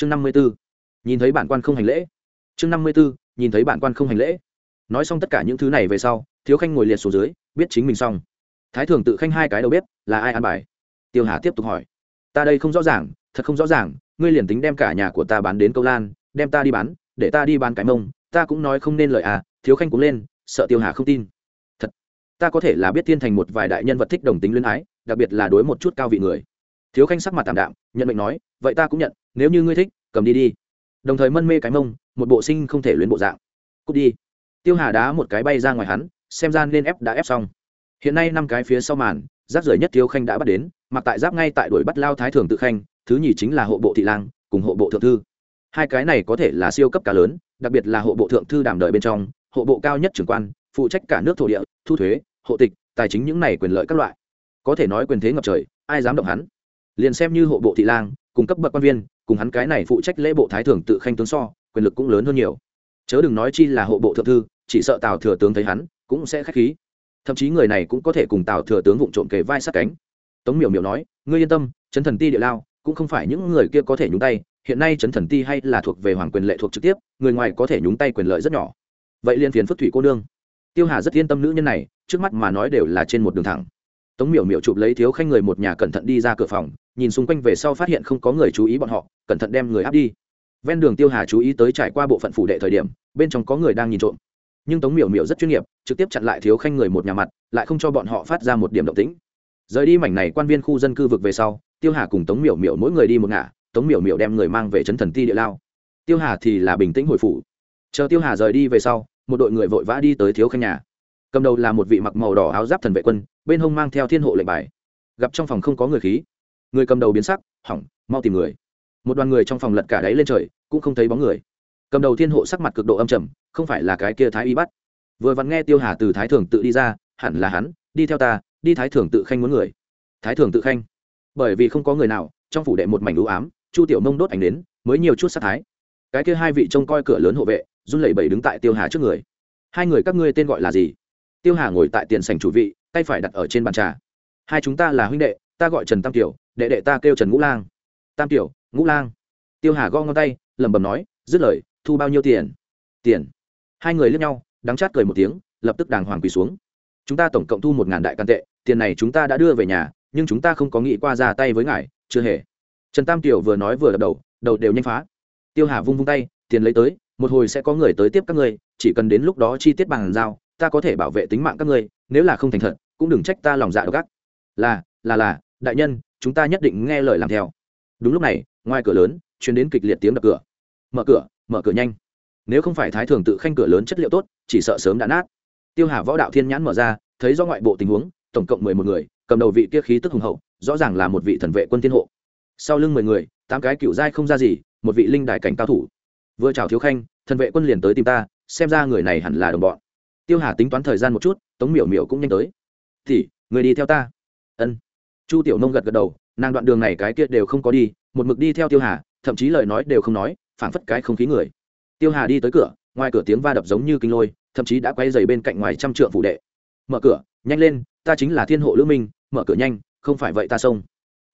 chương năm mươi b ố nhìn thấy bản quan không hành lễ. Chương năm mươi b ố nhìn thấy bản quan không hành lễ. Nói xong tất cả những thứ này về sau, thiếu khanh ngồi liệt xuống dưới, biết chính mình xong. Thái thường tự khanh hai cái đầu bếp, là ai ăn bài? Tiêu hà tiếp tục hỏi. Ta đây không rõ ràng, thật không rõ ràng, ngươi liền tính đem cả nhà của ta bán đến câu lan, đem ta đi bán, để ta đi bán cái mông, ta cũng nói không nên lời à thiếu khanh cũng lên, sợ tiêu hà không tin. Thật, ta có thể là biết thiên thành một vài đại nhân vật thích đồng tính luyến ái, đặc biệt là đối một chút cao vị người. Thiếu khanh sắc mặt tạm đạm, nhận mệnh nói, vậy ta cũng nhận nếu như ngươi thích, cầm đi đi. Đồng thời mân mê cái mông, một bộ sinh không thể luyến bộ dạng. Cút đi. Tiêu hà đá một cái bay ra ngoài hắn, xem ra nên ép đã ép xong. Hiện nay năm cái phía sau màn, giáp rời nhất thiếu khanh đã bắt đến, mặc tại giáp ngay tại đuổi bắt lao thái thường tự khanh, thứ nhì chính là hộ bộ thị lang, cùng hộ bộ thượng thư. Hai cái này có thể là siêu cấp cá lớn, đặc biệt là hộ bộ thượng thư đàm đợi bên trong, hộ bộ cao nhất trưởng quan, phụ trách cả nước thổ địa, thu thuế, hộ tịch, tài chính những này quyền lợi các loại. Có thể nói quyền thế ngập trời, ai dám động hắn? Liền xem như hộ bộ thị lang cùng cấp bậc quan viên, cùng hắn cái này phụ trách lễ bộ thái thưởng tự khanh tướng so, quyền lực cũng lớn hơn nhiều. Chớ đừng nói chi là hộ bộ thượng thư, chỉ sợ tào thừa tướng thấy hắn, cũng sẽ k h á c h khí. Thậm chí người này cũng có thể cùng tào thừa tướng vụng trộm kề vai sát cánh. Tống miểu miểu nói, ngươi yên tâm, chấn thần ti địa lao, cũng không phải những người kia có thể nhúng tay. Hiện nay chấn thần ti hay là thuộc về hoàng quyền lệ thuộc trực tiếp, người ngoài có thể nhúng tay quyền lợi rất nhỏ. Vậy liên phiền phất thủy cô nương. Tiêu hà rất yên tâm nữ nhân này, trước mắt mà nói đều là trên một đường thẳng tống miểu miểu chụp lấy thiếu khanh người một nhà cẩn thận đi ra cửa phòng, nhìn xung quanh về sau phát hiện không có người chú ý bọn họ, cẩn thận đem người áp đi. Ven đường tiêu hà chú ý tới trải qua bộ phận phủ đệ thời điểm, bên trong có người đang nhìn trộm. Nhưng tống miểu miểu rất chuyên nghiệp, trực tiếp chặn lại thiếu khanh người một nhà mặt, lại không cho bọn họ phát ra một điểm động tĩnh. Rời đi mảnh này quan viên khu dân cư vực về sau, tiêu hà cùng tống miểu miểu mỗi người đi một ngả, tống miểu miểu đem người mang về chấn thần ti địa lao. Tiêu hà thì là bình tĩnh hồi phủ. Chờ tiêu hà rời đi về sau, một đội người vội vã đi tới thiếu khanh nhà cầm đầu là một vị mặc màu đỏ áo giáp thần vệ quân, bên hông mang theo thiên hộ lệnh bài. Gặp trong phòng không có người khí. Người cầm đầu biến sắc, hỏng, mau tìm người. Một đoàn người trong phòng lật cả đáy lên trời, cũng không thấy bóng người. Cầm đầu thiên hộ sắc mặt cực độ âm trầm, không phải là cái kia thái y bắt vừa vặn nghe tiêu hà từ thái thường tự đi ra, hẳn là hắn, đi theo ta, đi thái thường tự khanh muốn người. Thái thường tự khanh. Bởi vì không có người nào, trong phủ đệ một mảnh ưu ám, chu tiểu mông đốt ảnh đến mới nhiều chút sát thái. Cái kia hai vị trông coi cửa lớn hộ vệ, run lẩy bẩy đứng tại tiêu hà trước người. Hai người các ngươi tên gọi là gì? Tiêu hà ngồi tại tiền sảnh chủ vị, tay phải đặt ở trên bàn trà. Hai chúng ta là huynh đệ, ta gọi trần tam tiểu, đệ đệ ta kêu trần ngũ lang. Tam tiểu, ngũ lang. Tiêu hà gõ ngón tay, lẩm bẩm nói, dứt lời, thu bao nhiêu tiền? Tiền. Hai người lướt nhau, đắng chát cười một tiếng, lập tức đàng hoàng quỳ xuống. Chúng ta tổng cộng thu một ngàn đại căn tệ, tiền này chúng ta đã đưa về nhà, nhưng chúng ta không có nghĩ qua ra tay với ngài, chưa hề. Trần tam tiểu vừa nói vừa đập đầu đầu đều nhanh phá. Tiêu hà vung vung tay, tiền lấy tới, một hồi sẽ có người tới tiếp các ngươi, chỉ cần đến lúc đó chi tiết bằng giao ta có thể bảo vệ tính mạng các ngươi, nếu là không thành thật, cũng đừng trách ta lòng dạ độc ác. Là là là, đại nhân, chúng ta nhất định nghe lời làm theo. Đúng lúc này, ngoài cửa lớn chuyến đến kịch liệt tiếng đập cửa. Mở cửa mở cửa nhanh. Nếu không phải thái thường tự khanh cửa lớn chất liệu tốt, chỉ sợ sớm đã nát. Tiêu hà võ đạo thiên nhãn mở ra, thấy do ngoại bộ tình huống, tổng cộng mười một người, cầm đầu vị kia khí tức hùng hậu, rõ ràng là một vị thần vệ quân thiên hộ. Sau lưng mười người, tám cái cựu giai không ra gì, một vị linh đại cảnh cao thủ. Vừa chào thiếu khanh, thần vệ quân liền tới tìm ta, xem ra người này hẳn là đồng bọn tiêu hà tính toán thời gian một chút, tống miểu miểu cũng nhanh tới. Thì, người đi theo ta. Ân. Chu tiểu nông gật gật đầu, nàng đoạn đường này cái kia đều không có đi, một mực đi theo tiêu hà, thậm chí lời nói đều không nói, phảng phất cái không khí người. Tiêu hà đi tới cửa, ngoài cửa tiếng va đập giống như kinh lôi, thậm chí đã quay dày bên cạnh ngoài trăm trượng phụ đệ. Mở cửa, nhanh lên, ta chính là thiên hộ lữ minh, mở cửa nhanh, không phải vậy ta xông.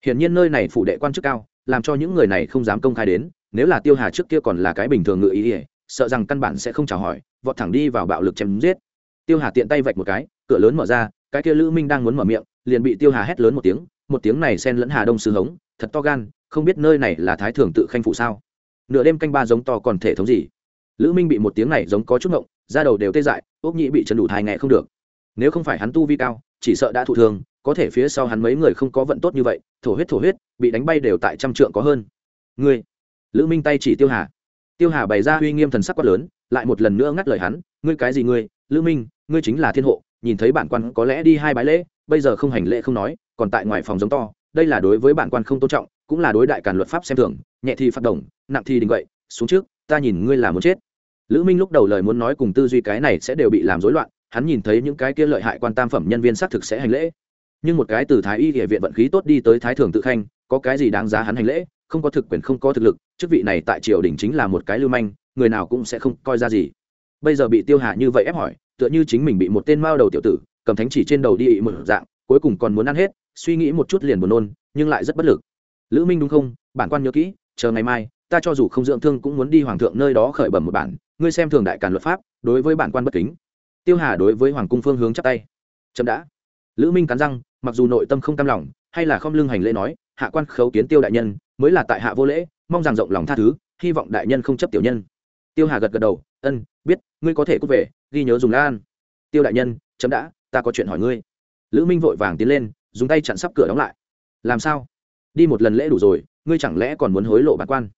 Hiển nhiên nơi này phủ đệ quan chức cao, làm cho những người này không dám công khai đến, nếu là tiêu hà trước kia còn là cái bình thường ngự ý ỉa sợ rằng căn bản sẽ không chào hỏi, vọt thẳng đi vào bạo lực chém giết. Tiêu hà tiện tay vạch một cái, cửa lớn mở ra, cái kia lữ minh đang muốn mở miệng, liền bị tiêu hà hét lớn một tiếng một tiếng này xen lẫn hà đông sư hống, thật to gan, không biết nơi này là thái thường tự khanh phụ sao? Nửa đêm canh ba giống to còn thể thống gì? Lữ minh bị một tiếng này giống có chút ngộng, da đầu đều tê dại ốc nhĩ bị chân đủ thai nghẹ không được. Nếu không phải hắn tu vi cao, chỉ sợ đã thụ thương, có thể phía sau hắn mấy người không có vận tốt như vậy, thổ huyết thổ huyết, bị đánh bay đều tại trăm trượng có hơn. Ngươi! Lữ minh tay chỉ tiêu hà tiêu hà bày ra uy nghiêm thần sắc quát lớn lại một lần nữa ngắt lời hắn ngươi cái gì ngươi? Lữ minh ngươi chính là thiên hộ nhìn thấy bản quan có lẽ đi hai bái lễ bây giờ không hành lễ không nói còn tại ngoài phòng giống to đây là đối với bản quan không tôn trọng cũng là đối đại càn luật pháp xem thường nhẹ thì phạt đồng, nặng thì đình vậy xuống trước ta nhìn ngươi là muốn chết. Lữ minh lúc đầu lời muốn nói cùng tư duy cái này sẽ đều bị làm rối loạn hắn nhìn thấy những cái kia lợi hại quan tam phẩm nhân viên xác thực sẽ hành lễ. Nhưng một cái từ thái y địa viện vận khí tốt đi tới thái thường tự khanh có cái gì đáng giá hắn hành lễ? Không có thực quyền, không có thực lực, chức vị này tại triều đình chính là một cái lưu manh, người nào cũng sẽ không coi ra gì. Bây giờ bị tiêu hà như vậy ép hỏi, tựa như chính mình bị một tên mao đầu tiểu tử, cầm thánh chỉ trên đầu đi ị một dạng, cuối cùng còn muốn ăn hết, suy nghĩ một chút liền buồn nôn, nhưng lại rất bất lực. Lữ minh đúng không? Bản quan nhớ kỹ, chờ ngày mai, ta cho dù không dưỡng thương cũng muốn đi hoàng thượng nơi đó khởi bẩm một bản, ngươi xem thường đại càn luật pháp, đối với bản quan bất kính. Tiêu hà đối với hoàng cung phương hướng chắp tay. Chậm đã. Lữ minh cắn răng, mặc dù nội tâm không cam lòng, hay là không lưng hành lễ nói, hạ quan khấu kiến tiêu đại nhân mới là tại hạ vô lễ, mong rằng rộng lòng tha thứ, hy vọng đại nhân không chấp tiểu nhân. Tiêu hà gật gật đầu, ân, biết, ngươi có thể cút về, ghi nhớ dùng lan. Tiêu đại nhân, chấm đã, ta có chuyện hỏi ngươi. Lữ minh vội vàng tiến lên, dùng tay chặn sắp cửa đóng lại. Làm sao? Đi một lần lễ đủ rồi, ngươi chẳng lẽ còn muốn hối lộ bản quan?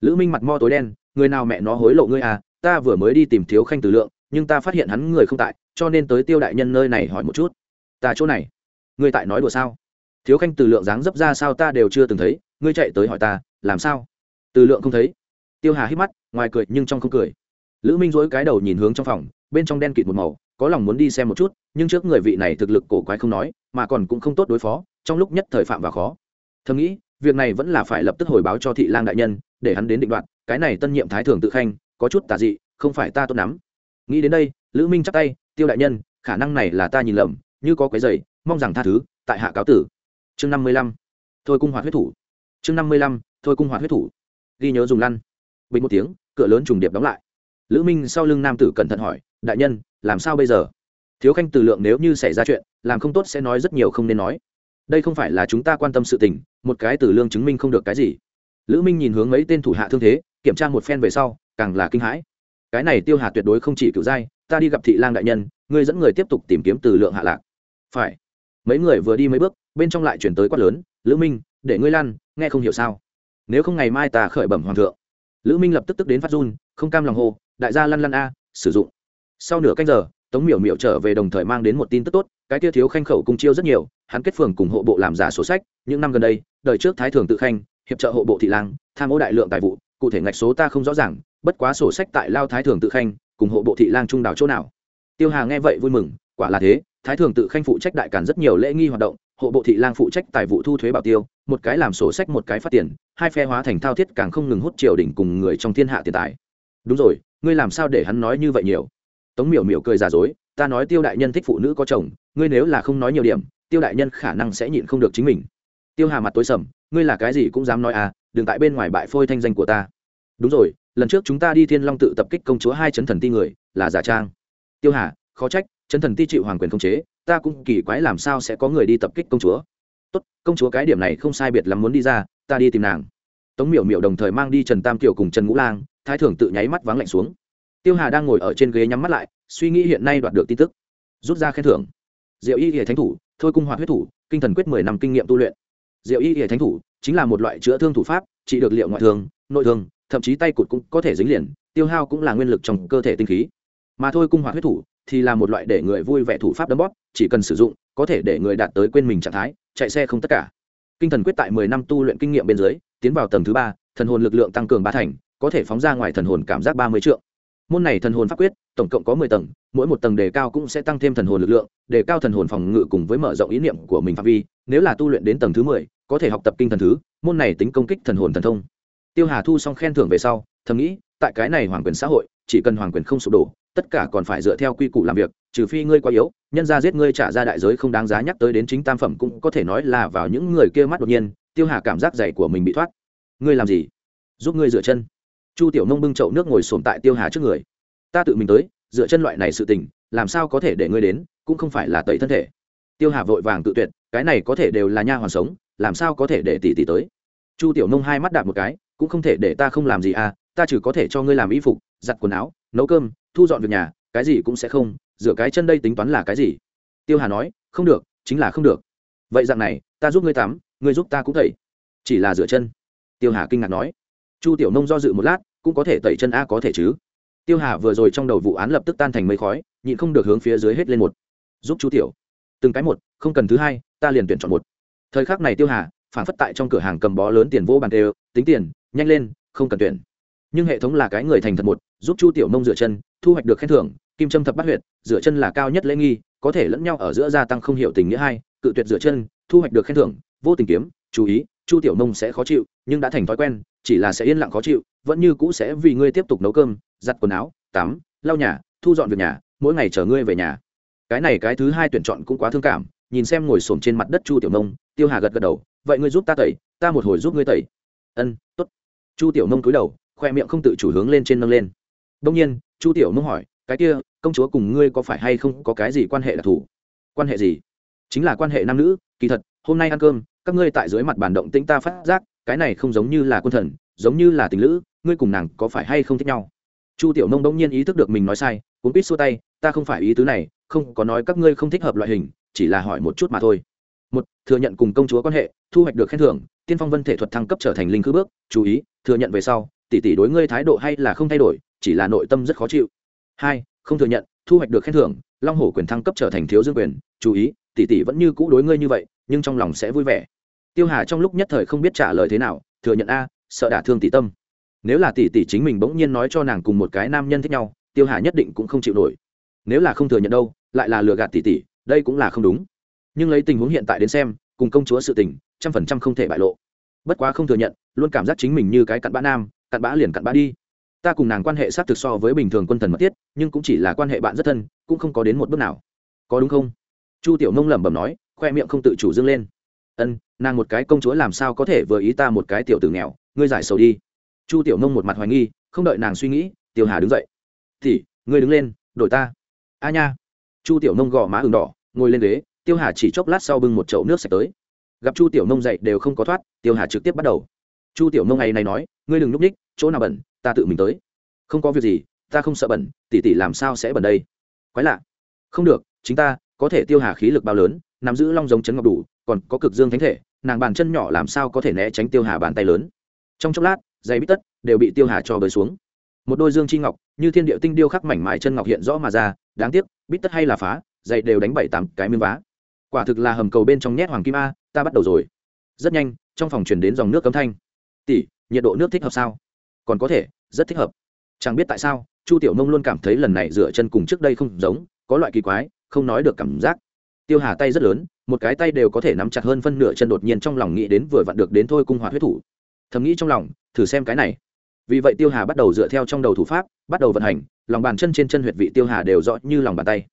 Lữ minh mặt mo tối đen, người nào mẹ nó hối lộ ngươi à? Ta vừa mới đi tìm thiếu khanh từ lượng, nhưng ta phát hiện hắn người không tại, cho nên tới tiêu đại nhân nơi này hỏi một chút. Ta chỗ này. Ngươi tại nói đùa sao? Thiếu khanh từ lượng dáng dấp ra sao ta đều chưa từng thấy ngươi chạy tới hỏi ta, làm sao? Từ lượng không thấy. Tiêu hà hít mắt, ngoài cười nhưng trong không cười. Lữ minh dối cái đầu nhìn hướng trong phòng, bên trong đen kịt một màu, có lòng muốn đi xem một chút, nhưng trước người vị này thực lực cổ quái không nói, mà còn cũng không tốt đối phó, trong lúc nhất thời phạm và khó. Thầm nghĩ, việc này vẫn là phải lập tức hồi báo cho thị lang đại nhân, để hắn đến định đoạn cái này tân nhiệm thái thường tự khanh, có chút tà dị, không phải ta tốt lắm. Nghĩ đến đây, lữ minh chắc tay, tiêu đại nhân, khả năng này là ta nhìn lầm, như có quấy dày mong rằng tha thứ, tại hạ cáo tử. Chương năm mươi lăm. Thôi cung hoạt huyết thủ chương năm mươi lăm, thôi cung hoạt huyết thủ. Ghi nhớ dùng lăn. Bình một tiếng, cửa lớn trùng điệp đóng lại. Lữ minh sau lưng nam tử cẩn thận hỏi, đại nhân, làm sao bây giờ? Thiếu khanh từ lượng nếu như xảy ra chuyện, làm không tốt sẽ nói rất nhiều không nên nói. Đây không phải là chúng ta quan tâm sự tình, một cái từ lương chứng minh không được cái gì. Lữ minh nhìn hướng mấy tên thủ hạ thương thế, kiểm tra một phen về sau, càng là kinh hãi. Cái này tiêu hà tuyệt đối không chỉ cựu giai, ta đi gặp thị lang đại nhân, ngươi dẫn người tiếp tục tìm kiếm từ lượng hạ lạc. Phải. Mấy người vừa đi mấy bước, bên trong lại chuyển tới quát lớn, lữ minh, để ngươi lan nghe không hiểu sao? Nếu không ngày mai ta khởi bẩm hoàng thượng. Lữ minh lập tức tức đến phát run, không cam lòng hô, đại gia lăn lăn a, sử dụng. Sau nửa canh giờ, tống miểu miểu trở về đồng thời mang đến một tin tức tốt, cái tia thiếu khanh khẩu cung chiêu rất nhiều, hắn kết phường cùng hộ bộ làm giả sổ sách, những năm gần đây, đời trước thái thường tự khanh, hiệp trợ hộ bộ thị lang, tham ô đại lượng tài vụ, cụ thể ngạch số ta không rõ ràng, bất quá sổ sách tại lao thái thường tự khanh, cùng hộ bộ thị lang trung đảo chỗ nào. Tiêu hà nghe vậy vui mừng, quả là thế, thái thường tự khanh phụ trách đại càn rất nhiều lễ nghi hoạt động hộ bộ thị lang phụ trách tài vụ thu thuế bảo tiêu, một cái làm sổ sách, một cái phát tiền, hai phe hóa thành thao thiết càng không ngừng hút triều đỉnh cùng người trong thiên hạ tiền tài. Đúng rồi, ngươi làm sao để hắn nói như vậy nhiều? Tống miểu miểu cười giả dối, ta nói tiêu đại nhân thích phụ nữ có chồng, ngươi nếu là không nói nhiều điểm, tiêu đại nhân khả năng sẽ nhịn không được chính mình. Tiêu hà mặt tối sầm, ngươi là cái gì cũng dám nói à đừng tại bên ngoài bại phôi thanh danh của ta. Đúng rồi, lần trước chúng ta đi thiên long tự tập kích công chúa hai chấn thần ti người, là giả trang. Tiêu hà, khó trách, chấn thần ti chịu hoàng quyền không chế ta cũng kỳ quái làm sao sẽ có người đi tập kích công chúa. Tốt, công chúa cái điểm này không sai biệt lắm muốn đi ra, ta đi tìm nàng. Tống miểu miểu đồng thời mang đi trần tam kiều cùng trần ngũ lang, thái thưởng tự nháy mắt vắng lạnh xuống. Tiêu hà đang ngồi ở trên ghế nhắm mắt lại, suy nghĩ hiện nay đoạt được tin tức. Rút ra khen thưởng. Diệu y hệ thánh thủ, thôi cung hoạt huyết thủ, kinh thần quyết mười năm kinh nghiệm tu luyện. Diệu y hệ thánh thủ chính là một loại chữa thương thủ pháp chỉ được liệu ngoại thương, nội thương, thậm chí tay cụt cũng có thể dính liền, tiêu hao cũng là nguyên lực trong cơ thể tinh khí. Mà thôi cung hoạt huyết thủ thì là một loại để người vui vẻ thủ pháp đấm bóp, chỉ cần sử dụng, có thể để người đạt tới quên mình trạng thái, chạy xe không tất cả. Kinh thần quyết tại mười năm tu luyện kinh nghiệm bên dưới, tiến vào tầng thứ ba, thần hồn lực lượng tăng cường ba thành, có thể phóng ra ngoài thần hồn cảm giác ba mươi triệu môn này thần hồn pháp quyết, tổng cộng có mười tầng, mỗi một tầng đề cao cũng sẽ tăng thêm thần hồn lực lượng, đề cao thần hồn phòng ngự cùng với mở rộng ý niệm của mình phạm vi. Nếu là tu luyện đến tầng thứ mười, có thể học tập kinh thần thứ, môn này tính công kích thần hồn thần thông. Tiêu hà thu xong khen thưởng về sau, thầm nghĩ tại cái này hoàng quyền xã hội, chỉ cần hoàng quyền không sụp đổ, tất cả còn phải dựa theo quy củ làm việc, trừ phi ngươi quá yếu, nhân ra giết ngươi trả ra đại giới không đáng giá nhắc tới đến chính tam phẩm cũng có thể nói là vào những người kia mắt đột nhiên, tiêu hà cảm giác dày của mình bị thoát. Ngươi làm gì? Giúp ngươi dựa chân. Chu tiểu nông bưng chậu nước ngồi sồn tại tiêu hà trước người. Ta tự mình tới dựa chân loại này sự tình, làm sao có thể để ngươi đến, cũng không phải là tẩy thân thể. Tiêu hà vội vàng tự tuyệt, cái này có thể đều là nha hoàn sống, làm sao có thể để tỷ tỷ tới? Chu tiểu nông hai mắt đạp một cái, cũng không thể để ta không làm gì à ta chỉ có thể cho ngươi làm y phục, giặt quần áo, nấu cơm, thu dọn việc nhà, cái gì cũng sẽ không, rửa cái chân đây tính toán là cái gì? Tiêu hà nói, không được, chính là không được. Vậy dạng này, ta giúp ngươi tắm, ngươi giúp ta cũng tẩy. Chỉ là rửa chân. Tiêu hà kinh ngạc nói. Chu tiểu nông do dự một lát, cũng có thể tẩy chân a, có thể chứ. Tiêu hà vừa rồi trong đầu vụ án lập tức tan thành mây khói, nhịn không được hướng phía dưới hết lên một. Giúp chu tiểu. Từng cái một, không cần thứ hai, ta liền tuyển chọn một. Thời khắc này tiêu hà, phản phất tại trong cửa hàng cầm bó lớn tiền vô bàn đều, tính tiền, nhanh lên, không cần tuyển nhưng hệ thống là cái người thành thật một giúp chu tiểu nông dựa chân thu hoạch được khen thưởng kim trâm thập bát huyệt, dựa chân là cao nhất lễ nghi có thể lẫn nhau ở giữa gia tăng không hiểu tình nghĩa hai cự tuyệt dựa chân thu hoạch được khen thưởng vô tình kiếm chú ý chu tiểu nông sẽ khó chịu nhưng đã thành thói quen chỉ là sẽ yên lặng khó chịu vẫn như cũ sẽ vì ngươi tiếp tục nấu cơm giặt quần áo tắm lau nhà thu dọn việc nhà mỗi ngày chở ngươi về nhà. Cái này cái thứ hai tuyển chọn cũng quá thương cảm nhìn xem ngồi xổm trên mặt đất chu tiểu nông tiêu hà gật gật đầu vậy ngươi giúp ta tẩy ta một hồi giúp ngươi tẩy. Ân t ố t chu tiểu nông cúi đầu khoe miệng không tự chủ hướng lên trên nâng lên. Đông nhiên, chu tiểu nông hỏi, cái kia, công chúa cùng ngươi có phải hay không có cái gì quan hệ đặc thù? Quan hệ gì? Chính là quan hệ nam nữ, kỳ thật, hôm nay ăn cơm, các ngươi tại dưới mặt bàn động tĩnh ta phát giác, cái này không giống như là quân thần, giống như là tình lữ, ngươi cùng nàng có phải hay không thích nhau? Chu tiểu nông đông nhiên ý thức được mình nói sai, cuốn quýt xua tay, ta không phải ý tứ này, không có nói các ngươi không thích hợp loại hình, chỉ là hỏi một chút mà thôi. Một, thừa nhận cùng công chúa quan hệ, thu hoạch được khen thưởng, tiên phong vân thể thuật thăng cấp trở thành linh Khứ bước, chú ý, thừa nhận về sau tỷ tỷ đối ngươi thái độ hay là không thay đổi, chỉ là nội tâm rất khó chịu. Hai, không thừa nhận, thu hoạch được khen thưởng, long hổ quyền thăng cấp trở thành thiếu dương quyền, chú ý, tỷ tỷ vẫn như cũ đối ngươi như vậy, nhưng trong lòng sẽ vui vẻ. Tiêu hà trong lúc nhất thời không biết trả lời thế nào, thừa nhận a, sợ đả thương tỷ tâm. Nếu là tỷ tỷ chính mình bỗng nhiên nói cho nàng cùng một cái nam nhân thích nhau, tiêu hà nhất định cũng không chịu nổi. Nếu là không thừa nhận đâu, lại là lừa gạt tỷ tỷ, đây cũng là không đúng. Nhưng lấy tình huống hiện tại đến xem, cùng công chúa sự tình, trăm phần trăm không thể bại lộ. Bất quá không thừa nhận, luôn cảm giác chính mình như cái cặn bã nam cặn bã liền cặn bã đi. Ta cùng nàng quan hệ sát thực so với bình thường quân thần mật thiết, nhưng cũng chỉ là quan hệ bạn rất thân, cũng không có đến một bước nào. Có đúng không? Chu tiểu nông lẩm bẩm nói, khoe miệng không tự chủ dâng lên. Ân, nàng một cái công chúa làm sao có thể vừa ý ta một cái tiểu tử nghèo, ngươi giải sầu đi. Chu tiểu nông một mặt hoài nghi, không đợi nàng suy nghĩ, Tiểu hà đứng dậy. Thì ngươi đứng lên, đổi ta. A nha. Chu tiểu nông gò má ừng đỏ, ngồi lên ghế, tiêu hà chỉ chốc lát sau bưng một chậu nước sạch tới. Gặp chu tiểu nông dậy đều không có thoát, tiêu hà trực tiếp bắt đầu chu tiểu nông ngày này nói, ngươi đừng núp ních chỗ nào bẩn, ta tự mình tới. Không có việc gì, ta không sợ bẩn tỉ tỉ làm sao sẽ bẩn đây? Quái lạ. Không được, chính ta, có thể tiêu hà khí lực bao lớn, nắm giữ long giống chấn ngọc đủ, còn có cực dương thánh thể, nàng bàn chân nhỏ làm sao có thể né tránh tiêu hà bàn tay lớn? Trong chốc lát, giày bít tất đều bị tiêu hà cho bơi xuống. Một đôi dương chi ngọc, như thiên địa tinh điêu khắc mảnh mại chân ngọc hiện rõ mà ra, đáng tiếc, bít tất hay là phá, giày đều đánh bảy tám cái miếng vá. Quả thực là hầm cầu bên trong nhét hoàng kim a, ta bắt đầu rồi. Rất nhanh, trong phòng truyền đến dòng nước cấm thanh tỷ, nhiệt độ nước thích hợp sao? Còn có thể, rất thích hợp. Chẳng biết tại sao, chu tiểu nông luôn cảm thấy lần này rửa chân cùng trước đây không giống, có loại kỳ quái, không nói được cảm giác. Tiêu hà tay rất lớn, một cái tay đều có thể nắm chặt hơn phân nửa chân đột nhiên trong lòng nghĩ đến vừa vặn được đến thôi cung hoạt huyết thủ. Thầm nghĩ trong lòng, thử xem cái này. Vì vậy tiêu hà bắt đầu dựa theo trong đầu thủ pháp, bắt đầu vận hành, lòng bàn chân trên chân huyệt vị tiêu hà đều rõ như lòng bàn tay.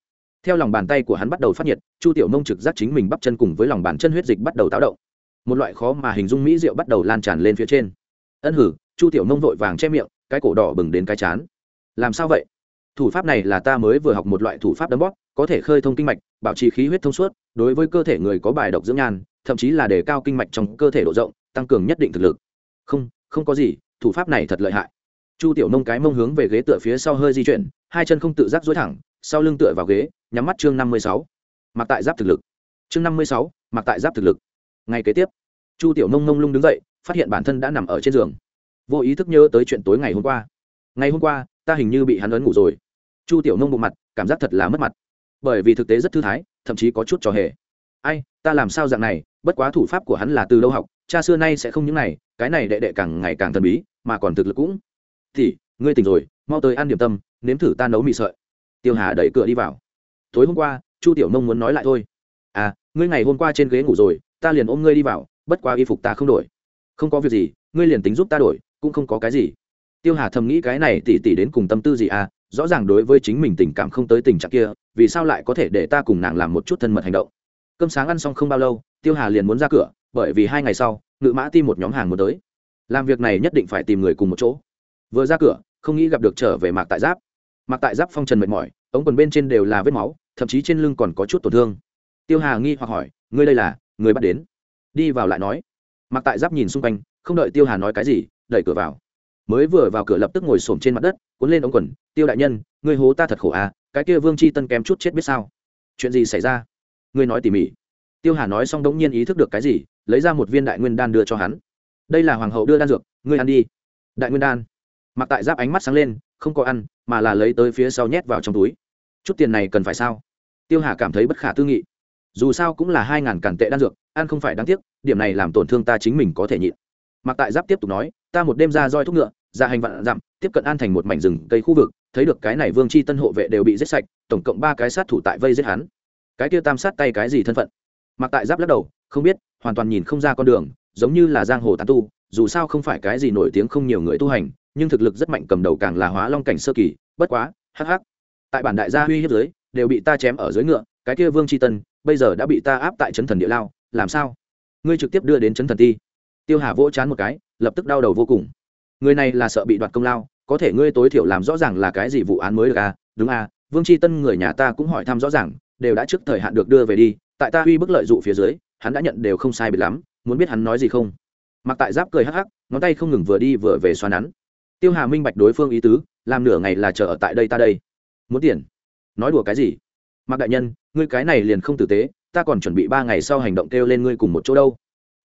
Theo lòng bàn tay của hắn bắt đầu phát nhiệt, chu tiểu mông trực giác chính mình bắp chân cùng với lòng bàn chân huyết dịch bắt đầu táo động một loại khó mà hình dung mỹ rượu bắt đầu lan tràn lên phía trên. Ân hử, chu tiểu nông vội vàng che miệng, cái cổ đỏ bừng đến cái chán. Làm sao vậy? Thủ pháp này là ta mới vừa học một loại thủ pháp đấm bóp, có thể khơi thông kinh mạch, bảo trì khí huyết thông suốt, đối với cơ thể người có bài độc dưỡng nhan, thậm chí là đề cao kinh mạch trong cơ thể độ rộng, tăng cường nhất định thực lực. Không không có gì, thủ pháp này thật lợi hại. Chu tiểu nông cái mông hướng về ghế tựa phía sau hơi di chuyển, hai chân không tự giác dối thẳng, sau lưng tựa vào ghế, nhắm mắt chương năm mươi sáu. Mặc tại giáp thực lực. Chương năm mươi sáu, mặc tại giáp thực lực ngày kế tiếp, chu tiểu nông nông lung đứng dậy, phát hiện bản thân đã nằm ở trên giường. Vô ý thức nhớ tới chuyện tối ngày hôm qua. Ngày hôm qua, ta hình như bị hắn ấn ngủ rồi. Chu tiểu nông bộ mặt, cảm giác thật là mất mặt. Bởi vì thực tế rất thư thái, thậm chí có chút trò hề. Ai, ta làm sao dạng này, bất quá thủ pháp của hắn là từ lâu học, cha xưa nay sẽ không những này, cái này đệ đệ càng ngày càng thần bí, mà còn thực lực cũng. Thì, ngươi tỉnh rồi, mau tới ăn điểm tâm, nếm thử ta nấu mì sợi. Tiêu hà đẩy cửa đi vào. Tối hôm qua, chu tiểu nông muốn nói lại thôi. À ngươi ngày hôm qua trên ghế ngủ rồi ta liền ôm ngươi đi vào, bất quá y phục ta không đổi. Không có việc gì, ngươi liền tính giúp ta đổi, cũng không có cái gì. Tiêu hà thầm nghĩ cái này tỉ tỉ đến cùng tâm tư gì à rõ ràng đối với chính mình tình cảm không tới tình trạng kia, vì sao lại có thể để ta cùng nàng làm một chút thân mật hành động. Cơm sáng ăn xong không bao lâu, tiêu hà liền muốn ra cửa, bởi vì hai ngày sau, ngự mã tim một nhóm hàng muốn tới. Làm việc này nhất định phải tìm người cùng một chỗ. Vừa ra cửa, không nghĩ gặp được trở về mạc tại giáp. Mạc tại giáp phong trần mệt mỏi, ống quần bên trên đều là vết máu, thậm chí trên lưng còn có chút tổn thương. Tiêu hà nghi hoặc hỏi, ngươi đây là? Người bắt đến. Đi vào lại nói. Mặc tại giáp nhìn xung quanh, không đợi tiêu hà nói cái gì, đẩy cửa vào. Mới vừa vào cửa lập tức ngồi xổm trên mặt đất, cuốn lên ống quần. Tiêu đại nhân, người hố ta thật khổ à cái kia vương chi tân kém chút chết biết sao? Chuyện gì xảy ra? Ngươi nói tỉ mỉ. Tiêu hà nói xong đống nhiên ý thức được cái gì, lấy ra một viên đại nguyên đan đưa cho hắn. Đây là hoàng hậu đưa đan dược, ngươi ăn đi. Đại nguyên đan. Mặc tại giáp ánh mắt sáng lên, không có ăn, mà là lấy tới phía sau nhét vào trong túi. Chút tiền này cần phải sao? Tiêu hà cảm thấy bất khả tư nghị dù sao cũng là hai ngàn cản tệ đan dược, ăn không phải đáng tiếc, điểm này làm tổn thương ta chính mình có thể nhịn. Mặc tại giáp tiếp tục nói, ta một đêm ra roi thuốc ngựa, ra hành vạn dặm, tiếp cận an thành một mảnh rừng cây khu vực, thấy được cái này vương chi tân hộ vệ đều bị giết sạch, tổng cộng ba cái sát thủ tại vây giết hắn. Cái kia tam sát tay cái gì thân phận? Mặc tại giáp lắc đầu, không biết, hoàn toàn nhìn không ra con đường, giống như là giang hồ tán tu, dù sao không phải cái gì nổi tiếng không nhiều người tu hành, nhưng thực lực rất mạnh cầm đầu càng là hóa long cảnh sơ kỳ, bất quá, hắc hắc. Tại bản đại gia uy hiếp dưới đều bị ta chém ở dưới ngựa, cái kia vương c h i tân bây giờ đã bị ta áp tại chấn thần địa lao, làm sao? Ngươi trực tiếp đưa đến chấn thần ti. Tiêu hà vỗ chán một cái, lập tức đau đầu vô cùng. Người này là sợ bị đoạt công lao, có thể ngươi tối thiểu làm rõ ràng là cái gì vụ án mới được à? Đúng à vương tri tân người nhà ta cũng hỏi thăm rõ ràng, đều đã trước thời hạn được đưa về đi, tại ta uy bức lợi dụ phía dưới, hắn đã nhận đều không sai biệt lắm, muốn biết hắn nói gì không? Mặc tại giáp cười hắc hắc, ngón tay không ngừng vừa đi vừa về xoa nắn. Tiêu hà minh bạch đối phương ý tứ, làm nửa ngày là chờ ở tại đây ta đây. Muốn tiền? Nói đùa cái gì? Mặc đại nhân, ngươi cái này liền không tử tế, ta còn chuẩn bị ba ngày sau hành động kêu lên ngươi cùng một chỗ đâu.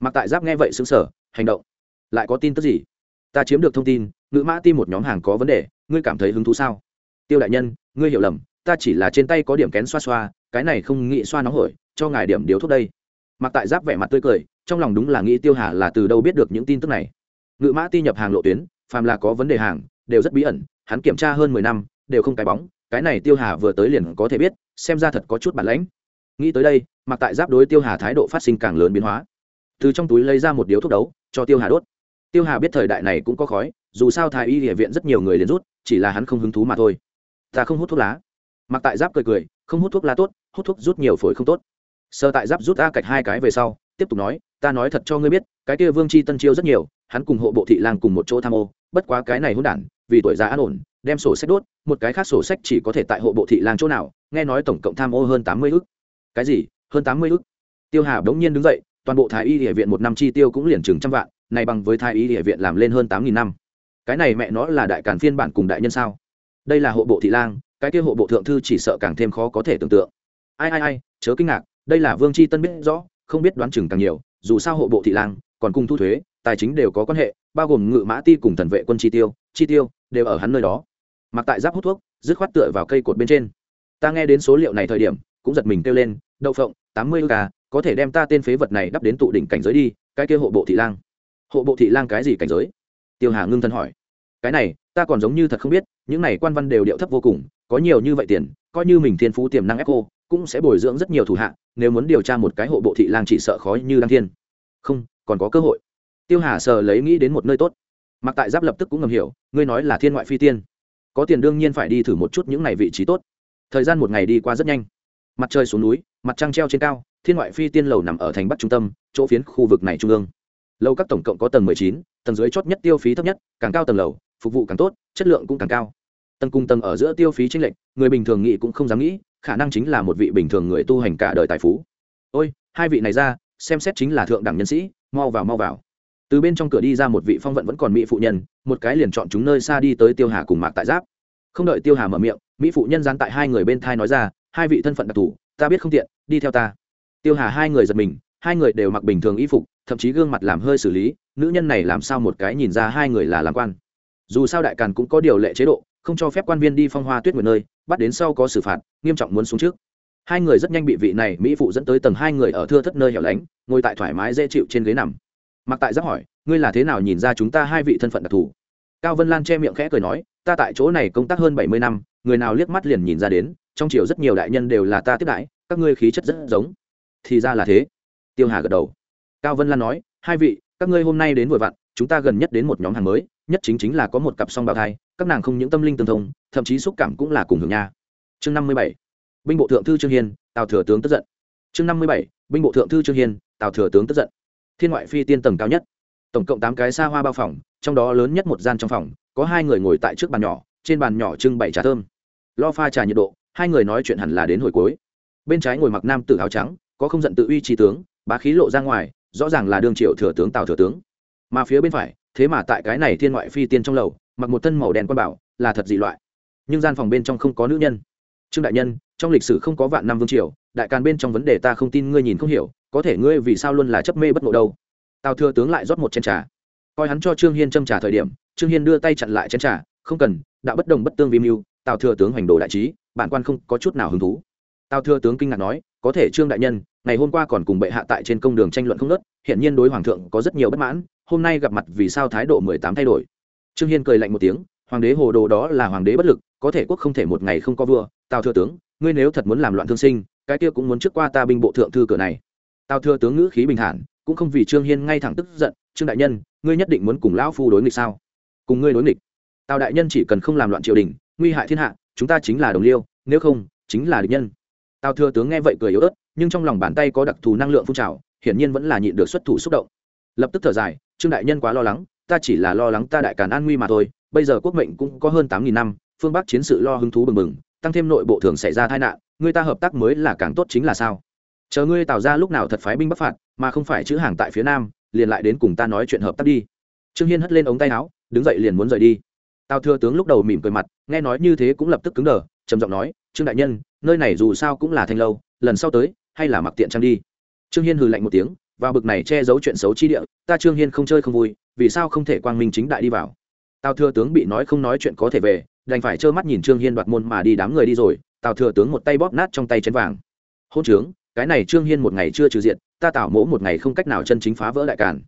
Mặc tại giáp nghe vậy xứng sở hành động? Lại có tin tức gì? Ta chiếm được thông tin ngữ mã ti một nhóm hàng có vấn đề, ngươi cảm thấy hứng thú sao? Tiêu đại nhân, ngươi hiểu lầm, ta chỉ là trên tay có điểm kén xoa xoa, cái này không nghĩ xoa nóng hổi, cho ngài điểm điếu thuốc đây. Mặc tại giáp vẻ mặt tươi cười, trong lòng đúng là nghĩ tiêu hà là từ đâu biết được những tin tức này. Ngự mã ti nhập hàng lộ tuyến, phàm là có vấn đề hàng, đều rất bí ẩn, hắn kiểm tra hơn mười năm, đều không cái bóng cái này tiêu hà vừa tới liền có thể biết, xem ra thật có chút bản lãnh. Nghĩ tới đây, mặc tại giáp đối tiêu hà thái độ phát sinh càng lớn biến hóa. Từ trong túi lấy ra một điếu thuốc đấu, cho tiêu hà đốt. Tiêu hà biết thời đại này cũng có khói, dù sao thái y địa viện rất nhiều người liền rút, chỉ là hắn không hứng thú mà thôi. Ta không hút thuốc lá. Mặc tại giáp cười cười, không hút thuốc lá tốt, hút thuốc rút nhiều phổi không tốt. Sơ tại giáp rút a cạch hai cái về sau, tiếp tục nói, ta nói thật cho ngươi biết, cái kia vương chi tân chiêu rất nhiều, hắn cùng hộ bộ thị lang cùng một chỗ tham ô, bất quá cái này hôn đản, vì tuổi già an ổn đem sổ sách đốt, một cái khác sổ sách chỉ có thể tại hộ bộ thị lang chỗ nào, nghe nói tổng cộng tham ô hơn tám mươi ức. Cái gì? Hơn tám mươi ức? Tiêu hà bỗng nhiên đứng dậy, toàn bộ thái y địa viện một năm chi tiêu cũng liền chừng trăm vạn, này bằng với thái y địa viện làm lên hơn tám nghìn năm. Cái này mẹ nó là đại càn phiên bản cùng đại nhân sao? Đây là hộ bộ thị lang, cái kia hộ bộ thượng thư chỉ sợ càng thêm khó có thể tưởng tượng. Ai ai ai, chớ kinh ngạc, đây là vương c h i tân biết rõ, không biết đoán chừng càng nhiều, dù sao hộ bộ thị lang, còn cùng thu thuế, tài chính đều có quan hệ, bao gồm ngự mã ti cùng thần vệ quân chi tiêu chi tiêu đều ở hắn nơi đó mặc tại giáp hút thuốc, dứt khoát tựa vào cây cột bên trên. Ta nghe đến số liệu này thời điểm, cũng giật mình kêu lên, đậu phộng, tám mươi ca à, có thể đem ta tên phế vật này đắp đến tụ đỉnh cảnh giới đi, cái kia hộ bộ thị lang. Hộ bộ thị lang cái gì cảnh giới? Tiêu hà ngưng thân hỏi. Cái này, ta còn giống như thật không biết, những này quan văn đều điệu thấp vô cùng, có nhiều như vậy tiền, coi như mình thiên phú tiềm năng ép cô cũng sẽ bồi dưỡng rất nhiều thủ hạ, nếu muốn điều tra một cái hộ bộ thị lang chỉ sợ khó như đăng thiên. Không, còn có cơ hội. Tiêu hà sờ lấy nghĩ đến một nơi tốt. Mặc tại giáp lập tức cũng ngầm hiểu, ngươi nói là thiên ngoại phi tiên có tiền đương nhiên phải đi thử một chút những ngày vị trí tốt. Thời gian một ngày đi qua rất nhanh. Mặt trời xuống núi, mặt trăng treo trên cao, thiên ngoại phi tiên lầu nằm ở thành bắc trung tâm, chỗ phiến khu vực này trung ương. Lâu các tổng cộng có tầng mười chín, tầng dưới chót nhất tiêu phí thấp nhất, càng cao tầng lầu, phục vụ càng tốt, chất lượng cũng càng cao. Tầng cùng tầng ở giữa tiêu phí chênh lệch, người bình thường nghĩ cũng không dám nghĩ, khả năng chính là một vị bình thường người tu hành cả đời tài phú. Ôi, hai vị này ra, xem xét chính là thượng đẳng nhân sĩ, mau vào mau vào từ bên trong cửa đi ra một vị phong vận vẫn còn mỹ phụ nhân, một cái liền chọn chúng nơi xa đi tới tiêu hà cùng mạc tại giáp. Không đợi tiêu hà mở miệng, mỹ phụ nhân gián tại hai người bên thai nói ra, hai vị thân phận đặc thù, ta biết không tiện, đi theo ta. Tiêu hà hai người giật mình, hai người đều mặc bình thường y phục, thậm chí gương mặt làm hơi xử lý, nữ nhân này làm sao một cái nhìn ra hai người là làm quan. Dù sao đại càn cũng có điều lệ chế độ, không cho phép quan viên đi phong hoa tuyết nguyệt nơi, bắt đến sau có xử phạt, nghiêm trọng muốn xuống trước. Hai người rất nhanh bị vị này mỹ phụ dẫn tới tầng hai người ở thưa thất nơi hẻo lánh, ngồi tại thoải mái dễ chịu trên ghế nằm mặc tại giáp hỏi, ngươi là thế nào nhìn ra chúng ta hai vị thân phận đặc thù? Cao vân lan che miệng khẽ cười nói, ta tại chỗ này công tác hơn bảy mươi năm, người nào liếc mắt liền nhìn ra đến, trong triều rất nhiều đại nhân đều là ta tiếp đãi, các ngươi khí chất rất giống. Thì ra là thế. Tiêu hà gật đầu. Cao vân lan nói, hai vị, các ngươi hôm nay đến vội vặn, chúng ta gần nhất đến một nhóm hàng mới, nhất chính chính là có một cặp song bào thai, các nàng không những tâm linh tương thông, thậm chí xúc cảm cũng là cùng hưởng nha. Chương năm mươi bảy, binh bộ thượng thư trương hiên, tào thừa tướng tức giận. Chương năm mươi bảy, binh bộ thượng thư trương hiên, tào thừa tướng tức giận thiên ngoại phi tiên tầng cao nhất. Tổng cộng tám cái xa hoa bao phòng, trong đó lớn nhất một gian trong phòng, có hai người ngồi tại trước bàn nhỏ, trên bàn nhỏ trưng bày trà thơm. Lo pha trà nhiệt độ, hai người nói chuyện hẳn là đến hồi cuối. Bên trái ngồi mặc nam tử áo trắng, có không giận tự uy trí tướng, bá khí lộ ra ngoài, rõ ràng là đương triệu thừa tướng tào thừa tướng. Mà phía bên phải, thế mà tại cái này thiên ngoại phi tiên trong lầu, mặc một thân màu đen quan bảo, là thật dị loại. Nhưng gian phòng bên trong không có nữ nhân. Trương đại nhân, trong lịch sử không có vạn năm vương triều đại càn bên trong vấn đề ta không tin ngươi nhìn không hiểu, có thể ngươi vì sao luôn là chấp mê bất ngộ đâu? Tào thừa tướng lại rót một chén trà. Coi hắn cho trương hiên châm trà thời điểm, trương hiên đưa tay chặn lại chén trà, không cần, đã bất đồng bất tương vi mưu, tào thừa tướng hoành đồ đại trí, bản quan không có chút nào hứng thú. Tào thừa tướng kinh ngạc nói, có thể trương đại nhân, ngày hôm qua còn cùng bệ hạ tại trên công đường tranh luận không nớt hiện nhiên đối hoàng thượng có rất nhiều bất mãn, hôm nay gặp mặt vì sao thái độ mười tám thay đổi? Trương hiên cười lạnh một tiếng, hoàng đế hồ đồ đó là hoàng đế bất lực, có thể quốc không thể một ngày không có vua. Tào thừa tướng, ngươi nếu thật muốn làm loạn thương sinh cái kia cũng muốn trước qua ta binh bộ thượng thư cửa này. Tào thừa tướng ngữ khí bình thản, cũng không vì trương hiên ngay thẳng tức giận, trương đại nhân, ngươi nhất định muốn cùng lão phu đối nghịch sao? Cùng ngươi đối nghịch? Tào đại nhân chỉ cần không làm loạn triều đình, nguy hại thiên hạ, chúng ta chính là đồng liêu, nếu không, chính là địch nhân. Tào thừa tướng nghe vậy cười yếu ớt, nhưng trong lòng bàn tay có đặc thù năng lượng phun trào, hiển nhiên vẫn là nhịn được xuất thủ xúc động. Lập tức thở dài, trương đại nhân quá lo lắng, ta chỉ là lo lắng ta đại càn an nguy mà thôi, bây giờ quốc mệnh cũng có hơn tám nghìn năm, phương bắc chiến sự lo hứng thú bừng bừng, tăng thêm nội bộ thường xảy ra tai nạn người ta hợp tác mới là càng tốt chính là sao? Chờ ngươi tạo ra lúc nào thật phái binh bắc phạt, mà không phải chữ hàng tại phía nam, liền lại đến cùng ta nói chuyện hợp tác đi. Trương hiên hất lên ống tay áo, đứng dậy liền muốn rời đi. Tào thừa tướng lúc đầu mỉm cười mặt, nghe nói như thế cũng lập tức cứng đờ, trầm giọng nói, trương đại nhân, nơi này dù sao cũng là thanh lâu, lần sau tới, hay là mặc tiện trang đi. Trương hiên hừ lạnh một tiếng, vào bực này che giấu chuyện xấu chi địa, ta trương hiên không chơi không vui, vì sao không thể quang minh chính đại đi vào? Tào thừa tướng bị nói không nói chuyện có thể về, đành phải trơ mắt nhìn trương hiên đoạt môn mà đi đám người đi rồi tào thừa tướng một tay bóp nát trong tay chén vàng. Hôn trướng, cái này trương hiên một ngày chưa trừ diện ta tảo mỗ một ngày không cách nào chân chính phá vỡ đại cản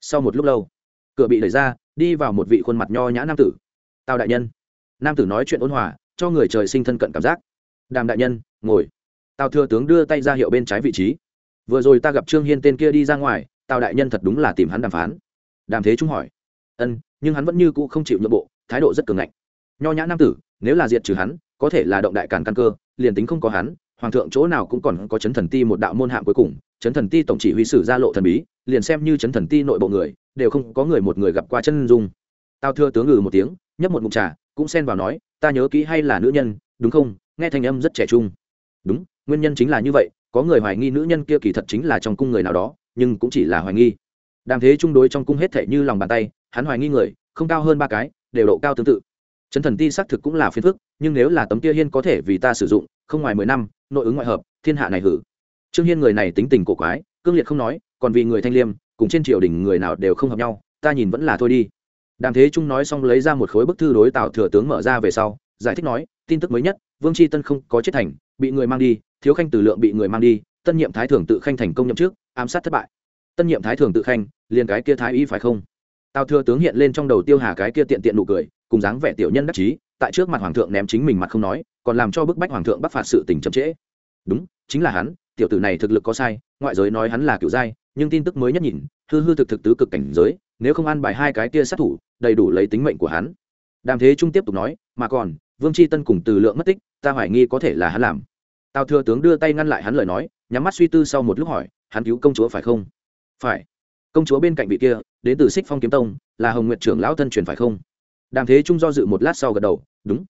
sau một lúc lâu, cửa bị đẩy ra, đi vào một vị khuôn mặt nho nhã nam tử. Tào đại nhân. Nam tử nói chuyện ôn hòa, cho người trời sinh thân cận cảm giác. Đàm đại nhân, ngồi. Tào thừa tướng đưa tay ra hiệu bên trái vị trí. Vừa rồi ta gặp trương hiên tên kia đi ra ngoài, tào đại nhân thật đúng là tìm hắn đàm phán. Đàm thế trung hỏi. Ân, nhưng hắn vẫn như cũ không chịu nhượng bộ, thái độ rất cường ngạnh. Nho nhã nam tử, nếu là diệt trừ hắn có thể là động đại càn căn cơ, liền tính không có hắn, hoàng thượng chỗ nào cũng còn có chấn thần ti một đạo môn hạng cuối cùng, chấn thần ti tổng chỉ huy sử gia lộ thần bí, liền xem như chấn thần ti nội bộ người, đều không có người một người gặp qua chân dung. Tao thưa tướng ngừ một tiếng, nhấp một mục trà, cũng xen vào nói, ta nhớ kỹ hay là nữ nhân, đúng không? Nghe thanh âm rất trẻ trung. Đúng, nguyên nhân chính là như vậy, có người hoài nghi nữ nhân kia kỳ thật chính là trong cung người nào đó, nhưng cũng chỉ là hoài nghi. Đàm thế chung đối trong cung hết thể như lòng bàn tay, hắn hoài nghi người, không cao hơn ba cái, đều độ cao tương tự chấn thần ti xác thực cũng là phiền phức, nhưng nếu là tấm kia hiên có thể vì ta sử dụng, không ngoài mười năm, nội ứng ngoại hợp, thiên hạ này hử. Trương hiên người này tính tình cổ quái, cương liệt không nói, còn vì người thanh liêm, cùng trên triều đình người nào đều không hợp nhau, ta nhìn vẫn là thôi đi. Đàm thế trung nói xong lấy ra một khối bức thư đối tào thừa tướng mở ra về sau, giải thích nói, tin tức mới nhất, vương tri tân không có chết thành, bị người mang đi, thiếu khanh tử lượng bị người mang đi, tân nhiệm thái thường tự khanh thành công nhậm trước ám sát thất bại. Tân nhiệm thái thường tự khanh, liền cái kia thái y phải không? Tào thừa tướng hiện lên trong đầu tiêu hà cái kia tiện tiện nụ cười, cùng dáng vẻ tiểu nhân đắc chí, tại trước mặt hoàng thượng ném chính mình mặt không nói, còn làm cho bức bách hoàng thượng bắc phạt sự tình chậm trễ. Đúng, chính là hắn, tiểu tử này thực lực có sai, ngoại giới nói hắn là kiểu giai nhưng tin tức mới nhất nhìn, hư hư thực thực tứ cực cảnh giới, nếu không ăn bài hai cái kia sát thủ, đầy đủ lấy tính mệnh của hắn. Đàm thế trung tiếp tục nói, mà còn, vương tri tân cùng từ lượng mất tích, ta hoài nghi có thể là hắn làm. Tào thừa tướng đưa tay ngăn lại hắn lời nói, nhắm mắt suy tư sau một lúc hỏi, hắn cứu công chúa phải không? Phải công chúa bên cạnh vị kia, đến từ xích phong kiếm tông, là hồng nguyện trưởng lão thân truyền phải không? Đàm thế trung do dự một lát sau gật đầu, đúng.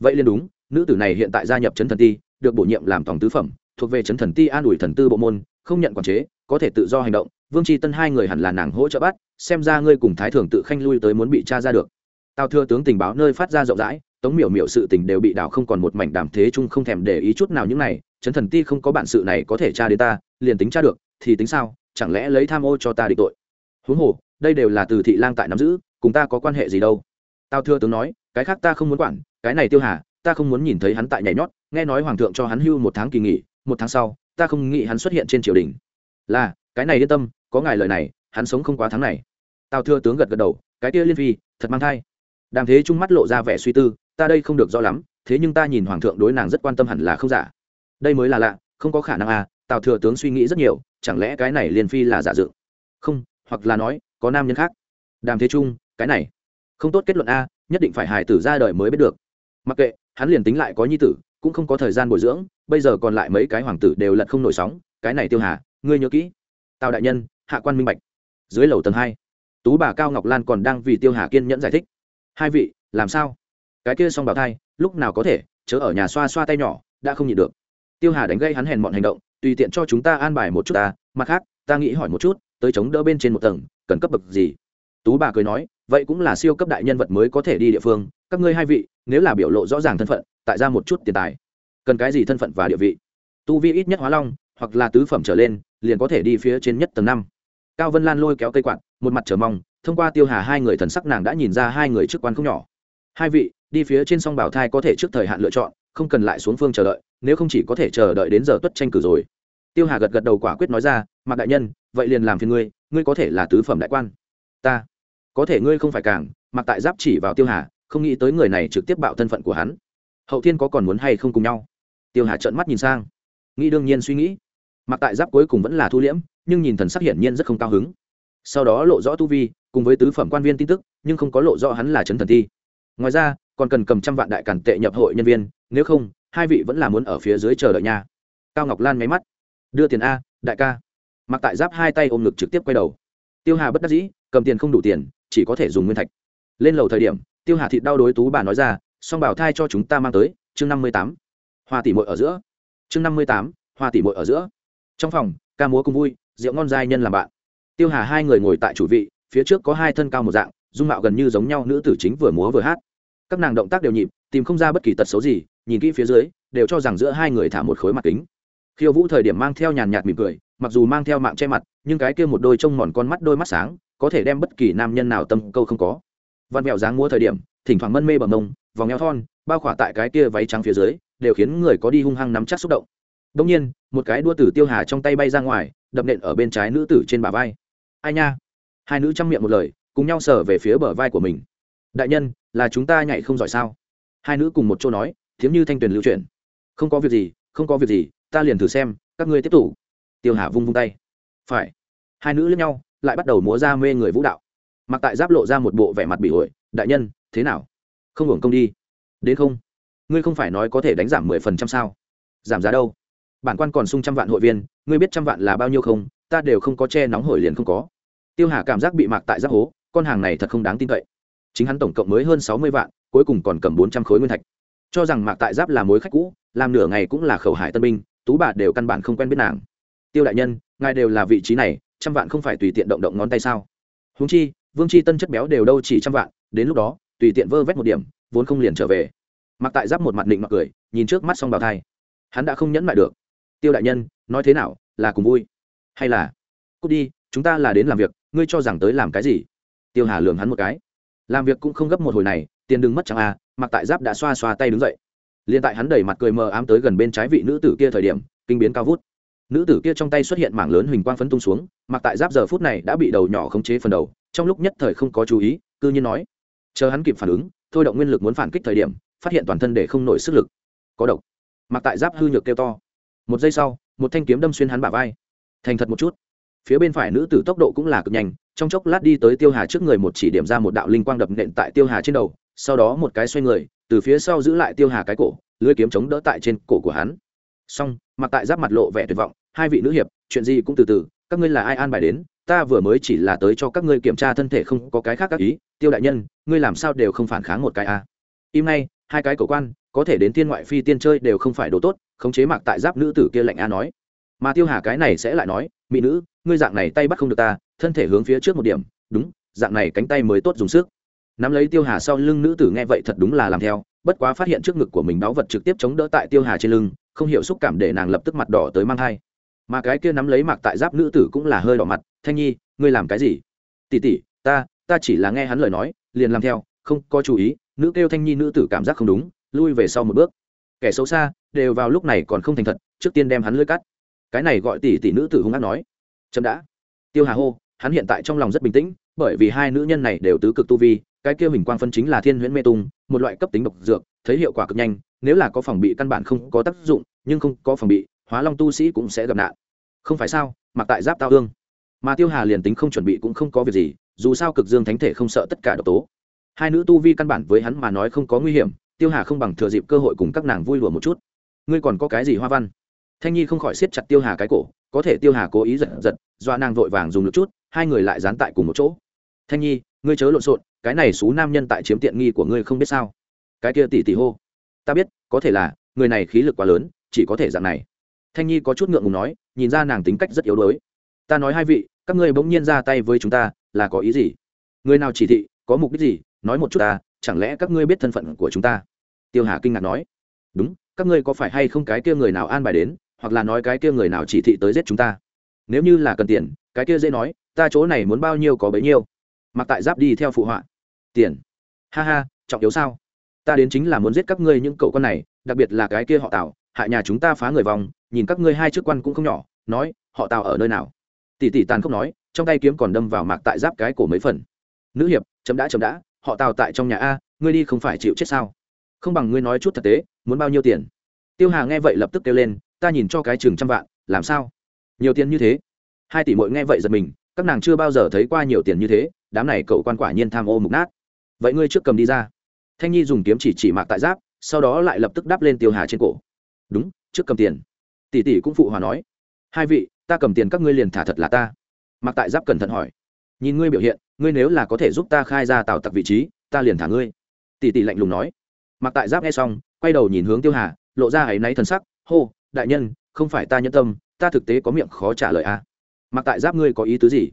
Vậy liền đúng, nữ tử này hiện tại gia nhập chấn thần ti, được bổ nhiệm làm tổng tứ phẩm, thuộc về chấn thần ti an ủi thần tư bộ môn, không nhận quản chế, có thể tự do hành động, vương tri tân hai người hẳn là nàng hỗ trợ bắt, xem ra ngươi cùng thái thường tự khanh lui tới muốn bị tra ra được. Tào thưa tướng tình báo nơi phát ra rộng rãi, tống miểu miểu sự tình đều bị đảo không còn một mảnh đàm thế trung không thèm để ý chút nào những này, chấn thần ti không có bản sự này có thể tra đến ta, liền tính tra được, thì tính sao? Chẳng lẽ lấy tham ô cho ta định tội? Huống hồ, đây đều là từ thị lang tại nắm giữ, cùng ta có quan hệ gì đâu? Tao thưa tướng nói, cái khác ta không muốn quản, cái này tiêu hà, ta không muốn nhìn thấy hắn tại nhảy nhót, nghe nói hoàng thượng cho hắn hưu một tháng kỳ nghỉ, một tháng sau, ta không nghĩ hắn xuất hiện trên triều đình. Là, cái này yên tâm, có ngài lời này, hắn sống không quá tháng này. Tao thưa tướng gật gật đầu, cái kia liên phi, thật mang thai. Đàm thế trung mắt lộ ra vẻ suy tư, ta đây không được rõ lắm, thế nhưng ta nhìn hoàng thượng đối nàng rất quan tâm hẳn là không giả. Đây mới là lạ, không có khả năng à tào thừa tướng suy nghĩ rất nhiều, chẳng lẽ cái này liên phi là giả dự không, hoặc là nói, có nam nhân khác. Đàm thế trung, cái này. Không tốt kết luận a, nhất định phải hài tử ra đời mới biết được. Mặc kệ, hắn liền tính lại có nhi tử, cũng không có thời gian bồi dưỡng, bây giờ còn lại mấy cái hoàng tử đều lật không nổi sóng, cái này tiêu hà, ngươi nhớ kỹ. Tào đại nhân, hạ quan minh bạch. Dưới lầu tầng hai, tú bà cao ngọc lan còn đang vì tiêu hà kiên nhẫn giải thích. Hai vị, làm sao? Cái kia xong bảo thai, lúc nào có thể, chớ ở nhà xoa xoa tay nhỏ, đã không nhịn được. Tiêu hà đánh gây hắn hèn mọi hành động tùy tiện cho chúng ta an bài một chút ta, mặt khác, ta nghĩ hỏi một chút, tới chống đỡ bên trên một tầng, cần cấp bậc gì? Tú bà cười nói, vậy cũng là siêu cấp đại nhân vật mới có thể đi địa phương, các ngươi hai vị, nếu là biểu lộ rõ ràng thân phận, tại ra một chút tiền tài. Cần cái gì thân phận và địa vị? Tu vi ít nhất hóa long, hoặc là tứ phẩm trở lên, liền có thể đi phía trên nhất tầng năm. Cao vân lan lôi kéo cây quạt, một mặt chờ mong, thông qua tiêu hà hai người thần sắc nàng đã nhìn ra hai người trước quan không nhỏ. Hai vị, đi phía trên song bảo thai có thể trước thời hạn lựa chọn không cần lại xuống phương chờ đợi, nếu không chỉ có thể chờ đợi đến giờ tuất tranh cử rồi. Tiêu hà gật gật đầu quả quyết nói ra, mạc đại nhân, vậy liền làm phiền ngươi ngươi có thể là tứ phẩm đại quan. Ta, có thể ngươi không phải càng mặc tại giáp chỉ vào tiêu hà, không nghĩ tới người này trực tiếp bạo thân phận của hắn. Hậu thiên có còn muốn hay không cùng nhau? Tiêu hà trợn mắt nhìn sang. Nghĩ đương nhiên suy nghĩ. Mặc tại giáp cuối cùng vẫn là thu liễm, nhưng nhìn thần sắc hiển nhiên rất không cao hứng. Sau đó lộ rõ tu vi, cùng với tứ phẩm quan viên tin tức, nhưng không có lộ rõ hắn là trấn thần thi. ngoài ra, còn cần cầm trăm vạn đại cản tệ nhập hội nhân viên nếu không, hai vị vẫn là muốn ở phía dưới chờ đợi nha. Cao ngọc lan máy mắt. Đưa tiền a, đại ca. Mặc tại giáp hai tay ôm ngực trực tiếp quay đầu. Tiêu hà bất đắc dĩ, cầm tiền không đủ tiền, chỉ có thể dùng nguyên thạch. Lên lầu thời điểm, tiêu hà thịt đau đối tú bà nói ra, song bảo thai cho chúng ta mang tới, chương năm mươi tám. Hoa tỉ mội ở giữa. Chương năm mươi tám, hoa tỉ mội ở giữa. Trong phòng, ca múa cùng vui, rượu ngon giai nhân làm bạn. Tiêu hà hai người ngồi tại chủ vị, phía trước có hai thân cao một dạng, dung mạo gần như giống nhau, nữ tử chính vừa múa vừa hát. Các nàng động tác đều nhịp, tìm không ra bất kỳ tật xấu gì nhìn kỹ phía dưới, đều cho rằng giữa hai người thả một khối mặt kính. Khiêu vũ thời điểm mang theo nhàn nhạt mỉm cười, mặc dù mang theo mạng che mặt, nhưng cái kia một đôi trông mòn con mắt đôi mắt sáng, có thể đem bất kỳ nam nhân nào tâm câu không có. Văn mẹo dáng múa thời điểm, thỉnh thoảng mân mê bằng mông, vòng eo thon, bao khỏa tại cái kia váy trắng phía dưới, đều khiến người có đi hung hăng nắm chắc xúc động. Đông nhiên, một cái đua tử tiêu hà trong tay bay ra ngoài, đập nện ở bên trái nữ tử trên bả vai. Ai nha? Hai nữ chăm miệng một lời, cùng nhau sờ về phía bờ vai của mình. Đại nhân, là chúng ta nhảy không giỏi sao? Hai nữ cùng một chỗ nói thiếm như thanh tuyền lưu truyền không có việc gì, không có việc gì, ta liền thử xem, các ngươi tiếp tục. Tiêu hà vung vung tay. Phải. Hai nữ lẫn nhau, lại bắt đầu múa ra mê người vũ đạo. Mặc tại giáp lộ ra một bộ vẻ mặt bị ổi đại nhân, thế nào? Không hưởng công đi. Đến không? Ngươi không phải nói có thể đánh giảm mười phần trăm sao? Giảm giá đâu? Bản quan còn sung trăm vạn hội viên, ngươi biết trăm vạn là bao nhiêu không? Ta đều không có che nóng hổi liền không có. Tiêu hà cảm giác bị mạc tại giáp hố, con hàng này thật không đáng tin cậy. Chính hắn tổng cộng mới hơn sáu mươi vạn, cuối cùng còn cầm bốn trăm khối nguyên thạch cho rằng mạc tại giáp là mối khách cũ, làm nửa ngày cũng là khẩu hải tân binh, tú bà đều căn bản không quen biết nàng. Tiêu đại nhân, ngài đều là vị trí này, trăm vạn không phải tùy tiện động động ngón tay sao? Húng chi, vương chi tân chất béo đều đâu chỉ trăm vạn, đến lúc đó, tùy tiện vơ vét một điểm, vốn không liền trở về. Mặc tại giáp một mặt định mặc cười, nhìn trước mắt xong bào thai. Hắn đã không nhẫn lại được. Tiêu đại nhân, nói thế nào, là cùng vui? Hay là, cút đi, chúng ta là đến làm việc, ngươi cho rằng tới làm cái gì? Tiêu hà lường hắn một cái. Làm việc cũng không gấp một hồi này, tiền đừng mất chẳng à mặc tại giáp đã xoa xoa tay đứng dậy. Liền tại hắn đẩy mặt cười mờ ám tới gần bên trái vị nữ tử kia thời điểm, kinh biến cao vút. Nữ tử kia trong tay xuất hiện mảng lớn huỳnh quang phấn tung xuống, mặc tại giáp giờ phút này đã bị đầu nhỏ khống chế phần đầu, trong lúc nhất thời không có chú ý, cư nhiên nói, chờ hắn kịp phản ứng, thôi động nguyên lực muốn phản kích thời điểm, phát hiện toàn thân để không nổi sức lực. Có độc. Mặc tại giáp hư nhược kêu to. Một giây sau, một thanh kiếm đâm xuyên hắn bả vai. Thành thật một chút. Phía bên phải nữ tử tốc độ cũng là cực nhanh, trong chốc lát đi tới tiêu hà trước người một chỉ điểm ra một đạo linh quang đập nện tại tiêu hà trên đầu sau đó một cái xoay người, từ phía sau giữ lại tiêu hà cái cổ, lưới kiếm chống đỡ tại trên cổ của hắn. Xong, mặc tại giáp mặt lộ vẻ tuyệt vọng, hai vị nữ hiệp, chuyện gì cũng từ từ, các ngươi là ai an bài đến, ta vừa mới chỉ là tới cho các ngươi kiểm tra thân thể không có cái khác các ý, tiêu đại nhân, ngươi làm sao đều không phản kháng một cái a? À. im nay hai cái cổ quan, có thể đến thiên ngoại phi tiên chơi đều không phải đồ tốt, khống chế mặc tại giáp nữ tử kia lạnh a nói. Mà tiêu hà cái này sẽ lại nói, mỹ nữ, ngươi dạng này tay bắt không được ta, thân thể hướng phía trước một điểm, đúng, dạng này cánh tay mới tốt dùng sức nắm lấy tiêu hà sau lưng nữ tử nghe vậy thật đúng là làm theo, bất quá phát hiện trước ngực của mình báu vật trực tiếp chống đỡ tại tiêu hà trên lưng, không hiểu xúc cảm để nàng lập tức mặt đỏ tới mang thai. Mà cái kia nắm lấy mặc tại giáp nữ tử cũng là hơi đỏ mặt, thanh nhi, ngươi làm cái gì? Tỉ tỉ ta ta chỉ là nghe hắn lời nói, liền làm theo, không có chú ý. Nữ kêu thanh nhi nữ tử cảm giác không đúng, lui về sau một bước. Kẻ xấu xa, đều vào lúc này còn không thành thật, trước tiên đem hắn lưỡi cắt. Cái này gọi tỷ tỷ nữ tử hung ác nói. Chậm đã. Tiêu hà hô, hắn hiện tại trong lòng rất bình tĩnh bởi vì hai nữ nhân này đều tứ cực tu vi, cái kia hình quang phân chính là thiên huyễn mê tung, một loại cấp tính độc dược, thấy hiệu quả cực nhanh, nếu là có phòng bị căn bản không có tác dụng, nhưng không có phòng bị, hóa long tu sĩ cũng sẽ gặp nạn. Không phải sao, mặc tại giáp tao hương. Mà tiêu hà liền tính không chuẩn bị cũng không có việc gì, dù sao cực dương thánh thể không sợ tất cả độc tố. Hai nữ tu vi căn bản với hắn mà nói không có nguy hiểm, tiêu hà không bằng thừa dịp cơ hội cùng các nàng vui lùa một chút. Ngươi còn có cái gì hoa văn? Thanh nhi không khỏi siết chặt tiêu hà cái cổ, có thể tiêu hà cố ý giật giật, dọa nàng vội vàng dùng một chút, hai người lại dán tại cùng một chỗ thanh nhi, ngươi chớ lộn xộn, cái này xú nam nhân tại chiếm tiện nghi của ngươi không biết sao. Cái kia tỷ tỷ hô. Ta biết, có thể là, người này khí lực quá lớn, chỉ có thể dạng này. Thanh nhi có chút ngượng ngùng nói, nhìn ra nàng tính cách rất yếu đuối. Ta nói hai vị, các ngươi bỗng nhiên ra tay với chúng ta, là có ý gì? Người nào chỉ thị, có mục đích gì? Nói một chút ta, chẳng lẽ các ngươi biết thân phận của chúng ta? Tiêu hà kinh ngạc nói. Đúng, các ngươi có phải hay không cái kia người nào an bài đến, hoặc là nói cái kia người nào chỉ thị tới giết chúng ta? Nếu như là cần tiền, cái kia dễ nói, ta chỗ này muốn bao nhiêu có bấy nhiêu mặc tại giáp đi theo phụ họa. Tiền. Ha ha, trọng yếu sao? Ta đến chính là muốn giết các ngươi những cậu con này, đặc biệt là cái kia họ tào, hại nhà chúng ta phá người vòng, nhìn các ngươi hai chức quan cũng không nhỏ, nói, họ tào ở nơi nào? Tỷ tỷ tàn không nói, trong tay kiếm còn đâm vào mạc tại giáp cái cổ mấy phần. Nữ hiệp, chấm đã chấm đã, họ tào tại trong nhà a, ngươi đi không phải chịu chết sao? Không bằng ngươi nói chút thực tế, muốn bao nhiêu tiền? Tiêu hà nghe vậy lập tức kêu lên, ta nhìn cho cái chừng trăm vạn, làm sao? Nhiều tiền như thế. Hai tỷ mội nghe vậy giật mình, các nàng chưa bao giờ thấy qua nhiều tiền như thế đám này cậu quan quả nhiên tham ô mục nát. Vậy ngươi trước cầm đi ra. Thanh nhi dùng kiếm chỉ chỉ mạc tại giáp, sau đó lại lập tức đáp lên tiêu hà trên cổ. Đúng, trước cầm tiền. Tỷ tỷ cũng phụ hòa nói. Hai vị, ta cầm tiền các ngươi liền thả thật là ta. Mạc tại giáp cẩn thận hỏi. Nhìn ngươi biểu hiện, ngươi nếu là có thể giúp ta khai ra tạo tặc vị trí, ta liền thả ngươi. Tỷ tỷ lạnh lùng nói. Mạc tại giáp nghe xong, quay đầu nhìn hướng tiêu hà, lộ ra áy náy thân sắc. Hô, đại nhân, không phải ta nhân tâm, ta thực tế có miệng khó trả lời a à. mặc tại giáp ngươi có ý tứ gì?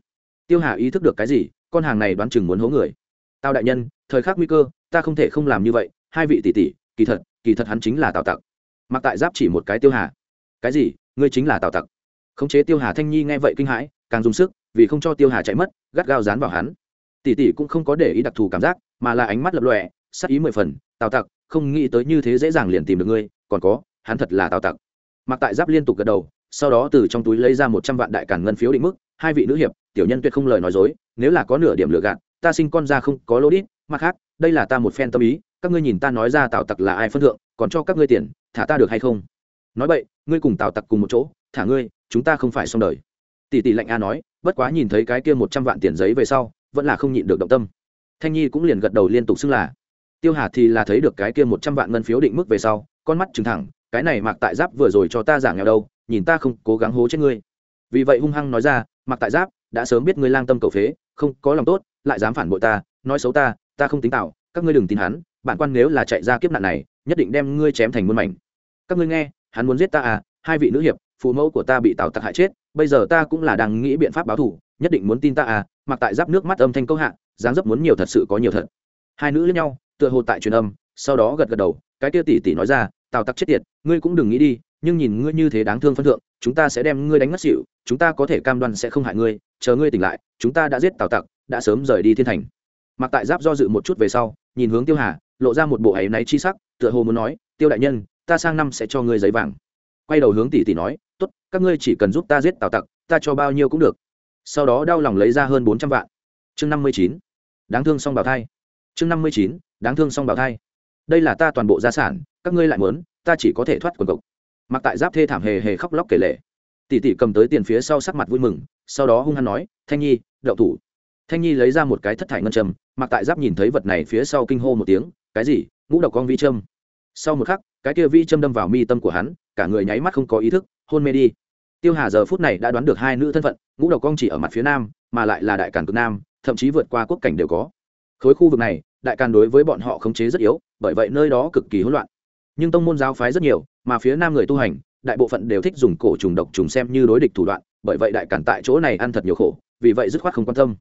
Tiêu hà ý thức được cái gì? Con hàng này đoán chừng muốn hố người. Tao đại nhân, thời khắc nguy cơ, ta không thể không làm như vậy, hai vị tỷ tỷ, kỳ thật kỳ thật hắn chính là tào tặc. Mặc tại giáp chỉ một cái tiêu hà. Cái gì? Ngươi chính là tào tặc. Khống chế tiêu hà thanh nhi nghe vậy kinh hãi, càng dùng sức, vì không cho tiêu hà chạy mất, gắt gao dán vào hắn. Tỷ tỷ cũng không có để ý đặc thù cảm giác, mà là ánh mắt lập lòe, sắc ý mười phần, tào tặc, không nghĩ tới như thế dễ dàng liền tìm được ngươi, còn có, hắn thật là tào tặc. Mặc tại giáp liên tục gật đầu, sau đó từ trong túi lấy ra một trăm vạn đại cản ngân phiếu định mức hai vị nữ hiệp, tiểu nhân tuyệt không lời nói dối, nếu là có nửa điểm lựa gạt, ta sinh con ra không có lô đít, mặt khác, đây là ta một phen tâm ý, các ngươi nhìn ta nói ra tào tặc là ai phân thượng, còn cho các ngươi tiền, thả ta được hay không? Nói vậy ngươi cùng tào tặc cùng một chỗ, thả ngươi, chúng ta không phải xong đời. Tỷ tỷ lạnh a nói, bất quá nhìn thấy cái kia một trăm vạn tiền giấy về sau, vẫn là không nhịn được động tâm. Thanh nhi cũng liền gật đầu liên tục xưng là. Tiêu hà thì là thấy được cái kia một trăm vạn ngân phiếu định mức về sau, con mắt trừng thẳng, cái này mặc tại giáp vừa rồi cho ta giả nghèo đâu, nhìn ta không cố gắng hố chết ngươi. Vì vậy hung hăng nói ra mặc tại giáp, đã sớm biết ngươi lang tâm cầu phế, không có lòng tốt, lại dám phản bội ta, nói xấu ta ta không tính tạo các ngươi đừng tin hắn, bản quan nếu là chạy ra kiếp nạn này, nhất định đem ngươi chém thành muôn mảnh. Các ngươi nghe, hắn muốn giết ta à hai vị nữ hiệp, phụ mẫu của ta bị tào tặc hại chết, bây giờ ta cũng là đang nghĩ biện pháp báo thù, nhất định muốn tin ta à mặc tại giáp nước mắt âm thanh câu hạ, dáng dấp muốn nhiều thật sự có nhiều thật. Hai nữ lẫn nhau, tựa hồ tại truyền âm, sau đó gật gật đầu, cái kia tỷ tỷ nói ra tào tặc chết tiệt, ngươi cũng đừng nghĩ đi, nhưng nhìn ngươi như thế đáng thương phân thượng chúng ta sẽ đem ngươi đánh ngất xỉu, chúng ta có thể cam đoan sẽ không hại ngươi, chờ ngươi tỉnh lại, chúng ta đã giết tào tặc, đã sớm rời đi thiên thành. Mặc tại giáp do dự một chút về sau, nhìn hướng tiêu hà, lộ ra một bộ áy náy chi sắc, tựa hồ muốn nói, tiêu đại nhân, ta sang năm sẽ cho ngươi giấy vàng. Quay đầu hướng tỷ tỷ nói, tốt, các ngươi chỉ cần giúp ta giết tào tặc, ta cho bao nhiêu cũng được. Sau đó đau lòng lấy ra hơn bốn trăm vạn. Chương năm mươi chín, đáng thương song bào thai. Chương năm mươi chín, đáng thương song bào thai. Đây là ta toàn bộ gia sản, các ngươi lại muốn, ta chỉ có thể thoát quần cộc mặc tại giáp thê thảm hề hề khóc lóc kể lệ tỷ tỷ cầm tới tiền phía sau sắc mặt vui mừng, sau đó hung hăng nói, thanh nhi, đậu thủ. Thanh nhi lấy ra một cái thất thải ngân châm, mặc tại giáp nhìn thấy vật này phía sau kinh hô một tiếng, cái gì? Ngũ độc con vi châm. Sau một khắc, cái kia vi châm đâm vào mi tâm của hắn, cả người nháy mắt không có ý thức, hôn mê đi. Tiêu hà giờ phút này đã đoán được hai nữ thân phận, ngũ độc con chỉ ở mặt phía nam, mà lại là đại càn cực nam, thậm chí vượt qua quốc cảnh đều có. Khối khu vực này, đại càn đối với bọn họ khống chế rất yếu, bởi vậy nơi đó cực kỳ hỗn loạn. Nhưng tông môn giáo phái rất nhiều mà phía nam người tu hành, đại bộ phận đều thích dùng cổ trùng độc trùng xem như đối địch thủ đoạn, bởi vậy đại cản tại chỗ này ăn thật nhiều khổ, vì vậy dứt khoát không quan tâm.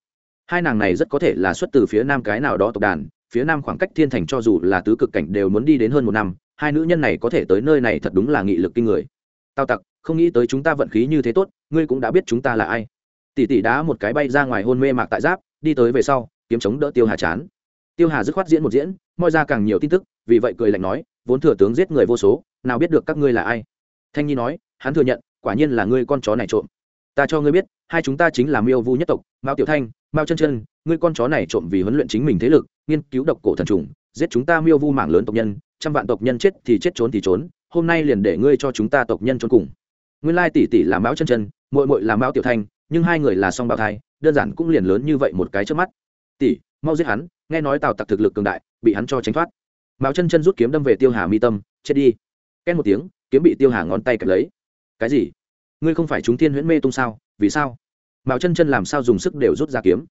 Hai nàng này rất có thể là xuất từ phía nam cái nào đó tộc đàn, phía nam khoảng cách thiên thành cho dù là tứ cực cảnh đều muốn đi đến hơn một năm, hai nữ nhân này có thể tới nơi này thật đúng là nghị lực kinh người. Tao tặc, không nghĩ tới chúng ta vận khí như thế tốt, ngươi cũng đã biết chúng ta là ai. Tỷ tỷ đá một cái bay ra ngoài hôn mê mạc tại giáp, đi tới về sau, kiếm chống đỡ tiêu hà chán. Tiêu hà dứt khoát diễn một diễn, moi ra càng nhiều tin tức, vì vậy cười lạnh nói vốn thừa tướng giết người vô số, nào biết được các ngươi là ai. Thanh nhi nói, hắn thừa nhận, quả nhiên là ngươi con chó này trộm. Ta cho ngươi biết, hai chúng ta chính là miêu vu nhất tộc, mao tiểu thanh, mao chân chân, ngươi con chó này trộm vì huấn luyện chính mình thế lực, nghiên cứu độc cổ thần trùng, giết chúng ta miêu vu mảng lớn tộc nhân, trăm vạn tộc nhân chết thì chết trốn thì trốn, hôm nay liền để ngươi cho chúng ta tộc nhân trốn cùng. Nguyên lai tỷ tỷ là mao chân chân, muội muội là mao tiểu thanh, nhưng hai người là song bào thai, đơn giản cũng liền lớn như vậy một cái trước mắt. Tỷ, mau giết hắn, nghe nói tào tặc thực lực cường đại, bị hắn cho tránh thoát. Mạo chân chân rút kiếm đâm về tiêu hà mi tâm, chết đi. Két một tiếng, kiếm bị tiêu hà ngón tay kẹp lấy. Cái gì? Ngươi không phải chúng thiên huyễn mê tung sao? Vì sao? Mạo chân chân làm sao dùng sức đều rút ra kiếm?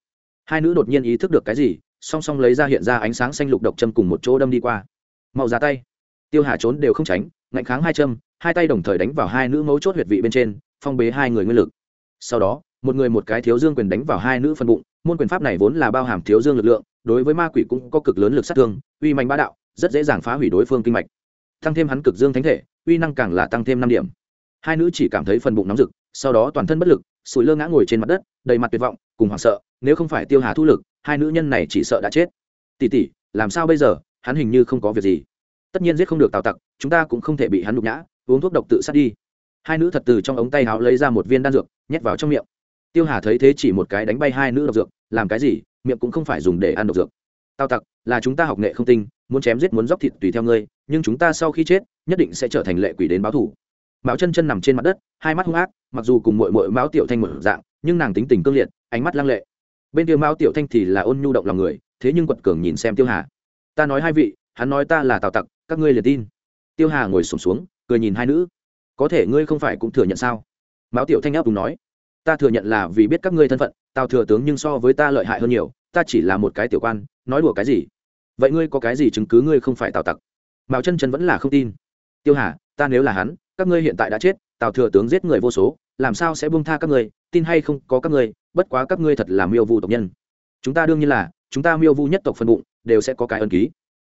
Hai nữ đột nhiên ý thức được cái gì, song song lấy ra hiện ra ánh sáng xanh lục độc châm cùng một chỗ đâm đi qua. Mau ra tay. Tiêu hà trốn đều không tránh, ngạnh kháng hai châm, hai tay đồng thời đánh vào hai nữ mấu chốt huyệt vị bên trên, phong bế hai người nguyên lực. Sau đó, một người một cái thiếu dương quyền đánh vào hai nữ phân bụng, môn quyền pháp này vốn là bao hàm thiếu dương lực lượng, đối với ma quỷ cũng có cực lớn lực sát thương, uy mạnh bá đạo rất dễ dàng phá hủy đối phương kinh mạch. Tăng thêm hắn cực dương thánh thể, uy năng càng là tăng thêm năm điểm. Hai nữ chỉ cảm thấy phần bụng nóng rực, sau đó toàn thân bất lực, sủi lơ ngã ngồi trên mặt đất, đầy mặt tuyệt vọng, cùng hoảng sợ, nếu không phải tiêu hà thu lực, hai nữ nhân này chỉ sợ đã chết. Tỉ tỉ làm sao bây giờ? Hắn hình như không có việc gì. Tất nhiên giết không được tào tặc, chúng ta cũng không thể bị hắn nhục nhã, uống thuốc độc tự sát đi. Hai nữ thật từ trong ống tay áo lấy ra một viên đan dược, nhét vào trong miệng. Tiêu hà thấy thế chỉ một cái đánh bay hai nữ độc dược, làm cái gì? Miệng cũng không phải dùng để ăn độc dược. Tào tặc, là chúng ta học nghệ không tinh muốn chém giết muốn dóc thịt tùy theo ngươi nhưng chúng ta sau khi chết nhất định sẽ trở thành lệ quỷ đến báo thủ mão chân chân nằm trên mặt đất hai mắt hung ác mặc dù cùng mội mội mão tiểu thanh một dạng nhưng nàng tính tình cương liệt ánh mắt lăng lệ. Bên kia mão tiểu thanh thì là ôn nhu động lòng người thế nhưng quật cường nhìn xem tiêu hà. Ta nói hai vị hắn nói ta là tào tặc các ngươi liền tin. Tiêu hà ngồi sùng xuống, xuống cười nhìn hai nữ. Có thể ngươi không phải cũng thừa nhận sao? Mão tiểu thanh áp đúng nói. Ta thừa nhận là vì biết các ngươi thân phận tào thừa tướng nhưng so với ta lợi hại hơn nhiều ta chỉ là một cái tiểu quan nói đùa cái gì? Vậy ngươi có cái gì chứng cứ ngươi không phải tào tặc? Mạo chân chân vẫn là không tin. Tiêu hà, ta nếu là hắn, các ngươi hiện tại đã chết, tào thừa tướng giết người vô số, làm sao sẽ buông tha các ngươi, tin hay không có các ngươi, bất quá các ngươi thật là miêu vu tộc nhân. Chúng ta đương nhiên là, chúng ta miêu vu nhất tộc phân bụng, đều sẽ có cái ân ký.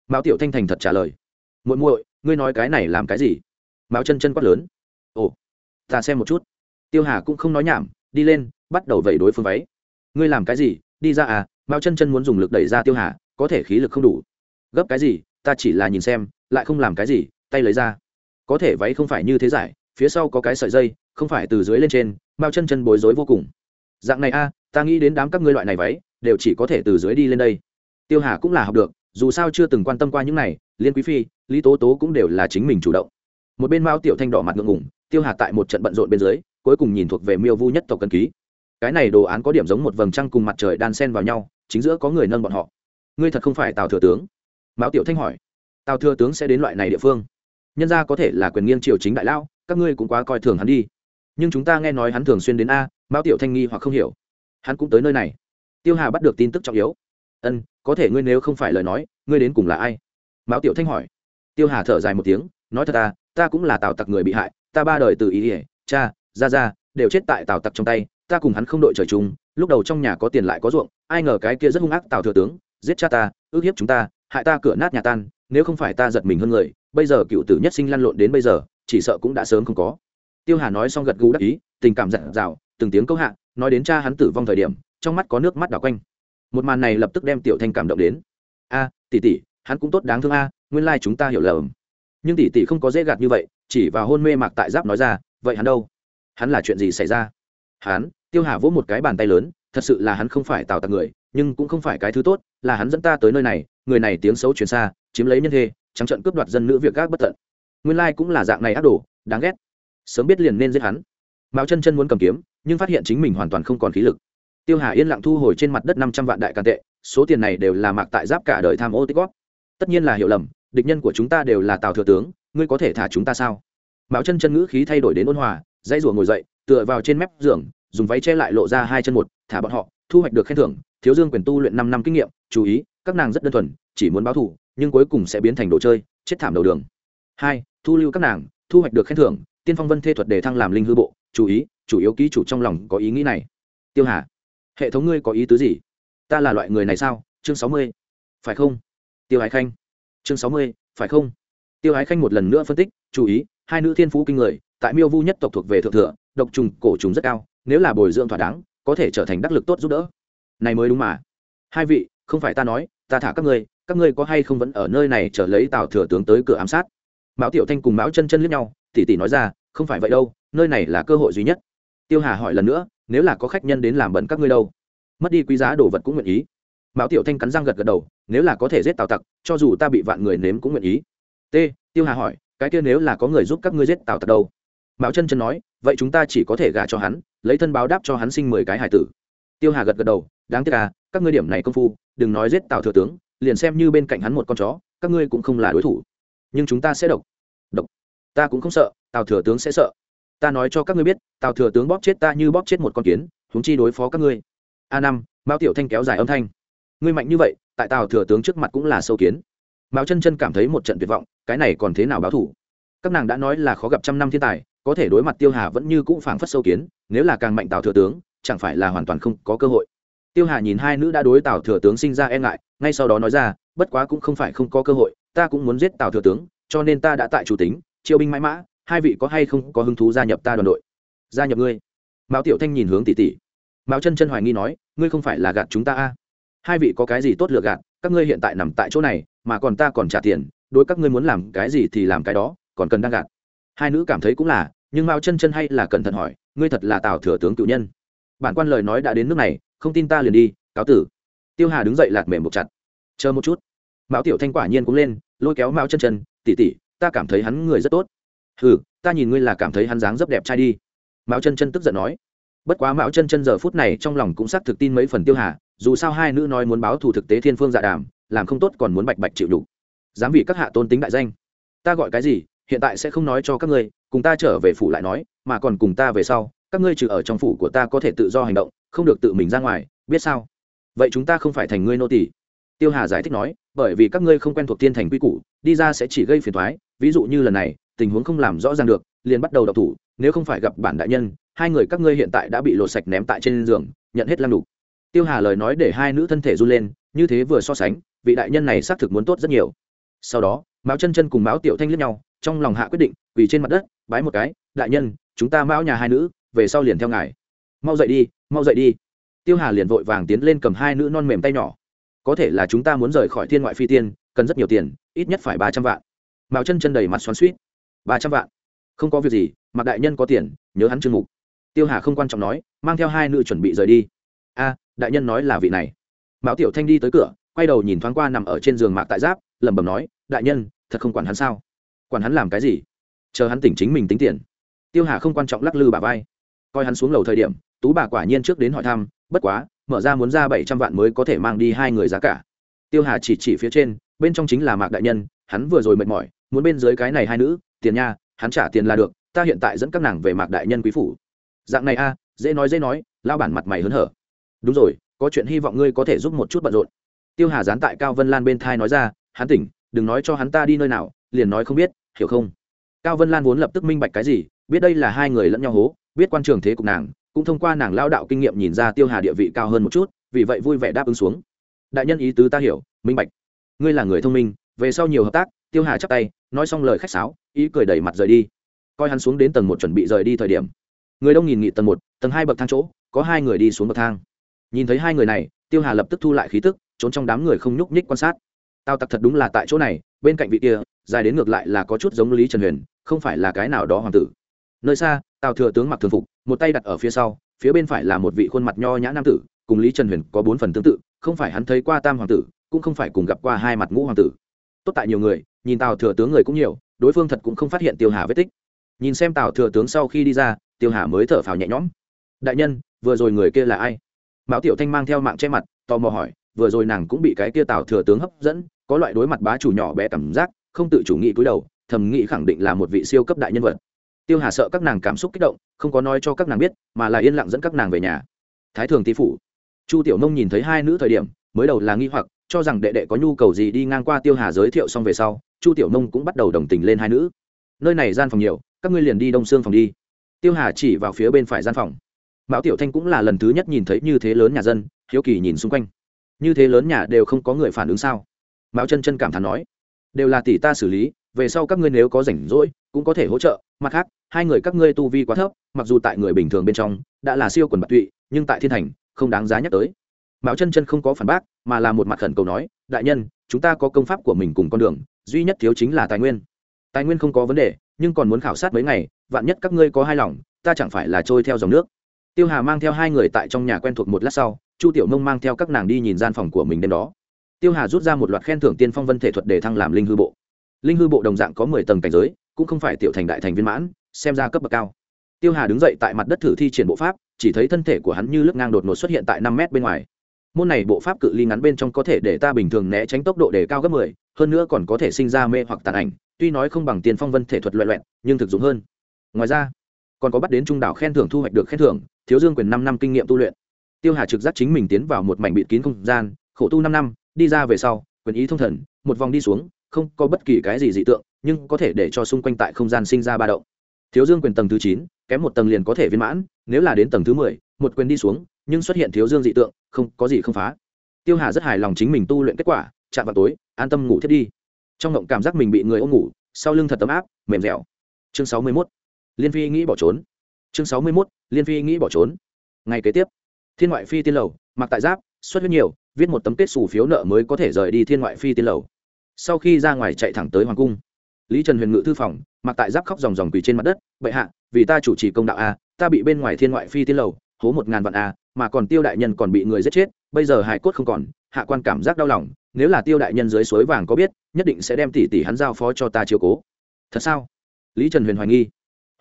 Mạo tiểu thanh thành thật trả lời. Muội muội, ngươi nói cái này làm cái gì? Mạo chân chân quát lớn. Ồ, ta xem một chút. Tiêu hà cũng không nói nhảm, đi lên, bắt đầu vẩy đối phương váy. Ngươi làm cái gì? Đi ra à? Mạo chân chân muốn dùng lực đẩy ra tiêu hà có thể khí lực không đủ. Gấp cái gì, ta chỉ là nhìn xem, lại không làm cái gì, tay lấy ra. Có thể váy không phải như thế giải, phía sau có cái sợi dây, không phải từ dưới lên trên bao chân chân bối rối vô cùng. Dạng này a, ta nghĩ đến đám các ngươi loại này váy, đều chỉ có thể từ dưới đi lên đây. Tiêu hà cũng là học được, dù sao chưa từng quan tâm qua những này, liên quý phi, lý tố tố cũng đều là chính mình chủ động. Một bên mao tiểu thanh đỏ mặt ngượng ngủng tiêu hà tại một trận bận rộn bên dưới, cuối cùng nhìn thuộc về miêu vu nhất tộc cân ký. Cái này đồ án có điểm giống một vầng trăng cùng mặt trời đan sen vào nhau, chính giữa có người nâng bọn họ ngươi thật không phải tào thừa tướng mão tiểu thanh hỏi tào thừa tướng sẽ đến loại này địa phương nhân ra có thể là quyền nghiêng triều chính đại lao các ngươi cũng quá coi thường hắn đi nhưng chúng ta nghe nói hắn thường xuyên đến a mão tiểu thanh nghi hoặc không hiểu hắn cũng tới nơi này tiêu hà bắt được tin tức trọng yếu ân có thể ngươi nếu không phải lời nói ngươi đến cùng là ai mão tiểu thanh hỏi tiêu hà thở dài một tiếng nói thật ta ta cũng là tào tặc người bị hại ta ba đời từ ý ỉa cha ra ra đều chết tại tào tặc trong tay ta cùng hắn không đội trời chung lúc đầu trong nhà có tiền lại có ruộng ai ngờ cái kia rất hung ác tào thừa tướng giết cha ta, ước hiếp chúng ta, hại ta cửa nát nhà tan, nếu không phải ta giật mình hơn người, bây giờ cựu tử nhất sinh lăn lộn đến bây giờ, chỉ sợ cũng đã sớm không có. Tiêu hà nói xong gật gù đắc ý, tình cảm dặn dào, từng tiếng câu hạ, nói đến cha hắn tử vong thời điểm, trong mắt có nước mắt đảo quanh. Một màn này lập tức đem tiểu thanh cảm động đến. A, tỷ tỷ, hắn cũng tốt đáng thương a, nguyên lai chúng ta hiểu lầm. Nhưng tỷ tỷ không có dễ gạt như vậy, chỉ vào hôn mê mạc tại giáp nói ra, vậy hắn đâu? Hắn là chuyện gì xảy ra? Hắn? Tiêu hà vỗ một cái bàn tay lớn, thật sự là hắn không phải tào tặc người nhưng cũng không phải cái thứ tốt, là hắn dẫn ta tới nơi này, người này tiếng xấu truyền xa, chiếm lấy nhân thê, trắng trận cướp đoạt dân nữ việc gác bất tận. Nguyên lai cũng là dạng này ác đồ, đáng ghét. Sớm biết liền nên giết hắn. Mao chân chân muốn cầm kiếm, nhưng phát hiện chính mình hoàn toàn không còn khí lực. Tiêu hà yên lặng thu hồi trên mặt đất năm trăm vạn đại can tệ, số tiền này đều là mạc tại giáp cả đời tham ô tích góp. Tất nhiên là hiểu lầm, địch nhân của chúng ta đều là tào thừa tướng, ngươi có thể thả chúng ta sao? Mạo chân chân ngữ khí thay đổi đến ôn hòa, dãy rủa ngồi dậy, tựa vào trên mép giường, dùng váy che lại lộ ra hai chân một, thả bọn họ thu hoạch được khen thưởng, thiếu dương quyền tu luyện năm năm kinh nghiệm, chú ý, các nàng rất đơn thuần, chỉ muốn báo thù, nhưng cuối cùng sẽ biến thành đồ chơi, chết thảm đầu đường. Hai, thu lưu các nàng, thu hoạch được khen thưởng, tiên phong vân thê thuật đề thăng làm linh hư bộ, chú ý, chủ yếu ký chủ trong lòng có ý nghĩ này. Tiêu hà, hệ thống ngươi có ý tứ gì? Ta là loại người này sao? Chương sáu mươi, phải không? Tiêu Ái khanh, chương sáu mươi, phải không? Tiêu Ái khanh một lần nữa phân tích, chú ý, hai nữ thiên phú kinh người, tại miêu vu nhất tộc thuộc về thượng thừa, độc trùng, cổ trùng rất cao, nếu là bồi dưỡng thỏa đáng có thể trở thành đắc lực tốt giúp đỡ. Này mới đúng mà. Hai vị, không phải ta nói, ta thả các ngươi các ngươi có hay không vẫn ở nơi này chờ lấy tào thừa tướng tới cửa ám sát? Mão tiểu thanh cùng mão chân chân liếc nhau, tỉ tỉ nói ra, không phải vậy đâu, nơi này là cơ hội duy nhất. Tiêu hà hỏi lần nữa, nếu là có khách nhân đến làm bẩn các ngươi đâu? Mất đi quý giá đồ vật cũng nguyện ý. Mão tiểu thanh cắn răng gật gật đầu, nếu là có thể giết tào tặc, cho dù ta bị vạn người nếm cũng nguyện ý. T, tiêu hà hỏi, cái kia nếu là có người giúp các ngươi giết tào tặc đâu? Mão chân chân nói vậy chúng ta chỉ có thể gả cho hắn, lấy thân báo đáp cho hắn sinh mười cái hải tử. Tiêu hà gật gật đầu, đáng tiếc à các ngươi điểm này công phu, đừng nói giết tào thừa tướng, liền xem như bên cạnh hắn một con chó, các ngươi cũng không là đối thủ. Nhưng chúng ta sẽ độc. Độc. Ta cũng không sợ, tào thừa tướng sẽ sợ. Ta nói cho các ngươi biết, tào thừa tướng bóp chết ta như bóp chết một con kiến húng chi đối phó các ngươi. A năm, mao tiểu thanh kéo dài âm thanh. Ngươi mạnh như vậy, tại tào thừa tướng trước mặt cũng là sâu kiến. Mao chân chân cảm thấy một trận tuyệt vọng, cái này còn thế nào báo thủ? Các nàng đã nói là khó gặp trăm năm thiên tài có thể đối mặt tiêu hà vẫn như cũ phảng phất sâu kiến, nếu là càng mạnh tào thừa tướng, chẳng phải là hoàn toàn không có cơ hội. Tiêu hà nhìn hai nữ đã đối tào thừa tướng sinh ra e ngại, ngay sau đó nói ra, bất quá cũng không phải không có cơ hội, ta cũng muốn giết tào thừa tướng, cho nên ta đã tại chủ tính, chiêu binh mãi mã, hai vị có hay không có hứng thú gia nhập ta đoàn đội? Gia nhập ngươi? Mạo tiểu thanh nhìn hướng tỷ tỷ. Mạo chân chân hoài nghi nói, ngươi không phải là gạt chúng ta a? Hai vị có cái gì tốt lựa gạt, các ngươi hiện tại nằm tại chỗ này, mà còn ta còn trả tiền, đối các ngươi muốn làm cái gì thì làm cái đó, còn cần đang gạt. Hai nữ cảm thấy cũng là nhưng mao chân chân hay là cẩn thận hỏi, ngươi thật là tào thừa tướng cựu nhân. Bản quan lời nói đã đến nước này, không tin ta liền đi, cáo tử. Tiêu hà đứng dậy lạt mềm một chặt. Chờ một chút. Mão tiểu thanh quả nhiên cũng lên, lôi kéo mao chân chân tỉ tỉ ta cảm thấy hắn người rất tốt. Ừ ta nhìn ngươi là cảm thấy hắn dáng rất đẹp trai đi. Mao chân chân tức giận nói. Bất quá mão chân chân giờ phút này trong lòng cũng xác thực tin mấy phần tiêu hà, dù sao hai nữ nói muốn báo thù thực tế thiên phương dạ đàm, làm không tốt còn muốn bạch bạch chịu đủ. Dám vì các hạ tôn tính đại danh. Ta gọi cái gì, hiện tại sẽ không nói cho các ngươi cùng ta trở về phủ lại nói, mà còn cùng ta về sau, các ngươi trừ ở trong phủ của ta có thể tự do hành động, không được tự mình ra ngoài, biết sao? Vậy chúng ta không phải thành ngươi nô tỷ tiêu hà giải thích nói, bởi vì các ngươi không quen thuộc tiên thành quy củ, đi ra sẽ chỉ gây phiền thoái ví dụ như lần này, tình huống không làm rõ ràng được, liền bắt đầu đọc thủ, nếu không phải gặp bản đại nhân, hai người các ngươi hiện tại đã bị lột sạch ném tại trên giường, nhận hết lăng đục. Tiêu hà lời nói để hai nữ thân thể run lên, như thế vừa so sánh, vị đại nhân này xác thực muốn tốt rất nhiều. Sau đó, mão chân chân cùng mão tiểu thanh liếc nhau trong lòng hạ quyết định vì trên mặt đất, bái một cái, đại nhân, chúng ta mão nhà hai nữ, về sau liền theo ngài. Mau dậy đi, mau dậy đi. Tiêu hà liền vội vàng tiến lên cầm hai nữ non mềm tay nhỏ. Có thể là chúng ta muốn rời khỏi thiên ngoại phi tiên, cần rất nhiều tiền, ít nhất phải ba trăm vạn. Mạo chân chân đầy mặt xoắn suýt ba trăm vạn? Không có việc gì, mặc đại nhân có tiền, nhớ hắn chương mục. Tiêu hà không quan trọng nói, mang theo hai nữ chuẩn bị rời đi. A, đại nhân nói là vị này. Mạo tiểu thanh đi tới cửa, quay đầu nhìn thoáng qua nằm ở trên giường mạc tại giáp, lẩm bẩm nói, đại nhân, thật không quản hắn sao? Quản hắn làm cái gì? Chờ hắn tỉnh chính mình tính tiền. Tiêu hà không quan trọng lắc lư bà vai. Coi hắn xuống lầu thời điểm, tú bà quả nhiên trước đến hỏi thăm, bất quá, mở ra muốn ra bảy trăm vạn mới có thể mang đi hai người giá cả. Tiêu hà chỉ chỉ phía trên, bên trong chính là mạc đại nhân, hắn vừa rồi mệt mỏi, muốn bên dưới cái này hai nữ, tiền nha, hắn trả tiền là được, ta hiện tại dẫn các nàng về mạc đại nhân quý phủ. Dạng này a, dễ nói dễ nói lao bản mặt mày hớn hở. Đúng rồi, có chuyện hy vọng ngươi có thể giúp một chút bận rộn. Tiêu hà dán tại cao vân lan bên thai nói ra, hắn tỉnh, đừng nói cho hắn ta đi nơi nào liền nói không biết, hiểu không? Cao vân lan vốn lập tức minh bạch cái gì, biết đây là hai người lẫn nhau hố, biết quan trường thế cục nàng, cũng thông qua nàng lao đạo kinh nghiệm nhìn ra tiêu hà địa vị cao hơn một chút, vì vậy vui vẻ đáp ứng xuống. Đại nhân ý tứ ta hiểu, minh bạch. Ngươi là người thông minh, về sau nhiều hợp tác, tiêu hà chắp tay, nói xong lời khách sáo, ý cười đẩy mặt rời đi. Coi hắn xuống đến tầng một chuẩn bị rời đi thời điểm. Người đông nghìn nghị tầng một, tầng hai bậc thang chỗ, có hai người đi xuống bậc thang. Nhìn thấy hai người này, tiêu hà lập tức thu lại khí tức, trốn trong đám người không nhúc nhích quan sát. Tao tặc thật đúng là tại chỗ này, bên cạnh vị kia dài đến ngược lại là có chút giống lý trần huyền, không phải là cái nào đó hoàng tử. Nơi xa, tào thừa tướng mặc thường phục, một tay đặt ở phía sau, phía bên phải là một vị khuôn mặt nho nhã nam tử, cùng lý trần huyền có bốn phần tương tự, không phải hắn thấy qua tam hoàng tử, cũng không phải cùng gặp qua hai mặt ngũ hoàng tử. Tốt tại nhiều người, nhìn tào thừa tướng người cũng nhiều, đối phương thật cũng không phát hiện tiêu hà vết tích. Nhìn xem tào thừa tướng sau khi đi ra, tiêu hà mới thở phào nhẹ nhõm. Đại nhân, vừa rồi người kia là ai? Mão tiểu thanh mang theo mạng che mặt, tò mò hỏi, vừa rồi nàng cũng bị cái kia tào thừa tướng hấp dẫn, có loại đối mặt bá chủ nhỏ bé cảm giác không tự chủ nghĩ cúi đầu, thầm nghĩ khẳng định là một vị siêu cấp đại nhân vật. Tiêu hà sợ các nàng cảm xúc kích động, không có nói cho các nàng biết, mà là yên lặng dẫn các nàng về nhà. Thái thường tý phủ. Chu tiểu nông nhìn thấy hai nữ thời điểm, mới đầu là nghi hoặc, cho rằng đệ đệ có nhu cầu gì đi ngang qua tiêu hà giới thiệu xong về sau, chu tiểu nông cũng bắt đầu đồng tình lên hai nữ. Nơi này gian phòng nhiều, các ngươi liền đi đông xương phòng đi. Tiêu hà chỉ vào phía bên phải gian phòng. Mão tiểu thanh cũng là lần thứ nhất nhìn thấy như thế lớn nhà dân, hiếu kỳ nhìn xung quanh. Như thế lớn nhà đều không có người phản ứng sao? Mão chân chân cảm thán nói đều là tỷ ta xử lý, về sau các ngươi nếu có rảnh rỗi, cũng có thể hỗ trợ. Mặt khác, hai người các ngươi tu vi quá thấp, mặc dù tại người bình thường bên trong, đã là siêu quần bạc tụy, nhưng tại thiên thành, không đáng giá nhắc tới. Mạo chân chân không có phản bác, mà là một mặt khẩn cầu nói, đại nhân, chúng ta có công pháp của mình cùng con đường, duy nhất thiếu chính là tài nguyên. Tài nguyên không có vấn đề, nhưng còn muốn khảo sát mấy ngày, vạn nhất các ngươi có hai lòng, ta chẳng phải là trôi theo dòng nước. Tiêu hà mang theo hai người tại trong nhà quen thuộc một lát sau, chu tiểu mông mang theo các nàng đi nhìn gian phòng của mình đêm đó tiêu hà rút ra một loạt khen thưởng tiên phong vân thể thuật để thăng làm linh hư bộ. Linh hư bộ đồng dạng có mười tầng cảnh giới, cũng không phải tiểu thành đại thành viên mãn, xem ra cấp bậc cao. Tiêu hà đứng dậy tại mặt đất thử thi triển bộ pháp, chỉ thấy thân thể của hắn như lướt ngang đột ngột xuất hiện tại năm mét bên ngoài. Môn này bộ pháp cự ly ngắn bên trong có thể để ta bình thường né tránh tốc độ để cao gấp mười, hơn nữa còn có thể sinh ra mê hoặc tàn ảnh, tuy nói không bằng tiền phong vân thể thuật loại loẹn nhưng thực dụng hơn. Ngoài ra, còn có bắt đến trung đảo khen thưởng thu hoạch được khen thưởng, thiếu dương quyền năm năm kinh nghiệm tu luyện. Tiêu hà trực giác chính mình tiến vào một mảnh bịt kín không gian, khổ tu năm năm đi ra về sau, quyền ý thông thần, một vòng đi xuống, không có bất kỳ cái gì dị tượng, nhưng có thể để cho xung quanh tại không gian sinh ra ba động. Thiếu dương quyền tầng thứ chín, kém một tầng liền có thể viên mãn, nếu là đến tầng thứ mười, một quyền đi xuống, nhưng xuất hiện thiếu dương dị tượng, không, có gì không phá. Tiêu hà rất hài lòng chính mình tu luyện kết quả, chạm vào tối, an tâm ngủ thiết đi. Trong ngộng cảm giác mình bị người ôm ngủ, sau lưng thật ấm áp, mềm dẻo. Chương sáu mươi mốt, liên phi nghĩ bỏ trốn. Chương sáu mươi mốt, liên phi nghĩ bỏ trốn. Ngày kế tiếp, thiên ngoại phi tiên lầu, mặc tại giáp xuất huyết nhiều, viết một tấm kết xù phiếu nợ mới có thể rời đi thiên ngoại phi tiên lầu. Sau khi ra ngoài chạy thẳng tới hoàng cung, lý trần huyền ngự thư phòng, mặc tại giáp khóc dòng dòng quỳ trên mặt đất, bệ hạ, vì ta chủ trì công đạo a, ta bị bên ngoài thiên ngoại phi tiên lầu, hố một ngàn vạn a, mà còn tiêu đại nhân còn bị người giết chết, bây giờ hải cốt không còn, hạ quan cảm giác đau lòng, nếu là tiêu đại nhân dưới suối vàng có biết, nhất định sẽ đem tỷ tỷ hắn giao phó cho ta chiếu cố. Thật sao? Lý trần huyền hoài nghi.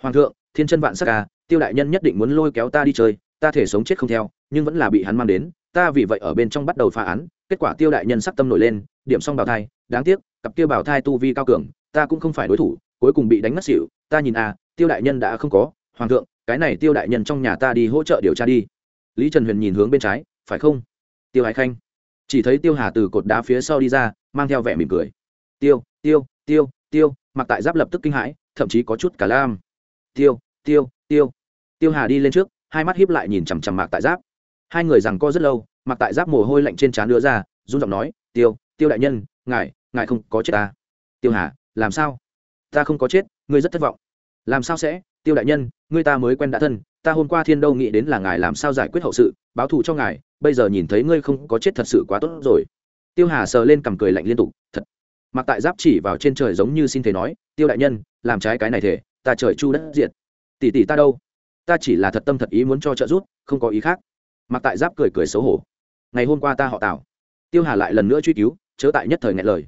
Hoàng thượng, thiên chân vạn sắc a, tiêu đại nhân nhất định muốn lôi kéo ta đi chơi, ta thể sống chết không theo, nhưng vẫn là bị hắn mang đến ta vì vậy ở bên trong bắt đầu phá án, kết quả tiêu đại nhân sắc tâm nổi lên, điểm xong bào thai, đáng tiếc, cặp tiêu bào thai tu vi cao cường, ta cũng không phải đối thủ, cuối cùng bị đánh mất xỉu, ta nhìn a tiêu đại nhân đã không có, hoàng thượng, cái này tiêu đại nhân trong nhà ta đi hỗ trợ điều tra đi. Lý trần huyền nhìn hướng bên trái, phải không? Tiêu ái khanh. Chỉ thấy tiêu hà từ cột đá phía sau đi ra, mang theo vẻ mỉm cười. Tiêu tiêu tiêu tiêu, mặc tại giáp lập tức kinh hãi, thậm chí có chút cả lam. Tiêu tiêu tiêu. Tiêu hà đi lên trước, hai mắt hiếp lại nhìn chằm chằm mạc tại giáp hai người rằng co rất lâu, mặc tại giáp mồ hôi lạnh trên trán đưa ra, run giọng nói, tiêu tiêu đại nhân, ngài ngài không có chết ta. Tiêu hà, làm sao? Ta không có chết, ngươi rất thất vọng. Làm sao sẽ? Tiêu đại nhân, ngươi ta mới quen đã thân, ta hôm qua thiên đâu nghĩ đến là ngài làm sao giải quyết hậu sự, báo thù cho ngài, bây giờ nhìn thấy ngươi không có chết thật sự quá tốt rồi. Tiêu hà sờ lên cằm cười lạnh liên tục, thật. Mặc tại giáp chỉ vào trên trời giống như xin thể nói, tiêu đại nhân, làm trái cái này thể ta trời chu đất diệt. Tỷ tỷ ta đâu? Ta chỉ là thật tâm thật ý muốn cho trợ giúp, không có ý khác mặc tại giáp cười cười xấu hổ. Ngày hôm qua ta họ tào. Tiêu hà lại lần nữa truy cứu, chớ tại nhất thời ngại lời.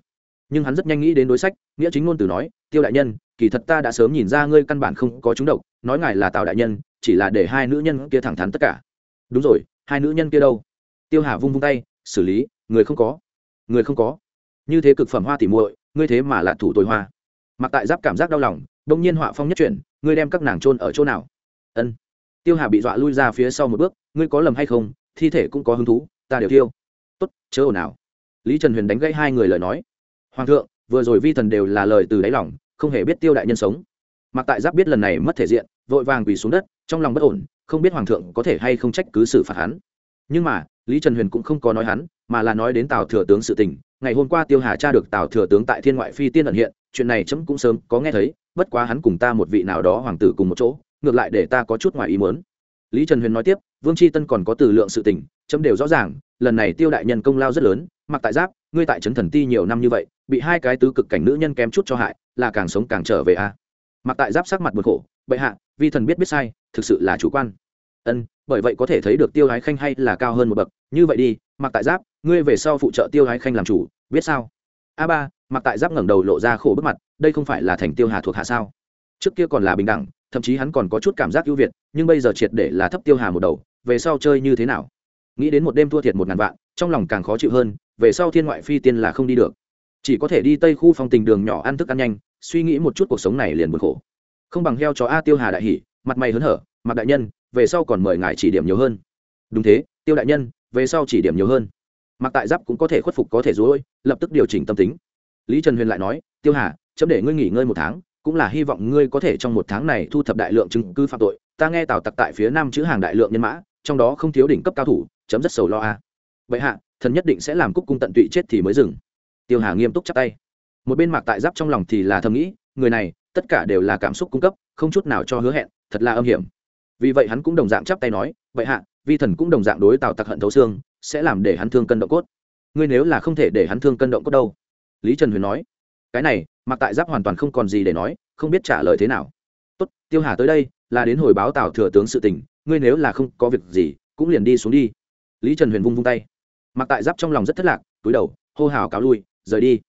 Nhưng hắn rất nhanh nghĩ đến đối sách, nghĩa chính ngôn từ nói, tiêu đại nhân, kỳ thật ta đã sớm nhìn ra ngươi căn bản không có chúng độc, nói ngài là tào đại nhân, chỉ là để hai nữ nhân kia thẳng thắn tất cả. Đúng rồi, hai nữ nhân kia đâu? Tiêu hà vung vung tay, xử lý, người không có. Người không có. Như thế cực phẩm hoa tỉ muội, ngươi thế mà là thủ tồi hoa. Mặc tại giáp cảm giác đau lòng đông nhiên họa phong nhất chuyển, ngươi đem các nàng trôn ở chỗ nào? Ân. Tiêu hà bị dọa lui ra phía sau một bước ngươi có lầm hay không, thi thể cũng có hứng thú, ta đều tiêu tốt, chớ ồn ào. Lý trần huyền đánh gãy hai người lời nói. Hoàng thượng, vừa rồi vi thần đều là lời từ đáy lòng, không hề biết tiêu đại nhân sống. Mặc tại giáp biết lần này mất thể diện, vội vàng quỳ xuống đất, trong lòng bất ổn, không biết hoàng thượng có thể hay không trách cứ xử phạt hắn. Nhưng mà, lý trần huyền cũng không có nói hắn, mà là nói đến tào thừa tướng sự tình. Ngày hôm qua tiêu hà tra được tào thừa tướng tại thiên ngoại phi tiên ẩn hiện, chuyện này chấm cũng sớm có nghe thấy, bất quá hắn cùng ta một vị nào đó hoàng tử cùng một chỗ, ngược lại để ta có chút ngoài ý muốn lý trần huyền nói tiếp, vương tri tân còn có từ lượng sự tình, chấm đều rõ ràng, lần này tiêu đại nhân công lao rất lớn, mặc tại giáp, ngươi tại trấn thần ti nhiều năm như vậy, bị hai cái tứ cực cảnh nữ nhân kém chút cho hại, là càng sống càng trở về a. À. mặc tại giáp sắc mặt bực khổ, bệ hạ, vi thần biết biết sai, thực sự là chủ quan. Ân, bởi vậy có thể thấy được tiêu ái khanh hay là cao hơn một bậc, như vậy đi, mặc tại giáp, ngươi về sau phụ trợ tiêu ái khanh làm chủ, biết sao? A ba, mặc tại giáp ngẩng đầu lộ ra khổ bức mặt, đây không phải là thành tiêu hà thuộc hạ sao? Trước kia còn là bình đẳng thậm chí hắn còn có chút cảm giác ưu việt, nhưng bây giờ triệt để là thấp tiêu hà một đầu, về sau chơi như thế nào? Nghĩ đến một đêm thua thiệt một ngàn vạn, trong lòng càng khó chịu hơn, về sau thiên ngoại phi tiên là không đi được. Chỉ có thể đi tây khu phong tình đường nhỏ ăn thức ăn nhanh, suy nghĩ một chút cuộc sống này liền buồn khổ. Không bằng heo chó a tiêu hà đại hỉ, mặt mày hớn hở mặc đại nhân, về sau còn mời ngài chỉ điểm nhiều hơn. Đúng thế, tiêu đại nhân, về sau chỉ điểm nhiều hơn. Mặc tại giáp cũng có thể khuất phục có thể dối lập tức điều chỉnh tâm tính. Lý trần huyền lại nói, tiêu hà, chấm để ngươi nghỉ ngơi một tháng cũng là hy vọng ngươi có thể trong một tháng này thu thập đại lượng chứng cứ phạm tội. Ta nghe tào tặc tại phía nam chữ hàng đại lượng nhân mã, trong đó không thiếu đỉnh cấp cao thủ, chấm rất sầu lo a. Vậy hạ, thần nhất định sẽ làm cúc cung tận tụy chết thì mới dừng. Tiêu hà nghiêm túc chắp tay. Một bên mạc tại giáp trong lòng thì là thầm nghĩ, người này, tất cả đều là cảm xúc cung cấp, không chút nào cho hứa hẹn, thật là âm hiểm. Vì vậy hắn cũng đồng dạng chắp tay nói, vậy hạ, vi thần cũng đồng dạng đối tào tặc hận thấu xương, sẽ làm để hắn thương cân động cốt. Ngươi nếu là không thể để hắn thương cân động cốt đâu. Lý trần huyền nói cái này, mặc tại giáp hoàn toàn không còn gì để nói, không biết trả lời thế nào. Tốt, tiêu hà tới đây, là đến hồi báo tào thừa tướng sự tình, ngươi nếu là không có việc gì, cũng liền đi xuống đi. Lý trần huyền vung vung tay. Mặc tại giáp trong lòng rất thất lạc, túi đầu, hô hào cáo lui, rời đi.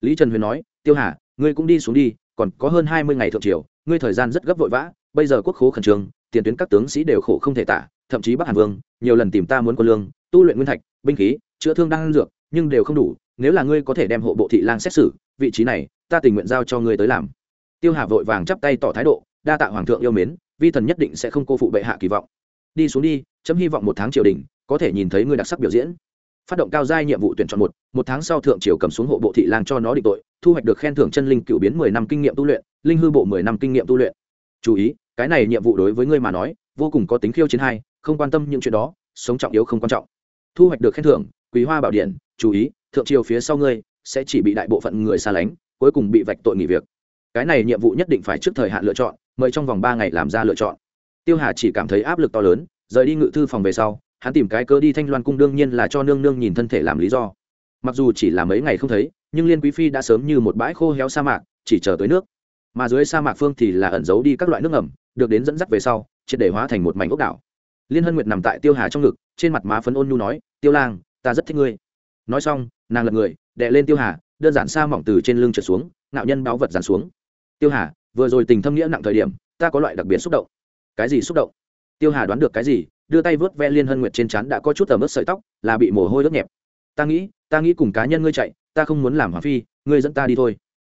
Lý trần huyền nói, tiêu hà, ngươi cũng đi xuống đi, còn có hơn hai mươi ngày thượng triều, ngươi thời gian rất gấp vội vã, bây giờ quốc khố khẩn trương, tiền tuyến các tướng sĩ đều khổ không thể tả, thậm chí bắc hàn vương, nhiều lần tìm ta muốn quân lương, tu luyện nguyên thạch, binh khí, chữa thương đang dược, nhưng đều không đủ nếu là ngươi có thể đem hộ bộ thị lang xét xử, vị trí này, ta tình nguyện giao cho ngươi tới làm. Tiêu hà vội vàng chắp tay tỏ thái độ, đa tạ hoàng thượng yêu mến, vi thần nhất định sẽ không cô phụ bệ hạ kỳ vọng. Đi xuống đi, chấm hy vọng một tháng triều đình, có thể nhìn thấy ngươi đặc sắc biểu diễn. Phát động cao giai nhiệm vụ tuyển chọn một một tháng sau thượng triều cầm xuống hộ bộ thị lang cho nó định tội, thu hoạch được khen thưởng chân linh cựu biến mười năm kinh nghiệm tu luyện, linh hư bộ mười năm kinh nghiệm tu luyện. Chú ý, cái này nhiệm vụ đối với ngươi mà nói, vô cùng có tính khiêu chiến hai không quan tâm những chuyện đó, sống trọng yếu không quan trọng. Thu hoạch được khen thưởng quý hoa bảo điện, chú ý, thượng triều phía sau ngươi sẽ chỉ bị đại bộ phận người xa lánh, cuối cùng bị vạch tội nghỉ việc. Cái này nhiệm vụ nhất định phải trước thời hạn lựa chọn, mời trong vòng ba ngày làm ra lựa chọn. Tiêu hà chỉ cảm thấy áp lực to lớn, rời đi ngự thư phòng về sau, hắn tìm cái cơ đi thanh loan cung đương nhiên là cho nương nương nhìn thân thể làm lý do. Mặc dù chỉ là mấy ngày không thấy, nhưng liên quý phi đã sớm như một bãi khô héo sa mạc, chỉ chờ tới nước. Mà dưới sa mạc phương thì là ẩn giấu đi các loại nước ngầm, được đến dẫn dắt về sau, triệt để hóa thành một mảnh ốc đảo. Liên hân nguyệt nằm tại tiêu hà trong ngực, trên mặt má phấn ôn nhu nói, tiêu lang ta rất thích ngươi. Nói xong, nàng lật người đệ lên tiêu hà, đơn giản sa mỏng từ trên lưng trượt xuống nạo nhân báo vật dàn xuống. Tiêu hà, vừa rồi tình thâm nghĩa nặng thời điểm, ta có loại đặc biệt xúc động. Cái gì xúc động? Tiêu hà đoán được cái gì, đưa tay vớt ve liên hân nguyệt trên trán đã có chút tầm ướt sợi tóc, là bị mồ hôi ướt nhẹp. Ta nghĩ ta nghĩ cùng cá nhân ngươi chạy, ta không muốn làm hoàng phi, ngươi dẫn ta đi thôi.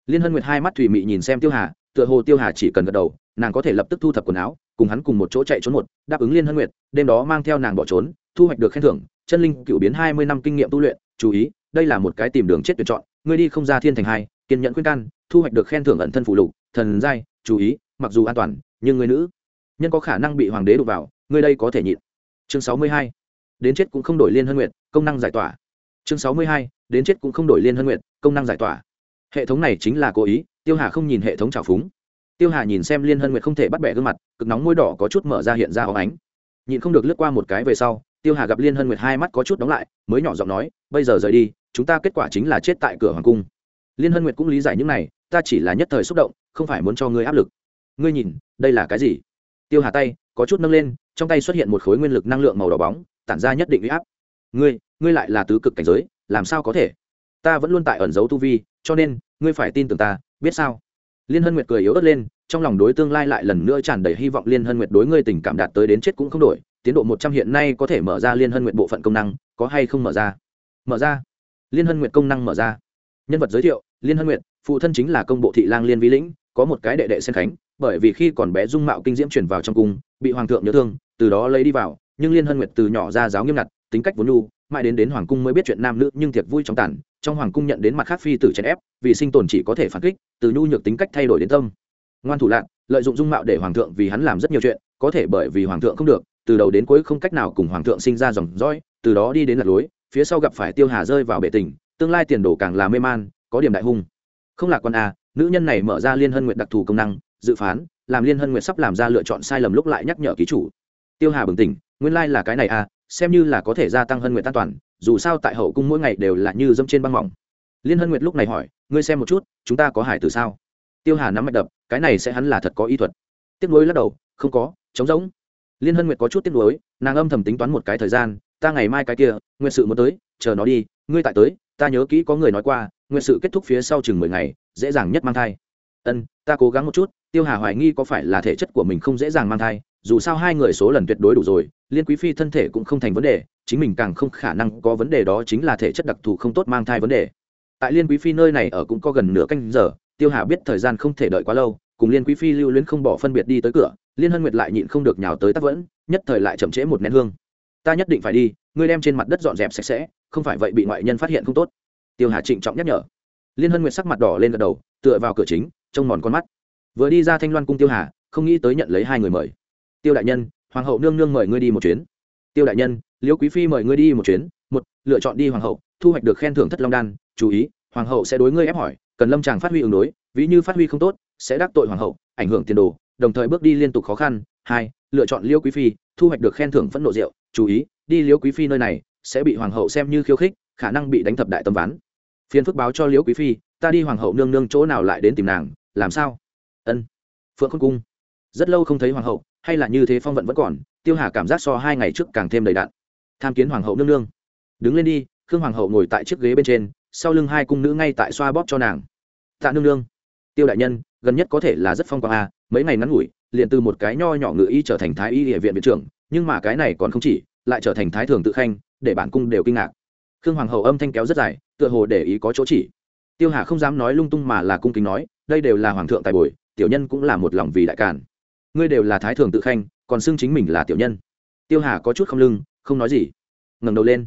Liên hân nguyệt hai mắt thủy mị nhìn xem tiêu hà, tựa hồ tiêu hà chỉ cần gật đầu, nàng có thể lập tức thu thập quần áo, cùng hắn cùng một chỗ chạy trốn một, đáp ứng liên hân nguyệt, đêm đó mang theo nàng bỏ trốn, thu hoạch được khen thưởng chân linh cựu biến hai mươi năm kinh nghiệm tu luyện, chú ý, đây là một cái tìm đường chết tuyển chọn, ngươi đi không ra thiên thành hai, kiên nhẫn khuyên can, thu hoạch được khen thưởng ẩn thân phụ lục, thần giai, chú ý, mặc dù an toàn, nhưng người nữ nhân có khả năng bị hoàng đế đụng vào, ngươi đây có thể nhịn. Chương sáu mươi hai, đến chết cũng không đổi liên hân nguyện công năng giải tỏa. Chương sáu mươi hai, đến chết cũng không đổi liên hân nguyện công năng giải tỏa. Hệ thống này chính là cố ý, tiêu hà không nhìn hệ thống trào phúng. Tiêu hà nhìn xem liên hân nguyện không thể bắt bẻ gương mặt, cực nóng môi đỏ có chút mở ra hiện ra óng ánh. Nhìn không được lướt qua một cái về sau tiêu hà gặp liên hân nguyệt hai mắt có chút đóng lại, mới nhỏ giọng nói, bây giờ rời đi, chúng ta kết quả chính là chết tại cửa hoàng cung. Liên hân nguyệt cũng lý giải những này, ta chỉ là nhất thời xúc động, không phải muốn cho ngươi áp lực. Ngươi nhìn, đây là cái gì? Tiêu hà tay, có chút nâng lên, trong tay xuất hiện một khối nguyên lực năng lượng màu đỏ bóng, tản ra nhất định huy áp. Ngươi ngươi lại là tứ cực cảnh giới, làm sao có thể? Ta vẫn luôn tại ẩn giấu tu vi, cho nên, ngươi phải tin tưởng ta, biết sao? Liên hân nguyệt cười yếu ớt lên, trong lòng đối tương lai lại lần nữa tràn đầy hy vọng liên hân nguyệt đối ngươi tình cảm đạt tới đến chết cũng không đổi tiến độ một trăm hiện nay có thể mở ra liên hân nguyệt bộ phận công năng có hay không mở ra? Mở ra. Liên hân nguyệt công năng mở ra. Nhân vật giới thiệu liên hân nguyệt phụ thân chính là công bộ thị lang liên vi lĩnh có một cái đệ đệ sen khánh bởi vì khi còn bé dung mạo kinh diễm chuyển vào trong cung bị hoàng thượng nhớ thương từ đó lấy đi vào nhưng liên hân nguyệt từ nhỏ ra giáo nghiêm ngặt tính cách vốn nhu mãi đến đến hoàng cung mới biết chuyện nam nữ nhưng thiệt vui trong tàn trong hoàng cung nhận đến mặt khác phi tử chèn ép vì sinh tồn chỉ có thể phản kích từ nhu nhược tính cách thay đổi đến tâm. Ngoan thủ lạn, lợi dụng dung mạo để hoàng thượng vì hắn làm rất nhiều chuyện có thể bởi vì hoàng thượng không được từ đầu đến cuối không cách nào cùng hoàng thượng sinh ra dòng dõi, từ đó đi đến lạc lối, phía sau gặp phải tiêu hà rơi vào bệ tình, tương lai tiền đồ càng là mê man, có điểm đại hung. Không lạc quan a nữ nhân này mở ra liên hân nguyện đặc thù công năng, dự phán, làm liên hân nguyện sắp làm ra lựa chọn sai lầm lúc lại nhắc nhở ký chủ. Tiêu hà bừng tỉnh, nguyên lai là cái này a xem như là có thể gia tăng hân nguyện an toàn, dù sao tại hậu cung mỗi ngày đều là như dâm trên băng mỏng. Liên hân nguyệt lúc này hỏi, ngươi xem một chút, chúng ta có hải từ sao? Tiêu hà nắm mạch đập, cái này sẽ hắn là thật có ý thuật. Tiếc nuối lắc đầu, không có, trống rỗng liên hân nguyệt có chút tiếc nuối, nàng âm thầm tính toán một cái thời gian, ta ngày mai cái kia nguyện sự muốn tới, chờ nó đi, ngươi tại tới, ta nhớ kỹ có người nói qua nguyện sự kết thúc phía sau chừng mười ngày, dễ dàng nhất mang thai. Ân, ta cố gắng một chút, tiêu hà hoài nghi có phải là thể chất của mình không dễ dàng mang thai, dù sao hai người số lần tuyệt đối đủ rồi, liên quý phi thân thể cũng không thành vấn đề, chính mình càng không khả năng có vấn đề đó chính là thể chất đặc thù không tốt mang thai vấn đề. Tại liên quý phi nơi này ở cũng có gần nửa canh giờ, tiêu hà biết thời gian không thể đợi quá lâu cùng liên quý phi lưu luyến không bỏ phân biệt đi tới cửa, liên hân nguyệt lại nhịn không được nhào tới tắc vẫn, nhất thời lại chậm trễ một nén hương. Ta nhất định phải đi, ngươi đem trên mặt đất dọn dẹp sạch sẽ, không phải vậy bị ngoại nhân phát hiện không tốt. Tiêu hà trịnh trọng nhắc nhở. Liên hân nguyệt sắc mặt đỏ lên gật đầu, tựa vào cửa chính, trông mòn con mắt. Vừa đi ra thanh loan cung tiêu hà, không nghĩ tới nhận lấy hai người mời. Tiêu đại nhân, hoàng hậu nương nương mời ngươi đi một chuyến. Tiêu đại nhân, liễu quý phi mời ngươi đi một chuyến, một, lựa chọn đi hoàng hậu, thu hoạch được khen thưởng thất long đan, chú ý, hoàng hậu sẽ đối ngươi ép hỏi cần lâm tràng phát huy ứng đối, ví như phát huy không tốt, sẽ đắc tội hoàng hậu, ảnh hưởng tiền đồ, đồng thời bước đi liên tục khó khăn. Hai, lựa chọn liễu quý phi, thu hoạch được khen thưởng phẫn nộ rượu. Chú ý, đi liễu quý phi nơi này, sẽ bị hoàng hậu xem như khiêu khích, khả năng bị đánh thập đại tâm ván. Phiên phức báo cho liễu quý phi, ta đi hoàng hậu nương nương chỗ nào lại đến tìm nàng, làm sao? Ân. Phượng khôn cung. Rất lâu không thấy hoàng hậu, hay là như thế phong vận vẫn còn, tiêu hà cảm giác so hai ngày trước càng thêm đầy đạn tham kiến hoàng hậu nương nương. Đứng lên đi, khương hoàng hậu ngồi tại chiếc ghế bên trên, sau lưng hai cung nữ ngay tại xoa bóp cho nàng tạ nương nương. Tiêu đại nhân, gần nhất có thể là rất phong quang a mấy ngày ngắn ngủi, liền từ một cái nho nhỏ ngự y trở thành thái y địa viện viện trưởng, nhưng mà cái này còn không chỉ, lại trở thành thái thường tự khanh, để bản cung đều kinh ngạc. Khương hoàng hậu âm thanh kéo rất dài, tựa hồ để ý có chỗ chỉ. Tiêu hà không dám nói lung tung mà là cung kính nói, đây đều là hoàng thượng tài bồi, tiểu nhân cũng là một lòng vì đại càn. Ngươi đều là thái thường tự khanh, còn xưng chính mình là tiểu nhân. Tiêu hà có chút không lưng, không nói gì. Ngẩng đầu lên.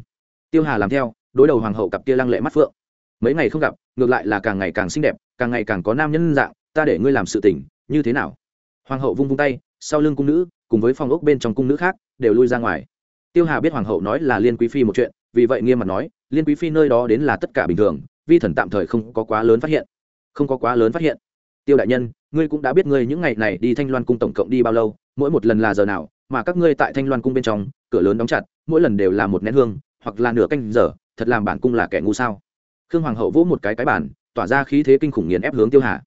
Tiêu hà làm theo, đối đầu hoàng hậu cặp kia lăng lệ mắt phượng. Mấy ngày không gặp, ngược lại là càng ngày càng xinh đẹp càng ngày càng có nam nhân dạng, ta để ngươi làm sự tỉnh như thế nào? Hoàng hậu vung vung tay, sau lưng cung nữ, cùng với phòng ốc bên trong cung nữ khác, đều lui ra ngoài. Tiêu hà biết hoàng hậu nói là liên quý phi một chuyện, vì vậy nghiêm mặt nói, liên quý phi nơi đó đến là tất cả bình thường, vi thần tạm thời không có quá lớn phát hiện. Không có quá lớn phát hiện. Tiêu đại nhân, ngươi cũng đã biết ngươi những ngày này đi thanh loan cung tổng cộng đi bao lâu, mỗi một lần là giờ nào, mà các ngươi tại thanh loan cung bên trong, cửa lớn đóng chặt, mỗi lần đều là một nén hương, hoặc là nửa canh giờ, thật làm bản cung là kẻ ngu sao? Khương hoàng hậu vỗ một cái cái bản tỏa ra khí thế kinh khủng nghiền ép hướng tiêu hà.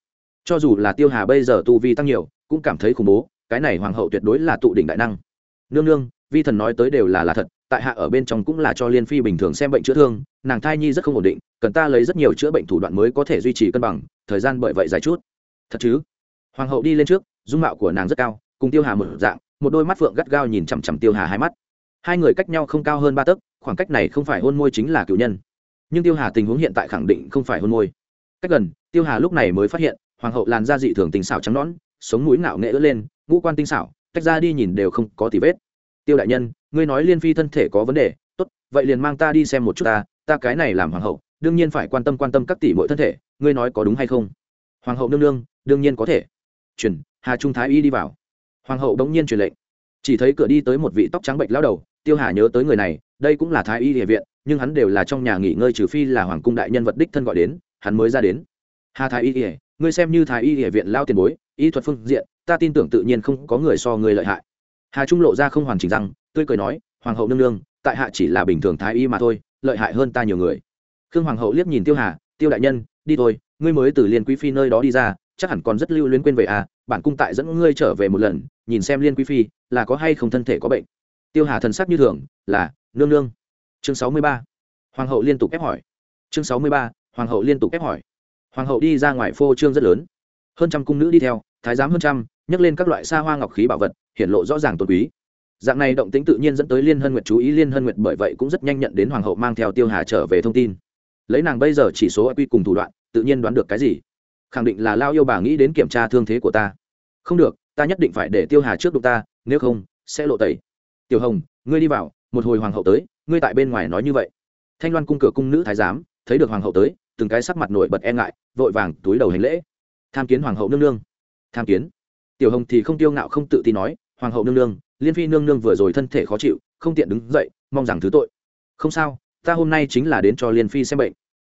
Cho dù là tiêu hà bây giờ tu vi tăng nhiều, cũng cảm thấy khủng bố, cái này hoàng hậu tuyệt đối là tụ đỉnh đại năng. Nương nương, vi thần nói tới đều là là thật, tại hạ ở bên trong cũng là cho liên phi bình thường xem bệnh chữa thương, nàng thai nhi rất không ổn định, cần ta lấy rất nhiều chữa bệnh thủ đoạn mới có thể duy trì cân bằng, thời gian bởi vậy dài chút. Thật chứ? Hoàng hậu đi lên trước, dung mạo của nàng rất cao, cùng tiêu hà một dạng, một đôi mắt phượng gắt gao nhìn chằm chằm tiêu hà hai mắt. Hai người cách nhau không cao hơn ba tấc, khoảng cách này không phải hôn môi chính là cựu nhân. Nhưng tiêu hà tình huống hiện tại khẳng định không phải hôn môi cách gần, tiêu hà lúc này mới phát hiện, hoàng hậu làn da dị thường tinh xảo trắng nõn, sống mũi ngạo nghệ ớt lên, ngũ quan tinh xảo, tách ra đi nhìn đều không có tì vết. Tiêu đại nhân, ngươi nói liên phi thân thể có vấn đề, tốt, vậy liền mang ta đi xem một chút ta ta cái này làm hoàng hậu, đương nhiên phải quan tâm quan tâm các tỷ mỗi thân thể, ngươi nói có đúng hay không? Hoàng hậu nương nương, đương nhiên có thể. Chuyển, hà trung thái y đi vào. Hoàng hậu đống nhiên truyền lệnh. Chỉ thấy cửa đi tới một vị tóc trắng bệnh lao đầu, tiêu hà nhớ tới người này, đây cũng là thái y địa viện, nhưng hắn đều là trong nhà nghỉ ngơi trừ phi là hoàng cung đại nhân vật đích thân gọi đến hắn mới ra đến. Hà thái y ỉa ngươi xem như thái y ỉa viện lao tiền bối, y thuật phương diện, ta tin tưởng tự nhiên không có người so người lợi hại. Hà trung lộ ra không hoàn chỉnh rằng tươi cười nói, hoàng hậu nương nương, tại hạ chỉ là bình thường thái y mà thôi, lợi hại hơn ta nhiều người. Khương hoàng hậu liếc nhìn tiêu hà, tiêu đại nhân, đi thôi, ngươi mới từ liên quý phi nơi đó đi ra, chắc hẳn còn rất lưu luyến quên về à bản cung tại dẫn ngươi trở về một lần, nhìn xem liên quý phi, là có hay không thân thể có bệnh. Tiêu hà thần sắc như thường, là, nương nương. Chương sáu mươi ba. Hoàng hậu liên tục ép hỏi. Chương sáu mươi ba hoàng hậu liên tục ép hỏi. Hoàng hậu đi ra ngoài phô trương rất lớn. Hơn trăm cung nữ đi theo, thái giám hơn trăm, nhấc lên các loại xa hoa ngọc khí bảo vật hiện lộ rõ ràng tôn quý. Dạng này động tính tự nhiên dẫn tới liên hân nguyệt chú ý. Liên hân nguyệt bởi vậy cũng rất nhanh nhận đến hoàng hậu mang theo tiêu hà trở về thông tin. Lấy nàng bây giờ chỉ số quy cùng thủ đoạn, tự nhiên đoán được cái gì? Khẳng định là lao yêu bà nghĩ đến kiểm tra thương thế của ta. Không được, ta nhất định phải để tiêu hà trước đụng ta, nếu không, sẽ lộ tẩy. Tiểu hồng, ngươi đi vào, một hồi hoàng hậu tới, ngươi tại bên ngoài nói như vậy. Thanh loan cung cửa cung nữ thái giám, thấy được hoàng hậu tới từng cái sắc mặt nổi bật e ngại, vội vàng túi đầu hành lễ. Tham kiến hoàng hậu nương nương. Tham kiến. Tiểu hồng thì không tiêu ngạo không tự tin nói, hoàng hậu nương nương, liên phi nương nương vừa rồi thân thể khó chịu, không tiện đứng dậy, mong rằng thứ tội. Không sao, ta hôm nay chính là đến cho liên phi xem bệnh.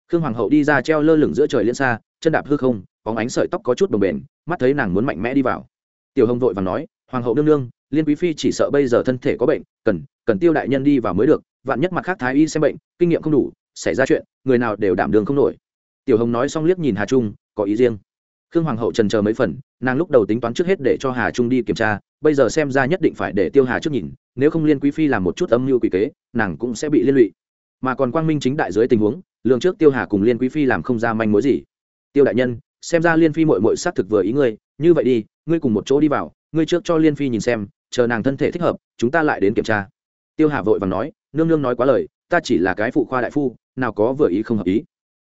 Khương hoàng hậu đi ra treo lơ lửng giữa trời liên xa, chân đạp hư không, bóng ánh sợi tóc có chút đồng bền mắt thấy nàng muốn mạnh mẽ đi vào. Tiểu hồng vội và nói, hoàng hậu nương nương, liên quý phi chỉ sợ bây giờ thân thể có bệnh, cần cần tiêu đại nhân đi vào mới được, vạn nhất mặt khác thái y xem bệnh, kinh nghiệm không đủ xảy ra chuyện, người nào đều đảm đường không nổi. Tiểu hồng nói xong liếc nhìn hà trung, có ý riêng. Khương hoàng hậu trần chờ mấy phần, nàng lúc đầu tính toán trước hết để cho hà trung đi kiểm tra, bây giờ xem ra nhất định phải để tiêu hà trước nhìn, nếu không liên quý phi làm một chút âm mưu quỷ kế, nàng cũng sẽ bị liên lụy. Mà còn quang minh chính đại dưới tình huống, lường trước tiêu hà cùng liên quý phi làm không ra manh mối gì. Tiêu đại nhân, xem ra liên phi mội mội xác thực vừa ý ngươi, như vậy đi, ngươi cùng một chỗ đi vào, ngươi trước cho liên phi nhìn xem, chờ nàng thân thể thích hợp, chúng ta lại đến kiểm tra. Tiêu hà vội và nói, nương nương nói quá lời, ta chỉ là cái phụ khoa đại phu nào có vừa ý không hợp ý.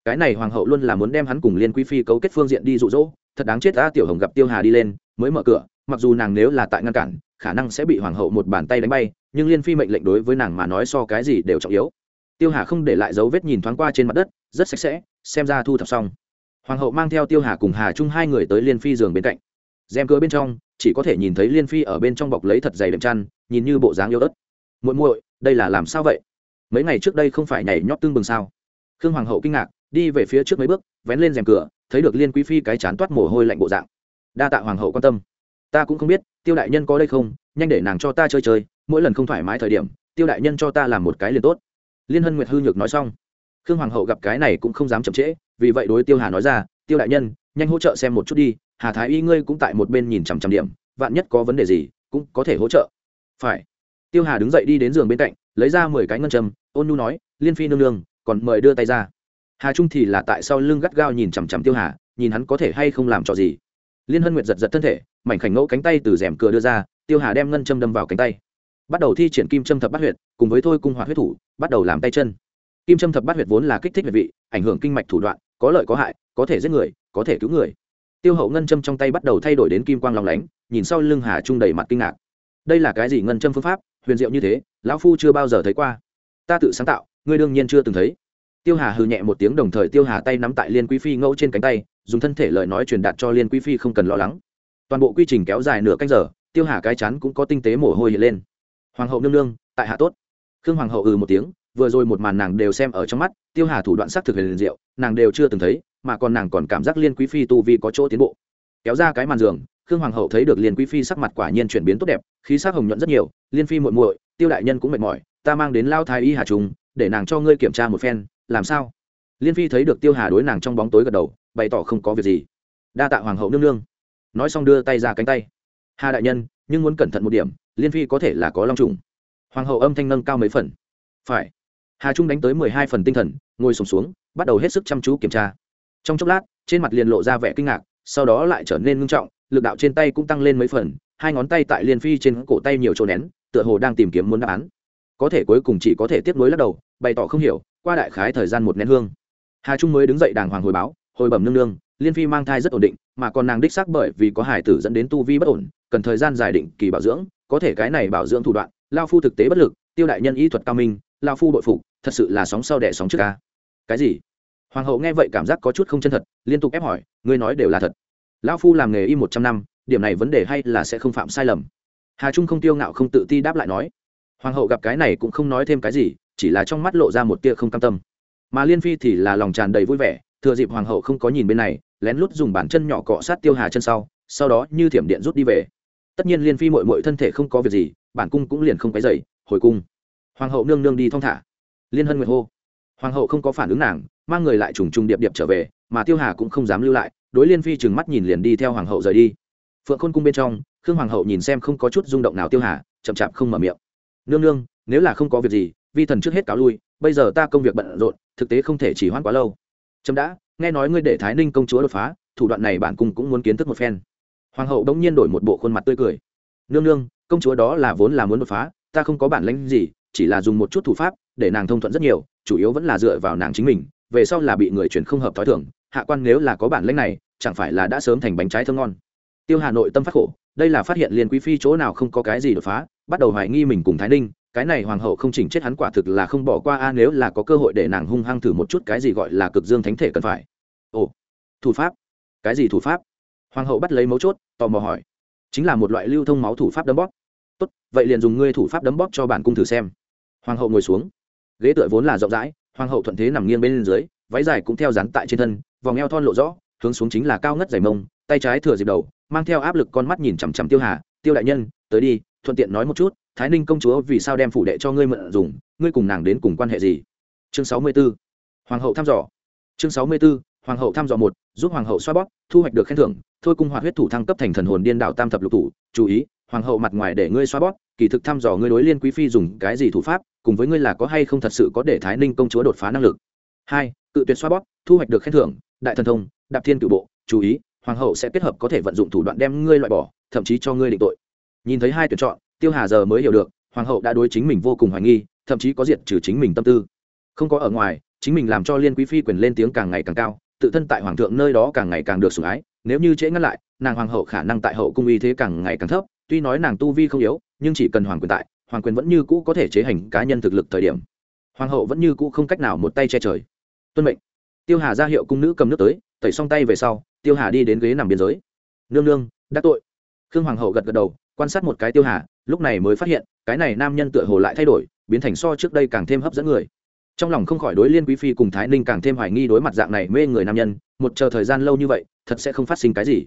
Cái này hoàng hậu luôn là muốn đem hắn cùng liên quý phi cấu kết phương diện đi rụ rỗ thật đáng chết ta tiểu hồng gặp tiêu hà đi lên, mới mở cửa, mặc dù nàng nếu là tại ngăn cản, khả năng sẽ bị hoàng hậu một bàn tay đánh bay, nhưng liên phi mệnh lệnh đối với nàng mà nói so cái gì đều trọng yếu. Tiêu hà không để lại dấu vết nhìn thoáng qua trên mặt đất, rất sạch sẽ, xem ra thu thập xong. Hoàng hậu mang theo tiêu hà cùng hà chung hai người tới liên phi giường bên cạnh. Rèm cửa bên trong, chỉ có thể nhìn thấy liên phi ở bên trong bọc lấy thật dày đệm chăn, nhìn như bộ dáng yêu ớt. Muội muội, đây là làm sao vậy? Mấy ngày trước đây không phải nhảy nhót tương bừng sao? Khương hoàng hậu kinh ngạc, đi về phía trước mấy bước, vén lên rèm cửa, thấy được liên quý phi cái chán toát mồ hôi lạnh bộ dạng. Đa tạ hoàng hậu quan tâm. Ta cũng không biết, tiêu đại nhân có đây không? Nhanh để nàng cho ta chơi chơi, mỗi lần không thoải mái thời điểm, tiêu đại nhân cho ta làm một cái liền tốt. Liên hân nguyệt hư nhược nói xong. Khương hoàng hậu gặp cái này cũng không dám chậm trễ, vì vậy đối tiêu hà nói ra, tiêu đại nhân, nhanh hỗ trợ xem một chút đi, hà thái y ngươi cũng tại một bên nhìn chằm chằm điểm, vạn nhất có vấn đề gì, cũng có thể hỗ trợ. Phải. Tiêu hà đứng dậy đi đến giường bên cạnh, lấy ra mười cái ngân châm ôn nu nói, liên phi nương nương, còn mời đưa tay ra. Hà trung thì là tại sau lưng gắt gao nhìn chằm chằm tiêu hà, nhìn hắn có thể hay không làm trò gì. Liên hân nguyệt giật giật thân thể, mảnh khảnh ngẫu cánh tay từ rèm cửa đưa ra, tiêu hà đem ngân châm đâm vào cánh tay. Bắt đầu thi triển kim châm thập bát huyệt, cùng với thôi cung hoạt huyết thủ, bắt đầu làm tay chân. Kim châm thập bát huyệt vốn là kích thích huyệt vị, ảnh hưởng kinh mạch thủ đoạn, có lợi có hại, có thể giết người, có thể cứu người. Tiêu hậu ngân châm trong tay bắt đầu thay đổi đến kim quang lòng lánh, nhìn sau lưng hà trung đầy mặt kinh ngạc. Đây là cái gì ngân châm phương pháp? Huyền diệu như thế, lão phu chưa bao giờ thấy qua ta tự sáng tạo, ngươi đương nhiên chưa từng thấy. Tiêu hà hừ nhẹ một tiếng đồng thời tiêu hà tay nắm tại liên quý phi ngẫu trên cánh tay, dùng thân thể lời nói truyền đạt cho liên quý phi không cần lo lắng. Toàn bộ quy trình kéo dài nửa canh giờ, tiêu hà cái chắn cũng có tinh tế mồ hôi hiện lên. Hoàng hậu nương nương, tại hạ tốt. Khương hoàng hậu ừ một tiếng, vừa rồi một màn nàng đều xem ở trong mắt, tiêu hà thủ đoạn s c thực liền diệu, nàng đều chưa từng thấy, mà còn nàng còn cảm giác liên quý phi tu vi có chỗ tiến bộ. Kéo ra cái màn giường, khương hoàng hậu thấy được liên quý phi sắc mặt quả nhiên chuyển biến tốt đẹp, khí sắc hồng nhuận rất nhiều, liên phi muội muội tiêu đại nhân cũng mệt mỏi ta mang đến lao thái y hà Trung, để nàng cho ngươi kiểm tra một phen làm sao? Liên phi thấy được tiêu hà đối nàng trong bóng tối gật đầu bày tỏ không có việc gì. Đa tạ hoàng hậu nương nương. Nói xong đưa tay ra cánh tay. Hà đại nhân nhưng muốn cẩn thận một điểm liên phi có thể là có long trùng. Hoàng hậu âm thanh nâng cao mấy phần. Phải. Hà trung đánh tới mười hai phần tinh thần ngồi sùng xuống, xuống bắt đầu hết sức chăm chú kiểm tra. Trong chốc lát trên mặt liền lộ ra vẻ kinh ngạc sau đó lại trở nên ngưng trọng lực đạo trên tay cũng tăng lên mấy phần hai ngón tay tại liên phi trên cổ tay nhiều chỗ nén tựa hồ đang tìm kiếm muốn đáp án. Có thể cuối cùng chỉ có thể tiếp nối lắc đầu, bày tỏ không hiểu, qua đại khái thời gian một nén hương. Hà trung mới đứng dậy đàng hoàng hồi báo, hồi bẩm nương nương, liên phi mang thai rất ổn định, mà còn nàng đích xác bởi vì có hải tử dẫn đến tu vi bất ổn, cần thời gian dài định kỳ bảo dưỡng, có thể cái này bảo dưỡng thủ đoạn, lao phu thực tế bất lực, tiêu đại nhân y thuật cao minh, lao phu bội phục, thật sự là sóng sau đẻ sóng trước ca. Cái gì? Hoàng hậu nghe vậy cảm giác có chút không chân thật, liên tục ép hỏi, ngươi nói đều là thật. Lão phu làm nghề y một trăm năm, điểm này vấn đề hay là sẽ không phạm sai lầm hà trung không tiêu ngạo không tự ti đáp lại nói. Hoàng hậu gặp cái này cũng không nói thêm cái gì, chỉ là trong mắt lộ ra một tia không cam tâm. Mà liên phi thì là lòng tràn đầy vui vẻ, thừa dịp hoàng hậu không có nhìn bên này, lén lút dùng bàn chân nhỏ cọ sát tiêu hà chân sau sau đó như thiểm điện rút đi về. Tất nhiên liên phi mội mội thân thể không có việc gì, bản cung cũng liền không cái dày hồi cung. Hoàng hậu nương nương đi thong thả. Liên hân nguyệt hô. Hoàng hậu không có phản ứng nàng, mang người lại trùng trùng điệp điệp trở về, mà tiêu hà cũng không dám lưu lại, đối liên phi trừng mắt nhìn liền đi theo hoàng hậu rời đi. Phượng khôn cung bên trong khương hoàng hậu nhìn xem không có chút rung động nào tiêu hà, chậm chạp không mở miệng. Nương nương, nếu là không có việc gì, vi thần trước hết cáo lui, bây giờ ta công việc bận rộn, thực tế không thể chỉ hoãn quá lâu. Trâm đã, nghe nói ngươi để thái ninh công chúa đột phá, thủ đoạn này bản cung cũng muốn kiến thức một phen. Hoàng hậu đống nhiên đổi một bộ khuôn mặt tươi cười. Nương nương, công chúa đó là vốn là muốn đột phá, ta không có bản lãnh gì, chỉ là dùng một chút thủ pháp, để nàng thông thuận rất nhiều, chủ yếu vẫn là dựa vào nàng chính mình, về sau là bị người chuyển không hợp t h ó i thưởng hạ quan nếu là có bản lãnh này, chẳng phải là đã sớm thành bánh trái thơm ngon. Tiêu hà nội tâm phát khổ đây là phát hiện liên quý phi chỗ nào không có cái gì đột phá, bắt đầu hoài nghi mình cùng thái ninh, cái này hoàng hậu không chỉnh chết hắn quả thực là không bỏ qua a, nếu là có cơ hội để nàng hung hăng thử một chút cái gì gọi là cực dương thánh thể cần phải. Ồ, thủ pháp. Cái gì thủ pháp? Hoàng hậu bắt lấy mấu chốt, tò mò hỏi. Chính là một loại lưu thông máu thủ pháp đấm bóp. Tốt, vậy liền dùng ngươi thủ pháp đấm bóp cho bản cung thử xem. Hoàng hậu ngồi xuống. Ghế tựa vốn là rộng rãi, hoàng hậu thuận thế nằm nghiêng bên dưới, váy dài cũng theo rắn tại trên thân, vòng eo thon lộ rõ, hướng xuống chính là cao ngất dày mông, tay trái thừa dịp đầu mang theo áp lực con mắt nhìn chằm chằm tiêu hà, tiêu đại nhân, tới đi, thuận tiện nói một chút, thái ninh công chúa vì sao đem phủ đệ cho ngươi mượn dùng, ngươi cùng nàng đến cùng quan hệ gì? Chương sáu mươi b ố hoàng hậu thăm dò. Chương sáu mươi b ố hoàng hậu thăm dò một, giúp hoàng hậu xoa bóp, thu hoạch được khen thưởng, thôi cung hoạt huyết thủ thăng cấp thành thần hồn điên đạo tam thập lục thủ, chú ý, hoàng hậu mặt ngoài để ngươi xoa bóp, kỳ thực thăm dò ngươi đối liên quý phi dùng cái gì thủ pháp, cùng với ngươi là có hay không thật sự có để thái ninh công chúa đột phá năng lực. Hai, cự tuyệt xoa bóp, thu hoạch được khen thưởng, đại thần thông, đạp thiên cựu bộ, chú ý hoàng hậu sẽ kết hợp có thể vận dụng thủ đoạn đem ngươi loại bỏ, thậm chí cho ngươi định tội. Nhìn thấy hai tuyển chọn, tiêu hà giờ mới hiểu được, hoàng hậu đã đối chính mình vô cùng hoài nghi, thậm chí có diệt trừ chính mình tâm tư. Không có ở ngoài, chính mình làm cho liên quý phi quyền lên tiếng càng ngày càng cao, tự thân tại hoàng thượng nơi đó càng ngày càng được sủng ái, nếu như trễ ngăn lại, nàng hoàng hậu khả năng tại hậu cung uy thế càng ngày càng thấp, tuy nói nàng tu vi không yếu, nhưng chỉ cần hoàng quyền tại, hoàng quyền vẫn như cũ có thể chế hành cá nhân thực lực thời điểm. Hoàng hậu vẫn như cũ không cách nào một tay che trời. Tuân mệnh. Tiêu hà ra hiệu cung nữ cầm nước tới tẩy xong tay về sau, tiêu hà đi đến ghế nằm biên giới. Nương nương đắc tội. Khương hoàng hậu gật gật đầu, quan sát một cái tiêu hà, lúc này mới phát hiện, cái này nam nhân tựa hồ lại thay đổi, biến thành so trước đây càng thêm hấp dẫn người. Trong lòng không khỏi đối liên quý phi cùng thái ninh càng thêm hoài nghi đối mặt dạng này mê người nam nhân, một chờ thời gian lâu như vậy, thật sẽ không phát sinh cái gì.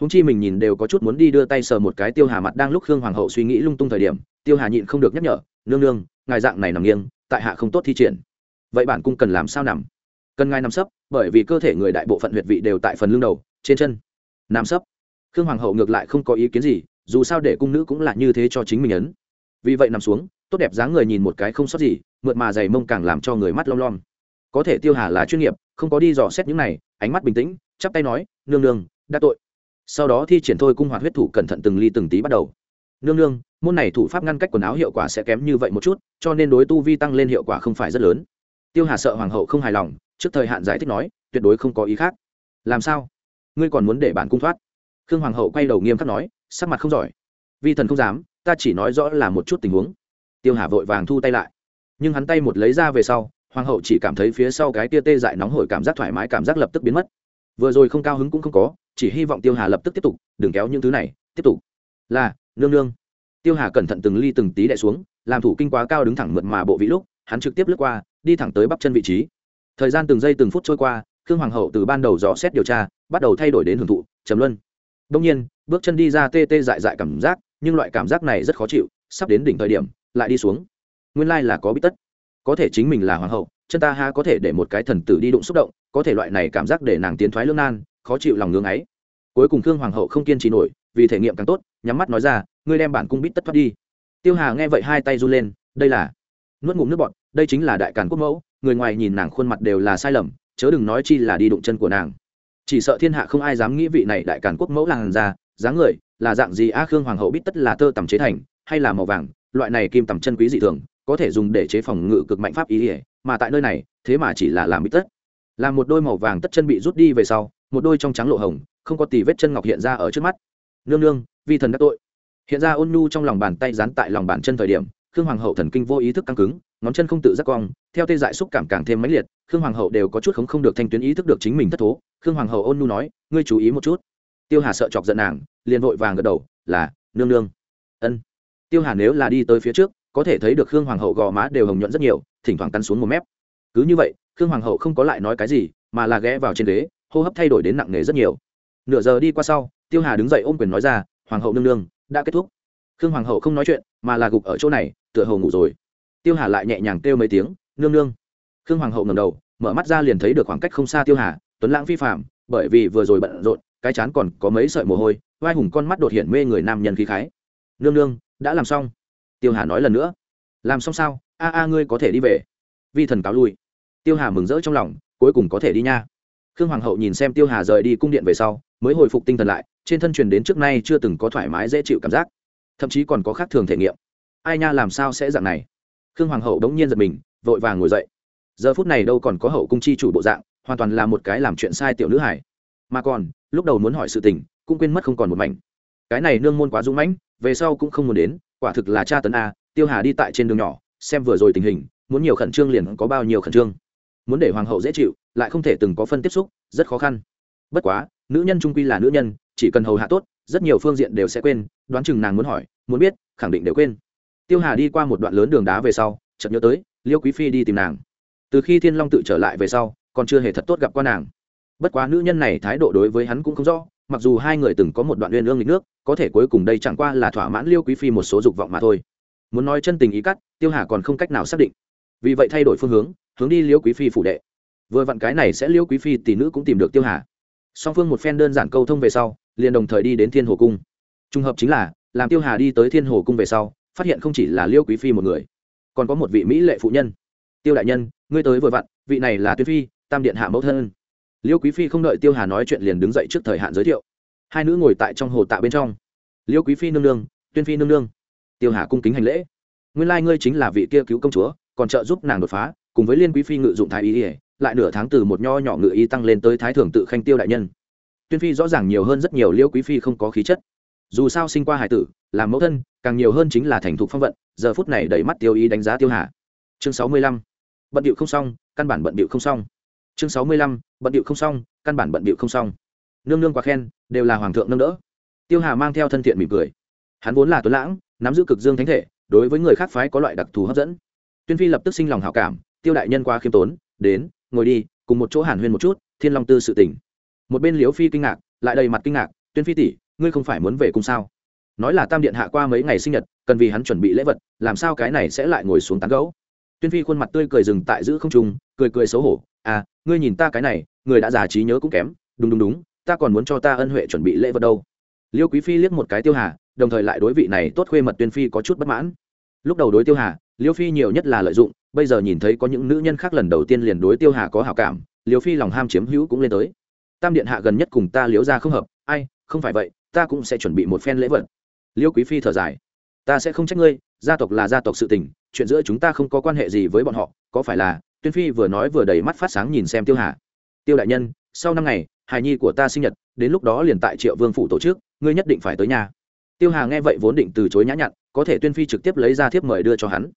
Húng chi mình nhìn đều có chút muốn đi đưa tay sờ một cái tiêu hà mặt đang lúc khương hoàng hậu suy nghĩ lung tung thời điểm, tiêu hà nhịn không được nhắc nhở, nương nương, ngài dạng này nằm nghiêng, tại hạ không tốt thi triển. Vậy bản cung cần làm sao nằm? Cần ngài nằm sấp, bởi vì cơ thể người đại bộ phận huyệt vị đều tại phần lưng đầu, trên chân. Nằm sấp. Khương hoàng hậu ngược lại không có ý kiến gì, dù sao để cung nữ cũng là như thế cho chính mình ấn. Vì vậy nằm xuống, tốt đẹp dáng người nhìn một cái không sót gì, mượt mà dày mông càng làm cho người mắt lom lom. Có thể tiêu hà là chuyên nghiệp, không có đi dò xét những này, ánh mắt bình tĩnh, chắp tay nói, nương nương, đã tội. Sau đó thi triển thôi cung hoạt huyết thủ cẩn thận từng ly từng tí bắt đầu. Nương nương, môn này thủ pháp ngăn cách quần áo hiệu quả sẽ kém như vậy một chút, cho nên đối tu vi tăng lên hiệu quả không phải rất lớn tiêu hà sợ hoàng hậu không hài lòng, trước thời hạn giải thích nói, tuyệt đối không có ý khác. Làm sao? Ngươi còn muốn để bản cung thoát? Khương hoàng hậu quay đầu nghiêm khắc nói, sắc mặt không giỏi. Vi thần không dám, ta chỉ nói rõ là một chút tình huống. Tiêu hà vội vàng thu tay lại. Nhưng hắn tay một lấy ra về sau, hoàng hậu chỉ cảm thấy phía sau cái tia tê dại nóng hổi cảm giác thoải mái cảm giác lập tức biến mất. Vừa rồi không cao hứng cũng không có, chỉ hy vọng tiêu hà lập tức tiếp tục, đừng kéo những thứ này, tiếp tục. Là, nương nương. Tiêu hà cẩn thận từng ly từng tí đ xuống, làm thủ kinh quá cao đứng thẳng mượt mà bộ vĩ lúc, hắn trực tiếp lướt qua đi thẳng tới bắp chân vị trí. Thời gian từng giây từng phút trôi qua, khương hoàng hậu từ ban đầu dò xét điều tra, bắt đầu thay đổi đến hưởng thụ, trầm luân. Đông nhiên, bước chân đi ra tê tê dại dại cảm giác, nhưng loại cảm giác này rất khó chịu, sắp đến đỉnh thời điểm, lại đi xuống. Nguyên lai là có bít tất. Có thể chính mình là hoàng hậu, chân ta ha có thể để một cái thần tử đi đụng xúc động, có thể loại này cảm giác để nàng tiến thoái lương nan, khó chịu lòng ngưng ấy. Cuối cùng khương hoàng hậu không kiên trì nổi, vì thể nghiệm càng tốt, nhắm mắt nói ra, ngươi đem bản cung bít tất thoát đi. Tiêu hà nghe vậy hai tay run lên, đây là nuốt ngụm nước bọt đây chính là đại càn quốc mẫu, người ngoài nhìn nàng khuôn mặt đều là sai lầm, chớ đừng nói chi là đi đụng chân của nàng. Chỉ sợ thiên hạ không ai dám nghĩ vị này đại càn quốc mẫu làng già dáng người, là dạng gì a khương hoàng hậu biết tất là tơ tầm chế thành, hay là màu vàng, loại này kim tầm chân quý dị thường, có thể dùng để chế phòng ngự cực mạnh pháp ý ỉa mà tại nơi này, thế mà chỉ là làm bít tất. Làm một đôi màu vàng tất chân bị rút đi về sau, một đôi trong trắng lộ hồng, không có tì vết chân ngọc hiện ra ở trước mắt. Nương nương, vi thần đắc tội. Hiện ra ôn nhu trong lòng bàn tay dán tại lòng bàn chân thời điểm khương hoàng hậu thần kinh vô ý thức căng cứng, ngón chân không tự giác cong, theo tê dại xúc cảm càng thêm mãnh liệt, khương hoàng hậu đều có chút không không được thanh tuyến ý thức được chính mình thất thố. Khương hoàng hậu ôn nu nói, ngươi chú ý một chút. Tiêu hà sợ chọc giận nàng, liền vội vàng gật đầu, là, nương nương. Ân. Tiêu hà nếu là đi tới phía trước, có thể thấy được khương hoàng hậu gò má đều hồng nhuận rất nhiều, thỉnh thoảng cắn xuống một mép. Cứ như vậy, khương hoàng hậu không có lại nói cái gì, mà là ghé vào trên ghế, hô hấp thay đổi đến nặng nề rất nhiều. Nửa giờ đi qua sau, tiêu hà đứng dậy ôm quyền nói ra, hoàng hậu nương nương, đã kết thúc khương hoàng hậu không nói chuyện, mà là gục ở chỗ này, tựa hồ ngủ rồi. Tiêu hà lại nhẹ nhàng kêu mấy tiếng, nương nương. Khương hoàng hậu ngầm đầu, mở mắt ra liền thấy được khoảng cách không xa tiêu hà, tuấn lãng phi phạm bởi vì vừa rồi bận rộn, cái chán còn có mấy sợi mồ hôi, vai hùng con mắt đột hiện mê người nam nhân khí khái. Nương nương, đã làm xong. Tiêu hà nói lần nữa. Làm xong sao? A a, ngươi có thể đi về. Vi thần cáo lui. Tiêu hà mừng rỡ trong lòng, cuối cùng có thể đi nha. Khương hoàng hậu nhìn xem tiêu hà rời đi cung điện về sau, mới hồi phục tinh thần lại, trên thân truyền đến trước nay chưa từng có thoải mái dễ chịu cảm giác thậm chí còn có khác thường thể nghiệm. Ai nha, làm sao sẽ dạng này? Khương hoàng hậu đống nhiên giật mình, vội vàng ngồi dậy. Giờ phút này đâu còn có hậu cung chi chủ bộ dạng, hoàn toàn là một cái làm chuyện sai tiểu nữ hải mà còn, lúc đầu muốn hỏi sự tình, cũng quên mất không còn một mảnh. Cái này nương môn quá dũng mãnh, về sau cũng không muốn đến, quả thực là cha tấn a, tiêu hà đi tại trên đường nhỏ, xem vừa rồi tình hình, muốn nhiều khẩn trương liền có bao nhiêu khẩn trương. Muốn để hoàng hậu dễ chịu, lại không thể từng có phân tiếp xúc, rất khó khăn. Bất quá, nữ nhân trung quy là nữ nhân, chỉ cần hầu hạ tốt, rất nhiều phương diện đều sẽ quên, đoán chừng nàng muốn hỏi muốn biết, khẳng định đều quên. Tiêu hà đi qua một đoạn lớn đường đá về sau, chợt nhớ tới, liêu quý phi đi tìm nàng. Từ khi thiên long tự trở lại về sau, còn chưa hề thật tốt gặp qua nàng. Bất quá nữ nhân này thái độ đối với hắn cũng không rõ, mặc dù hai người từng có một đoạn uyên ương lịch nước, có thể cuối cùng đây chẳng qua là thỏa mãn liêu quý phi một số dục vọng mà thôi. Muốn nói chân tình ý cắt, tiêu hà còn không cách nào xác định. Vì vậy thay đổi phương hướng hướng đi liêu quý phi phủ đệ. Vừa vặn cái này sẽ liêu quý phi tỷ nữ cũng tìm được tiêu hà. Song phương một phen đơn giản câu thông về sau, liền đồng thời đi đến thiên hồ cung. Trùng hợp chính là làm tiêu hà đi tới thiên hồ cung về sau, phát hiện không chỉ là liêu quý phi một người, còn có một vị mỹ lệ phụ nhân. Tiêu đại nhân, ngươi tới vừa vặn, vị này là tuyết phi, tam điện hạ mẫu thân. Liêu quý phi không đợi tiêu hà nói chuyện liền đứng dậy trước thời hạn giới thiệu. Hai nữ ngồi tại trong hồ tạ bên trong. Liêu quý phi nương nương, tuyên phi nương nương. Tiêu hà cung kính hành lễ. Nguyên lai、like、ngươi chính là vị kia cứu công chúa, còn trợ giúp nàng đột phá, cùng với liên quý phi ngự dụng thái y ỉa lại nửa tháng từ một nho nhỏ ngự y tăng lên tới thái thường tự khanh tiêu đại nhân. Tuyên phi rõ ràng nhiều hơn rất nhiều, liêu quý phi không có khí chất dù sao sinh qua hải tử, làm mẫu thân, càng nhiều hơn chính là thành thục phong vận, giờ phút này đẩy mắt tiêu ý đánh giá tiêu hà. Chương sáu mươi lăm, bận điệu không xong, căn bản bận điệu không xong. Chương sáu mươi lăm, bận điệu không xong, căn bản bận điệu không xong. Nương nương quá khen, đều là hoàng thượng nâng đỡ. Tiêu hà mang theo thân thiện mỉm cười. Hắn vốn là tuấn lãng, nắm giữ cực dương thánh thể, đối với người khác phái có loại đặc thù hấp dẫn. Tuyên phi lập tức sinh lòng hảo cảm, tiêu đại nhân quá khiêm tốn, đến, ngồi đi, cùng một chỗ hàn huyên một chút, thiên long tư sự tỉnh một bên liếu phi kinh ngạc, lại đầy mặt kinh ngạc, tuyên phi tỷ ngươi không phải muốn về cung sao? Nói là tam điện hạ qua mấy ngày sinh nhật, cần vì hắn chuẩn bị lễ vật, làm sao cái này sẽ lại ngồi xuống tán gấu tuyên phi khuôn mặt tươi cười dừng tại giữ không trung, cười cười xấu hổ à ngươi nhìn ta cái này, người đã già trí nhớ cũng kém. Đúng đúng đúng, ta còn muốn cho ta ân huệ chuẩn bị lễ vật đâu. Liêu quý phi liếc một cái tiêu hà, đồng thời lại đối vị này tốt khuê mật tuyên phi có chút bất mãn. Lúc đầu đối tiêu hà, liêu phi nhiều nhất là lợi dụng, bây giờ nhìn thấy có những nữ nhân khác lần đầu tiên liền đối tiêu hà có hảo cảm, liêu phi lòng ham chiếm hữu cũng lên tới. Tam điện hạ gần nhất cùng ta liếu ra không hợp, ai, không phải vậy ta cũng sẽ chuẩn bị một phen lễ vật. Liêu quý phi thở dài. Ta sẽ không trách ngươi, gia tộc là gia tộc sự tình, chuyện giữa chúng ta không có quan hệ gì với bọn họ, có phải là? Tuyên phi vừa nói vừa đầy mắt phát sáng nhìn xem tiêu hà. Tiêu đại nhân, sau năm ngày, hài nhi của ta sinh nhật, đến lúc đó liền tại triệu vương phủ tổ chức, ngươi nhất định phải tới nhà. Tiêu hà nghe vậy vốn định từ chối nhã nhặn, có thể tuyên phi trực tiếp lấy ra thiếp mời đưa cho hắn.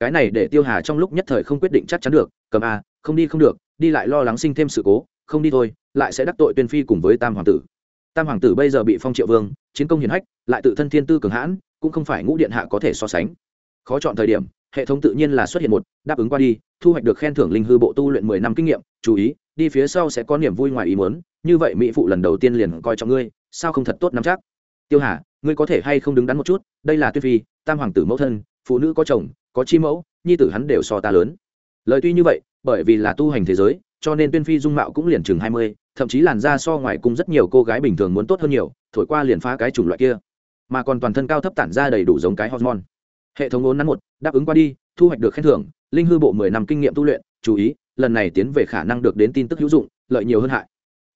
Cái này để tiêu hà trong lúc nhất thời không quyết định chắc chắn được, cầm a, không đi không được, đi lại lo lắng sinh thêm sự cố, không đi thôi, lại sẽ đắc tội tuyên phi cùng với tam hoàng tử tam hoàng tử bây giờ bị phong triệu vương, chiến công hiển hách, lại tự thân thiên tư cường hãn, cũng không phải ngũ điện hạ có thể so sánh. Khó chọn thời điểm, hệ thống tự nhiên là xuất hiện một, đáp ứng qua đi, thu hoạch được khen thưởng linh hư bộ tu luyện mười năm kinh nghiệm, chú ý, đi phía sau sẽ có niềm vui ngoài ý muốn, như vậy mỹ phụ lần đầu tiên liền coi trọng ngươi, sao không thật tốt nắm chắc? Tiêu hà, ngươi có thể hay không đứng đắn một chút, đây là tuyết phi, tam hoàng tử mẫu thân, phụ nữ có chồng, có chi mẫu, nhi tử hắn đều so ta lớn. Lời tuy như vậy, bởi vì là tu hành thế giới cho nên tuyên phi dung mạo cũng liền chừng hai mươi, thậm chí làn da so ngoài cung rất nhiều cô gái bình thường muốn tốt hơn nhiều, thổi qua liền phá cái chủng loại kia. Mà còn toàn thân cao thấp tản ra đầy đủ giống cái hormone. Hệ thống ốn nắn một, đáp ứng qua đi, thu hoạch được khen thưởng, linh hư bộ mười năm kinh nghiệm tu luyện, chú ý, lần này tiến về khả năng được đến tin tức hữu dụng, lợi nhiều hơn hại.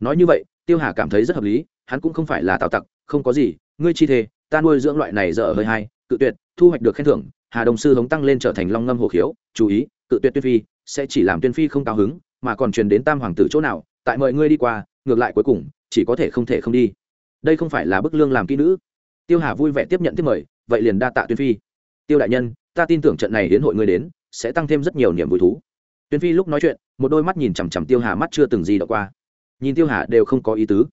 Nói như vậy, tiêu hà cảm thấy rất hợp lý, hắn cũng không phải là tạo tặc, không có gì, ngươi chi thế ta nuôi dưỡng loại này dở hơi hai cự tuyệt, thu hoạch được khen thưởng, hà đồng sư hống tăng lên trở thành long ngâm hồ khiếu, chú ý, cự tuyệt tuyên phi, sẽ chỉ làm tuyên phi không cao hứng mà còn truyền đến tam hoàng tử chỗ nào, tại mời ngươi đi qua, ngược lại cuối cùng, chỉ có thể không thể không đi. Đây không phải là bức lương làm kỹ nữ. Tiêu hà vui vẻ tiếp nhận tiếp mời, vậy liền đa tạ tuyên phi. Tiêu đại nhân, ta tin tưởng trận này đến hội ngươi đến, sẽ tăng thêm rất nhiều niềm vui thú. Tuyên phi lúc nói chuyện, một đôi mắt nhìn chằm chằm tiêu hà mắt chưa từng gì đọc qua. Nhìn tiêu hà đều không có ý tứ.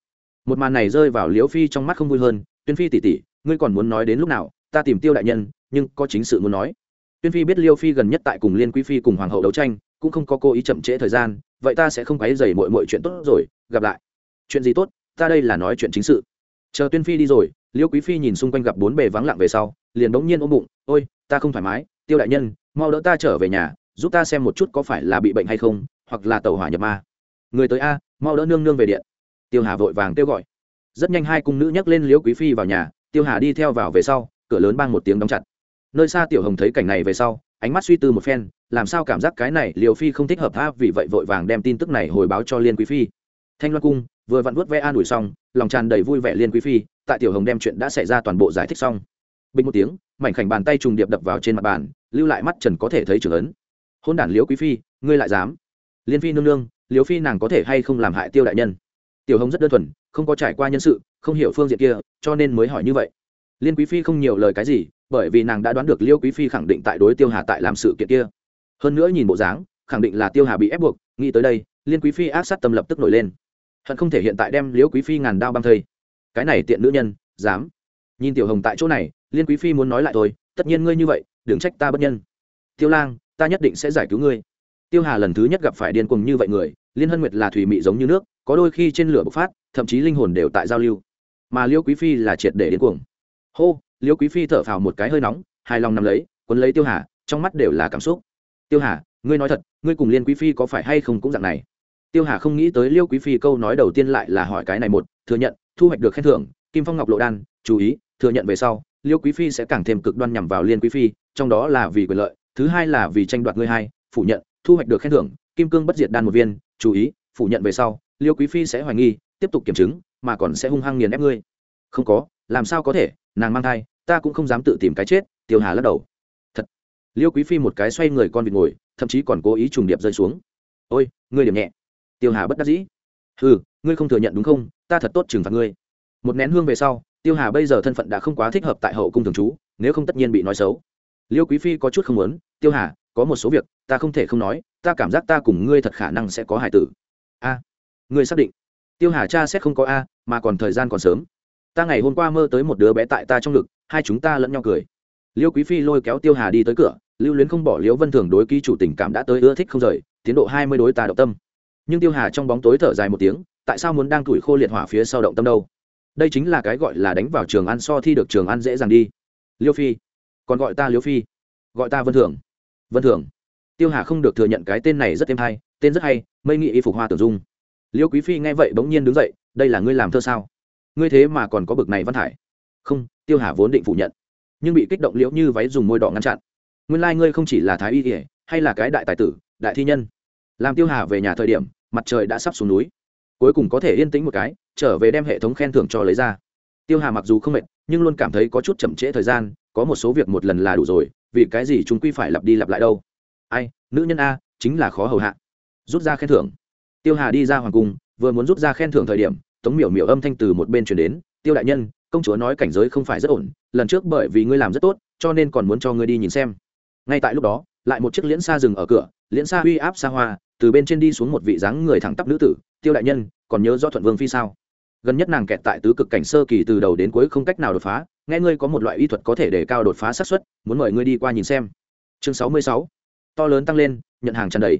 Một màn này rơi vào liễu phi trong mắt không vui hơn, tuyên phi tỉ tỉ ngươi còn muốn nói đến lúc nào? Ta tìm tiêu đại nhân, nhưng có chính sự muốn nói. Tuyên phi biết liêu phi gần nhất tại cùng liên quý phi cùng hoàng hậu đấu tranh cũng không có cố ý chậm trễ thời gian, vậy ta sẽ không quấy dày mọi mọi chuyện tốt rồi, gặp lại. Chuyện gì tốt, ta đây là nói chuyện chính sự. Chờ tuyên phi đi rồi, liêu quý phi nhìn xung quanh gặp bốn bề vắng lặng về sau, liền bỗng nhiên ôm bụng, ôi, ta không thoải mái, tiêu đại nhân, mau đỡ ta trở về nhà, giúp ta xem một chút có phải là bị bệnh hay không, hoặc là tàu hỏa nhập ma. Người tới a, mau đỡ nương nương về điện. Tiêu hà vội vàng kêu gọi. Rất nhanh hai cung nữ nhắc lên liễu quý phi vào nhà, tiêu hà đi theo vào về sau, cửa lớn bang một tiếng đóng chặt. Nơi xa tiểu hồng thấy cảnh này về sau ánh mắt suy tư một phen, làm sao cảm giác cái này liều phi không thích hợp tha, vì vậy vội vàng đem tin tức này hồi báo cho liên quý phi. Thanh loan cung vừa vặn vuốt ve an ủi xong, lòng tràn đầy vui vẻ liên quý phi, tại tiểu hồng đem chuyện đã xảy ra toàn bộ giải thích xong. Bình một tiếng, mảnh khảnh bàn tay trùng điệp đập vào trên mặt bàn, lưu lại mắt trần có thể thấy trưởng ấn. Hôn đản liễu quý phi, ngươi lại dám? Liên phi nương nương liễu phi nàng có thể hay không làm hại tiêu đại nhân? Tiểu hồng rất đơn thuần, không có trải qua nhân sự, không hiểu phương diện kia, cho nên mới hỏi như vậy. Liên quý phi không nhiều lời cái gì bởi vì nàng đã đoán được liêu quý phi khẳng định tại đối tiêu hà tại làm sự kiện kia. Hơn nữa nhìn bộ dáng, khẳng định là tiêu hà bị ép buộc, nghĩ tới đây, liên quý phi ác sát tâm lập tức nổi lên. Hận không thể hiện tại đem Liêu quý phi ngàn đao băng thây. Cái này tiện nữ nhân, dám. Nhìn tiểu hồng tại chỗ này, liên quý phi muốn nói lại thôi, tất nhiên ngươi như vậy, đừng trách ta bất nhân. Tiêu lang, ta nhất định sẽ giải cứu ngươi. Tiêu hà lần thứ nhất gặp phải điên cuồng như vậy người, liên hân nguyệt là thủy mị giống như nước, có đôi khi trên lửa bộc phát, thậm chí linh hồn đều tại giao lưu. Mà liêu quý phi là triệt để điên cuồng. Hô liêu quý phi thở phào một cái hơi nóng, hài lòng nằm lấy, quấn lấy tiêu hà, trong mắt đều là cảm xúc. Tiêu hà, ngươi nói thật, ngươi cùng liên quý phi có phải hay không cũng dạng này? Tiêu hà không nghĩ tới liêu quý phi câu nói đầu tiên lại là hỏi cái này một, thừa nhận, thu hoạch được khen thưởng, kim phong ngọc lộ đan, chú ý, thừa nhận về sau, liêu quý phi sẽ càng thêm cực đoan nhằm vào liên quý phi, trong đó là vì quyền lợi, thứ hai là vì tranh đoạt ngươi hai, phủ nhận, thu hoạch được khen thưởng, kim cương bất diệt đan một viên, chú ý, phủ nhận về sau, liêu quý phi sẽ hoài nghi, tiếp tục kiểm chứng, mà còn sẽ hung hăng nghiền ép ngươi. Không có, làm sao có thể, nàng mang thai ta cũng không dám tự tìm cái chết, tiêu hà lắc đầu. Thật. Liêu quý phi một cái xoay người con vịt ngồi, thậm chí còn cố ý trùng điệp rơi xuống. Ôi, ngươi điểm nhẹ. Tiêu hà bất đắc dĩ. Ừ ngươi không thừa nhận đúng không? Ta thật tốt trừng phạt ngươi. Một nén hương về sau, tiêu hà bây giờ thân phận đã không quá thích hợp tại hậu cung thường trú, nếu không tất nhiên bị nói xấu. Liêu quý phi có chút không muốn, tiêu hà, có một số việc, ta không thể không nói, ta cảm giác ta cùng ngươi thật khả năng sẽ có hải tử. A, ngươi xác định? Tiêu hà cha xét không có a, mà còn thời gian còn sớm. Ta ngày hôm qua mơ tới một đứa bé tại ta trong ngực hai chúng ta lẫn nhau cười. Liêu quý phi lôi kéo tiêu hà đi tới cửa, lưu luyến không bỏ liễu vân thường đối ký chủ tình cảm đã tới ưa thích không rời, tiến độ hai mươi đối ta động tâm. Nhưng tiêu hà trong bóng tối thở dài một tiếng, tại sao muốn đang tuổi khô liệt hỏa phía sau động tâm đâu? Đây chính là cái gọi là đánh vào trường ăn so thi được trường ăn dễ dàng đi. Liêu phi, còn gọi ta liêu phi, gọi ta vân thường. Vân thường. Tiêu hà không được thừa nhận cái tên này rất êm hay, tên rất hay, mây nghị y phục hoa tưởng dung. Liêu quý phi nghe vậy bỗng nhiên đứng dậy, đây là ngươi làm thơ sao? Ngươi thế mà còn có bực này văn thải không, tiêu hà vốn định phủ nhận, nhưng bị kích động liễu như váy dùng môi đỏ ngăn chặn. Nguyên lai、like、ngươi không chỉ là thái y kỉa hay là cái đại tài tử, đại thi nhân. Làm tiêu hà về nhà thời điểm, mặt trời đã sắp xuống núi. Cuối cùng có thể yên tĩnh một cái, trở về đem hệ thống khen thưởng cho lấy ra. Tiêu hà mặc dù không mệt, nhưng luôn cảm thấy có chút chậm trễ thời gian, có một số việc một lần là đủ rồi, vì cái gì chúng quy phải lặp đi lặp lại đâu? Ai, nữ nhân a, chính là khó hầu hạ. Rút ra khen thưởng. Tiêu hà đi ra hoàng cung, vừa muốn rút ra khen thưởng thời điểm, tống miểu miểu âm thanh từ một bên chuyển đến, tiêu đại nhân công chúa nói cảnh giới không phải rất ổn, lần trước bởi vì ngươi làm rất tốt, cho nên còn muốn cho ngươi đi nhìn xem. Ngay tại lúc đó, lại một chiếc liễn xa dừng ở cửa, liễn xa uy áp xa hoa, từ bên trên đi xuống một vị dáng người thẳng tắp nữ tử, tiêu đại nhân, còn nhớ do thuận vương phi sao? Gần nhất nàng kẹt tại tứ cực cảnh sơ kỳ từ đầu đến cuối không cách nào đột phá, nghe ngươi có một loại y thuật có thể để cao đột phá xác suất, muốn mời ngươi đi qua nhìn xem. Chương sáu mươi sáu, to lớn tăng lên, nhận hàng tràn đầy.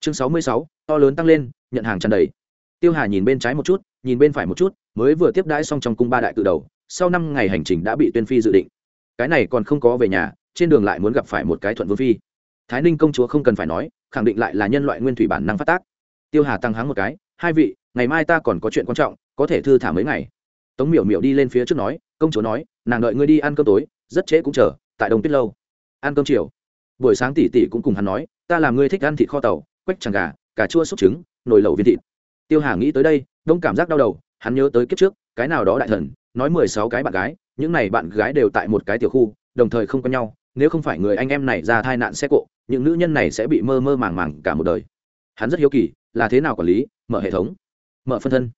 Chương sáu mươi sáu, to lớn tăng lên, nhận hàng tràn đầy tiêu hà nhìn bên trái một chút, nhìn bên phải một chút, mới vừa tiếp đãi xong trong cung ba đại cự đầu, sau năm ngày hành trình đã bị tuyên phi dự định. Cái này còn không có về nhà, trên đường lại muốn gặp phải một cái thuận vương phi. Thái ninh công chúa không cần phải nói, khẳng định lại là nhân loại nguyên thủy bản năng phát tác. Tiêu hà tăng háng một cái, hai vị, ngày mai ta còn có chuyện quan trọng, có thể thư thả mấy ngày. Tống miểu miểu đi lên phía trước nói, công chúa nói, nàng đợi ngươi đi ăn cơm tối, rất trễ cũng chờ, tại đông tuyết lâu. Ăn cơm chiều. Buổi sáng tỷ tỷ cũng cùng hắn nói, ta làm ngươi thích ăn thịt kho tàu, quách tràng gà, cà chua xúc trứng, nồi lẩu viên thịt tiêu hà nghĩ tới đây, đông cảm giác đau đầu, hắn nhớ tới kiếp trước, cái nào đó đại thần, nói mười sáu cái bạn gái, những này bạn gái đều tại một cái tiểu khu, đồng thời không có nhau, nếu không phải người anh em này ra tai nạn xe cộ, những nữ nhân này sẽ bị mơ mơ màng màng cả một đời. Hắn rất hiếu kỳ, là thế nào quản lý, mở hệ thống, mở phân thân.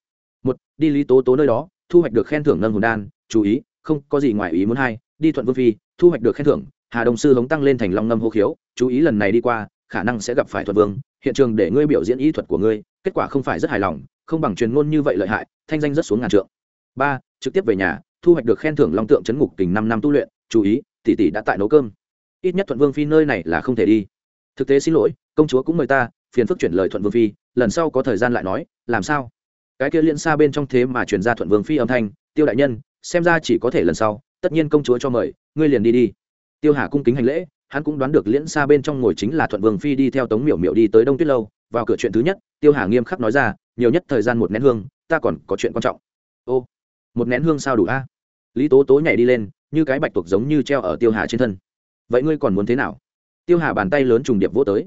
Một, đi lý tố tố nơi đó, thu hoạch được khen thưởng nâng hồn đan, chú ý, không có gì ngoài ý muốn hai, đi thuận vương phi, thu hoạch được khen thưởng, hà đồng sư hống tăng lên thành long ngâm hô khiếu, chú ý lần này đi qua, khả năng sẽ gặp phải thuật vương, hiện trường để ngươi biểu diễn ý thuật của ngươi kết quả không phải rất hài lòng, không bằng truyền ngôn như vậy lợi hại, thanh danh rất xuống ngàn trượng. Ba, trực tiếp về nhà, thu hoạch được khen thưởng long tượng chấn ngục tình năm năm tu luyện, chú ý, tỷ tỷ đã tại nấu cơm. Ít nhất thuận vương phi nơi này là không thể đi. Thực tế xin lỗi, công chúa cũng mời ta, phiền phức chuyển lời thuận vương phi, lần sau có thời gian lại nói, làm sao? Cái kia liên xa bên trong thế mà truyền ra thuận vương phi âm thanh, tiêu đại nhân, xem ra chỉ có thể lần sau, tất nhiên công chúa cho mời, ngươi liền đi đi. Tiêu hà cung kính hành lễ, hắn cũng đoán được liễn xa bên trong ngồi chính là thuận vương phi đi theo tống miểu miểu đi tới đông tuyết lâu vào cửa chuyện thứ nhất, tiêu hà nghiêm khắc nói ra, nhiều nhất thời gian một nén hương, ta còn có chuyện quan trọng. Ô, một nén hương sao đủ a? Lý tố tố nhảy đi lên, như cái bạch tuộc giống như treo ở tiêu hà trên thân. Vậy ngươi còn muốn thế nào? Tiêu hà bàn tay lớn trùng điệp vỗ tới.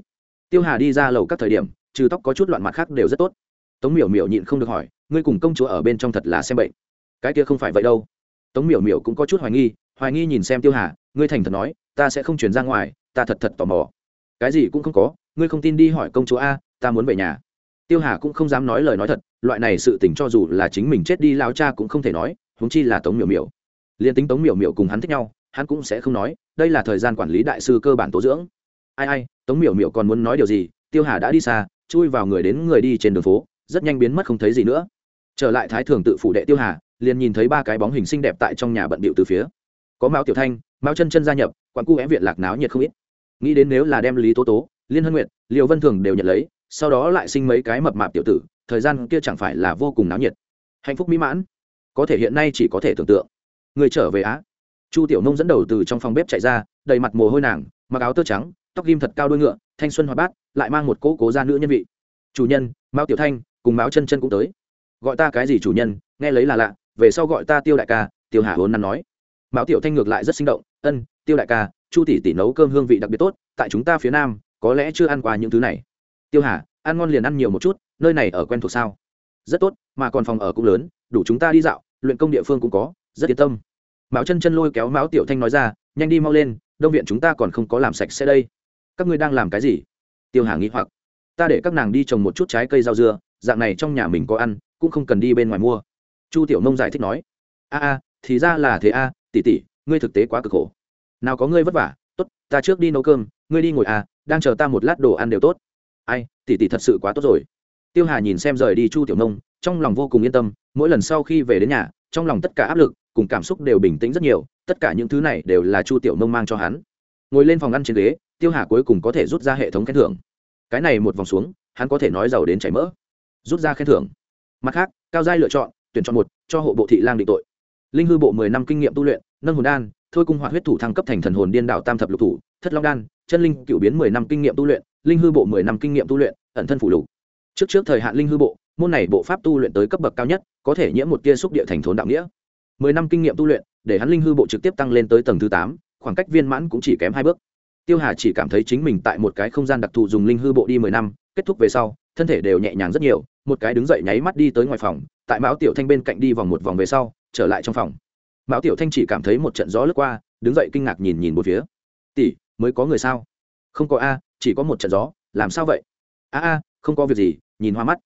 Tiêu hà đi ra lầu các thời điểm, trừ tóc có chút loạn mặt khác đều rất tốt. Tống miểu miểu nhịn không được hỏi, ngươi cùng công chúa ở bên trong thật là xem bệnh. Cái kia không phải vậy đâu. Tống miểu miểu cũng có chút hoài nghi hoài nghi nhìn xem tiêu hà, ngươi thành thật nói, ta sẽ không chuyển ra ngoài, ta thật thật tò mò. Cái gì cũng không có, ngươi không tin đi hỏi công chúa a ta muốn về nhà. Tiêu hà cũng không dám nói lời nói thật, loại này sự tình cho dù là chính mình chết đi lao cha cũng không thể nói, huống chi là tống miểu miểu. Liền tính tống miểu miểu cùng hắn thích nhau, hắn cũng sẽ không nói, đây là thời gian quản lý đại sư cơ bản tố dưỡng. Ai ai, tống miểu miểu còn muốn nói điều gì, tiêu hà đã đi xa, chui vào người đến người đi trên đường phố, rất nhanh biến mất không thấy gì nữa. Trở lại thái thường tự phủ đệ tiêu hà, liền nhìn thấy ba cái bóng hình xinh đẹp tại trong nhà bận bịu từ phía. Có mao tiểu thanh mao chân chân gia nhập, quán cu é viện lạc náo nhiệt không ít. Nghĩ đến nếu là đem lý tố tố, liên hân nguyện liều vân thường đều nhận lấy sau đó lại sinh mấy cái mập mạp tiểu tử, thời gian kia chẳng phải là vô cùng náo nhiệt. Hạnh phúc mỹ mãn, có thể hiện nay chỉ có thể tưởng tượng. Người trở về á. Chu tiểu nông dẫn đầu từ trong phòng bếp chạy ra, đầy mặt mồ hôi nàng, mặc áo tơ trắng, tóc ghim thật cao đôi ngựa, thanh xuân hoạt bát, lại mang một cỗ cố gia nữ nhân vị. Chủ nhân, mao tiểu thanh, cùng mao chân chân cũng tới. Gọi ta cái gì chủ nhân? Nghe lấy là lạ, về sau gọi ta tiêu đại ca, tiêu hà hôn năn nói. Mao tiểu thanh ngược lại rất sinh động, ân, tiêu đại ca, chu tỷ tỷ nấu cơm hương vị đặc biệt tốt, tại chúng ta phía nam, có lẽ chưa ăn qua những thứ này tiêu hà ăn ngon liền ăn nhiều một chút nơi này ở quen thuộc sao? Rất tốt mà còn phòng ở cũng lớn đủ chúng ta đi dạo luyện công địa phương cũng có rất yên tâm. Mão chân chân lôi kéo mão tiểu thanh nói ra nhanh đi mau lên đông viện chúng ta còn không có làm sạch sẽ đây. Các ngươi đang làm cái gì? Tiêu hà nghĩ hoặc. Ta để các nàng đi trồng một chút trái cây rau dưa dạng này trong nhà mình có ăn cũng không cần đi bên ngoài mua. Chu tiểu nông giải thích nói. A a thì ra là thế a à, tỉ tỉ ngươi thực tế quá cực khổ. Nào có ngươi vất vả tốt ta trước đi nấu cơm ngươi đi ngồi à đang chờ ta một lát đồ ăn đều tốt ai tỉ tỉ thật sự quá tốt rồi. Tiêu hà nhìn xem rời đi chu tiểu nông, trong lòng vô cùng yên tâm, mỗi lần sau khi về đến nhà, trong lòng tất cả áp lực cùng cảm xúc đều bình tĩnh rất nhiều, tất cả những thứ này đều là chu tiểu nông mang cho hắn. Ngồi lên phòng ăn trên ghế, tiêu hà cuối cùng có thể rút ra hệ thống khen thưởng. Cái này một vòng xuống, hắn có thể nói giàu đến chảy mỡ. Rút ra khen thưởng. Mặt khác, cao giai lựa chọn, tuyển chọn một, cho hộ bộ thị lang định tội. Linh hư bộ mười năm kinh nghiệm tu luyện, nâng hồn đan, thôi cung hoạt huyết thủ thăng cấp thành thần hồn điên đảo tam thập lục thủ, thất long đan, chân linh cựu biến mười năm kinh nghiệm tu luyện linh hư bộ mười năm kinh nghiệm tu luyện, ẩn thân phủ lục. Trước trước thời hạn linh hư bộ, môn này bộ pháp tu luyện tới cấp bậc cao nhất, có thể nhiễm một tia xúc địa thành thốn đạo nghĩa. Mười năm kinh nghiệm tu luyện, để hắn linh hư bộ trực tiếp tăng lên tới tầng thứ tám, khoảng cách viên mãn cũng chỉ kém hai bước. Tiêu hà chỉ cảm thấy chính mình tại một cái không gian đặc thù dùng linh hư bộ đi mười năm, kết thúc về sau, thân thể đều nhẹ nhàng rất nhiều, một cái đứng dậy nháy mắt đi tới ngoài phòng, tại mão tiểu thanh bên cạnh đi vòng một vòng về sau, trở lại trong phòng. Mão tiểu thanh chỉ cảm thấy một trận gió lướt qua, đứng dậy kinh ngạc nhìn nhìn một phía. Tỷ, mới có người sao? Không có a chỉ có một trận gió, làm sao vậy? A a, không có việc gì, nhìn hoa mắt.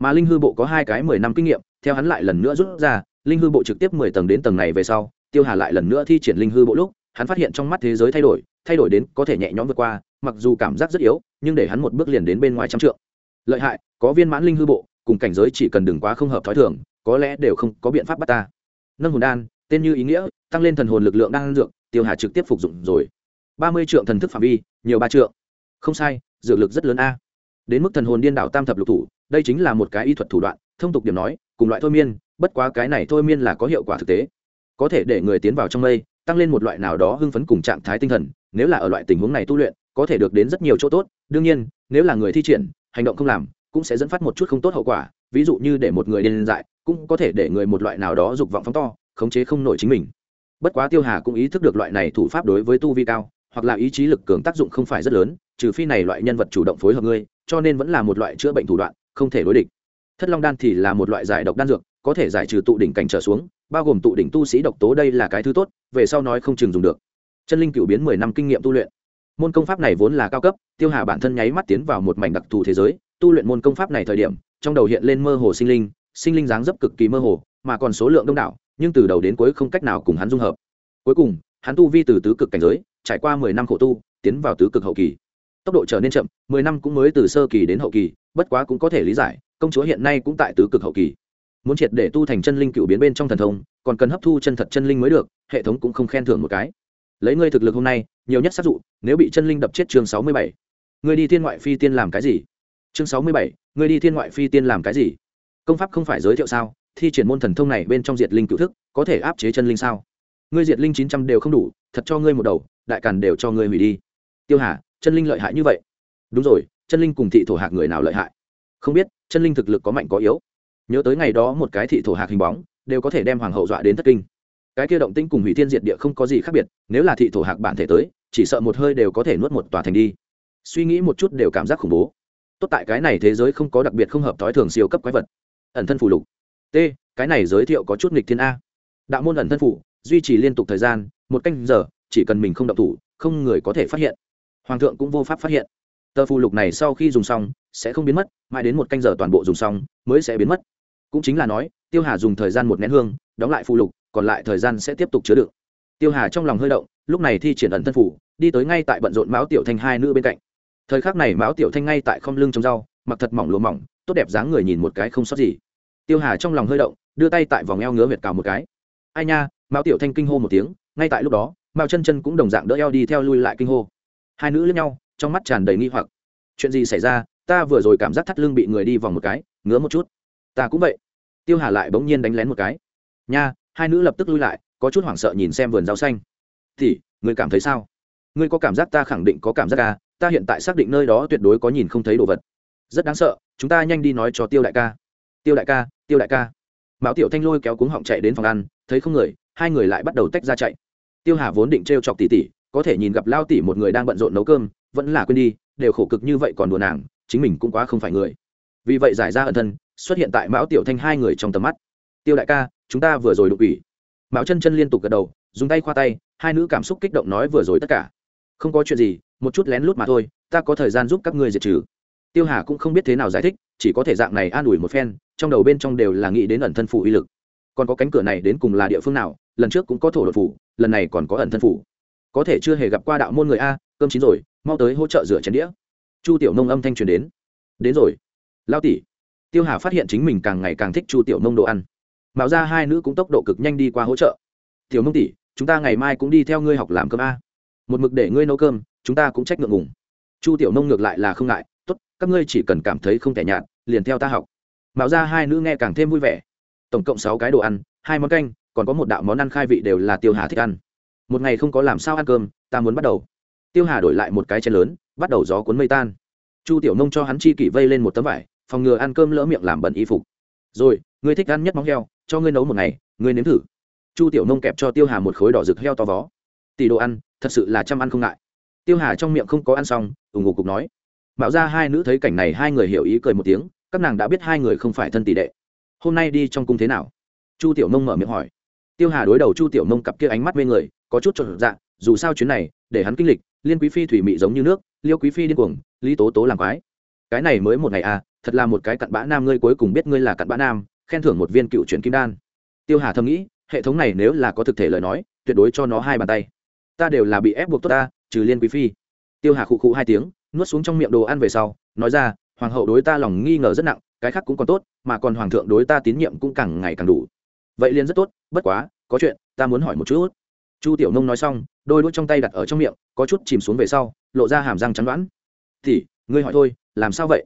Mà linh hư bộ có hai cái mười năm kinh nghiệm, theo hắn lại lần nữa rút ra, linh hư bộ trực tiếp mười tầng đến tầng này về sau, tiêu hà lại lần nữa thi triển linh hư bộ lúc, hắn phát hiện trong mắt thế giới thay đổi thay đổi đến có thể nhẹ nhõm vượt qua, mặc dù cảm giác rất yếu, nhưng để hắn một bước liền đến bên ngoài trăm trượng. Lợi hại, có viên mãn linh hư bộ, cùng cảnh giới chỉ cần đừng quá không hợp thói thường, có lẽ đều không có biện pháp bắt ta. Nâng hồn đan, tên như ý nghĩa, tăng lên thần hồn lực lượng đang dược, tiêu hà trực tiếp phục dụng rồi. Ba mươi trượng thần thức phạm vi, nhiều ba trượng không sai, dược lực rất lớn a. Đến mức thần hồn điên đảo tam thập lục thủ, đây chính là một cái y thuật thủ đoạn, thông tục điểm nói, cùng loại thôi miên, bất quá cái này thôi miên là có hiệu quả thực tế. Có thể để người tiến vào trong mây, tăng lên một loại nào đó hưng phấn cùng trạng thái tinh thần, nếu là ở loại tình huống này tu luyện, có thể được đến rất nhiều chỗ tốt. Đương nhiên, nếu là người thi triển, hành động không làm, cũng sẽ dẫn phát một chút không tốt hậu quả, ví dụ như để một người điên dại, cũng có thể để người một loại nào đó dục vọng phóng to, khống chế không nổi chính mình. Bất quá tiêu hà cũng ý thức được loại này thủ pháp đối với tu vi cao hoặc là ý chí lực cường tác dụng không phải rất lớn, trừ phi này loại nhân vật chủ động phối hợp ngươi, cho nên vẫn là một loại chữa bệnh thủ đoạn, không thể đối địch. Thất long đan thì là một loại giải độc đan dược, có thể giải trừ tụ đỉnh cảnh trở xuống, bao gồm tụ đỉnh tu sĩ độc tố đây là cái thứ tốt, về sau nói không chừng dùng được. Chân linh cựu biến mười năm kinh nghiệm tu luyện. Môn công pháp này vốn là cao cấp, tiêu hà bản thân nháy mắt tiến vào một mảnh đặc thù thế giới, tu luyện môn công pháp này thời điểm, trong đầu hiện lên mơ hồ sinh linh sinh linh dáng dấp cực kỳ mơ hồ, mà còn số lượng đông đảo, nhưng từ đầu đến cuối không cách nào cùng hắn dung hợp. Cuối cùng hắn tu vi từ tứ cực cảnh giới, trải qua mười năm khổ tu, tiến vào tứ cực hậu kỳ. Tốc độ trở nên chậm, mười năm cũng mới từ sơ kỳ đến hậu kỳ, bất quá cũng có thể lý giải, công chúa hiện nay cũng tại tứ cực hậu kỳ. Muốn triệt để tu thành chân linh cựu biến bên trong thần thông, còn cần hấp thu chân thật chân linh mới được, hệ thống cũng không khen thưởng một cái. Lấy ngươi thực lực hôm nay, nhiều nhất sát dụ, nếu bị chân linh đập chết chương sáu mươi bảy. Ngươi đi thiên ngoại phi tiên làm cái gì? Chương sáu mươi bảy, ngươi đi thiên ngoại phi tiên làm cái gì? Công pháp không phải giới thiệu sao? Thi triển môn thần thông này bên trong diệt linh cựu thức, có thể áp chế chân linh sao? Ngươi diệt linh chín trăm đều không đủ, thật cho ngươi một đầu, đại càn đều cho ngươi hủy đi. Tiêu hà, chân linh lợi hại như vậy? Đúng rồi, chân linh cùng thị thổ hạc người nào lợi hại? Không biết, chân linh thực lực có mạnh có yếu. Nhớ tới ngày đó một cái thị thổ hạc hình bóng, đều có thể đem hoàng hậu dọa đến thất kinh. Cái kia động tĩnh cùng hủy thiên diệt địa không có gì khác biệt, nếu là thị thổ hạc bản thể tới, chỉ sợ một hơi đều có thể nuốt một tòa thành đi. Suy nghĩ một chút đều cảm giác khủng bố. Tốt tại cái này thế giới không có đặc biệt không hợp thói thường siêu cấp quái vật. Ẩn thân phù lục. T, cái này giới thiệu có chút nghịch thiên a. Đạo môn ẩn thân phủ duy trì liên tục thời gian, một canh giờ, chỉ cần mình không động thủ, không người có thể phát hiện. Hoàng thượng cũng vô pháp phát hiện. Tờ phù lục này sau khi dùng xong, sẽ không biến mất, mãi đến một canh giờ toàn bộ dùng xong, mới sẽ biến mất. Cũng chính là nói, tiêu hà dùng thời gian một nén hương, đóng lại phù lục, còn lại thời gian sẽ tiếp tục chứa đựng. Tiêu hà trong lòng hơi động, lúc này thi triển ẩn thân phủ, đi tới ngay tại bận rộn mão tiểu thanh hai nữ bên cạnh. Thời khắc này mão tiểu thanh ngay tại không lưng trong rau, mặc thật mỏng lùa mỏng, tốt đẹp dáng người nhìn một cái không sót gì. Tiêu hà trong lòng hơi động, đưa tay tại vòng eo ngứa huyệt cào một cái. Ai nha Mao tiểu thanh kinh hô một tiếng, ngay tại lúc đó, mao chân chân cũng đồng dạng đỡ eo đi theo lui lại kinh hô. Hai nữ lẫn nhau, trong mắt tràn đầy nghi hoặc. Chuyện gì xảy ra? Ta vừa rồi cảm giác thắt lưng bị người đi vòng một cái, ngứa một chút. Ta cũng vậy. Tiêu hà lại bỗng nhiên đánh lén một cái. Nha, hai nữ lập tức lui lại, có chút hoảng sợ nhìn xem vườn rau xanh. Thì, người cảm thấy sao? Ngươi có cảm giác ta khẳng định có cảm giác à? Ta hiện tại xác định nơi đó tuyệt đối có nhìn không thấy đồ vật. Rất đáng sợ, chúng ta nhanh đi nói cho tiêu đại ca. Tiêu đại ca, tiêu đại ca. Mão tiểu thanh lôi kéo cuống họng chạy đến phòng ăn, thấy không người hai người lại bắt đầu tách ra chạy. Tiêu hà vốn định t r e o chọc tỷ tỷ, có thể nhìn gặp lao Tỷ một người đang bận rộn nấu cơm vẫn là quên đi đều khổ cực như vậy còn đùa nàng chính mình cũng quá không phải người. Vì vậy giải ra ẩn thân xuất hiện tại mão tiểu thanh hai người trong tầm mắt. Tiêu đại ca chúng ta vừa rồi đụng ủy mão chân chân liên tục gật đầu dùng tay khoa tay hai nữ cảm xúc kích động nói vừa rồi tất cả. Không có chuyện gì một chút lén lút mà thôi ta có thời gian giúp các ngươi diệt trừ. Tiêu hà cũng không biết thế nào giải thích chỉ có thể dạng này an ủi một phen trong đầu bên trong đều là nghĩ đến ẩn thân phụ uy lực còn có cánh cửa này đến cùng là địa phương nào, lần trước cũng có thổ đột phủ, lần này còn có ẩn thân phủ. Có thể chưa hề gặp qua đạo môn người a, cơm chín rồi, mau tới hỗ trợ rửa chén đĩa. Chu tiểu nông âm thanh truyền đến. Đến rồi. Lao tỷ. Tiêu hà phát hiện chính mình càng ngày càng thích chu tiểu nông đồ ăn. Mạo ra hai nữ cũng tốc độ cực nhanh đi qua hỗ trợ. Tiểu nông tỷ, chúng ta ngày mai cũng đi theo ngươi học làm cơm a. Một mực để ngươi nấu cơm, chúng ta cũng trách ngượng ngùng. Chu tiểu nông ngược lại là không ngại. Tốt, các ngươi chỉ cần cảm thấy không thể nhạt, liền theo ta học. Mạo ra hai nữ nghe càng thêm vui vẻ tổng cộng sáu cái đồ ăn, hai món canh, còn có một đạo món ăn khai vị đều là tiêu hà thích ăn. Một ngày không có làm sao ăn cơm, ta muốn bắt đầu. Tiêu hà đổi lại một cái chén lớn, bắt đầu gió cuốn mây tan. Chu tiểu nông cho hắn chi kỷ vây lên một tấm vải, phòng ngừa ăn cơm lỡ miệng làm bẩn y phục. Rồi, ngươi thích ăn nhất móng heo, cho ngươi nấu một ngày, ngươi nếm thử. Chu tiểu nông kẹp cho tiêu hà một khối đỏ rực heo to vó. Tỷ đồ ăn, thật sự là chăm ăn không ngại. Tiêu hà trong miệng không có ăn xong ủng ngục cục nói. Mạo ra hai nữ thấy cảnh này hai người hiểu ý cười một tiếng, các nàng đã biết hai người không phải thân tỷ đệ hôm nay đi trong cung thế nào? Chu tiểu nông mở miệng hỏi. Tiêu hà đối đầu chu tiểu nông cặp kia ánh mắt mê người, có chút trộn dạ dù sao chuyến này, để hắn kinh lịch, liên quý phi thủy mị giống như nước, liêu quý phi điên cuồng, lý tố tố làm quái. Cái này mới một ngày à thật là một cái cặn bã nam ngươi cuối cùng biết ngươi là cặn bã nam, khen thưởng một viên cựu truyền kim đan. Tiêu hà thầm nghĩ, hệ thống này nếu là có thực thể lời nói, tuyệt đối cho nó hai bàn tay. Ta đều là bị ép buộc tốt ta, trừ liên quý phi. Tiêu hà khụ khụ hai tiếng, nuốt xuống trong miệng đồ ăn về sau, nói ra hoàng hậu đối ta lòng nghi ngờ rất nặng, cái khác cũng còn tốt, mà còn hoàng thượng đối ta tín nhiệm cũng càng ngày càng đủ. Vậy liền rất tốt, bất quá, có chuyện, ta muốn hỏi một chút chu tiểu nông nói xong, đôi đũa trong tay đặt ở trong miệng, có chút chìm xuống về sau, lộ ra hàm răng trắng đoán thì ngươi hỏi thôi, làm sao vậy?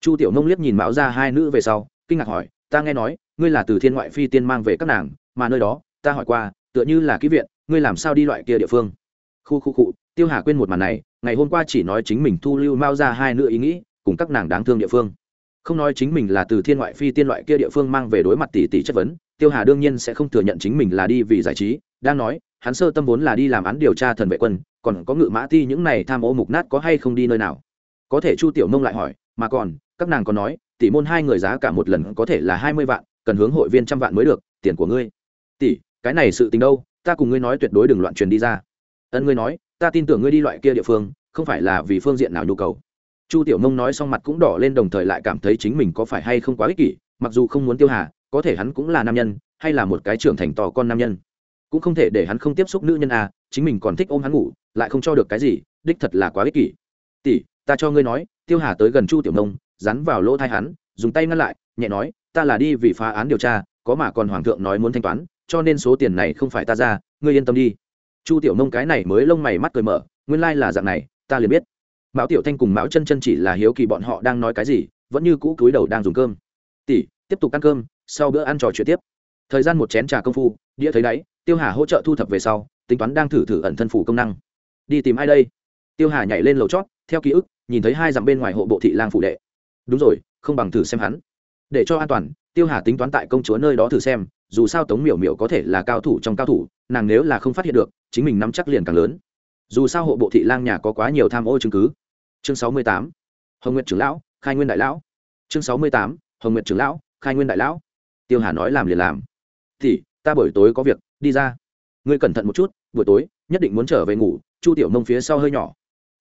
Chu tiểu nông liếc nhìn mão ra hai nữ về sau, kinh ngạc hỏi, ta nghe nói, ngươi là từ thiên ngoại phi tiên mang về các nàng, mà nơi đó, ta hỏi qua, tựa như là ký viện, ngươi làm sao đi loại kia địa phương? Khu khu cụ tiêu hà quên một màn này, ngày hôm qua chỉ nói chính mình thu lưu mao ra hai nữ ý nghĩ cùng các nàng đáng thương địa phương. Không nói chính mình là từ thiên ngoại phi tiên loại kia địa phương mang về đối mặt tỷ tỷ chất vấn, tiêu hà đương nhiên sẽ không thừa nhận chính mình là đi vì giải trí, đang nói, hắn sơ tâm vốn là đi làm án điều tra thần vệ quân, còn có ngự mã ti những này tham ô mục nát có hay không đi nơi nào? Có thể chu tiểu nông lại hỏi, mà còn, các nàng còn nói, tỷ môn hai người giá cả một lần có thể là hai mươi vạn, cần hướng hội viên trăm vạn mới được, tiền của ngươi. Tỷ, cái này sự tình đâu, ta cùng ngươi nói tuyệt đối đừng loạn truyền đi ra. Ân ngươi nói, ta tin tưởng ngươi đi loại kia địa phương, không phải là vì phương diện nào nhu cầu chu tiểu mông nói xong mặt cũng đỏ lên đồng thời lại cảm thấy chính mình có phải hay không quá ích kỷ mặc dù không muốn tiêu hà có thể hắn cũng là nam nhân hay là một cái trưởng thành to con nam nhân. Cũng không thể để hắn không tiếp xúc nữ nhân à chính mình còn thích ôm hắn ngủ lại không cho được cái gì đích thật là quá ích kỷ. Tỷ ta cho ngươi nói tiêu hà tới gần chu tiểu Mông, rắn vào lỗ thai hắn dùng tay ngăn lại nhẹ nói ta là đi vì phá án điều tra có mà còn hoàng thượng nói muốn thanh toán cho nên số tiền này không phải ta ra ngươi yên tâm đi. Chu tiểu Mông cái này mới lông mày mắt cười mở nguyên lai là dạng này ta liền biết mão tiểu thanh cùng mão chân chân chỉ là hiếu kỳ bọn họ đang nói cái gì, vẫn như cũ cúi đầu đang dùng cơm. Tỷ, tiếp tục ăn cơm, sau bữa ăn trò chuyện tiếp. Thời gian một chén trà công phu, đĩa thấy đáy, tiêu hà hỗ trợ thu thập về sau, tính toán đang thử thử ẩn thân phủ công năng. Đi tìm ai đây? Tiêu hà nhảy lên lầu chót, theo ký ức, nhìn thấy hai dặm bên ngoài hộ bộ thị lang phủ đệ. Đúng rồi, không bằng thử xem hắn. Để cho an toàn, tiêu hà tính toán tại công chúa nơi đó thử xem, dù sao tống miểu miểu có thể là cao thủ trong cao thủ, nàng nếu là không phát hiện được, chính mình nắm chắc liền càng lớn. Dù sao hộ bộ thị lang nhà có quá nhiều tham ô chứng cứ chương sáu mươi tám. Hồng nguyệt trưởng lão, khai nguyên đại lão. Chương sáu mươi tám. Hồng nguyệt trưởng lão, khai nguyên đại lão. Tiêu hà nói làm liền làm. Thì, ta buổi tối có việc, đi ra. Ngươi cẩn thận một chút, buổi tối, nhất định muốn trở về ngủ, chu tiểu mông phía sau hơi nhỏ.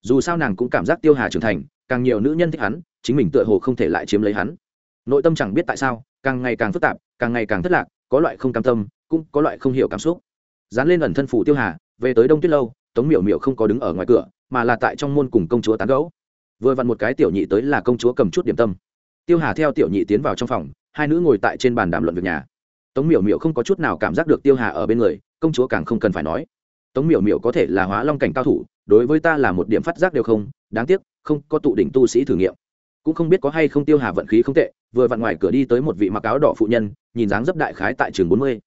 Dù sao nàng cũng cảm giác tiêu hà trưởng thành, càng nhiều nữ nhân thích hắn, chính mình tựa hồ không thể lại chiếm lấy hắn. Nội tâm chẳng biết tại sao, càng ngày càng phức tạp, càng ngày càng thất lạc, có loại không cam tâm, cũng có loại không hiểu cảm xúc. Dán lên ẩn thân phủ tiêu hà, về tới đông tuyết lâu, tống miểu miểu không có đứng ở ngoài cửa mà là tại trong môn cùng công chúa tán gẫu. Vừa vặn một cái tiểu nhị tới là công chúa cầm chút điểm tâm. Tiêu hà theo tiểu nhị tiến vào trong phòng, hai nữ ngồi tại trên bàn đàm luận việc nhà. Tống miểu miểu không có chút nào cảm giác được tiêu hà ở bên người, công chúa càng không cần phải nói. Tống miểu miểu có thể là hóa long cảnh cao thủ, đối với ta là một điểm phát giác đều không, đáng tiếc, không có tụ đỉnh tu sĩ thử nghiệm. Cũng không biết có hay không tiêu hà vận khí không tệ, vừa vặn ngoài cửa đi tới một vị mặc áo đỏ phụ nhân, nhìn dáng dấp đại khái tại trường bốn mươi.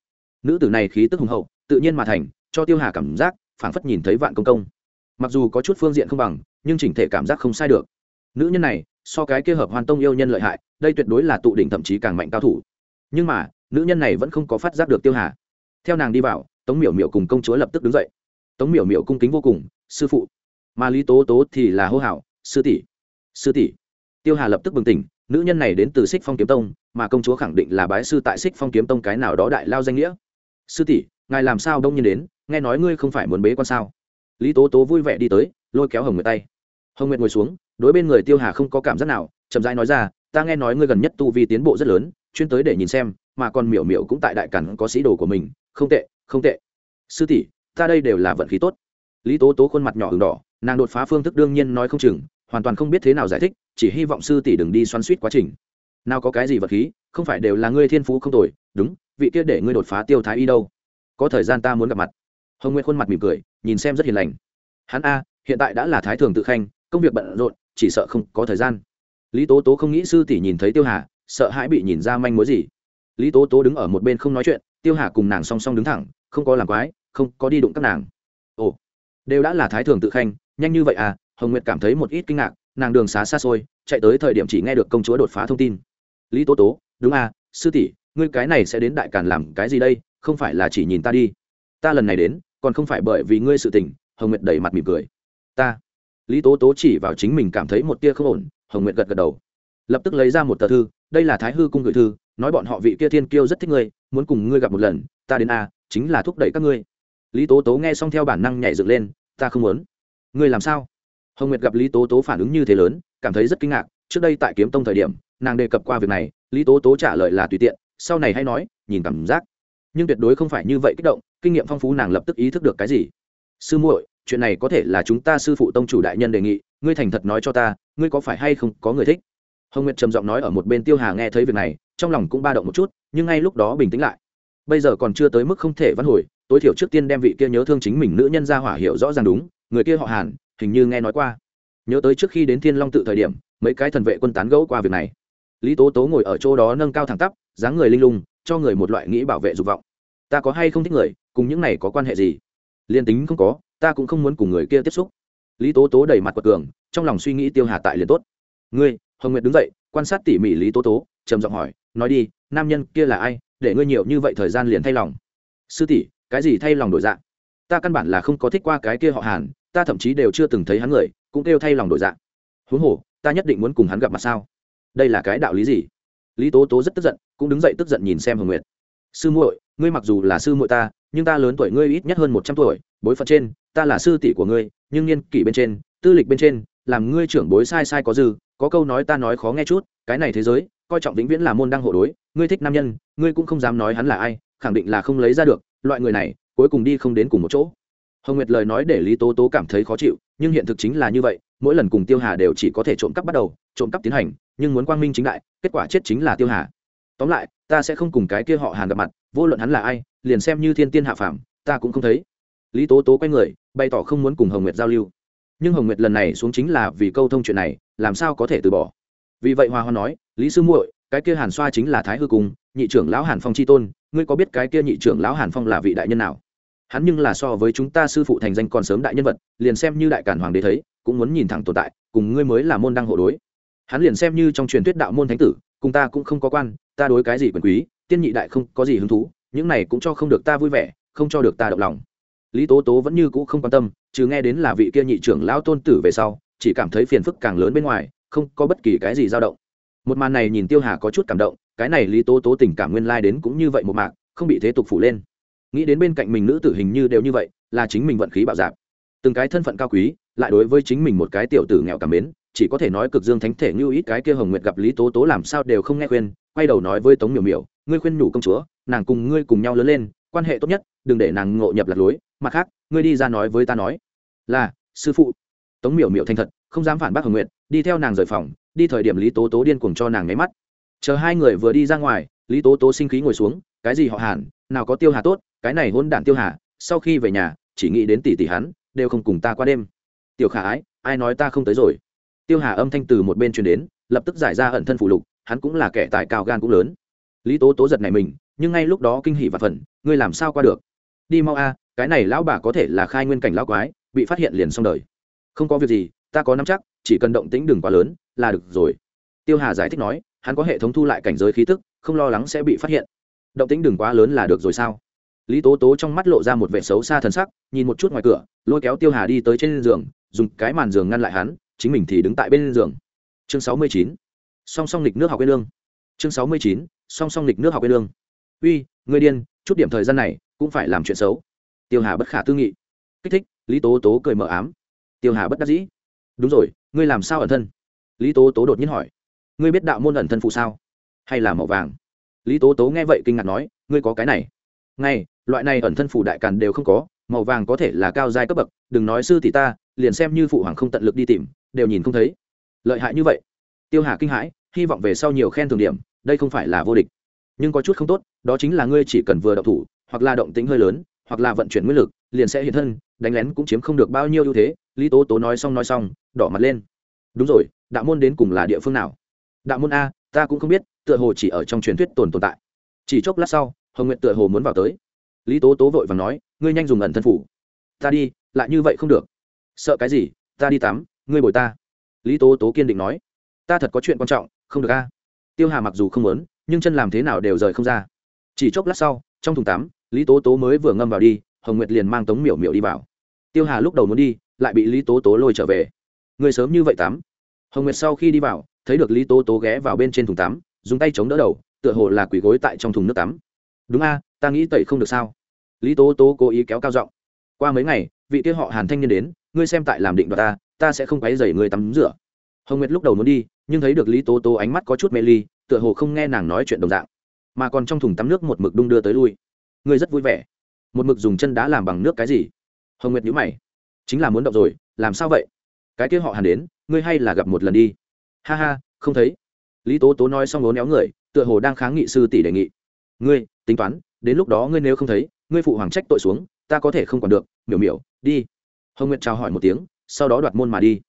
Nữ tử này khí tức hùng hậu, tự nhiên mà thành, cho tiêu hà cảm giác, phảng phất nhìn thấy vạn công công mặc dù có chút phương diện không bằng, nhưng chỉnh thể cảm giác không sai được. Nữ nhân này, so cái kia hợp hoàn tông yêu nhân lợi hại, đây tuyệt đối là tụ đỉnh thậm chí càng mạnh cao thủ. Nhưng mà, nữ nhân này vẫn không có phát giác được tiêu hà. Theo nàng đi vào, tống miểu miểu cùng công chúa lập tức đứng dậy. Tống miểu miểu cung kính vô cùng, sư phụ. Mà lý tố tố thì là hô hào, sư tỷ sư tỷ. Tiêu hà lập tức bừng tỉnh, nữ nhân này đến từ xích phong kiếm tông, mà công chúa khẳng định là bái sư tại xích phong kiếm tông cái nào đó đại lao danh nghĩa. Sư tỷ, ngài làm sao đông nhiên đến, nghe nói ngươi không phải muốn bế quan sao? Lý tố tố vui vẻ đi tới, lôi kéo hồng nguyệt tay. Hồng nguyệt ngồi xuống, đối bên người tiêu hà không có cảm giác nào, chậm rãi nói ra, ta nghe nói ngươi gần nhất tu vi tiến bộ rất lớn, chuyên tới để nhìn xem, mà còn miểu miểu cũng tại đại cản có sĩ đồ của mình, không tệ không tệ. Sư tỷ, ta đây đều là vận khí tốt. Lý tố tố khuôn mặt nhỏ h đỏ, nàng đột phá phương thức đương nhiên nói không chừng, hoàn toàn không biết thế nào giải thích, chỉ hy vọng sư tỷ đừng đi xoắn suýt quá trình. Nào có cái gì vật khí, không phải đều là ngươi thiên phú không tồi, đúng, vị kia để ngươi đột phá tiêu thái y đâu. Có thời gian ta muốn gặp mặt. Hồng nguyệt khuôn mặt mỉm cười nhìn xem rất hiền lành. Hắn a, hiện tại đã là thái thường tự khanh, công việc bận rộn, chỉ sợ không có thời gian. Lý tố tố không nghĩ sư tỷ nhìn thấy tiêu hà, sợ hãi bị nhìn ra manh mối gì. Lý tố tố đứng ở một bên không nói chuyện, tiêu hà cùng nàng song song đứng thẳng, không có làm quái, không có đi đụng các nàng. Ồ, đều đã là thái thường tự khanh, nhanh như vậy à? Hồng nguyệt cảm thấy một ít kinh ngạc, nàng đường xá xa xôi, chạy tới thời điểm chỉ nghe được công chúa đột phá thông tin. Lý tố tố, đúng à sư tỷ, ngươi cái này sẽ đến đại càn làm cái gì đây? Không phải là chỉ nhìn ta đi. Ta lần này đến còn không phải bởi vì ngươi sự tình, hồng nguyệt đẩy mặt mỉm cười. Ta. Lý tố tố chỉ vào chính mình cảm thấy một tia không ổn, hồng nguyệt gật gật đầu. Lập tức lấy ra một tờ thư, đây là thái hư cung gửi thư, nói bọn họ vị kia thiên kiêu rất thích ngươi, muốn cùng ngươi gặp một lần, ta đến a, chính là thúc đẩy các ngươi. Lý tố tố nghe xong theo bản năng nhảy dựng lên, ta không muốn. Ngươi làm sao? Hồng nguyệt gặp lý tố tố phản ứng như thế lớn, cảm thấy rất kinh ngạc, trước đây tại kiếm tông thời điểm, nàng đề cập qua việc này, lý tố tố trả lời là tùy tiện, sau này hay nói, nhìn cảm giác. Nhưng tuyệt đối không phải như vậy kích động kinh nghiệm phong phú nàng lập tức ý thức được cái gì? Sư muội, chuyện này có thể là chúng ta sư phụ tông chủ đại nhân đề nghị, ngươi thành thật nói cho ta, ngươi có phải hay không có người thích? Hồng nguyệt trầm giọng nói ở một bên tiêu hà nghe thấy việc này, trong lòng cũng ba động một chút, nhưng ngay lúc đó bình tĩnh lại. Bây giờ còn chưa tới mức không thể văn hồi, tối thiểu trước tiên đem vị kia nhớ thương chính mình nữ nhân ra hỏa hiểu rõ ràng đúng, người kia họ hàn, hình như nghe nói qua. Nhớ tới trước khi đến thiên long tự thời điểm, mấy cái thần vệ quân tán gẫu qua việc này. Lý tố tố ngồi ở chỗ đó nâng cao thẳng tắp, dáng người linh lung, cho người một loại nghĩ bảo vệ dục vọng ta có hay không thích người, cùng những này có quan hệ gì? Liên tính không có, ta cũng không muốn cùng người kia tiếp xúc. Lý tố tố đẩy mặt quật cường, trong lòng suy nghĩ tiêu hà tại liền tốt. Ngươi, hồng nguyệt đứng dậy, quan sát tỉ mỉ lý tố tố, trầm giọng hỏi, nói đi, nam nhân kia là ai, để ngươi nhiều như vậy thời gian liền thay lòng? Sư tỷ, cái gì thay lòng đổi dạng ta căn bản là không có thích qua cái kia họ hàn, ta thậm chí đều chưa từng thấy hắn người, cũng kêu thay lòng đổi dạng huống hồ, ta nhất định muốn cùng hắn gặp mặt sao? Đây là cái đạo lý gì? Lý tố tố rất tức giận, cũng đứng dậy tức giận nhìn xem hồng nguyệt sư muội, ngươi mặc dù là sư muội ta, nhưng ta lớn tuổi ngươi ít nhất hơn một trăm tuổi, bối phận trên, ta là sư tỷ của ngươi, nhưng niên kỷ bên trên, tư lịch bên trên, làm ngươi trưởng bối sai sai có dư, có câu nói ta nói khó nghe chút, cái này thế giới, coi trọng vĩnh viễn là môn đăng hộ đối, ngươi thích nam nhân, ngươi cũng không dám nói hắn là ai, khẳng định là không lấy ra được, loại người này, cuối cùng đi không đến cùng một chỗ. Hồng nguyệt lời nói để lý tố tố cảm thấy khó chịu, nhưng hiện thực chính là như vậy, mỗi lần cùng tiêu hà đều chỉ có thể trộm cắp bắt đầu, trộm cắp tiến hành, nhưng muốn quang minh chính đại, kết quả chết chính là tiêu hà. Tóm lại ta sẽ không cùng cái kia họ hàn gặp mặt, vô luận hắn là ai, liền xem như thiên tiên hạ phàm, ta cũng không thấy. Lý tố tố quay người, bày tỏ không muốn cùng hồng nguyệt giao lưu. Nhưng hồng nguyệt lần này xuống chính là vì câu thông chuyện này, làm sao có thể từ bỏ? Vì vậy hoa hoa nói, lý sư muội, cái kia hàn xoa chính là thái hư cung, nhị trưởng lão hàn phong c h i tôn, ngươi có biết cái kia nhị trưởng lão hàn phong là vị đại nhân nào? Hắn nhưng là so với chúng ta sư phụ thành danh còn sớm đại nhân vật, liền xem như đại cản hoàng đế thấy, cũng muốn nhìn thẳng tồn tại, cùng ngươi mới là môn đăng hộ đối. Hắn liền xem như trong truyền thuyết đạo môn thánh tử cùng ta cũng không có quan, ta đối cái gì quyền quý, tiên nhị đại không có gì hứng thú, những này cũng cho không được ta vui vẻ, không cho được ta động lòng. Lý tố tố vẫn như cũ không quan tâm chứ nghe đến là vị kia nhị trưởng lão tôn tử về sau, chỉ cảm thấy phiền phức càng lớn bên ngoài, không có bất kỳ cái gì dao động. Một màn này nhìn tiêu hà có chút cảm động, cái này lý tố tố tình cảm nguyên lai、like、đến cũng như vậy một mạc, không bị thế tục phủ lên. Nghĩ đến bên cạnh mình nữ tử hình như đều như vậy, là chính mình vận khí bạo dạp từng cái thân phận cao quý, lại đối với chính mình một cái tiểu tử nghèo cảm mến chỉ có thể nói cực dương thánh thể như ít cái kia hồng nguyệt gặp lý tố tố làm sao đều không nghe khuyên, quay đầu nói với tống miểu miểu, ngươi khuyên nhủ công chúa, nàng cùng ngươi cùng nhau lớn lên, quan hệ tốt nhất, đừng để nàng ngộ nhập lạc lối, mặt khác, ngươi đi ra nói với ta nói. Là, sư phụ. Tống miểu miểu thành thật, không dám phản bác hồng nguyệt, đi theo nàng rời phòng, đi thời điểm lý tố tố điên cuồng cho nàng nháy mắt. Chờ hai người vừa đi ra ngoài, lý tố tố sinh khí ngồi xuống, cái gì họ hàn, nào có tiêu hà tốt, cái này hôn đản tiêu hà, sau khi về nhà, chỉ nghĩ đến tỷ tỷ hắn, đều không cùng ta qua đêm. Tiểu khả ái, ai nói ta không tới rồi? Tiêu hà âm thanh từ một bên truyền đến, lập tức giải ra ẩn thân phụ lục, hắn cũng là kẻ tài cao gan cũng lớn. Lý tố tố giật này mình, nhưng ngay lúc đó kinh hỉ và phần ngươi làm sao qua được? Đi mau a, cái này lão bà có thể là khai nguyên cảnh lão quái, bị phát hiện liền xong đời. Không có việc gì, ta có nắm chắc, chỉ cần động tĩnh đừng quá lớn, là được rồi. Tiêu hà giải thích nói, hắn có hệ thống thu lại cảnh giới khí tức, không lo lắng sẽ bị phát hiện. Động tĩnh đừng quá lớn là được rồi sao? Lý tố tố trong mắt lộ ra một vẻ xấu xa thần sắc, nhìn một chút ngoài cửa, lôi kéo tiêu hà đi tới trên giường, dùng cái màn giường ngăn lại hắn chính mình thì đứng tại bên giường. Chương sáu mươi chín. Song song lịch nước học quê lương. Chương sáu mươi chín. Song song lịch nước học quê lương. Uy, người điên, chút điểm thời gian này cũng phải làm chuyện xấu. Tiêu hà bất khả tư nghị. Kích thích, lý tố tố cười mờ ám. Tiêu hà bất đắc dĩ. Đúng rồi, ngươi làm sao ẩn thân? Lý tố tố đột nhiên hỏi. Ngươi biết đạo môn ẩn thân phụ sao? Hay là màu vàng? Lý tố tố nghe vậy kinh ngạc nói, ngươi có cái này. Ngay, loại này ẩn thân phủ đại càn đều không có, màu vàng có thể là cao giai cấp bậc, đừng nói sư tỷ ta, liền xem như phụ hoàng không tận lực đi tìm đều nhìn không thấy. Lợi hại như vậy? Tiêu hà kinh hãi, hy vọng về sau nhiều khen thường điểm, đây không phải là vô địch. Nhưng có chút không tốt, đó chính là ngươi chỉ cần vừa động thủ, hoặc là động tính hơi lớn, hoặc là vận chuyển nguyên lực, liền sẽ hiện thân, đánh lén cũng chiếm không được bao nhiêu ưu thế. Lý tố tố nói xong nói xong, đỏ mặt lên. Đúng rồi, đạo môn đến cùng là địa phương nào? Đạo môn a, ta cũng không biết, tựa hồ chỉ ở trong truyền thuyết tồn tồn tại. Chỉ chốc lát sau, hồng nguyện tựa hồ muốn vào tới. Lý tố tố vội và nói, ngươi nhanh dùng ẩn thân phủ. Ta đi, lại như vậy không được. Sợ cái gì, ta đi tắm ngươi bồi ta. Lý tố tố kiên định nói. Ta thật có chuyện quan trọng, không được a. Tiêu hà mặc dù không muốn, nhưng chân làm thế nào đều rời không ra. Chỉ chốc lát sau, trong thùng tắm, lý tố tố mới vừa ngâm vào đi, hồng nguyệt liền mang tống miểu miểu đi vào. Tiêu hà lúc đầu muốn đi, lại bị lý tố tố lôi trở về. Người sớm như vậy tắm. Hồng nguyệt sau khi đi vào, thấy được lý tố tố ghé vào bên trên thùng tắm, dùng tay chống đỡ đầu, tựa hồ là quỳ gối tại trong thùng nước tắm. Đúng a, ta nghĩ tẩy không được sao? Lý tố tố cố ý kéo cao giọng. Qua mấy ngày, vị kia họ hàn thanh niên đến, ngươi xem tại làm định đoạt ta ta sẽ không quấy rầy người tắm rửa. Hồng nguyệt lúc đầu muốn đi, nhưng thấy được lý tố tố ánh mắt có chút mê ly, tựa hồ không nghe nàng nói chuyện đồng dạng. Mà còn trong thùng tắm nước một mực đung đưa tới lui. Ngươi rất vui vẻ. Một mực dùng chân đá làm bằng nước cái gì? Hồng nguyệt nhữ mày. Chính là muốn động rồi, làm sao vậy? Cái kia họ hàn đến, ngươi hay là gặp một lần đi. Ha ha, không thấy. Lý tố tố nói xong lố néo người, tựa hồ đang kháng nghị sư tỷ đề nghị. Ngươi, tính toán, đến lúc đó ngươi nếu không thấy, ngươi phụ hoàng trách tội xuống, ta có thể không còn được. Miểu miểu, đi. Hồng nguyệt chào hỏi một tiếng sau đó đoạt môn mà đi.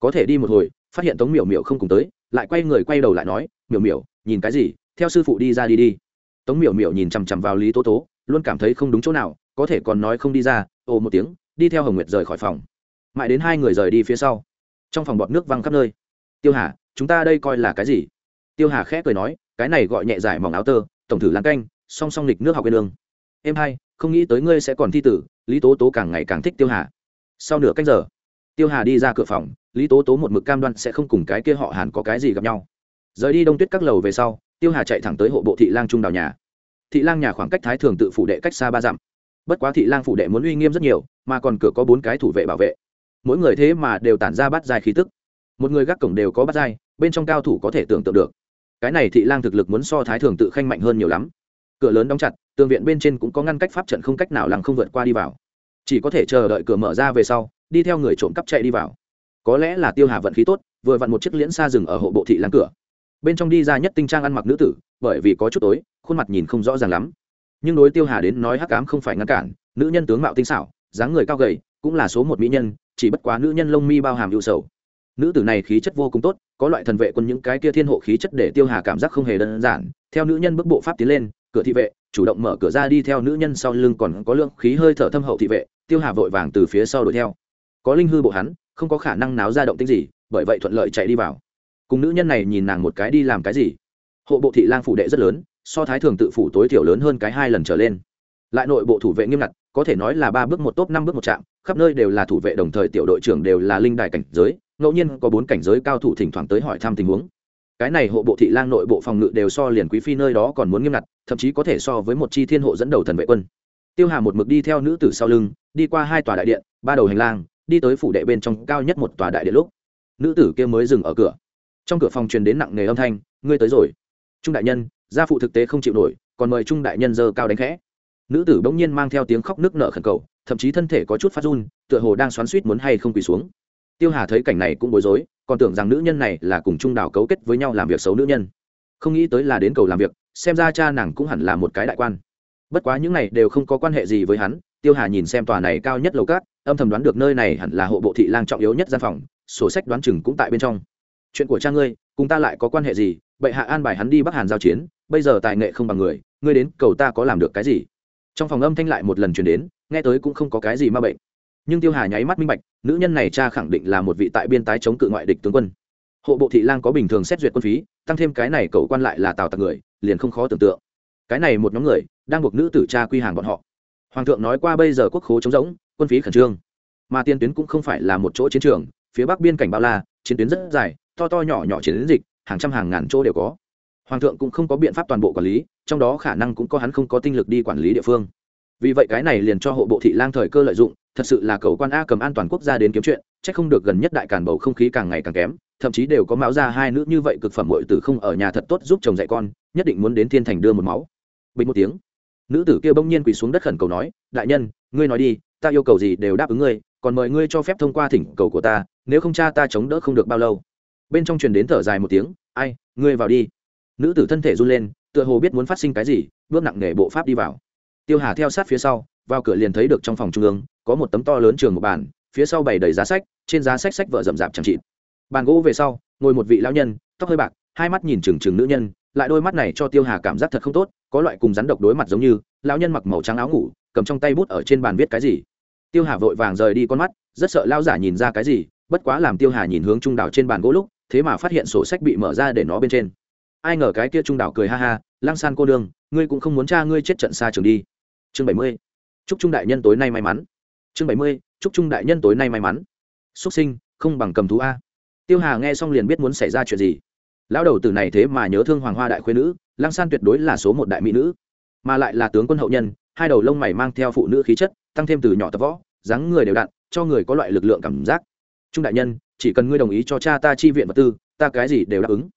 Có thể đi một hồi, phát hiện tống miểu miểu không cùng tới, lại quay người quay đầu lại nói, miểu miểu, nhìn cái gì? Theo sư phụ đi ra đi đi. Tống miểu miểu nhìn chằm chằm vào lý tố tố, luôn cảm thấy không đúng chỗ nào, có thể còn nói không đi ra, ồ một tiếng, đi theo hồng nguyệt rời khỏi phòng. Mãi đến hai người rời đi phía sau, trong phòng bọt nước văng khắp nơi. Tiêu hà, chúng ta đây coi là cái gì? Tiêu hà khẽ cười nói, cái này gọi nhẹ giải mỏng áo tơ, tổng thử lan canh, song song lịch nước học bên đường em hai, không nghĩ tới ngươi sẽ còn thi tử. Lý tố tố càng ngày càng thích tiêu hà. Sau nửa canh giờ tiêu hà đi ra cửa phòng, lý tố tố một mực cam đoan sẽ không cùng cái kia họ hàn có cái gì gặp nhau. Rời đi đông tuyết các lầu về sau, tiêu hà chạy thẳng tới hộ bộ thị lang trung đào nhà. Thị lang nhà khoảng cách thái thường tự phủ đệ cách xa ba dặm. Bất quá thị lang phủ đệ muốn uy nghiêm rất nhiều, mà còn cửa có bốn cái thủ vệ bảo vệ. Mỗi người thế mà đều tản ra bắt dài khí tức. Một người gác cổng đều có bắt dài bên trong cao thủ có thể tưởng tượng được. Cái này thị lang thực lực muốn so thái thường tự khanh mạnh hơn nhiều lắm. Cửa lớn đóng chặt, tường viện bên trên cũng có ngăn cách pháp trận không cách nào lằng không vượt qua đi vào. Chỉ có thể chờ đợi cửa mở ra về sau đi theo người trộm cắp chạy đi vào. Có lẽ là tiêu hà vận khí tốt, vừa vặn một chiếc liễn xa rừng ở hộ bộ thị láng cửa. Bên trong đi ra nhất tinh trang ăn mặc nữ tử, bởi vì có chút tối, khuôn mặt nhìn không rõ ràng lắm. Nhưng đối tiêu hà đến nói hắc cám không phải ngăn cản, nữ nhân tướng mạo tinh xảo, dáng người cao gầy, cũng là số một mỹ nhân, chỉ bất quá nữ nhân lông mi bao hàm ưu sầu. Nữ tử này khí chất vô cùng tốt, có loại thần vệ quân những cái kia thiên hộ khí chất để tiêu hà cảm giác không hề đơn giản. Theo nữ nhân bước bộ pháp tiến lên, cửa thị vệ, chủ động mở cửa ra đi theo nữ nhân sau lưng còn có lượng khí hơi thở thâm hậu thị vệ, tiêu hà vội vàng từ phía sau đuổi theo có linh hư bộ hắn, không có khả năng náo ra động tính gì, bởi vậy thuận lợi chạy đi vào. Cùng nữ nhân này nhìn nàng một cái đi làm cái gì? Hộ bộ thị lang phủ đệ rất lớn, so thái thường tự phủ tối thiểu lớn hơn cái hai lần trở lên. Lại nội bộ thủ vệ nghiêm ngặt, có thể nói là ba bước một top năm bước một trạm khắp nơi đều là thủ vệ đồng thời tiểu đội trưởng đều là linh đài cảnh giới, ngẫu nhiên có bốn cảnh giới cao thủ thỉnh thoảng tới hỏi thăm tình huống. Cái này hộ bộ thị lang nội bộ phòng ngự đều so liền quý phi nơi đó còn muốn nghiêm ngặt, thậm chí có thể so với một chi thiên hộ dẫn đầu thần vệ quân. Tiêu hà một mực đi theo nữ tử sau lưng, đi qua hai tòa đại điện, ba đầu hành lang đi tới phủ đệ bên trong cao nhất một tòa đại điện lúc, nữ tử kia mới dừng ở cửa. Trong cửa phòng truyền đến nặng nề âm thanh, ngươi tới rồi. Trung đại nhân, gia phụ thực tế không chịu nổi, còn mời trung đại nhân dơ cao đánh khẽ. Nữ tử bỗng nhiên mang theo tiếng khóc nức nở khẩn cầu, thậm chí thân thể có chút phát run, tựa hồ đang xoắn suýt muốn hay không quỳ xuống. Tiêu hà thấy cảnh này cũng bối rối, còn tưởng rằng nữ nhân này là cùng trung đảo cấu kết với nhau làm việc xấu nữ nhân. Không nghĩ tới là đến cầu làm việc, xem ra cha nàng cũng hẳn là một cái đại quan. Bất quá những này đều không có quan hệ gì với hắn tiêu hà nhìn xem tòa này cao nhất lầu cát, âm thầm đoán được nơi này hẳn là hộ bộ thị lang trọng yếu nhất gian phòng, sổ sách đoán chừng cũng tại bên trong. Chuyện của cha ngươi, cùng ta lại có quan hệ gì? Bệ hạ an bài hắn đi bắc hàn giao chiến, bây giờ tài nghệ không bằng người, ngươi đến cầu ta có làm được cái gì? Trong phòng âm thanh lại một lần chuyển đến, nghe tới cũng không có cái gì ma bệnh. Nhưng tiêu hà nháy mắt minh bạch, nữ nhân này cha khẳng định là một vị tại biên tái chống cự ngoại địch tướng quân. Hộ bộ thị lang có bình thường xét duyệt quân phí, tăng thêm cái này cầu quan lại là tào tặc người, liền không khó tưởng tượng. Cái này một nhóm người, đang buộc nữ tử cha quy hàng bọn họ hoàng thượng nói qua bây giờ quốc khố chống rỗng, quân phí khẩn trương. Mà tiên tuyến cũng không phải là một chỗ chiến trường, phía bắc biên cảnh bao la, chiến tuyến rất dài, to to nhỏ nhỏ chiến dịch, hàng trăm hàng ngàn chỗ đều có. Hoàng thượng cũng không có biện pháp toàn bộ quản lý, trong đó khả năng cũng có hắn không có tinh lực đi quản lý địa phương. Vì vậy cái này liền cho hộ bộ thị lang thời cơ lợi dụng, thật sự là cầu quan a cầm an toàn quốc gia đến kiếm chuyện c h ắ c không được gần nhất đại càn bầu không khí càng ngày càng kém, thậm chí đều có máu ra hai nữ như vậy cực phẩm bội tử không ở nhà thật tốt giúp chồng dạy con, nhất định muốn đến thiên thành đưa một máu. Bình một tiếng nữ tử kia bỗng nhiên quỳ xuống đất khẩn cầu nói, đại nhân, ngươi nói đi, ta yêu cầu gì đều đáp ứng ngươi, còn mời ngươi cho phép thông qua thỉnh cầu của ta, nếu không cha ta chống đỡ không được bao lâu. Bên trong truyền đến thở dài một tiếng, ai, ngươi vào đi. Nữ tử thân thể run lên, tựa hồ biết muốn phát sinh cái gì, bước nặng nề bộ pháp đi vào. Tiêu hà theo sát phía sau, vào cửa liền thấy được trong phòng trung ương, có một tấm to lớn trường một bàn, phía sau bày đầy giá sách, trên giá sách sách vợ rậm rạp chẳng chịt. Bàn gỗ về sau, ngồi một vị lão nhân, tóc hơi bạc, hai mắt nhìn trừng trừng nữ nhân lại đôi mắt này cho tiêu hà cảm giác thật không tốt, có loại cùng rắn độc đối mặt giống như, lão nhân mặc màu trắng áo ngủ, cầm trong tay bút ở trên bàn viết cái gì. Tiêu hà vội vàng rời đi con mắt, rất sợ lao giả nhìn ra cái gì, bất quá làm tiêu hà nhìn hướng trung đảo trên bàn gỗ lúc, thế mà phát hiện sổ sách bị mở ra để nó bên trên. Ai ngờ cái kia trung đảo cười ha ha Lang san cô đương ngươi cũng không muốn cha ngươi chết trận xa trường đi. Chương bảy mươi. Chúc trung đại nhân tối nay may mắn. Chương bảy mươi, chúc trung đại nhân tối nay may mắn. Xuất sinh, không bằng cầm thú a. Tiêu hà nghe xong liền biết muốn xảy ra chuyện gì lão đầu tử này thế mà nhớ thương hoàng hoa đại khuyên nữ, lăng san tuyệt đối là số một đại mỹ nữ. Mà lại là tướng quân hậu nhân, hai đầu lông mày mang theo phụ nữ khí chất, tăng thêm từ nhỏ tập võ, dáng người đều đặn, cho người có loại lực lượng cảm giác. Trung đại nhân, chỉ cần ngươi đồng ý cho cha ta chi viện vật tư, ta cái gì đều đáp ứng.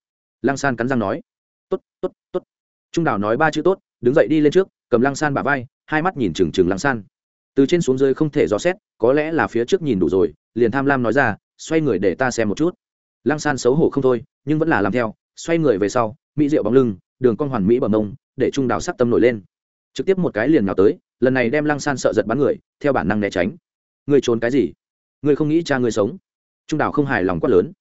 Lăng san cắn răng nói. Tốt tốt tốt. Trung đào nói ba chữ tốt, đứng dậy đi lên trước, cầm lăng san bả vai, hai mắt nhìn trừng trừng lăng san. Từ trên xuống dưới không thể dò xét, có lẽ là phía trước nhìn đủ rồi, liền tham lam nói ra, xoay người để ta xem một chút lăng san xấu hổ không thôi, nhưng vẫn là làm theo, xoay người về sau, mỹ rượu bóng lưng, đường con hoàn mỹ bờ mông, để trung đào sắc tâm nổi lên. Trực tiếp một cái liền nào tới, lần này đem lăng san sợ giật bắn người, theo bản năng né tránh. Ngươi trốn cái gì? Ngươi không nghĩ cha ngươi sống? Trung đào không hài lòng quát lớn.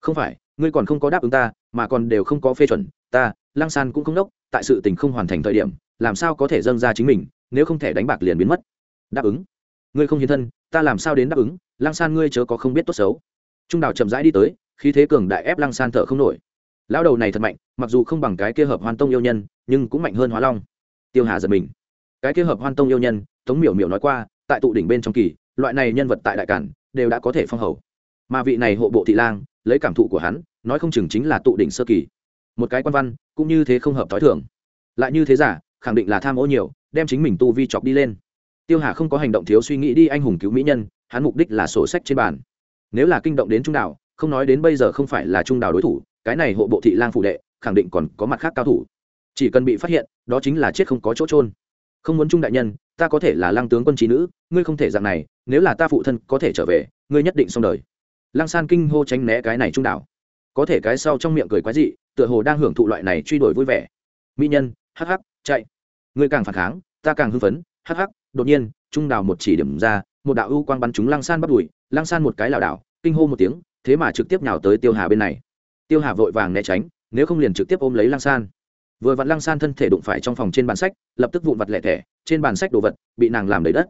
Không phải, ngươi còn không có đáp ứng ta, mà còn đều không có phê chuẩn, ta, lăng san cũng không đốc, tại sự tình không hoàn thành thời điểm, làm sao có thể dâng ra chính mình, nếu không thể đánh bạc liền biến mất. Đáp ứng. Ngươi không hiến thân, ta làm sao đến đáp ứng? Lăng san ngươi chớ có không biết tốt xấu. Trung đào chậm rãi đi tới khi thế cường đại ép lăng san thở không nổi. Lão đầu này thật mạnh, mặc dù không bằng cái kia hợp hoan tông yêu nhân, nhưng cũng mạnh hơn hóa long. Tiêu hà giật mình. Cái kia hợp hoan tông yêu nhân, tống miểu miểu nói qua, tại tụ đỉnh bên trong kỳ, loại này nhân vật tại đại cản, đều đã có thể phong hầu. Mà vị này hộ bộ thị lang, lấy cảm thụ của hắn, nói không chừng chính là tụ đỉnh sơ kỳ. Một cái quan văn, cũng như thế không hợp t h ó i thường. Lại như thế giả, khẳng định là tham ô nhiều, đem chính mình tu vi chọc đi lên. Tiêu hà không có hành động thiếu suy nghĩ đi anh hùng cứu mỹ nhân, hắn mục đích là sổ sách trên bàn. Nếu là kinh động đến trung đạo không nói đến bây giờ không phải là trung đào đối thủ, cái này hộ bộ thị lang phụ đệ, khẳng định còn có mặt khác cao thủ. Chỉ cần bị phát hiện, đó chính là chết không có chỗ trôn không muốn trung đại nhân, ta có thể là lăng tướng quân trí nữ, ngươi không thể dạng này, nếu là ta phụ thân có thể trở về, ngươi nhất định xong đời. Lăng san kinh hô tránh né cái này trung đảo. Có thể cái sau trong miệng cười quái dị, tựa hồ đang hưởng thụ loại này truy đuổi vui vẻ. Mỹ nhân, hắc hắc, chạy. Ngươi càng phản kháng, ta càng hưng phấn, hắc hắc, đột nhiên, trung đảo một chỉ điểm ra, một đạo ưu quang bắn chúng lăng san bắt đùi, lăng san một cái lảo đảo, kinh hô một tiếng thế mà trực tiếp nhào tới tiêu hà bên này. Tiêu hà vội vàng né tránh, nếu không liền trực tiếp ôm lấy lăng san. Vừa vặn lăng san thân thể đụng phải trong phòng trên bàn sách, lập tức vụn vặt lẻ thẻ trên bàn sách đồ vật bị nàng làm đầy đất.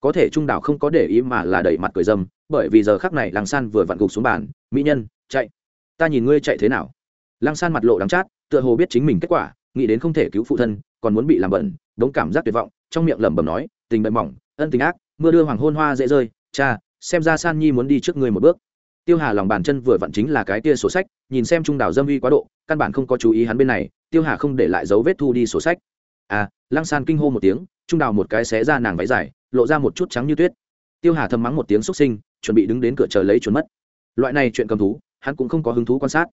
Có thể trung đảo không có để ý mà là đẩy mặt cười dâm, bởi vì giờ khắc này lăng san vừa vặn gục xuống bàn, mỹ nhân, chạy. Ta nhìn ngươi chạy thế nào. Lăng san mặt lộ đắng chát, tựa hồ biết chính mình kết quả, nghĩ đến không thể cứu phụ thân, còn muốn bị làm bẩn, đống cảm giác tuyệt vọng, trong miệng lẩm bẩm nói, tình bệnh mỏng, ân tình ác, mưa đưa hoàng hôn hoa dễ rơi, cha, xem ra san nhi muốn đi trước ngươi một bước tiêu hà lòng bàn chân vừa vặn chính là cái tia sổ sách, nhìn xem trung đảo dâm uy quá độ, căn bản không có chú ý hắn bên này, tiêu hà không để lại dấu vết thu đi sổ sách. À lăng san kinh hô một tiếng, trung Đảo một cái xé ra nàng váy dài, lộ ra một chút trắng như tuyết. Tiêu hà thầm mắng một tiếng xúc sinh, chuẩn bị đứng đến cửa chờ lấy trốn mất. Loại này chuyện cầm thú, hắn cũng không có hứng thú quan sát.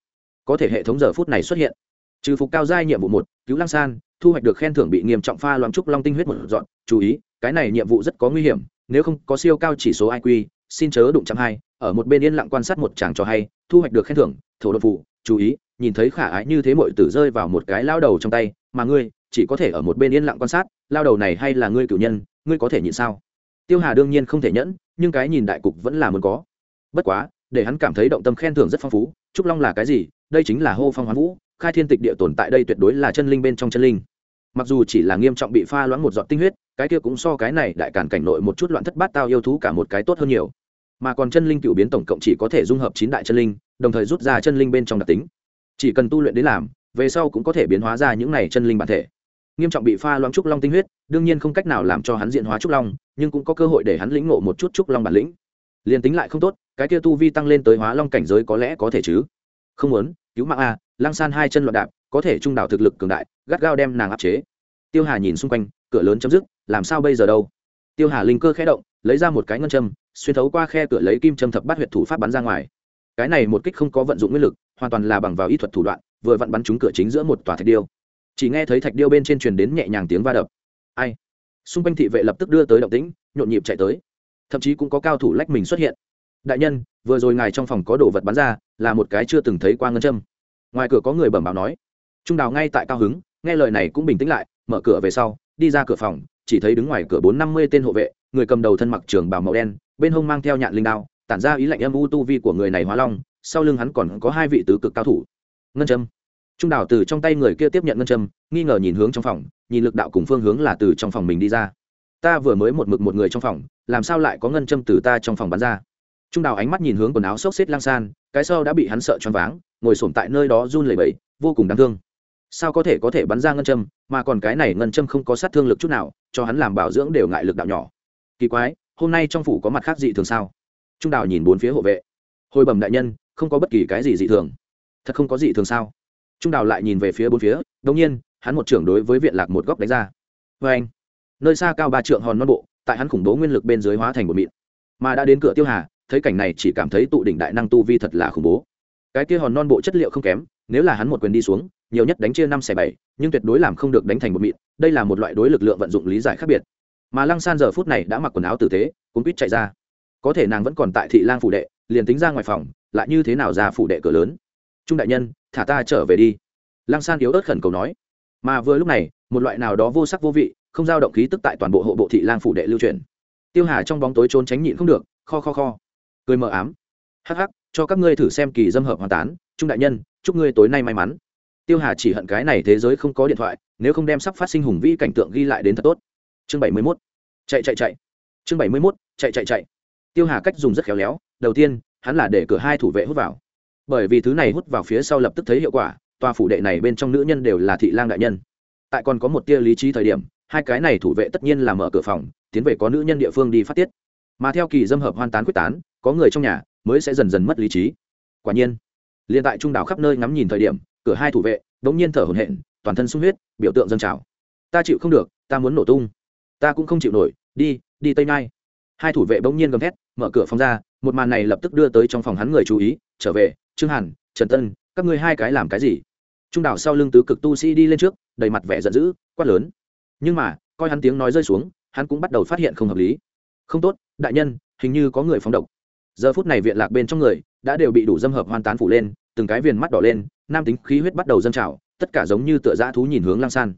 Có thể hệ thống giờ phút này xuất hiện. Trừ phục cao giai nhiệm vụ một, cứu lăng san, thu hoạch được khen thưởng bị nghiêm trọng pha loãng trúc long tinh huyết một dọn, chú ý, cái này nhiệm vụ rất có nguy hiểm, nếu không có siêu cao chỉ số iq xin chớ đụng chạm hai, ở một bên yên lặng quan sát một chàng trò hay, thu hoạch được khen thưởng, thổ đột phụ, chú ý, nhìn thấy khả ái như thế mọi tử rơi vào một cái lao đầu trong tay, mà ngươi, chỉ có thể ở một bên yên lặng quan sát, lao đầu này hay là ngươi cử nhân, ngươi có thể nhịn sao? Tiêu hà đương nhiên không thể nhẫn, nhưng cái nhìn đại cục vẫn là muốn có. Bất quá, để hắn cảm thấy động tâm khen thưởng rất phong phú, trúc long là cái gì? Đây chính là hô phong hoán vũ, khai thiên tịch địa tồn tại đây tuyệt đối là chân linh bên trong chân linh. Mặc dù chỉ là nghiêm trọng bị pha loãng một giọt tinh huyết cái kia cũng so cái này đại cản cảnh nội một chút loạn thất bát tao yêu thú cả một cái tốt hơn nhiều. Mà còn chân linh cựu biến tổng cộng chỉ có thể dung hợp chín đại chân linh, đồng thời rút ra chân linh bên trong đặc tính. Chỉ cần tu luyện đến làm, về sau cũng có thể biến hóa ra những này chân linh bản thể. Nghiêm trọng bị pha loãng trúc long tinh huyết, đương nhiên không cách nào làm cho hắn diện hóa trúc long, nhưng cũng có cơ hội để hắn lĩnh ngộ một chút trúc long bản lĩnh. Liền tính lại không tốt, cái kia tu vi tăng lên tới hóa long cảnh giới có lẽ có thể chứ? Không muốn, cứu mạng a, lăng san hai chân loạn đạp, có thể trung đảo thực lực cường đại, gắt gao đem nàng áp chế. Tiêu hà nhìn xung quanh cửa lớn chấm dứt, làm sao bây giờ đâu? Tiêu hà linh cơ khẽ động, lấy ra một cái ngân châm, xuyên thấu qua khe cửa lấy kim châm thập bắt huyệt thủ pháp bắn ra ngoài. Cái này một kích không có vận dụng nguyên lực, hoàn toàn là bằng vào ý thuật thủ đoạn, vừa vặn bắn trúng cửa chính giữa một tòa thạch điêu. Chỉ nghe thấy thạch điêu bên trên truyền đến nhẹ nhàng tiếng va đập. Ai? Xung quanh thị vệ lập tức đưa tới động tĩnh, nhộn nhịp chạy tới. Thậm chí cũng có cao thủ lách mình xuất hiện. Đại nhân, vừa rồi ngài trong phòng có đồ vật bắn ra, là một cái chưa từng thấy qua ngân châm. Ngoài cửa có người bẩm báo nói. Trung đào ngay tại cao hứng, nghe lời này cũng bình tĩnh lại, mở cửa về sau đi ra cửa phòng, chỉ thấy đứng ngoài cửa bốn năm mươi tên hộ vệ, người cầm đầu thân mặc trường bào màu đen, bên hông mang theo nhạn linh đao, tản ra ý lạnh âm u tu vi của người này hóa long, sau lưng hắn còn có hai vị tứ cực cao thủ. Ngân châm. Trung đảo từ trong tay người kia tiếp nhận ngân châm, nghi ngờ nhìn hướng trong phòng, nhìn lực đạo cùng phương hướng là từ trong phòng mình đi ra. Ta vừa mới một mực một người trong phòng, làm sao lại có ngân châm từ ta trong phòng bắn ra? Trung đảo ánh mắt nhìn hướng quần áo xốc xếp lang san, cái sau đã bị hắn sợ choáng váng, ngồi sổm tại nơi đó run lẩy bẩy, vô cùng đáng thương sao có thể có thể bắn ra ngân châm, mà còn cái này ngân châm không có sát thương lực chút nào, cho hắn làm bảo dưỡng đều ngại lực đạo nhỏ. Kỳ quái, hôm nay trong phủ có mặt khác dị thường sao? Trung đào nhìn bốn phía hộ vệ. Hồi bẩm đại nhân, không có bất kỳ cái gì dị thường. Thật không có dị thường sao? Trung đào lại nhìn về phía bốn phía đông nhiên, hắn một trưởng đối với viện lạc một góc đánh ra. Vê anh, nơi xa cao ba trượng hòn non bộ, tại hắn khủng bố nguyên lực bên dưới hóa thành một mịn. Mà đã đến cửa tiêu hà, thấy cảnh này chỉ cảm thấy tụ đỉnh đại năng tu vi thật là khủng bố. Cái kia hòn non bộ chất liệu không kém, nếu là hắn một quyền đi xuống nhiều nhất đánh chia năm xẻ bảy, nhưng tuyệt đối làm không được đánh thành một mịn, đây là một loại đối lực lượng vận dụng lý giải khác biệt. Mà lăng san giờ phút này đã mặc quần áo tử tế cũng quýt chạy ra. Có thể nàng vẫn còn tại thị lang phủ đệ, liền tính ra ngoài phòng, lại như thế nào ra phủ đệ cửa lớn? Trung đại nhân, thả ta trở về đi. Lăng san yếu ớt khẩn cầu nói. Mà vừa lúc này, một loại nào đó vô sắc vô vị, không giao động khí tức tại toàn bộ hộ bộ thị lang phủ đệ lưu truyền. Tiêu hà trong bóng tối trốn tránh nhịn không được, kho kho kho. Cười mờ ám. Hắc hắc, cho các ngươi thử xem kỳ dâm hợp hoàn tán. Trung đại nhân, chúc ngươi tối nay may mắn tiêu hà chỉ hận cái này thế giới không có điện thoại, nếu không đem sắp phát sinh hùng vĩ cảnh tượng ghi lại đến thật tốt. Chương bảy mươi mốt. Chạy chạy chạy. Chương bảy mươi mốt, chạy chạy chạy. Tiêu hà cách dùng rất khéo léo, đầu tiên, hắn là để cửa hai thủ vệ hút vào. Bởi vì thứ này hút vào phía sau lập tức thấy hiệu quả, tòa phủ đệ này bên trong nữ nhân đều là thị lang đại nhân. Tại còn có một tia lý trí thời điểm, hai cái này thủ vệ tất nhiên là mở cửa phòng, tiến về có nữ nhân địa phương đi phát tiết. Mà theo kỳ dâm hợp hoan tán quyết tán, có người trong nhà mới sẽ dần dần mất lý trí. Quả nhiên liền tại trung đảo khắp nơi ngắm nhìn thời điểm cửa hai thủ vệ đ n g nhiên thở hổn hển, toàn thân sung huyết, biểu tượng dân trào. Ta chịu không được, ta muốn nổ tung. Ta cũng không chịu nổi, đi đi tây nai hai thủ vệ bỗng nhiên gầm thét, mở cửa phòng ra, một màn này lập tức đưa tới trong phòng hắn người chú ý, trở về, trương hàn, trần tân, các ngươi hai cái làm cái gì? Trung đảo sau lưng tứ cực tu sĩ đi lên trước, đầy mặt vẻ giận dữ, quát lớn. Nhưng mà, coi hắn tiếng nói rơi xuống, hắn cũng bắt đầu phát hiện không hợp lý. Không tốt, đại nhân, hình như có người phóng độc. Giờ phút này viện lạc bên trong người, đã đều bị đủ dâm hợp hoàn tán phủ lên, từng cái viền mắt đỏ lên nam tính khí huyết bắt đầu dâng trào, tất cả giống như tựa dã thú nhìn hướng lăng san.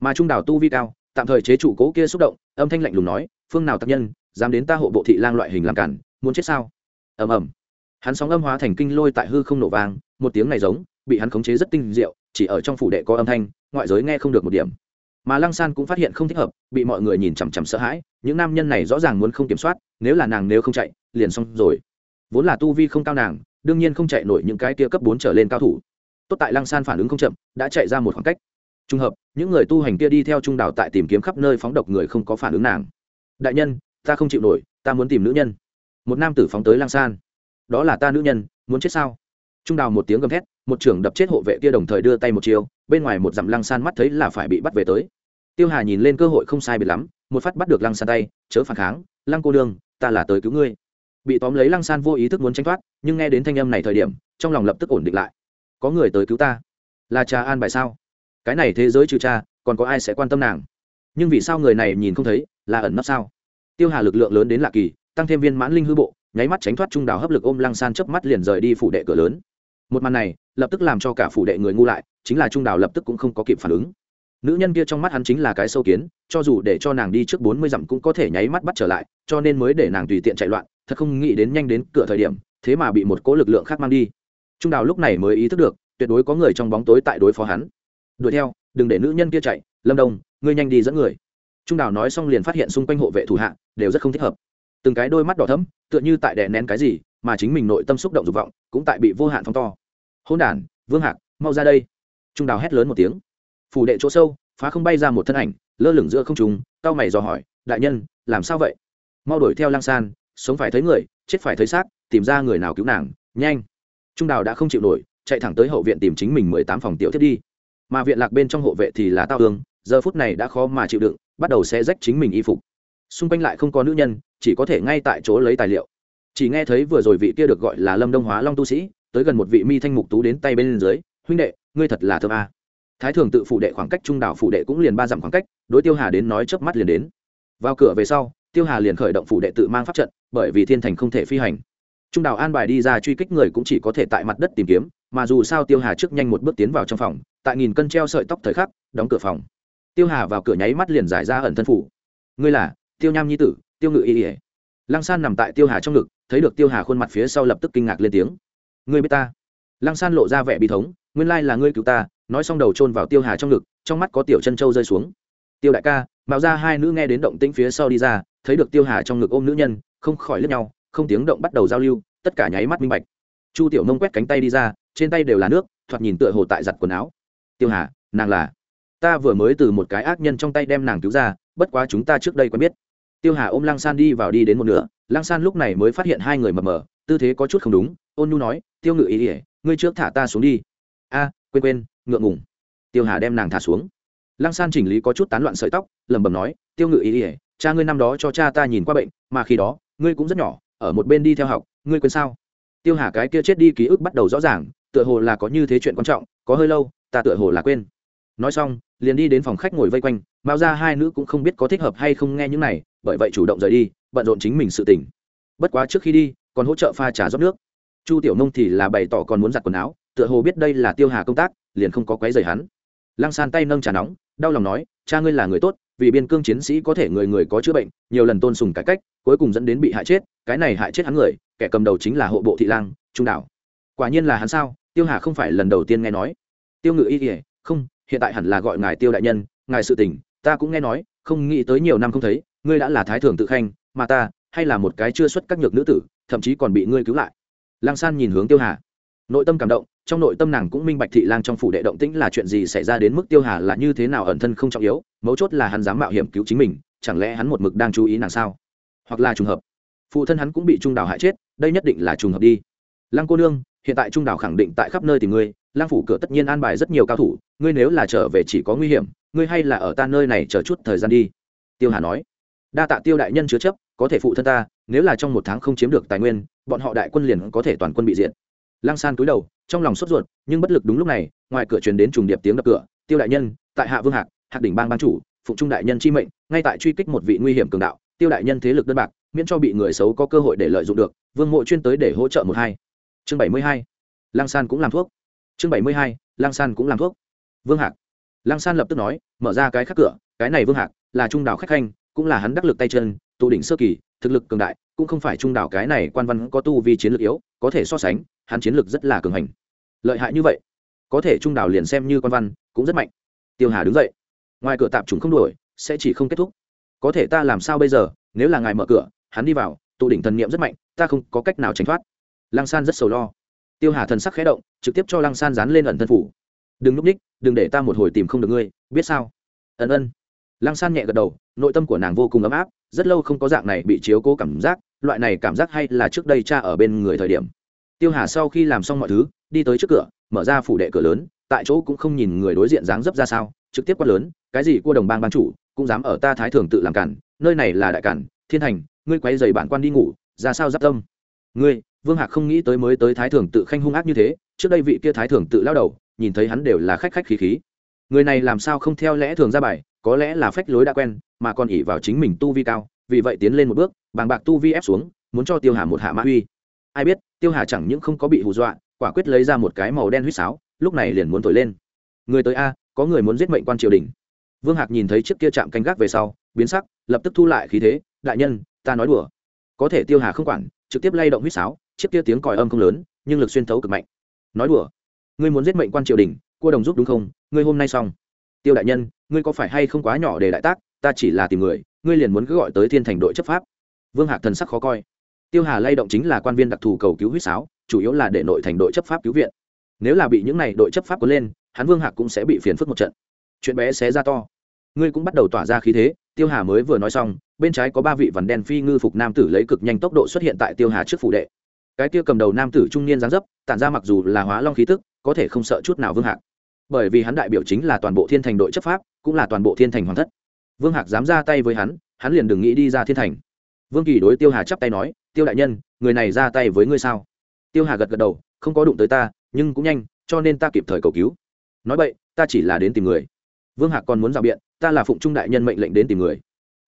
Mà trung đảo tu vi cao, tạm thời chế trụ cố kia xúc động, âm thanh lạnh lùng nói, phương nào tác nhân, dám đến ta hộ bộ thị lang loại hình làm cản, muốn chết sao? Ầm ầm. Hắn sóng âm hóa thành kinh lôi tại hư không nổ vang, một tiếng này giống, bị hắn khống chế rất tinh diệu, chỉ ở trong phủ đệ có âm thanh, ngoại giới nghe không được một điểm. Mà lăng san cũng phát hiện không thích hợp, bị mọi người nhìn chằm chằm sợ hãi, những nam nhân này rõ ràng muốn không kiểm soát, nếu là nàng nếu không chạy, liền xong rồi. Vốn là tu vi không cao nàng, đương nhiên không chạy nổi những cái kia cấp bốn trở lên cao thủ tốt tại lăng san phản ứng không chậm, đã chạy ra một khoảng cách. Trùng hợp, những người tu hành kia đi theo trung đảo tại tìm kiếm khắp nơi phóng độc người không có phản ứng nàng. Đại nhân, ta không chịu nổi, ta muốn tìm nữ nhân. Một nam tử phóng tới lăng san. Đó là ta nữ nhân, muốn chết sao? Trung đào một tiếng gầm thét, một trưởng đập chết hộ vệ kia đồng thời đưa tay một chiều bên ngoài một dặm lăng san mắt thấy là phải bị bắt về tới. Tiêu hà nhìn lên cơ hội không sai biệt lắm, một phát bắt được lăng san tay, chớ phản kháng, lăng cô đương ta là tới cứu ngươi. Bị tóm lấy lăng san vô ý thức muốn tranh thoát, nhưng nghe đến thanh âm này thời điểm, trong lòng lập tức ổn định lại có người tới cứu ta. Là cha an bài sao? Cái này thế giới trừ cha, còn có ai sẽ quan tâm nàng? Nhưng vì sao người này nhìn không thấy, là ẩn nấp sao? Tiêu hà lực lượng lớn đến lạ kỳ, tăng thêm viên mãn linh hư bộ, nháy mắt tránh thoát trung đào hấp lực ôm lăng san chớp mắt liền rời đi phủ đệ cửa lớn. Một màn này, lập tức làm cho cả phủ đệ người ngu lại, chính là trung đào lập tức cũng không có kịp phản ứng. Nữ nhân kia trong mắt hắn chính là cái sâu kiến, cho dù để cho nàng đi trước bốn mươi dặm cũng có thể nháy mắt bắt trở lại, cho nên mới để nàng tùy tiện chạy loạn, thật không nghĩ đến nhanh đến cửa thời điểm, thế mà bị một cỗ lực lượng khác mang đi trung đào lúc này mới ý thức được, tuyệt đối có người trong bóng tối tại đối phó hắn. Đuổi theo, đừng để nữ nhân kia chạy, lâm đông, ngươi nhanh đi dẫn người. Trung đào nói xong liền phát hiện xung quanh hộ vệ thủ hạ đều rất không thích hợp. Từng cái đôi mắt đỏ thấm tựa như tại đè nén cái gì, mà chính mình nội tâm xúc động dục vọng cũng tại bị vô hạn phóng to. Hôn đản, vương hạc, mau ra đây. Trung đào hét lớn một tiếng. Phủ đệ chỗ sâu, phá không bay ra một thân ảnh, lơ lửng giữa không trùng cao mày dò hỏi, đại nhân, làm sao vậy? Mau đuổi theo lang san, sống phải thấy người, chết phải thấy xác, tìm ra người nào cứu nàng, nhanh trung đào đã không chịu nổi, chạy thẳng tới hậu viện tìm chính mình mười tám phòng tiểu thiết đi. Mà viện lạc bên trong hộ vệ thì là tao hương, giờ phút này đã khó mà chịu đựng, bắt đầu sẽ rách chính mình y phục. Xung quanh lại không có nữ nhân, chỉ có thể ngay tại chỗ lấy tài liệu. Chỉ nghe thấy vừa rồi vị kia được gọi là lâm đông hóa long tu sĩ, tới gần một vị mi thanh mục tú đến tay bên dưới, huynh đệ, ngươi thật là thơm a. Thái thường tự phủ đệ khoảng cách trung đảo phủ đệ cũng liền ba dặm khoảng cách, đối tiêu hà đến nói chớp mắt liền đến. Vào cửa về sau, tiêu hà liền khởi động phủ đệ tự mang pháp trận, bởi vì thiên thành không thể phi hành trung đảo an bài đi ra truy kích người cũng chỉ có thể tại mặt đất tìm kiếm, mà dù sao tiêu hà trước nhanh một bước tiến vào trong phòng, tại nghìn cân treo sợi tóc thời khắc, đóng cửa phòng. Tiêu hà vào cửa nháy mắt liền giải ra ẩn thân phủ. Ngươi là tiêu nham nhi tử, tiêu ngự y ỉa lăng san nằm tại tiêu hà trong ngực, thấy được tiêu hà khuôn mặt phía sau lập tức kinh ngạc lên tiếng. Ngươi biết ta? Lăng san lộ ra vẻ bi thống, nguyên lai là ngươi cứu ta. Nói xong đầu chôn vào tiêu hà trong ngực, trong mắt có tiểu chân trâu rơi xuống. Tiêu đại ca. Mạo ra hai nữ nghe đến động tĩnh phía sau đi ra, thấy được tiêu hà trong ngực ôm nữ nhân, không khỏi lướt nhau không tiếng động bắt đầu giao lưu, tất cả nháy mắt minh bạch. Chu tiểu nông quét cánh tay đi ra, trên tay đều là nước, thoạt nhìn tựa hồ tại giặt quần áo. Tiêu hà, nàng là ta vừa mới từ một cái ác nhân trong tay đem nàng cứu ra, bất quá chúng ta trước đây quen biết. Tiêu hà ôm lăng san đi vào đi đến một nửa, lăng san lúc này mới phát hiện hai người mập mờ, tư thế có chút không đúng, ôn nhu nói, tiêu ngự ý ỉa ngươi trước thả ta xuống đi. A, quên quên, ngượng ngùng. Tiêu hà đem nàng thả xuống. Lăng san chỉnh lý có chút tán loạn sợi tóc, lẩm bẩm nói, tiêu ngự ý ỉa cha ngươi năm đó cho cha ta nhìn qua bệnh, mà khi đó, ngươi cũng rất nhỏ ở một bên đi theo học, ngươi quên sao? Tiêu hà cái kia chết đi ký ức bắt đầu rõ ràng, tựa hồ là có như thế chuyện quan trọng, có hơi lâu, ta tựa hồ là quên. Nói xong, liền đi đến phòng khách ngồi vây quanh, mao ra hai nữ cũng không biết có thích hợp hay không nghe những này, bởi vậy chủ động rời đi, bận rộn chính mình sự tỉnh bất quá trước khi đi, còn hỗ trợ pha trà rót nước. Chu tiểu nông thì là bày tỏ còn muốn giặt quần áo, tựa hồ biết đây là tiêu hà công tác, liền không có quấy rầy hắn. Lăng san tay nâng trà nóng, đau lòng nói, cha ngươi là người tốt vì biên cương chiến sĩ có thể người người có chữa bệnh, nhiều lần tôn sùng cải cách, cuối cùng dẫn đến bị hại chết, cái này hại chết hắn người, kẻ cầm đầu chính là hộ bộ thị lang, trung đảo. Quả nhiên là hắn sao? Tiêu hà không phải lần đầu tiên nghe nói. Tiêu ngự y kể không, hiện tại hẳn là gọi ngài tiêu đại nhân, ngài sự tình, ta cũng nghe nói, không nghĩ tới nhiều năm không thấy, ngươi đã là thái thường tự khanh, mà ta, hay là một cái chưa xuất các nhược nữ tử, thậm chí còn bị ngươi cứu lại. Lăng san nhìn hướng tiêu hà. Nội tâm cảm động trong nội tâm nàng cũng minh bạch thị lang trong phủ đệ động tĩnh là chuyện gì xảy ra đến mức tiêu hà là như thế nào ẩn thân không trọng yếu, mấu chốt là hắn dám mạo hiểm cứu chính mình, chẳng lẽ hắn một mực đang chú ý nàng sao? Hoặc là trùng hợp, phụ thân hắn cũng bị trung đào hại chết, đây nhất định là trùng hợp đi. Lăng cô nương, hiện tại trung đào khẳng định tại khắp nơi tìm ngươi, lang phủ cửa tất nhiên an bài rất nhiều cao thủ, ngươi nếu là trở về chỉ có nguy hiểm, ngươi hay là ở ta nơi này chờ chút thời gian đi. Tiêu hà nói. Đa tạ tiêu đại nhân chứa chấp, có thể phụ thân ta, nếu là trong một tháng không chiếm được tài nguyên, bọn họ đại quân liền có thể toàn quân bị diện lăng san cúi đầu, trong lòng sốt ruột, nhưng bất lực đúng lúc này, ngoài cửa truyền đến trùng điệp tiếng đập cửa, tiêu đại nhân, tại hạ vương hạc hạc đỉnh bang ban chủ, phụng trung đại nhân chi mệnh, ngay tại truy kích một vị nguy hiểm cường đạo, tiêu đại nhân thế lực đơn bạc, miễn cho bị người xấu có cơ hội để lợi dụng được, vương mộ chuyên tới để hỗ trợ một hai. Chương bảy mươi hai lang san cũng làm thuốc. Chương bảy mươi hai lang san cũng làm thuốc. Vương hạc. Lang san lập tức nói, mở ra cái khắc cửa, cái này vương hạc là trung đảo khách khanh, cũng là hắn đắc lực tay chân, tụ đỉnh sơ kỳ, thực lực cường đại cũng không phải trung đảo cái này quan văn có tu vi chiến lược yếu, có thể so sánh, hắn chiến lược rất là cường hành. Lợi hại như vậy, có thể trung đảo liền xem như quan văn, cũng rất mạnh. Tiêu hà đứng dậy. Ngoài cửa tạp chúng không đổi sẽ chỉ không kết thúc. Có thể ta làm sao bây giờ, nếu là ngài mở cửa, hắn đi vào, tụ đỉnh thần niệm rất mạnh, ta không có cách nào tránh thoát. Lăng san rất sầu lo. Tiêu hà thần sắc khé động, trực tiếp cho lăng san dán lên ẩn thân phủ. Đừng núp ních, đừng để ta một hồi tìm không được ngươi, biết sao? Ẩn ân. Lăng san nhẹ gật đầu, nội tâm của nàng vô cùng ấm áp rất lâu không có dạng này bị chiếu cố cảm giác, loại này cảm giác hay là trước đây cha ở bên người thời điểm. Tiêu hà sau khi làm xong mọi thứ, đi tới trước cửa, mở ra phủ đệ cửa lớn, tại chỗ cũng không nhìn người đối diện dáng dấp ra sao, trực tiếp quát lớn, cái gì cua đồng bang ban chủ, cũng dám ở ta thái thường tự làm cản, nơi này là đại cản, thiên thành ngươi quay dày bản quan đi ngủ, ra sao giáp tâm? Ngươi, vương hạc không nghĩ tới mới tới thái thường tự khanh hung ác như thế, trước đây vị kia thái thường tự lao đầu, nhìn thấy hắn đều là khách khách khí khí người này làm sao không theo lẽ thường ra bài, có lẽ là phách lối đã quen, mà còn ỉ vào chính mình tu vi cao, vì vậy tiến lên một bước, bàng bạc tu vi ép xuống, muốn cho tiêu hà một hạ mã uy. Ai biết, tiêu hà chẳng những không có bị hù dọa, quả quyết lấy ra một cái màu đen huýt sáo, lúc này liền muốn thổi lên. Người tới a, có người muốn giết mệnh quan triều đình. Vương hạc nhìn thấy chiếc kia chạm canh gác về sau, biến sắc, lập tức thu lại khí thế, đại nhân, ta nói đùa. Có thể tiêu hà không quản, trực tiếp lay động huýt sáo, chiếc kia tiếng còi âm không lớn, nhưng lực xuyên thấu cực mạnh. Nói đùa. Ngươi muốn giết mệnh quan triều đình cua đồng giúp đúng không? Ngươi hôm nay xong. Tiêu đại nhân, ngươi có phải hay không quá nhỏ để đại tác? Ta chỉ là tìm người, ngươi liền muốn cứ gọi tới thiên thành đội chấp pháp. Vương hạc thần sắc khó coi. Tiêu hà lay động chính là quan viên đặc thù cầu cứu huýt sáo, chủ yếu là để nội thành đội chấp pháp cứu viện. Nếu là bị những này đội chấp pháp có lên, hắn vương hạc cũng sẽ bị phiền phức một trận. Chuyện bé xé ra to. Ngươi cũng bắt đầu tỏa ra khí thế, tiêu hà mới vừa nói xong, bên trái có ba vị vằn đen phi ngư phục nam tử lấy cực nhanh tốc độ xuất hiện tại tiêu hà trước phủ đệ. Cái kia cầm đầu nam tử trung niên dáng dấp, tản ra mặc dù là hóa long khí tức, có thể không sợ chút nào vương hạc bởi vì hắn đại biểu chính là toàn bộ thiên thành đội chấp pháp, cũng là toàn bộ thiên thành hoàng thất. Vương hạc dám ra tay với hắn hắn liền đừng nghĩ đi ra thiên thành. Vương kỳ đối tiêu hà chắp tay nói, tiêu đại nhân, người này ra tay với ngươi sao? Tiêu hà gật gật đầu, không có đụng tới ta, nhưng cũng nhanh, cho nên ta kịp thời cầu cứu. Nói vậy, ta chỉ là đến tìm người. Vương hạc còn muốn rào biện, ta là phụng trung đại nhân mệnh lệnh đến tìm người.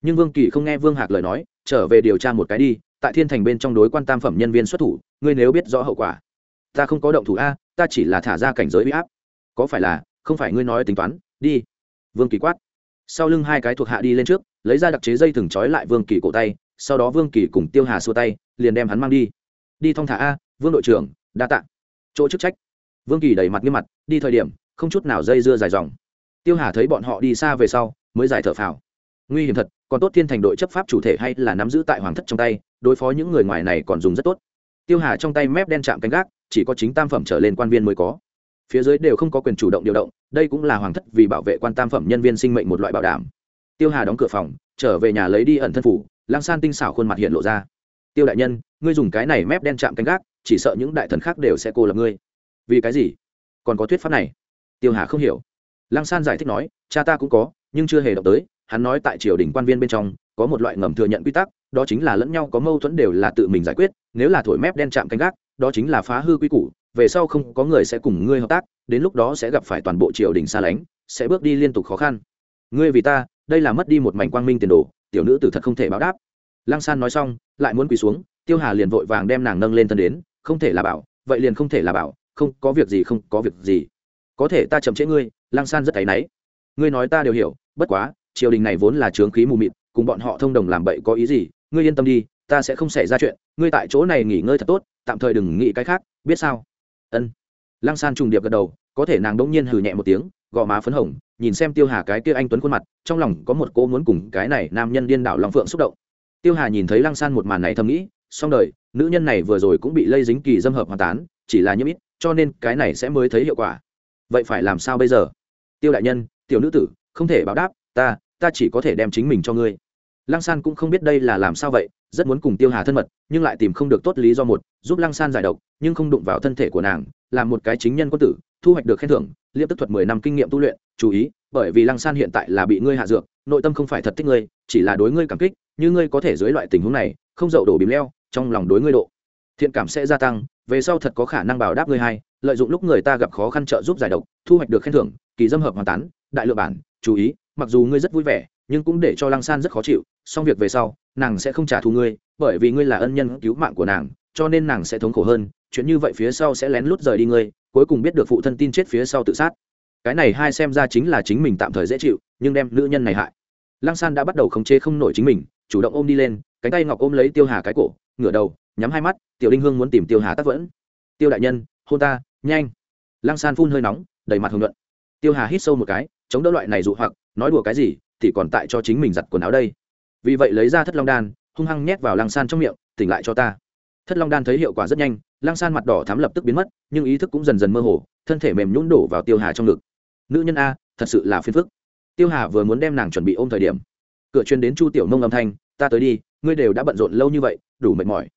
Nhưng vương kỳ không nghe vương hạc lời nói, trở về điều tra một cái đi, tại thiên thành bên trong đối quan tam phẩm nhân viên xuất thủ, ngươi nếu biết rõ hậu quả, ta không có động thủ a, ta chỉ là thả ra cảnh giới huy áp có phải là, không phải ngươi nói tính toán, đi. Vương kỳ quát. Sau lưng hai cái thuộc hạ đi lên trước, lấy ra đặc chế dây thừng trói lại vương kỳ cổ tay, sau đó vương kỳ cùng tiêu hà xua tay, liền đem hắn mang đi. Đi thong thả a, vương đội trưởng, đa t ạ chỗ chức trách. Vương kỳ đẩy mặt nghiêm mặt, đi thời điểm, không chút nào dây dưa dài dòng. Tiêu hà thấy bọn họ đi xa về sau, mới giải thở phào. Nguy hiểm thật, còn tốt thiên thành đội chấp pháp chủ thể hay là nắm giữ tại hoàng thất trong tay, đối phó những người ngoài này còn dùng rất tốt. Tiêu hà trong tay mép đen chạm canh gác, chỉ có chính tam phẩm trở lên quan viên mới có phía dưới đều không có quyền chủ động điều động, đây cũng là hoàng thất vì bảo vệ quan tam phẩm nhân viên sinh mệnh một loại bảo đảm. Tiêu hà đóng cửa phòng, trở về nhà lấy đi ẩn thân phủ lang san tinh xảo khuôn mặt hiện lộ ra. Tiêu đại nhân, ngươi dùng cái này mép đen chạm canh gác, chỉ sợ những đại thần khác đều sẽ cô lập ngươi. Vì cái gì? Còn có thuyết pháp này? Tiêu hà không hiểu. Lang san giải thích nói, cha ta cũng có, nhưng chưa hề động tới, hắn nói tại triều đình quan viên bên trong, có một loại ngầm thừa nhận quy tắc, đó chính là lẫn nhau có mâu thuẫn đều là tự mình giải quyết, nếu là thổi mép đen chạm canh gác, đó chính là phá hư quy củ về sau không có người sẽ cùng ngươi hợp tác, đến lúc đó sẽ gặp phải toàn bộ triều đình xa lánh, sẽ bước đi liên tục khó khăn. Ngươi vì ta, đây là mất đi một mảnh quang minh tiền đồ, tiểu nữ tử thật không thể báo đáp. Lăng san nói xong, lại muốn quỳ xuống, tiêu hà liền vội vàng đem nàng nâng lên thân đến, không thể là bảo, vậy liền không thể là bảo, không có việc gì, không có việc gì. Có thể ta chậm trễ ngươi. Lăng san rất áy náy. Ngươi nói ta đều hiểu, bất quá, triều đình này vốn là trướng khí mù mịt, cùng bọn họ thông đồng làm bậy có ý gì, ngươi yên tâm đi, ta sẽ không xảy ra chuyện, ngươi tại chỗ này nghỉ ngơi thật tốt, tạm thời đừng nghĩ cái khác, biết sao? Ân. Lăng san trùng điệp gật đầu, có thể nàng đỗng nhiên hừ nhẹ một tiếng, gò má phấn hồng, nhìn xem tiêu hà cái kia anh tuấn khuôn mặt, trong lòng có một cô muốn cùng cái này nam nhân điên đảo lòng phượng xúc động. Tiêu hà nhìn thấy lăng san một màn này thầm nghĩ, xong đời, nữ nhân này vừa rồi cũng bị lây dính kỳ dâm hợp hoàn tán, chỉ là nhiễm ít, cho nên cái này sẽ mới thấy hiệu quả. Vậy phải làm sao bây giờ? Tiêu đại nhân, tiểu nữ tử, không thể báo đáp, ta ta chỉ có thể đem chính mình cho ngươi lăng san cũng không biết đây là làm sao vậy, rất muốn cùng tiêu hà thân mật, nhưng lại tìm không được tốt lý do một, giúp lăng san giải độc, nhưng không đụng vào thân thể của nàng, làm một cái chính nhân quân tử, thu hoạch được khen thưởng liêm tức thuật mười năm kinh nghiệm tu luyện, chú ý, bởi vì lăng san hiện tại là bị ngươi hạ dược, nội tâm không phải thật thích ngươi, chỉ là đối ngươi cảm kích, như ngươi có thể dưới loại tình huống này, không dậu đổ bìm leo, trong lòng đối ngươi độ. Thiện cảm sẽ gia tăng, về sau thật có khả năng bảo đáp ngươi hai, lợi dụng lúc người ta gặp khó khăn trợ giúp giải độc, thu hoạch được khen thưởng, kỳ dâm hợp hoàn tán, đại lựa bản, chú ý, mặc dù ngươi rất vui vẻ nhưng cũng để cho lăng san rất khó chịu, xong việc về sau, nàng sẽ không trả thù ngươi, bởi vì ngươi là ân nhân cứu mạng của nàng, cho nên nàng sẽ thống khổ hơn, chuyện như vậy phía sau sẽ lén lút rời đi ngươi, cuối cùng biết được phụ thân tin chết phía sau tự sát. Cái này hai xem ra chính là chính mình tạm thời dễ chịu, nhưng đem nữ nhân này hại. Lăng san đã bắt đầu khống chế không nổi chính mình, chủ động ôm đi lên, cánh tay ngọc ôm lấy tiêu hà cái cổ, ngửa đầu, nhắm hai mắt, tiểu đinh hương muốn tìm tiêu hà tác vẫn. Tiêu đại nhân, hôn ta, nhanh. Lăng san phun hơi nóng, đầy mặt hồng luận tiêu hà hít sâu một cái, chống đỡ loại này dụ hoặc, nói đùa cái gì thì còn tại cho chính mình giặt quần áo đây. Vì vậy lấy ra thất long đan, hung hăng nhét vào lăng san trong miệng, tỉnh lại cho ta. Thất long đan thấy hiệu quả rất nhanh, lăng san mặt đỏ thắm lập tức biến mất, nhưng ý thức cũng dần dần mơ hồ, thân thể mềm nhũn đổ vào tiêu hà trong ngực. Nữ nhân a, thật sự là phiền phức. Tiêu hà vừa muốn đem nàng chuẩn bị ôm thời điểm, cửa chuyên đến chu tiểu nông âm thanh, ta tới đi, ngươi đều đã bận rộn lâu như vậy, đủ mệt mỏi.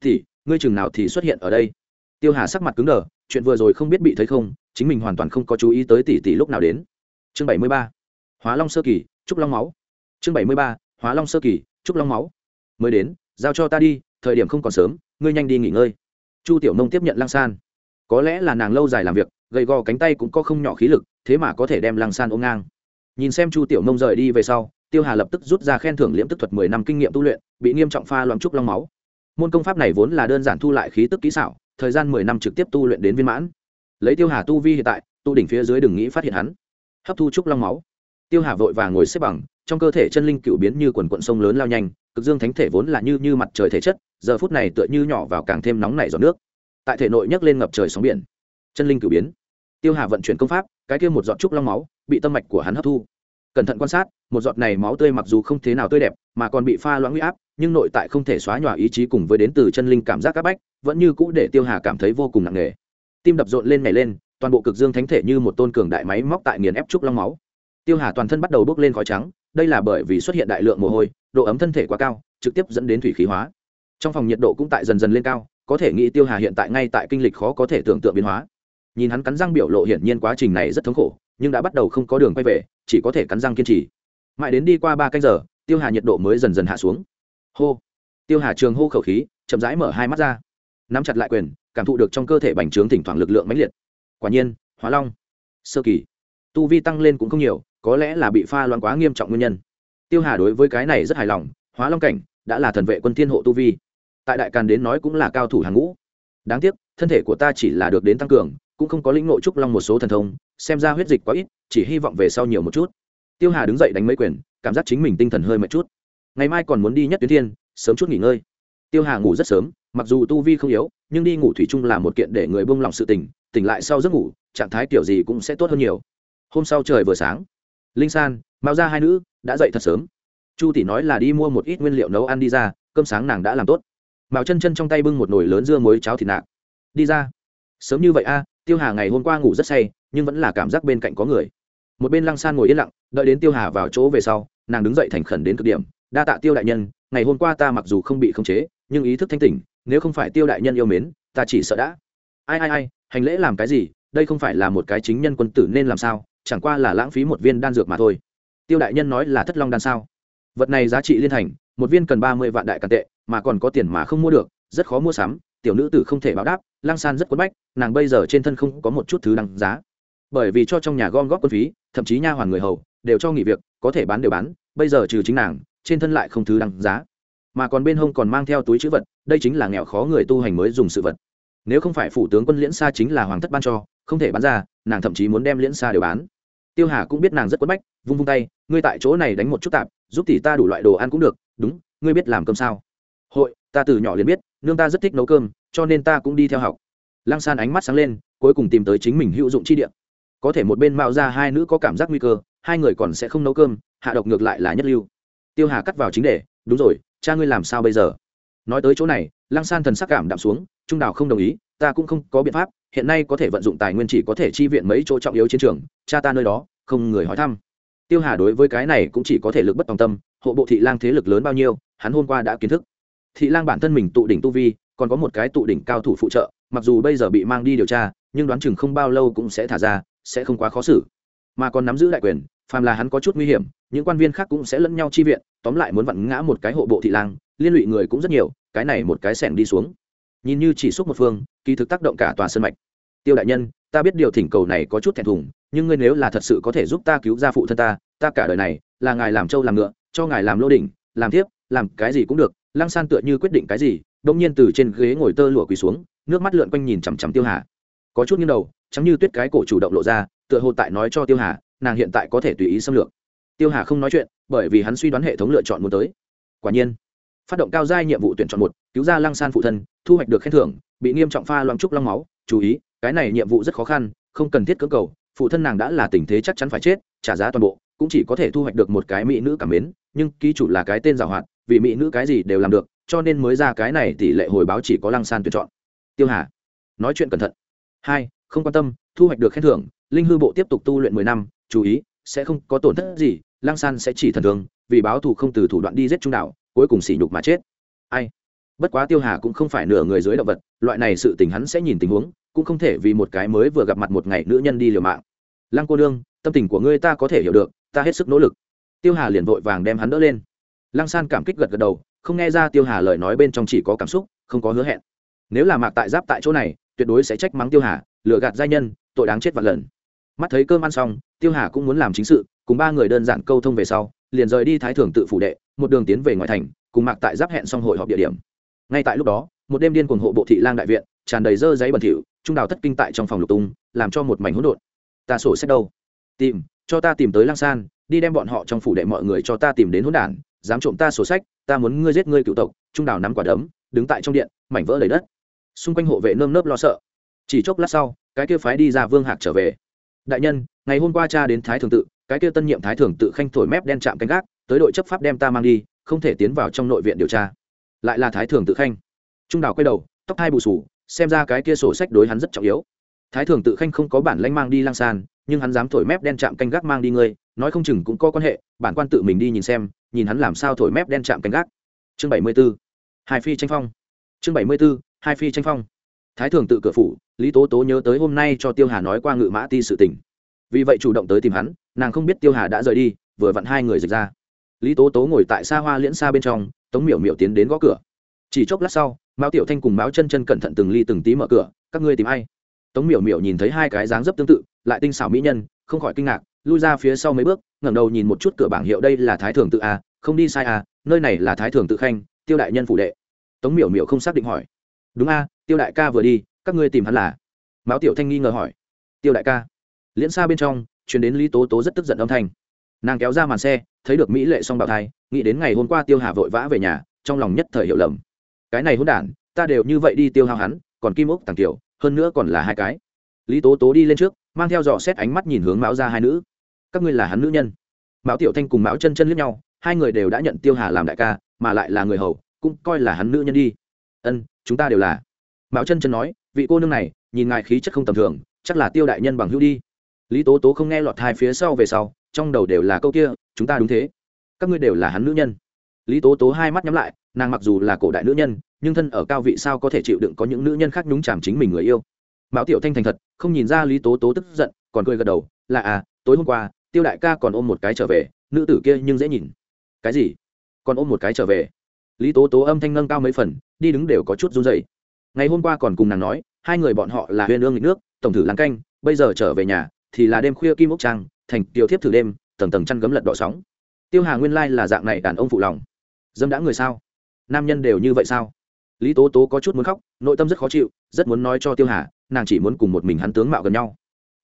Thì, ngươi chừng nào thì xuất hiện ở đây? Tiêu hà sắc mặt cứng đờ, chuyện vừa rồi không biết bị thấy không, chính mình hoàn toàn không có chú ý tới tỷ tỷ lúc nào đến. Chương bảy mươi ba hóa long sơ kỳ, trúc long máu. Chương bảy mươi ba, hóa long sơ kỳ, trúc long máu. Mới đến, giao cho ta đi, thời điểm không còn sớm, ngươi nhanh đi nghỉ ngơi. Chu tiểu nông tiếp nhận lăng san. Có lẽ là nàng lâu dài làm việc, gầy gò cánh tay cũng có không nhỏ khí lực, thế mà có thể đem lăng san ôm ngang. Nhìn xem chu tiểu nông rời đi về sau, tiêu hà lập tức rút ra khen thưởng liễm tức thuật mười năm kinh nghiệm tu luyện, bị nghiêm trọng pha loãng trúc long máu. Môn công pháp này vốn là đơn giản thu lại khí tức kỹ xảo, thời gian mười năm trực tiếp tu luyện đến viên mãn. Lấy tiêu hà tu vi hiện tại, tu đỉnh phía dưới đừng nghĩ phát hiện hắn. Hấp thu trúc long máu tiêu hà vội và ngồi xếp bằng, trong cơ thể chân linh cựu biến như quần quận sông lớn lao nhanh, cực dương thánh thể vốn là như như mặt trời thể chất, giờ phút này tựa như nhỏ vào càng thêm nóng nảy giọt nước. Tại thể nội nhấc lên ngập trời sóng biển. Chân linh cựu biến. Tiêu hà vận chuyển công pháp, cái kia một giọt trúc long máu, bị tâm mạch của hắn hấp thu. Cẩn thận quan sát, một giọt này máu tươi mặc dù không thế nào tươi đẹp, mà còn bị pha loãng huy áp, nhưng nội tại không thể xóa nhòa ý chí cùng với đến từ chân linh cảm giác các bách, vẫn như cũ để tiêu hà cảm thấy vô cùng nặng nề. Tim đập rộn lên nhảy lên, toàn bộ cực dương thánh thể như một tôn cường đại máy móc tại nghiền ép trúc long máu tiêu hà toàn thân bắt đầu bốc lên khói trắng, đây là bởi vì xuất hiện đại lượng mồ hôi, độ ấm thân thể quá cao, trực tiếp dẫn đến thủy khí hóa. Trong phòng nhiệt độ cũng tại dần dần lên cao, có thể nghĩ tiêu hà hiện tại ngay tại kinh lịch khó có thể tưởng tượng biến hóa. Nhìn hắn cắn răng biểu lộ hiển nhiên quá trình này rất thống khổ, nhưng đã bắt đầu không có đường quay về, chỉ có thể cắn răng kiên trì. Mãi đến đi qua ba canh giờ, tiêu hà nhiệt độ mới dần dần hạ xuống. Hô! Tiêu hà trường hô khẩu khí, chậm rãi mở hai mắt ra. Nắm chặt lại quyền, cảm thụ được trong cơ thể bành trướng thỉnh thoảng lực lượng mãnh liệt. Quả nhiên, hóa long, sơ kỳ. Tu vi tăng lên cũng không nhiều có lẽ là bị pha loãng quá nghiêm trọng nguyên nhân. Tiêu hà đối với cái này rất hài lòng, hóa long cảnh đã là thần vệ quân thiên hộ tu vi. Tại đại càn đến nói cũng là cao thủ hàng ngũ. Đáng tiếc, thân thể của ta chỉ là được đến tăng cường, cũng không có lĩnh nội trúc long một số thần thông, xem ra huyết dịch quá ít, chỉ hy vọng về sau nhiều một chút. Tiêu hà đứng dậy đánh mấy quyền, cảm giác chính mình tinh thần hơi mệt chút. Ngày mai còn muốn đi nhất tuyến thiên, sớm chút nghỉ ngơi. Tiêu hà ngủ rất sớm, mặc dù tu vi không yếu, nhưng đi ngủ thủy chung là một kiện để người buông lòng sự tỉnh tỉnh lại sau giấc ngủ, trạng thái kiểu gì cũng sẽ tốt hơn nhiều. Hôm sau trời vừa sáng linh san, mao ra hai nữ, đã dậy thật sớm. Chu tỷ nói là đi mua một ít nguyên liệu nấu ăn đi ra, cơm sáng nàng đã làm tốt. Mao chân chân trong tay bưng một nồi lớn dưa muối cháo thịt nạc. Đi ra. Sớm như vậy a, tiêu hà ngày hôm qua ngủ rất say, nhưng vẫn là cảm giác bên cạnh có người. Một bên lăng san ngồi yên lặng, đợi đến tiêu hà vào chỗ về sau, nàng đứng dậy thành khẩn đến cực điểm. Đa tạ tiêu đại nhân, ngày hôm qua ta mặc dù không bị khống chế, nhưng ý thức thanh tỉnh, nếu không phải tiêu đại nhân yêu mến, ta chỉ sợ đã. Ai ai ai, hành lễ làm cái gì, đây không phải là một cái chính nhân quân tử nên làm sao? Chẳng qua là lãng phí một viên đan dược mà thôi. Tiêu đại nhân nói là thất long đan sao? Vật này giá trị liên thành, một viên cần ba mươi vạn đại càn tệ, mà còn có tiền mà không mua được, rất khó mua sắm, tiểu nữ tử không thể báo đáp, lang san rất quấn bách, nàng bây giờ trên thân không có một chút thứ đăng giá. Bởi vì cho trong nhà gom góp quân phí, thậm chí nha hoàn người hầu, đều cho nghỉ việc, có thể bán đều bán, bây giờ trừ chính nàng, trên thân lại không thứ đăng giá. Mà còn bên hông còn mang theo túi chữ vật, đây chính là nghèo khó người tu hành mới dùng sự vật. Nếu không phải phủ tướng quân liễn xa chính là hoàng thất ban cho, không thể bán ra, nàng thậm chí muốn đem liễn xa đều bán tiêu hà cũng biết nàng rất quất bách, vung vung tay, ngươi tại chỗ này đánh một chút tạp, giúp tỷ ta đủ loại đồ ăn cũng được, đúng, ngươi biết làm cơm sao? Hội, ta từ nhỏ liền biết, nương ta rất thích nấu cơm, cho nên ta cũng đi theo học. Lăng san ánh mắt sáng lên, cuối cùng tìm tới chính mình hữu dụng chi địa. có thể một bên mạo ra hai nữ có cảm giác nguy cơ, hai người còn sẽ không nấu cơm, hạ độc ngược lại là nhất lưu. Tiêu hà cắt vào chính đề, đúng rồi, cha ngươi làm sao bây giờ? Nói tới chỗ này, lăng san thần sắc cảm đạm xuống, trung đào không đồng ý ta cũng không có biện pháp, hiện nay có thể vận dụng tài nguyên chỉ có thể chi viện mấy chỗ trọng yếu chiến trường, cha ta nơi đó, không người hỏi thăm. Tiêu hà đối với cái này cũng chỉ có thể lực bất tòng tâm, hộ bộ thị lang thế lực lớn bao nhiêu, hắn hôm qua đã kiến thức. Thị lang bản thân mình tụ đỉnh tu vi, còn có một cái tụ đỉnh cao thủ phụ trợ, mặc dù bây giờ bị mang đi điều tra, nhưng đoán chừng không bao lâu cũng sẽ thả ra, sẽ không quá khó xử. Mà còn nắm giữ đại quyền, phàm là hắn có chút nguy hiểm, những quan viên khác cũng sẽ lẫn nhau chi viện, tóm lại muốn vặn ngã một cái hộ bộ thị lang, liên lụy người cũng rất nhiều, cái này một cái sẻng đi xuống nhìn như chỉ xúc một phương, kỳ thực tác động cả tòa sân mạch. Tiêu đại nhân, ta biết điều thỉnh cầu này có chút thẹn thùng, nhưng ngươi nếu là thật sự có thể giúp ta cứu ra phụ thân ta ta cả đời này là ngài làm trâu làm ngựa, cho ngài làm lô đỉnh, làm thiếp, làm cái gì cũng được, lăng san tựa như quyết định cái gì đông nhiên từ trên ghế ngồi tơ lụa quỳ xuống, nước mắt lượn quanh nhìn chằm chằm tiêu hà. Có chút nghiêng đầu chắm như tuyết cái cổ chủ động lộ ra, tựa hồ tại nói cho tiêu hà, nàng hiện tại có thể tùy ý xâm lược. Tiêu hà không nói chuyện, bởi vì hắn suy đoán hệ thống lựa chọn muốn tới. Quả nhiên phát động cao giai nhiệm vụ tuyển chọn một, cứu ra lăng san phụ thân, thu hoạch được khen thưởng, bị nghiêm trọng pha loãng trúc long máu, chú ý, cái này nhiệm vụ rất khó khăn, không cần thiết cưỡng cầu, phụ thân nàng đã là tình thế chắc chắn phải chết, trả giá toàn bộ, cũng chỉ có thể thu hoạch được một cái mỹ nữ cảm mến, nhưng ký chủ là cái tên giàu hoạt vì mỹ nữ cái gì đều làm được, cho nên mới ra cái này tỷ lệ hồi báo chỉ có lăng san tuyển chọn. Tiêu hà, nói chuyện cẩn thận. Hai, không quan tâm, thu hoạch được khen thưởng, linh hư bộ tiếp tục tu luyện mười năm, chú ý, sẽ không có tổn thất gì, lăng san sẽ chỉ thần thường vì báo thù không từ thủ đoạn đi giết trung đạo cuối cùng sỉ nhục mà chết. Ai? Bất quá tiêu hà cũng không phải nửa người dưới động vật, loại này sự tình hắn sẽ nhìn tình huống, cũng không thể vì một cái mới vừa gặp mặt một ngày nữ nhân đi liều mạng. Lăng cô nương, tâm tình của ngươi ta có thể hiểu được, ta hết sức nỗ lực. Tiêu hà liền vội vàng đem hắn đỡ lên. Lăng san cảm kích gật gật đầu, không nghe ra tiêu hà lời nói bên trong chỉ có cảm xúc, không có hứa hẹn. Nếu là mạc tại giáp tại chỗ này, tuyệt đối sẽ trách mắng tiêu hà, lừa gạt giai nhân, tội đáng chết vạn lần. Mắt thấy cơm ăn xong, tiêu hà cũng muốn làm chính sự, cùng ba người đơn giản câu thông về sau liền rời đi thái thường tự phủ đệ, một đường tiến về ngoài thành, cùng mạc tại giáp hẹn xong hội họp địa điểm. Ngay tại lúc đó, một đêm điên cuồng hộ bộ thị lang đại viện, tràn đầy dơ giấy bẩn thỉu, trung đào thất kinh tại trong phòng lục tung, làm cho một mảnh hỗn độn. Ta sổ sách đâu? Tìm, cho ta tìm tới lang san, đi đem bọn họ trong phủ đệ mọi người cho ta tìm đến hỗn đản, dám trộm ta sổ sách, ta muốn ngươi giết ngươi cựu tộc. Trung đào nắm quả đấm, đứng tại trong điện, mảnh vỡ lấy đất. Xung quanh hộ vệ nơm nớp lo sợ. Chỉ chốc lát sau, cái kia phái đi ra vương hạc trở về. Đại nhân, ngày hôm qua cha đến thái thường tự cái kia tân nhiệm thái thường tự khanh thổi mép đen chạm canh gác, tới đội chấp pháp đem ta mang đi, không thể tiến vào trong nội viện điều tra. Lại là thái thường tự khanh. Trung đào quay đầu, tóc hai bù sù, xem ra cái kia sổ sách đối hắn rất trọng yếu. Thái thường tự khanh không có bản lãnh mang đi lang san, nhưng hắn dám thổi mép đen chạm canh gác mang đi ngươi, nói không chừng cũng có quan hệ, bản quan tự mình đi nhìn xem, nhìn hắn làm sao thổi mép đen chạm canh gác. Chương bảy mươi b ố hai phi tranh phong. Chương bảy mươi b ố hai phi tranh phong. Thái thường tự cửa phủ, lý tố tố nhớ tới hôm nay cho tiêu hà nói qua ngự mã ti sự tình. Vì vậy chủ động tới tìm hắn nàng không biết tiêu hà đã rời đi, vừa vặn hai người dịch ra. Lý tố tố ngồi tại xa hoa liễn xa bên trong, tống miểu miểu tiến đến gõ cửa. Chỉ chốc lát sau, mão tiểu thanh cùng mão chân chân cẩn thận từng ly từng tí mở cửa, các ngươi tìm ai? Tống miểu miểu nhìn thấy hai cái dáng dấp tương tự, lại tinh xảo mỹ nhân, không khỏi kinh ngạc, lui ra phía sau mấy bước, ngẩng đầu nhìn một chút cửa bảng hiệu đây là thái thường tự a, không đi sai a, nơi này là thái thường tự khanh, tiêu đại nhân phủ đệ. Tống miểu miểu không xác định hỏi. Đúng a, tiêu đại ca vừa đi, các ngươi tìm hắn là? Mão tiểu thanh nghi ngờ hỏi. Tiêu đại ca. Liễn xa bên trong chuyển đến lý tố tố rất tức giận âm thanh. Nàng kéo ra màn xe, thấy được mỹ lệ song bào thai, nghĩ đến ngày hôm qua tiêu hà vội vã về nhà, trong lòng nhất thời hiểu lầm. Cái này hôn đản, ta đều như vậy đi tiêu hao hắn, còn kim ốc tàng tiểu hơn nữa còn là hai cái. Lý tố tố đi lên trước, mang theo dò xét ánh mắt nhìn hướng mão ra hai nữ. Các ngươi là hắn nữ nhân. Mão tiểu thanh cùng mão chân chân lướt nhau, hai người đều đã nhận tiêu hà làm đại ca, mà lại là người hầu, cũng coi là hắn nữ nhân đi. Ân, chúng ta đều là. Mão chân chân nói, vị cô nương này, nhìn ngài khí chất không tầm thường, chắc là tiêu đại nhân bằng hữu đi lý tố tố không nghe lọt hai phía sau về sau, trong đầu đều là câu kia, chúng ta đúng thế. Các ngươi đều là hắn nữ nhân. Lý tố tố hai mắt nhắm lại, nàng mặc dù là cổ đại nữ nhân, nhưng thân ở cao vị sao có thể chịu đựng có những nữ nhân khác nhúng chàm chính mình người yêu. Mão tiểu thanh thành thật, không nhìn ra lý tố tố tức giận, còn cười gật đầu, là à tối hôm qua, tiêu đại ca còn ôm một cái trở về, nữ tử kia nhưng dễ nhìn. Cái gì? Còn ôm một cái trở về? Lý tố tố âm thanh nâng cao mấy phần, đi đứng đều có chút run dày ngày hôm qua còn cùng nàng nói, hai người bọn họ là huyền ương nghịch nước, tổng thử làng canh, bây giờ trở về nhà thì là đêm khuya kim ốc trang, thành tiểu thiếp thử đêm, tầng tầng chăn gấm lật đỏ sóng. Tiêu hà nguyên lai là dạng này đàn ông phụ lòng. Dâm đã người sao? Nam nhân đều như vậy sao? Lý tố tố có chút muốn khóc, nội tâm rất khó chịu, rất muốn nói cho tiêu hà, nàng chỉ muốn cùng một mình hắn tướng mạo gần nhau.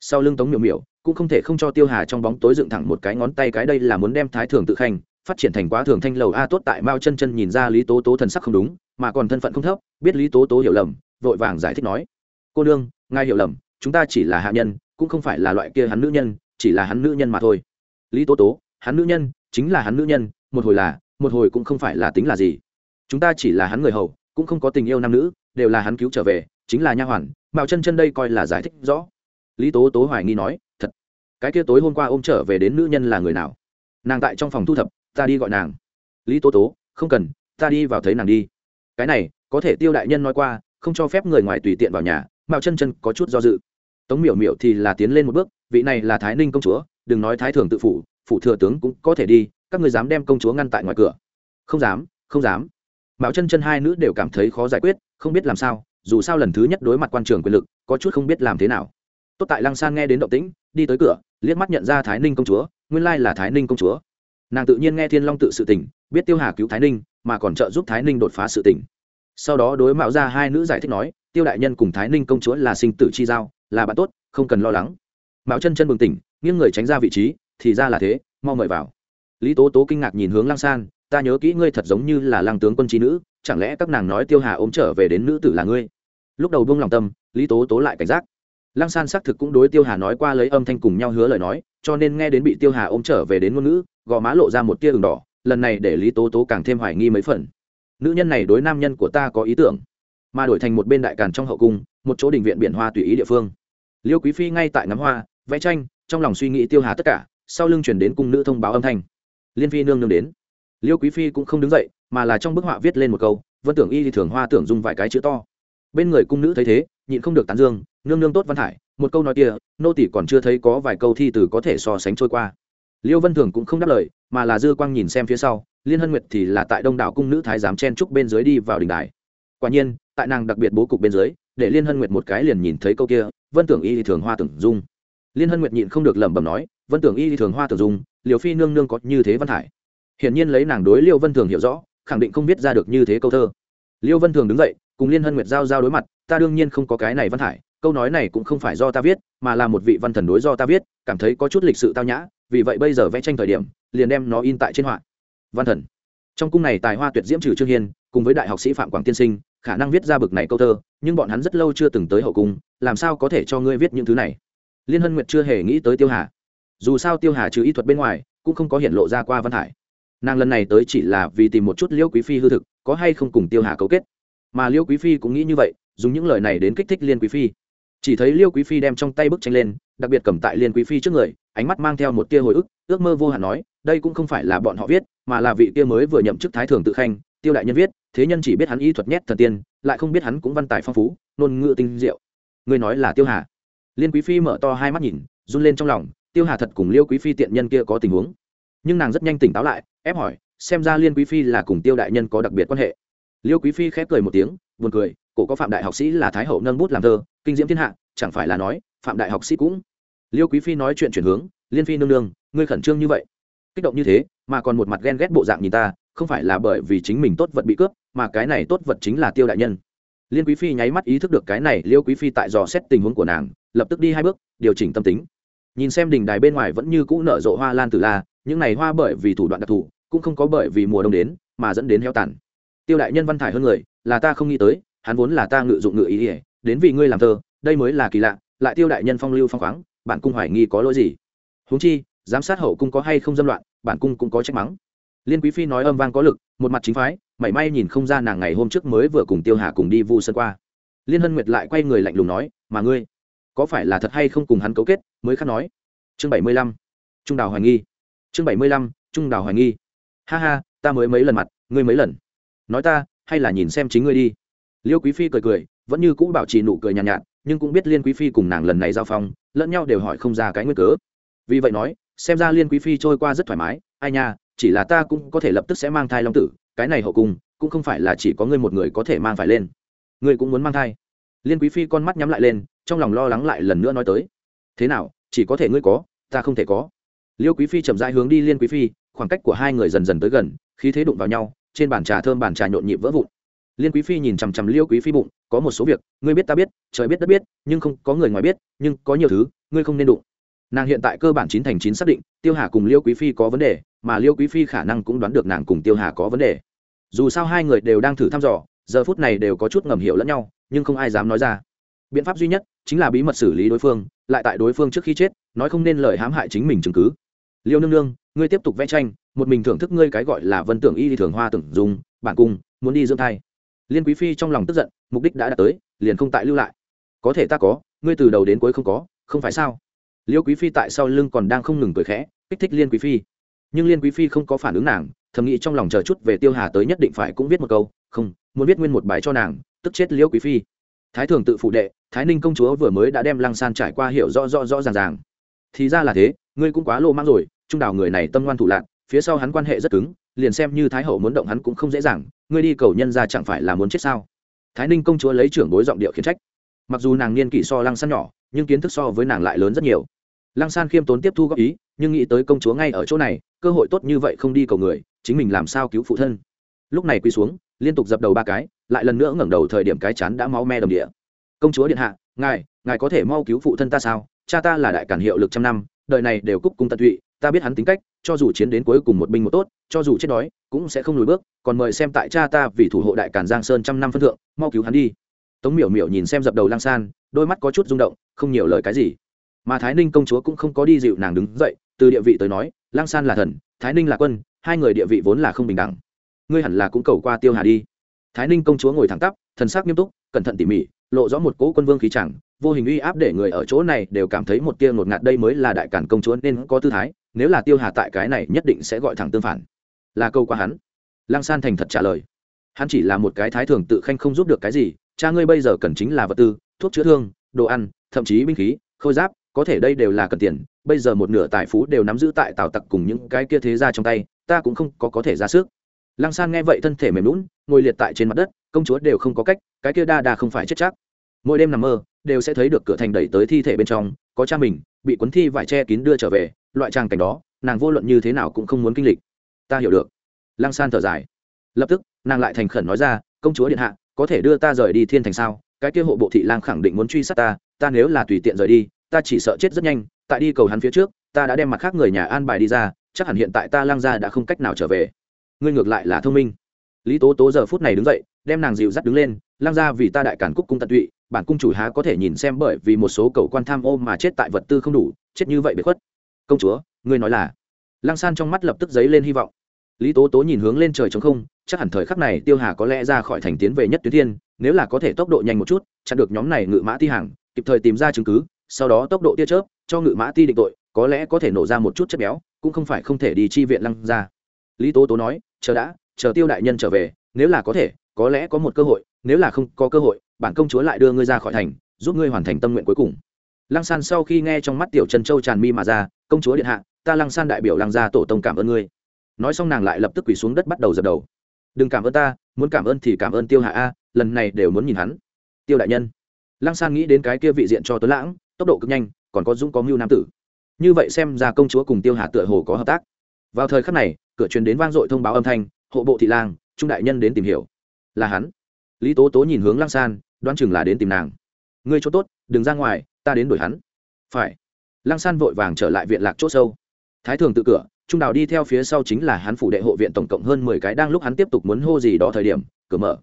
Sau lưng tống miểu miểu, cũng không thể không cho tiêu hà trong bóng tối dựng thẳng một cái ngón tay cái đây là muốn đem thái thường tự khanh, phát triển thành quá thường thanh lầu a tốt tại mao chân chân nhìn ra lý tố tố thần sắc không đúng, mà còn thân phận không thấp, biết lý tố tố hiểu lầm, vội vàng giải thích nói. Cô nương, ngài hiểu lầm, chúng ta chỉ là hạ nhân cũng không phải là loại kia hắn nữ nhân, chỉ là hắn nữ nhân mà thôi. Lý tố tố, hắn nữ nhân chính là hắn nữ nhân, một hồi là, một hồi cũng không phải là tính là gì. Chúng ta chỉ là hắn người hầu, cũng không có tình yêu nam nữ, đều là hắn cứu trở về, chính là nha hoàn, mạo chân chân đây coi là giải thích rõ. Lý tố tố hoài nghi nói, thật, cái kia tối hôm qua ôm trở về đến nữ nhân là người nào? Nàng tại trong phòng thu thập, ta đi gọi nàng. Lý tố tố, không cần, ta đi vào thấy nàng đi. Cái này, có thể tiêu đại nhân nói qua, không cho phép người ngoài tùy tiện vào nhà, mạo chân chân có chút do dự tống miểu miểu thì là tiến lên một bước, vị này là thái ninh công chúa, đừng nói thái thường tự phủ phủ thừa tướng cũng có thể đi, các người dám đem công chúa ngăn tại ngoài cửa. Không dám không dám. Mạo chân chân hai nữ đều cảm thấy khó giải quyết, không biết làm sao, dù sao lần thứ nhất đối mặt quan trường quyền lực, có chút không biết làm thế nào. Tốt tại lăng san nghe đến động tĩnh, đi tới cửa, liếc mắt nhận ra thái ninh công chúa, nguyên lai là thái ninh công chúa. Nàng tự nhiên nghe thiên long tự sự tỉnh biết tiêu hà cứu thái ninh, mà còn trợ giúp thái ninh đột phá sự tỉnh sau đó đối mạo ra hai nữ giải thích nói, tiêu đại nhân cùng thái ninh công chúa là sinh tử chi giao là bạn tốt, không cần lo lắng. Mạo chân chân bừng tỉnh, nghiêng người tránh ra vị trí, thì ra là thế, mau mời vào. Lý tố tố kinh ngạc nhìn hướng Lang san, ta nhớ kỹ ngươi thật giống như là Lang tướng quân trí nữ, chẳng lẽ các nàng nói tiêu hà ôm trở về đến nữ tử là ngươi? Lúc đầu buông lòng tâm, lý tố tố lại cảnh giác. Lang san xác thực cũng đối tiêu hà nói qua lấy âm thanh cùng nhau hứa lời nói, cho nên nghe đến bị tiêu hà ôm trở về đến ngôn ngữ, gò má lộ ra một tia đường đỏ, lần này để lý tố tố càng thêm hoài nghi mấy phần. Nữ nhân này đối nam nhân của ta có ý tưởng, mà đổi thành một bên đại càn trong hậu cung, một chỗ đình viện biển hoa tùy ý địa phương liêu quý phi ngay tại ngắm hoa, vẽ tranh, trong lòng suy nghĩ tiêu hà tất cả, sau lưng chuyển đến cung nữ thông báo âm thanh. Liên phi nương nương đến. Liêu quý phi cũng không đứng dậy, mà là trong bức họa viết lên một câu, vân tưởng y thì thường hoa tưởng dùng vài cái chữ to. Bên người cung nữ thấy thế, nhịn không được tán dương, nương nương tốt văn hải một câu nói kia, nô tỷ còn chưa thấy có vài câu thi từ có thể so sánh trôi qua. Liêu vân thường cũng không đáp lời, mà là dư quang nhìn xem phía sau, liên hân nguyệt thì là tại đông đảo cung nữ thái giám chen trúc bên dưới đi vào đình đài. Quả nhiên, tại nàng đặc biệt bố cục bên dưới để liên hân nguyệt một cái liền nhìn thấy câu kia, vân tưởng y thì thường hoa tưởng dung. Liên hân nguyệt nhịn không được lẩm bẩm nói, vân tưởng y thì thường hoa tưởng dung, liều phi nương nương có như thế văn hải hiển nhiên lấy nàng đối liêu vân thường hiểu rõ, khẳng định không biết ra được như thế câu thơ. Liêu vân thường đứng dậy, cùng liên hân nguyệt giao giao đối mặt, ta đương nhiên không có cái này văn hải câu nói này cũng không phải do ta viết, mà là một vị văn thần đối do ta viết, cảm thấy có chút lịch sự tao nhã, vì vậy bây giờ vẽ tranh thời điểm, liền đem nó in tại trên họa. Văn thần. Trong cung này tài hoa tuyệt diễm trừ trương hiên, cùng với đại học sĩ phạm quảng tiên sinh khả năng viết ra bực này câu thơ, nhưng bọn hắn rất lâu chưa từng tới hậu cung, làm sao có thể cho ngươi viết những thứ này? Liên hân nguyệt chưa hề nghĩ tới tiêu hà. Dù sao tiêu hà trừ ý thuật bên ngoài, cũng không có hiện lộ ra qua văn hải nàng lần này tới chỉ là vì tìm một chút liêu quý phi hư thực, có hay không cùng tiêu hà cấu kết. Mà liêu quý phi cũng nghĩ như vậy, dùng những lời này đến kích thích liên quý phi. Chỉ thấy liêu quý phi đem trong tay bức tranh lên, đặc biệt cầm tại liên quý phi trước người, ánh mắt mang theo một tia hồi ức, ước mơ vô hạn nói, đây cũng không phải là bọn họ viết, mà là vị kia mới vừa nhậm chức thái thường tự khanh, tiêu đại nhân viết thế nhân chỉ biết hắn y thuật nhét thần tiên, lại không biết hắn cũng văn tài phong phú, ngôn ngữ tinh diệu. Người nói là tiêu hà. Liên quý phi mở to hai mắt nhìn, run lên trong lòng, tiêu hà thật cùng liêu quý phi tiện nhân kia có tình huống. Nhưng nàng rất nhanh tỉnh táo lại, ép hỏi, xem ra liên quý phi là cùng tiêu đại nhân có đặc biệt quan hệ. Liêu quý phi khép cười một tiếng, buồn cười, cổ có phạm đại học sĩ là thái hậu nâng bút làm thơ, kinh diễm thiên hạ, chẳng phải là nói, phạm đại học sĩ cũng. Liêu quý phi nói chuyện chuyển hướng, liên phi nương nương, ngươi khẩn trương như vậy. Kích động như thế mà còn một mặt ghen ghét bộ dạng nhìn ta, không phải là bởi vì chính mình tốt vật bị cướp, mà cái này tốt vật chính là tiêu đại nhân. Liên quý phi nháy mắt ý thức được cái này, liêu quý phi tại dò xét tình huống của nàng, lập tức đi hai bước, điều chỉnh tâm tính. Nhìn xem đình đài bên ngoài vẫn như cũ nở rộ hoa lan tử la, những này hoa bởi vì thủ đoạn đặc thù, cũng không có bởi vì mùa đông đến, mà dẫn đến heo tàn. Tiêu đại nhân văn thải hơn người, là ta không nghĩ tới, hắn vốn là ta ngự dụng ngự ý ỉa đến vì ngươi làm thơ, đây mới là kỳ lạ, lại tiêu đại nhân phong lưu phong khoáng, bạn cung hoài nghi có lỗi gì. Huống chi giám sát hậu cung có hay không dâm loạn bản cung cũng có trách mắng. Liên quý phi nói âm vang có lực một mặt chính phái mảy may nhìn không ra nàng ngày hôm trước mới vừa cùng tiêu hà cùng đi vu sân qua. Liên hân nguyệt lại quay người lạnh lùng nói mà ngươi có phải là thật hay không cùng hắn cấu kết? Mới khắc nói. Chương bảy mươi lăm. Trung đào hoài nghi. Chương bảy mươi lăm. Trung đào hoài nghi. Ha ha ta mới mấy lần mặt ngươi mấy lần. Nói ta hay là nhìn xem chính ngươi đi. Liêu quý phi cười cười vẫn như cũ bảo trì nụ cười nhàn nhạt, nhạt nhưng cũng biết liên quý phi cùng nàng lần này giao phong lẫn nhau đều hỏi không ra cái nguyên cớ. Vì vậy nói xem ra liên quý phi trôi qua rất thoải mái, ai nha, chỉ là ta cũng có thể lập tức sẽ mang thai long tử, cái này hậu cung, cũng không phải là chỉ có ngươi một người có thể mang phải lên. Ngươi cũng muốn mang thai. Liên quý phi con mắt nhắm lại lên, trong lòng lo lắng lại lần nữa nói tới. Thế nào, chỉ có thể ngươi có, ta không thể có. Liêu quý phi chậm rãi hướng đi liên quý phi, khoảng cách của hai người dần dần tới gần khi thế đụng vào nhau, trên bàn trà thơm bàn trà nhộn nhịp vỡ vụn. Liên quý phi nhìn chằm chằm liêu quý phi bụng, có một số việc, ngươi biết ta biết, trời biết đất biết, nhưng không có người ngoài biết, nhưng có nhiều thứ, ngươi không nên đụng nàng hiện tại cơ bản chín thành chín xác định, tiêu hà cùng liêu quý phi có vấn đề, mà liêu quý phi khả năng cũng đoán được nàng cùng tiêu hà có vấn đề. Dù sao hai người đều đang thử thăm dò, giờ phút này đều có chút ngầm hiểu lẫn nhau, nhưng không ai dám nói ra. Biện pháp duy nhất chính là bí mật xử lý đối phương, lại tại đối phương trước khi chết, nói không nên lời hãm hại chính mình chứng cứ. Liêu nương nương, ngươi tiếp tục vẽ tranh, một mình thưởng thức ngươi cái gọi là vân tưởng y thì thường hoa tưởng dùng bản cung, muốn đi dưỡng thai. Liên quý phi trong lòng tức giận, mục đích đã đạt tới, liền không tại lưu lại. Có thể ta có, ngươi từ đầu đến cuối không có, không phải sao? Liêu quý phi tại sau lưng còn đang không ngừng cười khẽ, kích thích liên quý phi. Nhưng liên quý phi không có phản ứng nàng, thầm nghĩ trong lòng chờ chút về tiêu hà tới nhất định phải cũng viết một câu, không, muốn viết nguyên một bài cho nàng, tức chết liêu quý phi. Thái thường tự phụ đệ, thái ninh công chúa vừa mới đã đem lăng san trải qua hiểu rõ rõ rõ ràng ràng. Thì ra là thế, ngươi cũng quá lô mang rồi, trung đào người này tâm ngoan thủ lạc phía sau hắn quan hệ rất cứng, liền xem như thái hậu muốn động hắn cũng không dễ dàng, ngươi đi cầu nhân ra chẳng phải là muốn chết sao? Thái ninh công chúa lấy trưởng bối giọng điệu khiến trách. Mặc dù nàng niên kỷ so lăng san nhỏ, nhưng kiến thức so với nàng lại lớn rất nhiều lăng san khiêm tốn tiếp thu góp ý, nhưng nghĩ tới công chúa ngay ở chỗ này, cơ hội tốt như vậy không đi cầu người, chính mình làm sao cứu phụ thân. Lúc này quỳ xuống, liên tục dập đầu ba cái, lại lần nữa ngẩng đầu thời điểm cái chán đã máu me đồng địa. Công chúa điện hạ, ngài ngài có thể mau cứu phụ thân ta sao? Cha ta là đại cản hiệu lực trăm năm, đời này đều cúc cung tận tụy, ta biết hắn tính cách, cho dù chiến đến cuối cùng một binh một tốt, cho dù chết đói, cũng sẽ không lùi bước, còn mời xem tại cha ta vì thủ hộ đại cản giang sơn trăm năm phân thượng, mau cứu hắn đi. Tống miểu miểu nhìn xem dập đầu lang san, đôi mắt có chút rung động, không nhiều lời cái gì mà thái ninh công chúa cũng không có đi dịu nàng đứng dậy, từ địa vị tới nói lang san là thần, thái ninh là quân, hai người địa vị vốn là không bình đẳng. Ngươi hẳn là cũng cầu qua tiêu hà đi. Thái ninh công chúa ngồi thẳng tắp, thần sắc nghiêm túc, cẩn thận tỉ mỉ, lộ rõ một cỗ quân vương khí chẳng, vô hình uy áp để người ở chỗ này đều cảm thấy một tia ngột ngạt đây mới là đại cản công chúa nên có tư thái, nếu là tiêu hà tại cái này nhất định sẽ gọi thẳng tương phản. Là câu qua hắn. Lang san thành thật trả lời. Hắn chỉ là một cái thái thường tự khanh không giúp được cái gì, cha ngươi bây giờ cần chính là vật tư, thuốc chữa thương, đồ ăn, thậm chí binh khí, khôi giáp có thể đây đều là cần tiền, bây giờ một nửa tài phú đều nắm giữ tại tào tặc cùng những cái kia thế ra trong tay, ta cũng không có có thể ra sức. Lăng san nghe vậy thân thể mềm lún ngồi liệt tại trên mặt đất, công chúa đều không có cách, cái kia đa đa không phải chết chắc. Mỗi đêm nằm mơ, đều sẽ thấy được cửa thành đẩy tới thi thể bên trong, có cha mình, bị cuốn thi vải che kín đưa trở về, loại tràng cảnh đó, nàng vô luận như thế nào cũng không muốn kinh lịch. Ta hiểu được. Lăng san thở dài. Lập tức, nàng lại thành khẩn nói ra, công chúa điện hạ, có thể đưa ta rời đi thiên thành sao? Cái kia hộ bộ thị lang khẳng định muốn truy sát ta ta nếu là tùy tiện rời đi ta chỉ sợ chết rất nhanh, tại đi cầu hắn phía trước, ta đã đem mặt khác người nhà an bài đi ra, chắc hẳn hiện tại ta lang ra đã không cách nào trở về. Ngươi ngược lại là thông minh. Lý tố tố giờ phút này đứng dậy, đem nàng dịu dắt đứng lên, lang ra vì ta đại cản cúc cung tận tụy, bản cung chủ há có thể nhìn xem bởi vì một số cầu quan tham ô mà chết tại vật tư không đủ, chết như vậy bị khuất. Công chúa, ngươi nói là? Lang san trong mắt lập tức dấy lên hy vọng. Lý tố tố nhìn hướng lên trời trống không, chắc hẳn thời khắc này tiêu hà có lẽ ra khỏi thành tiến về nhất tuyến thiên, nếu là có thể tốc độ nhanh một chút, chặn được nhóm này ngự mã ti hàng, kịp thời tìm ra chứng cứ sau đó tốc độ tia chớp, cho ngự mã ti định tội, có lẽ có thể nổ ra một chút chất béo, cũng không phải không thể đi chi viện lăng ra. Lý tố tố nói, chờ đã, chờ tiêu đại nhân trở về, nếu là có thể, có lẽ có một cơ hội, nếu là không có cơ hội, bản công chúa lại đưa ngươi ra khỏi thành, giúp ngươi hoàn thành tâm nguyện cuối cùng. Lăng san sau khi nghe trong mắt tiểu trần châu tràn mi mà ra, công chúa điện hạ, ta lăng san đại biểu lăng gia tổ tông cảm ơn ngươi. Nói xong nàng lại lập tức quỳ xuống đất bắt đầu dập đầu. Đừng cảm ơn ta, muốn cảm ơn thì cảm ơn tiêu hạ a, lần này đều muốn nhìn hắn. Tiêu đại nhân. Lăng san nghĩ đến cái kia vị diện cho tuấn lãng tốc độ cực nhanh, còn có dũng có mưu nam tử. Như vậy xem ra công chúa cùng tiêu hà tựa hồ có hợp tác. Vào thời khắc này, cửa truyền đến vang dội thông báo âm thanh, hộ bộ thị lang, trung đại nhân đến tìm hiểu. Là hắn. Lý tố tố nhìn hướng lang san, đoán chừng là đến tìm nàng. Ngươi chỗ tốt, đừng ra ngoài, ta đến đuổi hắn. Phải. Lang san vội vàng trở lại viện lạc c h ỗ sâu. Thái thường tự cửa, trung đào đi theo phía sau chính là hắn phủ đệ hộ viện tổng cộng hơn mười cái đang lúc hắn tiếp tục muốn hô gì đó thời điểm, cửa mở.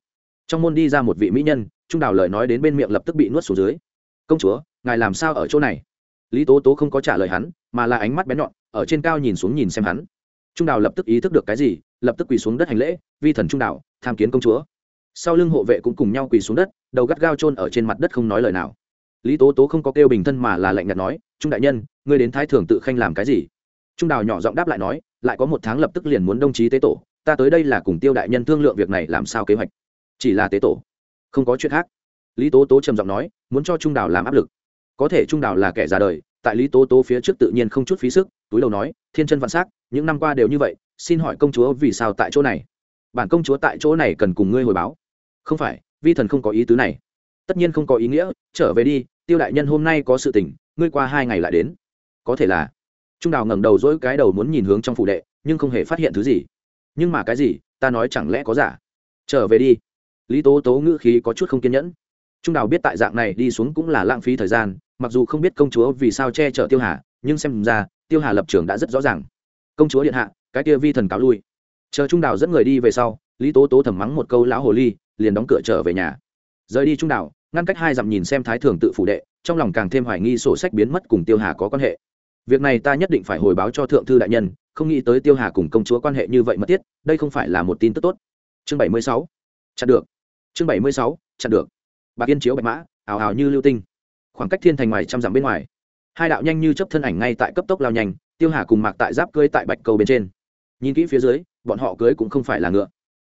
Trong môn đi ra một vị mỹ nhân, trung đào lời nói đến bên miệng lập tức bị nuốt xuống dưới. Công chúa ngài làm sao ở chỗ này? Lý tố tố không có trả lời hắn, mà là ánh mắt bén nhọn, ở trên cao nhìn xuống nhìn xem hắn. Trung đào lập tức ý thức được cái gì, lập tức quỳ xuống đất hành lễ, vi thần trung đào, tham kiến công chúa. Sau lưng hộ vệ cũng cùng nhau quỳ xuống đất, đầu gắt gao chôn ở trên mặt đất không nói lời nào. Lý tố tố không có kêu bình thân mà là lạnh nhạt nói, trung đại nhân, ngươi đến thái thường tự khanh làm cái gì? Trung đào nhỏ giọng đáp lại nói, lại có một tháng lập tức liền muốn đồng chí tế tổ, ta tới đây là cùng tiêu đại nhân thương lượng việc này làm sao kế hoạch. Chỉ là tế tổ, không có chuyện khác. Lý tố tố trầm giọng nói, muốn cho trung đào làm áp lực có thể trung đào là kẻ già đời, tại lý tố tố phía trước tự nhiên không chút phí sức, túi đầu nói, thiên chân vạn s á c những năm qua đều như vậy, xin hỏi công chúa vì sao tại chỗ này? Bản công chúa tại chỗ này cần cùng ngươi hồi báo. Không phải, vi thần không có ý tứ này. Tất nhiên không có ý nghĩa, trở về đi, tiêu đại nhân hôm nay có sự tình, ngươi qua hai ngày lại đến. Có thể là. Trung đào ngẩng đầu dỗi cái đầu muốn nhìn hướng trong phủ đệ, nhưng không hề phát hiện thứ gì. Nhưng mà cái gì, ta nói chẳng lẽ có giả? Trở về đi. Lý tố tố ngữ khí có chút không kiên nhẫn trung đào biết tại dạng này đi xuống cũng là lãng phí thời gian, mặc dù không biết công chúa vì sao che chở tiêu hà, nhưng xem ra, tiêu hà lập trường đã rất rõ ràng. Công chúa điện hạ, cái kia vi thần cáo lui. Chờ trung đào dẫn người đi về sau, lý tố tố thầm mắng một câu lão hồ ly, liền đóng cửa trở về nhà. Rời đi trung đảo ngăn cách hai dặm nhìn xem thái thường tự phủ đệ, trong lòng càng thêm hoài nghi sổ sách biến mất cùng tiêu hà có quan hệ. Việc này ta nhất định phải hồi báo cho thượng thư đại nhân, không nghĩ tới tiêu hà cùng công chúa quan hệ như vậy mất tiết đây không phải là một tin tức tốt. Chương bảy mươi sáu, chặn được. Chương bảy mươi sáu, chặn được bạc yên chiếu bạch mã, ào ào như lưu tinh. Khoảng cách thiên thành ngoài trăm dặm bên ngoài. Hai đạo nhanh như chấp thân ảnh ngay tại cấp tốc lao nhanh, tiêu hà cùng mạc tại giáp cưới tại bạch cầu bên trên. Nhìn kỹ phía dưới, bọn họ cưới cũng không phải là ngựa,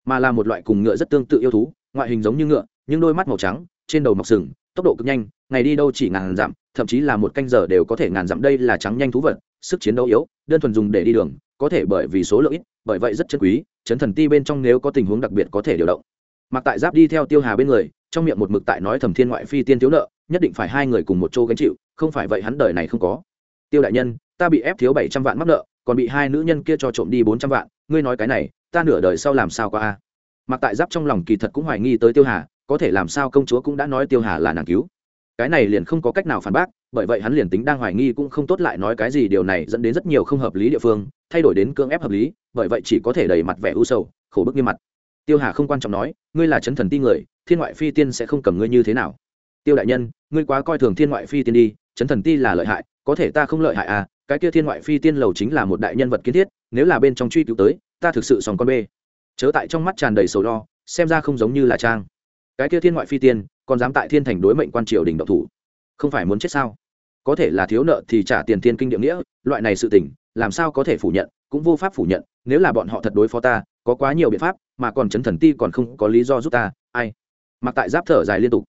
mà là một loại cùng ngựa rất tương tự yêu thú, ngoại hình giống như ngựa, nhưng đôi mắt màu trắng, trên đầu mọc sừng, tốc độ cực nhanh, ngày đi đâu chỉ ngàn dặm, thậm chí là một canh giờ đều có thể ngàn dặm. Đây là trắng nhanh thú vật, sức chiến đấu yếu, đơn thuần dùng để đi đường, có thể bởi vì số lượng ít, bởi vậy rất chân quý, chấn thần ti bên trong nếu có tình huống đặc biệt có thể điều động. Mặc tại giáp đi theo tiêu hà bên người trong miệng một mực tại nói thầm thiên ngoại phi tiên thiếu nợ, nhất định phải hai người cùng một chỗ gánh chịu, không phải vậy hắn đời này không có. Tiêu đại nhân, ta bị ép thiếu bảy trăm vạn mắc nợ, còn bị hai nữ nhân kia cho trộm đi bốn trăm vạn, ngươi nói cái này, ta nửa đời sau làm sao qua a? Mặc tại giáp trong lòng kỳ thật cũng hoài nghi tới tiêu hà, có thể làm sao công chúa cũng đã nói tiêu hà là nàng cứu. Cái này liền không có cách nào phản bác, bởi vậy hắn liền tính đang hoài nghi cũng không tốt lại nói cái gì, điều này dẫn đến rất nhiều không hợp lý địa phương, thay đổi đến cưỡng ép hợp lý, bởi vậy chỉ có thể đầy mặt vẻ u sầu, khổ bức như mặt tiêu hà không quan trọng nói, ngươi là chấn thần ti người, thiên ngoại phi tiên sẽ không cầm ngươi như thế nào. Tiêu đại nhân, ngươi quá coi thường thiên ngoại phi tiên đi, chấn thần ti là lợi hại, có thể ta không lợi hại à cái kia thiên ngoại phi tiên lầu chính là một đại nhân vật kiến thiết, nếu là bên trong truy cứu tới, ta thực sự sòng con bê. Chớ tại trong mắt tràn đầy sầu lo, xem ra không giống như là trang. Cái kia thiên ngoại phi tiên, còn dám tại thiên thành đối mệnh quan triều đình độc thủ. Không phải muốn chết sao? Có thể là thiếu nợ thì trả tiền thiên kinh địa nghĩa, loại này sự tình, làm sao có thể phủ nhận, cũng vô pháp phủ nhận, nếu là bọn họ thật đối phó ta, có quá nhiều biện pháp mà còn chấn thần ti còn không có lý do giúp ta, ai? Mặc tại giáp thở dài liên tục.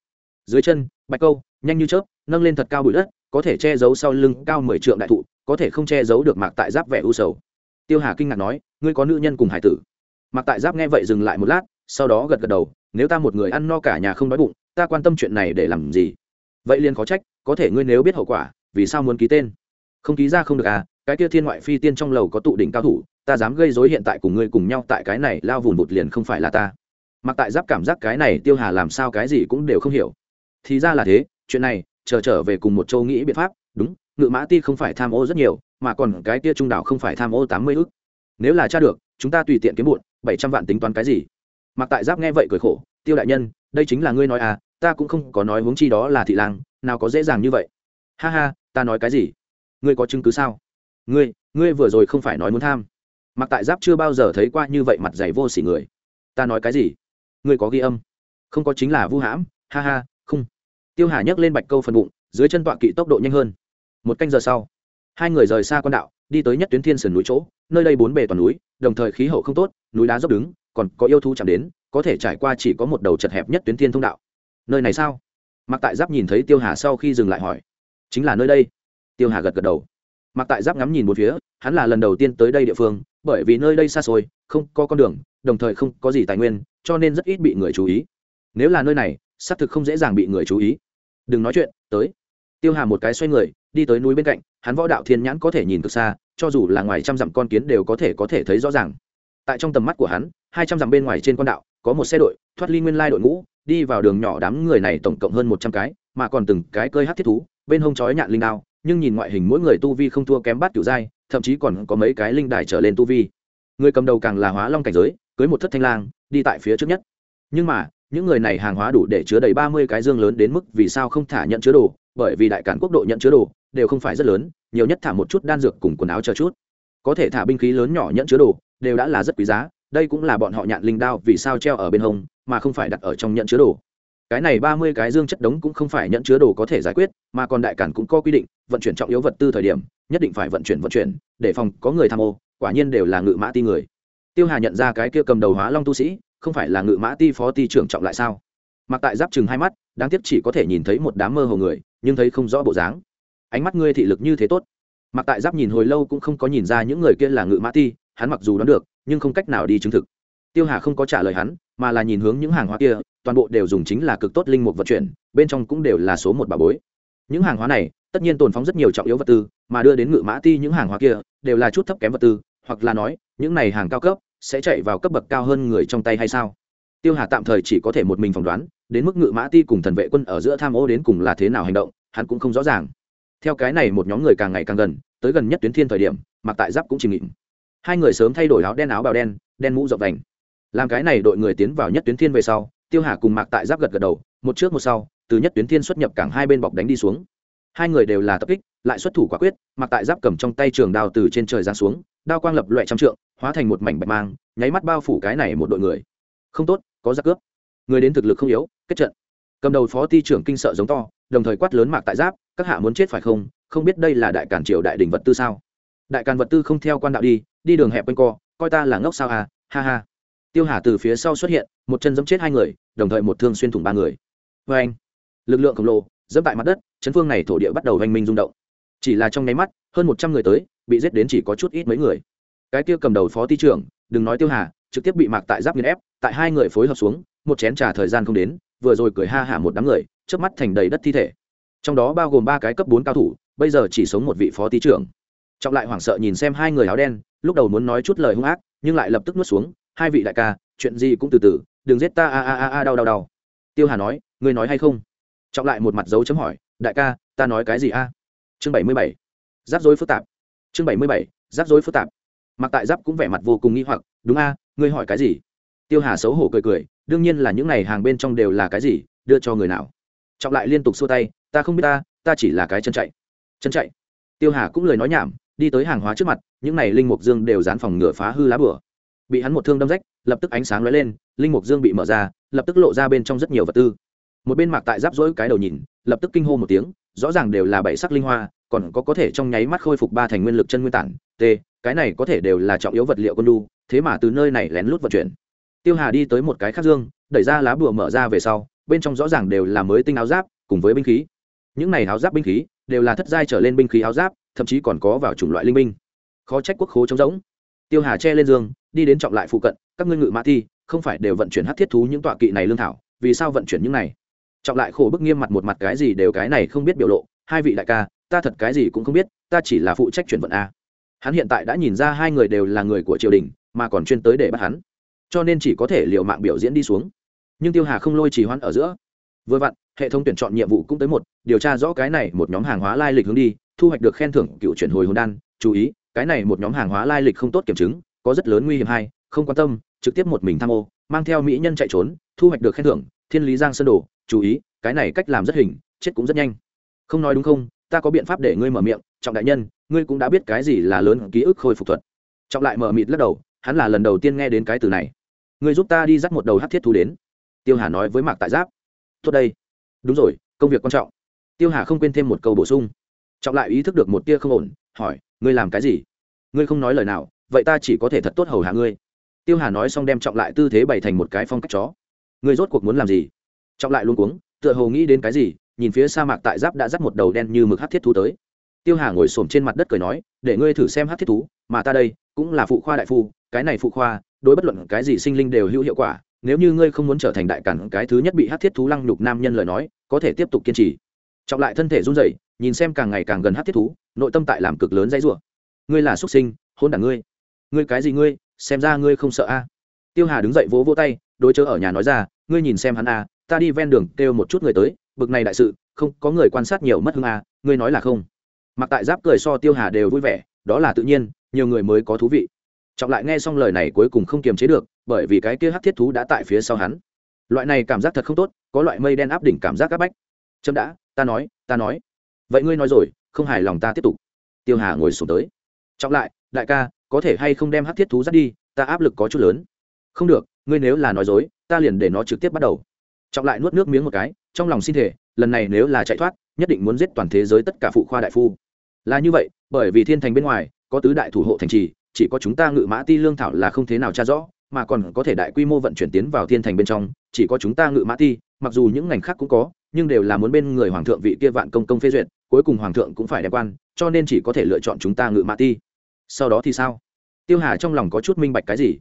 Dưới chân, bạch câu, nhanh như chớp, nâng lên thật cao bụi đất, có thể che giấu sau lưng cao mười trượng đại thụ, có thể không che giấu được mạc tại giáp vẻ u sầu. Tiêu hà kinh ngạc nói, ngươi có nữ nhân cùng hải tử. Mạc tại giáp nghe vậy dừng lại một lát, sau đó gật gật đầu, nếu ta một người ăn no cả nhà không đói bụng, ta quan tâm chuyện này để làm gì? Vậy liền khó trách, có thể ngươi nếu biết hậu quả, vì sao muốn ký tên? Không ký ra không được à cái kia thiên ngoại phi tiên trong lầu có tụ đỉnh cao thủ ta dám gây dối hiện tại cùng ngươi cùng nhau tại cái này, lao vùn vụt liền không phải là ta. Mặc tại giáp cảm giác cái này, tiêu hà làm sao cái gì cũng đều không hiểu. Thì ra là thế, chuyện này, chờ trở về cùng một châu nghĩ biện pháp, đúng, ngự mã ti không phải tham ô rất nhiều, mà còn cái kia trung đảo không phải tham ô tám mươi ước nếu là cha được, chúng ta tùy tiện kiếm bụn, bảy trăm vạn tính toán cái gì? Mặc tại giáp nghe vậy cười khổ, tiêu đại nhân, đây chính là ngươi nói à ta cũng không có nói huống chi đó là thị lang, nào có dễ dàng như vậy. Ha ha, ta nói cái gì? Ngươi có chứng cứ sao? Ngươi ngươi vừa rồi không phải nói muốn tham mặc tại giáp chưa bao giờ thấy qua như vậy mặt dày vô sỉ người. Ta nói cái gì? Ngươi có ghi âm? Không có chính là vu hãm. Ha ha, không. Tiêu hà nhấc lên bạch câu phần bụng, dưới chân tọa kỵ tốc độ nhanh hơn. Một canh giờ sau, hai người rời xa con đạo, đi tới nhất tuyến thiên sườn núi chỗ, nơi đây bốn bề toàn núi, đồng thời khí hậu không tốt, núi đá dốc đứng, còn có yêu thú chạm đến, có thể trải qua chỉ có một đầu chật hẹp nhất tuyến thiên thông đạo. Nơi này sao? Mặc tại giáp nhìn thấy tiêu hà sau khi dừng lại hỏi. Chính là nơi đây. Tiêu hà gật gật đầu mặc tại giáp ngắm nhìn một phía, hắn là lần đầu tiên tới đây địa phương, bởi vì nơi đây xa xôi, không có con đường, đồng thời không có gì tài nguyên, cho nên rất ít bị người chú ý. Nếu là nơi này, xác thực không dễ dàng bị người chú ý. Đừng nói chuyện, tới. Tiêu hà một cái xoay người, đi tới núi bên cạnh, hắn võ đạo thiên nhãn có thể nhìn từ xa, cho dù là ngoài trăm dặm con kiến đều có thể có thể thấy rõ ràng. Tại trong tầm mắt của hắn, hai trăm dặm bên ngoài trên con đạo, có một xe đội, thoát ly nguyên lai đội ngũ, đi vào đường nhỏ đám người này tổng cộng hơn một trăm cái, mà còn từng cái cơi hát thiết thú, bên hông chói nhạn linh đao nhưng nhìn ngoại hình mỗi người tu vi không thua kém bát kiểu giai, thậm chí còn có mấy cái linh đài trở lên tu vi. Người cầm đầu càng là hóa long cảnh giới, cưới một thất thanh lang, đi tại phía trước nhất. Nhưng mà, những người này hàng hóa đủ để chứa đầy ba mươi cái dương lớn đến mức vì sao không thả nhận chứa đồ, bởi vì đại cản quốc độ nhận chứa đồ đều không phải rất lớn, nhiều nhất thả một chút đan dược cùng quần áo chờ chút. Có thể thả binh khí lớn nhỏ nhận chứa đồ đều đã là rất quý giá, đây cũng là bọn họ nhạn linh đao vì sao treo ở bên hông, mà không phải đặt ở trong nhận chứa đồ cái này ba mươi cái dương chất đống cũng không phải nhận chứa đồ có thể giải quyết, mà còn đại cản cũng có quy định, vận chuyển trọng yếu vật tư thời điểm, nhất định phải vận chuyển vận chuyển, để phòng có người tham ô, quả nhiên đều là ngự mã ti người. Tiêu hà nhận ra cái kia cầm đầu hóa long tu sĩ, không phải là ngự mã ti phó ti trưởng trọng lại sao? Mặc tại giáp chừng hai mắt, đáng tiếc chỉ có thể nhìn thấy một đám mơ hồ người, nhưng thấy không rõ bộ dáng. Ánh mắt ngươi thị lực như thế tốt. Mặc tại giáp nhìn hồi lâu cũng không có nhìn ra những người kia là ngự mã ti, hắn mặc dù đoán được, nhưng không cách nào đi chứng thực. Tiêu hà không có trả lời hắn mà là nhìn hướng những hàng hóa kia, toàn bộ đều dùng chính là cực tốt linh mục vận chuyển, bên trong cũng đều là số một bà bối. Những hàng hóa này, tất nhiên tồn phóng rất nhiều trọng yếu vật tư, mà đưa đến ngự mã ti những hàng hóa kia, đều là chút thấp kém vật tư, hoặc là nói, những này hàng cao cấp, sẽ chạy vào cấp bậc cao hơn người trong tay hay sao? Tiêu hà tạm thời chỉ có thể một mình phỏng đoán, đến mức ngự mã ti cùng thần vệ quân ở giữa tham ô đến cùng là thế nào hành động, hắn cũng không rõ ràng. Theo cái này một nhóm người càng ngày càng gần, tới gần nhất tuyến thiên thời điểm, mặc tại giáp cũng chỉ nghịm. Hai người sớm thay đổi áo đen áo bào đen đen mũ rộng vành làm cái này đội người tiến vào nhất tuyến thiên về sau, tiêu hà cùng mạc tại giáp gật gật đầu, một trước một sau, từ nhất tuyến thiên xuất nhập cảng hai bên bọc đánh đi xuống. Hai người đều là tập kích, lại xuất thủ quả quyết, mạc tại giáp cầm trong tay trường đao từ trên trời ra xuống, đao quang lập loại trăm trượng, hóa thành một mảnh bạch mang, nháy mắt bao phủ cái này một đội người. Không tốt, có giặc cướp. Người đến thực lực không yếu, kết trận. Cầm đầu phó ty trưởng kinh sợ giống to, đồng thời quát lớn mạc tại giáp, các hạ muốn chết phải không? Không biết đây là đại cản triều đại đình vật tư sao? Đại càn vật tư không theo quan đạo đi đi đường hẹp quanh co, coi ta là ngốc sao à? Ha ha tiêu hà từ phía sau xuất hiện, một chân giẫm chết hai người, đồng thời một thương xuyên thủng ba người. Vê anh, lực lượng khổng lồ dẫm tại mặt đất, chấn phương này thổ địa bắt đầu hoành minh rung động. Chỉ là trong nháy mắt, hơn một trăm người tới, bị giết đến chỉ có chút ít mấy người. Cái kia cầm đầu phó ty trưởng, đừng nói tiêu hà, trực tiếp bị mạc tại giáp nghiên ép, tại hai người phối hợp xuống, một chén trà thời gian không đến, vừa rồi cười ha hả một đám người trước mắt thành đầy đất thi thể. Trong đó bao gồm ba cái cấp bốn cao thủ, bây giờ chỉ sống một vị phó tý trưởng. Trọng lại hoảng sợ nhìn xem hai người áo đen, lúc đầu muốn nói chút lời hung ác, nhưng lại lập tức nuốt xuống hai vị đại ca, chuyện gì cũng từ từ, đừng giết ta, a a a a, đau đau đau. Tiêu hà nói, ngươi nói hay không? Trọng lại một mặt dấu chấm hỏi, đại ca, ta nói cái gì a? Chương bảy mươi bảy rắc rối phức tạp. Chương bảy mươi bảy rắc rối phức tạp. Mặc tại giáp cũng vẻ mặt vô cùng nghi hoặc, đúng a, ngươi hỏi cái gì? Tiêu hà xấu hổ cười cười, đương nhiên là những n à y hàng bên trong đều là cái gì, đưa cho người nào? Trọng lại liên tục xua tay, ta không biết ta ta chỉ là cái chân chạy. Chân chạy. Tiêu hà cũng lời nói nhảm, đi tới hàng hóa trước mặt, những n à y linh mục dương đều dán phòng ngựa phá hư lá bửa bị hắn một thương đâm rách, lập tức ánh sáng lóe lên, linh mục dương bị mở ra, lập tức lộ ra bên trong rất nhiều vật tư. Một bên mạc tại giáp rỗi cái đầu nhìn, lập tức kinh hô một tiếng, rõ ràng đều là bảy sắc linh hoa, còn có có thể trong nháy mắt khôi phục ba thành nguyên lực chân nguyên tản, t, cái này có thể đều là trọng yếu vật liệu con đu thế mà từ nơi này lén lút vận chuyển. Tiêu hà đi tới một cái khác dương, đẩy ra lá bùa mở ra về sau, bên trong rõ ràng đều là mới tinh áo giáp, cùng với binh khí. Những này áo giáp binh khí đều là thất giai trở lên binh khí áo giáp, thậm chí còn có vào chủng loại linh binh. Khó trách quốc khố trống rỗng tiêu hà che lên giường, đi đến trọng lại phụ cận, các ngươi ngự mã thi, không phải đều vận chuyển hát thiết thú những tọa kỵ này lương thảo, vì sao vận chuyển những này? Trọng lại khổ bức nghiêm mặt một mặt cái gì đều cái này không biết biểu lộ, hai vị đại ca, ta thật cái gì cũng không biết, ta chỉ là phụ trách chuyển vận a. Hắn hiện tại đã nhìn ra hai người đều là người của triều đình, mà còn chuyên tới để bắt hắn. Cho nên chỉ có thể liều mạng biểu diễn đi xuống. Nhưng tiêu hà không lôi trì hoãn ở giữa. Vừa vặn, hệ thống tuyển chọn nhiệm vụ cũng tới một, điều tra rõ cái này một nhóm hàng hóa lai lịch hướng đi, thu hoạch được khen thưởng cựu chuyển hồi hồn đan, chú ý cái này một nhóm hàng hóa lai lịch không tốt kiểm chứng, có rất lớn nguy hiểm hay không quan tâm, trực tiếp một mình tham ô, mang theo mỹ nhân chạy trốn, thu hoạch được khen thưởng, thiên lý giang sơn đồ, chú ý, cái này cách làm rất hình, chết cũng rất nhanh. Không nói đúng không, ta có biện pháp để ngươi mở miệng, trọng đại nhân, ngươi cũng đã biết cái gì là lớn ký ức khôi phục thuật. Trọng lại mở mịt lắc đầu, hắn là lần đầu tiên nghe đến cái từ này. Ngươi giúp ta đi dắt một đầu hát thiết thú đến. Tiêu hà nói với mạc tại giáp. Tốt đây. Đúng rồi, công việc quan trọng. Tiêu hà không quên thêm một câu bổ sung. Trọng lại ý thức được một tia không ổn, hỏi, ngươi làm cái gì? Ngươi không nói lời nào, vậy ta chỉ có thể thật tốt hầu hạ ngươi. Tiêu hà nói xong đem trọng lại tư thế bày thành một cái phong cách chó. Ngươi rốt cuộc muốn làm gì? Trọng lại luôn cuống, tựa hồ nghĩ đến cái gì, nhìn phía sa mạc tại giáp đã dắt một đầu đen như mực hát thiết thú tới. Tiêu hà ngồi xổm trên mặt đất cười nói, để ngươi thử xem hát thiết thú, mà ta đây cũng là phụ khoa đại phu, cái này phụ khoa, đối bất luận cái gì sinh linh đều hữu hiệu quả. Nếu như ngươi không muốn trở thành đại cản cái thứ nhất bị hát thiết thú lăng nhục nam nhân lời nói, có thể tiếp tục kiên trì. Trọng lại thân thể run rẩy, nhìn xem càng ngày càng gần hát thiết thú, nội tâm tại làm cực lớn dãy rủa ngươi là xuất sinh, hôn đảng ngươi. Ngươi cái gì ngươi, xem ra ngươi không sợ a. Tiêu hà đứng dậy vỗ vỗ tay, đối chớ ở nhà nói ra, ngươi nhìn xem hắn a, ta đi ven đường kêu một chút người tới, bực này đại sự, không, có người quan sát nhiều mất hương a, ngươi nói là không. Mặc tại giáp cười so tiêu hà đều vui vẻ, đó là tự nhiên, nhiều người mới có thú vị. Trọng lại nghe xong lời này cuối cùng không kiềm chế được, bởi vì cái kia hát thiết thú đã tại phía sau hắn. Loại này cảm giác thật không tốt, có loại mây đen áp đỉnh cảm giác áp bách. Trâm đã, ta nói ta nói. Vậy ngươi nói rồi, không hài lòng ta tiếp tục. Tiêu hà ngồi xuống tới trọng lại, đại ca, có thể hay không đem hát thiết thú dắt đi, ta áp lực có chút lớn. Không được, ngươi nếu là nói dối, ta liền để nó trực tiếp bắt đầu. Trọng lại nuốt nước miếng một cái, trong lòng xin thể, lần này nếu là chạy thoát, nhất định muốn giết toàn thế giới tất cả phụ khoa đại phu. Là như vậy, bởi vì thiên thành bên ngoài, có tứ đại thủ hộ thành trì, chỉ có chúng ta ngự mã ti lương thảo là không thế nào tra rõ, mà còn có thể đại quy mô vận chuyển tiến vào thiên thành bên trong, chỉ có chúng ta ngự mã ti, mặc dù những ngành khác cũng có, nhưng đều là muốn bên người hoàng thượng vị kia vạn công công phê duyệt, cuối cùng hoàng thượng cũng phải đẹp quan, cho nên chỉ có thể lựa chọn chúng ta ngự mã ti sau đó thì sao? Tiêu hà trong lòng có chút minh bạch cái gì?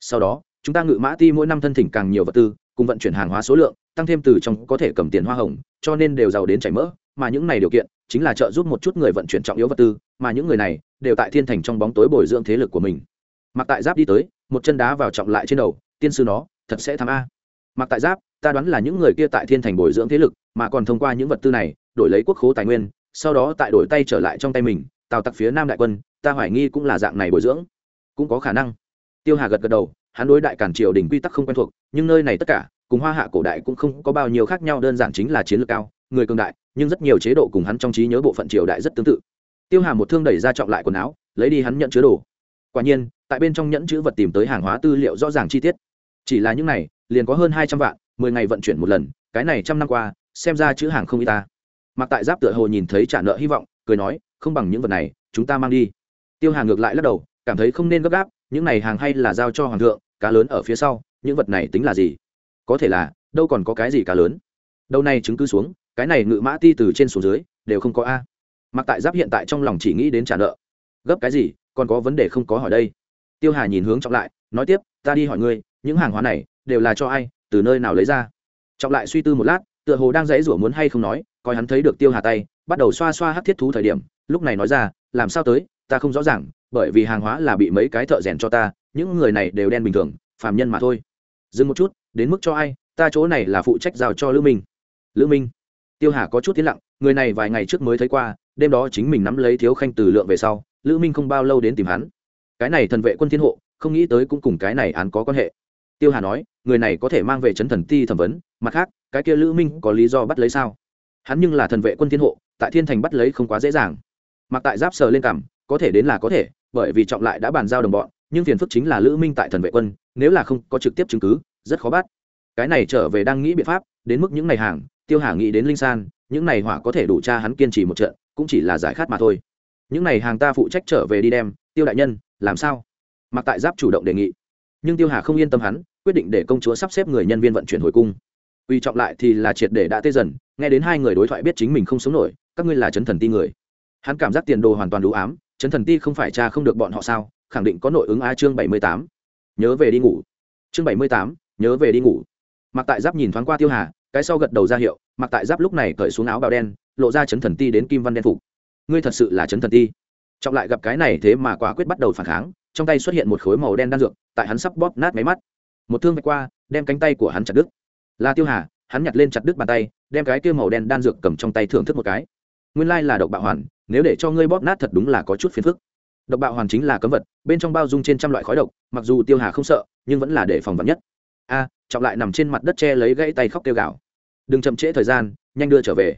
Sau đó, chúng ta ngự mã ti mỗi năm thân thỉnh càng nhiều vật tư, cùng vận chuyển hàng hóa số lượng, tăng thêm từ trong có thể cầm tiền hoa hồng, cho nên đều giàu đến chảy mỡ, mà những này điều kiện chính là trợ giúp một chút người vận chuyển trọng yếu vật tư, mà những người này đều tại thiên thành trong bóng tối bồi dưỡng thế lực của mình. Mặc tại giáp đi tới, một chân đá vào trọng lại trên đầu, tiên sư nó, thật sẽ tham a. Mặc tại giáp, ta đoán là những người kia tại thiên thành bồi dưỡng thế lực, mà còn thông qua những vật tư này, đổi lấy quốc khố tài nguyên, sau đó tại đổi tay trở lại trong tay mình, tào tặc phía nam đại quân ta hoài nghi cũng là dạng này bồi dưỡng. Cũng có khả năng. Tiêu hà gật gật đầu, hắn đối đại cản triều đình quy tắc không quen thuộc, nhưng nơi này tất cả, cùng hoa hạ cổ đại cũng không có bao nhiêu khác nhau, đơn giản chính là chiến lược cao, người cường đại, nhưng rất nhiều chế độ cùng hắn trong trí nhớ bộ phận triều đại rất tương tự. Tiêu hà một thương đẩy ra trọng lại quần áo, lấy đi hắn nhận chứa đồ. Quả nhiên, tại bên trong nhẫn chữ vật tìm tới hàng hóa tư liệu rõ ràng chi tiết. Chỉ là những này, liền có hơn hai trăm vạn, mười ngày vận chuyển một lần, cái này trăm năm qua, xem ra chữ hàng không y ta. Mặc tại giáp tựa hồ nhìn thấy trả nợ hy vọng, cười nói, không bằng những vật này, chúng ta mang đi tiêu hà ngược lại lắc đầu, cảm thấy không nên gấp gáp, những này hàng hay là giao cho hoàng thượng, cá lớn ở phía sau, những vật này tính là gì? Có thể là, đâu còn có cái gì cá lớn? Đâu này chứng cứ xuống, cái này ngự mã ti từ trên xuống dưới, đều không có a. Mặc tại giáp hiện tại trong lòng chỉ nghĩ đến trả nợ. Gấp cái gì, còn có vấn đề không có hỏi đây. Tiêu hà nhìn hướng trọng lại, nói tiếp, ta đi hỏi ngươi, những hàng hóa này, đều là cho ai, từ nơi nào lấy ra? Trọng lại suy tư một lát, tựa hồ đang dãy rủa muốn hay không nói, coi hắn thấy được tiêu hà tay, bắt đầu xoa xoa hát thiết thú thời điểm, lúc này nói ra, làm sao tới ta không rõ ràng, bởi vì hàng hóa là bị mấy cái thợ rèn cho ta, những người này đều đen bình thường, phàm nhân mà thôi. Dừng một chút, đến mức cho ai, ta chỗ này là phụ trách giao cho lữ minh. Lữ minh? Tiêu hà có chút tiến lặng, người này vài ngày trước mới thấy qua, đêm đó chính mình nắm lấy thiếu khanh từ lượng về sau, lữ minh không bao lâu đến tìm hắn. Cái này thần vệ quân thiên hộ, không nghĩ tới cũng cùng cái này án có quan hệ. Tiêu hà nói, người này có thể mang về chấn thần ti thẩm vấn, mặt khác, cái kia lữ minh có lý do bắt lấy sao? Hắn nhưng là thần vệ quân thiên hộ, tại thiên thành bắt lấy không quá dễ dàng. Mặc tại giáp sờ lên cảm có thể đến là có thể, bởi vì trọng lại đã bàn giao đồng bọn, nhưng phiền phức chính là lữ minh tại thần vệ quân, nếu là không có trực tiếp chứng cứ, rất khó bắt. Cái này trở về đang nghĩ biện pháp, đến mức những ngày hàng, tiêu hà nghĩ đến linh san, những này hỏa có thể đủ cha hắn kiên trì một trận, cũng chỉ là giải khát mà thôi. Những này hàng ta phụ trách trở về đi đem, tiêu đại nhân, làm sao? Mặc tại giáp chủ động đề nghị. Nhưng tiêu hà không yên tâm hắn, quyết định để công chúa sắp xếp người nhân viên vận chuyển hồi cung. Uy trọng lại thì là triệt để đã tê dần, nghe đến hai người đối thoại biết chính mình không sống nổi, các ngươi là chấn thần ti người. Hắn cảm giác tiền đồ hoàn toàn đủ ám chấn thần ti không phải cha không được bọn họ sao? Khẳng định có nội ứng a chương bảy mươi tám. Nhớ về đi ngủ. Chương bảy mươi tám, nhớ về đi ngủ. Mặc tại giáp nhìn thoáng qua tiêu hà, cái sau gật đầu ra hiệu mặc tại giáp lúc này cởi xuống áo bào đen, lộ ra chấn thần ti đến kim văn đen phục. Ngươi thật sự là chấn thần ti. Trọng lại gặp cái này thế mà quả quyết bắt đầu phản kháng, trong tay xuất hiện một khối màu đen đan dược, tại hắn sắp bóp nát máy mắt. Một thương vạch qua, đem cánh tay của hắn chặt đứt. Là tiêu hà, hắn nhặt lên chặt đứt bàn tay, đem cái kia màu đen đan dược cầm trong tay thưởng thức một cái. Nguyên lai là độc bạo hoàn nếu để cho ngươi bóp nát thật đúng là có chút phiền phức. Độc bạo hoàn chính là cấm vật, bên trong bao dung trên trăm loại khói độc, mặc dù tiêu hà không sợ, nhưng vẫn là để phòng vật nhất. A, trọng lại nằm trên mặt đất che lấy gãy tay khóc tiêu gạo đừng chậm trễ thời gian, nhanh đưa trở về.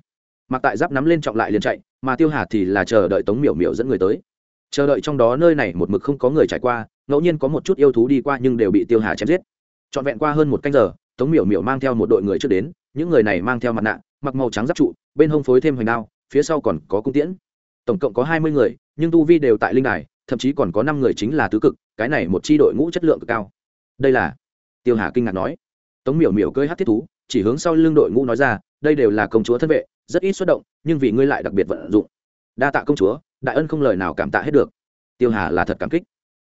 Mặc tại giáp nắm lên trọng lại liền chạy, mà tiêu hà thì là chờ đợi tống miểu miểu dẫn người tới. Chờ đợi trong đó nơi này một mực không có người trải qua, ngẫu nhiên có một chút yêu thú đi qua nhưng đều bị tiêu hà chém giết. Trọn vẹn qua hơn một canh giờ, tống miểu miểu mang theo một đội người trước đến, những người này mang theo mặt nạ, mặc màu trắng giáp trụ, bên hông phối thêm hoành đao, phía sau còn có cung tiễn tổng cộng có hai mươi người, nhưng tu vi đều tại linh đài, thậm chí còn có năm người chính là tứ cực, cái này một chi đội ngũ chất lượng cực cao. Đây là, tiêu hà kinh ngạc nói. Tống miểu miểu cơi hát thiết thú, chỉ hướng sau lưng đội ngũ nói ra, đây đều là công chúa thân vệ, rất ít xuất động, nhưng vì ngươi lại đặc biệt vận dụng. Đa tạ công chúa, đại ân không lời nào cảm tạ hết được. Tiêu hà là thật cảm kích.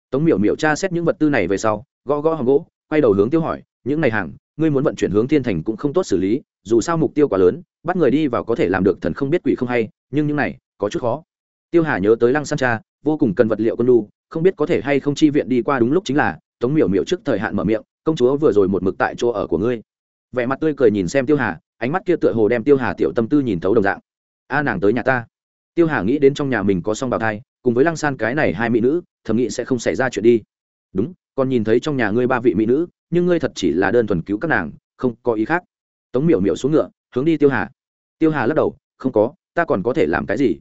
Tống miểu miểu tra xét những vật tư này về sau, gõ gõ hòm gỗ, quay đầu hướng tiêu hỏi, những này hàng, ngươi muốn vận chuyển hướng thiên thành cũng không tốt xử lý, dù sao mục tiêu quá lớn, bắt người đi vào có thể làm được thần không biết quỷ không hay, nhưng những này, có chút khó tiêu hà nhớ tới lăng san cha, vô cùng cần vật liệu quân lu không biết có thể hay không chi viện đi qua đúng lúc chính là, tống miểu miểu trước thời hạn mở miệng, công chúa vừa rồi một mực tại chỗ ở của ngươi. Vẻ mặt tươi cười nhìn xem tiêu hà, ánh mắt kia tựa hồ đem tiêu hà tiểu tâm tư nhìn thấu đồng dạng. A, nàng tới nhà ta. Tiêu hà nghĩ đến trong nhà mình có song bào thai, cùng với lăng san cái này hai mỹ nữ, thầm nghĩ sẽ không xảy ra chuyện đi. Đúng còn nhìn thấy trong nhà ngươi ba vị mỹ nữ, nhưng ngươi thật chỉ là đơn thuần cứu các nàng, không có ý khác. Tống miểu miểu xuống ngựa, hướng đi tiêu hà. Tiêu hà lắc đầu, không có, ta còn có thể làm cái gì?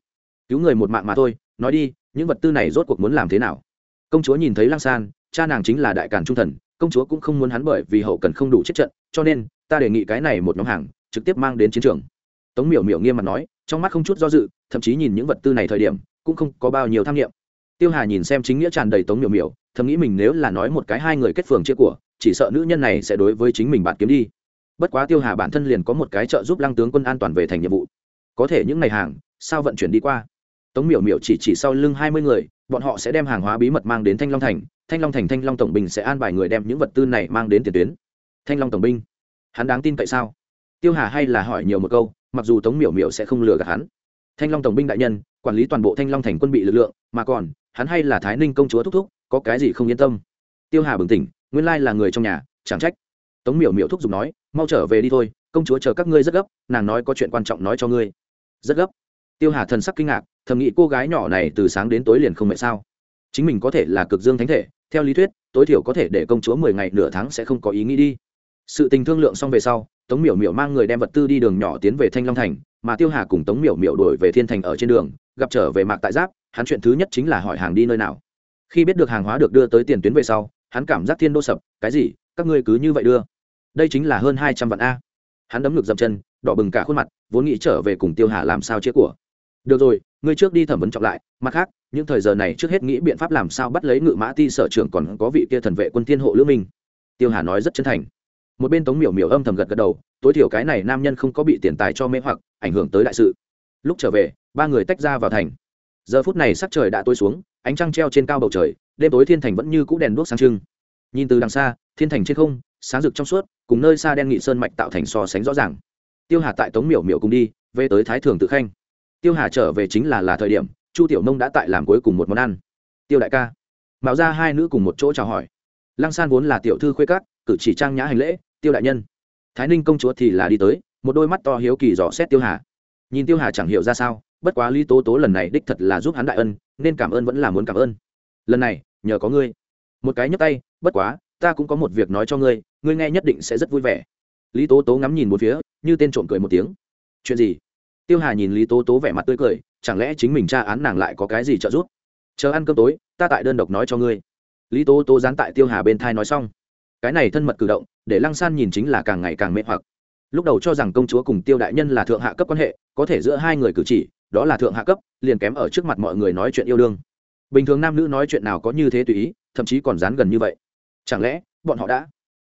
Cứu người một mạng mà thôi, nói đi, những vật tư này rốt cuộc muốn làm thế nào? Công chúa nhìn thấy Lang san, cha nàng chính là đại càn trung thần, công chúa cũng không muốn hắn bởi vì hậu cần không đủ chết trận, cho nên, ta đề nghị cái này một nhóm hàng, trực tiếp mang đến chiến trường. Tống miểu miểu nghiêm mặt nói, trong mắt không chút do dự, thậm chí nhìn những vật tư này thời điểm, cũng không có bao nhiêu tham nghiệm tiêu hà nhìn xem chính nghĩa tràn đầy tống miểu miểu, thầm nghĩ mình nếu là nói một cái hai người kết phường chia của, chỉ sợ nữ nhân này sẽ đối với chính mình bạn kiếm đi. Bất quá tiêu hà bản thân liền có một cái trợ giúp lăng tướng quân an toàn về thành nhiệm vụ. Có thể những ngày hàng, sao vận chuyển đi qua? Tống miểu miểu chỉ chỉ sau lưng hai mươi người, bọn họ sẽ đem hàng hóa bí mật mang đến thanh long thành. Thanh long thành, thanh long tổng binh sẽ an bài người đem những vật tư này mang đến tiền tuyến. Thanh long tổng binh, hắn đáng tin tại sao? Tiêu hà hay là hỏi nhiều một câu, mặc dù tống miểu miểu sẽ không lừa gạt hắn. Thanh long tổng binh đại nhân, quản lý toàn bộ thanh long thành quân bị lực lượng, mà còn, hắn hay là thái ninh công chúa thúc thúc, có cái gì không yên tâm? Tiêu hà bừng tỉnh, nguyên lai là người trong nhà, chẳng trách. Tống miểu miểu thúc giục nói, mau trở về đi thôi, công chúa chờ các ngươi rất gấp, nàng nói có chuyện quan trọng nói cho ngươi. Rất gấp. Tiêu hà thần sắc kinh ngạc thầm nghĩ cô gái nhỏ này từ sáng đến tối liền không mệt sao? Chính mình có thể là cực dương thánh thể, theo lý thuyết, tối thiểu có thể để công chúa mười ngày nửa tháng sẽ không có ý nghĩ đi. Sự tình thương lượng xong về sau, tống miểu miểu mang người đem vật tư đi đường nhỏ tiến về thanh long thành, mà tiêu hà cùng tống miểu miểu đổi về thiên thành ở trên đường, gặp trở về mạc tại giáp, hắn chuyện thứ nhất chính là hỏi hàng đi nơi nào. Khi biết được hàng hóa được đưa tới tiền tuyến về sau, hắn cảm giác thiên đô sập, cái gì, các ngươi cứ như vậy đưa. Đây chính là hơn hai trăm vạn a. Hắn đấm ngực dậm chân, đỏ bừng cả khuôn mặt, vốn nghĩ trở về cùng tiêu hà làm sao chia của được rồi, ngươi trước đi thẩm vấn trọng lại, mặt khác, những thời giờ này trước hết nghĩ biện pháp làm sao bắt lấy ngự mã ti sở trưởng còn có vị kia thần vệ quân thiên hộ lữ minh. Tiêu hà nói rất chân thành. Một bên tống miểu miểu âm thầm gật gật đầu, tối thiểu cái này nam nhân không có bị tiền tài cho mê hoặc, ảnh hưởng tới đại sự. Lúc trở về, ba người tách ra vào thành. Giờ phút này sắc trời đã tối xuống, ánh trăng treo trên cao bầu trời, đêm tối thiên thành vẫn như cũ đèn đuốc sáng trưng. Nhìn từ đằng xa, thiên thành trên không, sáng rực trong suốt, cùng nơi xa đen nghị sơn mạch tạo thành so sánh rõ ràng. Tiêu hà tại tống miểu miểu cùng đi, về tới thái thường tự khanh tiêu hà trở về chính là là thời điểm, chu tiểu nông đã tại làm cuối cùng một món ăn. Tiêu đại ca. Mạo ra hai nữ cùng một chỗ chào hỏi. Lăng san vốn là tiểu thư khuê cát cử chỉ trang nhã hành lễ, tiêu đại nhân. Thái ninh công chúa thì là đi tới, một đôi mắt to hiếu kỳ dò xét tiêu hà. Nhìn tiêu hà chẳng hiểu ra sao, bất quá lý tố tố lần này đích thật là giúp hắn đại ân, nên cảm ơn vẫn là muốn cảm ơn. Lần này, nhờ có ngươi. Một cái nhấp tay, bất quá, ta cũng có một việc nói cho ngươi ngươi nghe nhất định sẽ rất vui vẻ. Lý tố tố ngắm nhìn một phía, như tên trộm cười một tiếng. Chuyện gì? Tiêu hà nhìn lý tố tố vẻ mặt tươi cười, chẳng lẽ chính mình tra án nàng lại có cái gì trợ giúp? Chờ ăn cơm tối, ta tại đơn độc nói cho ngươi. Lý tố tố dán tại tiêu hà bên thai nói xong. Cái này thân mật cử động, để lăng san nhìn chính là càng ngày càng mê hoặc. Lúc đầu cho rằng công chúa cùng tiêu đại nhân là thượng hạ cấp quan hệ, có thể giữa hai người cử chỉ, đó là thượng hạ cấp, liền kém ở trước mặt mọi người nói chuyện yêu đương. Bình thường nam nữ nói chuyện nào có như thế tùy ý, thậm chí còn dán gần như vậy. Chẳng lẽ, bọn họ đã?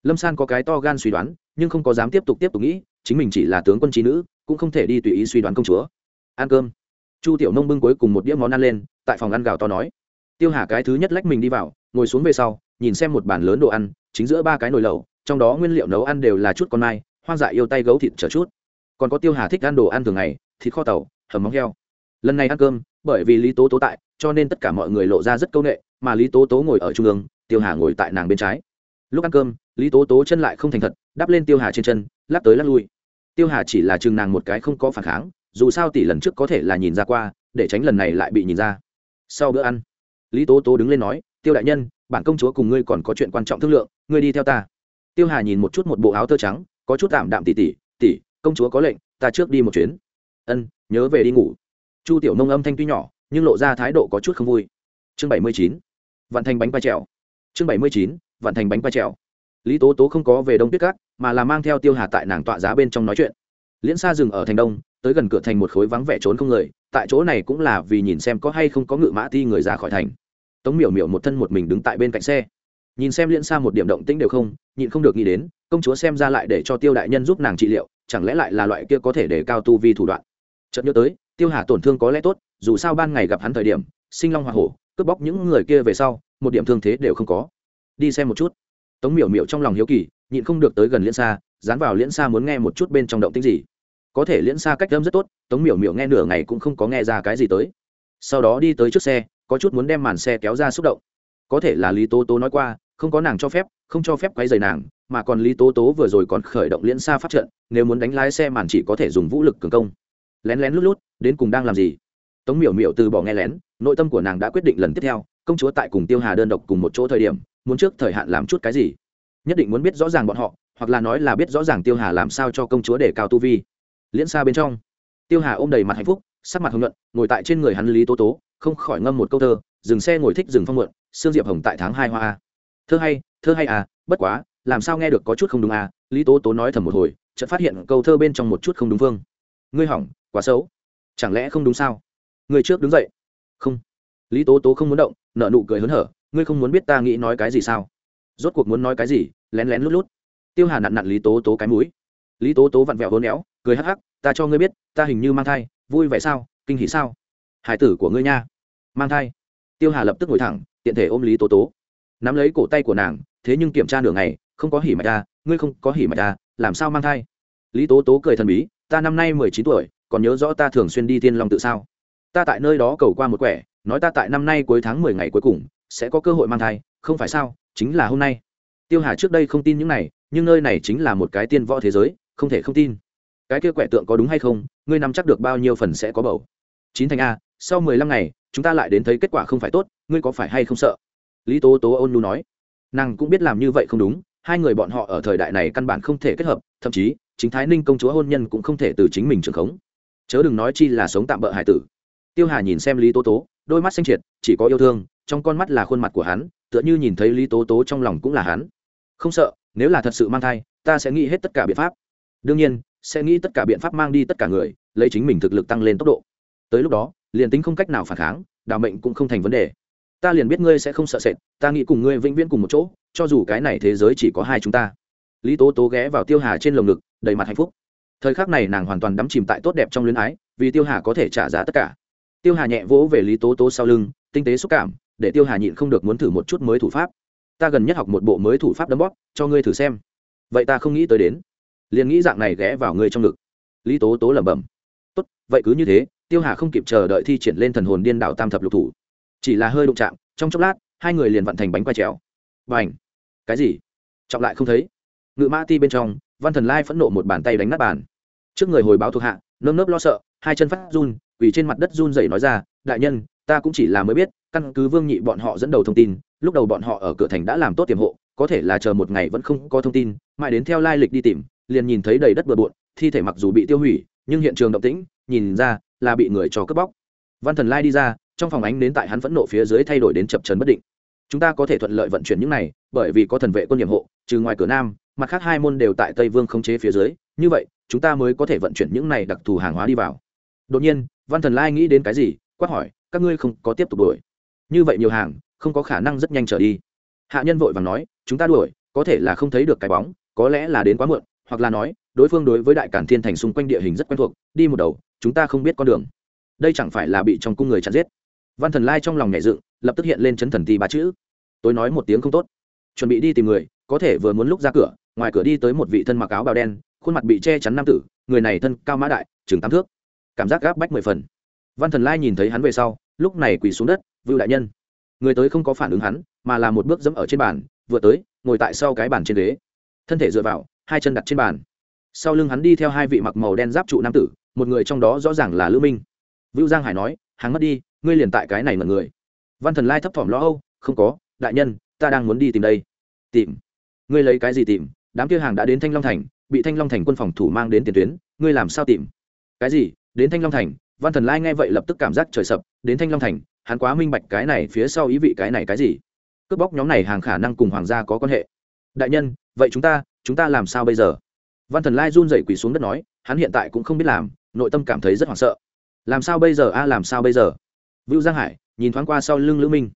Lâm san có cái to gan suy đoán, nhưng không có dám tiếp tục tiếp tục nghĩ, chính mình chỉ là tướng quân trí nữ cũng không thể đi tùy ý suy đoán công chúa. Ăn cơm. Chu tiểu nông bưng cuối cùng một đĩa món ăn lên, tại phòng ăn gào to nói. Tiêu hà cái thứ nhất lách mình đi vào, ngồi xuống về sau, nhìn xem một bàn lớn đồ ăn, chính giữa ba cái nồi lẩu, trong đó nguyên liệu nấu ăn đều là chút con mai, hoang dại yêu tay gấu thịt trở chút. Còn có tiêu hà thích ăn đồ ăn thường ngày, thịt kho tàu, hầm móng heo. Lần này ăn cơm, bởi vì lý tố tố tại, cho nên tất cả mọi người lộ ra rất c â u n ệ mà lý tố tố ngồi ở trung ương, tiêu hà ngồi tại nàng bên trái. Lúc ăn cơm, lý tố tố chân lại không thành thật, đắp lên tiêu hà trên chân, lắc tới lắc lui tiêu hà chỉ là chừng nàng một cái không có phản kháng, dù sao tỷ lần trước có thể là nhìn ra qua, để tránh lần này lại bị nhìn ra. Sau bữa ăn, lý tố tố đứng lên nói, tiêu đại nhân, bản công chúa cùng ngươi còn có chuyện quan trọng thương lượng, ngươi đi theo ta. Tiêu hà nhìn một chút một bộ áo tơ trắng, có chút tạm đạm tỉ tỉ tỉ công chúa có lệnh, ta trước đi một chuyến. Ân, nhớ về đi ngủ. Chu tiểu nông âm thanh tuy nhỏ, nhưng lộ ra thái độ có chút không vui. Chương bảy mươi chín, vạn thành bánh quay trèo. Chương bảy mươi chín, vạn thành bánh quay trèo. Lý tố tố không có về đông tuyết cát mà là mang theo tiêu hà tại nàng tọa giá bên trong nói chuyện. Liễn xa dừng ở thành đông, tới gần cửa thành một khối vắng vẻ trốn không người, tại chỗ này cũng là vì nhìn xem có hay không có ngự mã ti người ra khỏi thành. Tống miểu miểu một thân một mình đứng tại bên cạnh xe. Nhìn xem liễn xa một điểm động tĩnh đều không, nhịn không được nghĩ đến, công chúa xem ra lại để cho tiêu đại nhân giúp nàng trị liệu, chẳng lẽ lại là loại kia có thể để cao tu vi thủ đoạn. Chợt nhớ tới, tiêu hà tổn thương có lẽ tốt, dù sao ban ngày gặp hắn thời điểm, sinh long hoa hổ, cướp bóc những người kia về sau, một điểm thương thế đều không có. Đi xem một chút. Tống miểu miểu trong lòng hiếu kỳ nhịn không được tới gần liễn xa dán vào liễn xa muốn nghe một chút bên trong động tích gì. Có thể liễn xa cách âm rất tốt, tống miểu miểu nghe nửa ngày cũng không có nghe ra cái gì tới. Sau đó đi tới trước xe, có chút muốn đem màn xe kéo ra xúc động. Có thể là lý tố tố nói qua, không có nàng cho phép, không cho phép quay dày nàng, mà còn lý tố tố vừa rồi còn khởi động liễn xa phát trận, nếu muốn đánh lái xe màn chỉ có thể dùng vũ lực cường công. Lén lén lút lút, đến cùng đang làm gì? Tống miểu miểu từ bỏ nghe lén, nội tâm của nàng đã quyết định lần tiếp theo, công chúa tại cùng tiêu hà đơn độc cùng một chỗ thời điểm, muốn trước thời hạn làm chút cái gì? Nhất định muốn biết rõ ràng bọn họ, hoặc là nói là biết rõ ràng tiêu hà làm sao cho công chúa để cao tu vi. Liễn xa bên trong, tiêu hà ôm đầy mặt hạnh phúc, sắc mặt hồng nhuận, ngồi tại trên người hắn lý tố tố, không khỏi ngâm một câu thơ, dừng xe ngồi thích dừng phong mượn, sương diệp hồng tại tháng hai hoa a. Thơ hay thơ hay à bất quá, làm sao nghe được có chút không đúng à? Lý tố tố nói thầm một hồi, chợt phát hiện câu thơ bên trong một chút không đúng phương ngươi hỏng, quá xấu. Chẳng lẽ không đúng sao? Ngươi trước đứng dậy. Không. Lý tố tố không muốn động nợ nụ cười hớn hở. Ngươi không muốn biết ta nghĩ nói cái gì sao? Rốt cuộc muốn nói cái gì, lén lén lút lút. Tiêu hà nặn nặn lý tố tố cái mũi. Lý tố tố vặn vẹo hôn éo cười hắc hắc, ta cho ngươi biết, ta hình như mang thai, vui vẻ sao, kinh hỉ sao? Hải tử của ngươi nha. Mang thai. Tiêu hà lập tức ngồi thẳng, tiện thể ôm lý tố tố. Nắm lấy cổ tay của nàng, thế nhưng kiểm tra nửa ngày, không có hỉ mạch ta ngươi không có hỉ mạch ta làm sao mang thai? Lý tố tố cười thần bí, ta năm nay mười chín tuổi, còn nhớ rõ ta thường xuyên đi tiên long tự sao? Ta tại nơi đó cầu qua một quẻ, nói ta tại năm nay cuối tháng mười ngày cuối cùng, sẽ có cơ hội mang thai, không phải sao? Chính là hôm nay. Tiêu hà trước đây không tin những này, nhưng nơi này chính là một cái tiên võ thế giới, không thể không tin. Cái kia quẻ tượng có đúng hay không, ngươi nắm chắc được bao nhiêu phần sẽ có bầu? Chín thành a, sau mười lăm ngày, chúng ta lại đến thấy kết quả không phải tốt, ngươi có phải hay không sợ? Lý tố tố ôn nu nói. Nàng cũng biết làm như vậy không đúng, hai người bọn họ ở thời đại này căn bản không thể kết hợp, thậm chí, chính thái ninh công chúa hôn nhân cũng không thể từ chính mình trường khống. Chớ đừng nói chi là sống tạm bỡ hải tử. Tiêu hà nhìn xem lý tố tố, đôi mắt xanh triệt, chỉ có yêu thương, trong con mắt là khuôn mặt của hắn tựa như nhìn thấy lý tố tố trong lòng cũng là hắn. Không sợ, nếu là thật sự mang thai, ta sẽ nghĩ hết tất cả biện pháp. Đương nhiên, sẽ nghĩ tất cả biện pháp mang đi tất cả người, lấy chính mình thực lực tăng lên tốc độ. Tới lúc đó, liền tính không cách nào phản kháng đào mệnh cũng không thành vấn đề. Ta liền biết ngươi sẽ không sợ sệt, ta nghĩ cùng ngươi vĩnh viễn cùng một chỗ, cho dù cái này thế giới chỉ có hai chúng ta. Lý tố tố ghé vào tiêu hà trên lồng ngực, đầy mặt hạnh phúc. Thời khắc này nàng hoàn toàn đắm chìm tại tốt đẹp trong luyến ái, vì tiêu hà có thể trả giá tất cả. Tiêu hà nhẹ vỗ về lý tố tố sau lưng, tinh tế xúc cảm để tiêu hà nhịn không được muốn thử một chút mới thủ pháp. Ta gần nhất học một bộ mới thủ pháp đấm bóp, cho ngươi thử xem. Vậy ta không nghĩ tới đến. Liền nghĩ dạng này ghé vào ngươi trong ngực. Lý tố tố lẩm bẩm. Tốt, vậy cứ như thế, tiêu hà không kịp chờ đợi thi triển lên thần hồn điên đạo tam thập lục thủ. Chỉ là hơi đụng chạm, trong chốc lát, hai người liền vận thành bánh quay trèo. N h cái gì? Trọng lại không thấy. Ngự mã ti bên trong, văn thần lai phẫn nộ một bàn tay đánh nát bàn. Trước người hồi báo thuộc hạ, nơm nớp lo sợ, hai chân phát run, quỳ trên mặt đất run rẩy nói ra đại nhân, ta cũng chỉ là mới biết, căn cứ vương nhị bọn họ dẫn đầu thông tin, lúc đầu bọn họ ở cửa thành đã làm tốt tiềm hộ, có thể là chờ một ngày vẫn không có thông tin, mãi đến theo lai lịch đi tìm, liền nhìn thấy đầy đất bừa bộn, thi thể mặc dù bị tiêu hủy, nhưng hiện trường động tĩnh, nhìn ra là bị người cho cướp bóc. Văn thần lai đi ra, trong phòng ánh đến tại hắn phẫn nộ phía dưới thay đổi đến chập trần bất định. Chúng ta có thể thuận lợi vận chuyển những này, bởi vì có thần vệ quân nhiệm hộ, trừ ngoài cửa nam, mặt khác hai môn đều tại tây vương không chế phía dưới, như vậy, chúng ta mới có thể vận chuyển những này đặc thù hàng hóa đi vào. Đột nhiên, văn thần lai nghĩ đến cái gì quát hỏi, các ngươi không có tiếp tục đuổi? Như vậy nhiều hàng, không có khả năng rất nhanh trở đi. Hạ nhân vội vàng nói, chúng ta đuổi, có thể là không thấy được cái bóng, có lẽ là đến quá muộn, hoặc là nói, đối phương đối với đại cản thiên thành xung quanh địa hình rất quen thuộc, đi một đầu, chúng ta không biết con đường. Đây chẳng phải là bị trong cung người chặn giết? Văn thần lai trong lòng nhảy dựng, lập tức hiện lên chấn thần ti ba chữ. Tôi nói một tiếng không tốt. Chuẩn bị đi tìm người, có thể vừa muốn lúc ra cửa, ngoài cửa đi tới một vị thân mặc áo bào đen, khuôn mặt bị che chắn nam tử, người này thân cao mã đại, chừng tám thước. Cảm giác gáp bách mười phần văn thần lai nhìn thấy hắn về sau, lúc này quỳ xuống đất, vưu đại nhân. Người tới không có phản ứng hắn, mà là một bước dẫm ở trên bàn, vừa tới, ngồi tại sau cái bàn trên ghế. Thân thể dựa vào, hai chân đặt trên bàn. Sau lưng hắn đi theo hai vị mặc màu đen giáp trụ nam tử, một người trong đó rõ ràng là lữ minh. Vưu giang hải nói, hắn mất đi, ngươi liền tại cái này mật người. Văn thần lai thấp thỏm lo âu, không có, đại nhân, ta đang muốn đi tìm đây. Tìm? Ngươi lấy cái gì tìm? Đám kia hàng đã đến thanh long thành, bị thanh long thành quân phòng thủ mang đến tiền tuyến, ngươi làm sao tìm? Cái gì? Đến thanh long thành văn thần lai nghe vậy lập tức cảm giác trời sập, đến thanh long thành, hắn quá minh bạch cái này phía sau ý vị cái này cái gì. Cướp bóc nhóm này hàng khả năng cùng hoàng gia có quan hệ. Đại nhân, vậy chúng ta chúng ta làm sao bây giờ? Văn thần lai run rẩy quỳ xuống đất nói, hắn hiện tại cũng không biết làm, nội tâm cảm thấy rất hoảng sợ. Làm sao bây giờ a, làm sao bây giờ? Vưu giang hải, nhìn thoáng qua sau lưng lữ minh.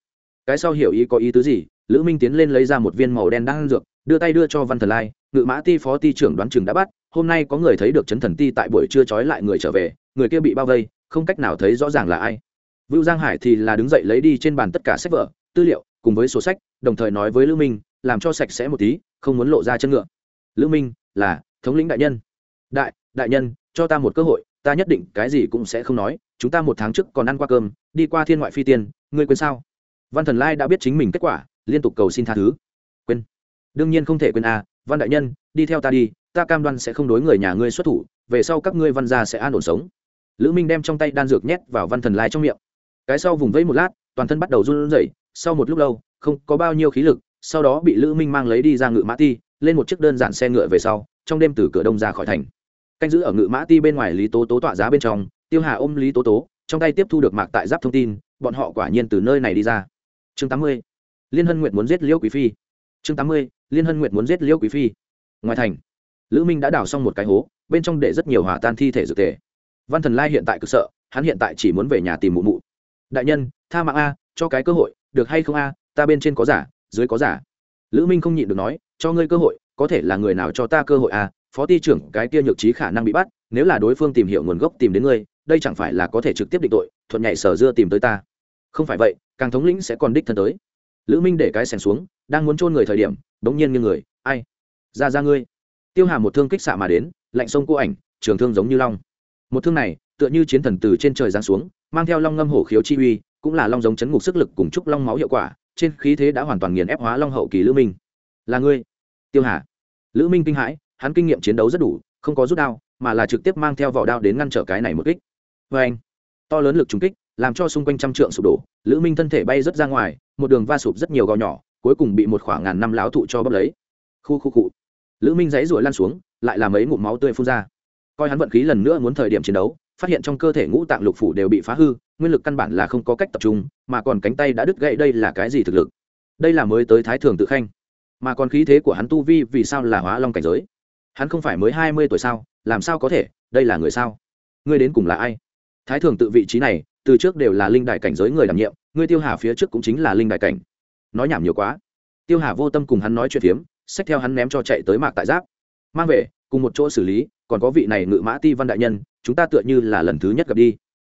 Cái sau hiểu ý có ý tứ gì? Lữ minh tiến lên lấy ra một viên màu đen đang dược, đưa tay đưa cho văn thần lai, ngự mã ti phó ti trưởng đoán chừng đã bắt, hôm nay có người thấy được chấn thần ti tại buổi trưa trói lại người trở về, người kia bị bao vây không cách nào thấy rõ ràng là ai. Vưu giang hải thì là đứng dậy lấy đi trên bàn tất cả sách vở tư liệu cùng với sổ sách đồng thời nói với lữ minh làm cho sạch sẽ một tí không muốn lộ ra chân ngựa. Lữ minh là thống lĩnh đại nhân. Đại đại nhân cho ta một cơ hội ta nhất định cái gì cũng sẽ không nói chúng ta một tháng trước còn ăn qua cơm đi qua thiên ngoại phi tiên ngươi quên sao? Văn thần lai đã biết chính mình kết quả liên tục cầu xin tha thứ. Quên. Đương nhiên không thể quên a à, văn đại nhân đi theo ta đi ta cam đoan sẽ không đối người nhà ngươi xuất thủ về sau các ngươi văn gia sẽ an ổn sống lữ minh đem trong tay đan dược nhét vào văn thần lai trong miệng. Cái sau vùng vẫy một lát, toàn thân bắt đầu run rẩy, sau một lúc lâu, không có bao nhiêu khí lực, sau đó bị lữ minh mang lấy đi ra ngự mã ti, lên một chiếc đơn giản xe ngựa về sau, trong đêm từ cửa đông ra khỏi thành. Canh giữ ở ngự mã ti bên ngoài lý tố tố tọa giá bên trong, tiêu hà ôm lý tố tố, trong tay tiếp thu được mạc tại giáp thông tin, bọn họ quả nhiên từ nơi này đi ra. Chương tám mươi, liên hân nguyệt muốn giết liễu quý phi. Chương tám mươi, liên hân nguyệt muốn giết liễu quý phi. Ngoài thành, lữ minh đã đào xong một cái hố, bên trong để rất nhiều hỏa tan thi thể dược tề văn thần lai hiện tại cực sợ, hắn hiện tại chỉ muốn về nhà tìm mụ mụ. Đại nhân, tha mạng a, cho cái cơ hội, được hay không a, ta bên trên có giả, dưới có giả. Lữ minh không nhịn được nói, cho ngươi cơ hội, có thể là người nào cho ta cơ hội a, phó ty trưởng, cái kia nhược trí khả năng bị bắt, nếu là đối phương tìm hiểu nguồn gốc tìm đến ngươi, đây chẳng phải là có thể trực tiếp định tội, thuận nhảy sở dưa tìm tới ta. Không phải vậy, càng thống lĩnh sẽ còn đích thân tới. Lữ minh để cái sèn xuống, đang muốn chôn người thời điểm, bỗng nhiên như người, ai? Ra ra ngươi. Tiêu hà một thương kích xạ mà đến, lạnh sông cô ảnh, trường thương giống như long một thương này, tựa như chiến thần từ trên trời giáng xuống, mang theo long ngâm hổ khiếu chi uy, cũng là long giống chấn ngục sức lực cùng chúc long máu hiệu quả, trên khí thế đã hoàn toàn nghiền ép hóa long hậu kỳ lữ minh. Là ngươi? Tiêu hà. Lữ minh kinh hãi, hắn kinh nghiệm chiến đấu rất đủ, không có rút đao, mà là trực tiếp mang theo vỏ đao đến ngăn trở cái này một kích. Vê anh, to lớn lực trúng kích, làm cho xung quanh trăm trượng sụp đổ, lữ minh thân thể bay rất ra ngoài, một đường va sụp rất nhiều gò nhỏ, cuối cùng bị một khoảng ngàn năm láo thụ cho bốc lấy. Khu khu cụ lữ minh dãy ruổi lan xuống, lại làm ấy ngụm máu tươi phun ra coi hắn vận khí lần nữa muốn thời điểm chiến đấu, phát hiện trong cơ thể ngũ tạng lục phủ đều bị phá hư, nguyên lực căn bản là không có cách tập trung, mà còn cánh tay đã đứt gãy đây là cái gì thực lực? Đây là mới tới thái thường tự khanh. Mà còn khí thế của hắn tu vi vì sao là hóa long cảnh giới? Hắn không phải mới hai mươi tuổi sao, làm sao có thể, đây là người sao? Ngươi đến cùng là ai? Thái thường tự vị trí này, từ trước đều là linh đại cảnh giới người đảm nhiệm, ngươi tiêu hà phía trước cũng chính là linh đại cảnh. Nói nhảm nhiều quá. Tiêu hà vô tâm cùng hắn nói chuyện phiếm, xách theo hắn ném cho chạy tới mạc tại giáp. Mang về, cùng một chỗ xử lý còn có vị này ngự mã ti văn đại nhân, chúng ta tựa như là lần thứ nhất gặp đi.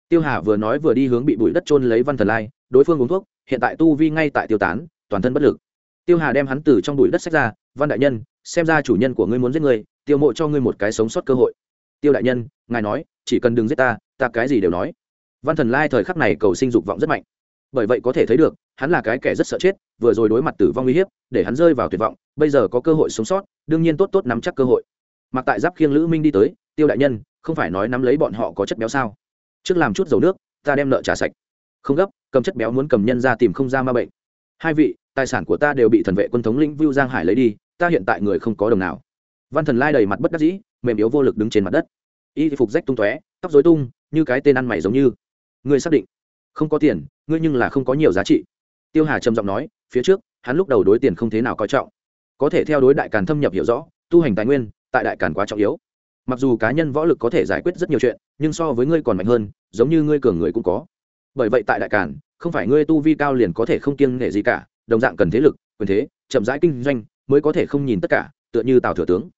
Tiêu hà vừa nói vừa đi hướng bị bụi đất trôn lấy văn thần lai, đối phương uống thuốc, hiện tại tu vi ngay tại tiêu tán, toàn thân bất lực. Tiêu hà đem hắn từ trong bụi đất sách ra, văn đại nhân, xem ra chủ nhân của ngươi muốn giết ngươi, tiêu mộ cho ngươi một cái sống sót cơ hội. Tiêu đại nhân, ngài nói, chỉ cần đừng giết ta ta cái gì đều nói. Văn thần lai thời khắc này cầu sinh dục vọng rất mạnh. Bởi vậy có thể thấy được, hắn là cái kẻ rất sợ chết, vừa rồi đối mặt tử vong uy hiếp, để hắn rơi vào tuyệt vọng, bây giờ có cơ hội sống sót, đương nhiên tốt tốt nắm chắc cơ hội mặc tại giáp khiêng lữ minh đi tới, tiêu đại nhân, không phải nói nắm lấy bọn họ có chất béo sao? Trước làm chút dầu nước, ta đem nợ trả sạch. Không gấp, cầm chất béo muốn cầm nhân ra tìm không ra ma bệnh. Hai vị, tài sản của ta đều bị thần vệ quân thống lĩnh vưu giang hải lấy đi, ta hiện tại người không có đồng nào. Văn thần lai đầy mặt bất đắc dĩ, mềm yếu vô lực đứng trên mặt đất. Y phục rách tung tóe, tóc dối tung, như cái tên ăn mày giống như. Ngươi xác định không có tiền, ngươi nhưng là không có nhiều giá trị. Tiêu hà trầm giọng nói, phía trước, hắn lúc đầu đối tiền không thế nào coi trọng. Có thể theo đối đại càn thâm nhập hiểu rõ, tu hành tài nguyên tại đại càn quá trọng yếu. Mặc dù cá nhân võ lực có thể giải quyết rất nhiều chuyện, nhưng so với ngươi còn mạnh hơn, giống như ngươi cường người cũng có. Bởi vậy tại đại càn, không phải ngươi tu vi cao liền có thể không kiêng nể gì cả, đồng dạng cần thế lực, quyền thế, chậm rãi kinh doanh mới có thể không nhìn tất cả, tựa như tào thừa tướng.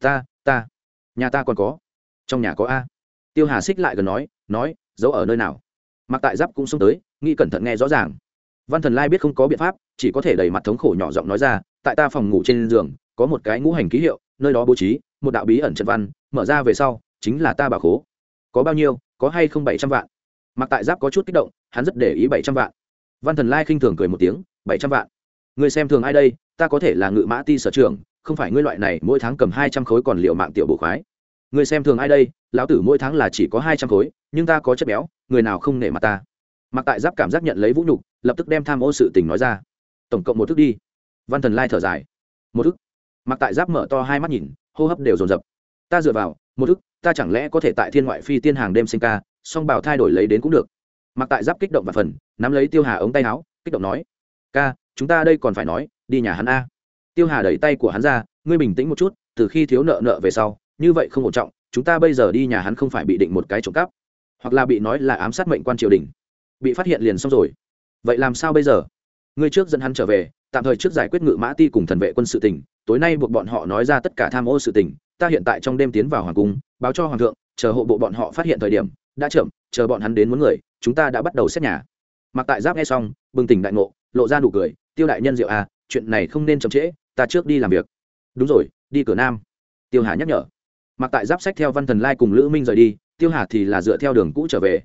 Ta ta, nhà ta còn có. Trong nhà có a. Tiêu hà xích lại gần nói nói, giấu ở nơi nào? Mặc tại giáp cũng xông tới nghĩ cẩn thận nghe rõ ràng. Văn thần lai biết không có biện pháp, chỉ có thể đẩy mặt thống khổ nhỏ giọng nói ra, tại ta phòng ngủ trên giường, có một cái ngũ hành ký hiệu nơi đó bố trí một đạo bí ẩn trận văn, mở ra về sau, chính là ta bà khố. Có bao nhiêu, có hay không bảy trăm vạn? Mặc tại giáp có chút kích động, hắn rất để ý bảy trăm vạn. Văn thần lai khinh thường cười một tiếng, bảy trăm vạn. Người xem thường ai đây? Ta có thể là ngự mã ti sở trường không phải ngươi loại này, mỗi tháng cầm hai trăm khối còn liệu mạng tiểu bộ khoái. Người xem thường ai đây? Lão tử mỗi tháng là chỉ có hai trăm khối, nhưng ta có chất béo, người nào không nể mặt ta? Mặc tại giáp cảm giác nhận lấy vũ nhục, lập tức đem tham ô sự tình nói ra. Tổng cộng một thức đi. Văn thần lai thở dài. Một thức mặc tại giáp mở to hai mắt nhìn, hô hấp đều dồn dập. Ta dựa vào, một thức, ta chẳng lẽ có thể tại thiên ngoại phi tiên hàng đêm sinh ca, song bảo thay đổi lấy đến cũng được. Mặc tại giáp kích động và phần, nắm lấy tiêu hà ống tay áo, kích động nói, ca, chúng ta đây còn phải nói, đi nhà hắn a. Tiêu hà đẩy tay của hắn ra, ngươi bình tĩnh một chút, từ khi thiếu nợ nợ về sau, như vậy không ổn trọng, chúng ta bây giờ đi nhà hắn không phải bị định một cái trộm cắp, hoặc là bị nói là ám sát mệnh quan triều đình. Bị phát hiện liền xong rồi. Vậy làm sao bây giờ? Ngươi trước dẫn hắn trở về, tạm thời trước giải quyết ngự mã ti cùng thần vệ quân sự tỉnh tối nay buộc bọn họ nói ra tất cả tham ô sự tình, ta hiện tại trong đêm tiến vào hoàng cung, báo cho hoàng thượng, chờ hộ bộ bọn họ phát hiện thời điểm, đã chậm, chờ bọn hắn đến muốn người, chúng ta đã bắt đầu xét nhà. Mặc tại giáp nghe xong, bừng tỉnh đại ngộ, lộ ra nụ cười, tiêu đại nhân diệu à chuyện này không nên chậm trễ, ta trước đi làm việc. Đúng rồi, đi cửa nam. Tiêu hà nhắc nhở. Mặc tại giáp sách theo văn thần lai cùng lữ minh rời đi, tiêu hà thì là dựa theo đường cũ trở về.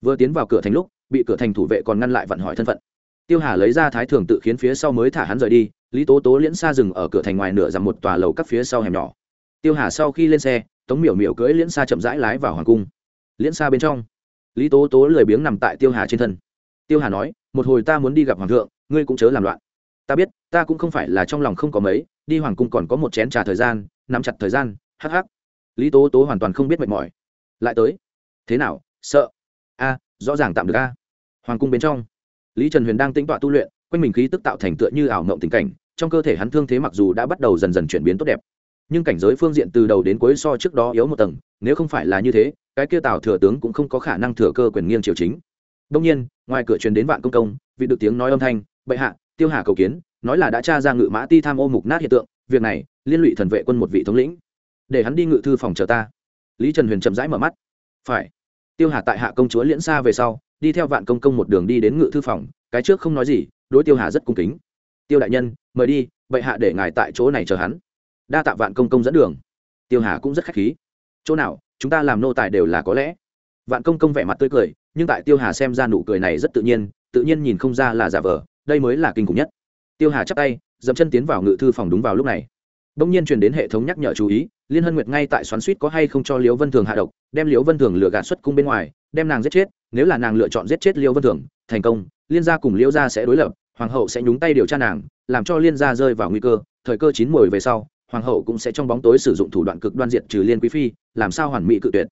Vừa tiến vào cửa thành lúc, bị cửa thành thủ vệ còn ngăn lại vận hỏi thân phận. Tiêu hà lấy ra thái thường tự khiến phía sau mới thả hắn rời đi lý tố tố liễn xa dừng ở cửa thành ngoài nửa dằm một tòa lầu các phía sau hẻm nhỏ. Tiêu hà sau khi lên xe, tống miểu miểu cưỡi liễn xa chậm rãi lái vào hoàng cung. Liễn xa bên trong, lý tố tố lười biếng nằm tại tiêu hà trên thân. Tiêu hà nói, một hồi ta muốn đi gặp hoàng thượng, ngươi cũng chớ làm loạn. Ta biết, ta cũng không phải là trong lòng không có mấy, đi hoàng cung còn có một chén trà thời gian, nắm chặt thời gian, hắc hắc. Lý tố tố hoàn toàn không biết mệt mỏi. Lại tới. Thế nào, sợ? A, rõ ràng tạm được a. Hoàng cung bên trong, lý trần huyền đang tĩnh tọa tu luyện, quanh mình khí tức tạo thành tựa như ảo mộng tình cảnh trong cơ thể hắn thương thế mặc dù đã bắt đầu dần dần chuyển biến tốt đẹp, nhưng cảnh giới phương diện từ đầu đến cuối so trước đó yếu một tầng, nếu không phải là như thế, cái kia tào thừa tướng cũng không có khả năng thừa cơ quyền nghiêng triều chính. Đông nhiên, ngoài cửa truyền đến vạn công công, vị được tiếng nói âm thanh, bệ hạ, tiêu hà cầu kiến, nói là đã tra ra ngự mã ti tham ô mục nát hiện tượng, việc này, liên lụy thần vệ quân một vị thống lĩnh, để hắn đi ngự thư phòng chờ ta. Lý trần huyền chậm rãi mở mắt. Phải. Tiêu hà tại hạ công chúa liễn xa về sau, đi theo vạn công công một đường đi đến ngự thư phòng, cái trước không nói gì, đối tiêu hà rất cung kính. Tiêu đại nhân mời đi, vậy hạ để ngài tại chỗ này chờ hắn. Đa tạ vạn công công dẫn đường. Tiêu hà cũng rất khách khí. Chỗ nào, chúng ta làm nô tài đều là có lẽ. Vạn công công vẻ mặt tươi cười, nhưng tại tiêu hà xem ra nụ cười này rất tự nhiên tự nhiên nhìn không ra là giả vờ, đây mới là kinh khủng nhất. Tiêu hà chắp tay, dậm chân tiến vào ngự thư phòng đúng vào lúc này. Đông nhiên truyền đến hệ thống nhắc nhở chú ý, liên hân nguyệt ngay tại xoắn suýt có hay không cho liễu vân thường hạ độc, đem liễu vân thường lừa gạt xuất cung bên ngoài, đem nàng giết chết, nếu là nàng lựa chọn giết chết liễu vân thường, thành công, liên gia cùng liễu gia sẽ đối lập hoàng hậu sẽ nhúng tay điều tra nàng làm cho liên gia rơi vào nguy cơ thời cơ chín mồi về sau hoàng hậu cũng sẽ trong bóng tối sử dụng thủ đoạn cực đoan diệt trừ liên quý phi làm sao hoàn mỹ cự tuyệt.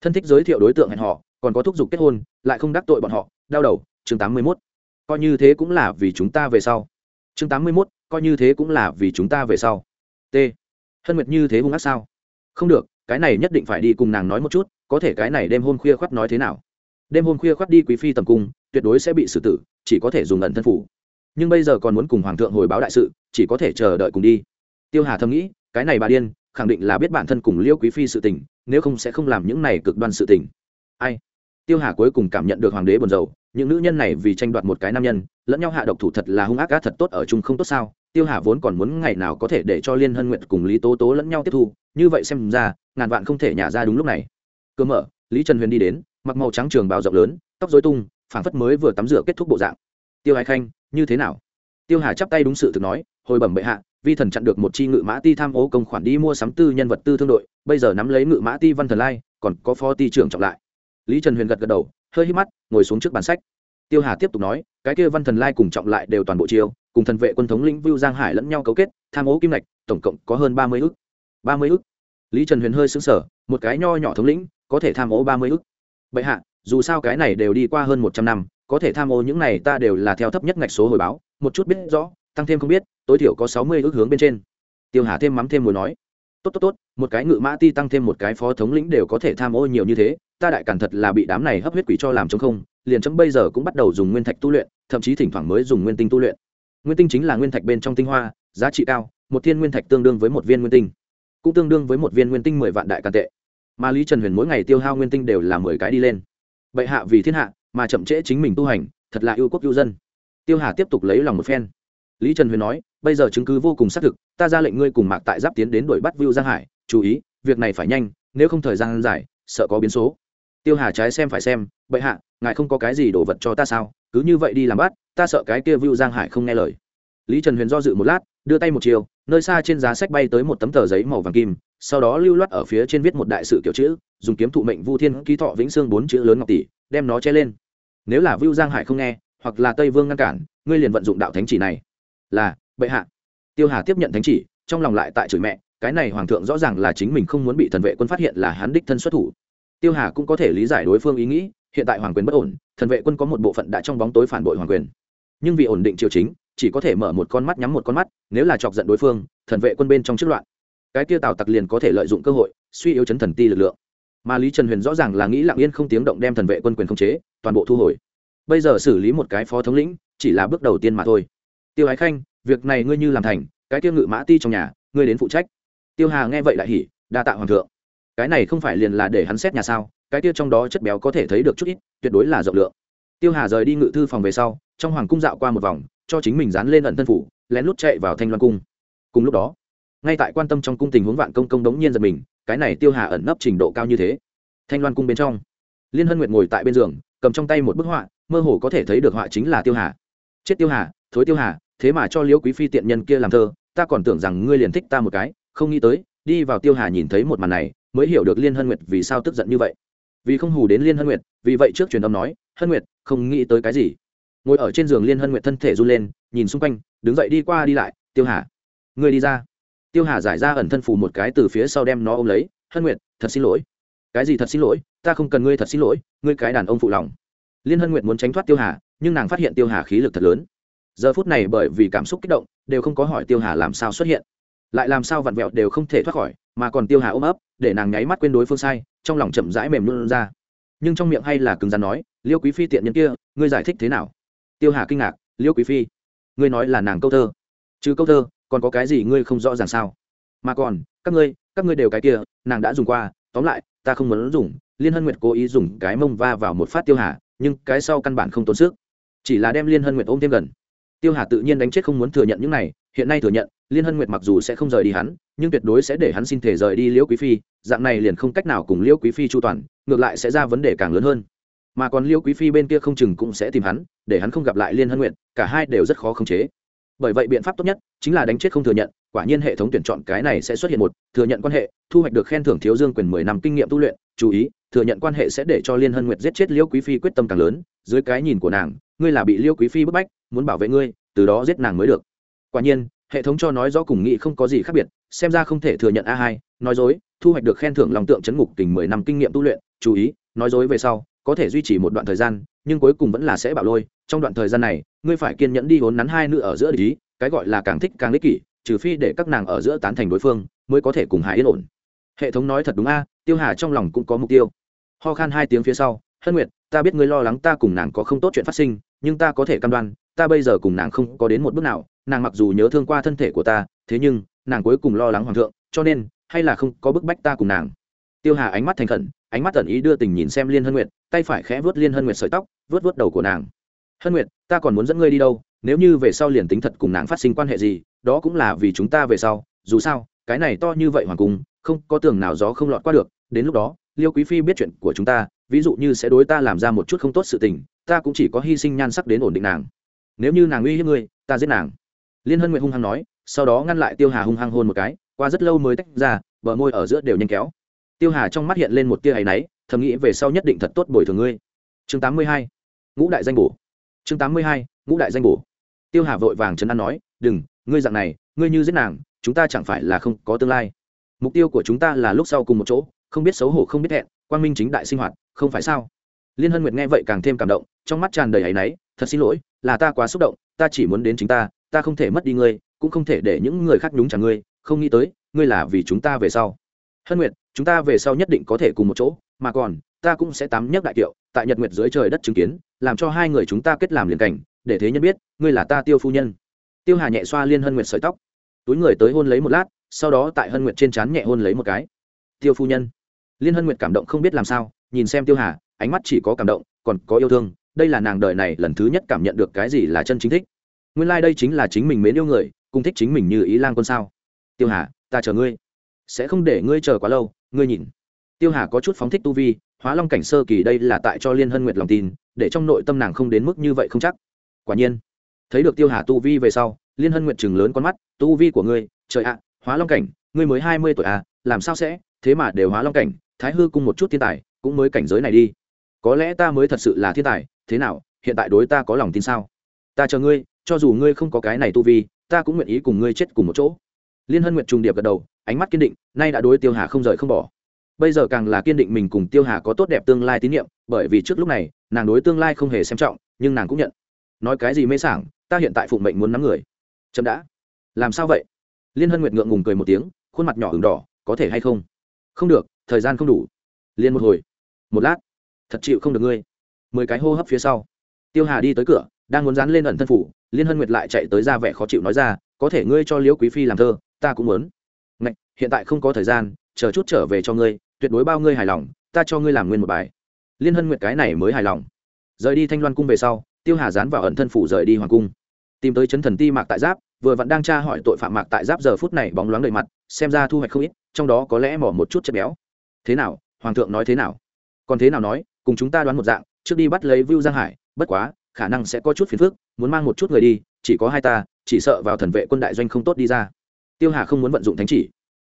Thân thích giới thiệu đối tượng hẹn họ còn có thúc giục kết hôn lại không đắc tội bọn họ đau đầu chương tám mươi 81. coi như thế cũng là vì chúng ta về sau. Chương tám mươi 81, coi như thế cũng là vì chúng ta về sau. T. Hân nguyệt như thế hung ác sao? Không được cái này nhất định phải đi cùng nàng nói một chút có thể cái này đêm hôm khuya khoắt nói thế nào? Đêm hôm khuya khoắt đi quý phi tầm cung tuyệt đối sẽ bị xử tử chỉ có thể dùng ẩn thân phủ nhưng bây giờ còn muốn cùng hoàng thượng hồi báo đại sự, chỉ có thể chờ đợi cùng đi. Tiêu hà thầm nghĩ, cái này bà điên, khẳng định là biết bản thân cùng liêu quý phi sự tình, nếu không sẽ không làm những này cực đoan sự tình. Ai? Tiêu hà cuối cùng cảm nhận được hoàng đế buồn rầu, những nữ nhân này vì tranh đoạt một cái nam nhân, lẫn nhau hạ độc thủ thật là hung ác cá thật tốt ở chung không tốt sao? Tiêu hà vốn còn muốn ngày nào có thể để cho liên hân nguyện cùng lý tố tố lẫn nhau tiếp thu, như vậy xem ra, ngàn vạn không thể nhả ra đúng lúc này. Cơ mở, lý trần huyền đi đến, mặc màu trắng trường bào rộng lớn, tóc dối tung, phảng phất mới vừa tắm rửa kết thúc bộ dạng tiêu ái khanh, như thế nào? Tiêu hà chắp tay đúng sự thực nói, hồi bẩm bệ hạ, vi thần chặn được một chi ngự mã ti tham ô công khoản đi mua sắm tư nhân vật tư thương đội, bây giờ nắm lấy ngự mã ti văn thần lai, còn có phó ti trưởng trọng lại. Lý trần huyền gật gật đầu, hơi hít mắt, ngồi xuống trước bàn sách. Tiêu hà tiếp tục nói, cái kia văn thần lai cùng trọng lại đều toàn bộ chiêu, cùng thần vệ quân thống lĩnh vưu giang hải lẫn nhau cấu kết, tham ô kim lạch tổng cộng có hơn ba mươi ước ba mươi ước lý trần huyền hơi xứng sở một cái nho nhỏ thống lĩnh, có thể tham ô ba mươi ước bệ hạ, dù sao cái này đều đi qua hơn một trăm năm có thể tham ô những này ta đều là theo thấp nhất ngạch số hồi báo, một chút biết rõ, tăng thêm không biết, tối thiểu có sáu mươi ước hướng bên trên. Tiêu hà thêm mắm thêm mùi nói, tốt tốt tốt, một cái ngự mã ti tăng thêm một cái phó thống lĩnh đều có thể tham ô nhiều như thế, ta đại cản thật là bị đám này hấp huyết quỷ cho làm chống không, liền chấm bây giờ cũng bắt đầu dùng nguyên thạch tu luyện, thậm chí thỉnh thoảng mới dùng nguyên tinh tu luyện. Nguyên tinh chính là nguyên thạch bên trong tinh hoa, giá trị cao, một thiên nguyên thạch tương đương với một viên nguyên tinh, cũng tương đương với một viên nguyên tinh mười vạn đại càn tệ. Mà lý trần huyền mỗi ngày tiêu hao nguyên tinh đều là mười cái đi lên. Bệ hạ vì thiên hạ mà chậm trễ chính mình tu hành, thật là yêu quốc yêu dân. Tiêu hà tiếp tục lấy lòng một phen. Lý trần huyền nói, bây giờ chứng cứ vô cùng xác thực, ta ra lệnh ngươi cùng mạc tại giáp tiến đến đuổi bắt vưu giang hải, chú ý, việc này phải nhanh, nếu không thời gian dài, sợ có biến số. Tiêu hà trái xem phải xem, bệ hạ, ngài không có cái gì đổ vật cho ta sao? Cứ như vậy đi làm bắt, ta sợ cái kia vưu giang hải không nghe lời. Lý trần huyền do dự một lát, đưa tay một chiều, nơi xa trên giá sách bay tới một tấm tờ giấy màu vàng kim sau đó lưu loát ở phía trên viết một đại sự kiểu chữ, dùng kiếm thụ mệnh vu thiên ký thọ vĩnh sương bốn chữ lớn ngọc tỷ, đem nó che lên. Nếu là vưu giang hải không nghe, hoặc là tây vương ngăn cản, ngươi liền vận dụng đạo thánh chỉ này. Là, bệ hạ. Tiêu hà tiếp nhận thánh chỉ, trong lòng lại tại chửi mẹ, cái này hoàng thượng rõ ràng là chính mình không muốn bị thần vệ quân phát hiện là hắn đích thân xuất thủ. Tiêu hà cũng có thể lý giải đối phương ý nghĩ, hiện tại hoàng quyền bất ổn, thần vệ quân có một bộ phận đã trong bóng tối phản bội hoàng quyền. Nhưng vì ổn định triều chính, chỉ có thể mở một con mắt nhắm một con mắt, nếu là chọc giận đối phương, thần vệ quân bên trong trước loạn cái kia tào tặc liền có thể lợi dụng cơ hội, suy yếu chấn thần ti lực lượng. Mà lý trần huyền rõ ràng là nghĩ lặng yên không tiếng động đem thần vệ quân quyền khống chế, toàn bộ thu hồi. Bây giờ xử lý một cái phó thống lĩnh, chỉ là bước đầu tiên mà thôi. Tiêu ái khanh, việc này ngươi như làm thành, cái tiêu ngự mã ti trong nhà, ngươi đến phụ trách. Tiêu hà nghe vậy lại hỉ, đa tạ hoàng thượng. Cái này không phải liền là để hắn xét nhà sao, cái tiêu trong đó chất béo có thể thấy được chút ít, tuyệt đối là rộng lượng. Tiêu hà rời đi ngự thư phòng về sau, trong hoàng cung dạo qua một vòng, cho chính mình dán lên ẩn thân phủ, lén lút chạy vào thanh loan cung. Cùng lúc đó ngay tại quan tâm trong cung tình huống vạn công công đống nhiên giật mình, cái này tiêu hà ẩn nấp trình độ cao như thế. Thanh loan cung bên trong, liên hân nguyệt ngồi tại bên giường, cầm trong tay một bức họa, mơ hồ có thể thấy được họa chính là tiêu hà. Chết tiêu hà, thối tiêu hà, thế mà cho liễu quý phi tiện nhân kia làm thơ, ta còn tưởng rằng ngươi liền thích ta một cái, không nghĩ tới, đi vào tiêu hà nhìn thấy một màn này, mới hiểu được liên hân nguyệt vì sao tức giận như vậy. Vì không hù đến liên hân nguyệt, vì vậy trước truyền âm nói, hân nguyệt, không nghĩ tới cái gì. Ngồi ở trên giường liên hân nguyệt thân thể run lên, nhìn xung quanh, đứng dậy đi qua đi lại, tiêu hà, ngươi đi ra tiêu hà giải ra ẩn thân phù một cái từ phía sau đem nó ôm lấy, hân nguyệt, thật xin lỗi. Cái gì thật xin lỗi? Ta không cần ngươi thật xin lỗi, ngươi cái đàn ông phụ lòng. Liên hân nguyệt muốn tránh thoát tiêu hà, nhưng nàng phát hiện tiêu hà khí lực thật lớn. Giờ phút này bởi vì cảm xúc kích động, đều không có hỏi tiêu hà làm sao xuất hiện. Lại làm sao vặn vẹo đều không thể thoát khỏi, mà còn tiêu hà ôm ấp, để nàng nháy mắt quên đối phương sai, trong lòng chậm rãi mềm luôn ra. Nhưng trong miệng hay là cứng rắn nói, liêu quý phi tiện nhân kia, ngươi giải thích thế nào? Tiêu hà kinh ngạc, liêu quý phi, ngươi nói là nàng câu thơ. Chứ câu thơ còn có cái gì ngươi không rõ ràng sao? Mà còn các ngươi các ngươi đều cái kia nàng đã dùng qua tóm lại ta không muốn dùng liên hân nguyệt cố ý dùng cái mông va vào một phát tiêu hà nhưng cái sau căn bản không tốn sức. Chỉ là đem liên hân nguyệt ôm thêm gần. Tiêu hà tự nhiên đánh chết không muốn thừa nhận những này hiện nay thừa nhận liên hân nguyệt mặc dù sẽ không rời đi hắn nhưng tuyệt đối sẽ để hắn xin thể rời đi liễu quý phi dạng này liền không cách nào cùng liễu quý phi chu toàn ngược lại sẽ ra vấn đề càng lớn hơn. Mà còn liễu quý phi bên kia không chừng cũng sẽ tìm hắn để hắn không gặp lại liên hân nguyện, cả hai đều rất khó khống chế bởi vậy biện pháp tốt nhất chính là đánh chết không thừa nhận, quả nhiên hệ thống tuyển chọn cái này sẽ xuất hiện một, thừa nhận quan hệ, thu hoạch được khen thưởng thiếu dương quyền mười năm kinh nghiệm tu luyện, chú ý, thừa nhận quan hệ sẽ để cho liên hân nguyệt giết chết liễu quý phi quyết tâm càng lớn, dưới cái nhìn của nàng, ngươi là bị liễu quý phi bức bách, muốn bảo vệ ngươi, từ đó giết nàng mới được. Quả nhiên, hệ thống cho nói rõ cùng nghị không có gì khác biệt, xem ra không thể thừa nhận a hai, nói dối, thu hoạch được khen thưởng lòng tượng chấn ngục tình mười năm kinh nghiệm tu luyện, chú ý, nói dối về sau, có thể duy trì một đoạn thời gian, nhưng cuối cùng vẫn là sẽ bạo lôi trong đoạn thời gian này ngươi phải kiên nhẫn đi hốn nắn hai nữ ở giữa lý, cái gọi là càng thích càng lý kỷ trừ phi để các nàng ở giữa tán thành đối phương mới có thể cùng hà yên ổn. Hệ thống nói thật đúng a tiêu hà trong lòng cũng có mục tiêu. Ho khan hai tiếng phía sau hân nguyệt ta biết ngươi lo lắng ta cùng nàng có không tốt chuyện phát sinh nhưng ta có thể cam đoan ta bây giờ cùng nàng không có đến một bước nào nàng mặc dù nhớ thương qua thân thể của ta thế nhưng nàng cuối cùng lo lắng hoàng thượng cho nên hay là không có bức bách ta cùng nàng. Tiêu hà ánh mắt thành khẩn ánh mắt tẩn ý đưa tình nhìn xem liên hân nguyệt tay phải khẽ vớt liên hân nguyệt sợi tóc vớt vớt đầu của nàng hân nguyệt, ta còn muốn dẫn ngươi đi đâu? Nếu như về sau liền tính thật cùng nàng phát sinh quan hệ gì, đó cũng là vì chúng ta về sau. Dù sao, cái này to như vậy hoàng cung, không có tường nào gió không lọt qua được. Đến lúc đó, liêu quý phi biết chuyện của chúng ta, ví dụ như sẽ đối ta làm ra một chút không tốt sự tình, ta cũng chỉ có hy sinh nhan sắc đến ổn định nàng. Nếu như nàng uy hiếp ngươi, ta giết nàng. Liên hân nguyện hung hăng nói, sau đó ngăn lại tiêu hà hung hăng hôn một cái, qua rất lâu mới tách ra, bờ môi ở giữa đều nhanh kéo. Tiêu hà trong mắt hiện lên một tia áy náy, thầm nghĩ về sau nhất định thật tốt bồi thường ngươi. Chương tám mươi hai, ngũ đại danh bổ chương tám mươi hai, ngũ đại danh bổ. Tiêu hà vội vàng chấn an nói, đừng, ngươi dạng này, ngươi như giết nàng, chúng ta chẳng phải là không có tương lai. Mục tiêu của chúng ta là lúc sau cùng một chỗ, không biết xấu hổ không biết hẹn quan minh chính đại sinh hoạt, không phải sao? Liên hân nguyệt nghe vậy càng thêm cảm động, trong mắt tràn đầy áy náy, thật xin lỗi, là ta quá xúc động, ta chỉ muốn đến chính ta ta không thể mất đi ngươi, cũng không thể để những người khác nhúng chẳng ngươi, không nghĩ tới, ngươi là vì chúng ta về sau. Hân nguyệt, chúng ta về sau nhất định có thể cùng một chỗ mà còn, ta cũng sẽ tắm nhấc đại kiệu tại nhật nguyệt dưới trời đất chứng kiến, làm cho hai người chúng ta kết làm liền cảnh, để thế nhân biết, ngươi là ta tiêu phu nhân. Tiêu hà nhẹ xoa liên hân nguyệt sợi tóc. Túi người tới hôn lấy một lát, sau đó tại hân nguyệt trên trán nhẹ hôn lấy một cái. Tiêu phu nhân. Liên hân nguyệt cảm động không biết làm sao, nhìn xem tiêu hà, ánh mắt chỉ có cảm động, còn có yêu thương, đây là nàng đời này lần thứ nhất cảm nhận được cái gì là chân chính thích. Nguyên lai、like、đây chính là chính mình mến yêu người, cùng thích chính mình như ý lan quân sao. Tiêu hà, ta chờ ngươi. Sẽ không để ngươi chờ quá lâu, ngươi nhìn tiêu hà có chút phóng thích tu vi, hóa long cảnh sơ kỳ đây là tại cho liên hân nguyệt lòng tin, để trong nội tâm nàng không đến mức như vậy không chắc. Quả nhiên, thấy được tiêu hà tu vi về sau, liên hân nguyệt chừng lớn con mắt, tu vi của ngươi, trời ạ, hóa long cảnh, ngươi mới hai mươi tuổi à làm sao sẽ, thế mà đều hóa long cảnh, thái hư cùng một chút thiên tài, cũng mới cảnh giới này đi. Có lẽ ta mới thật sự là thiên tài, thế nào, hiện tại đối ta có lòng tin sao? Ta chờ ngươi, cho dù ngươi không có cái này tu vi, ta cũng nguyện ý cùng ngươi chết cùng một chỗ. Liên hân nguyệt trùng điệp gật đầu, ánh mắt kiên định, nay đã đối tiêu hà không rời không bỏ bây giờ càng là kiên định mình cùng tiêu hà có tốt đẹp tương lai tín nhiệm bởi vì trước lúc này nàng đối tương lai không hề xem trọng nhưng nàng cũng nhận. Nói cái gì mê sảng ta hiện tại phụng mệnh muốn nắm người. Chậm đã. Làm sao vậy? Liên hân nguyệt ngượng ngùng cười một tiếng khuôn mặt nhỏ ửng đỏ có thể hay không? Không được thời gian không đủ. Liên một hồi. Một lát. Thật chịu không được ngươi. Mười cái hô hấp phía sau. Tiêu hà đi tới cửa đang muốn dán lên ẩn thân phủ liên hân nguyệt lại chạy tới ra vẻ khó chịu nói ra có thể ngươi cho liễu quý phi làm thơ ta cũng muốn. Ngạch, hiện tại không có thời gian chờ chút trở về cho ngươi tuyệt đối bao ngươi hài lòng, ta cho ngươi làm nguyên một bài. Liên hân nguyệt cái này mới hài lòng. Rời đi thanh loan cung về sau, tiêu hà dán vào ẩn thân phủ rời đi hoàng cung. Tìm tới chấn thần ti mạc tại giáp, vừa vẫn đang tra hỏi tội phạm mạc tại giáp giờ phút này bóng loáng đầy mặt, xem ra thu hoạch không ít, trong đó có lẽ mỏ một chút chất béo. Thế nào, hoàng thượng nói thế nào? Còn thế nào nói, cùng chúng ta đoán một dạng, trước đi bắt lấy vưu giang hải, bất quá, khả năng sẽ có chút phiền phức, muốn mang một chút người đi, chỉ có hai ta, chỉ sợ vào thần vệ quân đại doanh không tốt đi ra. Tiêu hà không muốn vận dụng thánh chỉ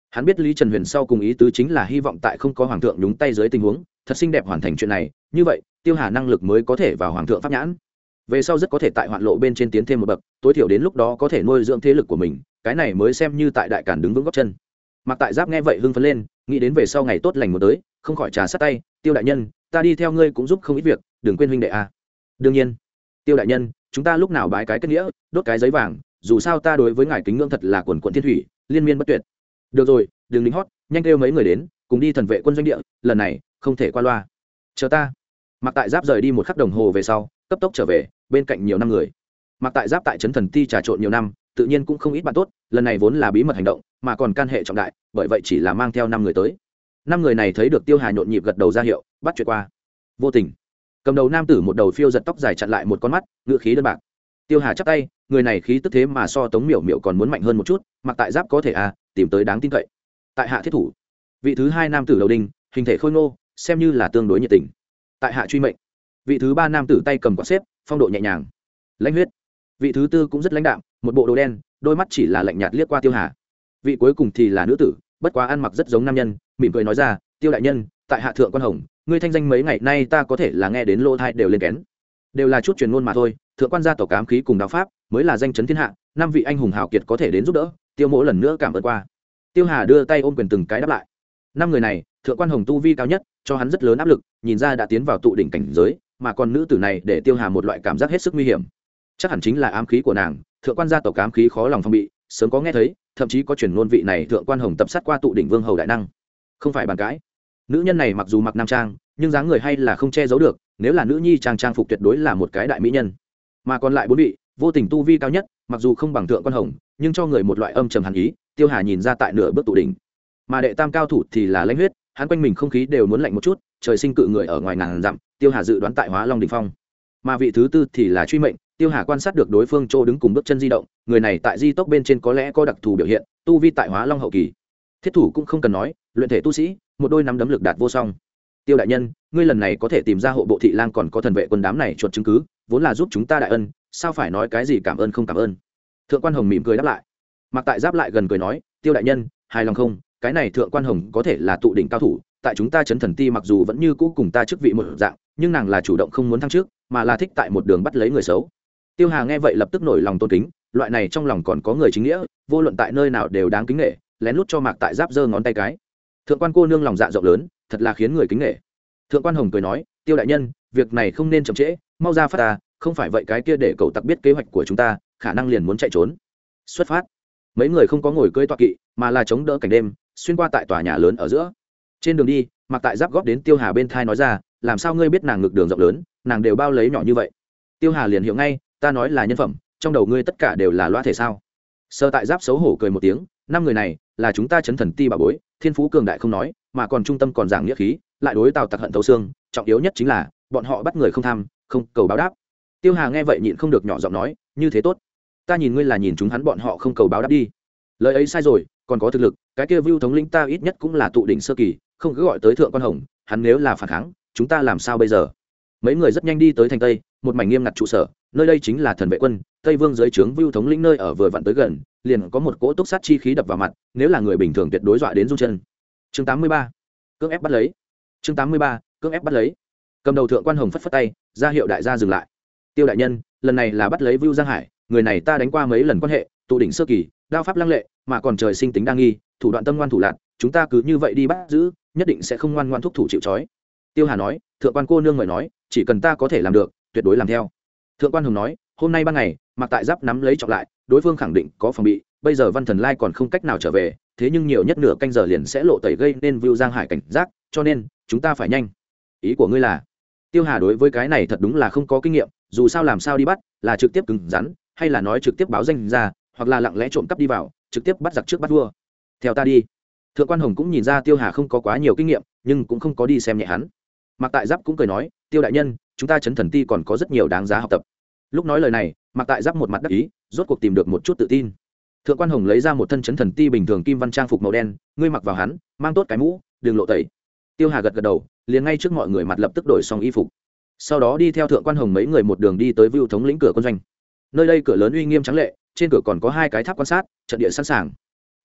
hắn biết lý trần huyền sau cùng ý tứ chính là hy vọng tại không có hoàng thượng nhúng tay dưới tình huống, thật xinh đẹp hoàn thành chuyện này, như vậy, tiêu hà năng lực mới có thể vào hoàng thượng pháp nhãn. Về sau rất có thể tại hoạn lộ bên trên tiến thêm một bậc, tối thiểu đến lúc đó có thể nuôi dưỡng thế lực của mình, cái này mới xem như tại đại cản đứng vững góc chân. Mặc tại giáp nghe vậy hưng phấn lên, nghĩ đến về sau ngày tốt lành một tới, không khỏi trà sát tay, tiêu đại nhân, ta đi theo ngươi cũng giúp không ít việc, đừng quên huynh đệ a. Đương nhiên. Tiêu đại nhân, chúng ta lúc nào bái cái kết nghĩa, đốt cái giấy vàng, dù sao ta đối với ngài kính ngưỡng thật là quần quận thiên thủy, liên miên bất tuyệt được rồi, đừng lính hót, nhanh kêu mấy người đến, cùng đi thần vệ quân doanh địa, lần này, không thể qua loa. Chờ ta. Mặc tại giáp rời đi một khắc đồng hồ về sau, cấp tốc trở về, bên cạnh nhiều năm người. Mặc tại giáp tại trấn thần ti trà trộn nhiều năm, tự nhiên cũng không ít bạn tốt, lần này vốn là bí mật hành động, mà còn can hệ trọng đại, bởi vậy chỉ là mang theo năm người tới. Năm người này thấy được tiêu hà nhộn nhịp gật đầu ra hiệu, bắt chuyện qua. Vô tình. Cầm đầu nam tử một đầu phiêu giật tóc dài chặn lại một con mắt ngựa khí đơn bạc. Tiêu hà chắp tay, người này khí tức thế mà so tống miểu miểu còn muốn mạnh hơn một chút mặc tại giáp có thể à tìm tới đáng tin cậy. Tại hạ thiết thủ, vị thứ hai nam tử đầu đinh, hình thể khôi ngô, xem như là tương đối nhiệt tình. Tại hạ truy mệnh, vị thứ ba nam tử tay cầm quạt xếp, phong độ nhẹ nhàng, lãnh huyết. Vị thứ tư cũng rất lãnh đạm, một bộ đồ đen, đôi mắt chỉ là lạnh nhạt liếc qua tiêu hà. Vị cuối cùng thì là nữ tử, bất quá ăn mặc rất giống nam nhân, mỉm cười nói ra, tiêu đại nhân, tại hạ thượng quan hồng, ngươi thanh danh mấy ngày nay ta có thể là nghe đến lô thai đều lên kén. Đều là chút truyền ngôn mà thôi, thượng quan gia tộc cám khí cùng đạo pháp, mới là danh chấn thiên hạ, năm vị anh hùng hào kiệt có thể đến giúp đỡ tiêu mỗ lần nữa cảm ơn qua. Tiêu hà đưa tay ôm quyền từng cái đáp lại. Năm người này, thượng quan hồng tu vi cao nhất, cho hắn rất lớn áp lực, nhìn ra đã tiến vào tụ đỉnh cảnh giới, mà còn nữ tử này để tiêu hà một loại cảm giác hết sức nguy hiểm. Chắc hẳn chính là ám khí của nàng, thượng quan gia tộc ám khí khó lòng phong bị, sớm có nghe thấy, thậm chí có truyền ngôn vị này thượng quan hồng tập sát qua tụ đỉnh vương hầu đại năng. Không phải bàn cãi. Nữ nhân này mặc dù mặc nam trang, nhưng dáng người hay là không che giấu được, nếu là nữ nhi trang trang phục tuyệt đối là một cái đại mỹ nhân. Mà còn lại bốn vị vô tình tu vi cao nhất, mặc dù không bằng thượng quan hồng, nhưng cho người một loại âm trầm hàn ý, tiêu hà nhìn ra tại nửa bước tụ đỉnh. Mà đệ tam cao thủ thì là lãnh huyết, hắn quanh mình không khí đều muốn lạnh một chút, trời sinh cự người ở ngoài ngàn dặm, tiêu hà dự đoán tại hóa long đình phong. Mà vị thứ tư thì là truy mệnh, tiêu hà quan sát được đối phương chỗ đứng cùng bước chân di động, người này tại di tốc bên trên có lẽ có đặc thù biểu hiện, tu vi tại hóa long hậu kỳ. Thiết thủ cũng không cần nói, luyện thể tu sĩ, một đôi nắm đấm lực đạt vô song. Tiêu đại nhân, ngươi lần này có thể tìm ra hộ bộ thị lang còn có thần vệ quân đám này chuột chứng cứ vốn là giúp chúng ta đại ân, sao phải nói cái gì cảm ơn không cảm ơn? Thượng quan hồng mỉm cười đáp lại. Mặc tại giáp lại gần cười nói, tiêu đại nhân, hài lòng không? Cái này thượng quan hồng có thể là tụ đỉnh cao thủ, tại chúng ta chấn thần ti mặc dù vẫn như cũ cùng ta chức vị một dạng, nhưng nàng là chủ động không muốn thăng trước, mà là thích tại một đường bắt lấy người xấu. Tiêu hà nghe vậy lập tức nổi lòng tôn kính, loại này trong lòng còn có người chính nghĩa, vô luận tại nơi nào đều đáng kính nghệ, lén lút cho mạc tại giáp giơ ngón tay cái. Thượng quan cô nương lòng dạ rộng lớn, thật là khiến người kính nghệ. Thượng quan hồng cười nói, tiêu đại nhân việc này không nên chậm trễ, mau ra phát ta, không phải vậy cái kia để cậu tặc biết kế hoạch của chúng ta, khả năng liền muốn chạy trốn. Xuất phát. Mấy người không có ngồi cưỡi tọa kỵ, mà là chống đỡ cảnh đêm, xuyên qua tại tòa nhà lớn ở giữa. Trên đường đi mặc tại giáp góp đến tiêu hà bên thai nói ra, làm sao ngươi biết nàng ngực đường rộng lớn, nàng đều bao lấy nhỏ như vậy? Tiêu hà liền hiểu ngay, ta nói là nhân phẩm, trong đầu ngươi tất cả đều là loa thể sao? Sơ tại giáp xấu hổ cười một tiếng, năm người này, là chúng ta chấn thần ti bà bối, thiên phú cường đại không nói, mà còn trung tâm còn giảng nghĩa khí, lại đối tào tặc hận thấu xương, trọng yếu nhất chính là bọn họ bắt người không tham, không cầu báo đáp tiêu hà nghe vậy nhịn không được nhỏ giọng nói, như thế tốt, ta nhìn ngươi là nhìn chúng hắn bọn họ không cầu báo đáp đi lời ấy sai rồi, còn có thực lực, cái kia vưu thống lĩnh ta ít nhất cũng là tụ đỉnh sơ kỳ, không cứ gọi tới thượng quan hồng, hắn nếu là phản kháng, chúng ta làm sao bây giờ mấy người rất nhanh đi tới thành tây, một mảnh nghiêm ngặt trụ sở, nơi đây chính là thần vệ quân, tây vương dưới trướng vưu thống lĩnh nơi ở vừa vặn tới gần, liền có một cỗ túc sát chi khí đập vào mặt, nếu là người bình thường tuyệt đối dọa đến run chân chương 83. cưỡng ép bắt lấy chương 83. cưỡng ép bắt lấy cầm đầu thượng quan hồng phất phất tay, ra hiệu đại gia dừng lại. Tiêu đại nhân, lần này là bắt lấy vưu giang hải, người này ta đánh qua mấy lần quan hệ, tụ đỉnh sơ kỳ, đao pháp lăng lệ, mà còn trời sinh tính đa nghi, thủ đoạn tâm ngoan thủ lạc chúng ta cứ như vậy đi bắt giữ, nhất định sẽ không ngoan ngoan thúc thủ chịu trói. Tiêu hà nói, thượng quan cô nương mời nói, chỉ cần ta có thể làm được, tuyệt đối làm theo. Thượng quan hồng nói, hôm nay ban ngày, mặc tại giáp nắm lấy trọng lại, đối phương khẳng định có phòng bị, bây giờ văn thần lai còn không cách nào trở về, thế nhưng nhiều nhất nửa canh giờ liền sẽ lộ tẩy gây nên vưu giang hải cảnh giác, cho nên, chúng ta phải nhanh. Ý của ngươi là tiêu hà đối với cái này thật đúng là không có kinh nghiệm, dù sao làm sao đi bắt, là trực tiếp cứng rắn, hay là nói trực tiếp báo danh ra, hoặc là lặng lẽ trộm cắp đi vào, trực tiếp bắt giặc trước bắt vua. Theo ta đi. Thượng quan hồng cũng nhìn ra tiêu hà không có quá nhiều kinh nghiệm, nhưng cũng không có đi xem nhẹ hắn. Mặc tại giáp cũng cười nói, tiêu đại nhân, chúng ta chấn thần ti còn có rất nhiều đáng giá học tập. Lúc nói lời này mặc tại giáp một mặt đắc ý, rốt cuộc tìm được một chút tự tin. Thượng quan hồng lấy ra một thân chấn thần ti bình thường kim văn trang phục màu đen, ngươi mặc vào hắn, mang tốt cái mũ, đừng lộ tẩy tiêu hà gật gật đầu, liền ngay trước mọi người mặt lập tức đổi xong y phục. Sau đó đi theo thượng quan hồng mấy người một đường đi tới vưu thống lĩnh cửa quân doanh. Nơi đây cửa lớn uy nghiêm trắng lệ, trên cửa còn có hai cái tháp quan sát, trận địa sẵn sàng.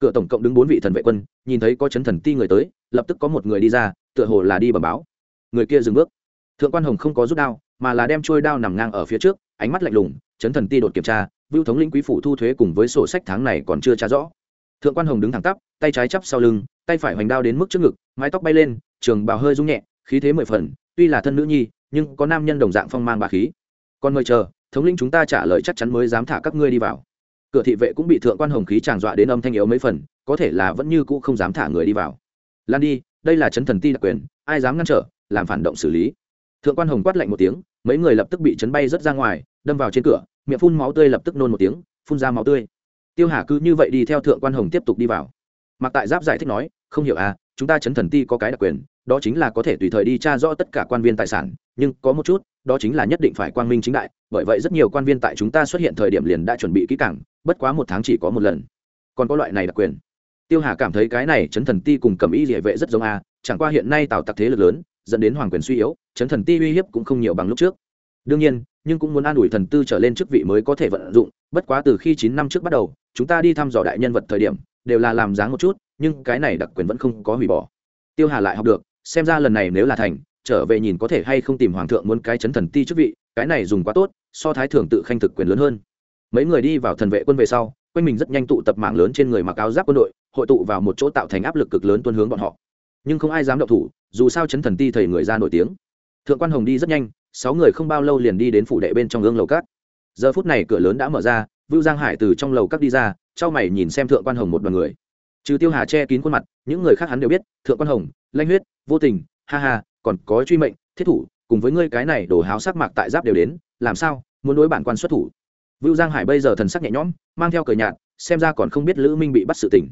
Cửa tổng cộng đứng bốn vị thần vệ quân, nhìn thấy có chấn thần ti người tới, lập tức có một người đi ra, tựa hồ là đi bẩm báo. Người kia dừng bước. Thượng quan hồng không có rút đao, mà là đem trôi đao nằm ngang ở phía trước, ánh mắt lạnh lùng, chấn thần ti đột kiểm tra, vưu thống lĩnh quý phủ thu thuế cùng với sổ sách tháng này còn chưa tra rõ. Thượng quan hồng đứng thẳng tắp, tay trái chắp sau lưng, tay phải hoành đao đến mức trước ngực, mái tóc bay lên trường bào hơi rung nhẹ, khí thế mười phần, tuy là thân nữ nhi, nhưng có nam nhân đồng dạng phong mang bà khí. Còn mời chờ, thống lĩnh chúng ta trả lời chắc chắn mới dám thả các ngươi đi vào. Cửa thị vệ cũng bị thượng quan hồng khí tràn dọa đến âm thanh yếu mấy phần, có thể là vẫn như cũ không dám thả người đi vào. Lan đi, đây là chấn thần ti đặc quyền, ai dám ngăn trở, làm phản động xử lý. Thượng quan hồng quát lạnh một tiếng, mấy người lập tức bị chấn bay rất ra ngoài, đâm vào trên cửa, miệng phun máu tươi lập tức nôn một tiếng, phun ra máu tươi. Tiêu hà cứ như vậy đi theo thượng quan hồng tiếp tục đi vào. Mặc tại giáp giải thích nói, không hiểu à chúng ta chấn thần ti có cái đặc quyền, đó chính là có thể tùy thời đi tra rõ tất cả quan viên tài sản, nhưng có một chút, đó chính là nhất định phải quang minh chính đại, bởi vậy rất nhiều quan viên tại chúng ta xuất hiện thời điểm liền đã chuẩn bị kỹ càng, bất quá một tháng chỉ có một lần. Còn có loại này đặc quyền. Tiêu hà cảm thấy cái này chấn thần ti cùng cầm y địa vệ rất giống a, chẳng qua hiện nay tạo tặc thế lực lớn, dẫn đến hoàng quyền suy yếu, chấn thần ti uy hiếp cũng không nhiều bằng lúc trước. Đương nhiên, nhưng cũng muốn an ủi thần tư trở lên chức vị mới có thể vận dụng, bất quá từ khi chín năm trước bắt đầu, chúng ta đi thăm dò đại nhân vật thời điểm, đều là làm dáng một chút nhưng cái này đặc quyền vẫn không có hủy bỏ. Tiêu hà lại học được, xem ra lần này nếu là thành, trở về nhìn có thể hay không tìm hoàng thượng muốn cái chấn thần ti chức vị, cái này dùng quá tốt, so thái thường tự khanh thực quyền lớn hơn. Mấy người đi vào thần vệ quân về sau, quanh mình rất nhanh tụ tập mạng lớn trên người mặc áo giáp quân đội, hội tụ vào một chỗ tạo thành áp lực cực lớn tuân hướng bọn họ. Nhưng không ai dám động thủ, dù sao chấn thần ti thầy người ra nổi tiếng. Thượng quan hồng đi rất nhanh, sáu người không bao lâu liền đi đến phủ đệ bên trong gương lầu cát. Giờ phút này cửa lớn đã mở ra, vưu giang hải từ trong lầu cát đi ra, trao mày nhìn xem thượng quan hồng một đoàn người trừ tiêu hà che kín khuôn mặt, những người khác hắn đều biết, thượng quan hồng, lanh huyết, vô tình, ha ha, còn có truy mệnh, thiết thủ, cùng với ngươi cái này đổ háo sắc mạc tại giáp đều đến, làm sao, muốn đối bản quan xuất thủ? Vưu giang hải bây giờ thần sắc nhẹ nhõm, mang theo cờ nhạt, xem ra còn không biết lữ minh bị bắt sự tỉnh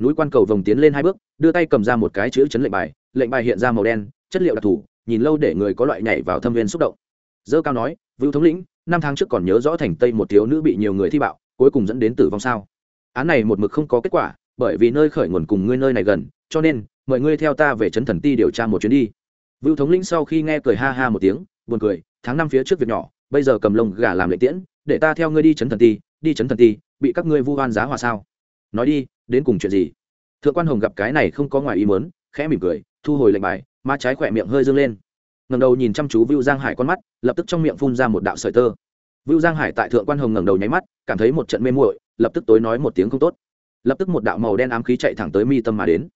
núi quan cầu vồng tiến lên hai bước, đưa tay cầm ra một cái chữ chấn lệnh bài lệnh bài hiện ra màu đen, chất liệu đặc thù, nhìn lâu để người có loại nhảy vào thâm viên xúc động. Dơ cao nói, vưu thống lĩnh, năm tháng trước còn nhớ rõ thành tây một thiếu nữ bị nhiều người thi bạo, cuối cùng dẫn đến tử vong sao? Án này một mực không có kết quả bởi vì nơi khởi nguồn cùng ngươi nơi này gần, cho nên, mời ngươi theo ta về trấn thần ti điều tra một chuyến đi. Vưu thống lĩnh sau khi nghe cười ha ha một tiếng, buồn cười, tháng năm phía trước việc nhỏ, bây giờ cầm lông gà làm lệ tiễn, để ta theo ngươi đi chấn thần ti, đi chấn thần ti, bị các ngươi vu oan giá hòa sao? Nói đi, đến cùng chuyện gì? Thượng quan hồng gặp cái này không có ngoài ý mớn khẽ mỉm cười, thu hồi lệnh bài, má trái khỏe miệng hơi dâng lên. Ngầm đầu nhìn chăm chú vưu giang hải con mắt, lập tức trong miệng phun ra một đạo sợi tơ. Vưu giang hải tại thượng quan hồng ngẩng đầu nháy mắt, cảm thấy một trận mê muội, lập tức tối nói một tiếng không tốt lập tức một đạo màu đen ám khí chạy thẳng tới mi tâm mà đến.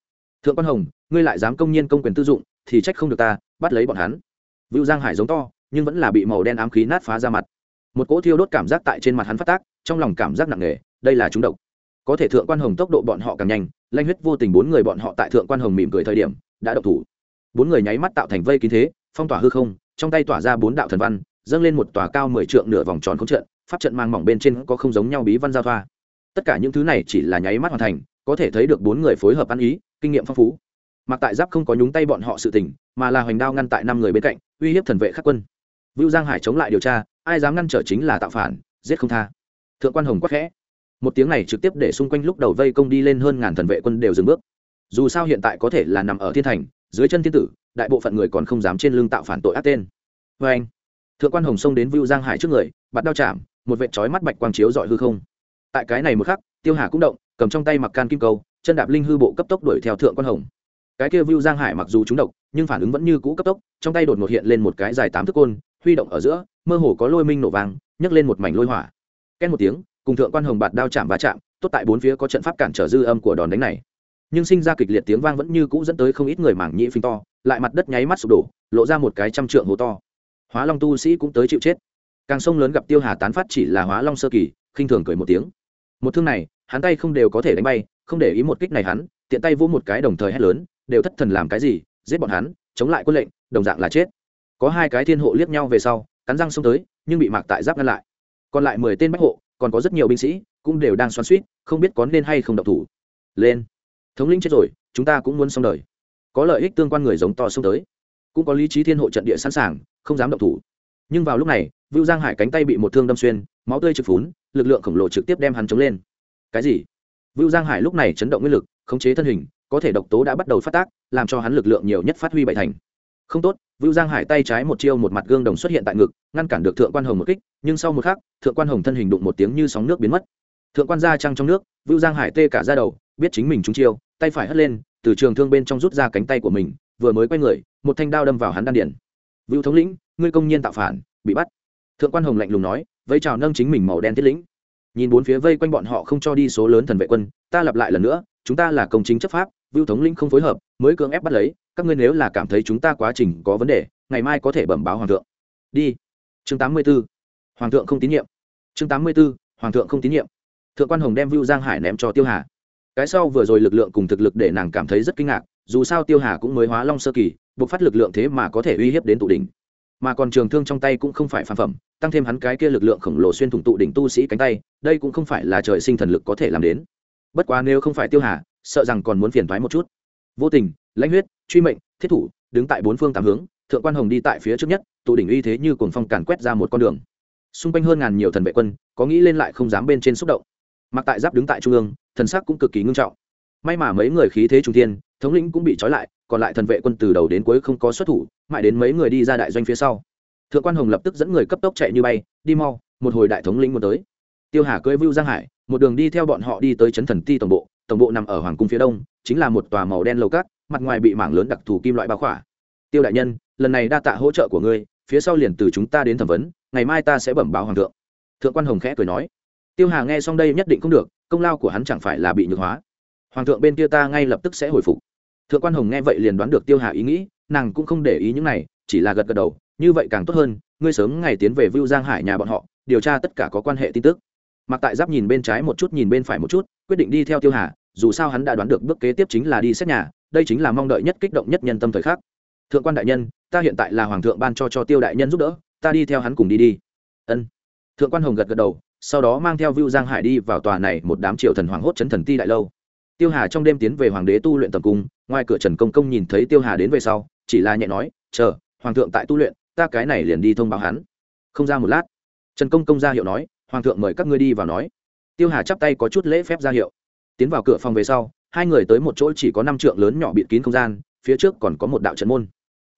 Thượng quan hồng, ngươi lại dám công nhiên công quyền tư dụng, thì trách không được ta, bắt lấy bọn hắn. Vưu giang hải giống to, nhưng vẫn là bị màu đen ám khí nát phá ra mặt. Một cỗ thiêu đốt cảm giác tại trên mặt hắn phát tác, trong lòng cảm giác nặng nề, đây là chúng độc. Có thể thượng quan hồng tốc độ bọn họ càng nhanh, lanh huyết vô tình bốn người bọn họ tại thượng quan hồng mỉm cười thời điểm, đã độc thủ. Bốn người nháy mắt tạo thành vây kín thế, phong tỏa hư không, trong tay tỏa ra bốn đạo thần văn, dâng lên một tòa cao mười trượng nửa vòng tròn không trận, pháp trận mang mỏng bên trên có không giống nhau bí văn giao thoa tất cả những thứ này chỉ là nháy mắt hoàn thành, có thể thấy được bốn người phối hợp ăn ý, kinh nghiệm phong phú. Mặc tại giáp không có nhúng tay bọn họ sự tình, mà là hoành đao ngăn tại năm người bên cạnh, uy hiếp thần vệ khắc quân. Vưu giang hải chống lại điều tra, ai dám ngăn trở chính là tạo phản, giết không tha. Thượng quan hồng quắc khẽ. Một tiếng này trực tiếp để xung quanh lúc đầu vây công đi lên hơn ngàn thần vệ quân đều dừng bước. Dù sao hiện tại có thể là nằm ở thiên thành, dưới chân thiên tử, đại bộ phận người còn không dám trên lưng tạo phản tội ác tên. Vê anh thượng quan hồng xông đến vưu giang hải trước người, bắt đao chạm, một vệ trói mắt bạch quang chiếu dọi hư không tại cái này một khắc, tiêu hà cũng động, cầm trong tay mặc can kim câu, chân đạp linh hư bộ cấp tốc đuổi theo thượng quan hồng. Cái kia vưu giang hải mặc dù trúng độc, nhưng phản ứng vẫn như cũ cấp tốc, trong tay đột ngột hiện lên một cái dài tám thước côn, huy động ở giữa, mơ hồ có lôi minh nổ vàng nhấc lên một mảnh lôi hỏa. Két một tiếng, cùng thượng quan hồng bạt đao chạm và chạm, tốt tại bốn phía có trận pháp cản trở dư âm của đòn đánh này. Nhưng sinh ra kịch liệt tiếng vang vẫn như cũ dẫn tới không ít người mảng nhĩ phình to, lại mặt đất nháy mắt sụp đổ, lộ ra một cái trăm trượng hố to. Hóa long tu sĩ cũng tới chịu chết. Càng sông lớn gặp tiêu hà tán phát chỉ là hóa long sơ kỳ, khinh thường cười một tiếng một thương này, hắn tay không đều có thể đánh bay, không để ý một kích này hắn, tiện tay vỗ một cái đồng thời hét lớn, đều thất thần làm cái gì, giết bọn hắn, chống lại quân lệnh, đồng dạng là chết. Có hai cái thiên hộ liếc nhau về sau, cắn răng xông tới, nhưng bị mạc tại giáp ngăn lại. Còn lại mười tên bách hộ, còn có rất nhiều binh sĩ, cũng đều đang xoắn suýt, không biết có nên hay không độc thủ. Lên. Thống lĩnh chết rồi, chúng ta cũng muốn xong đời. Có lợi ích tương quan người giống to xông tới. Cũng có lý trí thiên hộ trận địa sẵn sàng, không dám động thủ. Nhưng vào lúc này, vưu giang hải cánh tay bị một thương đâm xuyên, máu tươi trực phún lực lượng khổng lồ trực tiếp đem hắn chống lên. Cái gì? Vưu giang hải lúc này chấn động nguyên lực, khống chế thân hình, có thể độc tố đã bắt đầu phát tác, làm cho hắn lực lượng nhiều nhất phát huy bảy thành. Không tốt, vưu giang hải tay trái một chiêu một mặt gương đồng xuất hiện tại ngực, ngăn cản được thượng quan hồng một kích, nhưng sau một khắc, thượng quan hồng thân hình đụng một tiếng như sóng nước biến mất. Thượng quan gia trăng trong nước, vưu giang hải tê cả ra đầu, biết chính mình trúng chiêu, tay phải hất lên, từ trường thương bên trong rút ra cánh tay của mình, vừa mới quay người, một thanh đao đâm vào hắn đan điển vưu thống lĩnh, ngươi công nhiên tạo phản, bị bắt. Thượng quan hồng lạnh lùng nói vây chào nâng chính mình màu đen thiết lĩnh. Nhìn bốn phía vây quanh bọn họ không cho đi số lớn thần vệ quân, ta lặp lại lần nữa, chúng ta là công chính chấp pháp, vưu thống lĩnh không phối hợp, mới cưỡng ép bắt lấy, các ngươi nếu là cảm thấy chúng ta quá trình có vấn đề, ngày mai có thể bẩm báo hoàng thượng. Đi. Chương tám mươi 84. hoàng thượng không tín nhiệm. Chương tám mươi 84. hoàng thượng không tín nhiệm. Thượng quan hồng đem vưu giang hải ném cho tiêu hà. Cái sau vừa rồi lực lượng cùng thực lực để nàng cảm thấy rất kinh ngạc, dù sao tiêu hà cũng mới hóa long sơ kỳ buộc phát lực lượng thế mà có thể uy hiếp đến tụ đỉnh mà còn trường thương trong tay cũng không phải phản phẩm, tăng thêm hắn cái kia lực lượng khổng lồ xuyên thủng tụ đỉnh tu sĩ cánh tay, đây cũng không phải là trời sinh thần lực có thể làm đến. Bất quá nếu không phải tiêu hà, sợ rằng còn muốn phiền thoái một chút. Vô tình, lãnh huyết, truy mệnh, thiết thủ, đứng tại bốn phương tám hướng, thượng quan hồng đi tại phía trước nhất, tụ đỉnh uy thế như cồn phong càn quét ra một con đường. Xung quanh hơn ngàn nhiều thần vệ quân, có nghĩ lên lại không dám bên trên xúc động. Mặc tại giáp đứng tại trung ương, thần sắc cũng cực kỳ ngưng trọng. May mà mấy người khí thế trung thiên, thống lĩnh cũng bị trói lại còn lại thần vệ quân từ đầu đến cuối không có xuất thủ, mãi đến mấy người đi ra đại doanh phía sau. Thượng quan hồng lập tức dẫn người cấp tốc chạy như bay, đi mau, một hồi đại thống lĩnh muốn tới. Tiêu hà cưỡi vưu giang hải, một đường đi theo bọn họ đi tới trấn thần ti tổng bộ tổng bộ nằm ở hoàng cung phía đông, chính là một tòa màu đen lầu cát, mặt ngoài bị mảng lớn đặc thù kim loại bao khỏa. Tiêu đại nhân, lần này đa tạ hỗ trợ của ngươi, phía sau liền từ chúng ta đến thẩm vấn, ngày mai ta sẽ bẩm báo hoàng thượng. Thượng quan hồng khẽ cười nói. Tiêu hà nghe xong đây nhất định không được, công lao của hắn chẳng phải là bị nhược hóa. Hoàng thượng bên kia ta ngay lập tức sẽ hồi phục thượng quan hồng nghe vậy liền đoán được tiêu hà ý nghĩ, nàng cũng không để ý những này, chỉ là gật gật đầu, như vậy càng tốt hơn, ngươi sớm ngày tiến về vưu giang hải nhà bọn họ, điều tra tất cả có quan hệ tin tức. Mặc tại giáp nhìn bên trái một chút, nhìn bên phải một chút, quyết định đi theo tiêu hà, dù sao hắn đã đoán được bước kế tiếp chính là đi xét nhà, đây chính là mong đợi nhất kích động nhất nhân tâm thời khắc. Thượng quan đại nhân, ta hiện tại là hoàng thượng ban cho cho tiêu đại nhân giúp đỡ, ta đi theo hắn cùng đi đi. Ân. Thượng quan hồng gật gật đầu, sau đó mang theo Vưu Giang Hải đi vào tòa này một đám triệu thần hoàng hốt chấn thần ti đại lâu. Tiêu Hà trong đêm tiến về hoàng đế tu luyện tầm cung, ngoài cửa Trần Công Công nhìn thấy Tiêu Hà đến về sau, chỉ là nhẹ nói, "Chờ, hoàng thượng tại tu luyện, ta cái này liền đi thông báo hắn." Không ra một lát, Trần Công Công ra hiệu nói, "Hoàng thượng mời các ngươi đi vào nói." Tiêu Hà chắp tay có chút lễ phép ra hiệu. Tiến vào cửa phòng về sau, hai người tới một chỗ chỉ có năm trượng lớn nhỏ bịt kín không gian, phía trước còn có một đạo trận môn.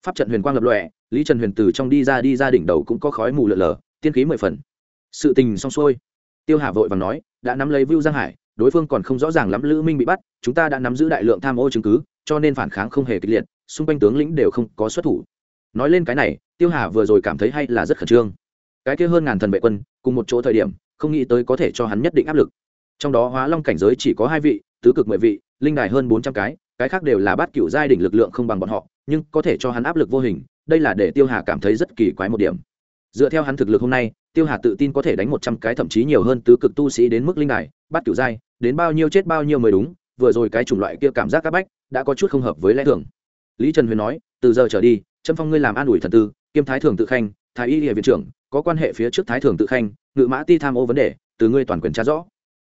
pháp trận huyền quang lập lọe lý trần huyền từ trong đi ra đi ra đỉnh đầu cũng có khói mù lợn lờ tiên khí mười phần sự tình xong xuôi tiêu hà vội và nói đã nắm lấy vưu giang hải đối phương còn không rõ ràng lắm lữ minh bị bắt, chúng ta đã nắm giữ đại lượng tham ô chứng cứ, cho nên phản kháng không hề kịch liệt, xung quanh tướng lĩnh đều không có xuất thủ. Nói lên cái này, tiêu hà vừa rồi cảm thấy hay là rất khẩn trương. Cái kia hơn ngàn thần vệ quân, cùng một chỗ thời điểm, không nghĩ tới có thể cho hắn nhất định áp lực. Trong đó hóa long cảnh giới chỉ có hai vị, tứ cực mười vị, linh đài hơn bốn trăm cái cái khác đều là bát cựu giai đỉnh lực lượng không bằng bọn họ, nhưng có thể cho hắn áp lực vô hình, đây là để tiêu hà cảm thấy rất kỳ quái một điểm. Dựa theo hắn thực lực hôm nay tiêu hà tự tin có thể đánh một trăm cái, thậm chí nhiều hơn tứ cực tu sĩ đến mức linh đài bát cửu giai đến bao nhiêu chết bao nhiêu mới đúng, vừa rồi cái chủng loại kia cảm giác c áp bách, đã có chút không hợp với lẽ thường. Lý trần huyền nói, từ giờ trở đi, trâm phong ngươi làm an ủi thần tư, kiêm thái thường tự khanh, thái y địa viện trưởng, có quan hệ phía trước thái thường tự khanh, ngự mã ti tham ô vấn đề, từ ngươi toàn quyền tra rõ.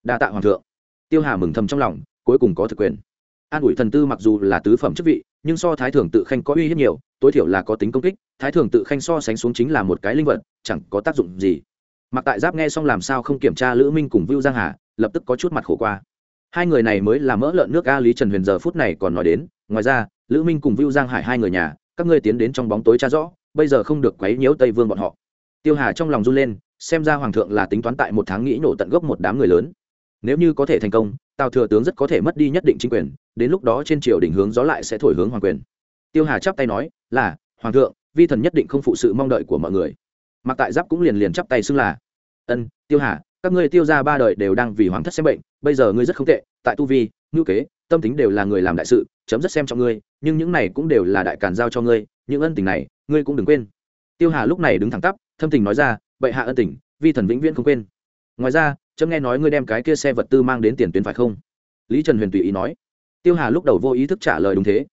Đa tạ hoàng thượng. Tiêu hà mừng thầm trong lòng, cuối cùng có thực quyền. An ủi thần tư mặc dù là tứ phẩm chức vị nhưng so thái thường tự khanh có uy hiếp nhiều, tối thiểu là có tính công kích, thái thường tự khanh so sánh xuống chính là một cái linh vật, chẳng có tác dụng gì. Mặc tại giáp nghe xong làm sao không kiểm tra lữ minh cùng vưu giang hà, lập tức có chút mặt khổ qua. Hai người này mới là mỡ lợn nước a lý trần huyền giờ phút này còn nói đến, ngoài ra, lữ minh cùng vưu giang hải hai người nhà, các ngươi tiến đến trong bóng tối tra rõ, bây giờ không được quấy nhiễu tây vương bọn họ. Tiêu hà trong lòng run lên, xem ra hoàng thượng là tính toán tại một tháng nghĩ nổ tận gốc một đám người lớn nếu như có thể thành công, tào thừa tướng rất có thể mất đi nhất định chính quyền, đến lúc đó trên triều đỉnh hướng gió lại sẽ thổi hướng hoàng quyền. Tiêu hà chắp tay nói, là, hoàng thượng, vi thần nhất định không phụ sự mong đợi của mọi người. Mặc tại giáp cũng liền liền chắp tay xưng là, ân, tiêu hà, các ngươi tiêu ra ba đời đều đang vì hoàng thất xem bệnh, bây giờ ngươi rất không tệ, tại tu vi, ngữ kế, tâm tính đều là người làm đại sự, chấm rất xem cho ngươi, nhưng những này cũng đều là đại càn giao cho ngươi, những ân tình này, ngươi cũng đừng quên. Tiêu hà lúc này đứng thẳng tắp, thâm tình nói ra, bệ hạ ân tình, vi thần vĩnh viễn không quên. Ngoài ra chấm nghe nói ngươi đem cái kia xe vật tư mang đến tiền tuyến phải không? Lý trần huyền tùy ý nói. Tiêu hà lúc đầu vô ý thức trả lời đúng thế,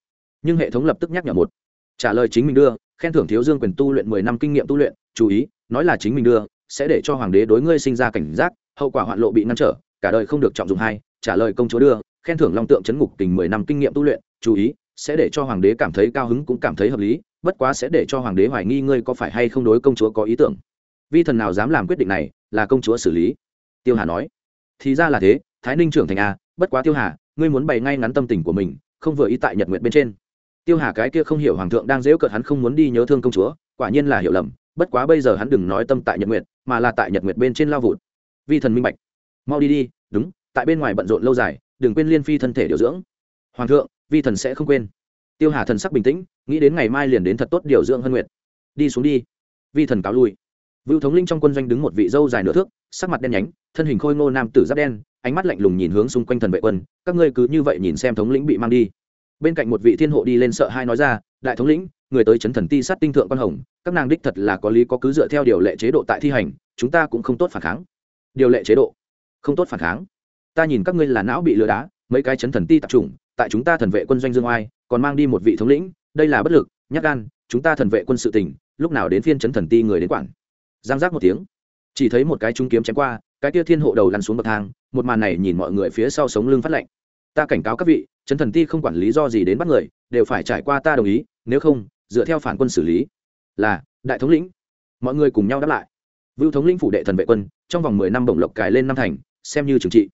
nhưng hệ thống lập tức nhắc nhở một. Trả lời chính mình đưa, khen thưởng thiếu dương quyền tu luyện mười năm kinh nghiệm tu luyện, chú ý, nói là chính mình đưa, sẽ để cho hoàng đế đối ngươi sinh ra cảnh giác, hậu quả hoạn lộ bị ngăn trở, cả đời không được trọng dụng hai, trả lời công chúa đưa, khen thưởng long tượng chấn ngục tình mười năm kinh nghiệm tu luyện, chú ý, sẽ để cho hoàng đế cảm thấy cao hứng cũng cảm thấy hợp lý, bất quá sẽ để cho hoàng đế hoài nghi ngươi có phải hay không đối công chúa có ý tưởng. Vi thần nào dám làm quyết định này, là công chúa xử lý tiêu hà nói. Thì ra là thế, thái ninh trưởng thành a bất quá tiêu hà, ngươi muốn bày ngay ngắn tâm tình của mình, không vừa ý tại nhật nguyện bên trên. Tiêu hà cái kia không hiểu hoàng thượng đang dễu cợt hắn không muốn đi nhớ thương công chúa, quả nhiên là hiểu lầm, bất quá bây giờ hắn đừng nói tâm tại nhật nguyện mà là tại nhật nguyện bên trên lao vụt. Vi thần minh bạch. Mau đi đi, đúng, tại bên ngoài bận rộn lâu dài, đừng quên liên phi thân thể điều dưỡng. Hoàng thượng, vi thần sẽ không quên. Tiêu hà thần sắc bình tĩnh, nghĩ đến ngày mai liền đến thật tốt điều dưỡng hân nguyệt. Đi xuống đi. Vi thần cáo lui vưu thống linh trong quân doanh đứng một vị dâu dài nửa thước sắc mặt đen nhánh thân hình khôi ngô nam tử giáp đen ánh mắt lạnh lùng nhìn hướng xung quanh thần vệ quân các ngươi cứ như vậy nhìn xem thống lĩnh bị mang đi. Bên cạnh một vị thiên hộ đi lên sợ hai nói ra đại thống lĩnh người tới chấn thần ti sát tinh thượng quan hồng các nàng đích thật là có lý có cứ dựa theo điều lệ chế độ tại thi hành chúng ta cũng không tốt phản kháng. Điều lệ chế độ? Không tốt phản kháng? Ta nhìn các ngươi là não bị lừa đá mấy cái chấn thần ti tập trung tại chúng ta thần vệ quân doanh dương oai còn mang đi một vị thống lĩnh đây là bất lực nhắc gan chúng ta thần vệ quân sự tình, lúc nào đến phiên chấn thần ti người đến quản? Giang giác một tiếng. Chỉ thấy một cái trung kiếm chém qua, cái tia thiên hộ đầu lăn xuống bậc thang, một màn này nhìn mọi người phía sau sống lưng phát lạnh. Ta cảnh cáo các vị, chấn thần ti không quản lý do gì đến bắt người, đều phải trải qua ta đồng ý, nếu không, dựa theo phản quân xử lý. Là, đại thống lĩnh. Mọi người cùng nhau đáp lại. Vưu thống lĩnh phủ đệ thần vệ quân, trong vòng mười năm bổng lộc cài lên năm thành, xem như trừng trị.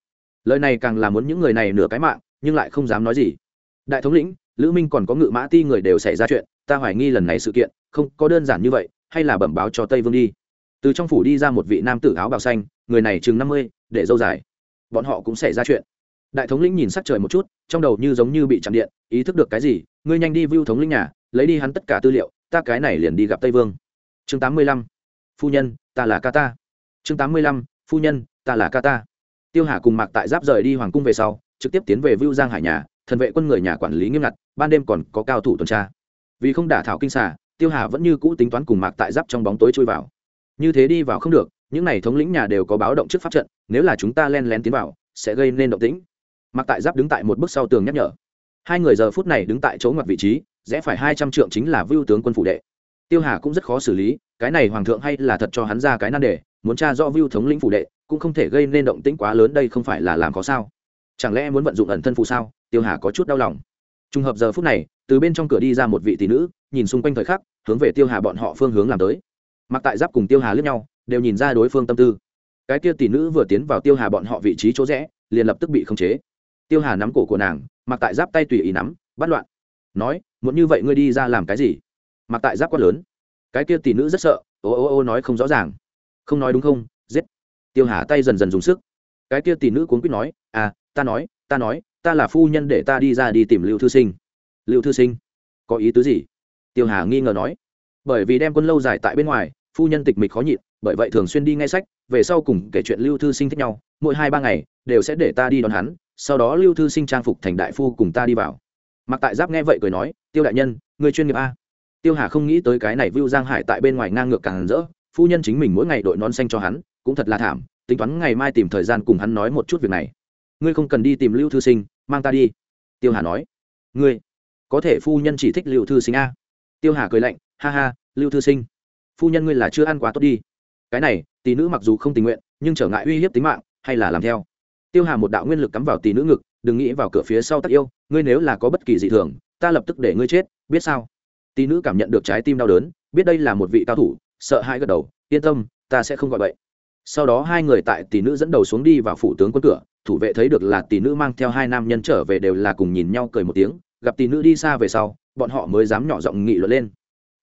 Lời này càng làm muốn những người này nửa cái mạng, nhưng lại không dám nói gì. Đại thống lĩnh, lữ minh còn có ngự mã ti người đều xảy ra chuyện, ta hoài nghi lần này sự kiện, không có đơn giản như vậy, hay là bẩm báo cho tây vương đi từ trong phủ đi ra một vị nam tử áo bào xanh, người này chừng năm mươi, để dâu dài. Bọn họ cũng xảy ra chuyện. Đại thống lĩnh nhìn sắc trời một chút, trong đầu như giống như bị chạm điện, ý thức được cái gì, ngươi nhanh đi vưu thống lĩnh nhà, lấy đi hắn tất cả tư liệu, ta cái này liền đi gặp tây vương. Chương tám mươi lăm, phu nhân, ta là ca ta. Chương tám mươi lăm, phu nhân, ta là ca ta. Tiêu hà cùng mạc tại giáp rời đi hoàng cung về sau, trực tiếp tiến về vưu giang hải nhà, thần vệ quân người nhà quản lý nghiêm ngặt, ban đêm còn có cao thủ tuần tra. Vì không đả thảo kinh xà, tiêu hà vẫn như cũ tính toán cùng mạc tại giáp trong bóng tối chui vào như thế đi vào không được, những n à y thống lĩnh nhà đều có báo động trước pháp trận, nếu là chúng ta len lén tiến vào, sẽ gây nên động tĩnh. Mặc tại giáp đứng tại một bước sau tường nhắc nhở. Hai người giờ phút này đứng tại chỗ ngoặt vị trí, rẽ phải hai trăm trượng chính là vưu tướng quân phủ đệ. Tiêu hà cũng rất khó xử lý, cái này hoàng thượng hay là thật cho hắn ra cái nan đề, muốn tra rõ vưu thống lĩnh phủ đệ, cũng không thể gây nên động tĩnh quá lớn đây không phải là làm có sao? Chẳng lẽ muốn vận dụng ẩn thân phù sao? Tiêu hà có chút đau lòng. Trùng hợp giờ phút này, từ bên trong cửa đi ra một vị tỷ nữ, nhìn xung quanh thời khắc, hướng về tiêu hà bọn họ phương hướng làm tới mặc tại giáp cùng tiêu hà lướt nhau, đều nhìn ra đối phương tâm tư. Cái kia tỷ nữ vừa tiến vào tiêu hà bọn họ vị trí chỗ rẽ, liền lập tức bị khống chế. Tiêu hà nắm cổ của nàng, mặc tại giáp tay tùy ý nắm, bắt loạn. Nói, muốn như vậy ngươi đi ra làm cái gì? Mặc tại giáp quát lớn. Cái kia tỷ nữ rất sợ, ô ô ô, nói không rõ ràng. Không nói đúng không? Giết. Tiêu hà tay dần dần dùng sức. Cái kia tỷ nữ cuốn quýt nói à ta nói ta nói, ta là phu nhân để ta đi ra đi tìm lưu thư sinh. Lưu thư sinh? Có ý tứ gì? Tiêu hà nghi ngờ nói bởi vì đem quân lâu dài tại bên ngoài, phu nhân tịch mịch khó nhịn, bởi vậy thường xuyên đi nghe sách, về sau cùng kể chuyện lưu thư sinh thích nhau, mỗi hai ba ngày, đều sẽ để ta đi đón hắn, sau đó lưu thư sinh trang phục thành đại phu cùng ta đi vào. Mặc tại giáp nghe vậy cười nói, tiêu đại nhân, người chuyên nghiệp a. Tiêu hà không nghĩ tới cái này vưu giang hải tại bên ngoài ngang ngược càng rỡ, phu nhân chính mình mỗi ngày đội nón xanh cho hắn, cũng thật là thảm, tính toán ngày mai tìm thời gian cùng hắn nói một chút việc này. Ngươi không cần đi tìm lưu thư sinh, mang ta đi. Tiêu hà nói. Ngươi, có thể phu nhân chỉ thích lưu thư sinh a. Tiêu hà cười lạnh ha ha, lưu thư sinh, phu nhân ngươi là chưa ăn quá tốt đi. Cái này, tỷ nữ mặc dù không tình nguyện, nhưng trở ngại uy hiếp tính mạng, hay là làm theo. Tiêu hà một đạo nguyên lực cắm vào tỷ nữ ngực, đừng nghĩ vào cửa phía sau tắc yêu, ngươi nếu là có bất kỳ dị thường, ta lập tức để ngươi chết, biết sao? Tỷ nữ cảm nhận được trái tim đau đớn, biết đây là một vị cao thủ, sợ hãi gật đầu, yên tâm, ta sẽ không gọi vậy sau đó hai người tại tỷ nữ dẫn đầu xuống đi vào phủ tướng quân cửa, thủ vệ thấy được là tỷ nữ mang theo hai nam nhân trở về đều là cùng nhìn nhau cười một tiếng, gặp tỷ nữ đi xa về sau, bọn họ mới dám nhỏ giọng nghị luận lên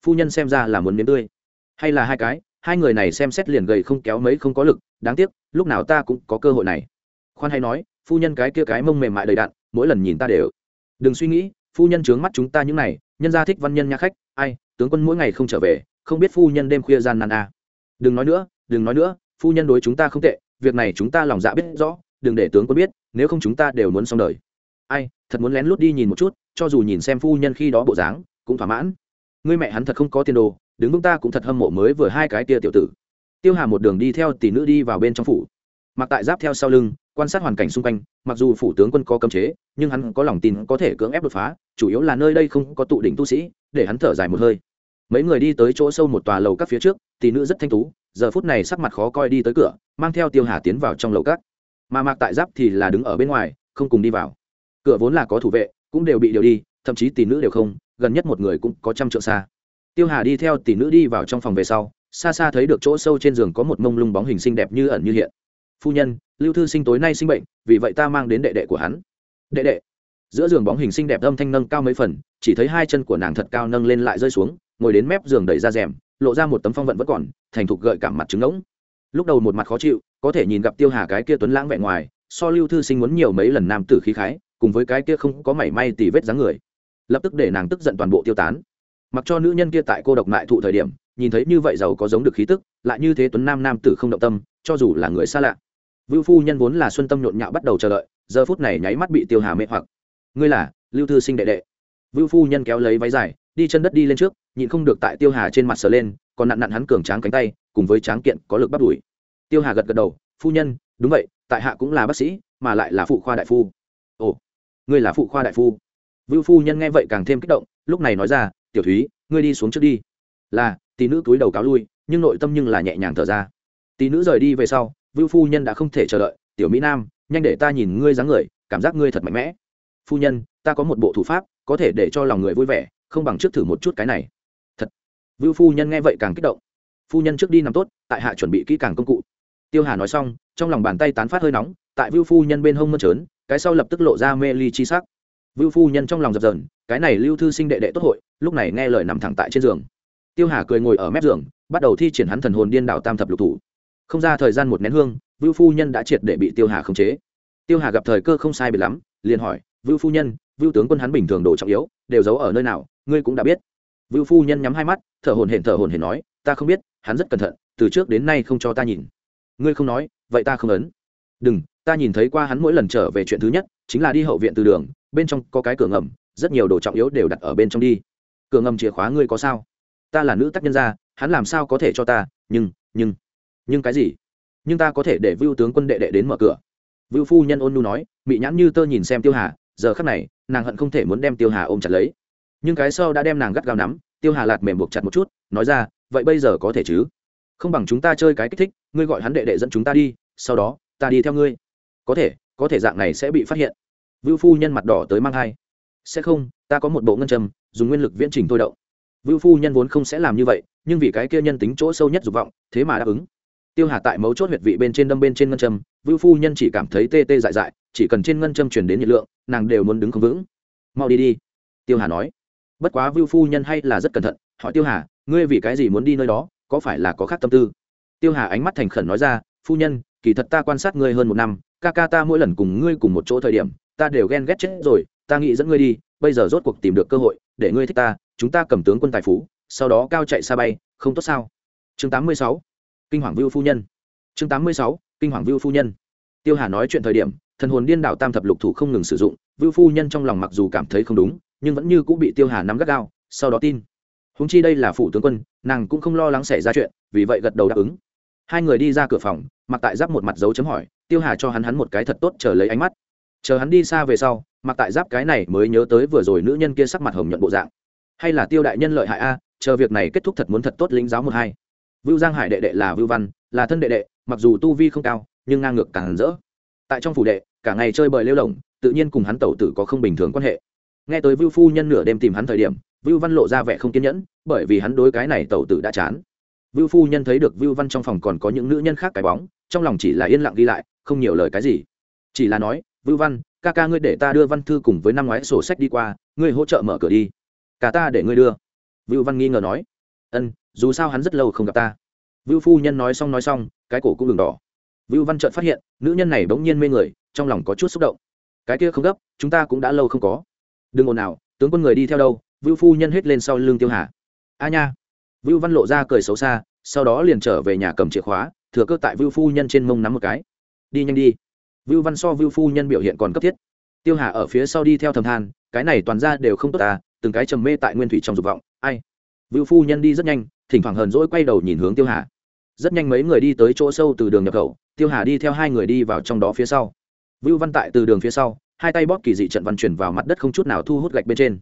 phu nhân xem ra là muốn miếng tươi. Hay là hai cái, hai người này xem xét liền gầy không kéo mấy không có lực, đáng tiếc, lúc nào ta cũng có cơ hội này. Khoan hay nói, phu nhân cái kia cái mông mềm mại đầy đặn, mỗi lần nhìn ta đều. Đừng suy nghĩ, phu nhân trướng mắt chúng ta những này, nhân gia thích văn nhân nhà khách, ai, tướng quân mỗi ngày không trở về, không biết phu nhân đêm khuya gian nan à. đừng nói nữa, đừng nói nữa, phu nhân đối chúng ta không tệ, việc này chúng ta lòng dạ biết rõ, đừng để tướng quân biết, nếu không chúng ta đều muốn xong đời. Ai, thật muốn lén lút đi nhìn một chút, cho dù nhìn xem phu nhân khi đó bộ dáng, cũng thỏa mãn ngươi mẹ hắn thật không có tiền đồ, đứng vững ta cũng thật hâm mộ mới vừa hai cái tia tiểu tử. Tiêu hà một đường đi theo tỷ nữ đi vào bên trong phủ. Mặc tại giáp theo sau lưng, quan sát hoàn cảnh xung quanh, mặc dù phủ tướng quân có cấm chế, nhưng hắn có lòng tin có thể cưỡng ép đột phá, chủ yếu là nơi đây không có tụ đỉnh tu sĩ, để hắn thở dài một hơi. Mấy người đi tới chỗ sâu một tòa lầu các phía trước, tỷ nữ rất thanh tú, giờ phút này sắc mặt khó coi đi tới cửa, mang theo tiêu hà tiến vào trong lầu các. Mà mạc tại giáp thì là đứng ở bên ngoài, không cùng đi vào. Cửa vốn là có thủ vệ, cũng đều bị điều đi, thậm chí tỷ nữ đều không gần nhất một người cũng có trăm trượng xa. Tiêu hà đi theo tỷ nữ đi vào trong phòng về sau, xa xa thấy được chỗ sâu trên giường có một mông lung bóng hình xinh đẹp như ẩn như hiện. Phu nhân, lưu thư sinh tối nay sinh bệnh, vì vậy ta mang đến đệ đệ của hắn. Đệ đệ? Giữa giường bóng hình xinh đẹp âm thanh nâng cao mấy phần, chỉ thấy hai chân của nàng thật cao nâng lên lại rơi xuống, ngồi đến mép giường đẩy ra rèm, lộ ra một tấm phong vận vẫn còn, thành thục gợi cảm mặt trứng ngỗng. Lúc đầu một mặt khó chịu, có thể nhìn gặp tiêu hà cái kia tuấn lãng vẻ ngoài, so lưu thư sinh muốn nhiều mấy lần nam tử khí khái, cùng với cái kia không có mảy may tì vết dáng người lập tức để nàng tức giận toàn bộ tiêu tán. Mặc cho nữ nhân kia tại cô độc mại thụ thời điểm, nhìn thấy như vậy giàu có giống được khí tức, lại như thế tuấn nam nam tử không động tâm, cho dù là người xa lạ. Vưu phu nhân vốn là xuân tâm nhộn nhạo bắt đầu chờ đợi, giờ phút này nháy mắt bị tiêu hà mê hoặc. Ngươi là lưu thư sinh đệ đệ. Vưu phu nhân kéo lấy váy dài, đi chân đất đi lên trước, nhịn không được tại tiêu hà trên mặt sờ lên, còn nặn nặn hắn cường tráng cánh tay, cùng với tráng kiện có lực bắt đùi tiêu hà gật gật đầu, phu nhân, đúng vậy, tại hạ cũng là bác sĩ, mà lại là phụ khoa đại phu. Ồ, ngươi là phụ khoa đại phu? Vưu phu nhân nghe vậy càng thêm kích động, lúc này nói ra, tiểu thúy, ngươi đi xuống trước đi. Là, tỷ nữ túi đầu cáo lui, nhưng nội tâm nhưng là nhẹ nhàng thở ra. Tỷ nữ rời đi về sau, vưu phu nhân đã không thể chờ đợi, tiểu mỹ nam, nhanh để ta nhìn ngươi dáng người, cảm giác ngươi thật mạnh mẽ. Phu nhân, ta có một bộ thủ pháp, có thể để cho lòng người vui vẻ, không bằng trước thử một chút cái này. Thật. Vưu phu nhân nghe vậy càng kích động. Phu nhân trước đi nằm tốt, tại hạ chuẩn bị kỹ càng công cụ. Tiêu hà nói xong, trong lòng bàn tay tán phát hơi nóng, tại vưu phu nhân bên hông mơn trớn, cái sau lập tức lộ ra mê ly chi sắc vưu phu nhân trong lòng dập dờn, cái này lưu thư sinh đệ đệ tốt hội, lúc này nghe lời nằm thẳng tại trên giường. Tiêu hà cười ngồi ở mép giường, bắt đầu thi triển hắn thần hồn điên đảo tam thập lục thủ. Không ra thời gian một nén hương, vưu phu nhân đã triệt để bị tiêu hà khống chế. Tiêu hà gặp thời cơ không sai biệt lắm, liền hỏi, vưu phu nhân, vưu tướng quân hắn bình thường đồ trọng yếu, đều giấu ở nơi nào, ngươi cũng đã biết. Vưu phu nhân nhắm hai mắt, thở hồn hển thở hồn hển nói, ta không biết, hắn rất cẩn thận, từ trước đến nay không cho ta nhìn. Ngươi không nói, vậy ta không ấn. Đừng ta nhìn thấy qua hắn mỗi lần trở về chuyện thứ nhất, chính là đi hậu viện từ đường, bên trong có cái cửa ngầm, rất nhiều đồ trọng yếu đều đặt ở bên trong đi. Cửa ngầm chìa khóa ngươi có sao? Ta là nữ tác nhân gia, hắn làm sao có thể cho ta? Nhưng nhưng nhưng cái gì? Nhưng ta có thể để vưu tướng quân đệ đệ đến mở cửa. Vưu phu nhân ôn nu nói bị nhãn như tơ nhìn xem tiêu hà, giờ khắc này, nàng hận không thể muốn đem tiêu hà ôm chặt lấy. Nhưng cái sau đã đem nàng gắt gao nắm, tiêu hà lạt mềm buộc chặt một chút, nói ra, vậy bây giờ có thể chứ? Không bằng chúng ta chơi cái kích thích, ngươi gọi hắn đệ đệ dẫn chúng ta đi, sau đó, ta đi theo ngươi có thể có thể dạng này sẽ bị phát hiện. Vưu phu nhân mặt đỏ tới mang thai. Sẽ không, ta có một bộ ngân châm, dùng nguyên lực viễn trình thôi động. Vưu phu nhân vốn không sẽ làm như vậy, nhưng vì cái kia nhân tính chỗ sâu nhất dục vọng, thế mà đáp ứng. Tiêu hà tại mấu chốt huyệt vị bên trên đâm bên trên ngân châm, vưu phu nhân chỉ cảm thấy tê tê dại dại, chỉ cần trên ngân châm chuyển đến nhiệt lượng, nàng đều muốn đứng không vững. Mau đi đi, tiêu hà nói. Bất quá vưu phu nhân hay là rất cẩn thận, hỏi tiêu hà, ngươi vì cái gì muốn đi nơi đó, có phải là có khác tâm tư? Tiêu hà ánh mắt thành khẩn nói ra, phu nhân, kỳ thật ta quan sát ngươi hơn một năm ca ca ta mỗi lần cùng ngươi cùng một chỗ thời điểm, ta đều ghen ghét chết rồi, ta nghĩ dẫn ngươi đi, bây giờ rốt cuộc tìm được cơ hội, để ngươi thích ta, chúng ta cầm tướng quân tài phú, sau đó cao chạy xa bay, không tốt sao chương 86. kinh hoàng vưu phu nhân chương 86. kinh hoàng vưu phu nhân tiêu hà nói chuyện thời điểm, thần hồn điên đảo tam thập lục thủ không ngừng sử dụng, vưu phu nhân trong lòng mặc dù cảm thấy không đúng, nhưng vẫn như cũng bị tiêu hà nắm gắt gao, sau đó tin húng chi đây là phủ tướng quân, nàng cũng không lo lắng xảy ra chuyện, vì vậy gật đầu đáp ứng hai người đi ra cửa phòng, mặc tại giáp một mặt dấu chấm hỏi tiêu hà cho hắn hắn một cái thật tốt chờ lấy ánh mắt. Chờ hắn đi xa về sau, mặc tại giáp cái này mới nhớ tới vừa rồi nữ nhân kia sắc mặt hồng nhuận bộ dạng. Hay là tiêu đại nhân lợi hại a, chờ việc này kết thúc thật muốn thật tốt linh giáo một hai. Vưu giang hải đệ đệ là vưu văn, là thân đệ đệ, mặc dù tu vi không cao, nhưng ngang ngược càng rỡ. Tại trong phủ đệ, cả ngày chơi bời lêu lồng tự nhiên cùng hắn tẩu tử có không bình thường quan hệ. Nghe tới vưu phu nhân nửa đêm tìm hắn thời điểm, vưu văn lộ ra vẻ không kiên nhẫn, bởi vì hắn đối cái này tẩu tử đã chán. Vưu phu nhân thấy được vưu văn trong phòng còn có những nữ nhân khác cái bóng trong lòng chỉ là yên lặng ghi lại, không nhiều lời cái gì. Chỉ là nói vưu văn, ca ca ngươi để ta đưa văn thư cùng với năm ngoái sổ sách đi qua, ngươi hỗ trợ mở cửa đi. Cả ta để ngươi đưa. Vưu văn nghi ngờ nói. Ân, dù sao hắn rất lâu không gặp ta. Vưu phu nhân nói xong nói xong, cái cổ cũng đường đỏ. Vưu văn trợn phát hiện, nữ nhân này bỗng nhiên mê người, trong lòng có chút xúc động. Cái kia không gấp, chúng ta cũng đã lâu không có. Đừng ồn nào tướng quân người đi theo đâu? Vưu phu nhân hết lên sau lưng tiêu hà. A nha. Vưu văn lộ ra cười xấu xa, sau đó liền trở về nhà cầm chìa khóa thừa cơ tại vưu phu nhân trên mông nắm một cái. Đi nhanh đi. Vưu văn so vưu phu nhân biểu hiện còn cấp thiết. Tiêu hà ở phía sau đi theo thầm than, cái này toàn ra đều không tốt ta từng cái trầm mê tại nguyên thủy trong dục vọng, ai? Vưu phu nhân đi rất nhanh, thỉnh thoảng hờn dỗi quay đầu nhìn hướng tiêu hà. Rất nhanh mấy người đi tới chỗ sâu từ đường nhập khẩu, tiêu hà đi theo hai người đi vào trong đó phía sau. Vưu văn tại từ đường phía sau, hai tay bóp kỳ dị trận văn chuyển vào mặt đất không chút nào thu hút gạch bên trên.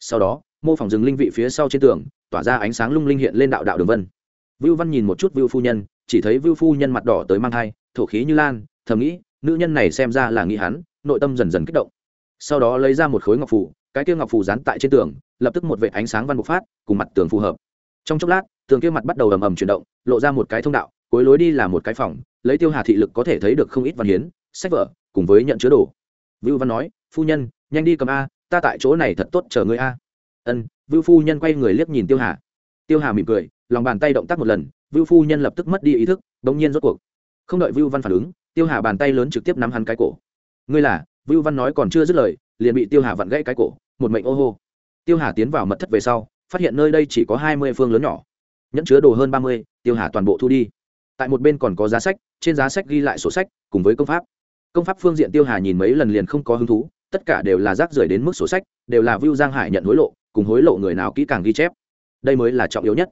Sau đó, mô phỏng rừng linh vị phía sau trên tường, tỏa ra ánh sáng lung linh hiện lên đạo đạo đường vân. Vưu văn nhìn một chút vưu phu nhân chỉ thấy vưu phu nhân mặt đỏ tới mang thai, thổ khí như lan, thầm nghĩ, nữ nhân này xem ra là nghĩ hắn, nội tâm dần dần kích động. Sau đó lấy ra một khối ngọc phù, cái kia ngọc phù dán tại trên tường, lập tức một vệ ánh sáng văn bộc phát, cùng mặt tường phù hợp. Trong chốc lát, tường kia mặt bắt đầu ầm ầm chuyển động, lộ ra một cái thông đạo, cuối lối đi là một cái phòng, lấy tiêu hà thị lực có thể thấy được không ít văn hiến, sách vở, cùng với nhận chứa đồ. Vưu văn nói, phu nhân, nhanh đi cầm a, ta tại chỗ này thật tốt chờ người a. Ân, vưu phu nhân quay người liếc nhìn tiêu hà. Tiêu hà mỉm cười, lòng bàn tay động tác một lần vưu phu nhân lập tức mất đi ý thức, bỗng nhiên rốt cuộc. Không đợi vưu văn phản ứng, tiêu hà bàn tay lớn trực tiếp nắm hắn cái cổ. Ngươi là? Vưu văn nói còn chưa dứt lời, liền bị tiêu hà vặn gãy cái cổ, một mệnh ô hô. Tiêu hà tiến vào mật thất về sau, phát hiện nơi đây chỉ có hai mươi phương lớn nhỏ. Nhẫn chứa đồ hơn ba mươi, tiêu hà toàn bộ thu đi. Tại một bên còn có giá sách, trên giá sách ghi lại sổ sách, cùng với công pháp. Công pháp phương diện tiêu hà nhìn mấy lần liền không có hứng thú, tất cả đều là rác rưởi đến mức sổ sách, đều là vưu giang hải nhận hối lộ, cùng hối lộ người nào kỹ càng ghi chép. Đây mới là trọng yếu nhất.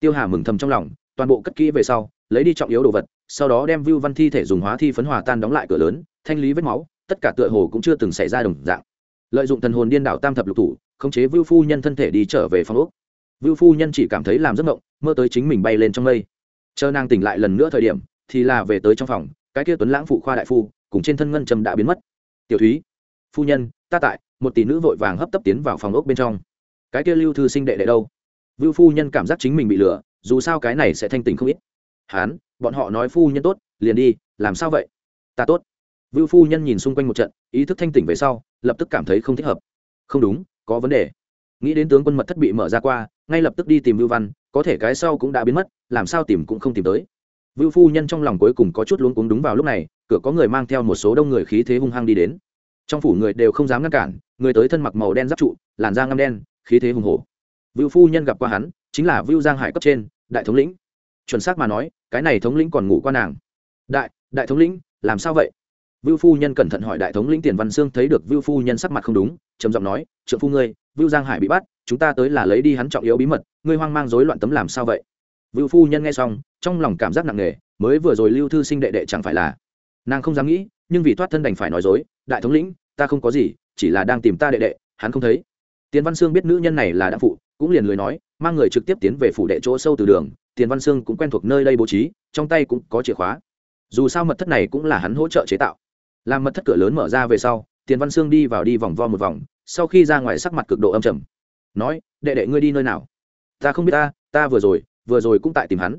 Tiêu hà mừng thầm trong lòng toàn bộ cất kỹ về sau, lấy đi trọng yếu đồ vật, sau đó đem vưu văn thi thể dùng hóa thi phấn hòa tan đóng lại cửa lớn, thanh lý vết máu, tất cả tựa hồ cũng chưa từng xảy ra đồng dạng. Lợi dụng thần hồn điên đảo tam thập lục thủ, khống chế vưu phu nhân thân thể đi trở về phòng úc vưu phu nhân chỉ cảm thấy làm giấc mộng, mơ tới chính mình bay lên trong mây. Chờ nàng tỉnh lại lần nữa thời điểm, thì là về tới trong phòng, cái kia tuấn lãng phụ khoa đại phu, cùng trên thân ngân trầm đã biến mất. Tiểu thúy, phu nhân, ta tại. Một tỷ nữ vội vàng hấp tấp tiến vào phòng ốc bên trong. Cái kia lưu thư sinh đệ đệ đâu? Vưu phu nhân cảm giác chính mình bị lừa, dù sao cái này sẽ thanh tình không ít. Hán, bọn họ nói phu nhân tốt, liền đi, làm sao vậy? Ta tốt. Vưu phu nhân nhìn xung quanh một trận, ý thức thanh tỉnh về sau, lập tức cảm thấy không thích hợp. Không đúng, có vấn đề. Nghĩ đến tướng quân mật thất bị mở ra qua, ngay lập tức đi tìm vưu văn, có thể cái sau cũng đã biến mất, làm sao tìm cũng không tìm tới. Vưu phu nhân trong lòng cuối cùng có chút luống cuống đúng vào lúc này, cửa có người mang theo một số đông người khí thế hung hăng đi đến. Trong phủ người đều không dám ngăn cản, người tới thân mặc màu đen giáp trụ, làn da ngăm đen, khí thế hùng hổ vưu phu nhân gặp qua hắn, chính là vưu giang hải cấp trên, đại thống lĩnh. Chuẩn xác mà nói, cái này thống lĩnh còn ngủ qua nàng. Đại đại thống lĩnh, làm sao vậy? Vưu phu nhân cẩn thận hỏi đại thống lĩnh tiền văn sương thấy được vưu phu nhân sắc mặt không đúng, trầm giọng nói, trượng phu ngươi, vưu giang hải bị bắt, chúng ta tới là lấy đi hắn trọng yếu bí mật, ngươi hoang mang rối loạn tấm làm sao vậy? Vưu phu nhân nghe xong, trong lòng cảm giác nặng nề, mới vừa rồi lưu thư sinh đệ đệ chẳng phải là. Nàng không dám nghĩ, nhưng vì thoát thân đành phải nói dối, đại thống lĩnh, ta không có gì, chỉ là đang tìm ta đệ đệ, hắn không thấy. Tiền văn sương biết nữ nhân này là đã phụ cũng liền lười nói, mang người trực tiếp tiến về phủ đệ chỗ sâu từ đường, tiền văn sương cũng quen thuộc nơi đây bố trí, trong tay cũng có chìa khóa. Dù sao mật thất này cũng là hắn hỗ trợ chế tạo. Làm mật thất cửa lớn mở ra về sau, tiền văn sương đi vào đi vòng vo một vòng, sau khi ra ngoài sắc mặt cực độ âm trầm. Nói, đệ đệ ngươi đi nơi nào? Ta không biết ta ta vừa rồi vừa rồi cũng tại tìm hắn.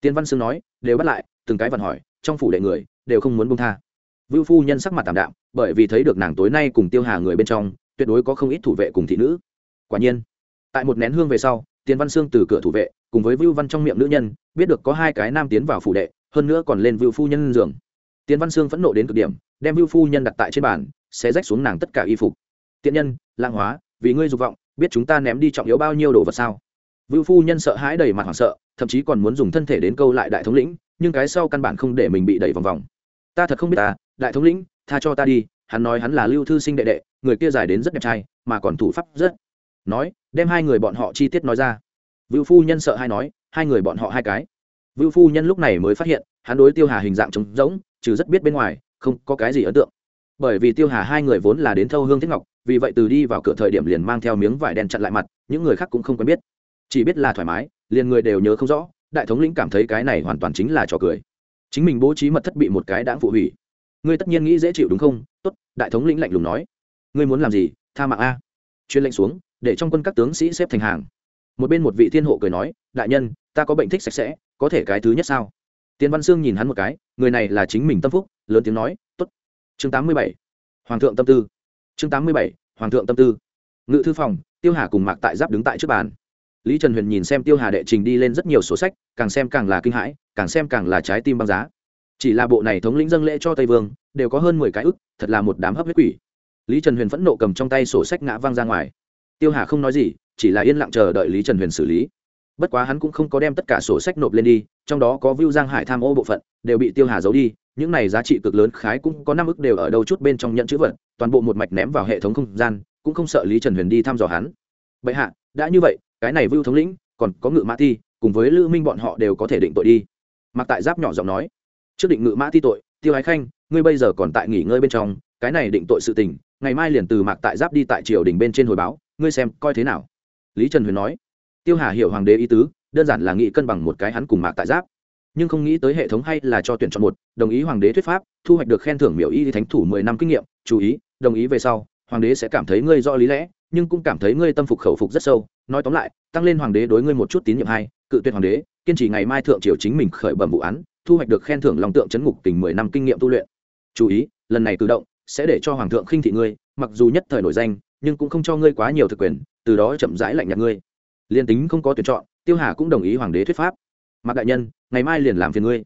Tiền văn sương nói, đều bắt lại, từng cái vặn hỏi, trong phủ đệ người, đều không muốn bông tha. Vưu phu nhân sắc mặt tạm đạm, bởi vì thấy được nàng tối nay cùng tiêu hà người bên trong, tuyệt đối có không ít thủ vệ cùng thị nữ. Quả nhiên tại một nén hương về sau tiến văn sương từ cửa thủ vệ, cùng với vưu văn trong miệng nữ nhân, biết được có hai cái nam tiến vào phủ đệ, hơn nữa còn lên vưu phu nhân giường. Tiến văn sương phẫn nộ đến cực điểm, đem vưu phu nhân đặt tại trên bàn, sẽ rách xuống nàng tất cả y phục. Tiện nhân lạng hóa, vì ngươi dục vọng, biết chúng ta ném đi trọng yếu bao nhiêu đồ vật sao? Vưu phu nhân sợ hãi đầy mặt hoảng sợ, thậm chí còn muốn dùng thân thể đến câu lại đại thống lĩnh, nhưng cái sau căn bản không để mình bị đẩy vòng vòng. Ta thật không biết ta, đại thống lĩnh, tha cho ta đi, hắn nói hắn là lưu thư sinh đệ đệ, người kia dài đến rất đẹp trai, mà còn thủ pháp rất. Nói đem hai người bọn họ chi tiết nói ra. Vưu phu nhân sợ hai nói, hai người bọn họ hai cái. Vưu phu nhân lúc này mới phát hiện, hắn đối tiêu hà hình dạng trống rỗng, trừ rất biết bên ngoài, không có cái gì ấn tượng. Bởi vì tiêu hà hai người vốn là đến thâu hương thiết ngọc, vì vậy từ đi vào cửa thời điểm liền mang theo miếng vải đen chặn lại mặt, những người khác cũng không quen biết. Chỉ biết là thoải mái, liền người đều nhớ không rõ, đại thống lĩnh cảm thấy cái này hoàn toàn chính là trò cười. Chính mình bố trí mật thất bị một cái đãng phụ hủy. Ngươi tất nhiên nghĩ dễ chịu đúng không? Tốt, đại thống lĩnh lạnh lùng nói. Ngươi muốn làm gì? Tha mạng a. Chuyên lệnh xuống để trong quân các tướng sĩ xếp thành hàng. Một bên một vị thiên hộ cười nói, đại nhân, ta có bệnh thích sạch sẽ, có thể cái thứ nhất sao? Tiên văn sương nhìn hắn một cái, người này là chính mình tâm phúc, lớn tiếng nói t ố t chương tám mươi bảy, hoàng thượng tâm tư. Chương tám mươi bảy, hoàng thượng tâm tư. Ngự thư phòng, tiêu hà cùng mạc tại giáp đứng tại trước bàn. Lý trần huyền nhìn xem tiêu hà đệ trình đi lên rất nhiều sổ sách, càng xem càng là kinh hãi, càng xem càng là trái tim băng giá. Chỉ là bộ này thống lĩnh dâng lễ cho tây vương, đều có hơn mười cái ức, thật là một đám hấp huyết quỷ. Lý trần huyền phẫn nộ cầm trong tay sổ sách ngã văng ra ngoài tiêu hà không nói gì, chỉ là yên lặng chờ đợi lý trần huyền xử lý. Bất quá hắn cũng không có đem tất cả sổ sách nộp lên đi, trong đó có view giang hải tham ô bộ phận, đều bị tiêu hà giấu đi, những này giá trị cực lớn khái cũng có năm ức đều ở đâu chút bên trong nhận chữ vật, toàn bộ một mạch ném vào hệ thống không gian, cũng không sợ lý trần huyền đi thăm dò hắn. Bệ hạ, đã như vậy, cái này vưu thống lĩnh, còn có ngự mã thi cùng với lữ minh bọn họ đều có thể định tội đi. Mặc tại giáp nhỏ giọng nói. Trước định ngự mã thi tội, tiêu ái khanh, ngươi bây giờ còn tại nghỉ ngơi bên trong, cái này định tội sự tình, ngày mai liền từ mạc tại giáp đi tại triều đình bên trên hồi báo ngươi xem, coi thế nào? Lý trần huyền nói. Tiêu hà hiểu hoàng đế ý tứ, đơn giản là nghĩ cân bằng một cái hắn cùng mạc tại giáp. Nhưng không nghĩ tới hệ thống hay là cho tuyển chọn một, đồng ý hoàng đế thuyết pháp, thu hoạch được khen thưởng miểu y thánh thủ mười năm kinh nghiệm, chú ý, đồng ý về sau, hoàng đế sẽ cảm thấy ngươi rõ lý lẽ, nhưng cũng cảm thấy ngươi tâm phục khẩu phục rất sâu. Nói tóm lại, tăng lên hoàng đế đối ngươi một chút tín nhiệm hai cự tuyệt hoàng đế, kiên trì ngày mai thượng triều chính mình khởi bẩm vụ án, thu hoạch được khen thưởng lòng tượng chấn ngục tình mười năm kinh nghiệm tu luyện. Chú ý, lần này cử động sẽ để cho hoàng thượng khinh thị ngươi, mặc dù nhất thời nổi danh nhưng cũng không cho ngươi quá nhiều thực quyền, từ đó chậm rãi lạnh nhạt ngươi. Liên tính không có tuyển chọn, tiêu hà cũng đồng ý hoàng đế thuyết pháp. Mạc đại nhân, ngày mai liền làm phiền ngươi.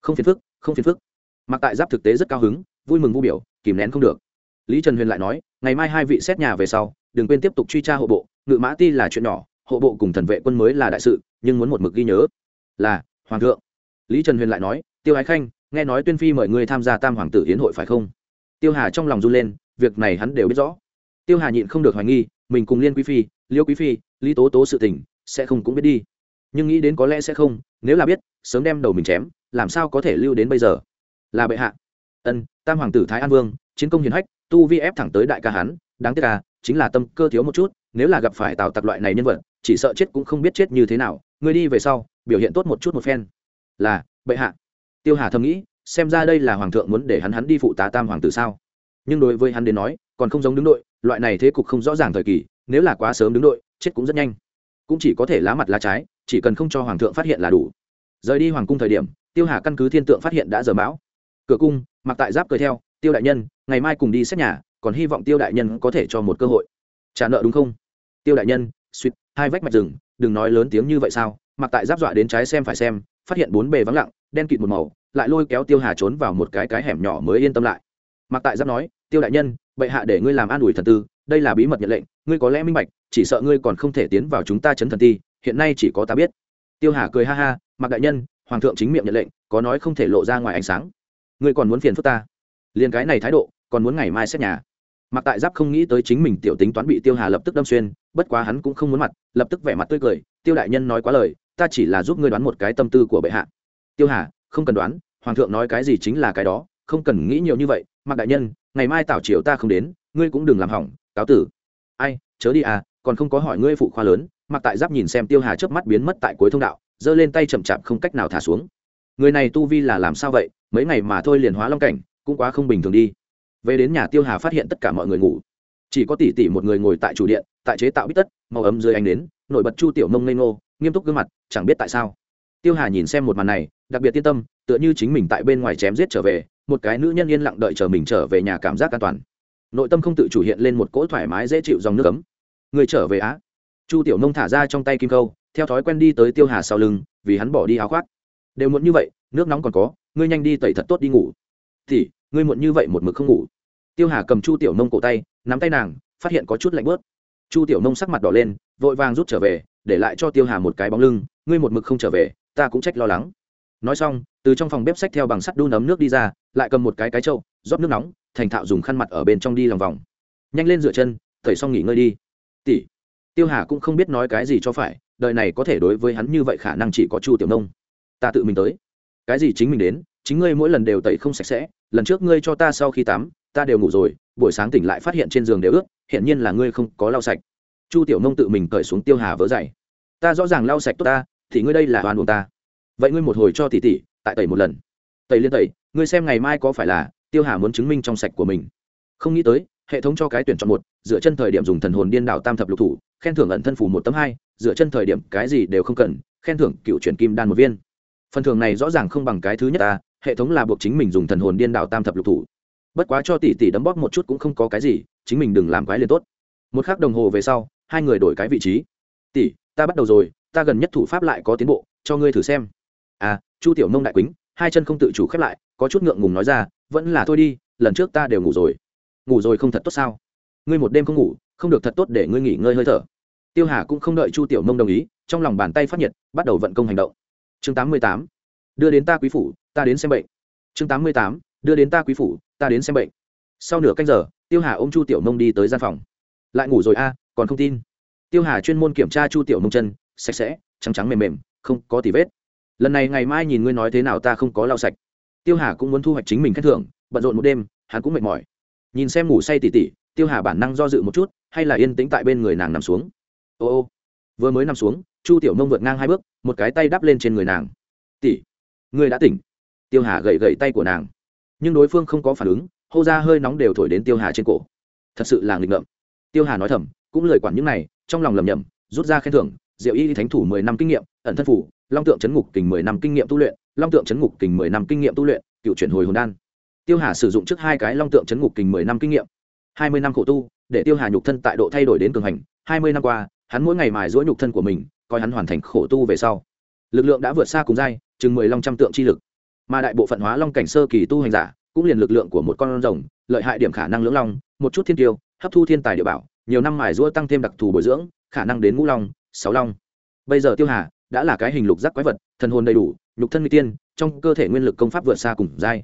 Không phiền phức, không phiền phức. Mạc tại giáp thực tế rất cao hứng, vui mừng vô biểu, kìm nén không được. Lý trần huyền lại nói, ngày mai hai vị xét nhà về sau, đừng quên tiếp tục truy tra hộ bộ, ngự mã ti là chuyện nhỏ, hộ bộ cùng thần vệ quân mới là đại sự, nhưng muốn một mực ghi nhớ. Là, hoàng thượng. Lý trần huyền lại nói, tiêu ái khanh, nghe nói tuyên phi mời ngươi tham gia tam hoàng tử hiến hội phải không? Tiêu hà trong lòng run lên, việc này hắn đều biết rõ tiêu hà nhịn không được hoài nghi mình cùng liên quý phi liêu quý phi lý tố tố sự tình sẽ không cũng biết đi. Nhưng nghĩ đến có lẽ sẽ không nếu là biết sớm đem đầu mình chém làm sao có thể lưu đến bây giờ? Là bệ hạ. Ân tam hoàng tử thái an vương chiến công hiền hách tu vi ép thẳng tới đại ca hán, đáng tiếc ca chính là tâm cơ thiếu một chút nếu là gặp phải tào tặc loại này nhân vật chỉ sợ chết cũng không biết chết như thế nào ngươi đi về sau biểu hiện tốt một chút một phen. Là bệ hạ. Tiêu hà thầm nghĩ xem ra đây là hoàng thượng muốn để hắn hắn đi phụ tá tam hoàng tử sao? Nhưng đối với hắn đến nói còn không giống đứng đội loại này thế cục không rõ ràng thời kỳ, nếu là quá sớm đứng đội, chết cũng rất nhanh. Cũng chỉ có thể lá mặt lá trái, chỉ cần không cho hoàng thượng phát hiện là đủ. Rời đi hoàng cung thời điểm, tiêu hà căn cứ thiên tượng phát hiện đã giờ bão cửa cung, mặc tại giáp cười theo, tiêu đại nhân, ngày mai cùng đi xét nhà, còn hy vọng tiêu đại nhân có thể cho một cơ hội. Trả nợ đúng không? Tiêu đại nhân, suýt, hai vách mạch rừng, đừng nói lớn tiếng như vậy sao? Mặc tại giáp dọa đến trái xem phải xem, phát hiện bốn bề vắng lặng, đen kịt một màu, lại lôi kéo tiêu hà trốn vào một cái cái hẻm nhỏ mới yên tâm lại. Mặc tại giáp nói, tiêu đại nhân bệ hạ để ngươi làm an ủi thần tư, đây là bí mật nhận lệnh, ngươi có lẽ minh bạch, chỉ sợ ngươi còn không thể tiến vào chúng ta chấn thần ti, hiện nay chỉ có ta biết. Tiêu hà cười ha ha mặc đại nhân, hoàng thượng chính miệng nhận lệnh, có nói không thể lộ ra ngoài ánh sáng. Ngươi còn muốn phiền phức ta? Liền cái này thái độ, còn muốn ngày mai xét nhà. Mặc tại giáp không nghĩ tới chính mình tiểu tính toán bị tiêu hà lập tức đâm xuyên, bất quá hắn cũng không muốn mặt, lập tức vẻ mặt tươi cười, tiêu đại nhân nói quá lời, ta chỉ là giúp ngươi đoán một cái tâm tư của bệ hạ. Tiêu hà, không cần đoán, hoàng thượng nói cái gì chính là cái đó, không cần nghĩ nhiều như vậy mặc đại nhân ngày mai tảo triều ta không đến, ngươi cũng đừng làm hỏng, cáo tử. Ai, chớ đi à còn không có hỏi ngươi phụ khoa lớn, mặc tại giáp nhìn xem tiêu hà chớp mắt biến mất tại cuối thông đạo, giơ lên tay chậm chạp không cách nào thả xuống. Người này tu vi là làm sao vậy, mấy ngày mà thôi liền hóa long cảnh, cũng quá không bình thường đi. Về đến nhà tiêu hà phát hiện tất cả mọi người ngủ. Chỉ có tỷ tỷ một người ngồi tại chủ điện, tại chế tạo bít tất, màu ấm dưới ánh đến nổi bật chu tiểu mông ngây ngô, nghiêm túc gương mặt, chẳng biết tại sao. Tiêu hà nhìn xem một màn này, đặc biệt yên tâm, tựa như chính mình tại bên ngoài chém giết trở về một cái nữ nhân yên lặng đợi chờ mình trở về nhà cảm giác an toàn. Nội tâm không tự chủ hiện lên một cỗ thoải mái dễ chịu dòng nước ấm. Người trở về á? Chu tiểu nông thả ra trong tay kim câu, theo thói quen đi tới tiêu hà sau lưng, vì hắn bỏ đi áo khoác. Đều muộn như vậy, nước nóng còn có, ngươi nhanh đi tẩy thật tốt đi ngủ. Thì, ngươi muộn như vậy một mực không ngủ. Tiêu hà cầm chu tiểu nông cổ tay, nắm tay nàng, phát hiện có chút lạnh bớt chu tiểu nông sắc mặt đỏ lên, vội vàng rút trở về, để lại cho tiêu hà một cái bóng lưng, ngươi một mực không trở về, ta cũng trách lo lắng nói xong, từ trong phòng bếp sách theo bằng sắt đun ấm nước đi ra, lại cầm một cái cái trậu rót nước nóng, thành thạo dùng khăn mặt ở bên trong đi lòng vòng. Nhanh lên rửa chân, thầy xong nghỉ ngơi đi. Tỷ, tiêu hà cũng không biết nói cái gì cho phải, đời này có thể đối với hắn như vậy khả năng chỉ có chu tiểu nông. Ta tự mình tới. Cái gì chính mình đến, chính ngươi mỗi lần đều tẩy không sạch sẽ, lần trước ngươi cho ta sau khi tắm, ta đều ngủ rồi, buổi sáng tỉnh lại phát hiện trên giường đều ướt hiện nhiên là ngươi không có lau sạch. Chu tiểu nông tự mình cởi xuống tiêu hà vỡ dày. Ta rõ ràng lau sạch tốt ta, thì ngươi đây là oan buồn ta vậy ngươi một hồi cho tỷ tỷ, tại tẩy một lần. Tẩy liên tẩy, ngươi xem ngày mai có phải là tiêu hà muốn chứng minh trong sạch của mình. Không nghĩ tới, hệ thống cho cái tuyển chọn một, dựa chân thời điểm dùng thần hồn điên đảo tam thập lục thủ, khen thưởng ẩn thân phủ một tấm hai, dựa chân thời điểm cái gì đều không cần, khen thưởng cựu chuyển kim đan một viên. Phần thưởng này rõ ràng không bằng cái thứ nhất ta, hệ thống là buộc chính mình dùng thần hồn điên đảo tam thập lục thủ. Bất quá cho tỷ tỷ đấm bóp một chút cũng không có cái gì, chính mình đừng làm quái liền tốt. Một k h ắ c đồng hồ về sau, hai người đổi cái vị trí. Tỷ, ta bắt đầu rồi, ta gần nhất thủ pháp lại có tiến bộ, cho ngươi thử xem à chu tiểu nông đại quýnh hai chân không tự chủ khép lại, có chút ngượng ngùng nói ra, vẫn là thôi đi, lần trước ta đều ngủ rồi. Ngủ rồi không thật tốt sao? Ngươi một đêm không ngủ, không được thật tốt để ngươi nghỉ ngơi hơi thở. Tiêu hà cũng không đợi chu tiểu nông đồng ý, trong lòng bàn tay phát nhiệt, bắt đầu vận công hành động. Chương tám mươi tám, đưa đến ta quý phủ, ta đến xem bệnh. Chương tám mươi tám, đưa đến ta quý phủ, ta đến xem bệnh. Sau nửa canh giờ, tiêu hà ôm chu tiểu nông đi tới gian phòng. Lại ngủ rồi a, còn không tin. Tiêu hà chuyên môn kiểm tra chu tiểu nông chân, sạch sẽ, trắng trắng mềm mềm, không có tì vết lần này ngày mai nhìn ngươi nói thế nào ta không có lau sạch. Tiêu hà cũng muốn thu hoạch chính mình khen thưởng, bận rộn một đêm, hắn cũng mệt mỏi. Nhìn xem ngủ say tỉ tỉ, tiêu hà bản năng do dự một chút, hay là yên tĩnh tại bên người nàng nằm xuống. Ô ô, vừa mới nằm xuống, chu tiểu nông vượt ngang hai bước, một cái tay đắp lên trên người nàng. Tỉ, ngươi đã tỉnh. Tiêu hà gậy gậy tay của nàng. Nhưng đối phương không có phản ứng, hô ra hơi nóng đều thổi đến tiêu hà trên cổ. Thật sự là nghịch ngợm. Tiêu hà nói thầm, cũng lời quản những này, trong lòng lầm nhầm rút ra khen thưởng, diệu y thánh thủ mười năm kinh nghiệm, ẩn thân phủ long tượng chấn ngục kình mười năm kinh nghiệm tu luyện, long tượng chấn ngục kình mười năm kinh nghiệm tu luyện, cựu chuyển hồi hồn đan. Tiêu hà sử dụng trước hai cái long tượng chấn ngục kình mười năm kinh nghiệm. Hai mươi năm khổ tu, để tiêu hà nhục thân tại độ thay đổi đến cường hành. Hai mươi năm qua, hắn mỗi ngày mài giũa nhục thân của mình, coi hắn hoàn thành khổ tu về sau. Lực lượng đã vượt xa cùng giai, chừng mười long trăm tượng chi lực. Mà đại bộ phận hóa long cảnh sơ kỳ tu hành giả, cũng liền lực lượng của một con rồng, lợi hại điểm khả năng lưỡng long, một chút thiên tiêu, hấp thu thiên tài địa bảo, nhiều năm mài giũa tăng thêm đặc thù bồi dưỡng, khả năng đến ngũ long, sáu long. Bây giờ tiêu hà đã là cái hình lục giác quái vật, thần hồn đầy đủ, nhục thân n tiên, trong cơ thể nguyên lực công pháp vượt xa cùng dai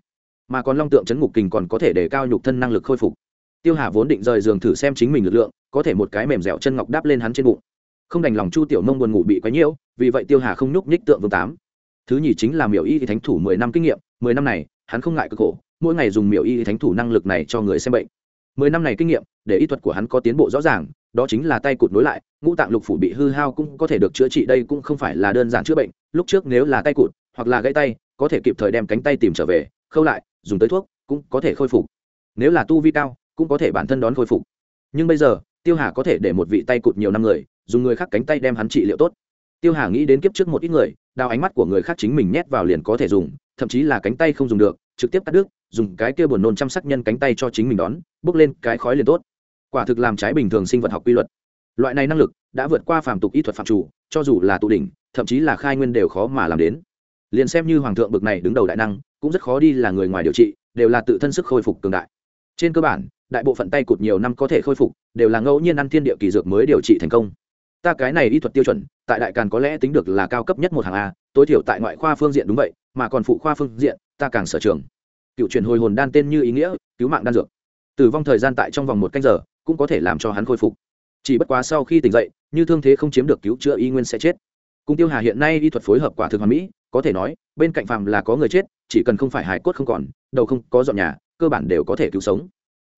mà còn long tượng chấn ngục kình còn có thể đề cao nhục thân năng lực khôi phục. Tiêu hà vốn định rời giường thử xem chính mình lực lượng, có thể một cái mềm dẻo chân ngọc đáp lên hắn trên bụng. Không đành lòng chu tiểu nông buồn ngủ bị quấy nhiễu, vì vậy tiêu hà không nhúc nhích tượng vương tám. Thứ nhì chính là miểu y thì thánh thủ mười năm kinh nghiệm, mười năm này, hắn không ngại cực khổ, mỗi ngày dùng miểu y thì thánh thủ năng lực này cho người xem bệnh. Mười năm này kinh nghiệm, để y thuật của hắn có tiến bộ rõ ràng đó chính là tay cụt nối lại, ngũ tạng lục phủ bị hư hao cũng có thể được chữa trị, đây cũng không phải là đơn giản chữa bệnh, lúc trước nếu là tay cụt, hoặc là gãy tay, có thể kịp thời đem cánh tay tìm trở về, khâu lại, dùng tới thuốc, cũng có thể khôi phục. Nếu là tu vi cao, cũng có thể bản thân đón khôi phục. Nhưng bây giờ, tiêu hà có thể để một vị tay cụt nhiều năm người, dùng người khác cánh tay đem hắn trị liệu tốt. Tiêu hà nghĩ đến kiếp trước một ít người, đào ánh mắt của người khác chính mình nhét vào liền có thể dùng, thậm chí là cánh tay không dùng được, trực tiếp cắt đứt, dùng cái kia buồn nôn chăm sắc nhân cánh tay cho chính mình đón, bước lên cái khói liền tốt quả thực làm trái bình thường sinh vật học quy luật. Loại này năng lực đã vượt qua phàm tục y thuật phạm chủ, cho dù là tụ đỉnh, thậm chí là khai nguyên đều khó mà làm đến. Liền xem như hoàng thượng bực này đứng đầu đại năng, cũng rất khó đi là người ngoài điều trị, đều là tự thân sức khôi phục cường đại. Trên cơ bản, đại bộ phận tay cụt nhiều năm có thể khôi phục, đều là ngẫu nhiên ăn thiên địa kỳ dược mới điều trị thành công. Ta cái này y thuật tiêu chuẩn, tại đại càn có lẽ tính được là cao cấp nhất một hàng a, tối thiểu tại ngoại khoa phương diện đúng vậy, mà còn phụ khoa phương diện, ta càng sở trường. Cựu truyền hồi hồn đan tên như ý nghĩa, cứu mạng đan dược. Tử vong thời gian tại trong vòng một canh giờ cũng có thể làm cho hắn khôi phục. Chỉ bất quá sau khi tỉnh dậy, như thương thế không chiếm được cứu chữa y nguyên sẽ chết. Cung tiêu hà hiện nay y thuật phối hợp quả thực hoàn mỹ, có thể nói, bên cạnh phàm là có người chết, chỉ cần không phải hải cốt không còn, đầu không có dọn nhà, cơ bản đều có thể cứu sống.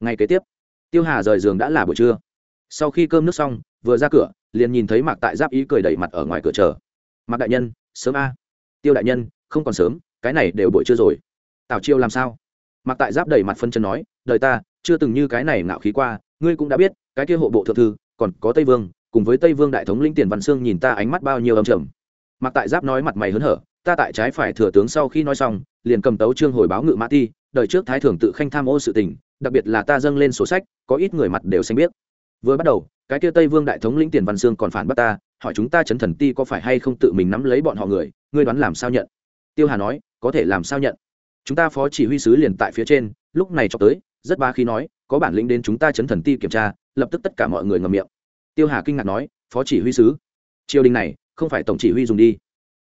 Ngay kế tiếp, tiêu hà rời giường đã là buổi trưa. Sau khi cơm nước xong, vừa ra cửa, liền nhìn thấy mạc tại giáp ý cười đẩy mặt ở ngoài cửa chờ. Mạc đại nhân, sớm a. Tiêu đại nhân, không còn sớm, cái này đều buổi trưa rồi. Tào chiêu làm sao? Mạc tại giáp đẩy mặt phân chân nói đời ta, chưa từng như cái này ngạo khí qua ngươi cũng đã biết, cái kia hộ bộ thượng thư, còn có tây vương, cùng với tây vương đại thống lĩnh tiền văn sương nhìn ta ánh mắt bao nhiêu âm trầm. Mặc tại giáp nói mặt mày hớn hở, ta tại trái phải thừa tướng sau khi nói xong, liền cầm tấu trương hồi báo ngự mã ti đợi trước thái thưởng tự khanh tham ô sự tình, đặc biệt là ta dâng lên sổ sách, có ít người mặt đều xanh biết vừa bắt đầu, cái kia tây vương đại thống lĩnh tiền văn sương còn phản bắt ta, hỏi chúng ta chấn thần ti có phải hay không tự mình nắm lấy bọn họ người, ngươi đoán làm sao nhận? Tiêu hà nói, có thể làm sao nhận? Chúng ta phó chỉ huy sứ liền tại phía trên, lúc này cho tới, rất ba khi nói có bản lĩnh đến chúng ta chấn thần ti kiểm tra, lập tức tất cả mọi người ngầm miệng. Tiêu hà kinh ngạc nói, phó chỉ huy sứ, triều đình này, không phải tổng chỉ huy dùng đi.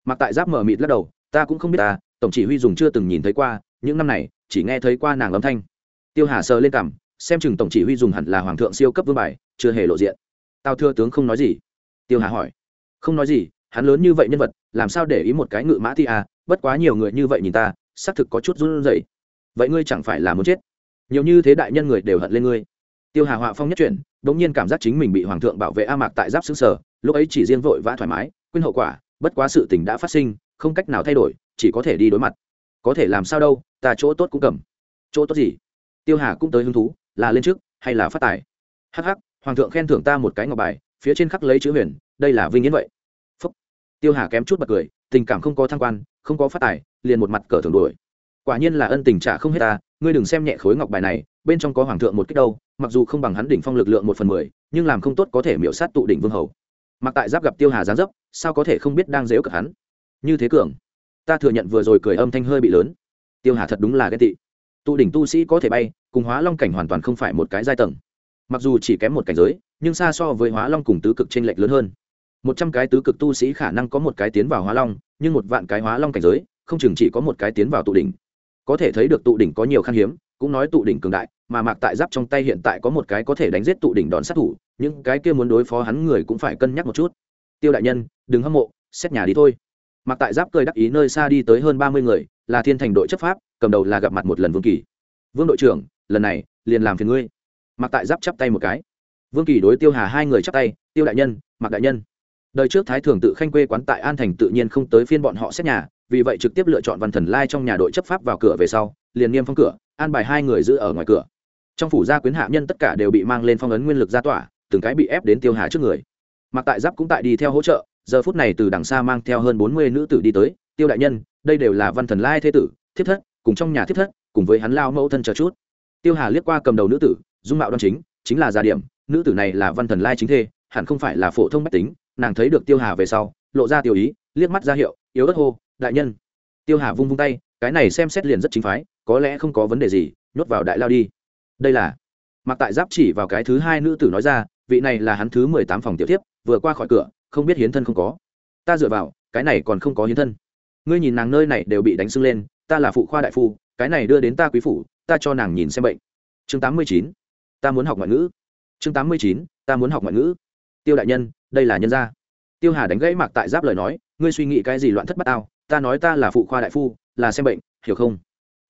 Mặc tại giáp mở mịt lắc đầu, ta cũng không biết ta, tổng chỉ huy dùng chưa từng nhìn thấy qua, những năm này, chỉ nghe thấy qua nàng âm thanh. Tiêu hà sờ lên cảm xem chừng tổng chỉ huy dùng hẳn là hoàng thượng siêu cấp vương bài, chưa hề lộ diện. Tao thưa tướng không nói gì. Tiêu hà hỏi, không nói gì, hắn lớn như vậy nhân vật, làm sao để ý một cái ngự mã thi à? Bất quá nhiều người như vậy nhìn ta, xác thực có chút run rẩy. Vậy ngươi chẳng phải là muốn chết? Nhiều như thế đại nhân người đều hận lên ngươi. Tiêu hà họa phong nhất chuyển bỗng nhiên cảm giác chính mình bị hoàng thượng bảo vệ a mạc tại giáp xứ sở lúc ấy chỉ riêng vội vã thoải mái quên hậu quả bất quá sự tình đã phát sinh không cách nào thay đổi chỉ có thể đi đối mặt. Có thể làm sao đâu ta chỗ tốt cũng cầm. Chỗ tốt gì? Tiêu hà cũng tới hứng thú là lên trước hay là phát tài? Hắc hắc, hoàng thượng khen thưởng ta một cái ngọc bài phía trên khắc lấy chữ huyền đây là vinh yến vậy. Phúc. tiêu hà kém chút bật cười tình cảm không có thăng quan không có phát tài liền một mặt cờ thường đuổi. Quả nhiên là ân tình trả không hết ta ngươi đừng xem nhẹ khối ngọc bài này, bên trong có hoàng thượng một cách đâu, mặc dù không bằng hắn đỉnh phong lực lượng một phần mười, nhưng làm không tốt có thể miễu sát tụ đỉnh vương hầu. Mặc tại giáp gặp tiêu hà giáng dấp, sao có thể không biết đang dếu cật hắn? Như thế cường, ta thừa nhận vừa rồi cười âm thanh hơi bị lớn. Tiêu hà thật đúng là ghen tị. Tụ đỉnh tu sĩ có thể bay, cùng hóa long cảnh hoàn toàn không phải một cái giai tầng. Mặc dù chỉ kém một cảnh giới, nhưng xa so với hóa long cùng tứ cực t r ê n lệch lớn hơn. Một trăm cái tứ cực tu sĩ khả năng có một cái tiến vào hóa long, nhưng một vạn cái hóa long cảnh giới, không chừng chỉ có một cái tiến vào tụ đỉnh có thể thấy được tụ đỉnh có nhiều khan hiếm, cũng nói tụ đỉnh cường đại, mà mạc tại giáp trong tay hiện tại có một cái có thể đánh giết tụ đỉnh đòn sát thủ, những cái kia muốn đối phó hắn người cũng phải cân nhắc một chút. Tiêu đại nhân, đừng hâm mộ, xét nhà đi thôi. Mạc tại giáp cười đắc ý nơi xa đi tới hơn ba mươi người, là thiên thành đội chấp pháp, cầm đầu là gặp mặt một lần vương kỳ. Vương đội trưởng, lần này, liền làm phiền ngươi. Mạc tại giáp chắp tay một cái. Vương kỳ đối tiêu hà hai người chắp tay, tiêu đại nhân, mạc đại nhân đời trước thái thường tự khanh quê quán tại an thành tự nhiên không tới phiên bọn họ xét nhà, vì vậy trực tiếp lựa chọn văn thần lai trong nhà đội chấp pháp vào cửa về sau, liền niêm phong cửa, an bài hai người giữ ở ngoài cửa. Trong phủ gia quyến hạ nhân tất cả đều bị mang lên phong ấn nguyên lực ra tỏa, từng cái bị ép đến tiêu hà trước người. Mặc tại giáp cũng tại đi theo hỗ trợ, giờ phút này từ đằng xa mang theo hơn bốn mươi nữ tử đi tới, tiêu đại nhân, đây đều là văn thần lai thế tử thiết thất, cùng trong nhà thiết thất, cùng với hắn lao mẫu thân chờ chút. Tiêu hà liếc qua cầm đầu nữ tử, dung mạo đoan chính chính là gia điểm, nữ tử này là văn thần lai chính thê, hẳn không phải là phổ thông bách tính nàng thấy được tiêu hà về sau, lộ ra tiêu ý, liếc mắt ra hiệu, yếu ớt hô, đại nhân. Tiêu hà vung vung tay, cái này xem xét liền rất chính phái, có lẽ không có vấn đề gì, nhốt vào đại lao đi. Đây là mặc tại giáp chỉ vào cái thứ hai nữ tử nói ra, vị này là hắn thứ mười tám phòng tiểu tiếp vừa qua khỏi cửa, không biết hiến thân không có. Ta dựa vào, cái này còn không có hiến thân. Ngươi nhìn nàng nơi này đều bị đánh sưng lên, ta là phụ khoa đại phu, cái này đưa đến ta quý phủ, ta cho nàng nhìn xem bệnh. Chương tám mươi chín, ta muốn học ngoại ngữ. Chương tám mươi chín, ta muốn học ngoại ngữ tiêu đại nhân, đây là nhân gia. Tiêu hà đánh gãy mạc tại giáp lời nói, ngươi suy nghĩ cái gì loạn thất bát tao, ta nói ta là phụ khoa đại phu, là xem bệnh, hiểu không?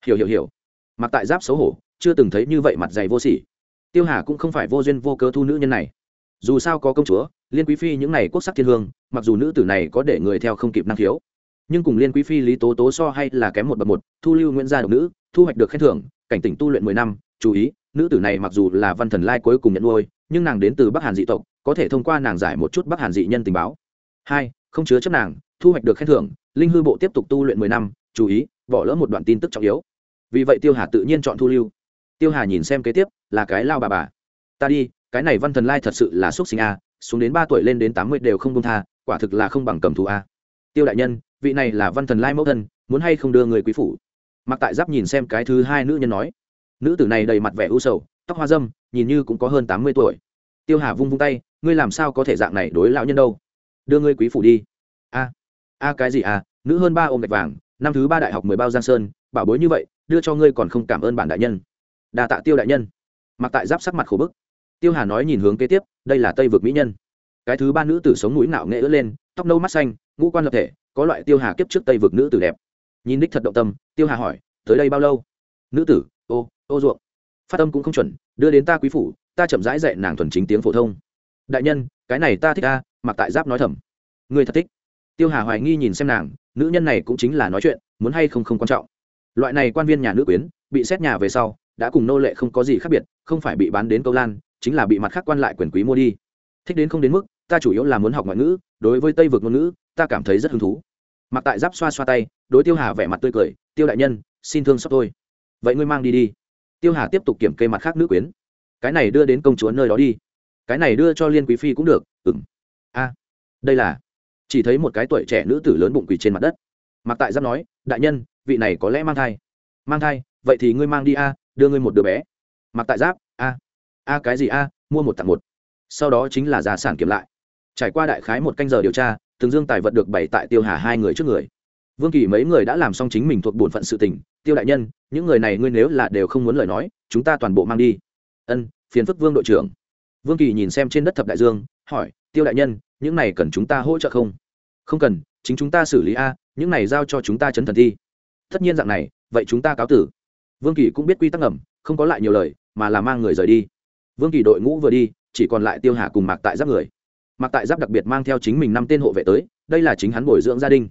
Hiểu hiểu hiểu. Mạc tại giáp xấu hổ, chưa từng thấy như vậy mặt dày vô sỉ. Tiêu hà cũng không phải vô duyên vô cớ thu nữ nhân này. Dù sao có công chúa, liên quý phi những này quốc sắc thiên hương, mặc dù nữ tử này có để người theo không kịp năng khiếu, nhưng cùng liên quý phi lý tố tố so hay là kém một bậc một, thu lưu nguyễn gia độc nữ, thu hoạch được khen thưởng, cảnh tỉnh tu luyện mười năm, chú ý, nữ tử này mặc dù là văn thần lai cuối cùng nhận nuôi nhưng nàng đến từ bắc hàn dị tộc, có thể thông qua nàng giải một chút bắc hàn dị nhân tình báo. Hai, không chứa chấp nàng, thu hoạch được khen thưởng, linh hư bộ tiếp tục tu luyện mười năm, chú ý, bỏ lỡ một đoạn tin tức trọng yếu. Vì vậy tiêu hà tự nhiên chọn thu lưu. Tiêu hà nhìn xem kế tiếp, là cái lao bà bà. Ta đi, cái này văn thần lai thật sự là x u ấ t sinh a, xuống đến ba tuổi lên đến tám mươi đều không công tha, quả thực là không bằng cầm thù a. Tiêu đại nhân, vị này là văn thần lai mẫu thân, muốn hay không đưa người quý phủ? Mặc tại giáp nhìn xem cái thứ hai nữ nhân nói. Nữ tử này đầy mặt vẻ u sầu, tóc hoa dâm nhìn như cũng có hơn tám mươi tuổi. Tiêu hà vung vung tay, ngươi làm sao có thể dạng này đối lão nhân đâu? Đưa ngươi quý phủ đi. A a cái gì à nữ hơn ba ôm gạch vàng, năm thứ ba đại học mười bao giang sơn, bảo bối như vậy, đưa cho ngươi còn không cảm ơn bản đại nhân. Đà tạ tiêu đại nhân. Mặc tại giáp sắc mặt khổ bức. Tiêu hà nói nhìn hướng kế tiếp, đây là tây vực mỹ nhân. Cái thứ ba nữ tử sống mũi nạo nghệ ưỡn lên, tóc nâu mắt xanh, ngũ quan lập thể, có loại tiêu hà kiếp trước tây vực nữ tử đẹp. Nhìn đích thật động tâm, tiêu hà hỏi, tới đây bao lâu? Nữ tử, ô ô ruộng. Phát âm cũng không chuẩn đưa đến ta quý phủ, ta chậm rãi dạy nàng thuần chính tiếng phổ thông. Đại nhân, cái này ta thích ta, mặc tại giáp nói thầm. Người thật thích. Tiêu hà hoài nghi nhìn xem nàng, nữ nhân này cũng chính là nói chuyện, muốn hay không không quan trọng. Loại này quan viên nhà nữ quyến, bị xét nhà về sau, đã cùng nô lệ không có gì khác biệt, không phải bị bán đến câu lan, chính là bị mặt khác quan lại quyền quý mua đi. Thích đến không đến mức, ta chủ yếu là muốn học ngoại ngữ, đối với tây vực ngôn ngữ, ta cảm thấy rất hứng thú. Mặc tại giáp xoa xoa tay, đối tiêu hà vẻ mặt tươi cười, tiêu đại nhân, xin thương xót thôi vậy ngươi mang đi đi tiêu hà tiếp tục kiểm kê mặt khác nữ quyến. Cái này đưa đến công chúa nơi đó đi. Cái này đưa cho liên quý phi cũng được ừng a, đây là. Chỉ thấy một cái tuổi trẻ nữ tử lớn bụng quỳ trên mặt đất. Mặc tại giáp nói, đại nhân, vị này có lẽ mang thai. Mang thai? Vậy thì ngươi mang đi a, đưa ngươi một đứa bé. Mặc tại giáp, a a cái gì a, mua một tặng một. Sau đó chính là gia sản kiểm lại. Trải qua đại khái một canh giờ điều tra thường dương tài vật được bày tại tiêu hà hai người trước người vương kỳ mấy người đã làm xong chính mình thuộc bổn phận sự tình, tiêu đại nhân, những người này ngươi nếu là đều không muốn lời nói, chúng ta toàn bộ mang đi. Ân, phiền phức vương đội trưởng. Vương kỳ nhìn xem trên đất thập đại dương, hỏi, tiêu đại nhân, những này cần chúng ta hỗ trợ không? Không cần, chính chúng ta xử lý a, những này giao cho chúng ta chấn thần thi. Tất nhiên dạng này, vậy chúng ta cáo tử. Vương kỳ cũng biết quy tắc ngầm, không có lại nhiều lời, mà là mang người rời đi. Vương kỳ đội ngũ vừa đi, chỉ còn lại tiêu hà cùng mạc tại giáp người. Mạc tại giáp đặc biệt mang theo chính mình năm tên hộ vệ tới, đây là chính hắn bồi dưỡng gia đình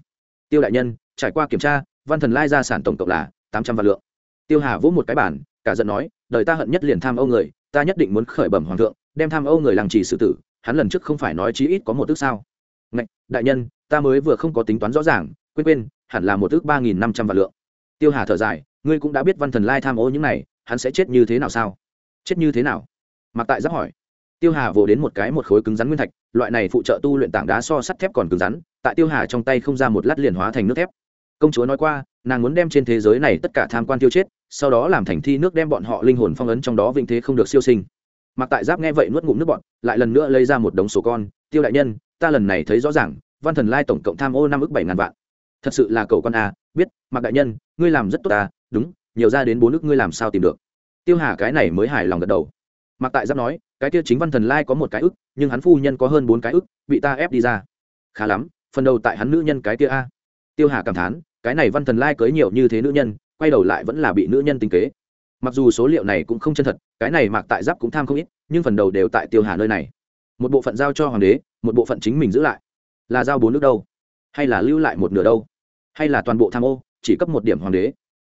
tiêu đại nhân trải qua kiểm tra văn thần lai gia sản tổng cộng là tám trăm vạn lượng. Tiêu hà vỗ một cái bản cả giận nói đời ta hận nhất liền tham âu người ta nhất định muốn khởi bẩm hoàng thượng đem tham âu người làng trì xử tử hắn lần trước không phải nói chí ít có một ước sao? Ngạch, đại nhân ta mới vừa không có tính toán rõ ràng quên quên hẳn là một ước ba nghìn năm trăm vạn lượng. Tiêu hà thở dài ngươi cũng đã biết văn thần lai tham ô những này hắn sẽ chết như thế nào sao? Chết như thế nào? Mặc tại giáp hỏi. Tiêu hà vỗ đến một cái một khối cứng rắn nguyên thạch loại này phụ trợ tu luyện tảng đá so sắt thép còn cứng rắn tại tiêu hà trong tay không ra một lát liền hóa thành nước thép. Công chúa nói qua, nàng muốn đem trên thế giới này tất cả tham quan tiêu chết, sau đó làm thành thi nước đem bọn họ linh hồn phong ấn trong đó vĩnh thế không được siêu sinh. Mặc tại giáp nghe vậy nuốt ngụm nước bọn lại lần nữa lấy ra một đống sổ con, tiêu đại nhân, ta lần này thấy rõ ràng, văn thần lai tổng cộng tham ô năm ước bảy ngàn vạn. Thật sự là cầu con a biết, mặc đại nhân, ngươi làm rất tốt ta đúng, nhiều ra đến bốn ước ngươi làm sao tìm được? Tiêu hà cái này mới hài lòng gật đầu. Mặc tại giáp nói, cái kia chính văn thần lai có một cái ức, nhưng hắn phu nhân có hơn bốn cái ức, bị ta ép đi ra. Khá lắm phần đầu tại hắn nữ nhân cái kia a. Tiêu hà cảm thán, cái này văn thần lai cưới nhiều như thế nữ nhân, quay đầu lại vẫn là bị nữ nhân tính kế. Mặc dù số liệu này cũng không chân thật, cái này mạc tại giáp cũng tham không ít, nhưng phần đầu đều tại tiêu hà nơi này. Một bộ phận giao cho hoàng đế, một bộ phận chính mình giữ lại. Là giao bốn nước đâu? Hay là lưu lại một nửa đâu? Hay là toàn bộ tham ô, chỉ cấp một điểm hoàng đế?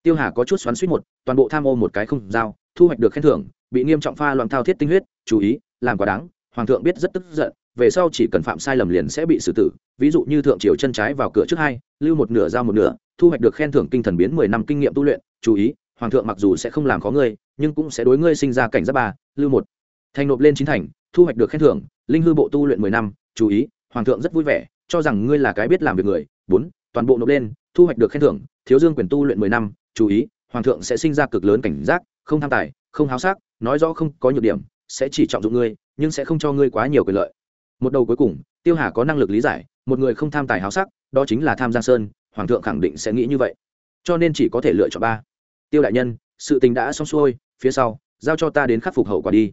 Tiêu hà có chút xoắn suýt một, toàn bộ tham ô một cái không giao, thu hoạch được khen thưởng, bị nghiêm trọng pha loạn thao thiết tinh huyết, chú ý, làm quá đáng, hoàng thượng biết rất tức giận về sau chỉ cần phạm sai lầm liền sẽ bị xử tử. Ví dụ như thượng triều chân trái vào cửa trước hai, lưu một nửa ra một nửa, thu hoạch được khen thưởng kinh thần biến mười năm kinh nghiệm tu luyện, chú ý, hoàng thượng mặc dù sẽ không làm khó ngươi, nhưng cũng sẽ đối ngươi sinh ra cảnh giác ba, lưu một. Thành nộp lên chín thành, thu hoạch được khen thưởng, linh hư bộ tu luyện mười năm, chú ý, hoàng thượng rất vui vẻ, cho rằng ngươi là cái biết làm việc người. Bốn, toàn bộ nộp lên, thu hoạch được khen thưởng, thiếu dương quyền tu luyện mười năm, chú ý, hoàng thượng sẽ sinh ra cực lớn cảnh giác, không tham tài, không háo sắc, nói rõ không có nhược điểm, sẽ chỉ trọng dụng ngươi, nhưng sẽ không cho ngươi quá nhiều quyền lợi một đầu cuối cùng, tiêu hà có năng lực lý giải, một người không tham tài háo sắc, đó chính là tham giang sơn, hoàng thượng khẳng định sẽ nghĩ như vậy. Cho nên chỉ có thể lựa chọn ba. Tiêu đại nhân, sự tình đã xong xuôi, phía sau, giao cho ta đến khắc phục hậu quả đi.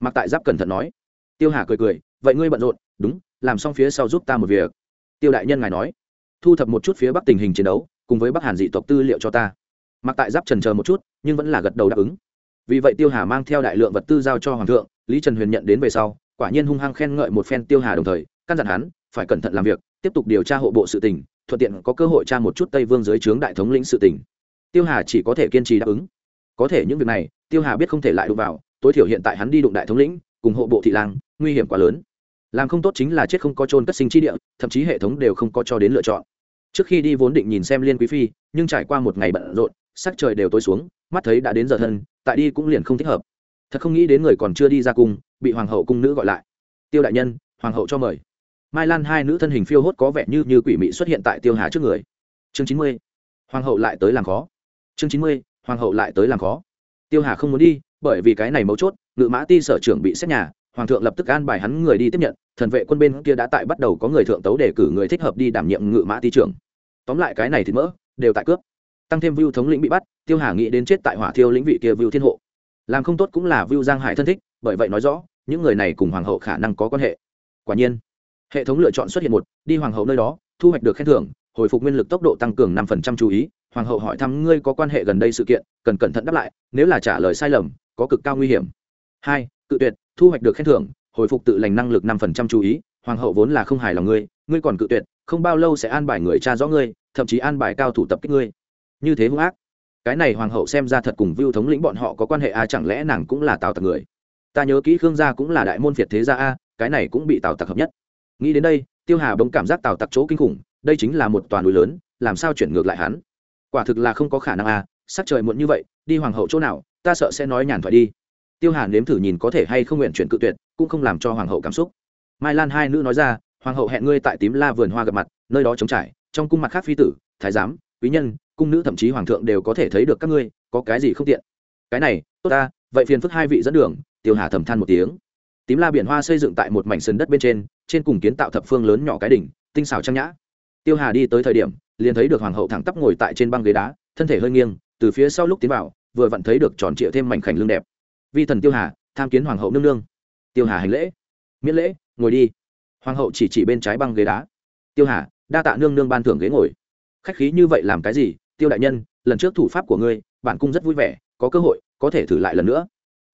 Mặc tại giáp cẩn thận nói. Tiêu hà cười cười, vậy ngươi bận rộn, đúng, làm xong phía sau giúp ta một việc. Tiêu đại nhân ngài nói. Thu thập một chút phía bắc tình hình chiến đấu, cùng với bắc hàn dị tộc tư liệu cho ta. Mặc tại giáp trần chờ một chút, nhưng vẫn là gật đầu đáp ứng. Vì vậy tiêu hà mang theo đại lượng vật tư giao cho hoàng thượng, lý trần huyền nhận đến về sau quả nhiên hung hăng khen ngợi một phen tiêu hà đồng thời, căn dặn hắn, phải cẩn thận làm việc, tiếp tục điều tra hộ bộ sự tình, thuận tiện có cơ hội tra một chút tây vương dưới trướng đại thống lĩnh sự tình. Tiêu hà chỉ có thể kiên trì đáp ứng. Có thể những việc này, tiêu hà biết không thể lại đụng vào, tối thiểu hiện tại hắn đi đụng đại thống lĩnh, cùng hộ bộ thị lang, nguy hiểm quá lớn. Làm không tốt chính là chết không có trôn cất sinh chi địa, thậm chí hệ thống đều không có cho đến lựa chọn. Trước khi đi vốn định nhìn xem liên quý phi, nhưng trải qua một ngày bận rộn, sắc trời đều tối xuống, mắt thấy đã đến giờ thân, tại đi cũng liền không thích hợp thật không nghĩ đến người còn chưa đi ra cung, bị hoàng hậu cung nữ gọi lại. Tiêu đại nhân, hoàng hậu cho mời. Mai lan hai nữ thân hình phiêu hốt có vẻ như như quỷ mị xuất hiện tại tiêu hà trước người. Chương chín mươi, hoàng hậu lại tới làm khó. Chương chín mươi, hoàng hậu lại tới làm khó. Tiêu hà không muốn đi, bởi vì cái này mấu chốt, ngự mã ti sở trưởng bị xét nhà, hoàng thượng lập tức an bài hắn người đi tiếp nhận, thần vệ quân bên kia đã tại bắt đầu có người thượng tấu để cử người thích hợp đi đảm nhiệm ngự mã ti trưởng. Tóm lại cái này thì mỡ, đều tại cướp. Tăng thêm vưu thống lĩnh bị bắt, tiêu hà nghĩ đến chết tại hỏa thiêu lĩnh vị kia vưu thiên hộ làm không tốt cũng là vưu giang hải thân thích, bởi vậy nói rõ, những người này cùng hoàng hậu khả năng có quan hệ. Quả nhiên, hệ thống lựa chọn xuất hiện một, đi hoàng hậu nơi đó, thu hoạch được khen thưởng, hồi phục nguyên lực tốc độ tăng cường năm phần trăm chú ý, hoàng hậu hỏi thăm ngươi có quan hệ gần đây sự kiện, cần cẩn thận đáp lại, nếu là trả lời sai lầm, có cực cao nguy hiểm. Hai, cự tuyệt, thu hoạch được khen thưởng, hồi phục tự lành năng lực năm phần trăm chú ý, hoàng hậu vốn là không hài lòng ngươi ngươi còn cự tuyệt, không bao lâu sẽ an bài người cha rõ ngươi, thậm chí an bài cao thủ tập kích ngươi. Như thế hung ác cái này hoàng hậu xem ra thật cùng vưu thống lĩnh bọn họ có quan hệ a chẳng lẽ nàng cũng là tào tặc người? Ta nhớ kỹ khương gia cũng là đại môn việt thế gia a cái này cũng bị tào tặc hợp nhất. Nghĩ đến đây, tiêu hà bỗng cảm giác tào tặc chỗ kinh khủng, đây chính là một toàn núi lớn, làm sao chuyển ngược lại hắn? Quả thực là không có khả năng a sắc trời muộn như vậy, đi hoàng hậu chỗ nào, ta sợ sẽ nói nhàn thoại đi. Tiêu hà nếm thử nhìn có thể hay không nguyện chuyển cự tuyệt, cũng không làm cho hoàng hậu cảm xúc. Mai lan hai nữ nói ra, hoàng hậu hẹn ngươi tại tím la vườn hoa gặp mặt, nơi đó trống trải, trong cung mặt khác phi tử, thái giám, quý nhân cung nữ thậm chí hoàng thượng đều có thể thấy được các ngươi, có cái gì không tiện? Cái này, tốt ta, vậy phiền phức hai vị dẫn đường, tiêu hà thầm than một tiếng. Tím la biển hoa xây dựng tại một mảnh sườn đất bên trên trên cùng kiến tạo thập phương lớn nhỏ cái đỉnh, tinh xảo trang nhã. Tiêu hà đi tới thời điểm, liền thấy được hoàng hậu thẳng tắp ngồi tại trên băng ghế đá, thân thể hơi nghiêng, từ phía sau lúc tiến vào, vừa vặn thấy được tròn trịa thêm mảnh khảnh lưng đẹp. Vi thần tiêu hà, tham kiến hoàng hậu nương nương. Tiêu hà hành lễ. Miễn lễ, ngồi đi. Hoàng hậu chỉ chỉ bên trái băng ghế đá. Tiêu hà, đa tạ nương nương ban thưởng ghế ngồi. Khách khí như vậy làm cái gì tiêu đại nhân, lần trước thủ pháp của ngươi, bản cung rất vui vẻ, có cơ hội, có thể thử lại lần nữa.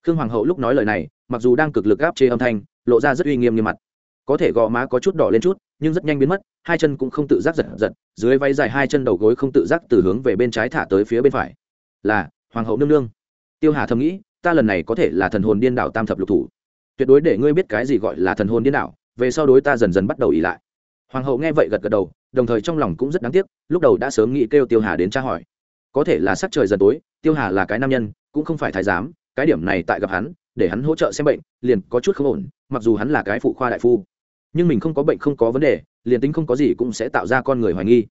Khương hoàng hậu lúc nói lời này, mặc dù đang cực lực gáp chế âm thanh, lộ ra rất uy nghiêm nghiêm mặt. Có thể gò má có chút đỏ lên chút, nhưng rất nhanh biến mất, hai chân cũng không tự giác giật giật, dưới váy dài hai chân đầu gối không tự giác từ hướng về bên trái thả tới phía bên phải. Là, hoàng hậu nương nương. Tiêu hà thầm nghĩ, ta lần này có thể là thần hồn điên đảo tam thập lục thủ. Tuyệt đối để ngươi biết cái gì gọi là thần hồn điên đảo, về sau đối ta dần dần bắt đầu ỉ lại. Hoàng hậu nghe vậy gật gật đầu đồng thời trong lòng cũng rất đáng tiếc, lúc đầu đã sớm nghĩ kêu tiêu hà đến tra hỏi. Có thể là sắc trời dần tối, tiêu hà là cái nam nhân, cũng không phải thái giám, cái điểm này tại gặp hắn, để hắn hỗ trợ xem bệnh, liền có chút không ổn, mặc dù hắn là cái phụ khoa đại phu. Nhưng mình không có bệnh không có vấn đề, liền tính không có gì cũng sẽ tạo ra con người hoài nghi.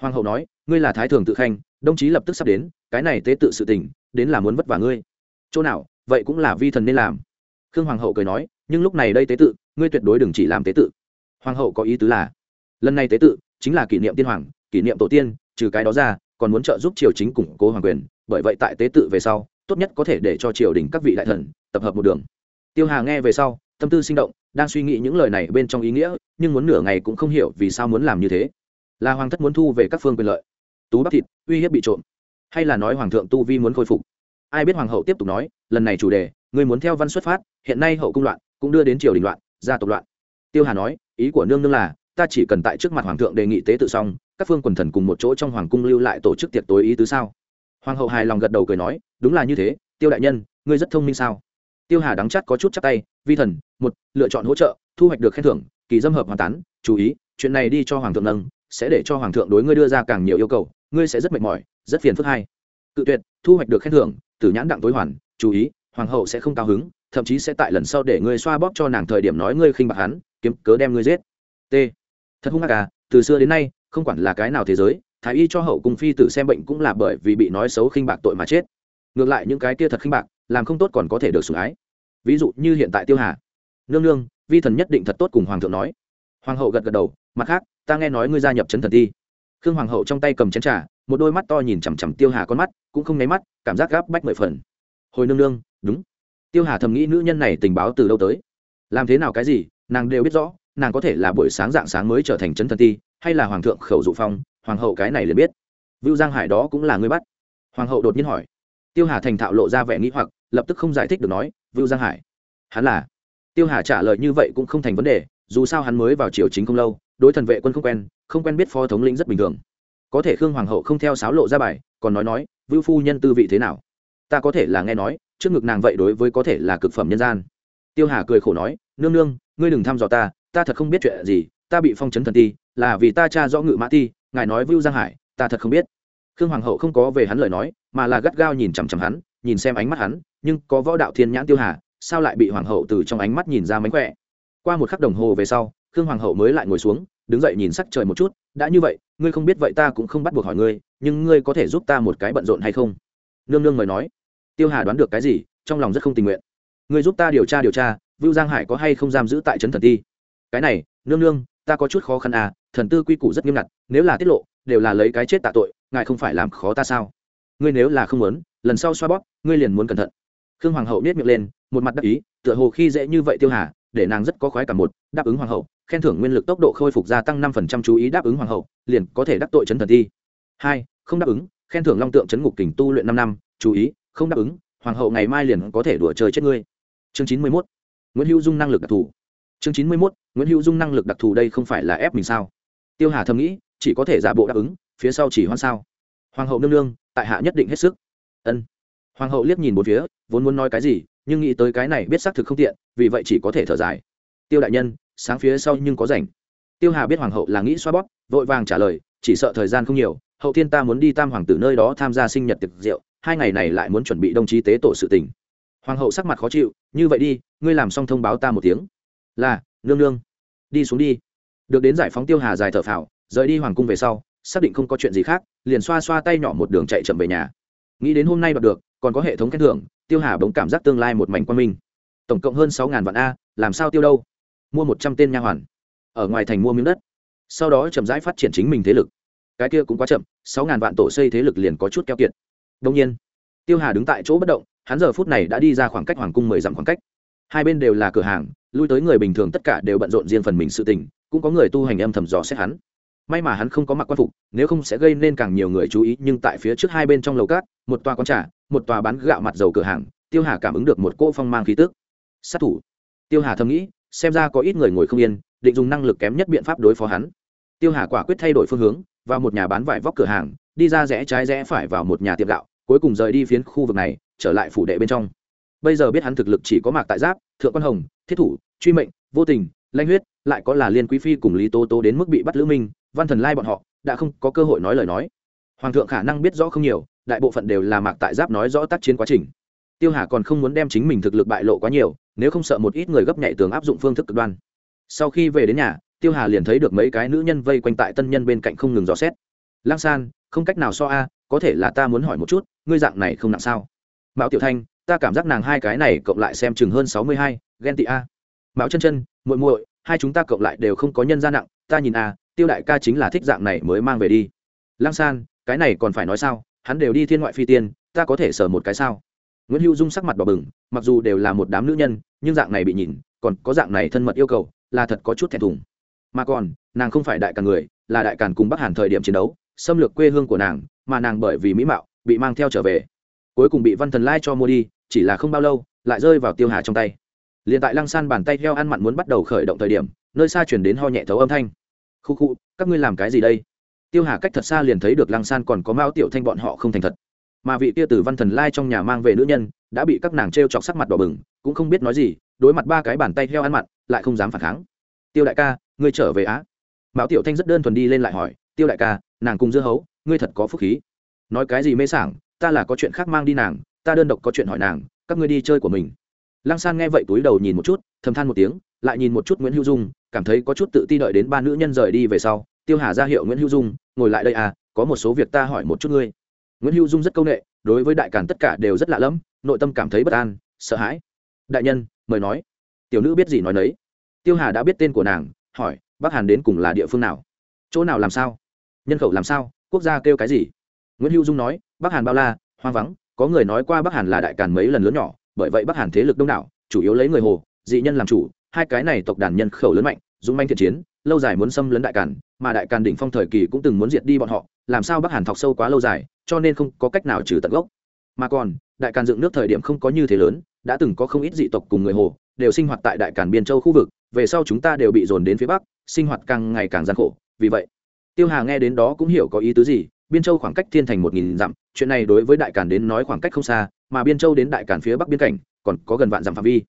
Hoàng hậu nói, ngươi là thái thường tự khanh, đồng chí lập tức sắp đến, cái này tế tự sự tình, đến là muốn vất vả ngươi. Chỗ nào, vậy cũng là vi thần nên làm. Khương hoàng hậu cười nói, nhưng lúc này đây tế tự, ngươi tuyệt đối đừng chỉ làm tế tự. Hoàng hậu có ý tứ là, lần này tế tự chính là kỷ niệm tiên hoàng, kỷ niệm tổ tiên, trừ cái đó ra, còn muốn trợ giúp triều chính củng cố hoàng quyền, bởi vậy tại tế tự về sau, tốt nhất có thể để cho triều đình các vị đại thần tập hợp một đường. Tiêu hà nghe về sau, tâm tư sinh động, đang suy nghĩ những lời này bên trong ý nghĩa, nhưng muốn nửa ngày cũng không hiểu vì sao muốn làm như thế. Là hoàng thất muốn thu về các phương quyền lợi. Tú bắp thịt, uy hiếp bị trộm. Hay là nói hoàng thượng tu vi muốn khôi phục? Ai biết hoàng hậu tiếp tục nói, lần này chủ đề, người muốn theo văn xuất phát, hiện nay hậu cung loạn, cũng đưa đến triều đình loạn, gia tộc loạn. Tiêu hà nói, ý của nương nương là ta chỉ cần tại trước mặt hoàng thượng đề nghị tế tự xong, các phương quần thần cùng một chỗ trong hoàng cung lưu lại tổ chức tiệc tối ý tứ sao? Hoàng hậu hài lòng gật đầu cười nói, đúng là như thế, tiêu đại nhân, ngươi rất thông minh sao? Tiêu hà đắng chắt có chút chắc tay, vi thần, một, lựa chọn hỗ trợ, thu hoạch được khen thưởng, kỳ dâm hợp hoàn tán, chú ý, chuyện này đi cho hoàng thượng nâng, sẽ để cho hoàng thượng đối ngươi đưa ra càng nhiều yêu cầu, ngươi sẽ rất mệt mỏi, rất phiền phức hai. Cự tuyệt, thu hoạch được khen thưởng, tử nhãn đặng tối hoàn, chú ý, hoàng hậu sẽ không cao hứng, thậm chí sẽ tại lần sau để ngươi xoa bóp cho nàng thời điểm nói ngươi khinh bạc hắn, kiếm cớ đem ngươi giết. T thật hung ác à từ xưa đến nay, không quản là cái nào thế giới, thái y cho hậu cung phi tử xem bệnh cũng là bởi vì bị nói xấu khinh bạc tội mà chết. Ngược lại những cái kia thật khinh bạc, làm không tốt còn có thể được sủng ái. Ví dụ như hiện tại tiêu hà. Nương nương, vi thần nhất định thật tốt cùng hoàng thượng nói. Hoàng hậu gật gật đầu, mặt khác, ta nghe nói ngươi gia nhập chấn thần ti. Khương hoàng hậu trong tay cầm chén trà, một đôi mắt to nhìn chằm chằm tiêu hà con mắt, cũng không nháy mắt, cảm giác gáp bách mười phần. Hồi nương nương, đúng. Tiêu hà thầm nghĩ nữ nhân này tình báo từ đâu tới? Làm thế nào cái gì, nàng đều biết rõ nàng có thể là buổi sáng dạng sáng mới trở thành trấn thần ti, hay là hoàng thượng khẩu dụ phong, hoàng hậu cái này liền biết. Vưu giang hải đó cũng là người bắt. Hoàng hậu đột nhiên hỏi. Tiêu hà thành thạo lộ ra vẻ nghĩ hoặc, lập tức không giải thích được nói, vưu giang hải, hắn là? Tiêu hà trả lời như vậy cũng không thành vấn đề, dù sao hắn mới vào triều chính không lâu, đối thần vệ quân không quen không quen biết phó thống lĩnh rất bình thường. Có thể khương hoàng hậu không theo sáo lộ ra bài, còn nói nói, vưu phu nhân tư vị thế nào? Ta có thể là nghe nói, trước ngực nàng vậy đối với có thể là cực phẩm nhân gian. Tiêu hà cười khổ nói, nương nương, ngươi đừng thăm dò ta ta thật không biết chuyện gì, ta bị phong chấn thần ti, là vì ta cha rõ ngự mã ti, ngài nói vưu giang hải, ta thật không biết. Khương hoàng hậu không có về hắn lời nói, mà là gắt gao nhìn chằm chằm hắn, nhìn xem ánh mắt hắn, nhưng có võ đạo thiên nhãn tiêu hà, sao lại bị hoàng hậu từ trong ánh mắt nhìn ra mánh khỏe? Qua một khắc đồng hồ về sau, khương hoàng hậu mới lại ngồi xuống, đứng dậy nhìn sắc trời một chút, đã như vậy, ngươi không biết vậy ta cũng không bắt buộc hỏi ngươi, nhưng ngươi có thể giúp ta một cái bận rộn hay không? Nương nương mời nói. Tiêu hà đoán được cái gì, trong lòng rất không tình nguyện. Ngươi giúp ta điều tra điều tra, vưu giang hải có hay không giam giữ tại trấn thần ti? Cái này, nương nương, ta có chút khó khăn à thần tư quy củ rất nghiêm ngặt, nếu là tiết lộ, đều là lấy cái chết tạ tội, ngài không phải làm khó ta sao? Ngươi nếu là không muốn, lần sau xoa bóp, ngươi liền muốn cẩn thận. Khương hoàng hậu nết miệng lên, một mặt đắc ý, tựa hồ khi dễ như vậy tiêu hà, để nàng rất có khoái cả một, đáp ứng hoàng hậu, khen thưởng nguyên lực tốc độ khôi phục gia tăng năm phần trăm chú ý đáp ứng hoàng hậu, liền có thể đắc tội chấn thần thi. Hai, không đáp ứng, khen thưởng long tượng chấn ngục kình tu luyện năm năm, chú ý, không đáp ứng, hoàng hậu ngày mai liền có thể đùa chơi chết ngươi. Chương chín mươi mốt, nguyễn hữu dung năng lực đặc thù chương chín mươi mốt, nguyễn hữu dung năng lực đặc thù đây không phải là ép mình sao? Tiêu hà thầm nghĩ, chỉ có thể giả bộ đáp ứng, phía sau chỉ hoan sao? Hoàng hậu nương nương, tại hạ nhất định hết sức. Ân. Hoàng hậu liếc nhìn một phía, vốn muốn nói cái gì, nhưng nghĩ tới cái này biết xác thực không tiện, vì vậy chỉ có thể thở dài. Tiêu đại nhân, sáng phía sau nhưng có rảnh. Tiêu hà biết hoàng hậu là nghĩ xoa bóp, vội vàng trả lời, chỉ sợ thời gian không nhiều, hậu thiên ta muốn đi tam hoàng tử nơi đó tham gia sinh nhật tiệc rượu, hai ngày này lại muốn chuẩn bị đồng chí tế tổ sự tình. Hoàng hậu sắc mặt khó chịu, như vậy đi, ngươi làm xong thông báo ta một tiếng là, nương nương. Đi xuống đi. Được đến giải phóng tiêu hà dài thở phào, rời đi hoàng cung về sau, xác định không có chuyện gì khác, liền xoa xoa tay nhỏ một đường chạy chậm về nhà. Nghĩ đến hôm nay đoạt được, còn có hệ thống khen thưởng, tiêu hà bỗng cảm giác tương lai một mảnh quan minh. Tổng cộng hơn sáu ngàn vạn a, làm sao tiêu đâu? Mua một trăm tên nha hoàn. Ở ngoài thành mua miếng đất. Sau đó chậm rãi phát triển chính mình thế lực. Cái kia cũng quá chậm, sáu ngàn vạn tổ xây thế lực liền có chút keo kiệt. Đông nhiên, tiêu hà đứng tại chỗ bất động, hắn giờ phút này đã đi ra khoảng cách hoàng cung mười dặm khoảng cách hai bên đều là cửa hàng, lui tới người bình thường tất cả đều bận rộn riêng phần mình sự tình, cũng có người tu hành âm thầm dò xét hắn. May mà hắn không có mặc quan phục, nếu không sẽ gây nên càng nhiều người chú ý, nhưng tại phía trước hai bên trong lầu cát, một tòa quán trà, một tòa bán gạo mặt dầu cửa hàng, tiêu hà cảm ứng được một cỗ phong mang khí tức. Sát thủ. Tiêu hà thầm nghĩ, xem ra có ít người ngồi không yên, định dùng năng lực kém nhất biện pháp đối phó hắn. Tiêu hà quả quyết thay đổi phương hướng, vào một nhà bán vải vóc cửa hàng, đi ra rẽ trái rẽ phải vào một nhà tiệm gạo, cuối cùng rời đi phiến khu vực này, trở lại phủ đệ bên trong bây giờ biết hắn thực lực chỉ có mạc tại giáp, thượng quan hồng, thiết thủ, truy mệnh, vô tình, lanh huyết, lại có là liên quý phi cùng lý tố tố đến mức bị bắt lữ minh, văn thần lai bọn họ đã không có cơ hội nói lời nói. Hoàng thượng khả năng biết rõ không nhiều, đại bộ phận đều là mạc tại giáp nói rõ tác chiến quá trình. Tiêu hà còn không muốn đem chính mình thực lực bại lộ quá nhiều, nếu không sợ một ít người gấp nhạy tường áp dụng phương thức cực đoan. Sau khi về đến nhà, tiêu hà liền thấy được mấy cái nữ nhân vây quanh tại tân nhân bên cạnh không ngừng dò xét. Lang san, không cách nào so a, có thể là ta muốn hỏi một chút, ngươi dạng này không nặng sao? Mạo tiểu thanh ta cảm giác nàng hai cái này cộng lại xem chừng hơn sáu mươi hai, ghen tị a. Mạo chân chân, muội muội, hai chúng ta cộng lại đều không có nhân gia nặng, ta nhìn a, tiêu đại ca chính là thích dạng này mới mang về đi. Lang san, cái này còn phải nói sao? Hắn đều đi thiên ngoại phi tiên, ta có thể sở một cái sao? Nguyễn hữu dung sắc mặt đỏ bừng, mặc dù đều là một đám nữ nhân, nhưng dạng này bị nhìn, còn có dạng này thân mật yêu cầu, là thật có chút thẹn thùng. Mà còn, nàng không phải đại càn người, là đại càn cùng bắc hàn thời điểm chiến đấu, xâm lược quê hương của nàng, mà nàng bởi vì mỹ mạo, bị mang theo trở về. Cuối cùng bị văn thần lai cho mua đi chỉ là không bao lâu, lại rơi vào tiêu hà trong tay. Liền tại lăng san bàn tay heo ăn mặn muốn bắt đầu khởi động thời điểm, nơi xa chuyển đến ho nhẹ thấu âm thanh. Khu khu, các ngươi làm cái gì đây? Tiêu hà cách thật xa liền thấy được lăng san còn có mao tiểu thanh bọn họ không thành thật. Mà vị tia tử văn thần lai trong nhà mang về nữ nhân, đã bị các nàng t r e o chọc sắc mặt đỏ bừng, cũng không biết nói gì, đối mặt ba cái bàn tay heo ăn mặn, lại không dám phản kháng. Tiêu đại ca, ngươi trở về á? Mão tiểu thanh rất đơn thuần đi lên lại hỏi, tiêu đại ca, nàng cùng dưa hấu, ngươi thật có phúc khí. Nói cái gì mê sảng, ta là có chuyện khác mang đi nàng ta đơn độc có chuyện hỏi nàng, các ngươi đi chơi của mình. Lăng san nghe vậy túi đầu nhìn một chút, thầm than một tiếng, lại nhìn một chút nguyễn hữu dung, cảm thấy có chút tự ti đợi đến ba nữ nhân rời đi về sau, tiêu hà ra hiệu nguyễn hữu dung, ngồi lại đây à có một số việc ta hỏi một chút ngươi. Nguyễn hữu dung rất c â u n ệ đối với đại càn tất cả đều rất lạ lẫm, nội tâm cảm thấy bất an, sợ hãi. Đại nhân, mời nói. Tiểu nữ biết gì nói nấy. Tiêu hà đã biết tên của nàng, hỏi, bắc hàn đến cùng là địa phương nào? Chỗ nào làm sao? Nhân khẩu làm sao? Quốc gia kêu cái gì? Nguyễn hữu dung nói, bắc hàn bao la, hoang vắng có người nói qua bắc hàn là đại càn mấy lần lớn nhỏ, bởi vậy bắc hàn thế lực đông đảo, chủ yếu lấy người hồ, dị nhân làm chủ, hai cái này tộc đàn nhân khẩu lớn mạnh, dũng manh thiện chiến, lâu dài muốn xâm lấn đại càn, mà đại càn đỉnh phong thời kỳ cũng từng muốn diệt đi bọn họ, làm sao bắc hàn thọc sâu quá lâu dài, cho nên không có cách nào trừ tận gốc. Mà còn, đại càn dựng nước thời điểm không có như thế lớn, đã từng có không ít dị tộc cùng người hồ, đều sinh hoạt tại đại càn biên châu khu vực, về sau chúng ta đều bị dồn đến phía bắc, sinh hoạt càng ngày càng gian khổ, vì vậy, tiêu hà nghe đến đó cũng hiểu có ý tứ gì biên châu khoảng cách thiên thành một nghìn dặm, chuyện này đối với đại càn đến nói khoảng cách không xa, mà biên châu đến đại càn phía bắc biên cảnh, còn có gần vạn dặm phạm vi.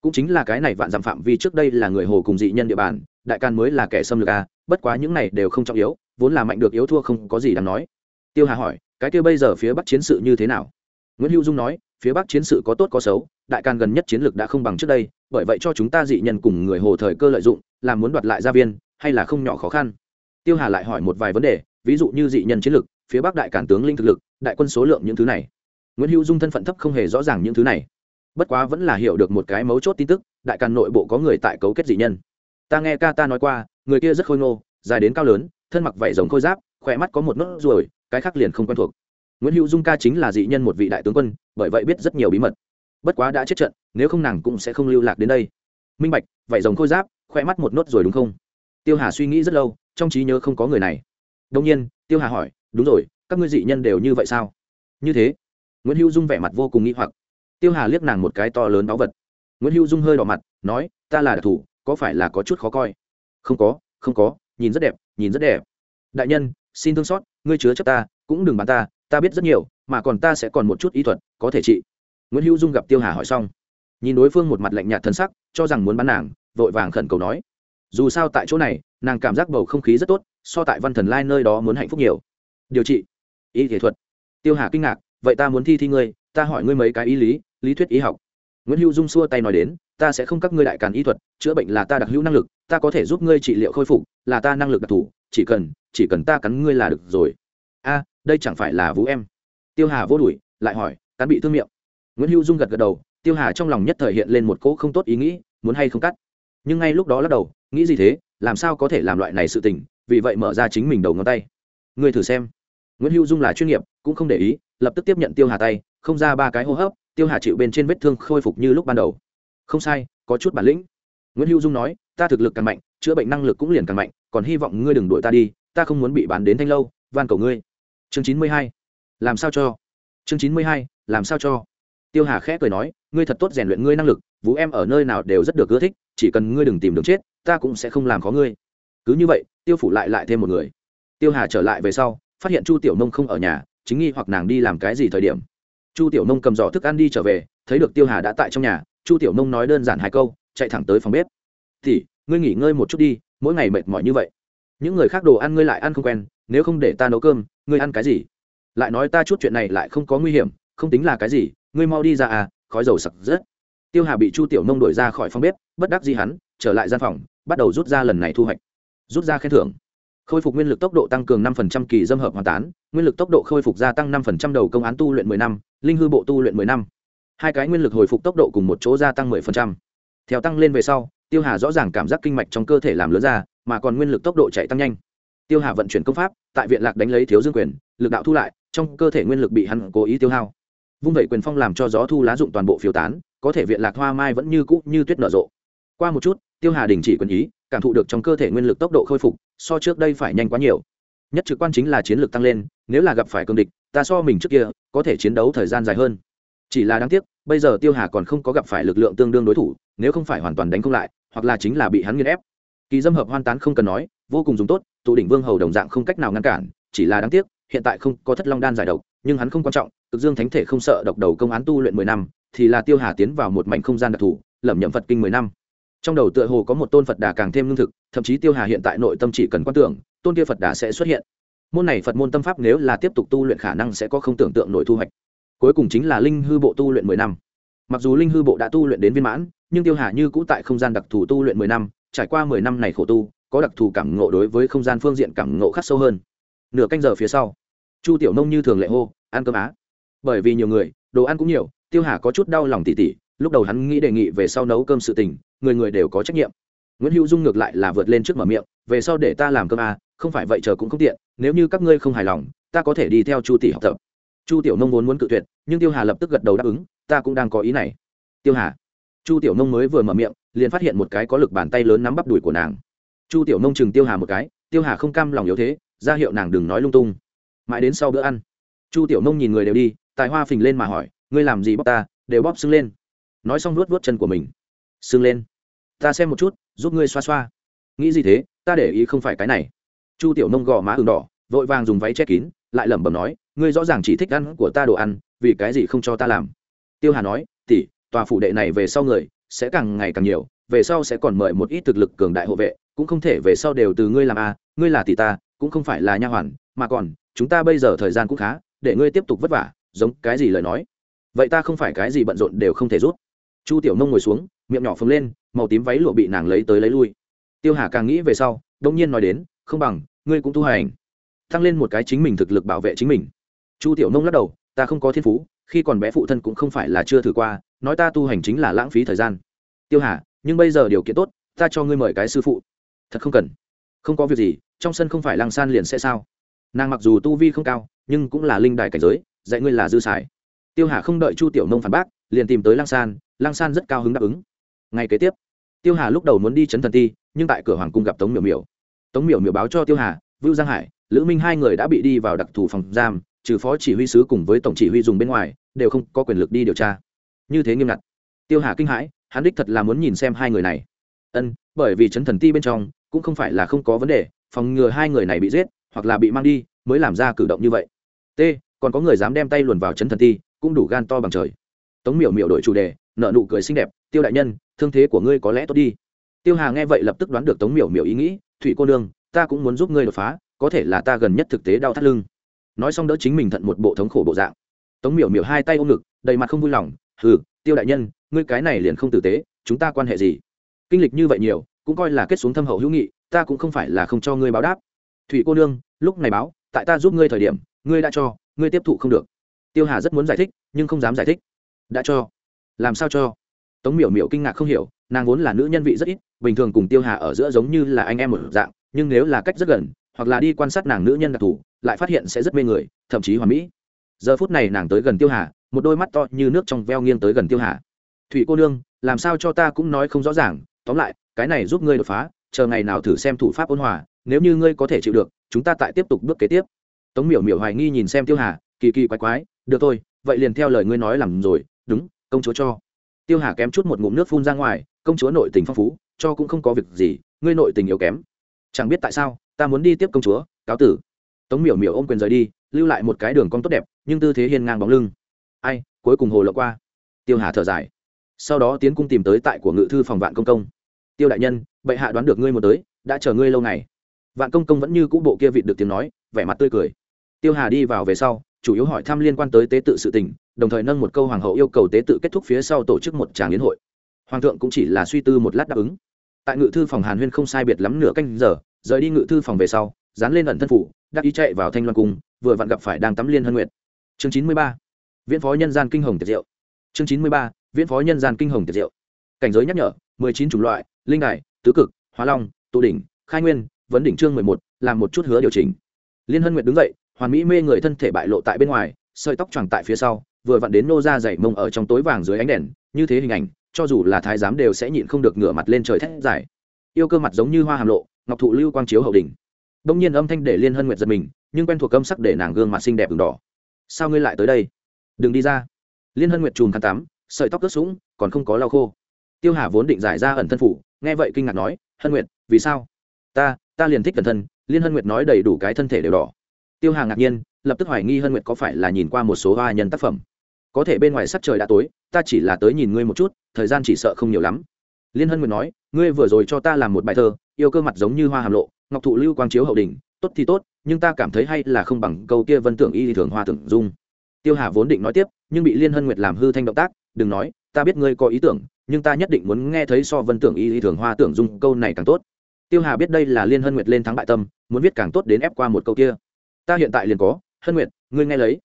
Cũng chính là cái này vạn dặm phạm vi trước đây là người hồ cùng dị nhân địa bàn, đại càn mới là kẻ xâm lược a bất quá những này đều không trọng yếu, vốn là mạnh được yếu thua không có gì đáng nói. Tiêu hà hỏi, cái kia bây giờ phía bắc chiến sự như thế nào? Nguyễn hữu dung nói, phía bắc chiến sự có tốt có xấu, đại càn gần nhất chiến lược đã không bằng trước đây, bởi vậy cho chúng ta dị nhân cùng người hồ thời cơ lợi dụng làm muốn đoạt lại gia viên, hay là không nhỏ khó khăn? Tiêu hà lại hỏi một vài vấn đề ví dụ như dị nhân chiến lược phía bắc đại càn tướng linh thực lực, đại quân số lượng những thứ này. Nguyễn hữu dung thân phận thấp không hề rõ ràng những thứ này. Bất quá vẫn là hiểu được một cái mấu chốt tin tức, đại càn nội bộ có người tại cấu kết dị nhân. Ta nghe ca ta nói qua, người kia rất khôi ngô, dài đến cao lớn, thân mặc vảy rồng khôi giáp, khỏe mắt có một nốt ruồi, cái khác liền không quen thuộc. Nguyễn hữu dung ca chính là dị nhân một vị đại tướng quân, bởi vậy biết rất nhiều bí mật. Bất quá đã chết trận, nếu không nàng cũng sẽ không lưu lạc đến đây. Minh bạch, vảy rồng khôi giáp, khỏe mắt một nốt rồi đúng không? Tiêu hà suy nghĩ rất lâu, trong trí nhớ không có người này đông nhiên, tiêu hà hỏi, đúng rồi, các ngươi dị nhân đều như vậy sao? Như thế. Nguyễn hữu dung vẻ mặt vô cùng nghĩ hoặc. Tiêu hà liếc nàng một cái to lớn báu vật. Nguyễn hữu dung hơi đỏ mặt, nói, ta là đặc thù có phải là có chút khó coi? Không có không có, nhìn rất đẹp, nhìn rất đẹp. Đại nhân, xin thương xót, ngươi chứa chấp ta, cũng đừng bán ta ta biết rất nhiều, mà còn ta sẽ còn một chút ý thuật, có thể trị. Nguyễn hữu dung gặp tiêu hà hỏi xong, nhìn đối phương một mặt lạnh nhạt thân sắc, cho rằng muốn bán nàng, vội vàng khẩn cầu nói, dù sao tại chỗ này, nàng cảm giác bầu không khí rất tốt so tại văn thần lai nơi đó muốn hạnh phúc nhiều. Điều trị, y thể thuật. Tiêu hà kinh ngạc, vậy ta muốn thi thi ngươi, ta hỏi ngươi mấy cái ý lý lý thuyết y học. Nguyễn hữu dung xua tay nói đến, ta sẽ không các ngươi đại càn y thuật, chữa bệnh là ta đặc hữu năng lực, ta có thể giúp ngươi trị liệu khôi phục, là ta năng lực đặc thù, chỉ cần chỉ cần ta cắn ngươi là được rồi. A, đây chẳng phải là vũ em? Tiêu hà vô đuổi, lại hỏi, cắn bị thương miệng. Nguyễn hữu dung gật gật đầu, tiêu hà trong lòng nhất thời hiện lên một cỗ không tốt ý nghĩ, muốn hay không cắt. Nhưng ngay lúc đó lắc đầu, nghĩ gì thế, làm sao có thể làm loại này sự tình vì vậy mở ra chính mình đầu ngón tay. Người thử xem. Nguyễn hữu dung là chuyên nghiệp, cũng không để ý, lập tức tiếp nhận tiêu hà tay, không ra ba cái hô hấp, tiêu hà chịu bên trên vết thương khôi phục như lúc ban đầu. Không sai, có chút bản lĩnh. Nguyễn hữu dung nói, ta thực lực càng mạnh, chữa bệnh năng lực cũng liền càng mạnh, còn hy vọng ngươi đừng đuổi ta đi, ta không muốn bị bán đến thanh lâu, van cầu ngươi. Chương chín mươi hai, làm sao cho? Chương chín mươi hai, làm sao cho? Tiêu hà khẽ cười nói, ngươi thật tốt rèn luyện ngươi năng lực, vũ em ở nơi nào đều rất được ưa thích, chỉ cần ngươi đừng tìm đường chết, ta cũng sẽ không làm khó ngươi cứ như vậy, tiêu phủ lại lại thêm một người. Tiêu hà trở lại về sau, phát hiện chu tiểu nông không ở nhà, chính nghi hoặc nàng đi làm cái gì thời điểm. Chu tiểu nông cầm giỏ thức ăn đi trở về, thấy được tiêu hà đã tại trong nhà, chu tiểu nông nói đơn giản hai câu, chạy thẳng tới phòng bếp. Thì ngươi nghỉ ngơi một chút đi, mỗi ngày mệt mỏi như vậy. Những người khác đồ ăn ngươi lại ăn không quen, nếu không để ta nấu cơm, ngươi ăn cái gì? Lại nói ta chút chuyện này lại không có nguy hiểm, không tính là cái gì, ngươi mau đi ra à khói dầu sặc rất tiêu hà bị chu tiểu nông đuổi ra khỏi phòng bếp, bất đắc gì hắn, trở lại gian phòng, bắt đầu rút ra lần này thu hoạch rút ra khen thưởng. Khôi phục nguyên lực tốc độ tăng cường năm phần trăm kỳ dâm hợp hoàn tán, nguyên lực tốc độ khôi phục gia tăng năm phần trăm đầu công án tu luyện 10 năm, linh hư bộ tu luyện 10 năm. Hai cái nguyên lực hồi phục tốc độ cùng một chỗ gia tăng 10%. theo tăng lên về sau, tiêu hà rõ ràng cảm giác kinh mạch trong cơ thể làm lớn ra, mà còn nguyên lực tốc độ chạy tăng nhanh. Tiêu hà vận chuyển công pháp, tại viện lạc đánh lấy thiếu dương quyền, lực đạo thu lại, trong cơ thể nguyên lực bị hắn cố ý tiêu hao. Vung vẩy quyền phong làm cho gió thu lá dụng toàn bộ phiêu tán, có thể viện lạc hoa mai vẫn như cũ như tuyết nở rộ. Qua một chút tiêu hà đình chỉ quân ý, cảm thụ được trong cơ thể nguyên lực tốc độ khôi phục, so trước đây phải nhanh quá nhiều. Nhất trực quan chính là chiến lược tăng lên, nếu là gặp phải cương địch, ta so mình trước kia, có thể chiến đấu thời gian dài hơn. Chỉ là đáng tiếc, bây giờ tiêu hà còn không có gặp phải lực lượng tương đương đối thủ, nếu không phải hoàn toàn đánh không lại, hoặc là chính là bị hắn nghiên ép. Kỳ dâm hợp hoan tán không cần nói, vô cùng dùng tốt, tụ đỉnh vương hầu đồng dạng không cách nào ngăn cản, chỉ là đáng tiếc, hiện tại không có thất long đan giải độc, nhưng hắn không quan trọng, cực dương thánh thể không sợ độc đầu công án tu luyện mười năm, thì là tiêu hà tiến vào một mảnh không gian đặc thù, lẩm nhậm phật kinh mười năm trong đầu tựa hồ có một tôn phật đà càng thêm lương thực, thậm chí tiêu hà hiện tại nội tâm chỉ cần quan tưởng, tôn kia phật đà sẽ xuất hiện. Môn này phật môn tâm pháp nếu là tiếp tục tu luyện khả năng sẽ có không tưởng tượng nội thu hoạch. Cuối cùng chính là linh hư bộ tu luyện mười năm. Mặc dù linh hư bộ đã tu luyện đến viên mãn, nhưng tiêu hà như cũ tại không gian đặc thù tu luyện mười năm, trải qua mười năm này khổ tu, có đặc thù cảm ngộ đối với không gian phương diện cảm ngộ khắc sâu hơn. Nửa canh giờ phía sau, chu tiểu nông như thường lệ hô, ăn cơm á. Bởi vì nhiều người, đồ ăn cũng nhiều, tiêu hà có chút đau lòng tỉ tỉ, lúc đầu hắn nghĩ đề nghị về sau nấu cơm sự tình người người đều có trách nhiệm. Nguyễn hữu dung ngược lại là vượt lên trước mở miệng về sau để ta làm cơm à, không phải vậy chờ cũng không tiện nếu như các ngươi không hài lòng ta có thể đi theo chu tỷ học tập. Chu tiểu nông vốn muốn cự tuyệt nhưng tiêu hà lập tức gật đầu đáp ứng ta cũng đang có ý này. Tiêu hà. Chu tiểu nông mới vừa mở miệng liền phát hiện một cái có lực bàn tay lớn nắm bắp đùi của nàng. Chu tiểu nông chừng tiêu hà một cái tiêu hà không cam lòng yếu thế ra hiệu nàng đừng nói lung tung. Mãi đến sau bữa ăn chu tiểu nông nhìn người đều đi tài hoa phình lên mà hỏi ngươi làm gì bóp ta? Đều bóp sưng lên. Nói xong nuốt vuốt chân của mình. Sưng lên ta xem một chút giúp ngươi xoa xoa. Nghĩ gì thế ta để ý không phải cái này. Chu tiểu nông gò má ừng đỏ vội vàng dùng váy che kín lại lẩm bẩm nói ngươi rõ ràng chỉ thích ăn của ta đồ ăn vì cái gì không cho ta làm? Tiêu hà nói tỉ tòa phủ đệ này về sau người sẽ càng ngày càng nhiều về sau sẽ còn mời một ít thực lực cường đại hộ vệ cũng không thể về sau đều từ ngươi làm a à, ngươi là tỷ ta cũng không phải là nha hoàn mà còn chúng ta bây giờ thời gian cũng khá để ngươi tiếp tục vất vả giống cái gì lời nói. Vậy ta không phải cái gì bận rộn đều không thể rút chu tiểu nông ngồi xuống miệng nhỏ phồng lên, màu tím váy lụa bị nàng lấy tới lấy lui. Tiêu hà càng nghĩ về sau đông nhiên nói đến, không bằng, ngươi cũng tu hành tăng lên một cái chính mình thực lực bảo vệ chính mình. Chu tiểu nông lắc đầu, ta không có thiên phú, khi còn bé phụ thân cũng không phải là chưa thử qua, nói ta tu hành chính là lãng phí thời gian. Tiêu hà, nhưng bây giờ điều kiện tốt, ta cho ngươi mời cái sư phụ. Thật không cần. Không có việc gì, trong sân không phải lăng san liền sẽ sao? Nàng mặc dù tu vi không cao, nhưng cũng là linh đài cảnh giới, dạy ngươi là dư sải tiêu hà không đợi chu tiểu nông phản bác, liền tìm tới lăng san lăng san rất cao hứng đáp ứng ngày kế tiếp, tiêu hà lúc đầu muốn đi chấn thần ti nhưng tại cửa hoàng cung gặp tống miểu miểu. Tống miểu miểu báo cho tiêu hà, vưu giang hải, lữ minh hai người đã bị đi vào đặc thù phòng giam, trừ phó chỉ huy sứ cùng với tổng chỉ huy dùng bên ngoài, đều không có quyền lực đi điều tra. Như thế nghiêm ngặt. Tiêu hà kinh hãi, hắn đích thật là muốn nhìn xem hai người này. Ân, bởi vì chấn thần ti bên trong cũng không phải là không có vấn đề, phòng ngừa hai người này bị giết, hoặc là bị mang đi, mới làm ra cử động như vậy. T, còn có người dám đem tay luồn vào chấn thần ti cũng đủ gan to bằng trời. Tống miểu miểu đổi chủ đề nợ nụ cười xinh đẹp, tiêu đại nhân thương thế của ngươi có lẽ tốt đi. Tiêu hà nghe vậy lập tức đoán được tống miểu miểu ý nghĩ thụy cô nương, ta cũng muốn giúp ngươi đột phá, có thể là ta gần nhất thực tế đau thắt lưng. Nói xong đỡ chính mình thận một bộ thống khổ bộ dạng. Tống miểu miểu hai tay ôm ngực, đầy mặt không vui lòng, hừ, tiêu đại nhân, ngươi cái này liền không tử tế, chúng ta quan hệ gì? Kinh lịch như vậy nhiều, cũng coi là kết xuống thâm hậu hữu nghị, ta cũng không phải là không cho ngươi báo đáp. Thủy cô nương, lúc này báo, tại ta giúp ngươi thời điểm, ngươi đã cho, ngươi tiếp thụ không được. Tiêu hà rất muốn giải thích, nhưng không dám giải thích. Đã cho. Làm sao cho? Tống miểu miểu kinh ngạc không hiểu, nàng vốn là nữ nhân vị rất ít, bình thường cùng tiêu hà ở giữa giống như là anh em một dạng, nhưng nếu là cách rất gần, hoặc là đi quan sát nàng nữ nhân đặc thù, lại phát hiện sẽ rất mê người, thậm chí hoàn mỹ. Giờ phút này nàng tới gần tiêu hà, một đôi mắt to như nước trong veo nghiêng tới gần tiêu hà. Thủy cô nương, làm sao cho ta cũng nói không rõ ràng, tóm lại, cái này giúp ngươi đột phá, chờ ngày nào thử xem thủ pháp ôn hòa, nếu như ngươi có thể chịu được, chúng ta tại tiếp tục bước kế tiếp. Tống miểu miểu hoài nghi nhìn xem tiêu hà, kỳ kỳ quái quái, được thôi, vậy liền theo lời ngươi nói làm rồi, đúng, công chúa cho tiêu hà kém chút một ngụm nước phun ra ngoài, công chúa nội tình phong phú, cho cũng không có việc gì, ngươi nội tình yếu kém. Chẳng biết tại sao, ta muốn đi tiếp công chúa, cáo tử. Tống miểu miểu ôm quyền rời đi, lưu lại một cái đường cong tốt đẹp, nhưng tư thế hiên ngang bóng lưng. Ai, cuối cùng hồ lộ qua. Tiêu hà thở dài. Sau đó tiến cung tìm tới tại của ngự thư phòng vạn công công. Tiêu đại nhân, bệ hạ đoán được ngươi một tới, đã chờ ngươi lâu ngày. Vạn công công vẫn như cũ bộ kia vịt được tiếng nói, vẻ mặt tươi cười. Tiêu hà đi vào về sau, chủ yếu hỏi thăm liên quan tới tế tự sự tình đồng thời nâng một câu hoàng hậu yêu cầu tế tự kết thúc phía sau tổ chức một tràng liên hội. Hoàng thượng cũng chỉ là suy tư một lát đáp ứng. Tại ngự thư phòng hàn huyên không sai biệt lắm nửa canh giờ, rời đi ngự thư phòng về sau, dán lên ẩn thân phủ, đắc ý chạy vào thanh loan cung, vừa vặn gặp phải đang tắm liên hân nguyệt. Chương chín mươi ba, viễn phó nhân gian kinh hồng tiệt diệu. Chương chín mươi ba, viễn phó nhân gian kinh hồng tiệt diệu. Cảnh giới nhắc nhở, mười chín chủng loại, linh đại tứ cực, hóa long, tụ đỉnh, khai nguyên, vấn đỉnh chương mười một, làm một chút hứa điều chỉnh. Liên hân nguyệt đứng dậy, hoàn mỹ mê người thân thể bại lộ tại bên ngoài, sợi tóc choàng tại phía sau vừa vặn đến nô ra dày mông ở trong tối vàng dưới ánh đèn, như thế hình ảnh, cho dù là thái giám đều sẽ nhịn không được ngửa mặt lên trời thét dài. Yêu cơ mặt giống như hoa hàm lộ, ngọc thụ lưu quang chiếu hậu đình đông nhiên âm thanh để liên hân nguyệt giật mình, nhưng quen thuộc âm sắc để nàng gương mặt xinh đẹp đường đỏ. Sao ngươi lại tới đây? Đừng đi ra. Liên hân nguyệt chùm khăn tắm, sợi tóc ướt sũng, còn không có lau khô. Tiêu hà vốn định giải ra ẩn thân phủ, nghe vậy kinh ngạc nói, hân nguyệt, vì sao? Ta ta liền thích cẩn thân. Liên hân nguyệt nói đầy đủ cái thân thể đều đỏ. Tiêu hà ngạc nhiên, lập tức hoài nghi hân nguyệt có phải là nhìn qua một số hoa nhân tác phẩm có thể bên ngoài sắc trời đã tối, ta chỉ là tới nhìn ngươi một chút, thời gian chỉ sợ không nhiều lắm. Liên hân nguyệt nói, ngươi vừa rồi cho ta làm một bài thơ, yêu cơ mặt giống như hoa hàm lộ, ngọc thụ lưu quang chiếu hậu đình tốt thì tốt, nhưng ta cảm thấy hay là không bằng câu kia vân tưởng y thường hoa tưởng dung. Tiêu hà vốn định nói tiếp, nhưng bị liên hân nguyệt làm hư thanh động tác, đừng nói, ta biết ngươi có ý tưởng, nhưng ta nhất định muốn nghe thấy so vân tưởng y thường hoa tưởng dung câu này càng tốt. Tiêu hà biết đây là liên hân nguyệt lên thắng bại tâm, muốn viết càng tốt đến ép qua một câu kia. Ta hiện tại liền có, hân nguyệt, ngươi nghe lấy.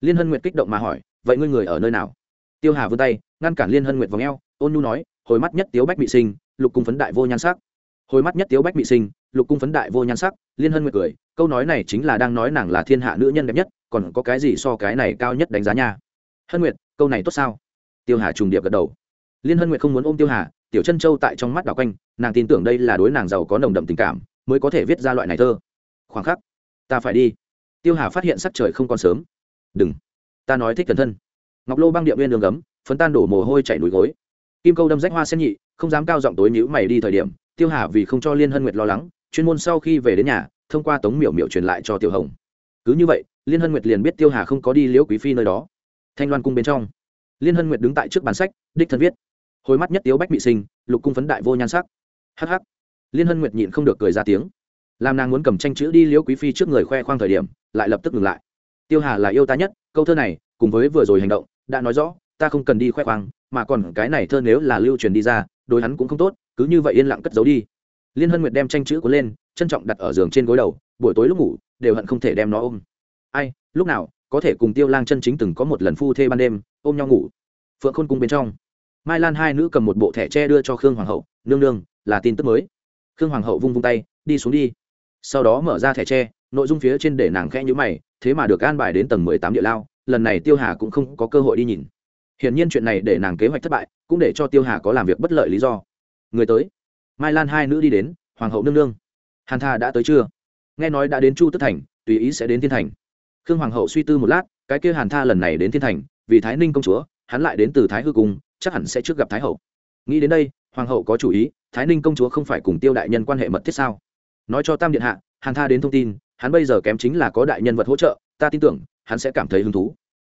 Liên hân nguyệt kích động mà hỏi vậy ngươi người ở nơi nào? Tiêu hà vươn tay, ngăn cản liên hân nguyệt vòng eo, ôn nhu nói, hồi mắt nhất tiếu bách bị sinh, lục cung phấn đại vô nhan sắc. Hồi mắt nhất tiếu bách bị sinh, lục cung phấn đại vô nhan sắc, liên hân nguyệt cười, câu nói này chính là đang nói nàng là thiên hạ nữ nhân đẹp nhất, còn có cái gì so cái này cao nhất đánh giá nha? Hân nguyệt, câu này tốt sao? Tiêu hà trùng điệp gật đầu. Liên hân nguyệt không muốn ôm tiêu hà, tiểu chân châu tại trong mắt đảo quanh, nàng tin tưởng đây là đối nàng giàu có nồng đậm tình cảm, mới có thể viết ra loại này thơ. Khoảng khắc, ta phải đi. Tiêu hà phát hiện sắc trời không còn sớm. Đừng ta nói thích thần thân. Ngọc lô băng điện viên đường gấm, phấn tan đổ mồ hôi chảy núi gối. Kim câu đâm rách hoa sen nhị, không dám cao giọng tối nhữ mày đi thời điểm, tiêu hà vì không cho liên hân nguyệt lo lắng, chuyên môn sau khi về đến nhà, thông qua tống miểu miểu truyền lại cho tiểu hồng. Cứ như vậy, liên hân nguyệt liền biết tiêu hà không có đi liễu quý phi nơi đó. Thanh loan cung bên trong, liên hân nguyệt đứng tại trước bàn sách, đích thân viết. Hồi mắt nhất tiếu bách bị sinh, lục cung phấn đại vô nhan sắc. Hh liên hân nguyệt nhịn không được cười ra tiếng. Làm nàng muốn cầm tranh chữ đi liễu quý phi trước người khoe khoang thời điểm, lại lập tức ngừng lại. Tiêu hà là yêu ta nhất câu thơ này, cùng với vừa rồi hành động, đã nói rõ, ta không cần đi khoe khoang, mà còn cái này thơ nếu là lưu truyền đi ra, đối hắn cũng không tốt, cứ như vậy yên lặng cất giấu đi. Liên hân nguyệt đem tranh chữ cuốn lên, trân trọng đặt ở giường trên gối đầu, buổi tối lúc ngủ, đều hận không thể đem nó ôm. Ai, lúc nào, có thể cùng tiêu lang chân chính từng có một lần phu thê ban đêm, ôm nhau ngủ. Phượng khôn cung bên trong. Mai lan hai nữ cầm một bộ thẻ tre đưa cho khương hoàng hậu, nương nương, là tin tức mới. Khương hoàng hậu vung vung tay, đi xuống đi. Sau đó mở ra thẻ tre nội dung phía trên để nàng khẽ nhữ mày, thế mà được an bài đến tầng mười tám địa lao, lần này tiêu hà cũng không có cơ hội đi nhìn. Hiển nhiên chuyện này để nàng kế hoạch thất bại, cũng để cho tiêu hà có làm việc bất lợi lý do. Người tới. Mai lan hai nữ đi đến, hoàng hậu nương nương. Hàn tha đã tới chưa? Nghe nói đã đến chu tức thành, tùy ý sẽ đến thiên thành. Khương hoàng hậu suy tư một lát, cái kia hàn tha lần này đến thiên thành, vì thái ninh công chúa, hắn lại đến từ thái hư cung, chắc hẳn sẽ trước gặp thái hậu. Nghĩ đến đây, hoàng hậu có chủ ý, thái ninh công chúa không phải cùng tiêu đại nhân quan hệ mật thiết sao? Nói cho tam điện hạ, hàn tha đến thông tin hắn bây giờ kém chính là có đại nhân vật hỗ trợ, ta tin tưởng, hắn sẽ cảm thấy hứng thú.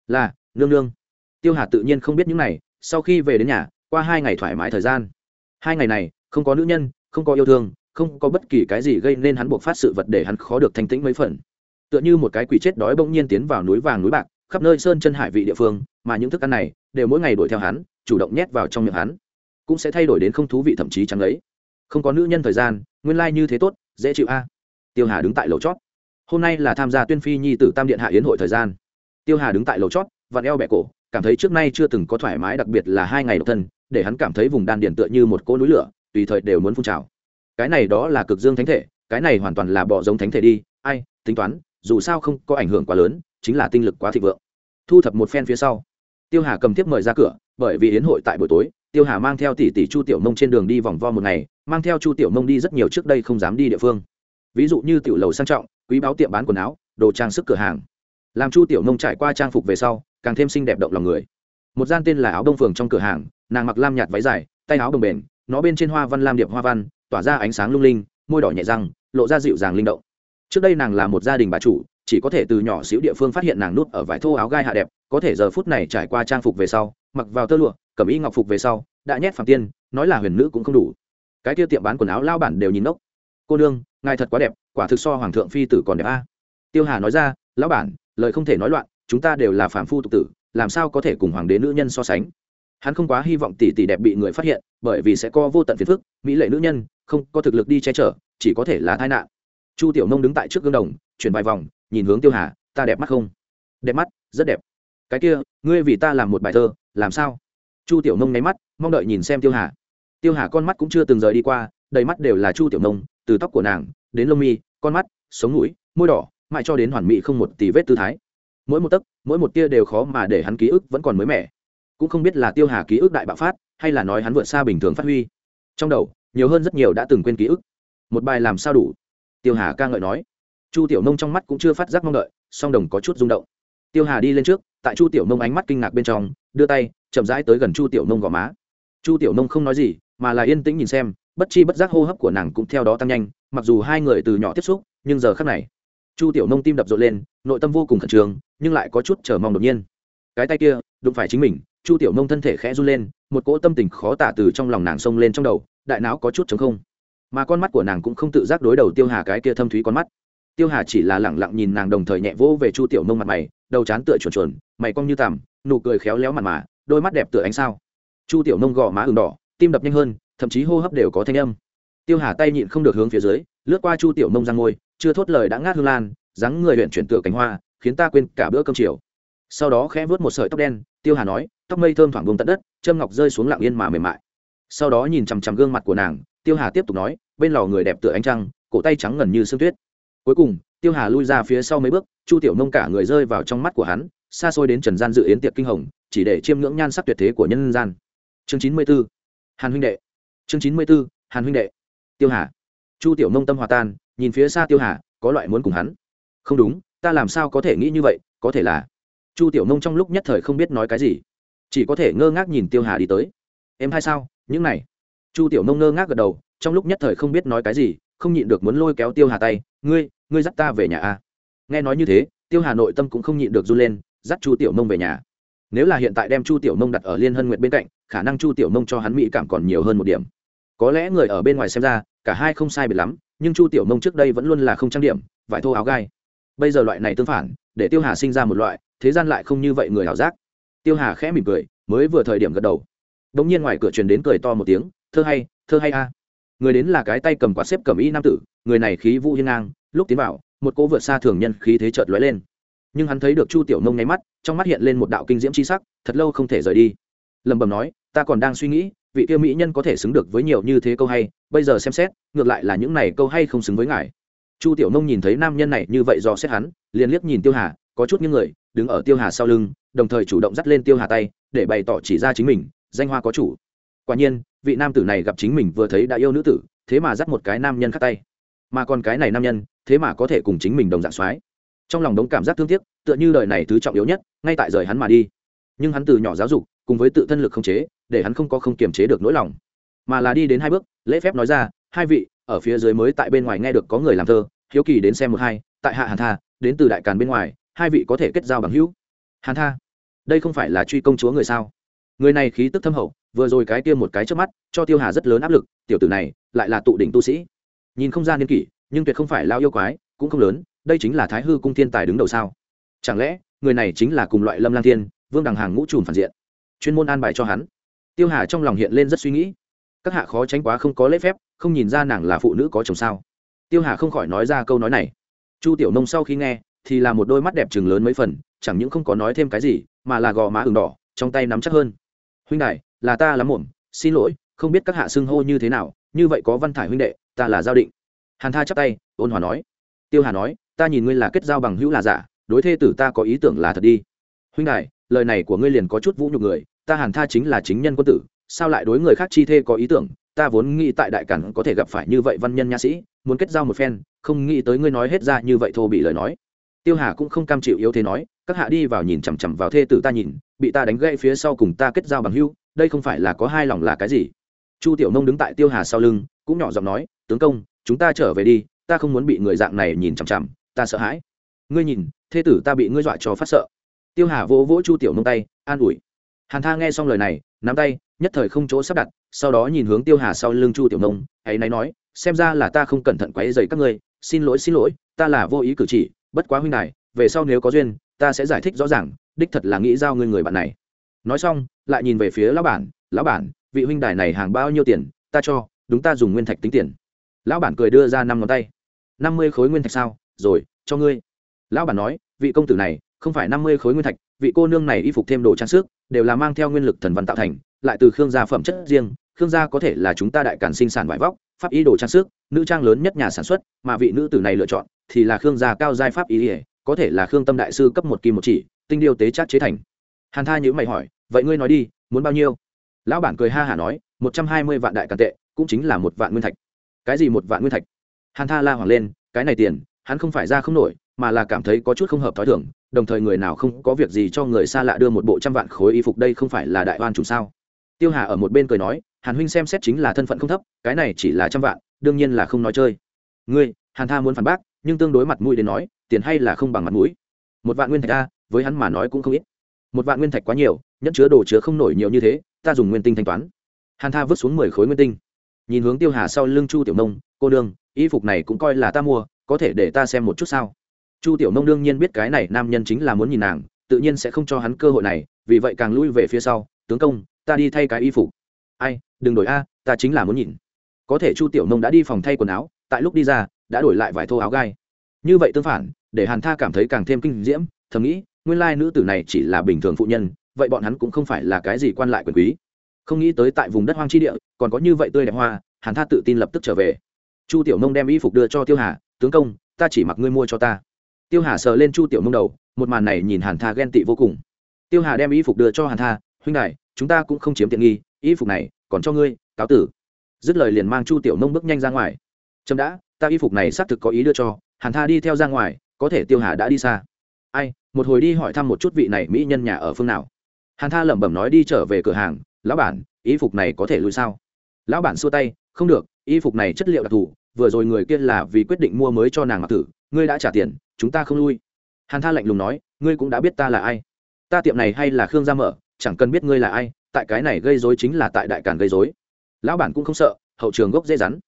Là, nương nương. Tiêu hà tự nhiên không biết những này, sau khi về đến nhà, qua hai ngày thoải mái thời gian. Hai ngày này, không có nữ nhân, không có yêu thương, không có bất kỳ cái gì gây nên hắn buộc phát sự vật để hắn khó được thanh tĩnh mấy phần. Tựa như một cái quỷ chết đói bỗng nhiên tiến vào núi vàng núi bạc, khắp nơi sơn chân hải vị địa phương, mà những thức ăn này, đều mỗi ngày đuổi theo hắn, chủ động nhét vào trong miệng hắn. Cũng sẽ thay đổi đến không thú vị thậm chí chẳng ấy. Không có nữ nhân thời gian, nguyên lai、like、như thế tốt, dễ chịu a. Tiêu hà đứng tại lầu chót hôm nay là tham gia tuyên phi nhi tử tam điện hạ yến hội thời gian. Tiêu hà đứng tại lầu chót, vặn eo bẹ cổ, cảm thấy trước nay chưa từng có thoải mái, đặc biệt là hai ngày độc thân, để hắn cảm thấy vùng đan điện tựa như một cỗ núi lửa, tùy thời đều muốn phun trào. Cái này đó là cực dương thánh thể, cái này hoàn toàn là bỏ giống thánh thể đi, ai, tính toán, dù sao không có ảnh hưởng quá lớn, chính là tinh lực quá thịnh vượng. Thu thập một phen phía sau, tiêu hà cầm tiếp mời ra cửa, bởi vì hiến hội tại buổi tối, tiêu hà mang theo tỷ tỷ chu tiểu mông trên đường đi vòng vo một ngày, mang theo chu tiểu mông đi rất nhiều trước đây không dám đi địa phương. Ví dụ như tiểu lầu sang trọng quý báo tiệm bán quần áo, đồ trang sức cửa hàng. Làm chu tiểu nông trải qua trang phục về sau, càng thêm xinh đẹp động lòng người. Một gian tên là áo đông phường trong cửa hàng, nàng mặc lam nhạt váy dài, tay áo đồng bền nó bên trên hoa văn lam điệp hoa văn, tỏa ra ánh sáng lung linh, môi đỏ nhẹ răng, lộ ra dịu dàng linh động. Trước đây nàng là một gia đình bà chủ, chỉ có thể từ nhỏ xíu địa phương phát hiện nàng nút ở vải thô áo gai hạ đẹp, có thể giờ phút này trải qua trang phục về sau, mặc vào tơ lụa, cẩm y ngọc phục về sau, đã nhét phạm tiên, nói là huyền nữ cũng không đủ. Cái kia tiệm bán quần áo lao bản đều nhìn nốc cô nương, ngài thật quá đẹp quả thực so hoàng thượng phi tử còn đẹp a. Tiêu hà nói ra, lão bản, lời không thể nói loạn, chúng ta đều là phản phu tục tử, làm sao có thể cùng hoàng đế nữ nhân so sánh? Hắn không quá hy vọng tỷ tỷ đẹp bị người phát hiện, bởi vì sẽ có vô tận phiền phức, mỹ lệ nữ nhân, không có thực lực đi che chở, chỉ có thể là tai nạn. Chu tiểu nông đứng tại trước gương đồng, chuyển vài vòng, nhìn hướng tiêu hà, ta đẹp mắt không? Đẹp mắt, rất đẹp. Cái kia, ngươi vì ta làm một bài thơ, làm sao? Chu tiểu nông nháy mắt, mong đợi nhìn xem tiêu hà. Tiêu hà con mắt cũng chưa từng rời đi qua, đầy mắt đều là chu tiểu nông, từ tóc của nàng đến lông mi con mắt, sống mũi, môi đỏ, mãi cho đến hoàn mỹ không một tì vết tư thái. Mỗi một tấc, mỗi một tia đều khó mà để hắn ký ức vẫn còn mới mẻ. Cũng không biết là tiêu hà ký ức đại bạo phát, hay là nói hắn vượt xa bình thường phát huy. Trong đầu, nhiều hơn rất nhiều đã từng quên ký ức. Một bài làm sao đủ? Tiêu hà ca ngợi nói. Chu tiểu nông trong mắt cũng chưa phát giác mong đợi, song đồng có chút rung động. Tiêu hà đi lên trước, tại chu tiểu nông ánh mắt kinh ngạc bên trong, đưa tay, chậm rãi tới gần chu tiểu nông gò má. Chu tiểu nông không nói gì, mà là yên tĩnh nhìn xem, bất chi bất giác hô hấp của nàng cũng theo đó tăng nhanh mặc dù hai người từ nhỏ tiếp xúc, nhưng giờ khắc này, chu tiểu nông tim đập rộn lên, nội tâm vô cùng khẩn trương, nhưng lại có chút chờ mong đột nhiên. Cái tay kia, đụng phải chính mình, chu tiểu nông thân thể khẽ run lên, một cỗ tâm tình khó tả từ trong lòng nàng xông lên trong đầu, đại não có chút chống không. Mà con mắt của nàng cũng không tự giác đối đầu tiêu hà cái kia thâm thúy con mắt. Tiêu hà chỉ là lẳng lặng nhìn nàng đồng thời nhẹ vỗ về chu tiểu nông mặt mày, đầu chán tựa chuồn chuồn, mày cong như tằm, nụ cười khéo léo mặt mà, đôi mắt đẹp tựa ánh sao. Chu tiểu nông gò má ừng đỏ, tim đập nhanh hơn, thậm chí hô hấp đều có thanh âm tiêu hà tay nhịn không được hướng phía dưới, lướt qua chu tiểu nông ra ngôi, chưa thốt lời đã ngát hương lan, dáng người huyện chuyển tựa cánh hoa, khiến ta quên cả bữa cơm chiều. Sau đó khẽ vớt một sợi tóc đen, tiêu hà nói, tóc mây thơm thoảng vùng tận đất, châm ngọc rơi xuống lặng yên mà mềm mại. Sau đó nhìn chằm chằm gương mặt của nàng, tiêu hà tiếp tục nói, bên lò người đẹp tựa ánh trăng, cổ tay trắng ngần như sương tuyết. Cuối cùng, tiêu hà lui ra phía sau mấy bước, chu tiểu nông cả người rơi vào trong mắt của hắn, xa xôi đến trần gian dự yến tiệc kinh hồng, chỉ để chiêm ngưỡng nhan sắc tuyệt thế của nhân gian. Chương chín mươi b ố hàn huynh đệ. Chương chín mươi b ố hàn huynh đệ tiêu hà. Chu tiểu nông tâm hòa tan, nhìn phía xa tiêu hà, có loại muốn cùng hắn. Không đúng, ta làm sao có thể nghĩ như vậy, có thể là chu tiểu nông trong lúc nhất thời không biết nói cái gì. Chỉ có thể ngơ ngác nhìn tiêu hà đi tới. Em hay sao, những này. Chu tiểu nông ngơ ngác gật đầu, trong lúc nhất thời không biết nói cái gì, không nhịn được muốn lôi kéo tiêu hà tay. Ngươi ngươi dắt ta về nhà a à? nghe nói như thế, tiêu hà nội tâm cũng không nhịn được run lên, dắt chu tiểu nông về nhà. Nếu là hiện tại đem chu tiểu nông đặt ở liên hân nguyện bên cạnh, khả năng chu tiểu nông cho hắn mỹ cảm còn nhiều hơn một điểm. Có lẽ người ở bên ngoài xem ra cả hai không sai biệt lắm, nhưng chu tiểu nông trước đây vẫn luôn là không trang điểm, vải thô áo gai. Bây giờ loại này tương phản, để tiêu hà sinh ra một loại, thế gian lại không như vậy người ảo giác. Tiêu hà khẽ mỉm cười, mới vừa thời điểm gật đầu. Đ ỗ n g nhiên ngoài cửa truyền đến cười to một tiếng, thơ hay thơ hay a. À. Người đến là cái tay cầm quạt xếp cầm y nam tử, người này khí vũ hiên ngang, lúc tiến vào, một cỗ vượt xa thường nhân khí thế chợt lóe lên. Nhưng hắn thấy được chu tiểu nông nháy mắt, trong mắt hiện lên một đạo kinh diễm c h i sắc, thật lâu không thể rời đi. Lầm bầm nói, ta còn đang suy nghĩ vị kia mỹ nhân có thể xứng được với nhiều như thế câu hay, bây giờ xem xét, ngược lại là những này câu hay không xứng với ngài. Chu tiểu nông nhìn thấy nam nhân này như vậy do xét hắn, liền liếc nhìn tiêu hà, có chút những người, đứng ở tiêu hà sau lưng, đồng thời chủ động dắt lên tiêu hà tay, để bày tỏ chỉ ra chính mình, danh hoa có chủ. Quả nhiên, vị nam tử này gặp chính mình vừa thấy đã yêu nữ tử, thế mà dắt một cái nam nhân khác tay. Mà còn cái này nam nhân, thế mà có thể cùng chính mình đồng dạng soái. Trong lòng đống cảm giác thương tiếc, tựa như đời này thứ trọng yếu nhất, ngay tại rời hắn mà đi. Nhưng hắn từ nhỏ giáo dục, cùng với tự thân lực không chế để hắn không có không kiềm chế được nỗi lòng. Mà là đi đến hai bước, lễ phép nói ra, hai vị, ở phía dưới mới tại bên ngoài nghe được có người làm thơ, hiếu kỳ đến xem một hai, tại hạ hàn tha, đến từ đại càn bên ngoài, hai vị có thể kết giao bằng hữu. Hàn tha, đây không phải là truy công chúa người sao? Người này khí tức thâm hậu, vừa rồi cái kia một cái trước mắt, cho tiêu hà rất lớn áp lực, tiểu tử này lại là tụ đỉnh tu sĩ. Nhìn không ra niên kỷ, nhưng tuyệt không phải lao yêu quái, cũng không lớn, đây chính là thái hư cung thiên tài đứng đầu sao? Chẳng lẽ, người này chính là cùng loại lâm lang thiên, vương đằng hàng ngũ trùm phản diện? Chuyên môn an bài cho hắn tiêu hà trong lòng hiện lên rất suy nghĩ. Các hạ khó tránh quá không có lễ phép, không nhìn ra nàng là phụ nữ có chồng sao? Tiêu hà không khỏi nói ra câu nói này. Chu tiểu nông sau khi nghe, thì là một đôi mắt đẹp chừng lớn mấy phần, chẳng những không có nói thêm cái gì, mà là gò má ửng đỏ, trong tay nắm chắc hơn. Huynh đại là ta lắm muộn, xin lỗi, không biết các hạ xưng hô như thế nào, như vậy có văn thải huynh đệ, ta là giao định. Hàn tha chắp tay, ôn hòa nói. Tiêu hà nói, ta nhìn ngươi là kết giao bằng hữu là giả, đối thê tử ta có ý tưởng là thật đi. Huynh đại lời này của ngươi liền có chút vũ nhục người ta hàn tha chính là chính nhân quân tử, sao lại đối người khác chi thê có ý tưởng? Ta vốn nghĩ tại đại cản có thể gặp phải như vậy văn nhân nha sĩ, muốn kết giao một phen, không nghĩ tới ngươi nói hết ra như vậy thô bị lời nói. Tiêu hà cũng không cam chịu yếu thế nói, các hạ đi vào nhìn chằm chằm vào thê tử ta nhìn, bị ta đánh gãy phía sau cùng ta kết giao bằng hưu đây không phải là có hai lòng là cái gì? Chu tiểu nông đứng tại tiêu hà sau lưng, cũng nhỏ giọng nói, tướng công, chúng ta trở về đi, ta không muốn bị người dạng này nhìn chằm chằm, ta sợ hãi. Ngươi nhìn, thê tử ta bị ngươi dọa cho phát sợ. Tiêu hà vỗ vỗ chu tiểu nông tay, an ủi hàn tha nghe xong lời này, nắm tay, nhất thời không chỗ sắp đặt, sau đó nhìn hướng tiêu hà sau lưng chu tiểu nông, ấy náy nói, xem ra là ta không cẩn thận quấy dày các ngươi, xin lỗi xin lỗi, ta là vô ý cử chỉ, bất quá huynh này về sau nếu có duyên, ta sẽ giải thích rõ ràng, đích thật là nghĩ giao ngươi người bạn này. Nói xong, lại nhìn về phía lão bản lão bản, vị huynh đài này hàng bao nhiêu tiền, ta cho, đúng ta dùng nguyên thạch tính tiền. Lão bản cười đưa ra năm ngón tay. Năm mươi khối nguyên thạch sao? Rồi, cho ngươi. Lão bản nói, vị công tử này không phải năm mươi khối nguyên thạch, vị cô nương này y phục thêm đồ trang sức, đều là mang theo nguyên lực thần văn tạo thành, lại từ khương gia phẩm chất riêng, khương gia có thể là chúng ta đại cản sinh sản vải vóc, pháp y đồ trang sức, nữ trang lớn nhất nhà sản xuất, mà vị nữ tử này lựa chọn thì là khương gia cao giai pháp y ỉa có thể là khương tâm đại sư cấp một kim một chỉ, tinh điêu tế chát chế thành. Hàn tha nhữ mày hỏi, vậy ngươi nói đi, muốn bao nhiêu? Lão bản cười ha hả nói, một trăm hai mươi vạn đại càn tệ, cũng chính là một vạn nguyên thạch. Cái gì một vạn nguyên thạch? Hàn tha la hoảng lên, cái này tiền, hắn không phải ra không nổi, mà là cảm thấy có chút không hợp thói thường đồng thời người nào không có việc gì cho người xa lạ đưa một bộ trăm vạn khối y phục đây không phải là đại oan chủ sao? Tiêu hà ở một bên cười nói, hàn huynh xem xét chính là thân phận không thấp, cái này chỉ là trăm vạn, đương nhiên là không nói chơi. Ngươi, hàn tha muốn phản bác, nhưng tương đối mặt mũi đến nói, tiền hay là không bằng mặt mũi. Một vạn nguyên thạch ta với hắn mà nói cũng không ít. Một vạn nguyên thạch quá nhiều, nhẫn chứa đồ chứa không nổi nhiều như thế, ta dùng nguyên tinh thanh toán. Hàn tha vứt xuống mười khối nguyên tinh. Nhìn hướng tiêu hà sau lưng chu tiểu nông, cô đương y phục này cũng coi là ta mua, có thể để ta xem một chút sao? Chu tiểu nông đương nhiên biết cái này nam nhân chính là muốn nhìn nàng, tự nhiên sẽ không cho hắn cơ hội này, vì vậy càng lui về phía sau, tướng công, ta đi thay cái y phục. Ai, đừng đổi a, ta chính là muốn nhìn. Có thể chu tiểu nông đã đi phòng thay quần áo, tại lúc đi ra, đã đổi lại vải thô áo gai. Như vậy tương phản, để hàn tha cảm thấy càng thêm kinh diễm, thầm nghĩ, nguyên lai nữ tử này chỉ là bình thường phụ nhân, vậy bọn hắn cũng không phải là cái gì quan lại quyền quý. Không nghĩ tới tại vùng đất hoang chi địa, còn có như vậy tươi đẹp hoa, hàn tha tự tin lập tức trở về. Chu tiểu nông đem y phục đưa cho tiêu hà, tướng công, ta chỉ mặc ngươi mua cho ta tiêu hà sờ lên chu tiểu nông đầu, một màn này nhìn hàn tha ghen tị vô cùng. Tiêu hà đem y phục đưa cho hàn tha, huynh đại chúng ta cũng không chiếm tiện nghi, y phục này còn cho ngươi, cáo tử. Dứt lời liền mang chu tiểu nông bước nhanh ra ngoài. Trâm đã, ta y phục này xác thực có ý đưa cho, hàn tha đi theo ra ngoài, có thể tiêu hà đã đi xa. Ai, một hồi đi hỏi thăm một chút vị này mỹ nhân nhà ở phương nào. Hàn tha lẩm bẩm nói đi trở về cửa hàng, lão bản, y phục này có thể lùi sao? Lão bản xua tay, không được, y phục này chất liệu đặc thù, vừa rồi người kia là vì quyết định mua mới cho nàng mặc tử ngươi đã trả tiền chúng ta không lui. Hàn tha lạnh lùng nói ngươi cũng đã biết ta là ai. Ta tiệm này hay là khương gia mở chẳng cần biết ngươi là ai tại cái này gây dối chính là tại đại cản gây dối lão bản cũng không sợ hậu trường gốc dễ rắn.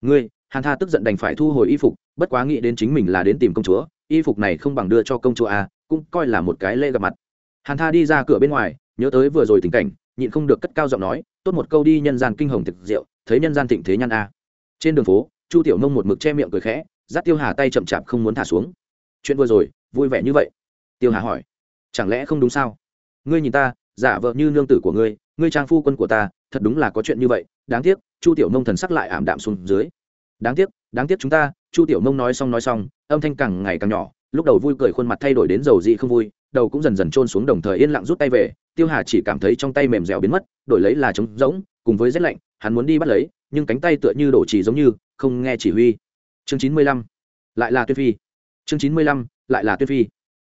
Ngươi hàn tha tức giận đành phải thu hồi y phục bất quá nghĩ đến chính mình là đến tìm công chúa y phục này không bằng đưa cho công chúa à, cũng coi là một cái lễ gặp mặt. Hàn tha đi ra cửa bên ngoài nhớ tới vừa rồi tình cảnh nhịn không được cất cao giọng nói tốt một câu đi nhân gian kinh hồng thực diệu thấy nhân gian thịnh thế nhăn a. Trên đường phố chu tiểu nông một mực che miệng cười khẽ dắt tiêu hà tay chậm chạp không muốn thả xuống chuyện vừa rồi, vui vẻ như vậy? Tiêu hà hỏi. Chẳng lẽ không đúng sao? Ngươi nhìn ta, giả vợ như nương tử của ngươi ngươi trang phu quân của ta, thật đúng là có chuyện như vậy, đáng tiếc, chu tiểu nông thần sắc lại ảm đạm xuống dưới. Đáng tiếc đáng tiếc chúng ta, chu tiểu nông nói xong nói xong, âm thanh càng ngày càng nhỏ, lúc đầu vui cười khuôn mặt thay đổi đến dầu dị không vui, đầu cũng dần dần trôn xuống đồng thời yên lặng rút tay về, tiêu hà chỉ cảm thấy trong tay mềm dẻo biến mất, đổi lấy là trống rỗng, cùng với rét lạnh, hắn muốn đi bắt lấy, nhưng cánh tay tựa như đổ chỉ giống như, không nghe chỉ huy. Chương chín mươi lăm, lại là tuyên phi chương chín mươi lăm, lại là tuyên phi.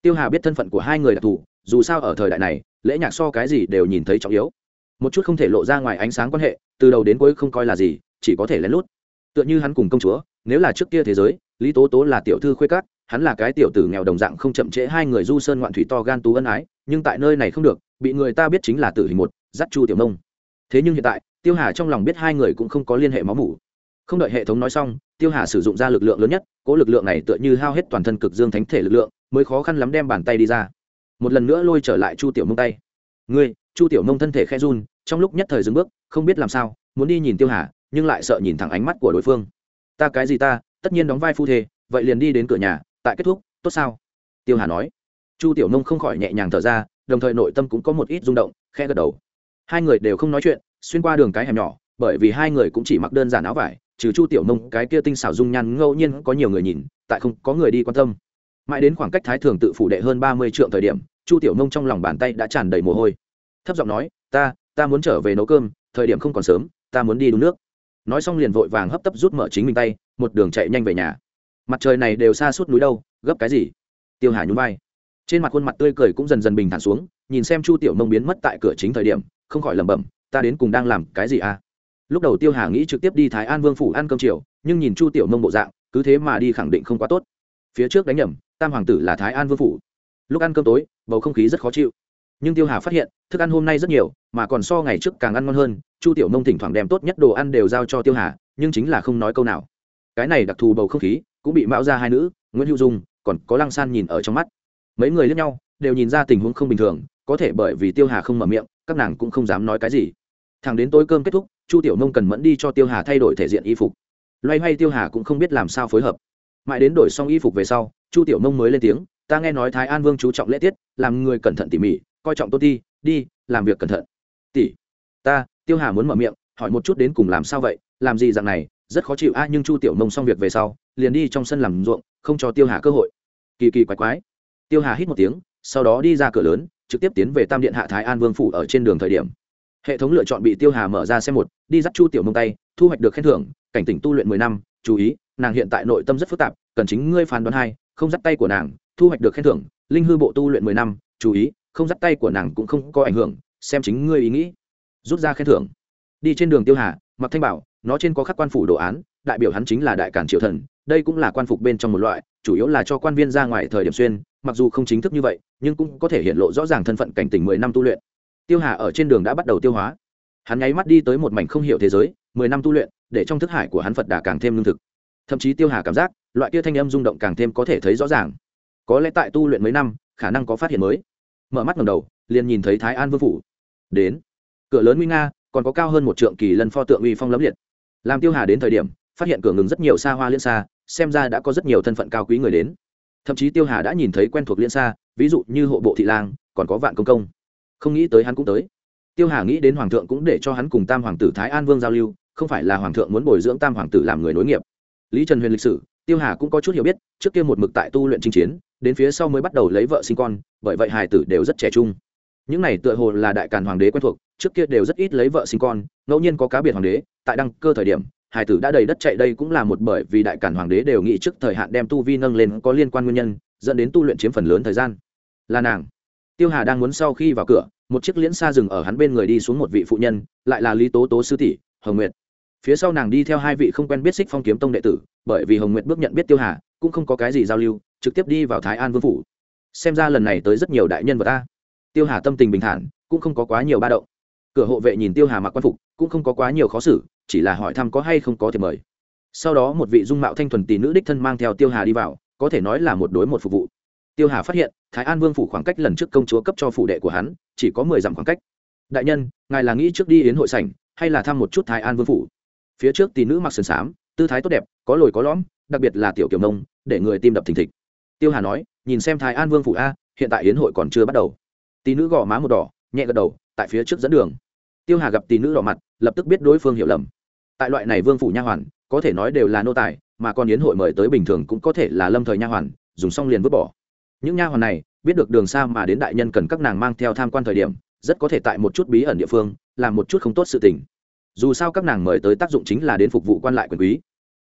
Tiêu hà biết thân phận của hai người đặc thù dù sao ở thời đại này, lễ nhạc so cái gì đều nhìn thấy trọng yếu. Một chút không thể lộ ra ngoài ánh sáng quan hệ, từ đầu đến cuối không coi là gì, chỉ có thể lén lút. Tựa như hắn cùng công chúa, nếu là trước kia thế giới, lý tố tố là tiểu thư khuê cát hắn là cái tiểu tử nghèo đồng dạng không chậm trễ hai người du sơn ngoạn thủy to gan tú ân ái, nhưng tại nơi này không được, bị người ta biết chính là tử hình một, dắt chu tiểu nông. Thế nhưng hiện tại, tiêu hà trong lòng biết hai người cũng không có liên hệ máu mủ không đợi hệ thống nói xong, tiêu hà sử dụng ra lực lượng lớn nhất cỗ lực lượng này tựa như hao hết toàn thân cực dương thánh thể lực lượng, mới khó khăn lắm đem bàn tay đi ra. Một lần nữa lôi trở lại chu tiểu mông tay. Ngươi, chu tiểu mông thân thể khe run, trong lúc nhất thời dừng bước, không biết làm sao, muốn đi nhìn tiêu hà, nhưng lại sợ nhìn thẳng ánh mắt của đối phương. Ta cái gì ta, tất nhiên đóng vai phu thê, vậy liền đi đến cửa nhà, tại kết thúc, tốt sao? Tiêu hà nói. Chu tiểu nông không khỏi nhẹ nhàng thở ra, đồng thời nội tâm cũng có một ít rung động khe gật đầu. Hai người đều không nói chuyện, xuyên qua đường cái hẻm nhỏ, bởi vì hai người cũng chỉ mặc đơn giản áo vải trừ chu tiểu nông cái kia tinh xảo dung nhan ngẫu nhiên có nhiều người nhìn, tại không có người đi quan tâm. Mãi đến khoảng cách thái thường tự phủ đệ hơn ba mươi trượng thời điểm, chu tiểu nông trong lòng bàn tay đã tràn đầy mồ hôi. Thấp giọng nói, ta ta muốn trở về nấu cơm, thời điểm không còn sớm, ta muốn đi đun nước. Nói xong liền vội vàng hấp tấp rút mở chính mình tay, một đường chạy nhanh về nhà. Mặt trời này đều xa suốt núi đâu, gấp cái gì? Tiêu hà nhún vai. Trên mặt khuôn mặt tươi cười cũng dần dần bình thản xuống, nhìn xem chu tiểu Nông biến mất tại cửa chính thời điểm, không khỏi lẩm bẩm, ta đến cùng đang làm cái gì à? Lúc đầu tiêu hà nghĩ trực tiếp đi thái an vương phủ ăn cơm chiều, nhưng nhìn chu tiểu mông bộ dạng, cứ thế mà đi khẳng định không quá tốt. Phía trước đánh nhầm, tam hoàng tử là thái an vương phủ. Lúc ăn cơm tối, bầu không khí rất khó chịu. Nhưng tiêu hà phát hiện, thức ăn hôm nay rất nhiều, mà còn so ngày trước càng ăn ngon hơn, chu tiểu nông thỉnh thoảng đem tốt nhất đồ ăn đều giao cho tiêu hà, nhưng chính là không nói câu nào. Cái này đặc thù bầu không khí, cũng bị mạo ra hai nữ, nguyễn hữu dung, còn có lăng san nhìn ở trong mắt. Mấy người lẫn nhau, đều nhìn ra tình huống không bình thường, có thể bởi vì tiêu hà không mở miệng, các nàng cũng không dám nói cái gì. Thằng đến tối cơm kết thúc chu tiểu nông cần mẫn đi cho tiêu hà thay đổi thể diện y phục. Loay hoay tiêu hà cũng không biết làm sao phối hợp. Mãi đến đổi xong y phục về sau, chu tiểu nông mới lên tiếng, ta nghe nói thái an vương chú trọng lễ tiết, làm người cẩn thận tỉ mỉ, coi trọng tôn ti, đi, làm việc cẩn thận. Tỷ, ta, tiêu hà muốn mở miệng, hỏi một chút đến cùng làm sao vậy, làm gì dạng này, rất khó chịu a, nhưng chu tiểu mông xong việc về sau, liền đi trong sân làm ruộng, không cho tiêu hà cơ hội. Kỳ kỳ quái quái. Tiêu hà hít một tiếng, sau đó đi ra cửa lớn, trực tiếp tiến về tam điện hạ thái an vương phủ ở trên đường thời điểm. Hệ thống lựa chọn bị tiêu hà mở ra xem một đi dắt chu tiểu mông tay, thu hoạch được khen thưởng, cảnh tỉnh tu luyện mười năm, chú ý, nàng hiện tại nội tâm rất phức tạp, cần chính ngươi phán đoán hai, không dắt tay của nàng, thu hoạch được khen thưởng, linh hư bộ tu luyện mười năm, chú ý, không dắt tay của nàng cũng không có ảnh hưởng, xem chính ngươi ý nghĩ. Rút ra khen thưởng. Đi trên đường tiêu hà mặc thanh bảo, nó trên có khắc quan phủ đồ án, đại biểu hắn chính là đại cản triều thần, đây cũng là quan phục bên trong một loại, chủ yếu là cho quan viên ra ngoài thời điểm xuyên, mặc dù không chính thức như vậy, nhưng cũng có thể hiện lộ rõ ràng thân phận cảnh tỉnh mười năm tu luyện. Tiêu hà ở trên đường đã bắt đầu tiêu hóa hắn nháy mắt đi tới một mảnh không hiểu thế giới, mười năm tu luyện, để trong thức hải của hắn phật đà càng thêm lương thực. Thậm chí tiêu hà cảm giác, loại kia thanh âm rung động càng thêm có thể thấy rõ ràng. Có lẽ tại tu luyện mấy năm, khả năng có phát hiện mới. Mở mắt ngầm đầu, liền nhìn thấy thái an vương phủ. Đến. Cửa lớn nguy nga, còn có cao hơn một trượng kỳ lân pho tượng uy phong lấm liệt. Làm tiêu hà đến thời điểm, phát hiện cửa ngừng rất nhiều xa hoa liên xa, xem ra đã có rất nhiều thân phận cao quý người đến. Thậm chí tiêu hà đã nhìn thấy quen thuộc liên xa, ví dụ như hộ bộ thị lang, còn có vạn công công. Không nghĩ tới hắn cũng tới tiêu hà nghĩ đến hoàng thượng cũng để cho hắn cùng tam hoàng tử thái an vương giao lưu, không phải là hoàng thượng muốn bồi dưỡng tam hoàng tử làm người nối nghiệp. Lý trần huyền lịch sử, tiêu hà cũng có chút hiểu biết, trước kia một mực tại tu luyện chinh chiến, đến phía sau mới bắt đầu lấy vợ sinh con, bởi vậy hài tử đều rất trẻ trung. Những này tựa hồ là đại càn hoàng đế quen thuộc, trước kia đều rất ít lấy vợ sinh con, ngẫu nhiên có cá biệt hoàng đế, tại đăng cơ thời điểm, hài tử đã đầy đất chạy đây cũng là một bởi vì đại càn hoàng đế đều nghĩ trước thời hạn đem tu vi nâng lên có liên quan nguyên nhân, dẫn đến tu luyện chiếm phần lớn thời gian. Là nàng. Tiêu hà đang muốn sau khi vào cửa một chiếc liễn xa dừng ở hắn bên người đi xuống một vị phụ nhân, lại là lý tố tố sư tỷ, hồng nguyệt. Phía sau nàng đi theo hai vị không quen biết xích phong kiếm tông đệ tử, bởi vì hồng nguyệt bước nhận biết tiêu hà, cũng không có cái gì giao lưu, trực tiếp đi vào thái an vương phủ. Xem ra lần này tới rất nhiều đại nhân vật ta tiêu hà tâm tình bình thản, cũng không có quá nhiều ba động. Cửa hộ vệ nhìn tiêu hà mặc quan phục, cũng không có quá nhiều khó xử, chỉ là hỏi thăm có hay không có thể mời. Sau đó một vị dung mạo thanh thuần tỷ nữ đích thân mang theo tiêu hà đi vào, có thể nói là một đối một phục vụ tiêu hà phát hiện, thái an vương phủ khoảng cách lần trước công chúa cấp cho phủ đệ của hắn, chỉ có mười dặm khoảng cách. Đại nhân, ngài là nghĩ trước đi đến hội sảnh, hay là thăm một chút thái an vương phủ? Phía trước tỷ nữ mặc sườn xám, tư thái tốt đẹp, có lồi có lõm, đặc biệt là tiểu kiểu nông, để người tim đập thình thịch. Tiêu hà nói, nhìn xem thái an vương phủ a, hiện tại yến hội còn chưa bắt đầu. Tỷ nữ gõ má một đỏ, nhẹ gật đầu, tại phía trước dẫn đường. Tiêu hà gặp tỷ nữ đỏ mặt, lập tức biết đối phương hiểu lầm. Tại loại này vương phủ nha hoàn, có thể nói đều là nô tài, mà còn yến hội mời tới bình thường cũng có thể là lâm thời nha hoàn, dùng xong liền vứt bỏ những nha hoàn này, biết được đường xa mà đến đại nhân cần các nàng mang theo tham quan thời điểm, rất có thể tại một chút bí ẩn địa phương, làm một chút không tốt sự tình. Dù sao các nàng mời tới tác dụng chính là đến phục vụ quan lại quyền quý.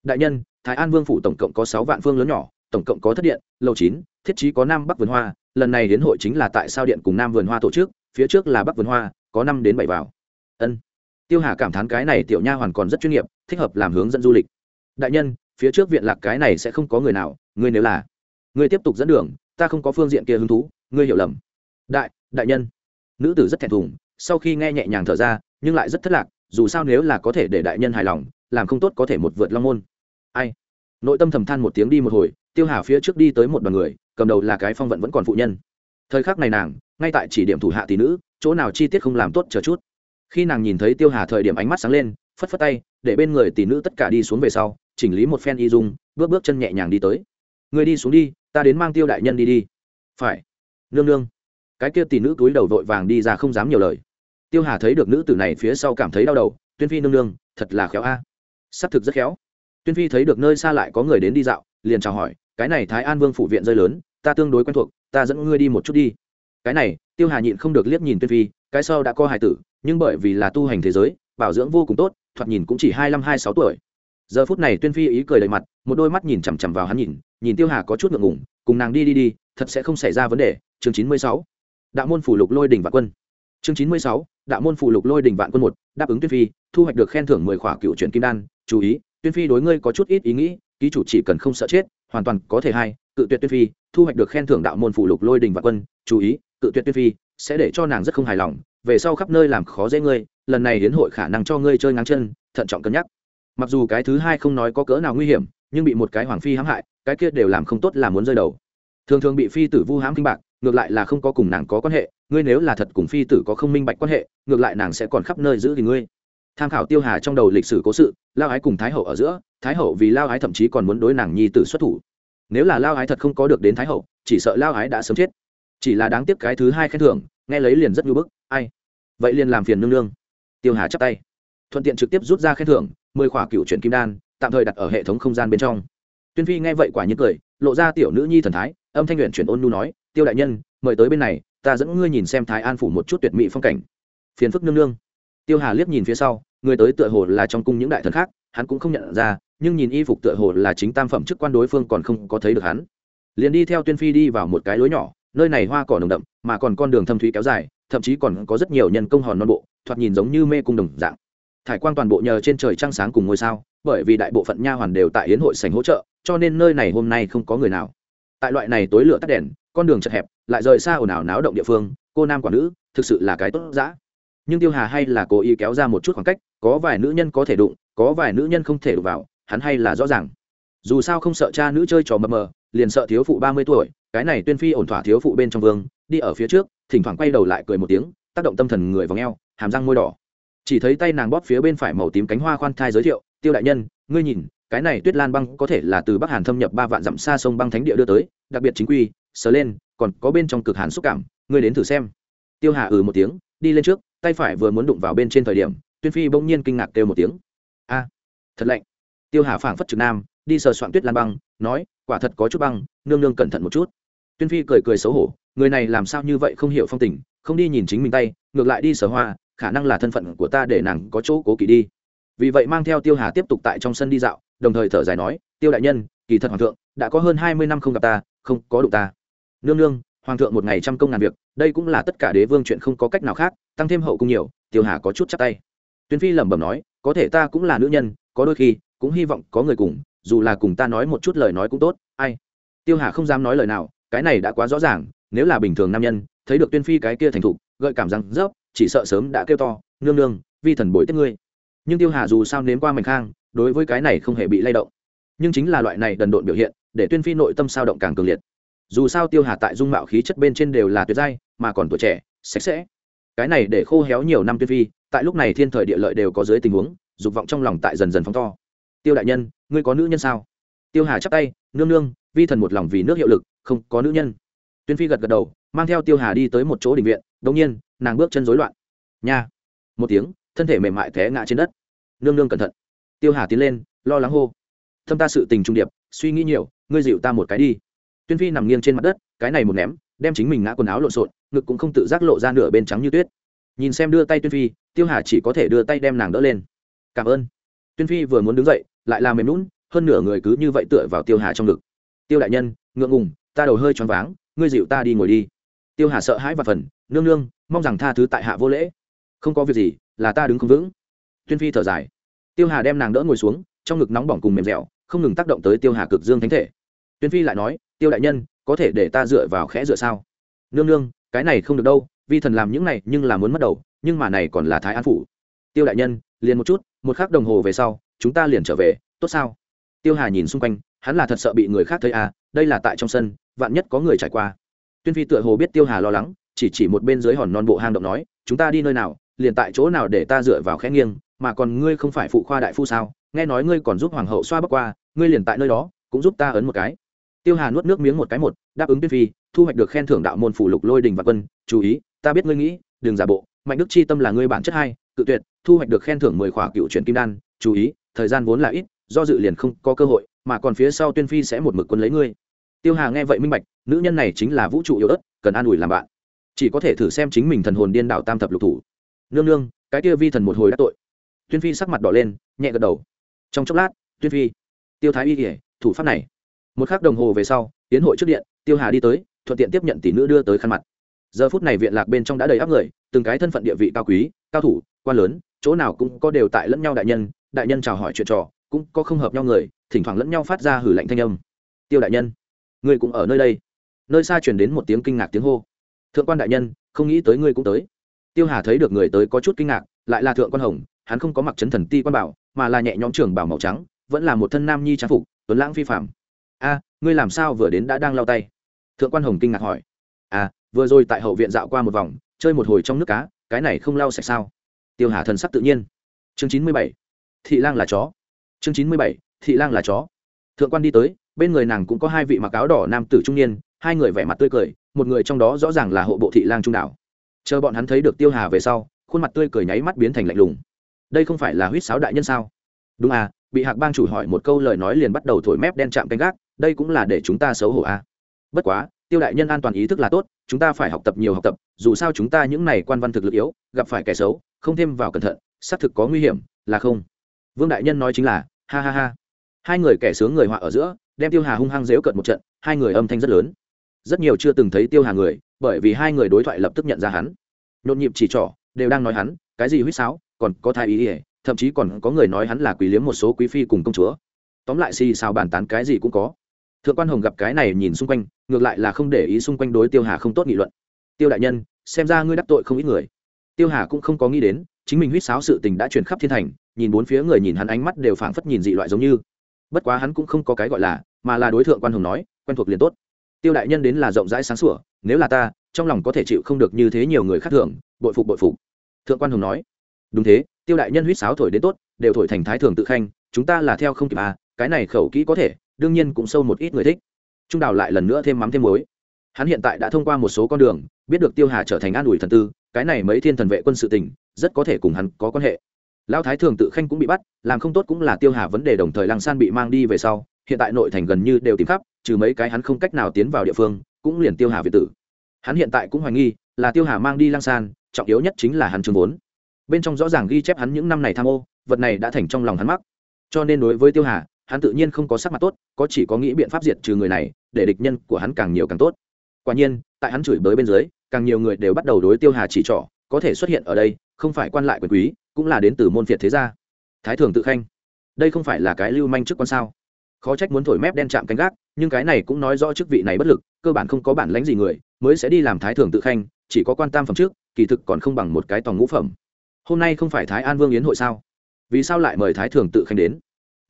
Đại nhân, thái an vương phủ tổng cộng có sáu vạn phương lớn nhỏ, tổng cộng có thất điện, lầu chín, thiết trí có nam bắc vườn hoa, lần này đến hội chính là tại sao điện cùng nam vườn hoa tổ chức, phía trước là bắc vườn hoa, có năm đến bảy vào. Ân. Tiêu hà cảm thán cái này tiểu nha hoàn còn rất chuyên nghiệp, thích hợp làm hướng dẫn du lịch. Đại nhân, phía trước viện lạc cái này sẽ không có người nào ngươi nếu là ngươi tiếp tục dẫn đường ta không có phương diện kia hứng thú, ngươi hiểu lầm. Đại đại nhân. Nữ tử rất thẹn thùng, sau khi nghe nhẹ nhàng thở ra, nhưng lại rất thất lạc, dù sao nếu là có thể để đại nhân hài lòng, làm không tốt có thể một vượt long môn. Ai? Nội tâm thầm than một tiếng đi một hồi, tiêu hà phía trước đi tới một đoàn người, cầm đầu là cái phong vận vẫn còn phụ nhân. Thời khắc này nàng, ngay tại chỉ điểm thủ hạ tỷ nữ, chỗ nào chi tiết không làm tốt chờ chút. Khi nàng nhìn thấy tiêu hà thời điểm ánh mắt sáng lên, phất phất tay, để bên người tỷ nữ tất cả đi xuống về sau, chỉnh lý một phen y dung, bước bước chân nhẹ nhàng đi tới. Người đi xuống đi ta đến mang tiêu đại nhân đi đi. Phải. Nương nương. Cái kia tỷ nữ túi đầu vội vàng đi ra không dám nhiều lời. Tiêu hà thấy được nữ tử này phía sau cảm thấy đau đầu, tuyên phi nương nương, thật là khéo a. À. s ắ c thực rất khéo. Tuyên phi thấy được nơi xa lại có người đến đi dạo, liền chào hỏi, cái này thái an vương phủ viện rơi lớn, ta tương đối quen thuộc, ta dẫn ngươi đi một chút đi. Cái này, tiêu hà nhịn không được liếc nhìn tuyên phi, cái sau đã có hài tử, nhưng bởi vì là tu hành thế giới, bảo dưỡng vô cùng tốt, thoạt nhìn cũng chỉ hai mươi hai sáu tuổi giờ phút này tuyên phi ý cười đầy mặt, một đôi mắt nhìn chằm chằm vào hắn nhìn nhìn tiêu hà có chút ngượng ngủng cùng nàng đi đi đi, thật sẽ không xảy ra vấn đề, chương chín mươi sáu. Đạo môn phủ lục lôi đỉnh vạn quân. Chương chín mươi sáu, đạo môn phủ lục lôi đỉnh vạn quân một, đáp ứng tuyên phi, thu hoạch được khen thưởng mười khỏa cựu truyền kim đan, chú ý, tuyên phi đối ngươi có chút ít ý nghĩ, ký chủ chỉ cần không sợ chết, hoàn toàn có thể hai cự tuyệt tuyên phi, thu hoạch được khen thưởng đạo môn phủ lục lôi đỉnh vạn quân, chú ý, cự tuyệt tuyên phi, sẽ để cho nàng rất không hài lòng, về sau khắp nơi làm khó dễ ngươi, lần này đến hội khả năng cho ngươi chơi ngang chân, thận trọng cân nhắc mặc dù cái thứ hai không nói có cỡ nào nguy hiểm, nhưng bị một cái hoàng phi hãm hại, cái kia đều làm không tốt là muốn rơi đầu. Thường thường bị phi tử vu hãm kinh bạc, ngược lại là không có cùng nàng có quan hệ, ngươi nếu là thật cùng phi tử có không minh bạch quan hệ, ngược lại nàng sẽ còn khắp nơi giữ thì ngươi. Tham khảo tiêu hà trong đầu lịch sử cố sự, lao ái cùng thái hậu ở giữa, thái hậu vì lao ái thậm chí còn muốn đối nàng nhi tử xuất thủ. Nếu là lao ái thật không có được đến thái hậu, chỉ sợ lao ái đã sớm chết. Chỉ là đáng tiếc cái thứ hai khen thưởng, nghe lấy liền rất nhu bức, ai? Vậy liền làm phiền nương nương. Tiêu hà chắp tay. Thuận tiện trực tiếp rút ra khen thưởng mười khỏa cựu chuyển kim đan, tạm thời đặt ở hệ thống không gian bên trong. Tuyên phi nghe vậy quả nhiên cười, lộ ra tiểu nữ nhi thần thái, âm thanh luyện chuyển ôn nu nói, tiêu đại nhân, mời tới bên này, ta dẫn ngươi nhìn xem thái an phủ một chút tuyệt mỹ phong cảnh. Phiền phức nương nương. Tiêu hà liếc nhìn phía sau, người tới tựa hồ là trong cung những đại thần khác, hắn cũng không nhận ra, nhưng nhìn y phục tựa hồ là chính tam phẩm chức quan đối phương còn không có thấy được hắn. Liền đi theo tuyên phi đi vào một cái lối nhỏ, nơi này hoa cỏ nồng đậm, mà còn con đường thâm thúy kéo dài, thậm chí còn có rất nhiều nhân công hòn non bộ, thoạt nhìn giống như mê cung đồng dạng thải quang toàn bộ nhờ trên trời trăng sáng cùng ngôi sao, bởi vì đại bộ phận nha hoàn đều tại yến hội sành hỗ trợ, cho nên nơi này hôm nay không có người nào. Tại loại này tối lửa tắt đèn, con đường chật hẹp, lại rời xa ồn ào náo động địa phương, cô nam quả nữ, thực sự là cái tốt dã. Nhưng tiêu hà hay là cố ý kéo ra một chút khoảng cách, có vài nữ nhân có thể đụng, có vài nữ nhân không thể đụng vào, hắn hay là rõ ràng. Dù sao không sợ cha nữ chơi trò mờ mờ, liền sợ thiếu phụ ba mươi tuổi, cái này tuyên phi ổn thỏa thiếu phụ bên trong vương, đi ở phía trước, thỉnh thoảng quay đầu lại cười một tiếng, tác động tâm thần người vào ngheo hàm răng môi đỏ chỉ thấy tay nàng bóp phía bên phải màu tím cánh hoa khoan thai giới thiệu, tiêu đại nhân, ngươi nhìn, cái này tuyết lan băng có thể là từ bắc hàn thâm nhập ba vạn dặm xa sông băng thánh địa đưa tới, đặc biệt chính quy, sờ lên, còn có bên trong cực hàn xúc cảm, ngươi đến thử xem. Tiêu hà ừ một tiếng, đi lên trước, tay phải vừa muốn đụng vào bên trên thời điểm, tuyên phi bỗng nhiên kinh ngạc kêu một tiếng. A, thật lạnh. Tiêu hà phảng phất trực nam, đi sờ soạn tuyết lan băng, nói, quả thật có chút băng, nương nương cẩn thận một chút. Tuyên phi cười cười xấu hổ, người này làm sao như vậy không hiểu phong tình, không đi nhìn chính mình tay, ngược lại đi sờ hoa khả năng là thân phận của ta để nàng có chỗ cố kỵ đi. Vì vậy mang theo tiêu hà tiếp tục tại trong sân đi dạo, đồng thời thở dài nói, tiêu đại nhân, kỳ thật hoàng thượng, đã có hơn hai mươi năm không gặp ta, không có đụng ta. Nương nương, hoàng thượng một ngày trăm công ngàn việc, đây cũng là tất cả đế vương chuyện không có cách nào khác, tăng thêm hậu cung nhiều, tiêu hà có chút chắc tay. Tuyên phi lẩm bẩm nói, có thể ta cũng là nữ nhân, có đôi khi cũng hy vọng có người cùng, dù là cùng ta nói một chút lời nói cũng tốt, ai? Tiêu hà không dám nói lời nào, cái này đã quá rõ ràng, nếu là bình thường nam nhân, thấy được tuyên phi cái kia thành thục, gợi cảm rằng rớp chỉ sợ sớm đã kêu to, nương nương, vi thần bồi tiếp ngươi. Nhưng tiêu hà dù sao nếm qua mảnh khang, đối với cái này không hề bị lay động. Nhưng chính là loại này đần độn biểu hiện, để tuyên phi nội tâm sao động càng cường liệt. Dù sao tiêu hà tại dung mạo khí chất bên trên đều là tuyệt giai, mà còn tuổi trẻ, sạch sẽ. Cái này để khô héo nhiều năm tuyên phi, tại lúc này thiên thời địa lợi đều có dưới tình huống, dục vọng trong lòng tại dần dần phóng to. Tiêu đại nhân, ngươi có nữ nhân sao? Tiêu hà chắp tay, nương nương, vi thần một lòng vì nước hiệu lực, không có nữ nhân tuyên phi gật gật đầu, mang theo tiêu hà đi tới một chỗ đình viện, Đột nhiên, nàng bước chân rối loạn. Nha! Một tiếng, thân thể mềm mại té ngã trên đất. Nương nương cẩn thận. Tiêu hà tiến lên, lo lắng hô. Thâm ta sự tình trung điệp, suy nghĩ nhiều, ngươi dịu ta một cái đi. Tuyên phi nằm nghiêng trên mặt đất, cái này một ném, đem chính mình ngã quần áo lộn xộn, ngực cũng không tự giác lộ ra nửa bên trắng như tuyết. Nhìn xem đưa tay tuyên phi, tiêu hà chỉ có thể đưa tay đem nàng đỡ lên. Cảm ơn. Tuyên phi vừa muốn đứng dậy, lại làm mềm lún hơn nửa người cứ như vậy tựa vào tiêu hà trong ngực. Tiêu đại nhân, ngượng ngùng, ta đầu hơi choáng váng ngươi dịu ta đi ngồi đi. Tiêu hà sợ hãi và phần, nương nương, mong rằng tha thứ tại hạ vô lễ. Không có việc gì, là ta đứng không vững. Tuyên phi thở dài. Tiêu hà đem nàng đỡ ngồi xuống, trong ngực nóng bỏng cùng mềm dẻo, không ngừng tác động tới tiêu hà cực dương thánh thể. Tuyên phi lại nói, tiêu đại nhân, có thể để ta dựa vào khẽ dựa sao? Nương nương, cái này không được đâu, vi thần làm những này nhưng là muốn mất đầu, nhưng mà này còn là thái an phủ. Tiêu đại nhân, liền một chút, một khắc đồng hồ về sau, chúng ta liền trở về, tốt sao? Tiêu hà nhìn xung quanh, hắn là thật sợ bị người khác thấy à đây là tại trong sân vạn nhất có người trải qua. Tuyên phi tựa hồ biết tiêu hà lo lắng, chỉ chỉ một bên dưới hòn non bộ hang động nói, chúng ta đi nơi nào, liền tại chỗ nào để ta dựa vào khẽ nghiêng, mà còn ngươi không phải phụ khoa đại phu sao? Nghe nói ngươi còn giúp hoàng hậu xoa bắc qua, ngươi liền tại nơi đó, cũng giúp ta ấn một cái. Tiêu hà nuốt nước miếng một cái một, đáp ứng tuyên phi, thu hoạch được khen thưởng đạo môn phủ lục lôi đình và quân, chú ý, ta biết ngươi nghĩ, đừng giả bộ, mạnh đức chi tâm là ngươi bản chất hai, cự tuyệt, thu hoạch được khen thưởng mười khỏa cựu truyền kim đan, chú ý, thời gian vốn là ít, do dự liền không có cơ hội, mà còn phía sau tuyên phi sẽ một mực quân lấy ngươi tiêu hà nghe vậy minh bạch, nữ nhân này chính là vũ trụ yếu ớt cần an ủi làm bạn. Chỉ có thể thử xem chính mình thần hồn điên đảo tam thập lục thủ. Nương nương, cái kia vi thần một hồi đã tội. Tuyên phi sắc mặt đỏ lên, nhẹ gật đầu. Trong chốc lát, tuyên phi, tiêu thái y kể thủ pháp này. Một k h ắ c đồng hồ về sau, tiến hội trước điện, tiêu hà đi tới, thuận tiện tiếp nhận tỷ nữ đưa tới khăn mặt. Giờ phút này viện lạc bên trong đã đầy áp người, từng cái thân phận địa vị cao quý, cao thủ, quan lớn, chỗ nào cũng có đều tại lẫn nhau đại nhân đại nhân chào hỏi chuyện trò, cũng có không hợp nhau người, thỉnh thoảng lẫn nhau phát ra hử lạnh thanh âm. Tiêu đại nhân ngươi cũng ở nơi đây. Nơi xa chuyển đến một tiếng kinh ngạc tiếng hô. Thượng quan đại nhân, không nghĩ tới ngươi cũng tới. Tiêu hà thấy được người tới có chút kinh ngạc, lại là thượng quan hồng, hắn không có mặc chấn thần ti quan bảo, mà là nhẹ nhõm trưởng bảo màu trắng, vẫn là một thân nam nhi trang phục, tuấn lãng phi phạm a, ngươi làm sao vừa đến đã đang lau tay? Thượng quan hồng kinh ngạc hỏi. À vừa rồi tại hậu viện dạo qua một vòng, chơi một hồi trong nước cá, cái này không lau sạch sao? Tiêu hà thần sắc tự nhiên. Chương chín mươi bảy, thị lang là chó. Chương chín mươi bảy, thị lang là chó. Thượng quan đi tới bên người nàng cũng có hai vị mặc áo đỏ nam tử trung niên, hai người vẻ mặt tươi cười, một người trong đó rõ ràng là hộ bộ thị lang trung đảo. Chờ bọn hắn thấy được tiêu hà về sau, khuôn mặt tươi cười nháy mắt biến thành lạnh lùng. Đây không phải là huýt sáo đại nhân sao? Đúng à bị hạc bang chủ hỏi một câu lời nói liền bắt đầu thổi mép đen chạm canh gác, đây cũng là để chúng ta xấu hổ à. bất quá, tiêu đại nhân an toàn ý thức là tốt, chúng ta phải học tập nhiều học tập, dù sao chúng ta những này quan văn thực lực yếu, gặp phải kẻ xấu, không thêm vào cẩn thận, xác thực có nguy hiểm, là không. Vương đại nhân nói chính là, ha ha ha. Hai người kẻ sướng người họa ở giữa đem tiêu hà hung hăng dếu cận một trận, hai người âm thanh rất lớn. Rất nhiều chưa từng thấy tiêu hà người, bởi vì hai người đối thoại lập tức nhận ra hắn. Nhộn nhịp chỉ trỏ, đều đang nói hắn, cái gì huýt sáo, còn có thai ý ỉa thậm chí còn có người nói hắn là quý liếm một số quý phi cùng công chúa. Tóm lại xì xào bàn tán cái gì cũng có. Thượng quan hồng gặp cái này nhìn xung quanh, ngược lại là không để ý xung quanh đối tiêu hà không tốt nghị luận. Tiêu đại nhân, xem ra ngươi đắc tội không ít người. Tiêu hà cũng không có nghĩ đến, chính mình huýt sáo sự tình đã truyền khắp thiên thành, nhìn bốn phía người nhìn hắn ánh mắt đều phảng phất nhìn dị loại giống như. Bất quá hắn cũng không có cái gọi là mà là đối tượng quan hồng nói, quen thuộc liền tốt. Tiêu đại nhân đến là rộng rãi sáng sủa, nếu là ta, trong lòng có thể chịu không được như thế nhiều người khác thường, bội phục bội phục. Thượng quan hồng nói. Đúng thế, tiêu đại nhân huýt sáo thổi đến tốt, đều thổi thành thái thường tự khanh, chúng ta là theo không kịp à cái này khẩu kỹ có thể, đương nhiên cũng sâu một ít người thích. Trung đào lại lần nữa thêm mắm thêm muối. Hắn hiện tại đã thông qua một số con đường, biết được tiêu hà trở thành an ủi thần tư, cái này mấy thiên thần vệ quân sự tình, rất có thể cùng hắn có quan hệ. Lão thái thường tự khanh cũng bị bắt, làm không tốt cũng là tiêu hà vấn đề đồng thời lăng san bị mang đi về sau hiện tại nội thành gần như đều tìm khắp, trừ mấy cái hắn không cách nào tiến vào địa phương, cũng liền tiêu hà việt tử. Hắn hiện tại cũng hoài nghi, là tiêu hà mang đi lăng san, trọng yếu nhất chính là hắn trường vốn. Bên trong rõ ràng ghi chép hắn những năm này tham ô, vật này đã thành trong lòng hắn mắc. Cho nên đối với tiêu hà, hắn tự nhiên không có sắc mặt tốt, có chỉ có nghĩ biện pháp diệt trừ người này, để địch nhân của hắn càng nhiều càng tốt. Quả nhiên, tại hắn chửi bới bên dưới, càng nhiều người đều bắt đầu đối tiêu hà chỉ trỏ, có thể xuất hiện ở đây, không phải quan lại quyền quý, cũng là đến từ môn phiệt thế gia. Thái thường tự khanh, đây không phải là cái lưu manh trước con sao? Khó trách muốn thổi mép đen chạm canh gác, nhưng cái này cũng nói rõ chức vị này bất lực, cơ bản không có bản lãnh gì người, mới sẽ đi làm thái thường tự khanh, chỉ có quan tam phẩm trước, kỳ thực còn không bằng một cái tòng ngũ phẩm. Hôm nay không phải thái an vương yến hội sao? Vì sao lại mời thái thường tự khanh đến?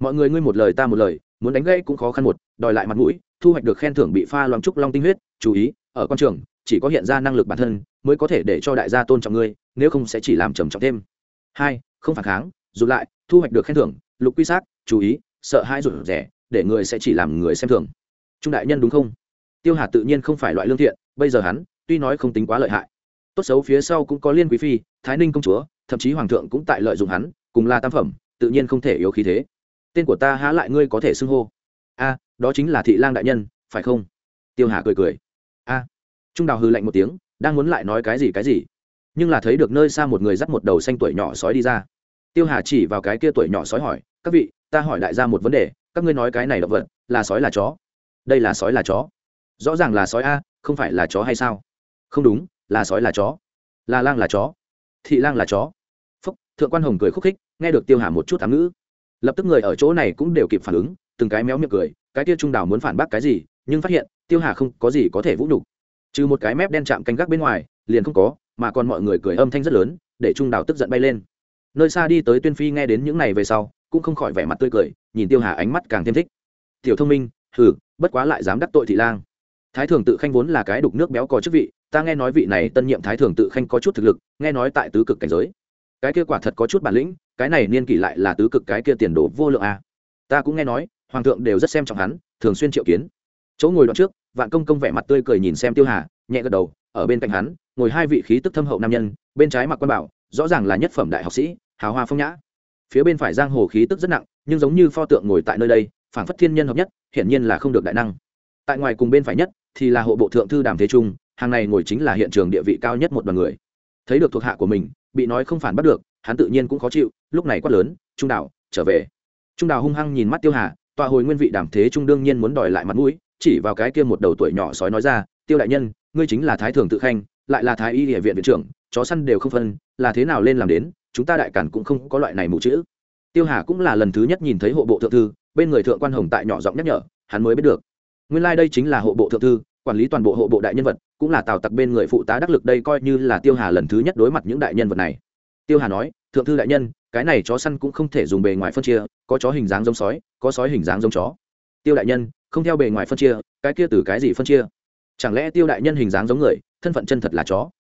Mọi người ngươi một lời ta một lời, muốn đánh gãy cũng khó khăn một, đòi lại mặt mũi, thu hoạch được khen thưởng bị pha loãng trúc long tinh huyết, chú ý, ở quan trường, chỉ có hiện ra năng lực bản thân, mới có thể để cho đại gia tôn trọng ngươi, nếu không sẽ chỉ làm trầm trọng thêm. Hai, không phản kháng dù lại, thu hoạch được khen thưởng, lục quy sát chú ý, sợ hãi rụt rẻ để người sẽ chỉ làm người xem thường. Trung đại nhân đúng không? Tiêu hà tự nhiên không phải loại lương thiện, bây giờ hắn, tuy nói không tính quá lợi hại. Tốt xấu phía sau cũng có liên quý phi, thái ninh công chúa, thậm chí hoàng thượng cũng tại lợi dụng hắn, cùng là tam phẩm, tự nhiên không thể yếu khí thế. Tên của ta há lại ngươi có thể xưng hô? A, đó chính là thị lang đại nhân, phải không? Tiêu hà cười cười. A. Trung đào hư lạnh một tiếng, đang muốn lại nói cái gì cái gì. Nhưng là thấy được nơi xa một người dắt một đầu xanh tuổi nhỏ sói đi ra. Tiêu hà chỉ vào cái kia tuổi nhỏ sói hỏi, các vị, ta hỏi đại gia một vấn đề các ngươi nói cái này động vật là sói là chó? Đây là sói là chó. Rõ ràng là sói a, không phải là chó hay sao? Không đúng, là sói là chó. Là lang là chó. Thị lang là chó. Phúc, thượng quan hồng cười khúc khích, nghe được tiêu hà một chút ám ngữ. Lập tức người ở chỗ này cũng đều kịp phản ứng, từng cái méo miệng cười, cái kia trung đảo muốn phản bác cái gì, nhưng phát hiện tiêu hà không có gì có thể vũ nhục. Trừ một cái mép đen chạm canh gác bên ngoài, liền không có, mà còn mọi người cười âm thanh rất lớn, để trung đảo tức giận bay lên. Nơi xa đi tới tuyên phi nghe đến những này về sau cũng không khỏi vẻ mặt tươi cười, nhìn tiêu hà ánh mắt càng thêm thích. Tiểu thông minh, hừ, bất quá lại dám đắc tội thị lang. Thái thường tự khanh vốn là cái đục nước béo có chức vị, ta nghe nói vị này tân nhiệm thái thường tự khanh có chút thực lực, nghe nói tại tứ cực cảnh giới. Cái kia quả thật có chút bản lĩnh, cái này niên kỷ lại là tứ cực cái kia tiền đồ vô lượng a. Ta cũng nghe nói, hoàng thượng đều rất xem trọng hắn, thường xuyên triệu kiến. Chỗ ngồi đoạn trước, vạn công công vẻ mặt tươi cười nhìn xem tiêu hà, nhẹ gật đầu, ở bên cạnh hắn, ngồi hai vị khí tức thâm hậu nam nhân, bên trái mặc quan bảo, rõ ràng là nhất phẩm đại học sĩ, hào hoa phong nhã phía bên phải giang hồ khí tức rất nặng, nhưng giống như pho tượng ngồi tại nơi đây phản phất thiên nhân hợp nhất, hiển nhiên là không được đại năng. Tại ngoài cùng bên phải nhất, thì là hộ bộ thượng thư đàm thế trung, hàng này ngồi chính là hiện trường địa vị cao nhất một đoàn người. Thấy được thuộc hạ của mình, bị nói không phản bắt được, hắn tự nhiên cũng khó chịu, lúc này quát lớn, trung đạo, trở về. Trung đảo hung hăng nhìn mắt tiêu hà, tọa hồi nguyên vị đàm thế trung đương nhiên muốn đòi lại mặt mũi, chỉ vào cái kia một đầu tuổi nhỏ sói nói ra, tiêu đại nhân, ngươi chính là thái thường tự khanh, lại là thái y địa viện viện trưởng, chó săn đều không phân, là thế nào lên làm đến chúng ta đại cản cũng không có loại này mù chữ. Tiêu hà cũng là lần thứ nhất nhìn thấy hộ bộ thượng thư, bên người thượng quan hồng tại nhỏ giọng nhắc nhở, hắn mới biết được. Nguyên lai、like、đây chính là hộ bộ thượng thư, quản lý toàn bộ hộ bộ đại nhân vật, cũng là tào tặc bên người phụ tá đắc lực đây coi như là tiêu hà lần thứ nhất đối mặt những đại nhân vật này. Tiêu hà nói, thượng thư đại nhân, cái này chó săn cũng không thể dùng bề ngoài phân chia, có chó hình dáng giống sói, có sói hình dáng giống chó. Tiêu đại nhân, không theo bề ngoài phân chia, cái kia từ cái gì phân chia? Chẳng lẽ tiêu đại nhân hình dáng giống người, thân phận chân thật là chó?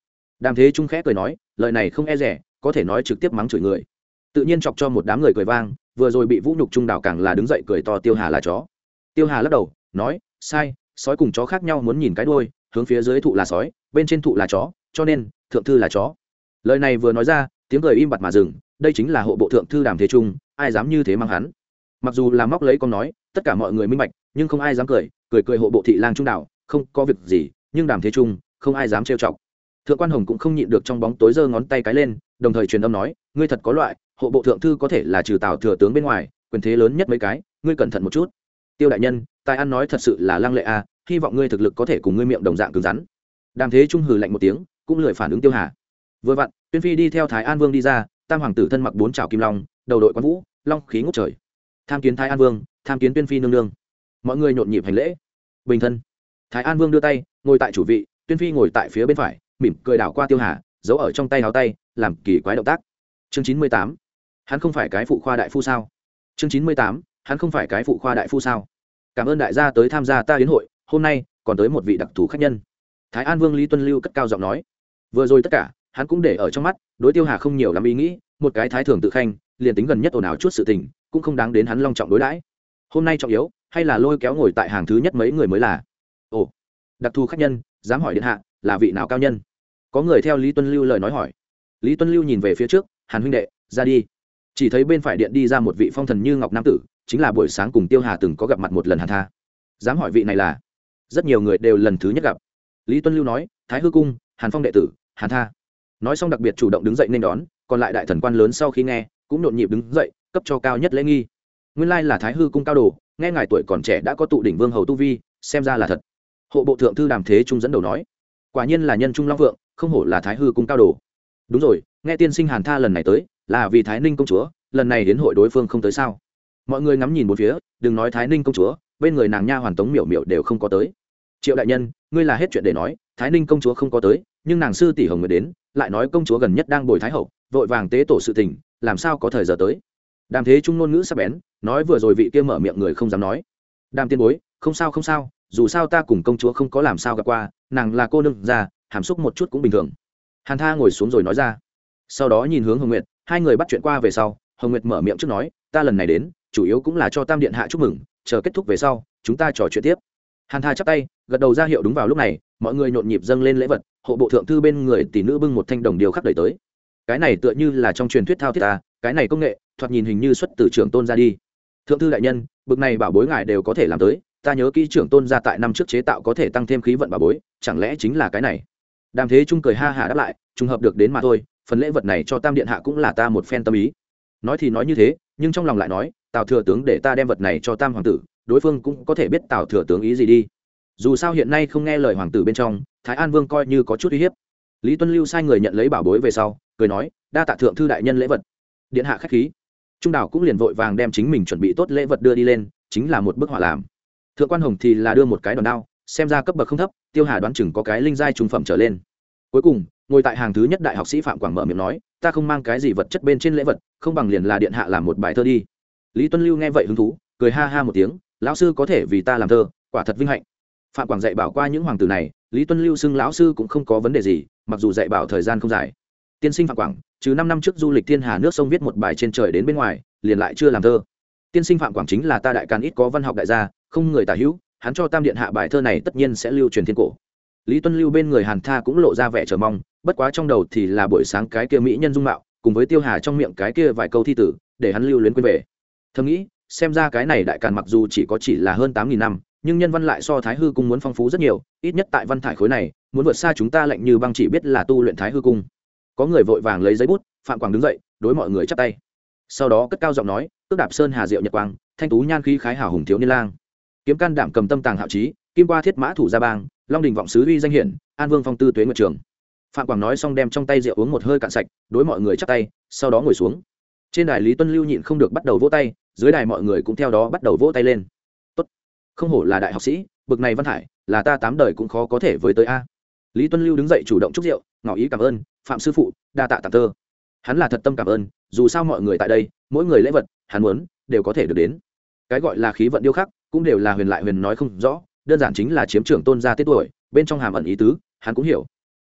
Đàm thế trung khẽ cười nói, lời này không e rẻ có thể nói trực tiếp mắng chửi người. Tự nhiên chọc cho một đám người cười vang, vừa rồi bị vũ nhục trung đảo càng là đứng dậy cười to tiêu hà là chó. Tiêu hà lắc đầu, nói, sai, sói cùng chó khác nhau muốn nhìn cái đôi hướng phía dưới thụ là sói, bên trên thụ là chó, cho nên, thượng thư là chó. Lời này vừa nói ra, tiếng cười im bặt mà dừng, đây chính là hộ bộ thượng thư đàm thế trung, ai dám như thế mang hắn? Mặc dù là móc lấy con nói, tất cả mọi người minh bạch, nhưng không ai dám cười cười cười hộ bộ thị lang trung Đảo, không có việc gì, nhưng đàm thế trung, không ai dám trêu chọc. Thượng quan hồng cũng không nhịn được trong bóng tối giơ ngón tay cái lên đồng thời truyền âm nói, ngươi thật có loại, hộ bộ thượng thư có thể là trừ tào thừa tướng bên ngoài, quyền thế lớn nhất mấy cái, ngươi cẩn thận một chút. Tiêu đại nhân, tài ăn nói thật sự là lăng lệ à hy vọng ngươi thực lực có thể cùng ngươi miệng đồng dạng cứng rắn. Đàm thế trung hừ lạnh một tiếng, cũng lười phản ứng tiêu hà. Vừa vặn, tuyên phi đi theo thái an vương đi ra, tam hoàng tử thân mặc bốn trào kim long, đầu đội quan vũ, long khí ngốc trời. Tham kiến thái an vương, tham kiến tuyên phi nương nương. Mọi người nhộn nhịp hành lễ. Bình thân. Thái an vương đưa tay, ngồi tại chủ vị, tuyên phi ngồi tại phía bên phải, mỉm cười đảo qua tiêu hà, giấu ở trong tay áo tay làm kỳ quái động tác. Chương chín mươi tám, hắn không phải cái phụ khoa đại phu sao? Chương chín mươi tám, hắn không phải cái phụ khoa đại phu sao? Cảm ơn đại gia tới tham gia ta đến hội, hôm nay còn tới một vị đặc thù khách nhân. Thái an vương lý tuân lưu cất cao giọng nói. Vừa rồi tất cả, hắn cũng để ở trong mắt, đối tiêu hà không nhiều lắm ý nghĩ, một cái thái thường tự khanh, liền tính gần nhất ồn ào chút sự tình, cũng không đáng đến hắn long trọng đối đãi. Hôm nay trọng yếu, hay là lôi kéo ngồi tại hàng thứ nhất mấy người mới là? Ồ, đặc thù khách nhân, dám hỏi điện hạ, là vị nào cao nhân? Có người theo lý tuân lưu lời nói hỏi lý tuân lưu nhìn về phía trước, hàn huynh đệ, ra đi. Chỉ thấy bên phải điện đi ra một vị phong thần như ngọc nam tử, chính là buổi sáng cùng tiêu hà từng có gặp mặt một lần hàn tha. Dám hỏi vị này là? Rất nhiều người đều lần thứ nhất gặp. Lý tuân lưu nói, thái hư cung, hàn phong đệ tử, hàn tha. Nói xong đặc biệt chủ động đứng dậy nên đón, còn lại đại thần quan lớn sau khi nghe, cũng nhộn nhịp đứng dậy, cấp cho cao nhất lễ nghi. Nguyên lai là thái hư cung cao đồ, nghe ngài tuổi còn trẻ đã có tụ đỉnh vương hầu tu vi, xem ra là thật. Hộ bộ thượng thư đàm thế trung dẫn đầu nói, quả nhiên là nhân trung long vượng, không hổ là thái hư cung cao đồ đúng rồi, nghe tiên sinh hàn tha lần này tới, là vì thái ninh công chúa, lần này đến hội đối phương không tới sao? Mọi người ngắm nhìn một phía, đừng nói thái ninh công chúa, bên người nàng nha hoàn tống miểu miểu đều không có tới. Triệu đại nhân, ngươi là hết chuyện để nói, thái ninh công chúa không có tới, nhưng nàng sư tỷ hồng người đến, lại nói công chúa gần nhất đang bồi thái hậu, vội vàng tế tổ sự tình, làm sao có thời giờ tới? Đàm thế trung ngôn ngữ sắp bén, nói vừa rồi vị kia mở miệng người không dám nói. Đàm tiên bối, không sao không sao, dù sao ta cùng công chúa không có làm sao gặp qua, nàng là cô nương già hàm xúc một chút cũng bình thường hàn tha ngồi xuống rồi nói ra. Sau đó nhìn hướng hồng nguyệt, hai người bắt chuyện qua về sau, hồng nguyệt mở miệng trước nói, ta lần này đến, chủ yếu cũng là cho tam điện hạ chúc mừng, chờ kết thúc về sau, chúng ta trò chuyện tiếp. Hàn tha chắp tay, gật đầu ra hiệu đúng vào lúc này, mọi người nhộn nhịp dâng lên lễ vật, hộ bộ thượng thư bên người tỷ nữ bưng một thanh đồng điều khắc đẩy tới. Cái này tựa như là trong truyền thuyết thao thiết ta, cái này công nghệ, thoạt nhìn hình như xuất từ trưởng tôn ra đi. Thượng thư đại nhân, bực này bảo bối ngài đều có thể làm tới, ta nhớ kỹ trưởng tôn ra tại năm trước chế tạo có thể tăng thêm khí vận bảo bối, chẳng lẽ chính là cái này? Đàm thế trung cười ha hả đáp lại, trùng hợp được đến mà thôi, phần lễ vật này cho tam điện hạ cũng là ta một phen tâm ý. Nói thì nói như thế, nhưng trong lòng lại nói, tào thừa tướng để ta đem vật này cho tam hoàng tử, đối phương cũng có thể biết tào thừa tướng ý gì đi. Dù sao hiện nay không nghe lời hoàng tử bên trong, thái an vương coi như có chút uy hiếp. Lý tuân lưu sai người nhận lấy bảo bối về sau, cười nói, đa tạ thượng thư đại nhân lễ vật. Điện hạ k h á c h khí. Trung đảo cũng liền vội vàng đem chính mình chuẩn bị tốt lễ vật đưa đi lên, chính là một bức họa làm. Thượng quan hồng thì là đưa một cái đòn đao xem ra cấp bậc không thấp, tiêu hà đoán chừng có cái linh giai trung phẩm trở lên. Cuối cùng, ngồi tại hàng thứ nhất đại học sĩ phạm quảng mở miệng nói, ta không mang cái gì vật chất bên trên lễ vật, không bằng liền là điện hạ làm một bài thơ đi. Lý tuân lưu nghe vậy hứng thú, cười ha ha một tiếng, lão sư có thể vì ta làm thơ, quả thật vinh hạnh. Phạm quảng dạy bảo qua những hoàng tử này, lý tuân lưu xưng lão sư cũng không có vấn đề gì, mặc dù dạy bảo thời gian không dài. Tiên sinh phạm quảng chứ năm năm trước du lịch thiên hà nước sông viết một bài trên trời đến bên ngoài, liền lại chưa làm thơ. Tiên sinh phạm quảng chính là ta đại càn ít có văn học đại gia, không người tả hữu hắn cho tam điện hạ bài thơ này tất nhiên sẽ lưu truyền thiên cổ. Lý tuân lưu bên người hàn tha cũng lộ ra vẻ chờ mong, bất quá trong đầu thì là buổi sáng cái kia mỹ nhân dung mạo, cùng với tiêu hà trong miệng cái kia vài câu thi tử, để hắn lưu luyến quên về. Thầm nghĩ, xem ra cái này đại càn mặc dù chỉ có chỉ là hơn tám nghìn năm, nhưng nhân văn lại so thái hư cung muốn phong phú rất nhiều, ít nhất tại văn thải khối này, muốn vượt xa chúng ta lạnh như băng chỉ biết là tu luyện thái hư cung. Có người vội vàng lấy giấy bút, phạm quảng đứng dậy, đối mọi người chắp tay. Sau đó cất cao giọng nói tức đạp sơn hà diệu nhật quang, thanh tú nhan khí khái hảo hùng thiếu niên lang kiếm can đảm cầm tâm tàng hạo trí, kim qua thiết mã thủ gia bang, long đình vọng sứ uy danh hiển, an vương phong tư tuế nguyệt trường. Phạm quảng nói xong đem trong tay rượu uống một hơi cạn sạch, đối mọi người chắp tay, sau đó ngồi xuống. Trên đài lý tuân lưu nhịn không được bắt đầu vỗ tay, dưới đài mọi người cũng theo đó bắt đầu vỗ tay lên. Tốt. Không hổ là đại học sĩ, bực này văn hải là ta tám đời cũng khó có thể với tới a. Lý tuân lưu đứng dậy chủ động chúc rượu, ngỏ ý cảm ơn, phạm sư phụ, đa tạ tặng thơ hắn là thật tâm cảm ơn, dù sao mọi người tại đây, mỗi người lễ vật, hắn muốn, đều có thể được đến. Cái gọi là khí vận điêu khắc cũng đều là huyền lại huyền nói không rõ, đơn giản chính là chiếm trưởng tôn gia tết tuổi, bên trong hàm ẩn ý tứ, hắn cũng hiểu.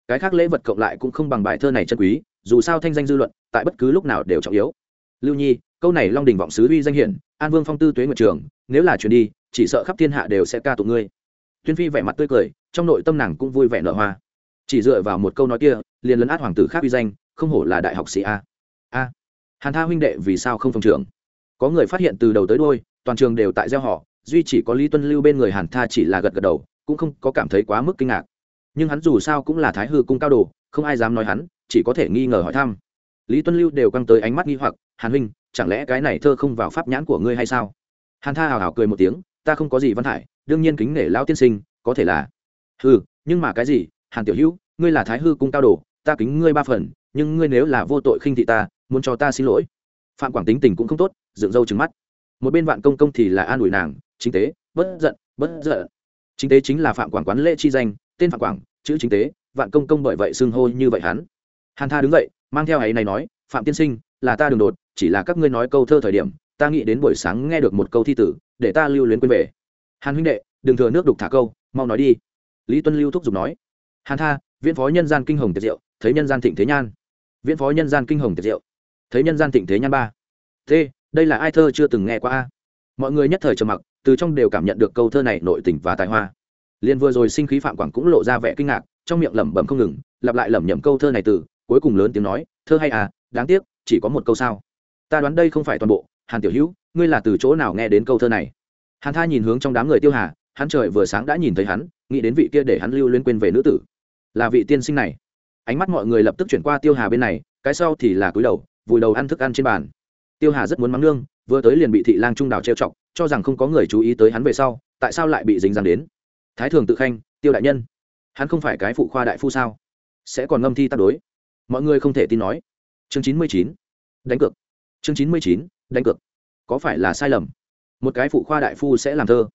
Cái khác lễ vật cộng lại cũng không bằng bài thơ này chân quý, dù sao thanh danh dư luận, tại bất cứ lúc nào đều trọng yếu. Lưu nhi, câu này long đình vọng sứ uy danh hiển, an vương phong tư tuế nguyệt trường, nếu là truyền đi, chỉ sợ khắp thiên hạ đều sẽ ca tụng ngươi. Tuyên phi vẻ mặt tươi cười, trong nội tâm nàng cũng vui vẻ nở hoa. Chỉ dựa vào một câu nói kia, liền lấn át hoàng tử khác uy danh, không hổ là đại học sĩ a. A. Hàn tha huynh đệ vì sao không phòng trưởng? Có người phát hiện từ đầu tới đôi toàn trường đều tại gieo họ duy chỉ có lý tuân lưu bên người hàn tha chỉ là gật gật đầu, cũng không có cảm thấy quá mức kinh ngạc. Nhưng hắn dù sao cũng là thái hư cung cao đồ, không ai dám nói hắn, chỉ có thể nghi ngờ hỏi thăm. Lý tuân lưu đều căng tới ánh mắt nghi hoặc, hàn huynh, chẳng lẽ cái này thơ không vào pháp nhãn của ngươi hay sao? Hàn tha hào hào cười một tiếng, ta không có gì văn hải đương nhiên kính nể lão tiên sinh, có thể là. Hừ, nhưng mà cái gì, hàn tiểu hữu, ngươi là thái hư cung cao đồ, ta kính ngươi ba phần, nhưng ngươi nếu là vô tội khinh thị ta, muốn cho ta xin lỗi. Phạm quảng tính tình cũng không tốt, dựng râu trừng mắt. Một bên vạn công công thì là an ủi nàng chính tế, bất giận bất giận. Chính tế chính là phạm quảng quán lễ chi danh, tên phạm quảng, chữ chính tế, vạn công công bởi vậy xưng hô như vậy hắn. Hàn tha đứng dậy, mang theo ấy này nói, phạm tiên sinh, là ta đường đột, chỉ là các ngươi nói câu thơ thời điểm, ta nghĩ đến buổi sáng nghe được một câu thi tử, để ta lưu luyến quên về. Hàn huynh đệ, đừng thừa nước đục thả câu, mau nói đi. Lý tuân lưu thúc giục nói, hàn tha, viễn phó nhân gian kinh hồng tiệt diệu, thấy nhân gian thịnh thế nhan. Viễn phó nhân gian kinh hồng tiệt diệu, thấy nhân gian thịnh thế nhan ba. T đây là ai thơ chưa từng nghe qua a? Mọi người nhất thời trầm mặc từ trong đều cảm nhận được câu thơ này nội tình và tài hoa. Liền vừa rồi sinh khí phạm quảng cũng lộ ra vẻ kinh ngạc, trong miệng lẩm bẩm không ngừng, lặp lại lẩm nhẩm câu thơ này từ, cuối cùng lớn tiếng nói, thơ hay à đáng tiếc, chỉ có một câu sao. Ta đoán đây không phải toàn bộ, hàn tiểu hữu, ngươi là từ chỗ nào nghe đến câu thơ này? Hàn tha nhìn hướng trong đám người tiêu hà, hắn trời vừa sáng đã nhìn thấy hắn, nghĩ đến vị kia để hắn lưu liên quên về nữ tử. Là vị tiên sinh này. Ánh mắt mọi người lập tức chuyển qua tiêu hà bên này, cái sau thì là cúi đầu, vùi đầu ăn thức ăn trên bàn. Tiêu hà rất muốn mắng nương vừa tới liền bị thị lang trung đảo trêu chọc, cho rằng không có người chú ý tới hắn về sau, tại sao lại bị dính dáng đến? Thái thường tự khanh, tiêu đại nhân, hắn không phải cái phụ khoa đại phu sao? Sẽ còn ngâm thi tác đối. Mọi người không thể tin nói. Chương chín mươi chín, đánh cược. Chương chín mươi chín, đánh cược. Có phải là sai lầm? Một cái phụ khoa đại phu sẽ làm thơ.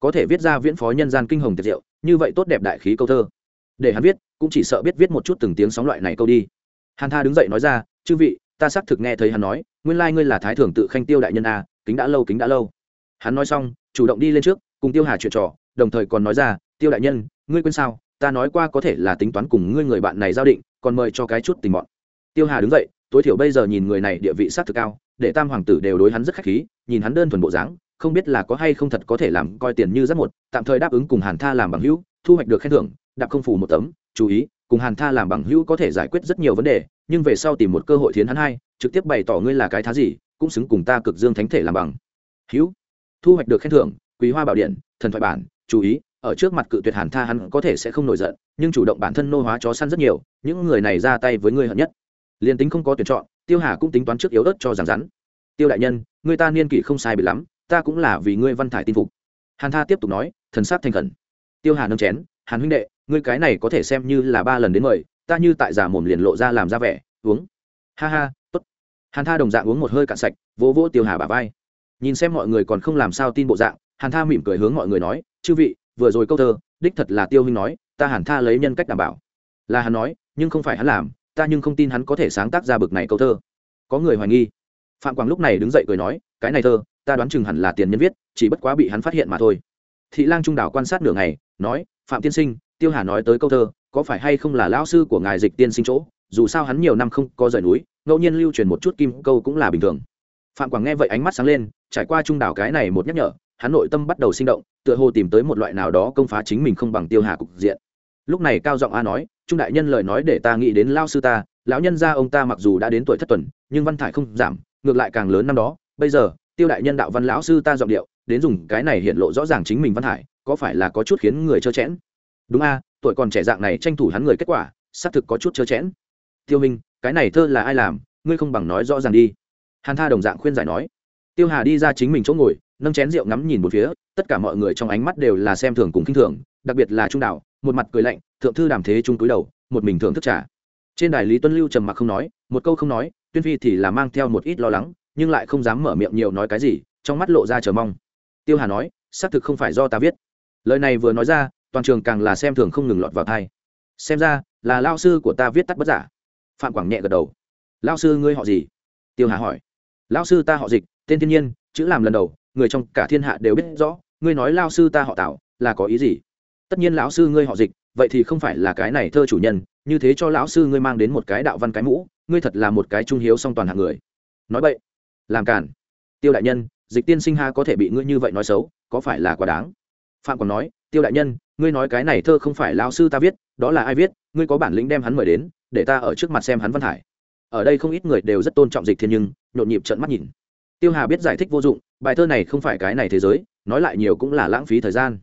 Có thể viết ra viễn phó nhân gian kinh hồng tiệt diệu, như vậy tốt đẹp đại khí câu thơ. Để hắn viết, cũng chỉ sợ biết viết một chút từng tiếng sóng loại này câu đi. Hàn tha đứng dậy nói ra, chư vị ta xác thực nghe thấy hắn nói, nguyên lai ngươi là thái thường tự khanh tiêu đại nhân a, kính đã lâu, kính đã lâu. Hắn nói xong, chủ động đi lên trước, cùng tiêu hà chuyện trò, đồng thời còn nói ra, tiêu đại nhân, ngươi quên sao? Ta nói qua có thể là tính toán cùng ngươi người bạn này giao định, còn mời cho cái chút tình bọn. Tiêu hà đứng dậy, tối thiểu bây giờ nhìn người này địa vị sát thực cao, để tam hoàng tử đều đối hắn rất khách khí, nhìn hắn đơn thuần bộ dáng, không biết là có hay không thật có thể làm coi tiền như rất một, tạm thời đáp ứng cùng hàn tha làm bằng hữu, thu hoạch được khen thưởng, đạp không phủ một tấm, chú ý cùng hàn tha làm bằng hữu có thể giải quyết rất nhiều vấn đề, nhưng về sau tìm một cơ hội thiến hắn hai, trực tiếp bày tỏ ngươi là cái thá gì, cũng xứng cùng ta cực dương thánh thể làm bằng. Hữu, thu hoạch được khen thưởng, quý hoa bảo điện, thần thoại bản, chú ý, ở trước mặt cự tuyệt hàn tha hắn có thể sẽ không nổi giận, nhưng chủ động bản thân nô hóa chó săn rất nhiều, những người này ra tay với ngươi hận nhất. Liền tính không có tuyển chọn, tiêu hà cũng tính toán trước yếu ớt cho rằng rắn. Tiêu đại nhân, người ta niên kỷ không sai bị lắm, ta cũng là vì ngươi văn thải tin phục. Hàn tha tiếp tục nói, thần sát thành khẩn. Tiêu hà nâng chén, hàn huynh đệ ngươi cái này có thể xem như là ba lần đến mời, ta như tại giả mồm liền lộ ra làm ra vẻ, uống. Ha ha, tốt. Hàn tha đồng dạng uống một hơi cạn sạch, vỗ vỗ tiêu hà bà vai. Nhìn xem mọi người còn không làm sao tin bộ dạng, hàn tha mỉm cười hướng mọi người nói, chư vị, vừa rồi câu thơ, đích thật là tiêu huynh nói, ta hàn tha lấy nhân cách đảm bảo. Là hắn nói, nhưng không phải hắn làm, ta nhưng không tin hắn có thể sáng tác ra bực này câu thơ. Có người hoài nghi. Phạm quang lúc này đứng dậy cười nói, cái này thơ, ta đoán chừng hẳn là tiền nhân viết, chỉ bất quá bị hắn phát hiện mà thôi. Thị lang trung đảo quan sát nửa ngày, nói, phạm tiên sinh tiêu hà nói tới câu thơ, có phải hay không là lão sư của ngài dịch tiên sinh chỗ? Dù sao hắn nhiều năm không có rời núi, ngẫu nhiên lưu truyền một chút kim câu cũng là bình thường. Phạm quảng nghe vậy ánh mắt sáng lên, trải qua trung đảo cái này một nhắc nhở, hắn nội tâm bắt đầu sinh động, tựa hồ tìm tới một loại nào đó công phá chính mình không bằng tiêu hà cục diện. Lúc này cao giọng a nói, trung đại nhân lời nói để ta nghĩ đến lao sư ta, lão nhân gia ông ta mặc dù đã đến tuổi thất tuần, nhưng văn thải không giảm, ngược lại càng lớn năm đó. Bây giờ, tiêu đại nhân đạo văn lão sư ta giọng điệu, đến dùng cái này hiện lộ rõ ràng chính mình văn hải có phải là có chút khiến người trơ chẽn? Đúng a, tuổi còn trẻ dạng này tranh thủ hắn người kết quả, xác thực có chút chớ chẽn. Tiêu minh, cái này thơ là ai làm, ngươi không bằng nói rõ ràng đi. Hàn tha đồng dạng khuyên giải nói. Tiêu hà đi ra chính mình chỗ ngồi, nâng chén rượu ngắm nhìn một phía, tất cả mọi người trong ánh mắt đều là xem thường cùng kinh thường, đặc biệt là trung đạo một mặt cười lạnh, thượng thư đàm thế trung túi đầu, một mình thưởng thức trả trên đài lý tuân lưu trầm mặc không nói, một câu không nói, tuyên phi thì là mang theo một ít lo lắng, nhưng lại không dám mở miệng nhiều nói cái gì, trong mắt lộ ra chờ mong. Tiêu hà nói, xác thực không phải do ta viết. Lời này vừa nói ra toàn trường càng là xem thường không ngừng lọt vào thai. Xem ra, là lao sư của ta viết tắt bất giả. Phạm quảng nhẹ gật đầu. Lao sư ngươi họ gì? Tiêu hà hỏi. Lao sư ta họ dịch, tên thiên nhiên, chữ làm lần đầu, người trong cả thiên hạ đều biết rõ, ngươi nói lao sư ta họ tạo là có ý gì? Tất nhiên lão sư ngươi họ dịch, vậy thì không phải là cái này thơ chủ nhân, như thế cho lão sư ngươi mang đến một cái đạo văn cái mũ, ngươi thật là một cái trung hiếu song toàn hạng người. Nói vậy làm cản tiêu đại nhân, dịch tiên sinh ha có thể bị ngươi như vậy nói xấu, có phải là quá đáng? Phạm còn nói, tiêu đại nhân ngươi nói cái này thơ không phải lão sư ta viết, đó là ai viết, ngươi có bản lĩnh đem hắn mời đến, để ta ở trước mặt xem hắn văn hải ở đây không ít người đều rất tôn trọng dịch thiên nhưng nhộn nhịp trận mắt nhìn. Tiêu hà biết giải thích vô dụng, bài thơ này không phải cái này thế giới, nói lại nhiều cũng là lãng phí thời gian.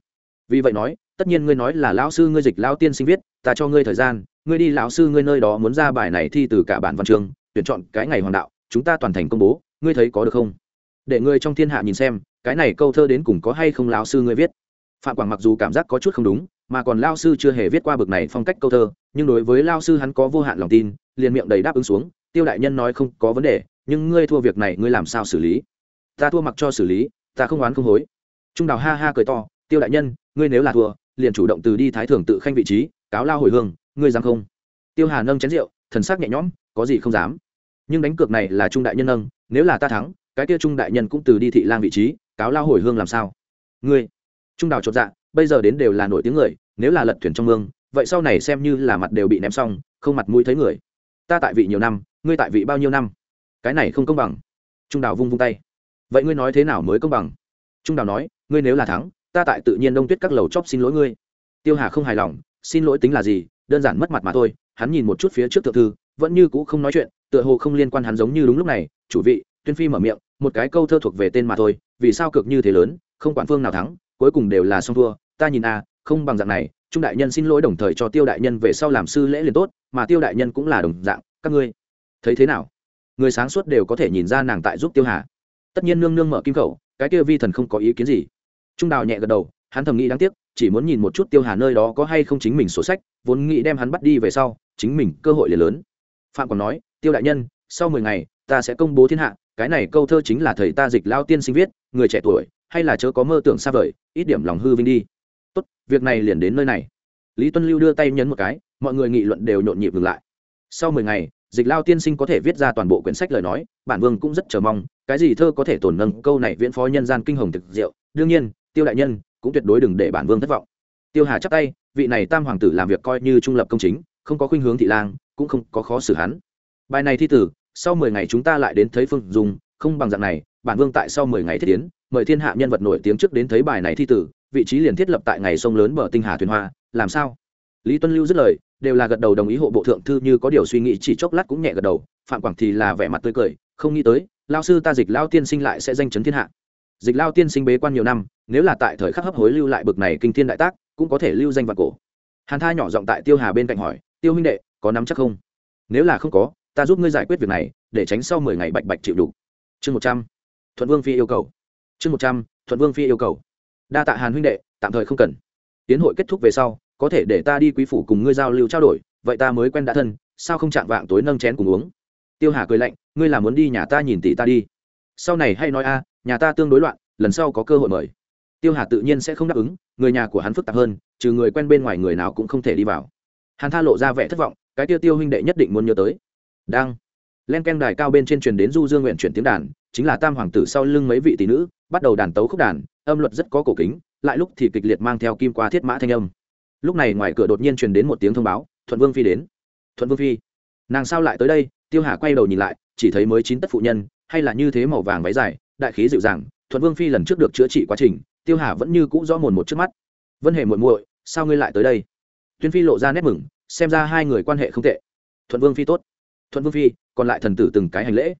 Vì vậy nói, tất nhiên ngươi nói là lão sư ngươi dịch lão tiên sinh viết, ta cho ngươi thời gian, ngươi đi lão sư ngươi nơi đó muốn ra bài này thi từ cả bản văn chương, tuyển chọn cái ngày hoàng đạo, chúng ta toàn thành công bố, ngươi thấy có được không? Để ngươi trong thiên hạ nhìn xem, cái này câu thơ đến cùng có hay không lão sư ngươi viết phạm quảng mặc dù cảm giác có chút không đúng, mà còn lao sư chưa hề viết qua bực này phong cách câu thơ, nhưng đối với lao sư hắn có vô hạn lòng tin, liền miệng đầy đáp ứng xuống, tiêu đại nhân nói không có vấn đề, nhưng ngươi thua việc này ngươi làm sao xử lý? Ta thua mặc cho xử lý, ta không oán không hối. Trung đào ha ha cười to, tiêu đại nhân, ngươi nếu là thua, liền chủ động từ đi thái thường tự khanh vị trí, cáo lao hồi hương, ngươi dám không? Tiêu hà nâng chén rượu, thần sắc nhẹ nhõm, có gì không dám. Nhưng đánh cược này là trung đại nhân nâng, nếu là ta thắng, cái kia trung đại nhân cũng từ đi thị lang vị trí, cáo lao hồi hương làm sao? Ngươi trung đào chột dạ bây giờ đến đều là nổi tiếng người, nếu là lật thuyền trong mương, vậy sau này xem như là mặt đều bị ném xong, không mặt mũi thấy người. Ta tại vị nhiều năm, ngươi tại vị bao nhiêu năm? Cái này không công bằng. Trung đào vung vung tay. Vậy ngươi nói thế nào mới công bằng? Trung đào nói, ngươi nếu là thắng, ta tại tự nhiên đông tuyết các lầu chóp xin lỗi ngươi. Tiêu hà không hài lòng, xin lỗi tính là gì? Đơn giản mất mặt mà thôi, hắn nhìn một chút phía trước thượng thư, vẫn như cũ không nói chuyện, tựa hồ không liên quan hắn giống như đúng lúc này, chủ vị, tuyên phi mở miệng, một cái câu thơ thuộc về tên mà thôi, vì sao cực như thế lớn, không quản phương nào thắng cuối cùng đều là song thua, ta nhìn a không bằng dạng này, trung đại nhân xin lỗi đồng thời cho tiêu đại nhân về sau làm sư lễ liền tốt, mà tiêu đại nhân cũng là đồng dạng, các ngươi, thấy thế nào? Người sáng suốt đều có thể nhìn ra nàng tại giúp tiêu hà. Tất nhiên nương nương mở kim khẩu, cái kia vi thần không có ý kiến gì. Trung đào nhẹ gật đầu, hắn thầm nghĩ đáng tiếc, chỉ muốn nhìn một chút tiêu hà nơi đó có hay không chính mình sổ sách, vốn nghĩ đem hắn bắt đi về sau, chính mình cơ hội liền lớn. Phạm còn nói, tiêu đại nhân, sau mười ngày, ta sẽ công bố thiên hạ, cái này câu thơ chính là thầy ta dịch lao tiên sinh viết, người trẻ tuổi hay là chớ có mơ tưởng xa vời, ít điểm lòng hư vinh đi. Tốt, việc này liền đến nơi này. Lý tuân lưu đưa tay nhấn một cái, mọi người nghị luận đều nhộn nhịp ngừng lại. Sau mười ngày, dịch lao tiên sinh có thể viết ra toàn bộ quyển sách lời nói, bản vương cũng rất chờ mong, cái gì thơ có thể tổn nâng câu này viễn phó nhân gian kinh hồng thực diệu. Đương nhiên, tiêu đại nhân cũng tuyệt đối đừng để bản vương thất vọng. Tiêu hà chắc tay, vị này tam hoàng tử làm việc coi như trung lập công chính, không có khuynh hướng thị lang, cũng không có khó xử hắn. Bài này thi tử, sau mười ngày chúng ta lại đến thấy phương dùng, không bằng dạng này, bản vương tại sau mười ngày thiết tiến mời thiên hạ nhân vật nổi tiếng trước đến thấy bài này thi tử, vị trí liền thiết lập tại ngày sông lớn bờ tinh hà thuyền hoa, làm sao? Lý tuân lưu dứt lời, đều là gật đầu đồng ý hộ bộ thượng thư như có điều suy nghĩ, chỉ chốc lát cũng nhẹ gật đầu, phạm quảng thì là vẻ mặt tươi cười, không nghĩ tới lao sư ta dịch lao tiên sinh lại sẽ danh chấn thiên hạ. Dịch lao tiên sinh bế quan nhiều năm, nếu là tại thời khắc hấp hối lưu lại bực này kinh thiên đại tác, cũng có thể lưu danh vạn cổ. Hàn tha nhỏ giọng tại tiêu hà bên cạnh hỏi, tiêu huynh đệ, có nắm chắc không? Nếu là không có, ta giúp ngươi giải quyết việc này, để tránh sau mười ngày bạch bạch chịu đủ. Chương một trăm, thuận vương phi yêu cầu chương một trăm, thuận vương phi yêu cầu. Đa tạ hàn huynh đệ, tạm thời không cần. Tiến hội kết thúc về sau, có thể để ta đi quý phủ cùng ngươi giao lưu trao đổi, vậy ta mới quen đã thân, sao không chạm vạng tối nâng chén cùng uống? Tiêu hà cười lạnh, ngươi là muốn đi nhà ta nhìn tỷ ta đi. Sau này hay nói a, nhà ta tương đối loạn, lần sau có cơ hội mời. Tiêu hà tự nhiên sẽ không đáp ứng, người nhà của hắn phức tạp hơn, trừ người quen bên ngoài người nào cũng không thể đi vào. Hàn tha lộ ra vẻ thất vọng, cái tiêu tiêu huynh đệ nhất định muốn nhớ tới. Đang. Len ken đài cao bên trên truyền đến du dương nguyện chuyển tiếng đàn chính là tam hoàng tử sau lưng mấy vị tỷ nữ, bắt đầu đàn tấu khúc đàn, âm luật rất có cổ kính, lại lúc thì kịch liệt mang theo kim qua thiết mã thanh âm. Lúc này ngoài cửa đột nhiên truyền đến một tiếng thông báo, thuận vương phi đến. Thuận vương phi, nàng sao lại tới đây? Tiêu hà quay đầu nhìn lại, chỉ thấy mới chín tất phụ nhân, hay là như thế màu vàng váy dài, đại khí dịu dàng, thuận vương phi lần trước được chữa trị quá trình, tiêu hà vẫn như cũ rõ mồn một trước mắt. Vân hề muội muội, sao ngươi lại tới đây? Tuyên phi lộ ra nét mừng, xem ra hai người quan hệ không tệ. Thuận vương phi tốt. Thuận vương phi, còn lại thần tử từng cái hành lễ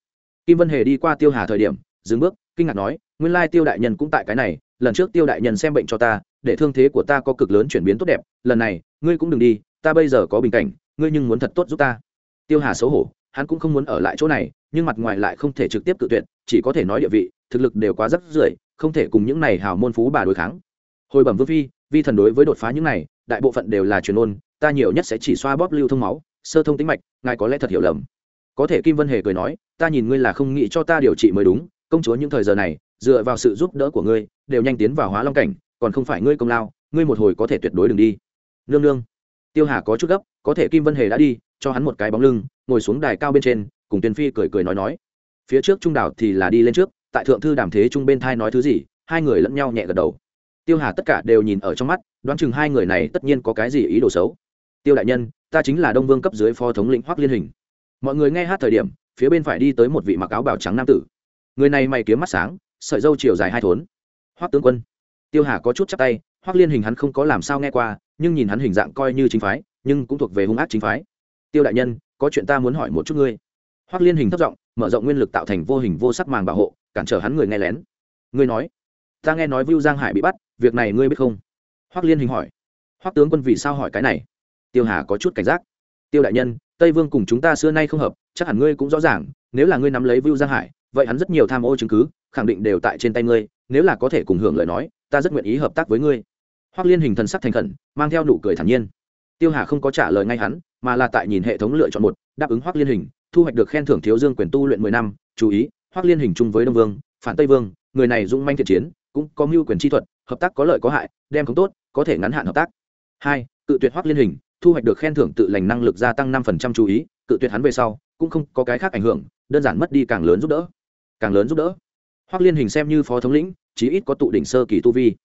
kim vân hề đi qua tiêu hà thời điểm, dừng bước, kinh ngạc nói, nguyên lai tiêu đại nhân cũng tại cái này, lần trước tiêu đại nhân xem bệnh cho ta, để thương thế của ta có cực lớn chuyển biến tốt đẹp, lần này, ngươi cũng đừng đi, ta bây giờ có bình cảnh, ngươi nhưng muốn thật tốt giúp ta. Tiêu hà xấu hổ, hắn cũng không muốn ở lại chỗ này, nhưng mặt ngoài lại không thể trực tiếp cự tuyệt, chỉ có thể nói địa vị, thực lực đều quá rất rưỡi, không thể cùng những này hào môn phú bà đối kháng. Hồi bẩm vương phi, vi thần đối với đột phá những này, đại bộ phận đều là truyền ôn, ta nhiều nhất sẽ chỉ xoa bóp lưu thông máu, sơ thông tính mạch, ngài có lẽ thật hiểu lầm có thể kim vân hề cười nói, ta nhìn ngươi là không nghĩ cho ta điều trị mới đúng, công chúa những thời giờ này, dựa vào sự giúp đỡ của ngươi, đều nhanh tiến vào hóa long cảnh, còn không phải ngươi công lao, ngươi một hồi có thể tuyệt đối đừng đi. Nương nương. Tiêu hà có chút gấp, có thể kim vân hề đã đi, cho hắn một cái bóng lưng, ngồi xuống đài cao bên trên, cùng tuyên phi cười cười nói nói. Phía trước trung đảo thì là đi lên trước, tại thượng thư đàm thế trung bên thai nói thứ gì, hai người lẫn nhau nhẹ gật đầu. Tiêu hà tất cả đều nhìn ở trong mắt, đoán chừng hai người này tất nhiên có cái gì ý đồ xấu. Tiêu đại nhân, ta chính là đông vương cấp dưới phó thống lĩnh hoắc liên hình mọi người nghe hát thời điểm, phía bên phải đi tới một vị mặc áo bào trắng nam tử. Người này mày kiếm mắt sáng, sợi dâu chiều dài hai thốn. Hoắc tướng quân. Tiêu hà có chút chắc tay, hoắc liên hình hắn không có làm sao nghe qua, nhưng nhìn hắn hình dạng coi như chính phái, nhưng cũng thuộc về hung ác chính phái. Tiêu đại nhân, có chuyện ta muốn hỏi một chút ngươi. Hoắc liên hình thất giọng, mở rộng nguyên lực tạo thành vô hình vô sắc màng bảo hộ, cản trở hắn người nghe lén. Ngươi nói. Ta nghe nói Vu giang hải bị bắt, việc này ngươi biết không? Hoắc liên hình hỏi. Hoắc tướng quân vì sao hỏi cái này? Tiêu hà có chút cảnh giác. Tiêu đại nhân tây vương cùng chúng ta xưa nay không hợp, chắc hẳn ngươi cũng rõ ràng, nếu là ngươi nắm lấy vưu giang hải, vậy hắn rất nhiều tham ô chứng cứ, khẳng định đều tại trên tay ngươi, nếu là có thể cùng hưởng lời nói, ta rất nguyện ý hợp tác với ngươi. Hoắc liên hình thần sắc thành khẩn, mang theo nụ cười thản nhiên. Tiêu hà không có trả lời ngay hắn, mà là tại nhìn hệ thống lựa chọn một, đáp ứng hoắc liên hình, thu hoạch được khen thưởng thiếu dương quyền tu luyện mười năm, chú ý, hoắc liên hình chung với đông vương, phản tây vương, người này dũng manh thiện chiến, cũng có mưu quyền chi thuật, hợp tác có lợi có hại, đem không tốt, có thể ngắn hạn hợp tác. Hai, cự tuyệt hoắc liên hình thu hoạch được khen thưởng tự lành năng lực gia tăng năm phần trăm chú ý, cự tuyệt hắn về sau, cũng không có cái khác ảnh hưởng, đơn giản mất đi càng lớn giúp đỡ. Càng lớn giúp đỡ. Hoắc liên hình xem như phó thống lĩnh, chí ít có tụ đỉnh sơ kỳ tu vi.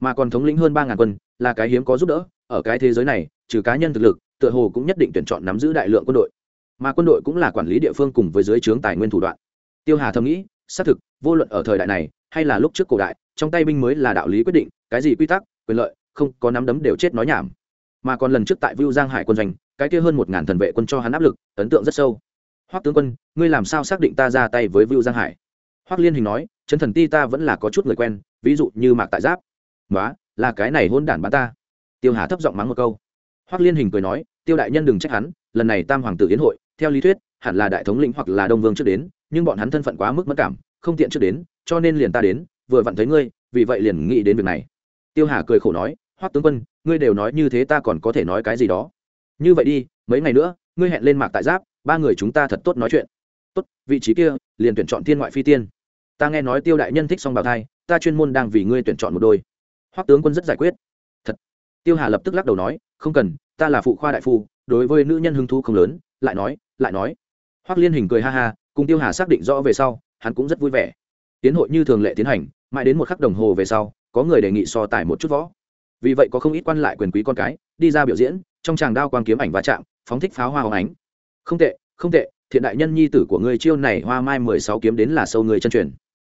Mà còn thống lĩnh hơn ba ngàn quân, là cái hiếm có giúp đỡ, ở cái thế giới này, trừ cá nhân thực lực, tựa hồ cũng nhất định tuyển chọn nắm giữ đại lượng quân đội. Mà quân đội cũng là quản lý địa phương cùng với dưới trướng tài nguyên thủ đoạn. Tiêu hà thầm nghĩ, xác thực, vô luận ở thời đại này, hay là lúc trước cổ đại, trong tay binh mới là đạo lý quyết định, cái gì quy tắc, quyền lợi, không có nắm đấm đều chết nói nhảm mà còn lần trước tại Vưu Giang Hải quân doanh, cái kia hơn một ngàn thần vệ quân cho hắn áp lực, ấn tượng rất sâu. Hoắc tướng quân, ngươi làm sao xác định ta ra tay với Vưu Giang Hải? Hoắc Liên Hình nói, chân thần ti ta vẫn là có chút người quen, ví dụ như Mạc Tại Giáp. "Nóa, là cái này hôn đản bán ta." Tiêu Hà thấp giọng mắng một câu. Hoắc Liên Hình cười nói, "Tiêu đại nhân đừng trách hắn, lần này Tam hoàng tử yến hội, theo lý thuyết, hẳn là đại thống lĩnh hoặc là đông vương trước đến, nhưng bọn hắn thân phận quá mức mất cảm, không tiện trước đến, cho nên liền ta đến, vừa vặn thấy ngươi, vì vậy liền nghĩ đến việc này." Tiêu Hà cười khổ nói, "Hoắc tướng quân, ngươi đều nói như thế ta còn có thể nói cái gì đó. Như vậy đi mấy ngày nữa ngươi hẹn lên mạc tại giáp ba người chúng ta thật tốt nói chuyện. Tốt vị trí kia liền tuyển chọn thiên ngoại phi tiên. Ta nghe nói tiêu đại nhân thích song bào thai ta chuyên môn đang vì ngươi tuyển chọn một đôi. Hoắc tướng quân rất giải quyết. Thật. Tiêu hà lập tức lắc đầu nói không cần ta là phụ khoa đại phu đối với nữ nhân hứng thú không lớn lại nói lại nói. Hoắc liên hình cười ha ha cùng tiêu hà xác định rõ về sau hắn cũng rất vui vẻ. Tiến hội như thường lệ tiến hành mãi đến một khắc đồng hồ về sau có người đề nghị so tài một chút võ vì vậy có không ít quan lại quyền quý con cái, đi ra biểu diễn, trong tràng đao quang kiếm ảnh va chạm, phóng thích pháo hoa hóng ánh. Không tệ không tệ, thiện đại nhân nhi tử của ngươi chiêu này hoa mai mười sáu kiếm đến là sâu người chân truyền.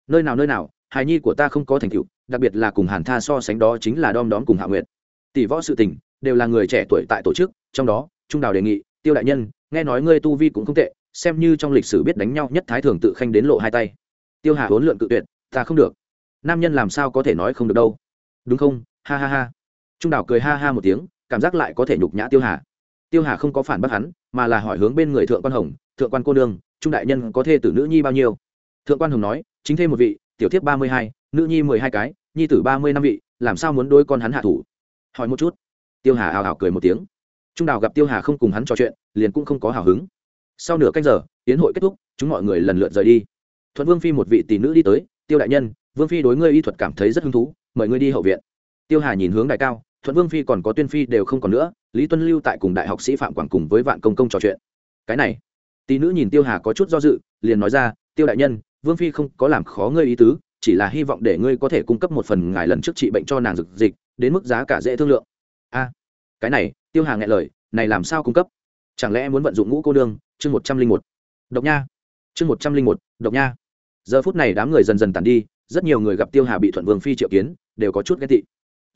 Nơi nào nơi nào, hài nhi của ta không có thành tựu, đặc biệt là cùng hàn tha so sánh đó chính là đom đóm cùng hạ nguyệt. Tỷ võ sự tình, đều là người trẻ tuổi tại tổ chức, trong đó, trung đào đề nghị, tiêu đại nhân, nghe nói ngươi tu vi cũng không tệ, xem như trong lịch sử biết đánh nhau nhất thái thường tự khanh đến lộ hai tay. Tiêu hà huấn lượn cự tuyệt, ta không được. Nam nhân làm sao có thể nói không được đâu. Đúng không? Ha ha ha trung đảo cười ha ha một tiếng cảm giác lại có thể nhục nhã tiêu hà tiêu hà không có phản bác hắn mà là hỏi hướng bên người thượng quan hồng thượng quan cô nương trung đại nhân có thê tử nữ nhi bao nhiêu thượng quan hồng nói chính thêm một vị tiểu thiếp ba mươi hai nữ nhi mười hai cái nhi tử ba mươi năm vị làm sao muốn đôi con hắn hạ thủ hỏi một chút tiêu hà ào ào cười một tiếng trung đào gặp tiêu hà không cùng hắn trò chuyện liền cũng không có hào hứng sau nửa canh giờ tiến hội kết thúc chúng mọi người lần lượt rời đi thuận vương phi một vị tỷ nữ đi tới tiêu đại nhân vương phi đối ngươi y thuật cảm thấy rất hứng thú mời ngươi đi hậu viện tiêu hà nhìn hướng đại cao thuận vương phi còn có tuyên phi đều không còn nữa, lý tuân lưu tại cùng đại học sĩ phạm quảng cùng với vạn công công trò chuyện. Cái này tỷ nữ nhìn tiêu hà có chút do dự, liền nói ra, tiêu đại nhân, vương phi không có làm khó ngươi ý tứ, chỉ là hy vọng để ngươi có thể cung cấp một phần ngài lần trước trị bệnh cho nàng dược dịch, đến mức giá cả dễ thương lượng. A, cái này, tiêu hà nghe lời, này làm sao cung cấp? Chẳng lẽ muốn vận dụng ngũ cô đương chương một trăm linh một. Độc nha. Chương một trăm linh một, độc nha. Giờ phút này đám người dần dần tàn đi, rất nhiều người gặp tiêu hà bị thuận vương phi triệu kiến, đều có chút ghét tị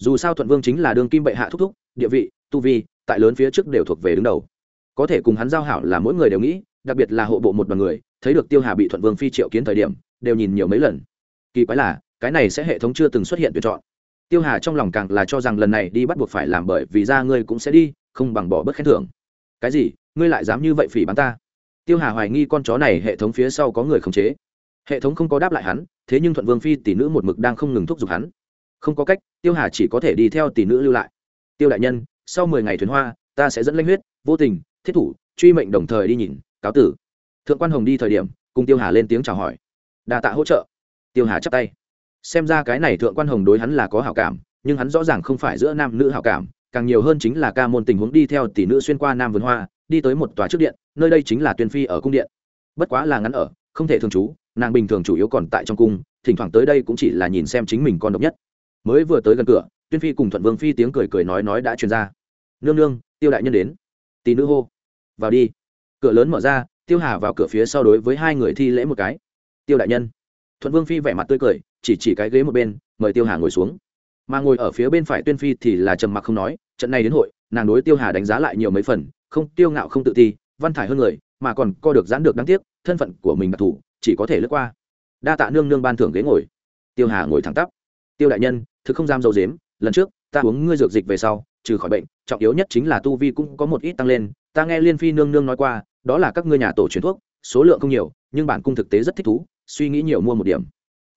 dù sao thuận vương chính là đương kim bệ hạ thúc thúc, địa vị, tu vi, tại lớn phía trước đều thuộc về đứng đầu. Có thể cùng hắn giao hảo là mỗi người đều nghĩ, đặc biệt là hộ bộ một đoàn người, thấy được tiêu hà bị thuận vương phi triệu kiến thời điểm, đều nhìn nhiều mấy lần. Kỳ quái là, cái này sẽ hệ thống chưa từng xuất hiện tuyển chọn. Tiêu hà trong lòng càng là cho rằng lần này đi bắt buộc phải làm bởi vì ra ngươi cũng sẽ đi, không bằng bỏ bất khen thưởng. Cái gì? Ngươi lại dám như vậy phỉ bắn ta? Tiêu hà hoài nghi con chó này hệ thống phía sau có người khống chế. Hệ thống không có đáp lại hắn, thế nhưng thuận vương phi tỷ nữ một mực đang không ngừng thúc giục hắn không có cách, tiêu hà chỉ có thể đi theo tỷ nữ lưu lại. Tiêu đại nhân, sau mười ngày thuyền hoa, ta sẽ dẫn lanh huyết, vô tình, thiết thủ, truy mệnh đồng thời đi nhìn, cáo tử. Thượng quan hồng đi thời điểm, cùng tiêu hà lên tiếng chào hỏi. Đà tạ hỗ trợ. Tiêu hà chắp tay. Xem ra cái này thượng quan hồng đối hắn là có hảo cảm, nhưng hắn rõ ràng không phải giữa nam nữ hảo cảm, càng nhiều hơn chính là ca môn tình huống đi theo tỷ nữ xuyên qua nam vườn hoa, đi tới một tòa trước điện, nơi đây chính là tuyên phi ở cung điện. Bất quá là ngắn ở, không thể thường trú, nàng bình thường chủ yếu còn tại trong cung, thỉnh thoảng tới đây cũng chỉ là nhìn xem chính mình con độc nhất mới vừa tới gần cửa, tuyên phi cùng thuận vương phi tiếng cười cười nói nói đã truyền ra. Nương nương, tiêu đại nhân đến. Tì nữ hô. Vào đi. Cửa lớn mở ra, tiêu hà vào cửa phía sau đối với hai người thi lễ một cái. Tiêu đại nhân. Thuận vương phi vẻ mặt tươi cười, chỉ chỉ cái ghế một bên, mời tiêu hà ngồi xuống. Mà ngồi ở phía bên phải tuyên phi thì là trầm mặc không nói, trận này đến hội, nàng đối tiêu hà đánh giá lại nhiều mấy phần, không, tiêu ngạo không tự ti, văn thải hơn người, mà còn co được giãn được đáng tiếc, thân phận của mình đặc thù, chỉ có thể lướt qua. Đa tạ nương nương ban thưởng ghế ngồi. Tiêu hà ngồi thẳng tắp tiêu đại nhân, thực không dám dầu dếm lần trước, ta uống ngươi dược dịch về sau, trừ khỏi bệnh, trọng yếu nhất chính là tu vi cũng có một ít tăng lên, ta nghe liên phi nương nương nói qua, đó là các ngươi nhà tổ truyền thuốc, số lượng không nhiều, nhưng bản cung thực tế rất thích thú, suy nghĩ nhiều mua một điểm.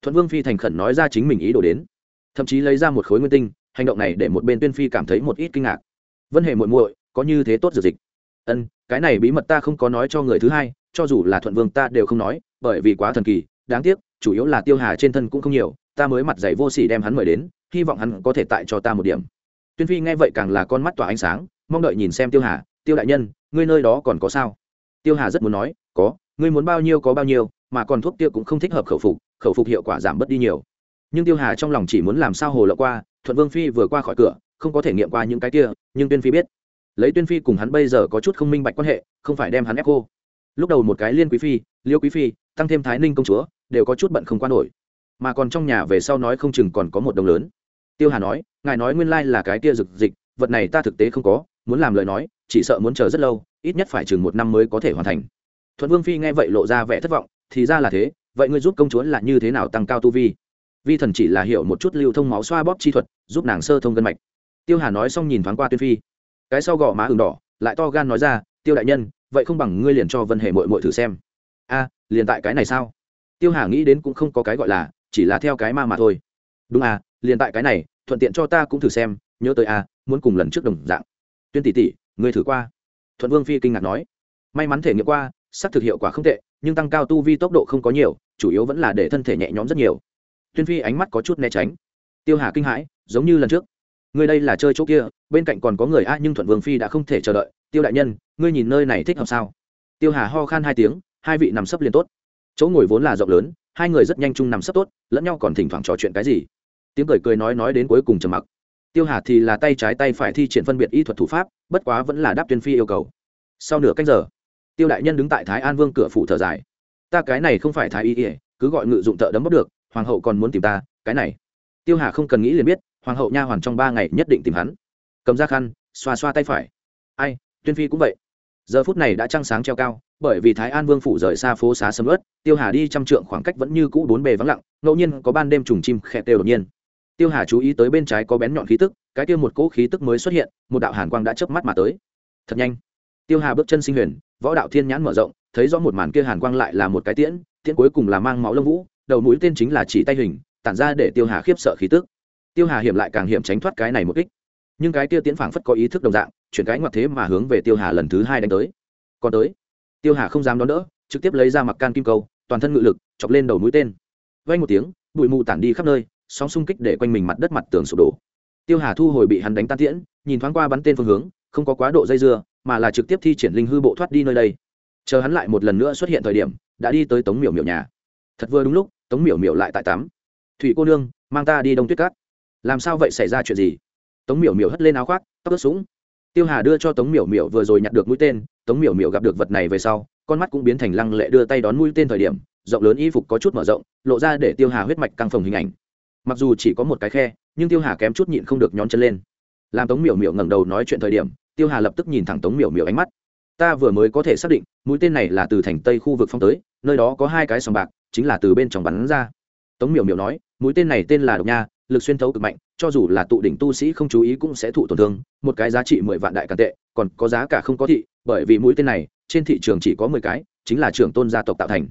Thuận vương phi thành khẩn nói ra chính mình ý đồ đến. Thậm chí lấy ra một khối nguyên tinh, hành động này để một bên tuyên phi cảm thấy một ít kinh ngạc. Vân hệ muội muội, có như thế tốt dược dịch. Ân, cái này bí mật ta không có nói cho người thứ hai, cho dù là thuận vương ta đều không nói, bởi vì quá thần kỳ, đáng tiếc, chủ yếu là tiêu hà trên thân cũng không nhiều ta mới mặt dày vô sỉ đem hắn mời đến, hy vọng hắn có thể tại cho ta một điểm. Tuyên phi nghe vậy càng là con mắt tỏa ánh sáng, mong đợi nhìn xem tiêu hà, tiêu đại nhân, ngươi nơi đó còn có sao? Tiêu hà rất muốn nói, có, ngươi muốn bao nhiêu có bao nhiêu, mà còn thuốc tiêu cũng không thích hợp khẩu phục khẩu phục hiệu quả giảm bớt đi nhiều. Nhưng tiêu hà trong lòng chỉ muốn làm sao hồ lộ qua, thuận vương phi vừa qua khỏi cửa, không có thể nghiệm qua những cái kia, nhưng tuyên phi biết. Lấy tuyên phi cùng hắn bây giờ có chút không minh bạch quan hệ, không phải đem hắn ép cô. Lúc đầu một cái liên quý phi, liêu quý phi, tăng thêm thái ninh công chúa, đều có chút bận không qua nổi mà còn trong nhà về sau nói không chừng còn có một đồng lớn. Tiêu hà nói, ngài nói nguyên lai là cái kia rực dịch, vật này ta thực tế không có, muốn làm lời nói, chỉ sợ muốn chờ rất lâu, ít nhất phải chừng một năm mới có thể hoàn thành. Thuận vương phi nghe vậy lộ ra vẻ thất vọng, thì ra là thế, vậy ngươi giúp công chúa là như thế nào tăng cao tu vi? Vi thần chỉ là hiểu một chút lưu thông máu xoa bóp chi thuật, giúp nàng sơ thông gân mạch. Tiêu hà nói xong nhìn thoáng qua tuyên phi. Cái sau gò má ừng đỏ, lại to gan nói ra, tiêu đại nhân, vậy không bằng ngươi liền cho vân hệ mội mội thử xem. A, liền tại cái này sao? Tiêu hà nghĩ đến cũng không có cái gọi là chỉ là theo cái ma mà thôi. Đúng à liền tại cái này, thuận tiện cho ta cũng thử xem, nhớ tới à? muốn cùng lần trước đồng dạng. Tuyên tỷ tỷ, ngươi thử qua. Thuận vương phi kinh ngạc nói. May mắn thể nghiệm qua sắc thực hiệu quả không tệ, nhưng tăng cao tu vi tốc độ không có nhiều, chủ yếu vẫn là để thân thể nhẹ nhõm rất nhiều. Tuyên phi ánh mắt có chút né tránh. Tiêu hà kinh hãi, giống như lần trước. Ngươi đây là chơi chỗ kia, bên cạnh còn có người a, nhưng thuận vương phi đã không thể chờ đợi. Tiêu đại nhân, ngươi nhìn nơi này thích hợp sao? Tiêu hà ho khan hai tiếng, hai vị nằm sấp liền tốt. Chỗ ngồi vốn là rộng lớn hai người rất nhanh chung nằm sắp tốt, lẫn nhau còn thỉnh thoảng trò chuyện cái gì. Tiếng cười cười nói nói đến cuối cùng trầm mặc. Tiêu hà thì là tay trái tay phải thi triển phân biệt y thuật thủ pháp, bất quá vẫn là đáp tuyên phi yêu cầu. Sau nửa cách giờ, tiêu đại nhân đứng tại thái an vương cửa phủ thở dài. Ta cái này không phải thái y ỉa cứ gọi ngự dụng thợ đấm bốc được, hoàng hậu còn muốn tìm ta, cái này. Tiêu hà không cần nghĩ liền biết, hoàng hậu nha hoàn trong ba ngày nhất định tìm hắn. Cầm ra khăn, xoa xoa tay phải. Ai, tuyên phi cũng vậy. Giờ phút này đã trăng sáng treo cao bởi vì thái an vương phủ rời xa phố xá sầm ớt tiêu hà đi trăm trượng khoảng cách vẫn như cũ bốn bề vắng lặng, ngẫu nhiên có ban đêm trùng chim khẽ têu đột nhiên. Tiêu hà chú ý tới bên trái có bén nhọn khí tức, cái kia một cỗ khí tức mới xuất hiện, một đạo hàn quang đã chớp mắt mà tới. Thật nhanh. Tiêu hà bước chân sinh huyền, võ đạo thiên nhãn mở rộng, thấy rõ một màn kia hàn quang lại là một cái tiễn tiễn cuối cùng là mang máu lông vũ, đầu mũi tên chính là chỉ tay hình, tản ra để tiêu hà khiếp sợ khí tức. Tiêu hà hiểm lại càng hiểm tránh thoát cái này một kích. Nhưng cái tiêu tiễn phảng phất có ý thức đồng dạng, chuyển cái ngoặt thế mà hướng về tiêu hà lần thứ hai đánh tới. Còn tới tiêu hà không dám đón đỡ, trực tiếp lấy ra mặc can kim câu, toàn thân ngự lực, chọc lên đầu mũi tên. Vay một tiếng, bụi mù tản đi khắp nơi, sóng xung kích để quanh mình mặt đất mặt tường sụp đổ. Tiêu hà thu hồi bị hắn đánh tan tiễn, nhìn thoáng qua bắn tên phương hướng, không có quá độ dây dưa, mà là trực tiếp thi triển linh hư bộ thoát đi nơi đây. Chờ hắn lại một lần nữa xuất hiện thời điểm, đã đi tới tống miểu miểu nhà. Thật vừa đúng lúc, tống miểu miểu lại tại tắm. Thủy cô nương, mang ta đi đông tuyết cát. Làm sao vậy xảy ra chuyện gì? Tống miểu miểu hất lên áo khoác, tóc ướt sũng tiêu hà đưa cho tống miểu miểu vừa rồi nhặt được mũi tên, tống miểu miểu gặp được vật này về sau, con mắt cũng biến thành lăng lệ đưa tay đón mũi tên thời điểm, rộng lớn y phục có chút mở rộng, lộ ra để tiêu hà huyết mạch căng phồng hình ảnh. Mặc dù chỉ có một cái khe, nhưng tiêu hà kém chút nhịn không được nhón chân lên. Làm tống miểu miểu ngẩng đầu nói chuyện thời điểm, tiêu hà lập tức nhìn thẳng tống miểu miểu ánh mắt. Ta vừa mới có thể xác định, mũi tên này là từ thành tây khu vực phong tới, nơi đó có hai cái sòng bạc, chính là từ bên trong bắn ra. Tống miểu miểu nói, mũi tên này tên là độc nha lực xuyên thấu cực mạnh, cho dù là tụ đỉnh tu sĩ không chú ý cũng sẽ thụ tổn thương, một cái giá trị mười vạn đại càn tệ, còn có giá cả không có thị, bởi vì mũi tên này, trên thị trường chỉ có mười cái, chính là trưởng tôn gia tộc tạo thành.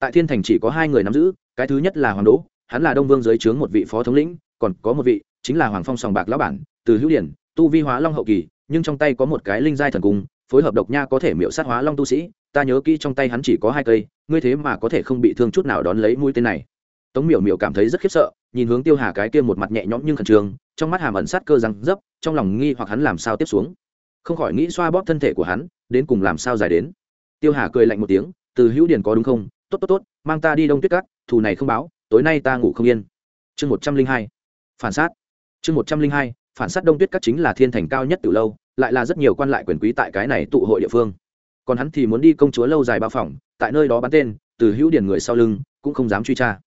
Tại thiên thành chỉ có hai người nắm giữ, cái thứ nhất là hoàng đỗ, hắn là đông vương dưới trướng một vị phó thống lĩnh, còn có một vị, chính là hoàng phong sòng bạc lão bản, từ hữu điển, tu vi hóa long hậu kỳ, nhưng trong tay có một cái linh giai thần cung, phối hợp độc nha có thể miễu sát hóa long tu sĩ, ta nhớ kỹ trong tay hắn chỉ có hai cây, ngươi thế mà có thể không bị thương chút nào đón lấy mũi tên này. Tống miểu miểu cảm thấy rất khiếp sợ nhìn hướng tiêu hà cái kia một mặt nhẹ nhõm nhưng khẩn trương, trong mắt hàm ẩn sát cơ răng dấp, trong lòng nghi hoặc hắn làm sao tiếp xuống. Không khỏi nghĩ xoa bóp thân thể của hắn, đến cùng làm sao giải đến. Tiêu hà cười lạnh một tiếng, từ hữu điền có đúng không? Tốt tốt tốt, mang ta đi đông tuyết cát thù này không báo, tối nay ta ngủ không yên. Chương một trăm linh hai, phản sát. Chương một trăm linh hai, phản sát đông tuyết cát chính là thiên thành cao nhất từ lâu, lại là rất nhiều quan lại quyền quý tại cái này tụ hội địa phương. Còn hắn thì muốn đi công chúa lâu dài bao phòng, tại nơi đó bắn tên, từ hữu điền người sau lưng, cũng không dám truy tra.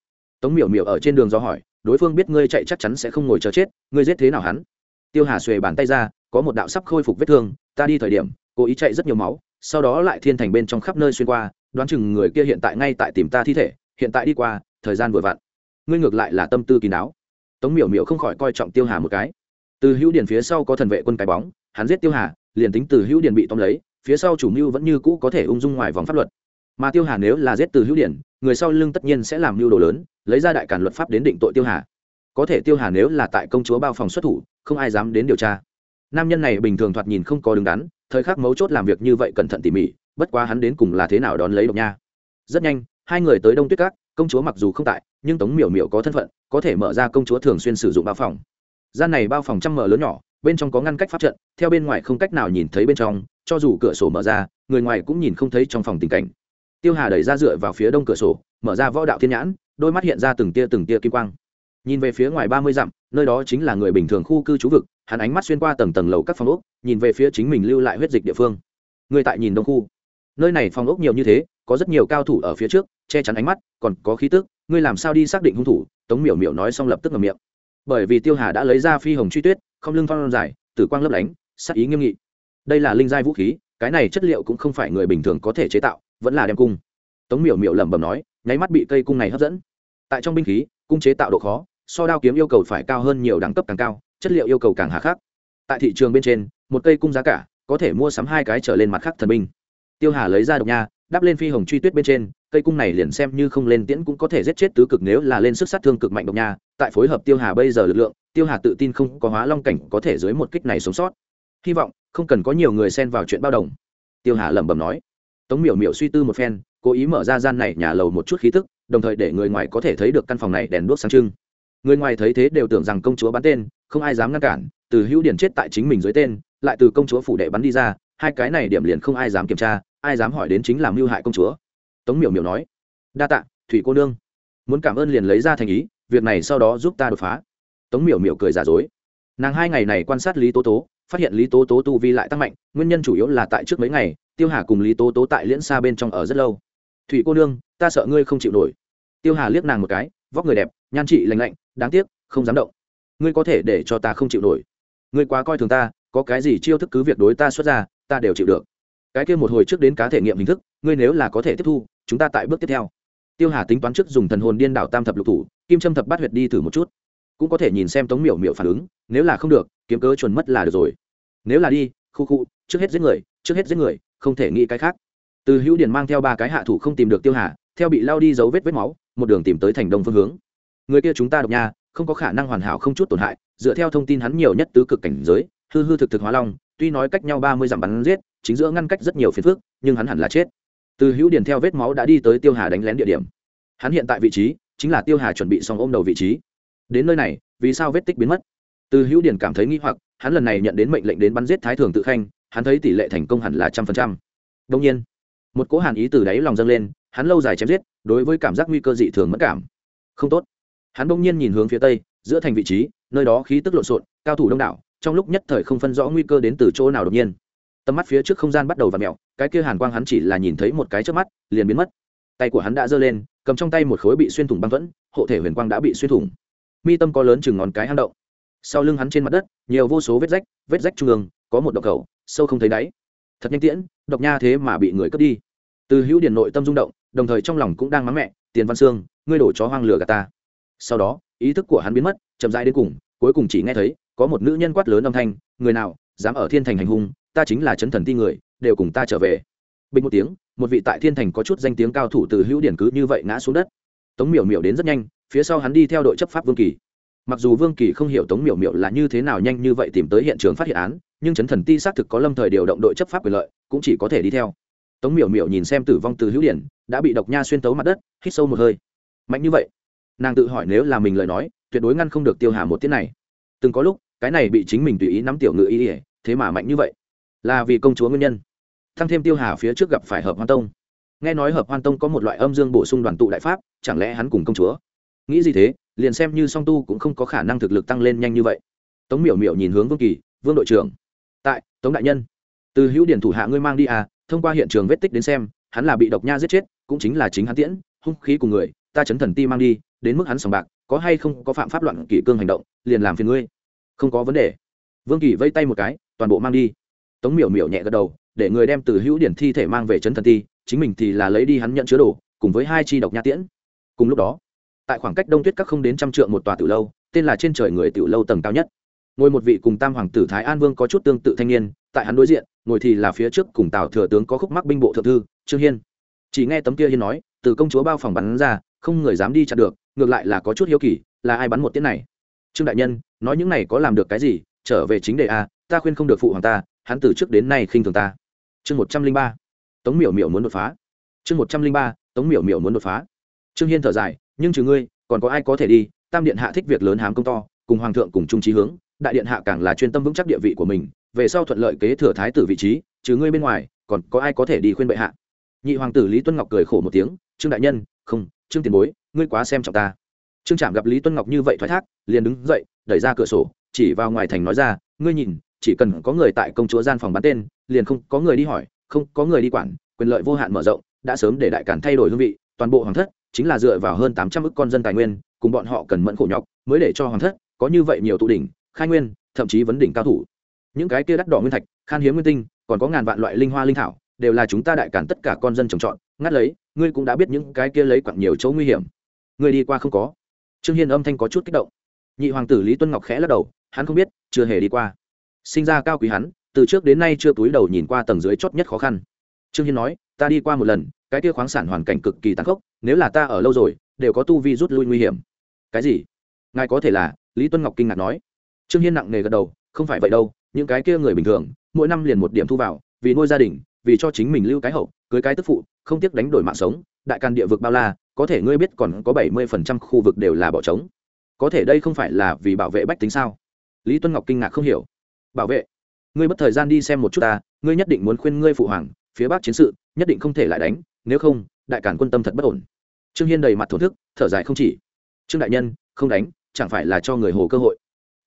Tống miểu miểu ở trên đường do hỏi đối phương biết ngươi chạy chắc chắn sẽ không ngồi chờ chết, ngươi giết thế nào hắn? Tiêu hà xuề bàn tay ra, có một đạo sắp khôi phục vết thương, ta đi thời điểm, cố ý chạy rất nhiều máu, sau đó lại thiên thành bên trong khắp nơi xuyên qua, đoán chừng người kia hiện tại ngay tại tìm ta thi thể, hiện tại đi qua, thời gian vừa vặn. Ngươi ngược lại là tâm tư kín đáo tống miểu miểu không khỏi coi trọng tiêu hà một cái. Từ hữu điền phía sau có thần vệ quân cái bóng, hắn giết tiêu hà, liền tính từ hữu điền bị tóm lấy, phía sau chủ mưu vẫn như cũ có thể ung dung ngoài vòng pháp luật. Mà tiêu hà nếu là giết từ hữu điển người sau lưng tất nhiên sẽ làm mưu đồ lớn lấy ra đại cản luật pháp đến định tội tiêu hà. Có thể tiêu hà nếu là tại công chúa bao phòng xuất thủ, không ai dám đến điều tra. Nam nhân này bình thường thoạt nhìn không có đứng đắn, thời khắc mấu chốt làm việc như vậy cẩn thận tỉ mỉ, bất quá hắn đến cùng là thế nào đón lấy độc nha. Rất nhanh, hai người tới đông tuyết các, công chúa mặc dù không tại, nhưng tống miểu miểu có thân phận, có thể mở ra công chúa thường xuyên sử dụng bao phòng. Gian này bao phòng trăm mở lớn nhỏ, bên trong có ngăn cách pháp trận, theo bên ngoài không cách nào nhìn thấy bên trong, cho dù cửa sổ mở ra, người ngoài cũng nhìn không thấy trong phòng tình cảnh. Tiêu hà đẩy ra dựa vào phía đông cửa sổ, mở ra võ đạo thiên nhãn đôi mắt hiện ra từng tia từng tia kim quang. Nhìn về phía ngoài ba mươi dặm, nơi đó chính là người bình thường khu cư trú vực, hắn ánh mắt xuyên qua tầng tầng lầu các phòng ốc, nhìn về phía chính mình lưu lại huyết dịch địa phương. Người tại nhìn đông khu. Nơi này phòng ốc nhiều như thế, có rất nhiều cao thủ ở phía trước, che chắn ánh mắt, còn có khí tức, ngươi làm sao đi xác định hung thủ? Tống miểu miểu nói xong lập tức ngầm miệng. Bởi vì tiêu hà đã lấy ra phi hồng truy tuyết, không lưng phong dài, tử quang lấp lánh, sắc ý nghiêm nghị. Đây là linh giai vũ khí, cái này chất liệu cũng không phải người bình thường có thể chế tạo, vẫn là đem cung. Tống miểu miểu lẩm bẩm nói nháy mắt bị cây cung này hấp dẫn. Tại trong binh khí, cung chế tạo độ khó, so đao kiếm yêu cầu phải cao hơn nhiều đẳng cấp càng cao, chất liệu yêu cầu càng hà khắc. Tại thị trường bên trên, một cây cung giá cả, có thể mua sắm hai cái trở lên mặt khác thần binh. Tiêu hà lấy ra độc nha, đắp lên phi hồng truy tuyết bên trên, cây cung này liền xem như không lên tiễn cũng có thể giết chết tứ cực nếu là lên sức sát thương cực mạnh độc nha. Tại phối hợp tiêu hà bây giờ lực lượng, tiêu hà tự tin không có hóa long cảnh có thể dưới một kích này sống sót. Hy vọng không cần có nhiều người xen vào chuyện bao đồng. Tiêu hà lẩm bẩm nói. Tống miểu miểu suy tư một phen cố ý mở ra gian này nhà lầu một chút khí tức, đồng thời để người ngoài có thể thấy được căn phòng này đèn đuốc sáng trưng. Người ngoài thấy thế đều tưởng rằng công chúa bắn tên, không ai dám ngăn cản, từ hữu điển chết tại chính mình dưới tên, lại từ công chúa phủ đệ bắn đi ra, hai cái này điểm liền không ai dám kiểm tra, ai dám hỏi đến chính là mưu hại công chúa. Tống miểu miểu nói, đa tạ, thủy cô nương, muốn cảm ơn liền lấy ra thành ý, việc này sau đó giúp ta đột phá. Tống miểu miểu cười giả dối. Nàng hai ngày này quan sát lý tố tố, phát hiện lý tố tố tu vi lại tăng mạnh, nguyên nhân chủ yếu là tại trước mấy ngày, tiêu hà cùng lý tố tố tại liễn xa bên trong ở rất lâu thủy cô nương, ta sợ ngươi không chịu nổi. Tiêu hà liếc nàng một cái, vóc người đẹp, nhan trị lành lạnh, đáng tiếc, không dám động. Ngươi có thể để cho ta không chịu nổi. Ngươi quá coi thường ta, có cái gì chiêu thức cứ việc đối ta xuất ra, ta đều chịu được. Cái kia một hồi trước đến cá thể nghiệm hình thức, ngươi nếu là có thể tiếp thu, chúng ta tại bước tiếp theo. Tiêu hà tính toán trước dùng thần hồn điên đảo tam thập lục thủ, kim trâm thập bát huyệt đi thử một chút. Cũng có thể nhìn xem tống miểu miểu phản ứng, nếu là không được, kiếm cớ chuẩn mất là được rồi. Nếu là đi, khu khu, trước hết giết người, trước hết giết người, không thể nghĩ cái khác từ hữu điền mang theo ba cái hạ thủ không tìm được tiêu hà, theo bị lao đi dấu vết vết máu, một đường tìm tới thành đông phương hướng. Người kia chúng ta độc nha, không có khả năng hoàn hảo không chút tổn hại, dựa theo thông tin hắn nhiều nhất tứ cực cảnh giới, hư hư thực thực hóa long, tuy nói cách nhau ba mươi dặm bắn giết, chính giữa ngăn cách rất nhiều phiền phức, nhưng hắn hẳn là chết. Từ hữu điền theo vết máu đã đi tới tiêu hà đánh lén địa điểm. Hắn hiện tại vị trí, chính là tiêu hà chuẩn bị xong ôm đầu vị trí. Đến nơi này, vì sao vết tích biến mất? Từ hữu điền cảm thấy nghi hoặc, hắn lần này nhận đến mệnh lệnh đến bắn giết thái thường tự khanh, hắn thấy tỷ lệ thành công hẳn là trăm phần trăm. Đông nhiên một cỗ hàn ý từ đáy lòng dâng lên, hắn lâu dài chém giết, đối với cảm giác nguy cơ dị thường mất cảm. Không tốt. Hắn bỗng nhiên nhìn hướng phía tây, giữa thành vị trí, nơi đó khí tức lộn xộn, cao thủ đông đảo, trong lúc nhất thời không phân rõ nguy cơ đến từ chỗ nào đột nhiên. Tầm mắt phía trước không gian bắt đầu và mẹo cái kia hàn quang hắn chỉ là nhìn thấy một cái trước mắt, liền biến mất. Tay của hắn đã giơ lên, cầm trong tay một khối bị xuyên thủng băng vẫn hộ thể huyền quang đã bị xuyên thủng. Mi tâm có lớn chừng ngón cái hang động. Sau lưng hắn trên mặt đất, nhiều vô số vết rách vết rách trung ương, có một độc cầu, sâu không thấy đáy. Thật nhanh tiễn, độc nha thế mà bị người cướp đi từ hữu Điền nội tâm rung động, đồng thời trong lòng cũng đang mắng mẹ, tiền văn sương, ngươi đổ chó hoang lửa gạt ta. Sau đó, ý thức của hắn biến mất, chậm rãi đến cùng, cuối cùng chỉ nghe thấy, có một nữ nhân quát lớn âm thanh, người nào, dám ở thiên thành hành hung, ta chính là chấn thần ti người, đều cùng ta trở về. Bình một tiếng, một vị tại thiên thành có chút danh tiếng cao thủ từ hữu điển cứ như vậy ngã xuống đất. Tống miểu miểu đến rất nhanh, phía sau hắn đi theo đội chấp pháp vương kỳ. Mặc dù vương kỳ không hiểu tống miểu miểu là như thế nào nhanh như vậy tìm tới hiện trường phát hiện án, nhưng chấn thần ti xác thực có lâm thời điều động đội chấp pháp quyền lợi, cũng chỉ có thể đi theo tống miểu miểu nhìn xem tử vong từ hữu điển, đã bị độc nha xuyên tấu mặt đất, hít sâu một hơi. Mạnh như vậy, nàng tự hỏi nếu là mình lời nói, tuyệt đối ngăn không được tiêu hà một tiết này. Từng có lúc, cái này bị chính mình tùy ý nắm tiểu ngự ý ỉa thế mà mạnh như vậy. Là vì công chúa nguyên nhân. Thăng thêm tiêu hà phía trước gặp phải hợp hoan tông. Nghe nói hợp hoan tông có một loại âm dương bổ sung đoàn tụ đại pháp, chẳng lẽ hắn cùng công chúa? Nghĩ gì thế, liền xem như song tu cũng không có khả năng thực lực tăng lên nhanh như vậy. Tống miểu miểu nhìn hướng vương kỳ, vương đội trưởng, tại, tống đại nhân, từ hữu điển thủ hạ ngươi mang đi à thông qua hiện trường vết tích đến xem, hắn là bị độc nha giết chết, cũng chính là chính hắn tiễn, hung khí cùng người, ta chấn thần ti mang đi, đến mức hắn sòng bạc, có hay không có phạm pháp loạn kỷ cương hành động, liền làm phiền ngươi. Không có vấn đề. Vương kỳ vây tay một cái, toàn bộ mang đi. Tống miểu miểu nhẹ gật đầu, để người đem từ hữu điển thi thể mang về chấn thần ti, chính mình thì là lấy đi hắn nhận chứa đồ, cùng với hai chi độc nha tiễn. Cùng lúc đó, tại khoảng cách đông tuyết các không đến trăm trượng một tòa tiểu lâu, tên là trên trời người tiểu lâu tầng cao nhất. Ngồi một vị cùng tam hoàng tử thái an vương có chút tương tự thanh niên tại hắn đối diện, ngồi thì là phía trước cùng tào thừa tướng có khúc mắc binh bộ thượng thư, trương hiên. Chỉ nghe tấm kia hiên nói, từ công chúa bao phòng bắn ra, không người dám đi chặn được, ngược lại là có chút hiếu kỳ, là ai bắn một tiết này? Trương đại nhân, nói những này có làm được cái gì? Trở về chính đề a, ta khuyên không được phụ hoàng ta, hắn từ trước đến nay khinh thường ta. Chương một trăm linh ba. Tống miểu miểu muốn đột phá. Chương một trăm linh ba, tống miểu miểu muốn đột phá. Trương hiên thở dài, nhưng trừ ngươi, còn có ai có thể đi? Tam điện hạ thích việc lớn hám công to, cùng hoàng thượng cùng trung trí hướng, đại điện hạ càng là chuyên tâm vững chắc địa vị của mình về sau thuận lợi kế thừa thái tử vị trí, trừ ngươi bên ngoài, còn có ai có thể đi khuyên bệ hạ? Nhị hoàng tử lý tuân ngọc cười khổ một tiếng, trương đại nhân, không, trương tiền bối, ngươi quá xem trọng ta. Trương trạm gặp lý tuân ngọc như vậy thoái thác, liền đứng dậy, đẩy ra cửa sổ, chỉ vào ngoài thành nói ra, ngươi nhìn, chỉ cần có người tại công chúa gian phòng bán tên, liền không có người đi hỏi, không có người đi quản, quyền lợi vô hạn mở rộng, đã sớm để đại cản thay đổi hương vị, toàn bộ hoàng thất chính là dựa vào hơn tám trăm ức con dân tài nguyên, cùng bọn họ cần mẫn khổ nhọc, mới để cho hoàng thất có như vậy nhiều tụ đỉnh, khai nguyên, thậm chí vấn đỉnh cao thủ những cái kia đắt đỏ nguyên thạch, khan hiếm nguyên tinh, còn có ngàn vạn loại linh hoa linh thảo, đều là chúng ta đại cản tất cả con dân trồng trọt, ngắt lấy, ngươi cũng đã biết những cái kia lấy quặng nhiều chỗ nguy hiểm. Ngươi đi qua không có? Trương hiên âm thanh có chút kích động. Nhị hoàng tử lý tuân ngọc khẽ lắc đầu, hắn không biết, chưa hề đi qua. Sinh ra cao quý hắn, từ trước đến nay chưa túi đầu nhìn qua tầng dưới chót nhất khó khăn. Trương hiên nói, ta đi qua một lần, cái kia khoáng sản hoàn cảnh cực kỳ tàn khốc, nếu là ta ở lâu rồi, đều có tu vi rút lui nguy hiểm. Cái gì? Ngài có thể là, lý tuân ngọc kinh ngạc nói. Trương hiên nặng nề gật đầu, không phải vậy đâu những cái kia người bình thường, mỗi năm liền một điểm thu vào, vì nuôi gia đình, vì cho chính mình lưu cái hậu, cưới cái tức phụ, không tiếc đánh đổi mạng sống, đại càn địa vực bao la, có thể ngươi biết còn có bảy mươi phần trăm khu vực đều là bỏ trống. Có thể đây không phải là vì bảo vệ bách tính sao? Lý tuân ngọc kinh ngạc không hiểu. Bảo vệ, ngươi mất thời gian đi xem một chút ta, ngươi nhất định muốn khuyên ngươi phụ hoàng, phía bắc chiến sự, nhất định không thể lại đánh, nếu không, đại cản quân tâm thật bất ổn. Trương hiên đầy mặt thổn thức, thở dài không chỉ. Trương đại nhân, không đánh, chẳng phải là cho người hồ cơ hội.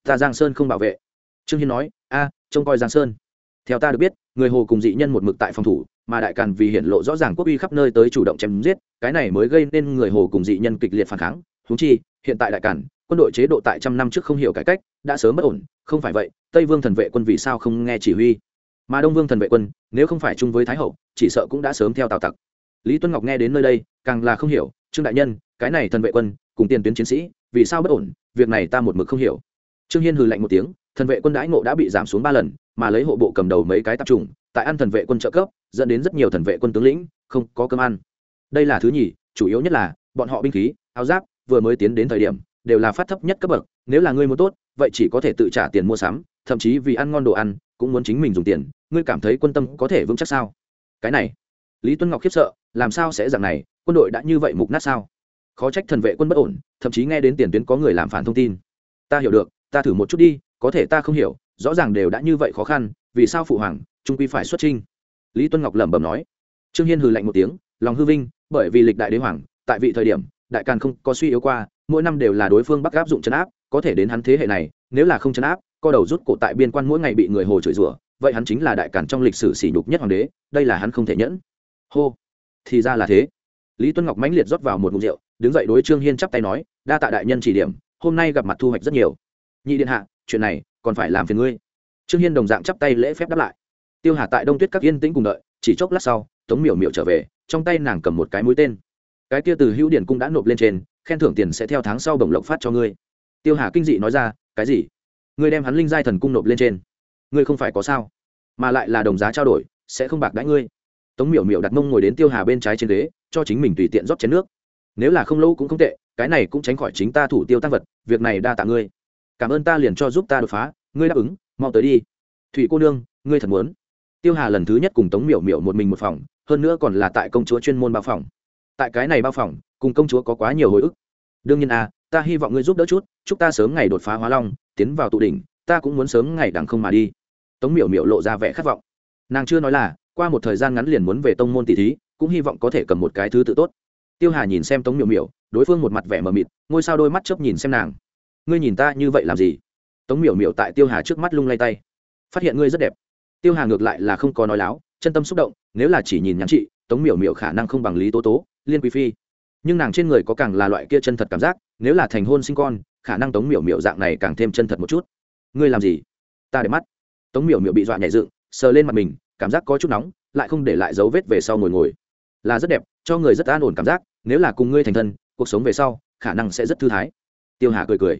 Ta giang sơn không bảo vệ. Trương hiên nói a, trông coi giang sơn. Theo ta được biết, người hồ cùng dị nhân một mực tại phòng thủ, mà đại càn vì hiện lộ rõ ràng quốc uy khắp nơi tới chủ động chém giết, cái này mới gây nên người hồ cùng dị nhân kịch liệt phản kháng. Thú chi, hiện tại đại càn, quân đội chế độ tại trăm năm trước không hiểu cải cách, đã sớm bất ổn, không phải vậy, tây vương thần vệ quân vì sao không nghe chỉ huy? Mà đông vương thần vệ quân, nếu không phải chung với thái hậu, chỉ sợ cũng đã sớm theo tào tặc. Lý tuân ngọc nghe đến nơi đây, càng là không hiểu, trương đại nhân, cái này thần vệ quân, cùng tiền tuyến chiến sĩ, vì sao bất ổn? Việc này ta một mực không hiểu. Trương hiên hừ lạnh một tiếng thần vệ quân đãi ngộ đã bị giảm xuống ba lần mà lấy hộ bộ cầm đầu mấy cái tạp trùng, tại ăn thần vệ quân trợ cấp dẫn đến rất nhiều thần vệ quân tướng lĩnh không có cơm ăn. Đây là thứ nhì chủ yếu nhất là bọn họ binh khí áo giáp vừa mới tiến đến thời điểm đều là phát thấp nhất cấp bậc nếu là ngươi muốn tốt vậy chỉ có thể tự trả tiền mua sắm thậm chí vì ăn ngon đồ ăn cũng muốn chính mình dùng tiền ngươi cảm thấy quân tâm có thể vững chắc sao? Cái này lý tuân ngọc khiếp sợ làm sao sẽ dạng này quân đội đã như vậy mục nát sao? Khó trách thần vệ quân bất ổn thậm chí nghe đến tiền tuyến có người làm phản thông tin. Ta hiểu được ta thử một chút đi có thể ta không hiểu, rõ ràng đều đã như vậy khó khăn, vì sao phụ hoàng, trung quy phải xuất trinh lý tuân ngọc lẩm bẩm nói. Trương hiên hừ lạnh một tiếng, lòng hư vinh, bởi vì lịch đại đế hoàng, tại vị thời điểm, đại càn không có suy yếu qua, mỗi năm đều là đối phương bắt áp dụng chấn áp, có thể đến hắn thế hệ này, nếu là không chấn áp, co đầu rút cổ tại biên quan mỗi ngày bị người hồ chửi rủa, vậy hắn chính là đại càn trong lịch sử sỉ nhục nhất hoàng đế, đây là hắn không thể nhẫn. Hô, thì ra là thế. Lý tuân ngọc mãnh liệt rót vào một ngụm rượu, đứng dậy đối trương hiên chắp tay nói, đa tạ đại nhân chỉ điểm, hôm nay gặp mặt thu hoạch rất nhiều. Nhị điện hạ chuyện này còn phải làm phiền ngươi trương hiên đồng dạng chắp tay lễ phép đáp lại tiêu hà tại đông tuyết các yên tĩnh cùng đợi chỉ chốc lát sau tống miểu miểu trở về trong tay nàng cầm một cái mũi tên cái kia từ hữu điển cung đã nộp lên trên khen thưởng tiền sẽ theo tháng sau đồng lộc phát cho ngươi tiêu hà kinh dị nói ra cái gì ngươi đem hắn linh giai thần cung nộp lên trên ngươi không phải có sao mà lại là đồng giá trao đổi sẽ không bạc đãi ngươi tống miểu miểu đặt mông ngồi đến tiêu hà bên trái trên ghế cho chính mình tùy tiện rót chén nước nếu là không lâu cũng không tệ cái này cũng tránh khỏi chính ta thủ tiêu tăng vật việc này đa tạ ngươi cảm ơn ta liền cho giúp ta đột phá ngươi đáp ứng mau tới đi. Thủy cô nương ngươi thật muốn. Tiêu hà lần thứ nhất cùng tống miểu miểu một mình một phòng hơn nữa còn là tại công chúa chuyên môn bao phòng. Tại cái này bao phòng cùng công chúa có quá nhiều hồi ức. Đương nhiên a à, ta hy vọng ngươi giúp đỡ chút chúc ta sớm ngày đột phá hóa long tiến vào tụ đỉnh ta cũng muốn sớm ngày đằng không mà đi. Tống miểu miểu lộ ra vẻ khát vọng. Nàng chưa nói là qua một thời gian ngắn liền muốn về tông môn tỷ thí cũng hy vọng có thể cầm một cái thứ tự tốt. Tiêu hà nhìn xem tống miểu miểu đối phương một mặt vẻ mờ mịt ngôi sao đôi mắt chớp nhìn xem nàng ngươi nhìn ta như vậy làm gì? Tống miểu miểu tại tiêu hà trước mắt lung lay tay. Phát hiện ngươi rất đẹp. Tiêu hà ngược lại là không có nói láo, chân tâm xúc động, nếu là chỉ nhìn nhắn chị, tống miểu miểu khả năng không bằng lý tố tố, liên quý phi. Nhưng nàng trên người có càng là loại kia chân thật cảm giác, nếu là thành hôn sinh con, khả năng tống miểu miểu dạng này càng thêm chân thật một chút. Ngươi làm gì? Ta để mắt. Tống miểu miểu bị dọa nhảy dựng, sờ lên mặt mình, cảm giác có chút nóng, lại không để lại dấu vết về sau ngồi ngồi. Là rất đẹp, cho người rất an ổn cảm giác, nếu là cùng ngươi thành thân, cuộc sống về sau, khả năng sẽ rất thư thái. Tiêu hà cười cười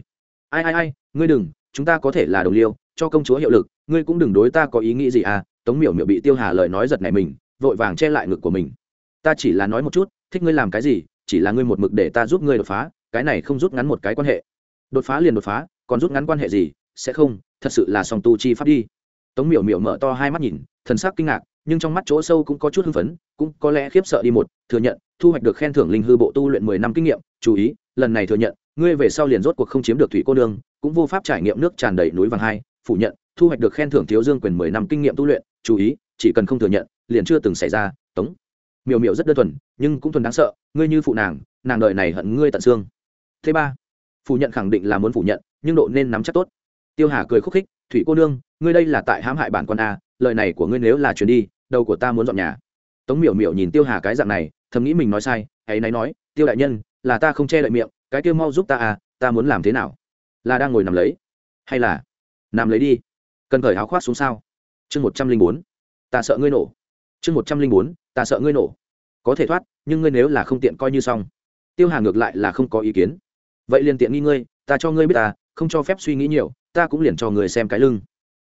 ai ai ai, ngươi đừng, chúng ta có thể là đồng liêu, cho công chúa hiệu lực, ngươi cũng đừng đối ta có ý nghĩ gì à tống miểu miểu bị tiêu hà lời nói giật này mình, vội vàng che lại ngực của mình. Ta chỉ là nói một chút, thích ngươi làm cái gì, chỉ là ngươi một mực để ta giúp ngươi đột phá, cái này không rút ngắn một cái quan hệ. Đột phá liền đột phá, còn rút ngắn quan hệ gì, sẽ không, thật sự là song tu chi pháp đi. Tống miểu miểu mở to hai mắt nhìn, thần sắc kinh ngạc, nhưng trong mắt chỗ sâu cũng có chút hưng phấn, cũng có lẽ khiếp sợ đi một, thừa nhận, thu hoạch được khen thưởng linh hư bộ tu luyện mười năm kinh nghiệm, chú ý, lần này thừa nhận ngươi về sau liền rốt cuộc không chiếm được thủy cô nương, cũng vô pháp trải nghiệm nước tràn đầy núi vàng hai, phủ nhận, thu hoạch được khen thưởng thiếu dương quyền mười năm kinh nghiệm tu luyện, chú ý, chỉ cần không thừa nhận, liền chưa từng xảy ra, tống. Miểu miểu rất đơn thuần, nhưng cũng thuần đáng sợ, ngươi như phụ nàng nàng đời này hận ngươi tận xương. Thứ ba, phủ nhận khẳng định là muốn phủ nhận, nhưng độ nên nắm chắc tốt. Tiêu hà cười khúc khích, thủy cô nương, ngươi đây là tại hãm hại bản con a, lời này của ngươi nếu là chuyển đi, đầu của ta muốn dọn nhà. Tống miểu miểu nhìn tiêu hà cái dạng này, thầm nghĩ mình nói sai hãy náy nói, tiêu đại nhân, là ta không che đậy miệng cái tiêu mau giúp ta à ta muốn làm thế nào? Là đang ngồi nằm lấy, hay là nằm lấy đi? Cần cởi áo khoác xuống sao? Chương một trăm linh bốn, ta sợ ngươi nổ. Chương một trăm linh bốn, ta sợ ngươi nổ. Có thể thoát, nhưng ngươi nếu là không tiện coi như xong. Tiêu hà ngược lại là không có ý kiến. Vậy liền tiện nghi ngươi, ta cho ngươi biết ta, không cho phép suy nghĩ nhiều, ta cũng liền cho người xem cái lưng.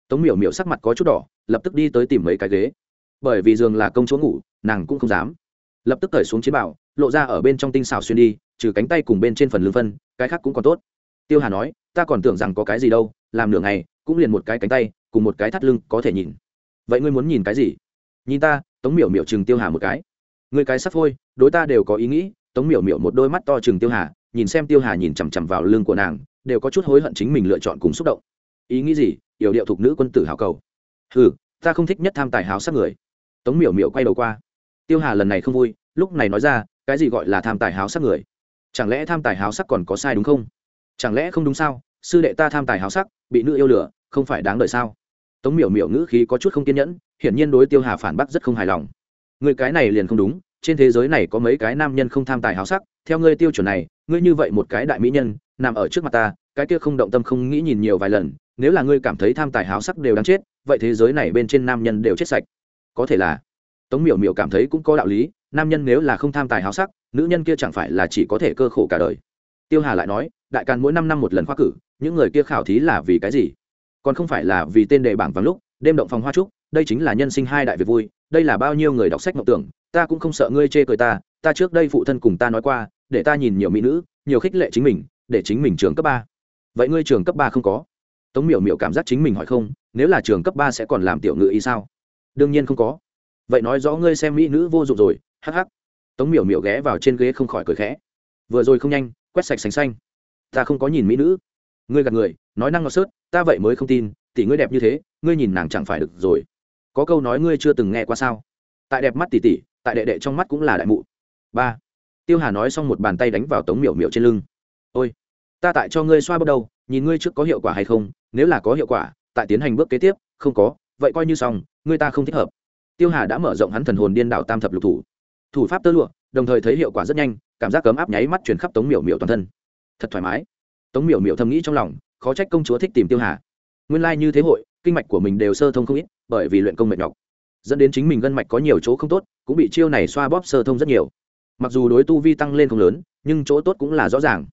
Tống miểu miểu sắc mặt có chút đỏ, lập tức đi tới tìm mấy cái ghế. Bởi vì giường là công chúa ngủ, nàng cũng không dám. Lập tức cởi xuống chiến bảo lộ ra ở bên trong tinh xào xuyên đi trừ cánh tay cùng bên trên phần lưng phân, cái khác cũng còn tốt. Tiêu hà nói, ta còn tưởng rằng có cái gì đâu, làm nửa ngày, cũng liền một cái cánh tay, cùng một cái thắt lưng, có thể nhìn. Vậy ngươi muốn nhìn cái gì? Nhìn ta, tống miểu miểu chừng tiêu hà một cái. Người cái sắp thôi đối ta đều có ý nghĩ, tống miểu miểu một đôi mắt to chừng tiêu hà, nhìn xem tiêu hà nhìn chằm chằm vào lưng của nàng, đều có chút hối hận chính mình lựa chọn cùng xúc động. Ý nghĩ gì? Yểu điệu thục nữ quân tử hào cầu. Ừ ta không thích nhất tham tài háo sắc người. Tống miểu miểu quay đầu qua. Tiêu hà lần này không vui, lúc này nói ra, cái gì gọi là tham tài háo sắc người? Chẳng lẽ tham tài háo sắc còn có sai đúng không? Chẳng lẽ không đúng sao? Sư đệ ta tham tài háo sắc, bị nữ yêu lửa không phải đáng đợi sao? Tống miểu miểu ngữ khí có chút không kiên nhẫn, hiển nhiên đối tiêu hà phản bác rất không hài lòng. Người cái này liền không đúng, trên thế giới này có mấy cái nam nhân không tham tài háo sắc, theo ngươi tiêu chuẩn này, ngươi như vậy một cái đại mỹ nhân, nằm ở trước mặt ta, cái kia không động tâm không nghĩ nhìn nhiều vài lần, nếu là ngươi cảm thấy tham tài háo sắc đều đáng chết, vậy thế giới này bên trên nam nhân đều chết sạch. Có thể là, tống miểu miểu cảm thấy cũng có đạo lý nam nhân nếu là không tham tài háo sắc, nữ nhân kia chẳng phải là chỉ có thể cơ khổ cả đời. Tiêu hà lại nói, đại càn mỗi năm năm một lần khoa cử, những người kia khảo thí là vì cái gì? Còn không phải là vì tên đề bảng vắng lúc, đêm động phòng hoa trúc, đây chính là nhân sinh hai đại việc vui, đây là bao nhiêu người đọc sách mộng tưởng, ta cũng không sợ ngươi chê cười ta ta trước đây phụ thân cùng ta nói qua, để ta nhìn nhiều mỹ nữ, nhiều khích lệ chính mình, để chính mình trường cấp ba. Vậy ngươi trường cấp ba không có? Tống miểu miểu cảm giác chính mình hỏi không, nếu là trường cấp ba sẽ còn làm tiểu ngự ý sao? Đương nhiên không có. Vậy nói rõ ngươi xem mỹ nữ vô dụng rồi hắc hắc. Tống miểu miểu ghé vào trên ghế không khỏi cười khẽ. Vừa rồi không nhanh, quét sạch sành xanh. Ta không có nhìn mỹ nữ. Ngươi gạt người, nói năng ngọt sớt, ta vậy mới không tin, tỷ ngươi đẹp như thế, ngươi nhìn nàng chẳng phải được rồi. Có câu nói ngươi chưa từng nghe qua sao? Tại đẹp mắt tỷ tỷ tại đệ đệ trong mắt cũng là đại mụ. Ba. Tiêu hà nói xong một bàn tay đánh vào tống miểu miểu trên lưng. Ôi, ta tại cho ngươi xoa bắt đầu, nhìn ngươi trước có hiệu quả hay không, nếu là có hiệu quả, tại tiến hành bước kế tiếp, không có, vậy coi như xong, ngươi ta không thích hợp. Tiêu hà đã mở rộng hắn thần hồn điên đảo tam thập lục thủ thủ pháp tơ lụa, đồng thời thấy hiệu quả rất nhanh, cảm giác cấm áp nháy mắt chuyển khắp tống miểu miểu toàn thân. Thật thoải mái. Tống miểu miểu thầm nghĩ trong lòng, khó trách công chúa thích tìm tiêu hà. Nguyên lai、like、như thế hội, kinh mạch của mình đều sơ thông không ít, bởi vì luyện công mệt nhọc. Dẫn đến chính mình gân mạch có nhiều chỗ không tốt, cũng bị chiêu này xoa bóp sơ thông rất nhiều. Mặc dù đối tu vi tăng lên không lớn, nhưng chỗ tốt cũng là rõ ràng.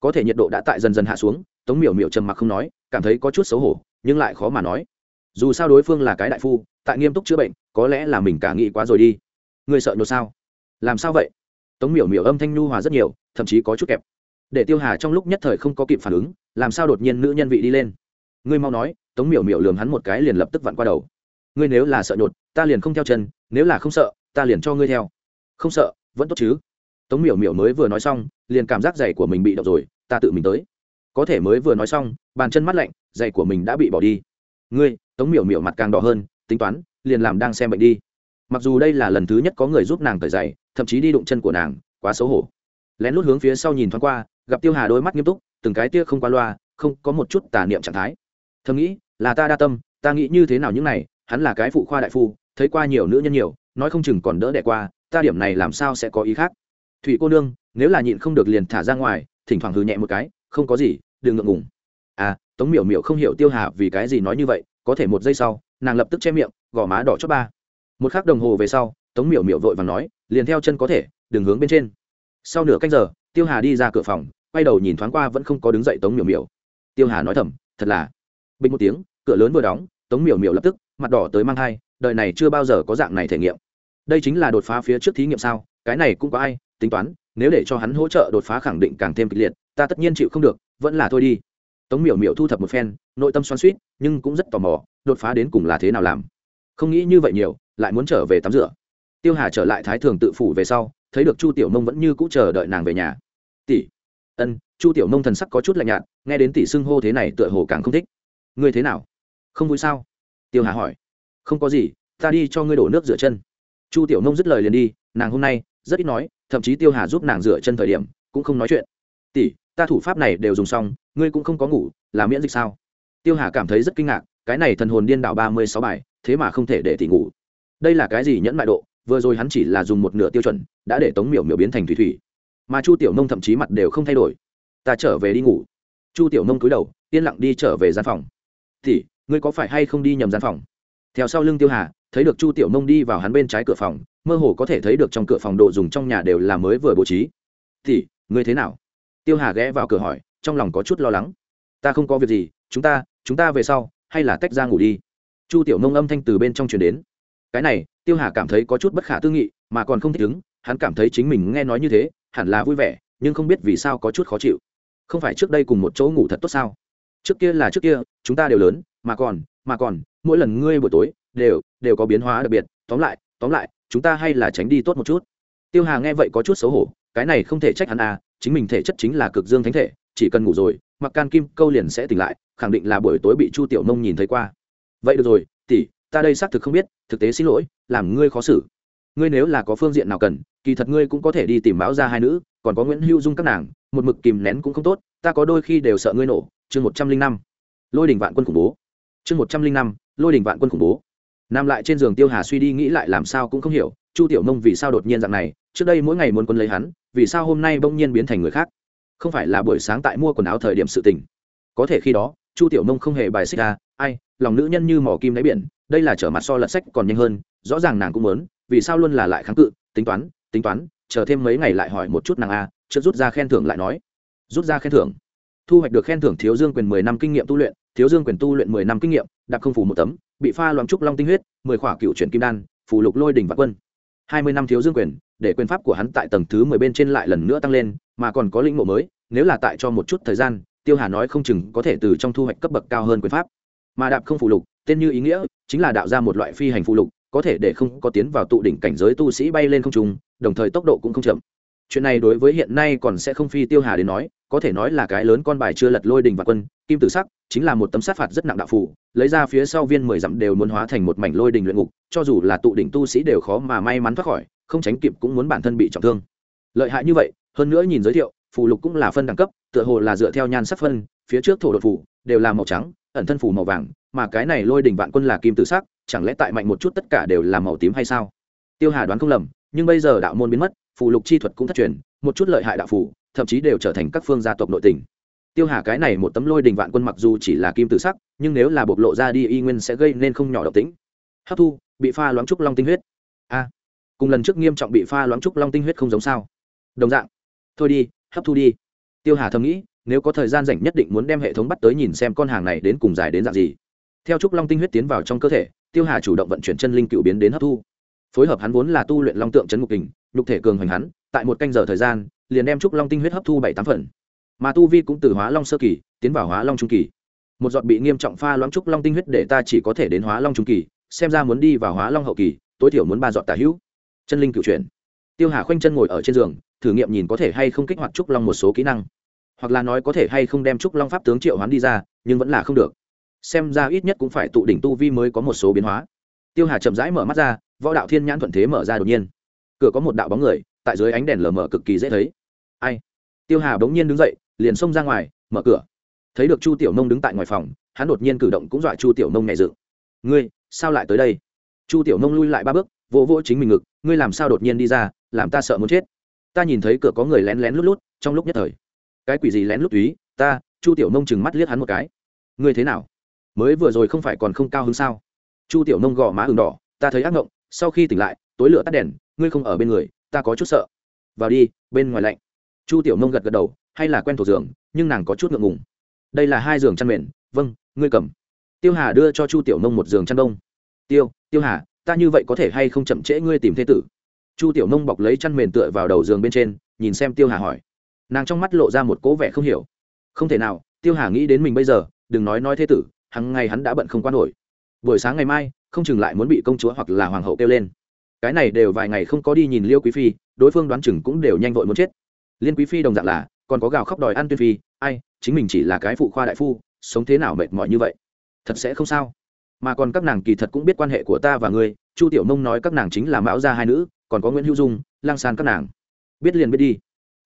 Có thể nhiệt độ đã tại dần dần hạ xuống, tống miểu miểu trầm mặc không nói, cảm thấy có chút xấu hổ, nhưng lại khó mà nói. Dù sao đối phương là cái đại phu, tại nghiêm túc chữa bệnh, có lẽ là mình cả nghĩ quá rồi đi. Người sợ nhột sao? Làm sao vậy? Tống miểu miểu âm thanh nhu hòa rất nhiều, thậm chí có chút kẹp. Để tiêu hà trong lúc nhất thời không có kịp phản ứng, làm sao đột nhiên nữ nhân vị đi lên? Ngươi mau nói, tống miểu miểu lường hắn một cái liền lập tức vặn qua đầu. Ngươi nếu là sợ nhột, ta liền không theo chân, nếu là không sợ, ta liền cho ngươi theo. Không sợ, vẫn tốt chứ. Tống miểu miểu mới vừa nói xong, liền cảm giác giày của mình bị động rồi, ta tự mình tới. Có thể mới vừa nói xong, bàn chân mắt lạnh, giày của mình đã bị bỏ đi. Ngươi, tống miểu miểu mặt càng đỏ hơn, tính toán, liền làm đang xem bệnh đi. Mặc dù đây là lần thứ nhất có người giúp nàng cởi giày thậm chí đi đụng chân của nàng, quá xấu hổ. Lén lút hướng phía sau nhìn thoáng qua, gặp tiêu hà đôi mắt nghiêm túc, từng cái tia không qua loa, không có một chút tà niệm trạng thái. Thầm nghĩ, là ta đa tâm, ta nghĩ như thế nào những này, hắn là cái phụ khoa đại phu, thấy qua nhiều nữ nhân nhiều, nói không chừng còn đỡ đẻ qua, ta điểm này làm sao sẽ có ý khác? Thủy cô nương, nếu là nhịn không được liền thả ra ngoài, thỉnh thoảng hừ nhẹ một cái, không có gì, đừng ngượng ngùng. À tống miểu miểu không hiểu tiêu hà vì cái gì nói như vậy, có thể một giây sau, nàng lập tức che miệng, gò má đỏ chót ba. Một k h ắ c đồng hồ về sau, tống miểu miểu vội và nói liền theo chân có thể đừng hướng bên trên. Sau nửa canh giờ, tiêu hà đi ra cửa phòng, quay đầu nhìn thoáng qua vẫn không có đứng dậy tống miểu miểu. Tiêu hà nói thầm, thật là. Bình một tiếng, cửa lớn vừa đóng, tống miểu miểu lập tức, mặt đỏ tới mang thai, đời này chưa bao giờ có dạng này thể nghiệm. Đây chính là đột phá phía trước thí nghiệm sao, cái này cũng có ai, tính toán, nếu để cho hắn hỗ trợ đột phá khẳng định càng thêm kịch liệt, ta tất nhiên chịu không được, vẫn là thôi đi. Tống miểu miểu thu thập một phen, nội tâm xoắn suýt nhưng cũng rất tò mò, đột phá đến cùng là thế nào làm. Không nghĩ như vậy nhiều, lại muốn trở về tắm rửa tiêu hà trở lại thái thường tự phủ về sau, thấy được chu tiểu mông vẫn như cũ chờ đợi nàng về nhà. Tỷ. Ân, chu tiểu mông thần sắc có chút lạnh nhạt, nghe đến tỷ xưng hô thế này tựa hồ càng không thích. Ngươi thế nào? Không vui sao? Tiêu hà hỏi. Không có gì, ta đi cho ngươi đổ nước rửa chân. Chu tiểu mông dứt lời liền đi, nàng hôm nay rất ít nói, thậm chí tiêu hà giúp nàng rửa chân thời điểm cũng không nói chuyện. Tỷ, ta thủ pháp này đều dùng xong, ngươi cũng không có ngủ, là miễn dịch sao? Tiêu hà cảm thấy rất kinh ngạc, cái này thần hồn điên đảo ba mươi sáu bài, thế mà không thể để tỷ ngủ. Đây là cái gì nhẫn mại độ? Vừa rồi hắn chỉ là dùng một nửa tiêu chuẩn, đã để tống miểu miểu biến thành thủy thủy. Mà chu tiểu nông thậm chí mặt đều không thay đổi. Ta trở về đi ngủ. Chu tiểu nông cúi đầu, yên lặng đi trở về gian phòng. Thì, ngươi có phải hay không đi nhầm gian phòng? Theo sau lưng tiêu hà, thấy được chu tiểu nông đi vào hắn bên trái cửa phòng, mơ hồ có thể thấy được trong cửa phòng đồ dùng trong nhà đều là mới vừa bố trí. Thì, ngươi thế nào? Tiêu hà ghé vào cửa hỏi, trong lòng có chút lo lắng. Ta không có việc gì, chúng ta chúng ta về sau, hay là tách ra ngủ đi. Chu tiểu nông âm thanh từ bên trong truyền đến cái này, tiêu hà cảm thấy có chút bất khả tư nghị, mà còn không thích ứng, hắn cảm thấy chính mình nghe nói như thế, hẳn là vui vẻ, nhưng không biết vì sao có chút khó chịu. Không phải trước đây cùng một chỗ ngủ thật tốt sao? Trước kia là trước kia, chúng ta đều lớn, mà còn mà còn, mỗi lần ngươi buổi tối, đều đều có biến hóa đặc biệt. Tóm lại tóm lại, chúng ta hay là tránh đi tốt một chút. Tiêu hà nghe vậy có chút xấu hổ, cái này không thể trách hắn à chính mình thể chất chính là cực dương thánh thể, chỉ cần ngủ rồi, mặc can kim câu liền sẽ tỉnh lại, khẳng định là buổi tối bị chu tiểu nông nhìn thấy qua. Vậy được rồi, tỷ ta đây xác thực không biết, thực tế xin lỗi, làm ngươi khó xử. Ngươi nếu là có phương diện nào cần, kỳ thật ngươi cũng có thể đi tìm báo ra hai nữ, còn có nguyễn hữu dung các nàng, một mực kìm nén cũng không tốt, ta có đôi khi đều sợ ngươi nổ. Chương một trăm linh năm, lôi đình vạn quân khủng bố. Chương một trăm linh năm, lôi đình vạn quân khủng bố. Nằm lại trên giường tiêu hà suy đi nghĩ lại làm sao cũng không hiểu, chu tiểu nông vì sao đột nhiên dạng này, trước đây mỗi ngày muốn quân lấy hắn, vì sao hôm nay bỗng nhiên biến thành người khác? Không phải là buổi sáng tại mua quần áo thời điểm sự tình. Có thể khi đó, chu tiểu nông không hề bài xích ra ai, lòng nữ nhân như mỏ kim đáy biển đây là trở mặt so lật sách còn nhanh hơn, rõ ràng nàng cũng muốn, vì sao luôn là lại kháng cự, tính toán tính toán, chờ thêm mấy ngày lại hỏi một chút nàng a chưa rút ra khen thưởng lại nói. Rút ra khen thưởng. Thu hoạch được khen thưởng thiếu dương quyền mười năm kinh nghiệm tu luyện, thiếu dương quyền tu luyện mười năm kinh nghiệm đạp không phủ một tấm, bị pha loạn trúc long tinh huyết, mười khỏa cựu chuyển kim đan phủ lục lôi đỉnh và quân. Hai mươi năm thiếu dương quyền, để quyền pháp của hắn tại tầng thứ mười bên trên lại lần nữa tăng lên, mà còn có lĩnh ngộ mới, nếu là tại cho một chút thời gian, tiêu hà nói không chừng có thể từ trong thu hoạch cấp bậc cao hơn quyền pháp. Mà đạp không phụ lục tên như ý nghĩa chính là đạo ra một loại phi hành phụ lục, có thể để không có tiến vào tụ đỉnh cảnh giới tu sĩ bay lên không trung, đồng thời tốc độ cũng không chậm. Chuyện này đối với hiện nay còn sẽ không phi tiêu hà đến nói, có thể nói là cái lớn con bài chưa lật lôi đình và quân, kim tử sắc, chính là một tấm sát phạt rất nặng đạo phủ lấy ra phía sau viên mười dặm đều muốn hóa thành một mảnh lôi đình luyện ngục, cho dù là tụ đỉnh tu sĩ đều khó mà may mắn thoát khỏi, không tránh kịp cũng muốn bản thân bị trọng thương. Lợi hại như vậy, hơn nữa nhìn giới thiệu, phù lục cũng là phân đẳng cấp, tựa hồ là dựa theo nhan sắc phân, phía trước thổ đột phủ đều là màu trắng, ẩn thân phủ màu vàng mà cái này lôi đỉnh vạn quân là kim tự sắc, chẳng lẽ tại mạnh một chút tất cả đều là màu tím hay sao? Tiêu hà đoán không lầm, nhưng bây giờ đạo môn biến mất, phù lục chi thuật cũng thất truyền, một chút lợi hại đạo phù, thậm chí đều trở thành các phương gia tộc nội tình. Tiêu hà cái này một tấm lôi đình vạn quân mặc dù chỉ là kim tự sắc, nhưng nếu là bộc lộ ra đi y nguyên sẽ gây nên không nhỏ độc tính hấp thu, bị pha loáng trúc long tinh huyết. A, cùng lần trước nghiêm trọng bị pha loáng trúc long tinh huyết không giống sao? Đồng dạng. Thôi đi, hấp thu đi. Tiêu hà thầm nghĩ, nếu có thời gian rảnh nhất định muốn đem hệ thống bắt tới nhìn xem con hàng này đến cùng dài đến dạng gì theo trúc long tinh huyết tiến vào trong cơ thể, tiêu hà chủ động vận chuyển chân linh cựu biến đến hấp thu. Phối hợp hắn vốn là tu luyện long tượng chấn ngục kình, nhục thể cường hoành hắn, tại một canh giờ thời gian, liền đem trúc long tinh huyết hấp thu bảy tám phần. Mà tu vi cũng từ hóa long sơ kỳ, tiến vào hóa long trung kỳ. Một giọt bị nghiêm trọng pha loãng trúc long tinh huyết để ta chỉ có thể đến hóa long trung kỳ, xem ra muốn đi vào hóa long hậu kỳ, tối thiểu muốn ba giọt tả hữu. Chân linh cựu chuyển. Tiêu hà khoanh chân ngồi ở trên giường, thử nghiệm nhìn có thể hay không kích hoạt trúc long một số kỹ năng. Hoặc là nói có thể hay không đem trúc long pháp tướng triệu hoán đi ra, nhưng vẫn là không được xem ra ít nhất cũng phải tụ đỉnh tu vi mới có một số biến hóa. Tiêu hà chậm rãi mở mắt ra, võ đạo thiên nhãn thuận thế mở ra đột nhiên. Cửa có một đạo bóng người, tại dưới ánh đèn lờ mờ cực kỳ dễ thấy. Ai? Tiêu hà bỗng nhiên đứng dậy, liền xông ra ngoài, mở cửa. Thấy được chu tiểu nông đứng tại ngoài phòng, hắn đột nhiên cử động cũng dọa chu tiểu nông nhẹ dự ngươi, sao lại tới đây? Chu tiểu nông lui lại ba bước, vỗ vỗ chính mình ngực, ngươi làm sao đột nhiên đi ra, làm ta sợ muốn chết? Ta nhìn thấy cửa có người lén lén lút lút, trong lúc nhất thời. Cái quỷ gì lén lút túy ta, chu tiểu nông chừng mắt liếc hắn một cái. Ngươi thế nào? Mới vừa rồi không phải còn không cao hứng sao? Chu tiểu nông gò má ừng đỏ, ta thấy ác ngộng, sau khi tỉnh lại, tối lửa tắt đèn, ngươi không ở bên người, ta có chút sợ. Vào đi, bên ngoài lạnh. Chu tiểu nông gật gật đầu, hay là quen thuộc giường, nhưng nàng có chút ngượng ngùng. Đây là hai giường chăn mền vâng ngươi cầm. Tiêu hà đưa cho chu tiểu nông một giường chăn đông. Tiêu tiêu hà, ta như vậy có thể hay không chậm trễ ngươi tìm thế tử? Chu tiểu nông bọc lấy chăn mền tựa vào đầu giường bên trên, nhìn xem tiêu hà hỏi. Nàng trong mắt lộ ra một cố vẻ không hiểu. Không thể nào, tiêu hà nghĩ đến mình bây giờ, đừng nói nói thế tử hằng ngày hắn đã bận không quan nổi. Buổi sáng ngày mai, không chừng lại muốn bị công chúa hoặc là hoàng hậu kêu lên. Cái này đều vài ngày không có đi nhìn liêu quý phi, đối phương đoán chừng cũng đều nhanh vội muốn chết. Liên quý phi đồng dạng là, còn có gào khóc đòi ăn tuyên phi, ai, chính mình chỉ là cái phụ khoa đại phu, sống thế nào mệt mỏi như vậy? Thật sẽ không sao. Mà còn các nàng kỳ thật cũng biết quan hệ của ta và ngươi, chu tiểu nông nói các nàng chính là mão gia hai nữ, còn có nguyễn hữu dung lang san các nàng. Biết liền biết đi.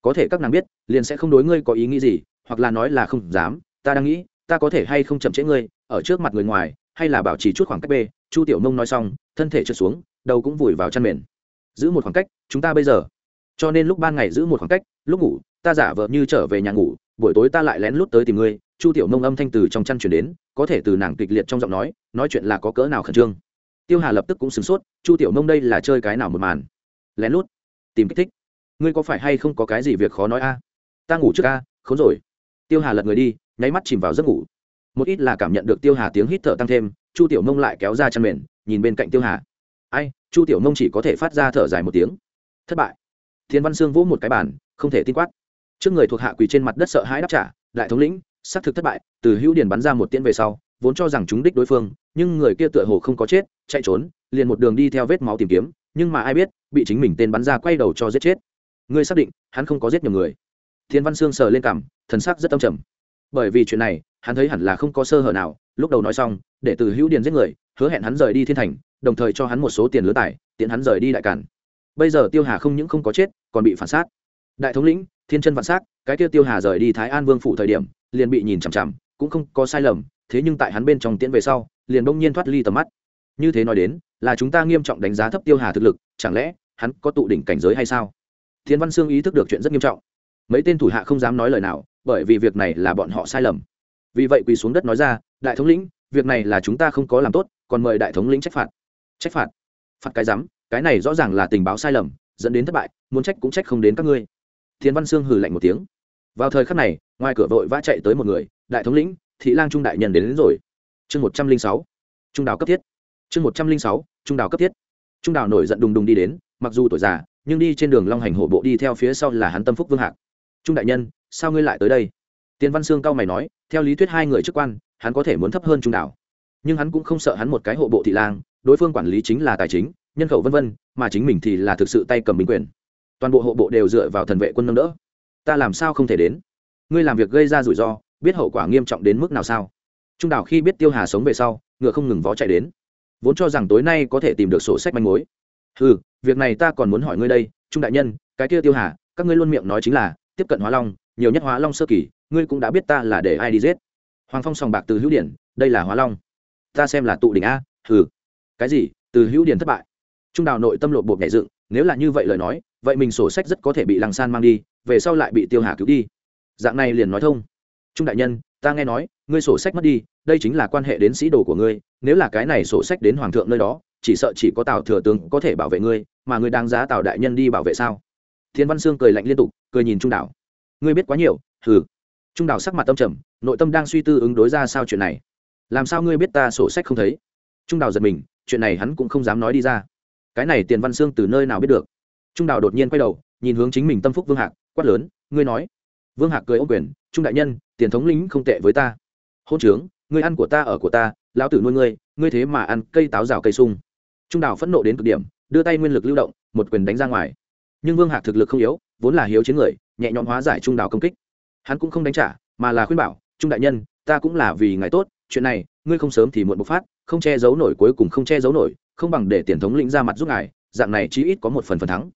Có thể các nàng biết, liền sẽ không đối ngươi có ý nghĩ gì, hoặc là nói là không dám, ta đang nghĩ, ta có thể hay không chậm trễ ngươi ở trước mặt người ngoài, hay là bảo trì chút khoảng cách b chu tiểu nông nói xong, thân thể trượt xuống, đầu cũng vùi vào chăn mền. Giữ một khoảng cách, chúng ta bây giờ. Cho nên lúc ban ngày giữ một khoảng cách, lúc ngủ, ta giả vờ như trở về nhà ngủ, buổi tối ta lại lén lút tới tìm ngươi, chu tiểu nông âm thanh từ trong chăn chuyển đến, có thể từ nàng kịch liệt trong giọng nói nói chuyện là có cỡ nào khẩn trương. Tiêu hà lập tức cũng sửng sốt, chu tiểu nông đây là chơi cái nào một màn? Lén lút, tìm kích thích. Ngươi có phải hay không có cái gì việc khó nói a? Ta ngủ trước a, khốn rồi. Tiêu hà lật người đi, nháy mắt chìm vào giấc ngủ một ít là cảm nhận được tiêu hà tiếng hít thở tăng thêm, chu tiểu mông lại kéo ra chăn mền, nhìn bên cạnh tiêu hà. Ai, chu tiểu mông chỉ có thể phát ra thở dài một tiếng. Thất bại. Thiên văn sương vỗ một cái bàn, không thể tin quát. Trước người thuộc hạ quỳ trên mặt đất sợ hãi đáp trả, đại thống lĩnh, xác thực thất bại, từ hữu điền bắn ra một tiễn về sau, vốn cho rằng chúng đích đối phương, nhưng người kia tựa hồ không có chết, chạy trốn, liền một đường đi theo vết máu tìm kiếm, nhưng mà ai biết, bị chính mình tên bắn ra quay đầu cho giết chết. Ngươi xác định, hắn không có giết nhiều người. Thiên văn sương sờ lên cằm, thần sắc rất âm trầm. Bởi vì chuyện này hắn thấy hẳn là không có sơ hở nào, lúc đầu nói xong, để từ hữu điền giết người, hứa hẹn hắn rời đi thiên thành, đồng thời cho hắn một số tiền lứa tài, tiện hắn rời đi đại cản. Bây giờ tiêu hà không những không có chết, còn bị phản sát đại thống lĩnh, thiên chân vạn xác, cái tiêu tiêu hà rời đi thái an vương phủ thời điểm, liền bị nhìn chằm chằm, cũng không có sai lầm, thế nhưng tại hắn bên trong tiễn về sau, liền bỗng nhiên thoát ly tầm mắt. Như thế nói đến, là chúng ta nghiêm trọng đánh giá thấp tiêu hà thực lực, chẳng lẽ hắn có tụ đỉnh cảnh giới hay sao? Thiên văn sương ý thức được chuyện rất nghiêm trọng. Mấy tên thủ hạ không dám nói lời nào, bởi vì việc này là bọn họ sai lầm vì vậy quỳ xuống đất nói ra đại thống lĩnh việc này là chúng ta không có làm tốt còn mời đại thống lĩnh trách phạt. Trách phạt? Phạt cái rắm? Cái này rõ ràng là tình báo sai lầm dẫn đến thất bại muốn trách cũng trách không đến các ngươi. Thiên văn sương hừ lạnh một tiếng. Vào thời khắc này ngoài cửa vội vã chạy tới một người đại thống lĩnh thị lang trung đại nhân đến, đến rồi. Chương một trăm linh sáu. Trung đào cấp thiết. Chương một trăm linh sáu trung đào cấp thiết. Trung đào nổi giận đùng đùng đi đến mặc dù tuổi già nhưng đi trên đường long hành hổ bộ đi theo phía sau là hắn tâm phúc vương hạc. Trung đại nhân sao ngươi lại tới đây? Tiên văn sương cao mày nói theo lý thuyết hai người chức quan hắn có thể muốn thấp hơn trung đảo. Nhưng hắn cũng không sợ hắn một cái hộ bộ thị lang đối phương quản lý chính là tài chính nhân khẩu vân vân mà chính mình thì là thực sự tay cầm binh quyền. Toàn bộ hộ bộ đều dựa vào thần vệ quân nâng đỡ. Ta làm sao không thể đến? Ngươi làm việc gây ra rủi ro biết hậu quả nghiêm trọng đến mức nào sao? Trung đảo khi biết tiêu hà sống về sau ngựa không ngừng vó chạy đến. Vốn cho rằng tối nay có thể tìm được sổ sách manh mối. Hừ, việc này ta còn muốn hỏi ngươi đây trung đại nhân cái kia tiêu hà các ngươi luôn miệng nói chính là tiếp cận hóa long nhiều nhất hóa long sơ kỳ, ngươi cũng đã biết ta là để ai đi giết. Hoàng phong sòng bạc từ hữu điển, đây là hóa long. Ta xem là tụ đỉnh a, hừ. Cái gì? Từ hữu điển thất bại. Trung đào nội tâm lộ bột nhảy dựng, nếu là như vậy lời nói, vậy mình sổ sách rất có thể bị lăng san mang đi, về sau lại bị tiêu hà cứu đi. Dạng này liền nói thông. Trung đại nhân, ta nghe nói, ngươi sổ sách mất đi, đây chính là quan hệ đến sĩ đồ của ngươi, nếu là cái này sổ sách đến hoàng thượng nơi đó, chỉ sợ chỉ có tào thừa tướng có thể bảo vệ ngươi, mà ngươi đang giá tào đại nhân đi bảo vệ sao? Thiên văn sương cười lạnh liên tục, cười nhìn trung đảo ngươi biết quá nhiều, hừ. Trung đảo sắc mặt tâm trầm, nội tâm đang suy tư ứng đối ra sao chuyện này. Làm sao ngươi biết ta sổ sách không thấy? Trung đảo giật mình, chuyện này hắn cũng không dám nói đi ra. Cái này tiền văn sương từ nơi nào biết được? Trung đảo đột nhiên quay đầu, nhìn hướng chính mình tâm phúc vương hạc, quát lớn, ngươi nói. Vương hạc cười ô quyền, trung đại nhân, tiền thống lĩnh không tệ với ta. Hôn trướng, ngươi ăn của ta ở của ta, lão tử nuôi ngươi ngươi thế mà ăn cây táo rào cây sung. Trung đảo phẫn nộ đến cực điểm, đưa tay nguyên lực lưu động, một quyền đánh ra ngoài. Nhưng vương hạc thực lực không yếu, vốn là hiếu chiến người nhẹ nhõm hóa giải trung đảo công kích. Hắn cũng không đánh trả, mà là khuyên bảo, trung đại nhân, ta cũng là vì ngài tốt, chuyện này, ngươi không sớm thì muộn bộc phát, không che giấu nổi cuối cùng không che giấu nổi, không bằng để tiền thống lĩnh ra mặt giúp ngài, dạng này chí ít có một phần phần thắng.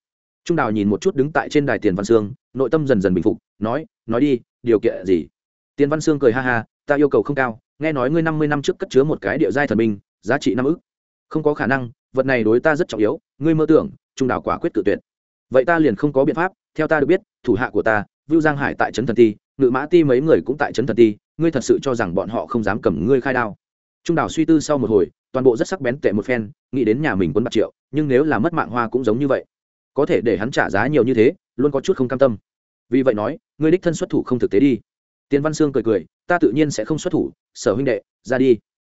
Trung đào nhìn một chút đứng tại trên đài tiền văn sương, nội tâm dần dần bình phục, nói nói đi, điều kiện gì? Tiền văn sương cười ha ha, ta yêu cầu không cao, nghe nói ngươi năm mươi năm trước cất chứa một cái địa giai thần minh giá trị năm ức. Không có khả năng, vật này đối ta rất trọng yếu, ngươi mơ tưởng, trung đào quả quyết tự tuyệt. Vậy ta liền không có biện pháp theo ta được biết, thủ hạ của ta, vưu giang hải tại trấn thần ti, ngự mã ti mấy người cũng tại trấn thần ti, ngươi thật sự cho rằng bọn họ không dám cầm ngươi khai đao. Trung Đảo suy tư sau một hồi, toàn bộ rất sắc bén tệ một phen, nghĩ đến nhà mình quân bạc triệu, nhưng nếu là mất mạng hoa cũng giống như vậy. Có thể để hắn trả giá nhiều như thế, luôn có chút không cam tâm. Vì vậy nói, ngươi đích thân xuất thủ không thực tế đi. Tiền văn sương cười cười, ta tự nhiên sẽ không xuất thủ, sở huynh đệ, ra đi.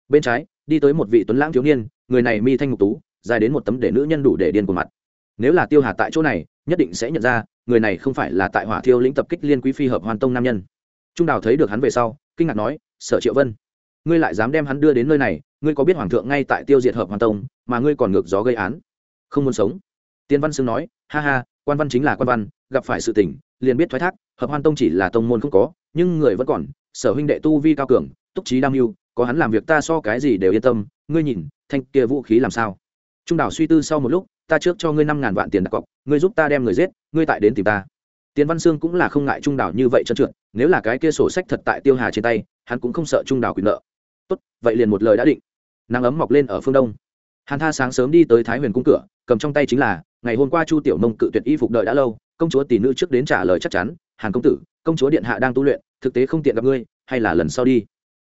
Bên trái, đi tới một vị tuấn lãng thiếu niên, người này mi thanh ngục tú, dài đến một tấm để nữ nhân đủ để điên của mặt nếu là tiêu hà tại chỗ này, nhất định sẽ nhận ra, người này không phải là tại hỏa thiêu lĩnh tập kích liên quý phi hợp hoàn tông nam nhân. Trung đào thấy được hắn về sau, kinh ngạc nói, sở triệu vân, ngươi lại dám đem hắn đưa đến nơi này, ngươi có biết hoàng thượng ngay tại tiêu diệt hợp hoàn tông, mà ngươi còn ngược gió gây án? Không muốn sống. Tiên văn sương nói, ha ha, quan văn chính là quan văn, gặp phải sự tình, liền biết thoái thác, hợp hoan tông chỉ là tông môn không có, nhưng người vẫn còn, sở huynh đệ tu vi cao cường, túc trí đam mưu, có hắn làm việc ta so cái gì đều yên tâm, ngươi nhìn, thanh kia vũ khí làm sao? Trung đảo suy tư sau một lúc ta trước cho ngươi năm ngàn vạn tiền đặt cọc, ngươi giúp ta đem người giết, ngươi tại đến tìm ta. Tiến văn sương cũng là không ngại trung đảo như vậy trơn trượt, nếu là cái kia sổ sách thật tại tiêu hà trên tay, hắn cũng không sợ trung đảo quyền nợ. Tốt, vậy liền một lời đã định. Nắng ấm mọc lên ở phương đông. Hàn tha sáng sớm đi tới thái huyền cung cửa, cầm trong tay chính là, ngày hôm qua chu tiểu mông cự tuyệt y phục đợi đã lâu, công chúa tỷ nữ trước đến trả lời chắc chắn, hàn công tử, công chúa điện hạ đang tu luyện, thực tế không tiện gặp ngươi, hay là lần sau đi.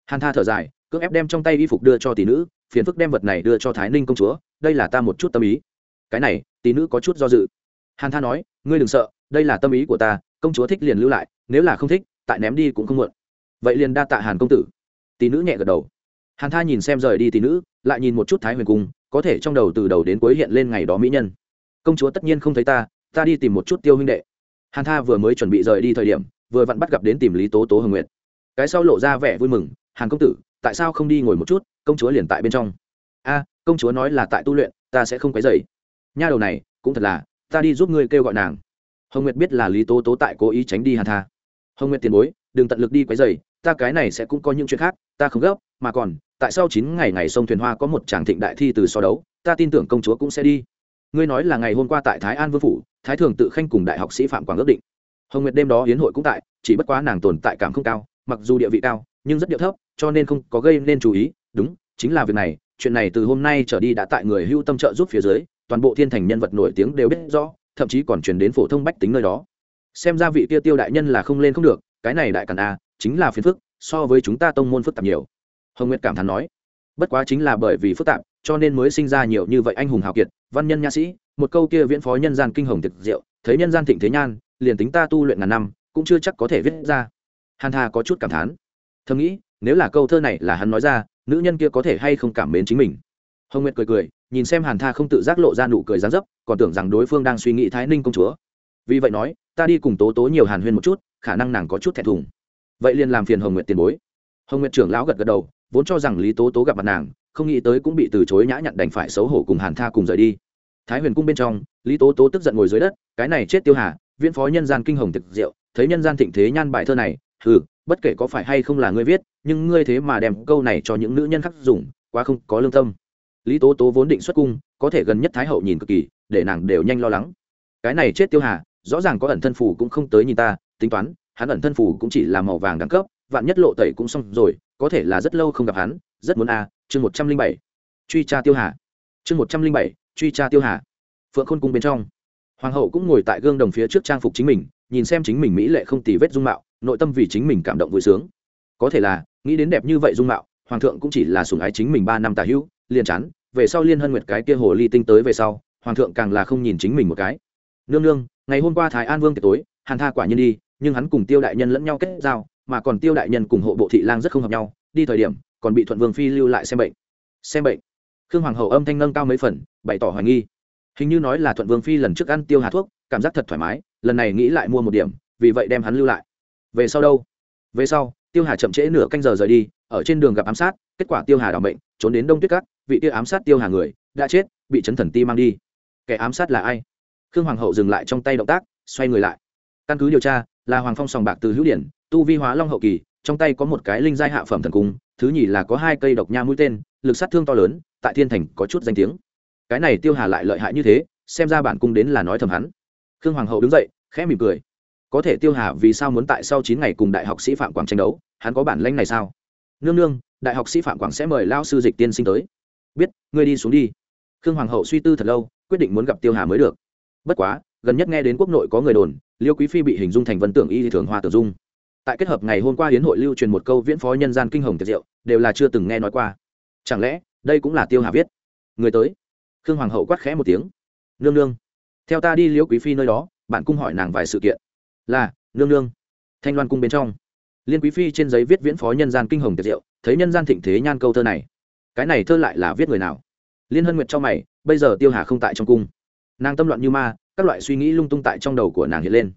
Hàn tha thở dài, cưỡng ép đem trong tay y phục đưa cho tỷ nữ, phiền phức đem vật này đưa cho thái ninh công chúa, đây là ta một chút tâm ý cái này, tỷ nữ có chút do dự. Hàn tha nói, ngươi đừng sợ, đây là tâm ý của ta, công chúa thích liền lưu lại, nếu là không thích, tại ném đi cũng không muộn. Vậy liền đa tạ hàn công tử. Tỷ nữ nhẹ gật đầu. Hàn tha nhìn xem rời đi tỷ nữ, lại nhìn một chút thái huyền cung, có thể trong đầu từ đầu đến cuối hiện lên ngày đó mỹ nhân. Công chúa tất nhiên không thấy ta ta đi tìm một chút tiêu huynh đệ. Hàn tha vừa mới chuẩn bị rời đi thời điểm, vừa vặn bắt gặp đến tìm lý tố tố hồng nguyệt. Cái sau lộ ra vẻ vui mừng, hàn công tử, tại sao không đi ngồi một chút, công chúa liền tại bên trong. A, công chúa nói là tại tu luyện, ta sẽ không quấy dày nha đầu này, cũng thật là, ta đi giúp ngươi kêu gọi nàng. Hồng nguyệt biết là lý tố tố tại cố ý tránh đi hàn tha. Hồng nguyệt tiền bối, đừng tận lực đi quấy dày ta cái này sẽ cũng có những chuyện khác, ta không gấp, mà còn, tại sao chín ngày ngày sông thuyền hoa có một tràng thịnh đại thi từ so đấu, ta tin tưởng công chúa cũng sẽ đi. Ngươi nói là ngày hôm qua tại thái an vương phủ, thái thường tự khanh cùng đại học sĩ phạm quảng ước định. Hồng nguyệt đêm đó hiến hội cũng tại, chỉ bất quá nàng tồn tại cảm không cao, mặc dù địa vị cao, nhưng rất điệu thấp, cho nên không có gây nên chú ý. Đúng, chính là việc này, chuyện này từ hôm nay trở đi đã tại người hưu tâm trợ giúp phía dưới toàn bộ thiên thành nhân vật nổi tiếng đều biết rõ, thậm chí còn truyền đến phổ thông bách tính nơi đó. Xem ra vị tiêu tiêu đại nhân là không lên không được, cái này đại càn a, chính là phiền phức, so với chúng ta tông môn phức tạp nhiều. Hồng nguyệt cảm thán nói, bất quá chính là bởi vì phức tạp, cho nên mới sinh ra nhiều như vậy anh hùng hào kiệt, văn nhân nha sĩ, một câu kia viễn phó nhân gian kinh hồng thực diệu, thấy nhân gian thịnh thế nhan, liền tính ta tu luyện ngàn năm, cũng chưa chắc có thể viết ra. Hàn hà có chút cảm thán. Thầm nghĩ, nếu là câu thơ này là hắn nói ra, nữ nhân kia có thể hay không cảm mến chính mình? Hồng nguyệt cười cười nhìn xem hàn tha không tự giác lộ ra nụ cười gián dấp còn tưởng rằng đối phương đang suy nghĩ thái ninh công chúa. Vì vậy nói ta đi cùng tố tố nhiều hàn huyên một chút khả năng nàng có chút thẹn thùng. Vậy liền làm phiền hồng nguyệt tiền bối. Hồng nguyệt trưởng lão gật gật đầu vốn cho rằng lý tố tố gặp mặt nàng không nghĩ tới cũng bị từ chối nhã nhặn đành phải xấu hổ cùng hàn tha cùng rời đi. Thái huyền cung bên trong lý tố tố tức giận ngồi dưới đất cái này chết tiêu hà viễn phó nhân gian kinh hồng thực diệu thấy nhân gian thịnh thế nhan bài thơ này ừ, bất kể có phải hay không là ngươi viết nhưng ngươi thế mà đem câu này cho những nữ nhân khác dùng quá không có lương tâm lý tố tố vốn định xuất cung, có thể gần nhất thái hậu nhìn cực kỳ, để nàng đều nhanh lo lắng. Cái này chết tiêu hà, rõ ràng có ẩn thân phủ cũng không tới nhìn ta, tính toán, hắn ẩn thân phủ cũng chỉ là màu vàng đẳng cấp, vạn nhất lộ tẩy cũng xong rồi, có thể là rất lâu không gặp hắn, rất muốn a, chương một trăm linh bảy. Truy tra tiêu hà. Chương một trăm linh bảy, truy tra tiêu hà. Phượng khôn cung bên trong. Hoàng hậu cũng ngồi tại gương đồng phía trước trang phục chính mình, nhìn xem chính mình mỹ lệ không tì vết dung mạo, nội tâm vì chính mình cảm động vui sướng. Có thể là, nghĩ đến đẹp như vậy dung mạo, hoàng thượng cũng chỉ là sùng ái chính mình ba năm tà hữu liền chán, về sau liên hân nguyệt cái kia hồ ly tinh tới về sau, hoàng thượng càng là không nhìn chính mình một cái. Nương nương, ngày hôm qua thái an vương tiệc tối, hàn tha quả nhiên đi, nhưng hắn cùng tiêu đại nhân lẫn nhau kết giao, mà còn tiêu đại nhân cùng hộ bộ thị lang rất không hợp nhau, đi thời điểm, còn bị thuận vương phi lưu lại xem bệnh. Xem bệnh. Khương hoàng hậu âm thanh nâng cao mấy phần, bày tỏ hoài nghi. Hình như nói là thuận vương phi lần trước ăn tiêu hà thuốc, cảm giác thật thoải mái, lần này nghĩ lại mua một điểm, vì vậy đem hắn lưu lại. Về sau đâu? Về sau, tiêu hà chậm trễ nửa canh giờ rời đi, ở trên đường gặp ám sát, kết quả tiêu hà đ ỏ bệnh trốn đến đông tuyết cát vị kia ám sát tiêu hà người, đã chết, bị chấn thần ti mang đi. Kẻ ám sát là ai? Khương hoàng hậu dừng lại trong tay động tác, xoay người lại. Căn cứ điều tra, là hoàng phong sòng bạc từ hữu điển, tu vi hóa long hậu kỳ, trong tay có một cái linh giai hạ phẩm thần cung, thứ nhì là có hai cây độc nha mũi tên, lực sát thương to lớn, tại thiên thành có chút danh tiếng. Cái này tiêu hà lại lợi hại như thế, xem ra bản cung đến là nói thầm hắn. Khương hoàng hậu đứng dậy, khẽ mỉm cười. Có thể tiêu hà vì sao muốn tại sau chín ngày cùng đại học sĩ phạm quảng tranh đấu, hắn có bản lanh này sao? Nương nương, đại học sĩ phạm quảng sẽ mời lao sư dịch tiên sinh tới ngươi đi xuống đi. Khương hoàng hậu suy tư thật lâu, quyết định muốn gặp tiêu hà mới được. Bất quá, gần nhất nghe đến quốc nội có người đồn, liêu quý phi bị hình dung thành vân tưởng y thường hoa tử dung. Tại kết hợp ngày hôm qua hiến hội lưu truyền một câu viễn phó nhân gian kinh hồng tiệt diệu, đều là chưa từng nghe nói qua. Chẳng lẽ, đây cũng là tiêu hà viết? Người tới. Khương hoàng hậu quát khẽ một tiếng. Nương nương. Theo ta đi liễu quý phi nơi đó, bạn cung hỏi nàng vài sự kiện. Là, nương nương. Thanh loan cung bên trong. Liên quý phi trên giấy viết viễn phó nhân gian kinh hồng tiệt diệu, thấy nhân gian thịnh thế nhan câu thơ này cái này thơ lại là viết người nào? Liên hân nguyệt cho mày, bây giờ tiêu hà không tại trong cung. Nàng tâm loạn như ma, các loại suy nghĩ lung tung tại trong đầu của nàng hiện lên.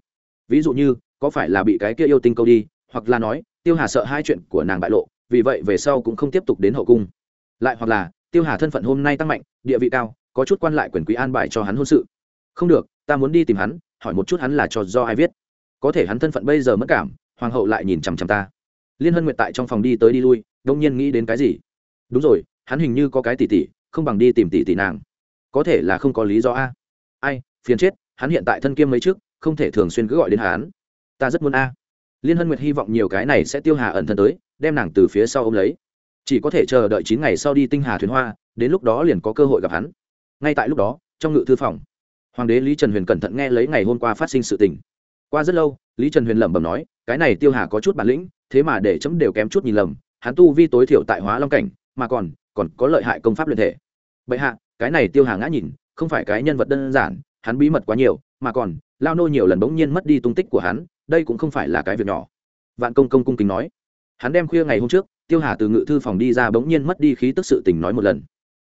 Ví dụ như, có phải là bị cái kia yêu tinh câu đi, hoặc là nói, tiêu hà sợ hai chuyện của nàng bại lộ, vì vậy về sau cũng không tiếp tục đến hậu cung. Lại hoặc là, tiêu hà thân phận hôm nay tăng mạnh, địa vị cao, có chút quan lại quyền quý an bài cho hắn hôn sự. Không được, ta muốn đi tìm hắn, hỏi một chút hắn là cho do ai viết. Có thể hắn thân phận bây giờ mất cảm, hoàng hậu lại nhìn chằm chằm ta. Liên hân nguyệt tại trong phòng đi tới đi lui, đông nhiên nghĩ đến cái gì? Đúng rồi, hắn hình như có cái tỷ tỷ không bằng đi tìm tỷ tỷ nàng. Có thể là không có lý do a. Ai, phiền chết, hắn hiện tại thân kiêm mấy trước, không thể thường xuyên cứ gọi đến hắn. Ta rất muốn a. Liên hân nguyệt hy vọng nhiều cái này sẽ tiêu hà ẩn thân tới, đem nàng từ phía sau ô m lấy. Chỉ có thể chờ đợi chín ngày sau đi tinh hà thuyền hoa, đến lúc đó liền có cơ hội gặp hắn. Ngay tại lúc đó, trong ngự thư phòng, hoàng đế lý trần huyền cẩn thận nghe lấy ngày hôm qua phát sinh sự tình. Qua rất lâu, lý trần huyền lẩm bẩm nói, cái này tiêu hà có chút bản lĩnh, thế mà để chấm đều kém chút nhìn lầm, hắn tu vi tối thiểu tại hóa long cảnh mà còn còn có lợi hại công pháp luyện thể. Bệ hạ, cái này tiêu hà ngã nhìn, không phải cái nhân vật đơn giản, hắn bí mật quá nhiều, mà còn, lao nô nhiều lần bỗng nhiên mất đi tung tích của hắn, đây cũng không phải là cái việc nhỏ. Vạn công công cung kính nói. Hắn đem khuya ngày hôm trước, tiêu hà từ ngự thư phòng đi ra bỗng nhiên mất đi khí tức sự tình nói một lần.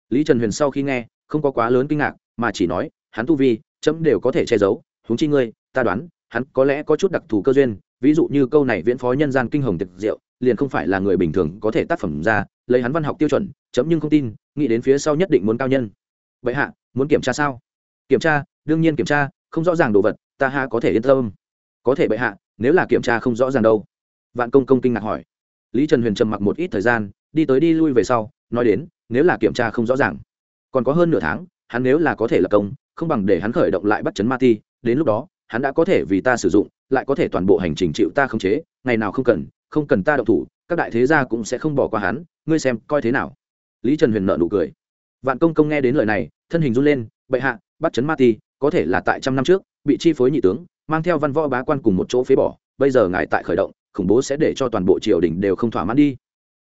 Lý trần huyền sau khi nghe, không có quá lớn kinh ngạc, mà chỉ nói, hắn tu vi, chấm đều có thể che giấu húng chi ngươi, ta đoán, hắn có lẽ có chút đặc thù cơ duyên, ví dụ như câu này viễn phó nhân gian kinh hồng tiệc diệu liền không phải là người bình thường có thể tác phẩm ra, lấy hắn văn học tiêu chuẩn, chấm nhưng không tin, nghĩ đến phía sau nhất định muốn cao nhân. Vậy hạ, muốn kiểm tra sao? Kiểm tra, đương nhiên kiểm tra, không rõ ràng đồ vật, ta ha có thể yên tâm. Có thể bệ hạ, nếu là kiểm tra không rõ ràng đâu. Vạn công công kinh ngạc hỏi. Lý trần huyền trầm mặc một ít thời gian, đi tới đi lui về sau, nói đến, nếu là kiểm tra không rõ ràng, còn có hơn nửa tháng, hắn nếu là có thể lập công, không bằng để hắn khởi động lại bắt chấn ma ti đến lúc đó, hắn đã có thể vì ta sử dụng, lại có thể toàn bộ hành trình chịu ta khống chế, ngày nào không cần không cần ta động thủ, các đại thế gia cũng sẽ không bỏ qua hắn, ngươi xem, coi thế nào. Lý trần huyền nợ nụ cười. Vạn công công nghe đến lời này, thân hình run lên, bệ hạ, bắt chấn ma ti, có thể là tại trăm năm trước, bị chi phối nhị tướng, mang theo văn võ bá quan cùng một chỗ phế bỏ, bây giờ ngài tại khởi động, khủng bố sẽ để cho toàn bộ triều đình đều không thỏa mãn đi.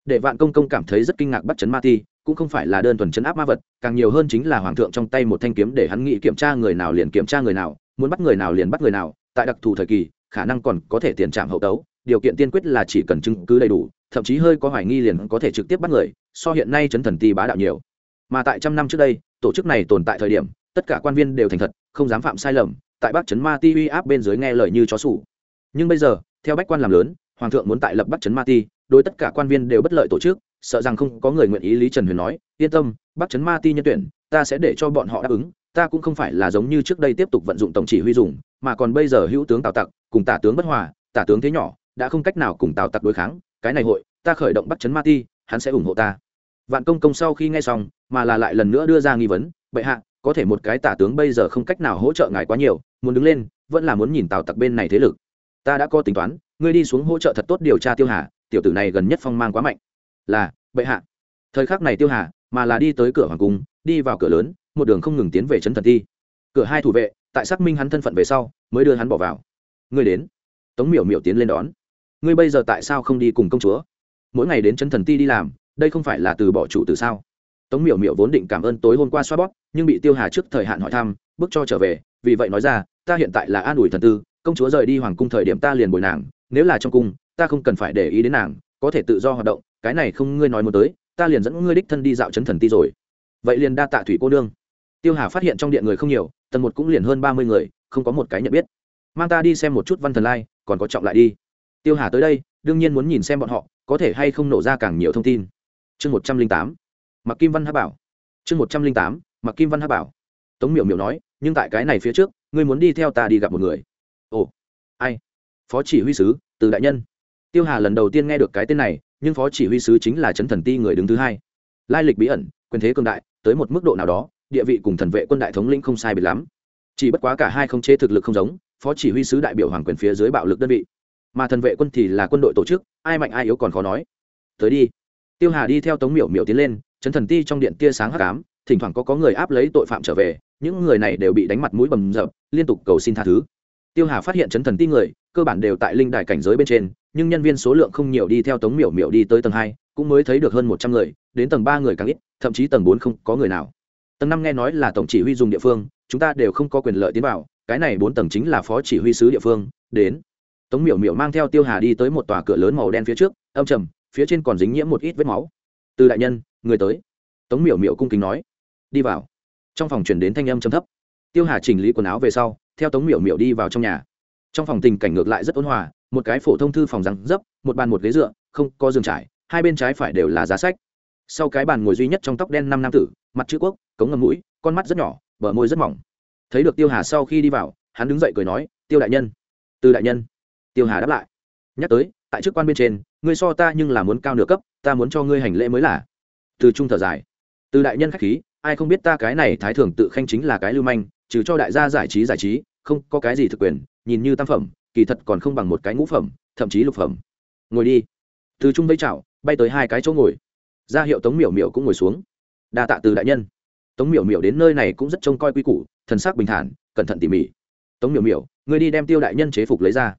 Để vạn công công cảm thấy rất kinh ngạc bắt chấn ma ti, cũng không phải là đơn thuần chấn áp ma vật, càng nhiều hơn chính là hoàng thượng trong tay một thanh kiếm để hắn nghĩ kiểm tra người nào liền kiểm tra người nào, muốn bắt người nào liền bắt người nào, tại đặc thù thời kỳ, khả năng còn có thể tiền trạm hậu tấu điều kiện tiên quyết là chỉ cần chứng cứ đầy đủ, thậm chí hơi có hoài nghi liền có thể trực tiếp bắt người, so hiện nay chấn thần ti bá đạo nhiều. Mà tại trăm năm trước đây, tổ chức này tồn tại thời điểm, tất cả quan viên đều thành thật, không dám phạm sai lầm, tại bắc chấn ma ti uy áp bên dưới nghe lời như chó sủ. Nhưng bây giờ, theo bách quan làm lớn, hoàng thượng muốn tại lập bắc chấn ma ti, đối tất cả quan viên đều bất lợi tổ chức, sợ rằng không có người nguyện ý lý trần huyền nói, yên tâm, bắc chấn ma ti nhân tuyển, ta sẽ để cho bọn họ đáp ứng, ta cũng không phải là giống như trước đây tiếp tục vận dụng tổng chỉ huy dùng, mà còn bây giờ hữu tướng tào tặc, cùng tả tướng bất hòa, tả tướng thế nhỏ đã không cách nào cùng tào tặc đối kháng, cái này hội, ta khởi động bắt chấn ma ti, hắn sẽ ủng hộ ta. Vạn công công sau khi nghe xong, mà là lại lần nữa đưa ra nghi vấn, bệ hạ, có thể một cái tả tướng bây giờ không cách nào hỗ trợ ngài quá nhiều, muốn đứng lên, vẫn là muốn nhìn tào tặc bên này thế lực. Ta đã có tính toán, ngươi đi xuống hỗ trợ thật tốt điều tra tiêu hà, tiểu tử này gần nhất phong mang quá mạnh. Là, bệ hạ. Thời khắc này tiêu hà, mà là đi tới cửa hoàng cung, đi vào cửa lớn, một đường không ngừng tiến về trấn thần ti. Cửa hai thủ vệ, tại xác minh hắn thân phận về sau, mới đưa hắn bỏ vào. Ngươi đến. Tống miểu miểu tiến lên đón ngươi bây giờ tại sao không đi cùng công chúa? Mỗi ngày đến chân thần ti đi làm, đây không phải là từ bỏ chủ từ sao? Tống miểu miểu vốn định cảm ơn tối hôm qua xoa bóp, nhưng bị tiêu hà trước thời hạn hỏi thăm, bước cho trở về, vì vậy nói ra, ta hiện tại là an ủi thần tư, công chúa rời đi hoàng cung thời điểm ta liền bồi nàng, nếu là trong cung, ta không cần phải để ý đến nàng, có thể tự do hoạt động, cái này không ngươi nói muốn tới, ta liền dẫn ngươi đích thân đi dạo chấn thần ti rồi. Vậy liền đa tạ thủy cô nương. Tiêu hà phát hiện trong điện người không nhiều, tầng một cũng liền hơn ba mươi người, không có một cái nhận biết. Mang ta đi xem một chút văn thần lai, còn có trọng lại đi tiêu hà tới đây, đương nhiên muốn nhìn xem bọn họ, có thể hay không nổ ra càng nhiều thông tin. Chương một trăm linh tám mặc kim văn hát bảo. Chương một trăm linh tám mặc kim văn hát bảo. Tống miểu miểu nói, nhưng tại cái này phía trước, ngươi muốn đi theo ta đi gặp một người. Ồ, ai? Phó chỉ huy sứ, từ đại nhân. Tiêu hà lần đầu tiên nghe được cái tên này, nhưng phó chỉ huy sứ chính là trấn thần ti người đứng thứ hai. Lai lịch bí ẩn, quyền thế cường đại, tới một mức độ nào đó, địa vị cùng thần vệ quân đại thống lĩnh không sai biệt lắm. Chỉ bất quá cả hai không chế thực lực không giống, phó chỉ huy sứ đại biểu hoàng quyền phía dưới bạo lực đơn vị mà thần vệ quân thì là quân đội tổ chức, ai mạnh ai yếu còn khó nói. Tới đi. Tiêu hà đi theo tống miểu miểu tiến lên, chấn thần ti trong điện tia sáng hắc ám, thỉnh thoảng có có người áp lấy tội phạm trở về, những người này đều bị đánh mặt mũi bầm dập, liên tục cầu xin tha thứ. Tiêu hà phát hiện chấn thần ti người, cơ bản đều tại linh đài cảnh giới bên trên, nhưng nhân viên số lượng không nhiều đi theo tống miểu miểu đi tới tầng hai, cũng mới thấy được hơn một trăm người, đến tầng ba người càng ít, thậm chí tầng bốn không có người nào. Tầng năm nghe nói là tổng chỉ huy dùng địa phương, chúng ta đều không có quyền lợi tiến vào, cái này bốn tầng chính là phó chỉ huy sứ địa phương, đến tống miểu miểu mang theo tiêu hà đi tới một tòa cửa lớn màu đen phía trước, âm trầm, phía trên còn dính nhiễm một ít vết máu. Từ đại nhân, người tới. Tống miểu miểu cung kính nói. Đi vào. Trong phòng chuyển đến thanh âm trầm thấp. Tiêu hà chỉnh lý quần áo về sau, theo tống miểu miểu đi vào trong nhà. Trong phòng tình cảnh ngược lại rất ôn hòa, một cái phổ thông thư phòng răng dấp, một bàn một ghế dựa, không có giường trải, hai bên trái phải đều là giá sách. Sau cái bàn ngồi duy nhất trong tóc đen năm nam tử, mặt chữ quốc, cống ngầm mũi, con mắt rất nhỏ, bờ môi rất mỏng. Thấy được tiêu hà sau khi đi vào, hắn đứng dậy cười nói, tiêu đại nhân, từ đại nhân tiêu hà đáp lại. Nhắc tới, tại chức quan bên trên, ngươi so ta nhưng là muốn cao nửa cấp, ta muốn cho ngươi hành lễ mới là. Từ trung thở dài. Từ đại nhân khách khí, ai không biết ta cái này thái thường tự khanh chính là cái lưu manh, trừ cho đại gia giải trí giải trí, không có cái gì thực quyền, nhìn như tam phẩm, kỳ thật còn không bằng một cái ngũ phẩm, thậm chí lục phẩm. Ngồi đi. Từ trung vây chảo bay tới hai cái chỗ ngồi. Ra hiệu tống miểu miểu cũng ngồi xuống. Đa tạ từ đại nhân. Tống miểu miểu đến nơi này cũng rất trông coi quy củ, thần sắc bình thản, cẩn thận tỉ mỉ. Tống miểu miểu người đi đem tiêu đại nhân chế phục lấy ra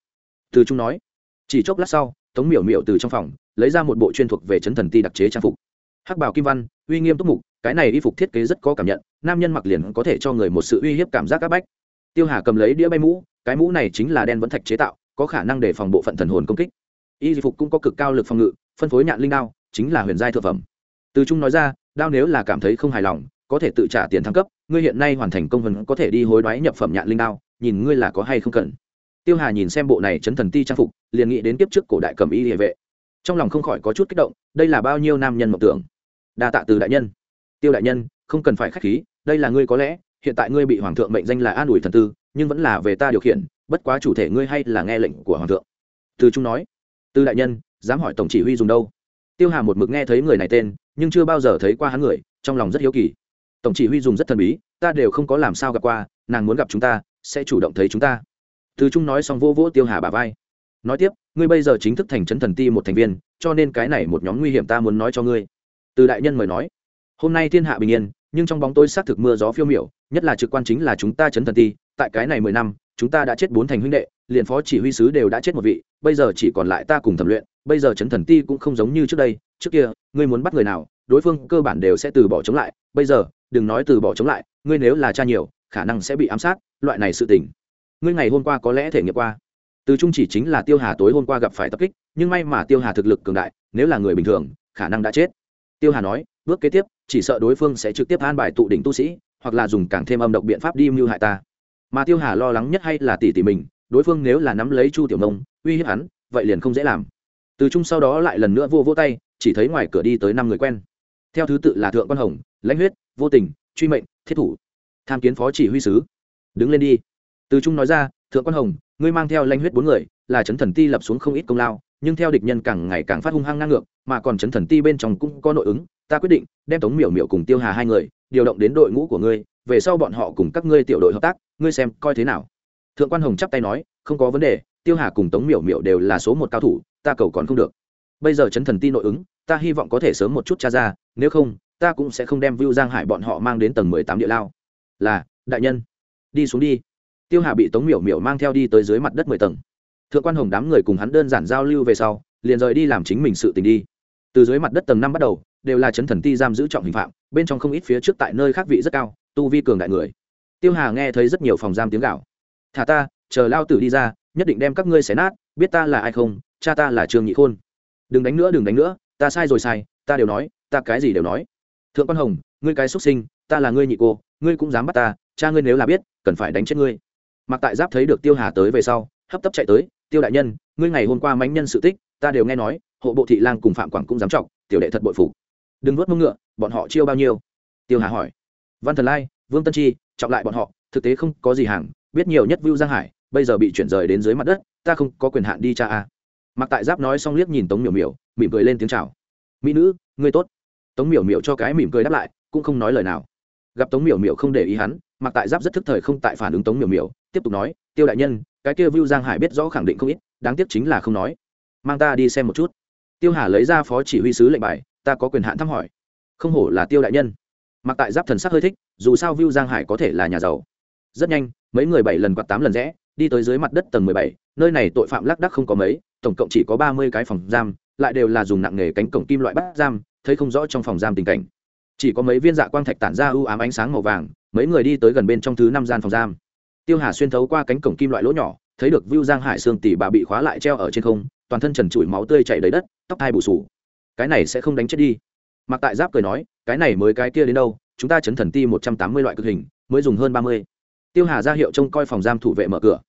từ trung nói. Chỉ chốc lát sau, tống miểu miểu từ trong phòng, lấy ra một bộ chuyên thuộc về chấn thần ti đặc chế trang phục. Hắc bảo kim văn, uy nghiêm túc mục, cái này y phục thiết kế rất có cảm nhận, nam nhân mặc liền có thể cho người một sự uy hiếp cảm giác áp bách. Tiêu hà cầm lấy đĩa bay mũ, cái mũ này chính là đen vẫn thạch chế tạo, có khả năng để phòng bộ phận thần hồn công kích. Y phục cũng có cực cao lực phòng ngự, phân phối nhạn linh đao, chính là huyền giai thực phẩm. Từ trung nói ra, đao nếu là cảm thấy không hài lòng, có thể tự trả tiền thăng cấp, ngươi hiện nay hoàn thành công vấn có thể đi hối đoái nhập phẩm nhạn linh đao, nhìn ngươi là có hay không cần tiêu hà nhìn xem bộ này chấn thần ti trang phục, liền nghĩ đến kiếp trước cổ đại cầm y địa vệ. Trong lòng không khỏi có chút kích động, đây là bao nhiêu nam nhân mộng tưởng. Đa tạ từ đại nhân. Tiêu đại nhân, không cần phải k h á c h khí, đây là ngươi có lẽ, hiện tại ngươi bị hoàng thượng mệnh danh là an ủi thần tư, nhưng vẫn là về ta điều khiển, bất quá chủ thể ngươi hay là nghe lệnh của hoàng thượng. Từ trung nói. Từ đại nhân, dám hỏi tổng chỉ huy dùng đâu? Tiêu hà một mực nghe thấy người này tên, nhưng chưa bao giờ thấy qua hắn người, trong lòng rất hiếu kỳ. Tổng chỉ huy dùng rất thần bí, ta đều không có làm sao gặp qua, nàng muốn gặp chúng ta, sẽ chủ động thấy chúng ta từ trung nói xong vô vỗ tiêu hà bà vai. Nói tiếp, ngươi bây giờ chính thức thành trấn thần ti một thành viên, cho nên cái này một nhóm nguy hiểm ta muốn nói cho ngươi. Từ đại nhân mời nói. Hôm nay thiên hạ bình yên, nhưng trong bóng tối xác thực mưa gió phiêu miểu, nhất là trực quan chính là chúng ta chấn thần ti, tại cái này mười năm, chúng ta đã chết bốn thành huynh đệ, liền phó chỉ huy sứ đều đã chết một vị, bây giờ chỉ còn lại ta cùng thẩm luyện, bây giờ chấn thần ti cũng không giống như trước đây, trước kia, ngươi muốn bắt người nào, đối phương cơ bản đều sẽ từ bỏ chống lại, bây giờ, đừng nói từ bỏ chống lại, ngươi nếu là cha nhiều, khả năng sẽ bị ám sát, loại này sự tình ngươi ngày hôm qua có lẽ thể nghiệm qua. Từ trung chỉ chính là tiêu hà tối hôm qua gặp phải tập kích, nhưng may mà tiêu hà thực lực cường đại, nếu là người bình thường, khả năng đã chết. Tiêu hà nói, bước kế tiếp, chỉ sợ đối phương sẽ trực tiếp an bài tụ đỉnh tu sĩ, hoặc là dùng càng thêm âm độc biện pháp đi mưu hại ta. Mà tiêu hà lo lắng nhất hay là tỷ tỷ mình, đối phương nếu là nắm lấy chu tiểu nông, uy hiếp hắn, vậy liền không dễ làm. Từ trung sau đó lại lần nữa vô vô tay, chỉ thấy ngoài cửa đi tới năm người quen. Theo thứ tự là thượng quan hồng, lãnh huyết, vô tình, truy mệnh, thiết thủ. Tham kiến phó chỉ huy sứ. Đứng lên đi từ trung nói ra, thượng quan hồng, ngươi mang theo lanh huyết bốn người, là chấn thần ti lập xuống không ít công lao, nhưng theo địch nhân càng ngày càng phát hung hăng ngang ngược, mà còn chấn thần ti bên trong cũng có nội ứng, ta quyết định đem tống miểu miểu cùng tiêu hà hai người điều động đến đội ngũ của ngươi, về sau bọn họ cùng các ngươi tiểu đội hợp tác, ngươi xem coi thế nào. Thượng quan hồng chắp tay nói, không có vấn đề, tiêu hà cùng tống miểu miểu đều là số một cao thủ, ta cầu còn không được. Bây giờ chấn thần ti nội ứng, ta hy vọng có thể sớm một chút tra ra, nếu không, ta cũng sẽ không đem vưu giang hải bọn họ mang đến tầng mười tám địa lao. Là, đại nhân, đi xuống đi tiêu hà bị tống miểu miểu mang theo đi tới dưới mặt đất mười tầng. Thượng quan hồng đám người cùng hắn đơn giản giao lưu về sau, liền rời đi làm chính mình sự tình đi. Từ dưới mặt đất tầng năm bắt đầu, đều là chấn thần ti giam giữ trọng hình phạm, bên trong không ít phía trước tại nơi khác vị rất cao, tu vi cường đại người. Tiêu hà nghe thấy rất nhiều phòng giam tiếng gạo thả ta, chờ lao tử đi ra, nhất định đem các ngươi xé nát, biết ta là ai không, cha ta là trương nhị khôn. Đừng đánh nữa, đừng đánh nữa, ta sai rồi sai, ta đều nói, ta cái gì đều nói. Thượng quan hồng, ngươi cái xuất sinh, ta là ngươi nhị cô, ngươi cũng dám bắt ta, cha ngươi nếu là biết, cần phải đánh chết ngươi mặc tại giáp thấy được tiêu hà tới về sau, hấp tấp chạy tới, tiêu đại nhân, ngươi ngày hôm qua mánh nhân sự tích, ta đều nghe nói, hộ bộ thị lang cùng phạm quảng cũng dám trọng, tiểu đệ thật bội phục. Đừng nuốt mông ngựa, bọn họ chiêu bao nhiêu? Tiêu hà hỏi. Văn thần lai, vương tân chi, trọng lại bọn họ, thực tế không có gì hàng, biết nhiều nhất vưu giang hải, bây giờ bị chuyển rời đến dưới mặt đất, ta không có quyền hạn đi cha a. Mặc tại giáp nói xong liếc nhìn tống miểu miểu, mỉm cười lên tiếng chào. Mỹ nữ, ngươi tốt. Tống miểu miểu cho cái mỉm cười đáp lại, cũng không nói lời nào. Gặp tống miểu miểu không để ý hắn mặc tại giáp rất thức thời không tại phản ứng tống miểu miểu tiếp tục nói, tiêu đại nhân, cái kia vưu giang hải biết rõ khẳng định không ít, đáng tiếc chính là không nói. Mang ta đi xem một chút. Tiêu hà lấy ra phó chỉ huy sứ lệnh bài, ta có quyền hạn thăm hỏi. Không hổ là tiêu đại nhân. Mặc tại giáp thần sắc hơi thích, dù sao vu giang hải có thể là nhà giàu. Rất nhanh, mấy người bảy lần quạt tám lần rẽ, đi tới dưới mặt đất tầng mười bảy, nơi này tội phạm lác đắc không có mấy, tổng cộng chỉ có ba mươi cái phòng giam, lại đều là dùng nặng nghề cánh cổng kim loại bắt giam, thấy không rõ trong phòng giam tình cảnh. Chỉ có mấy viên dạ quang thạch tản ra ưu ám ánh sáng màu vàng, mấy người đi tới gần bên trong thứ năm gian phòng giam tiêu hà xuyên thấu qua cánh cổng kim loại lỗ nhỏ, thấy được Vu giang hải xương tỷ bà bị khóa lại treo ở trên không, toàn thân trần trụi máu tươi chảy đầy đất, tóc hai bù sù cái này sẽ không đánh chết đi. Mặc tại giáp cười nói, cái này mới cái kia đến đâu, chúng ta chấn thần ti một trăm tám mươi loại cực hình, mới dùng hơn ba mươi. Tiêu hà ra hiệu trông coi phòng giam thủ vệ mở cửa.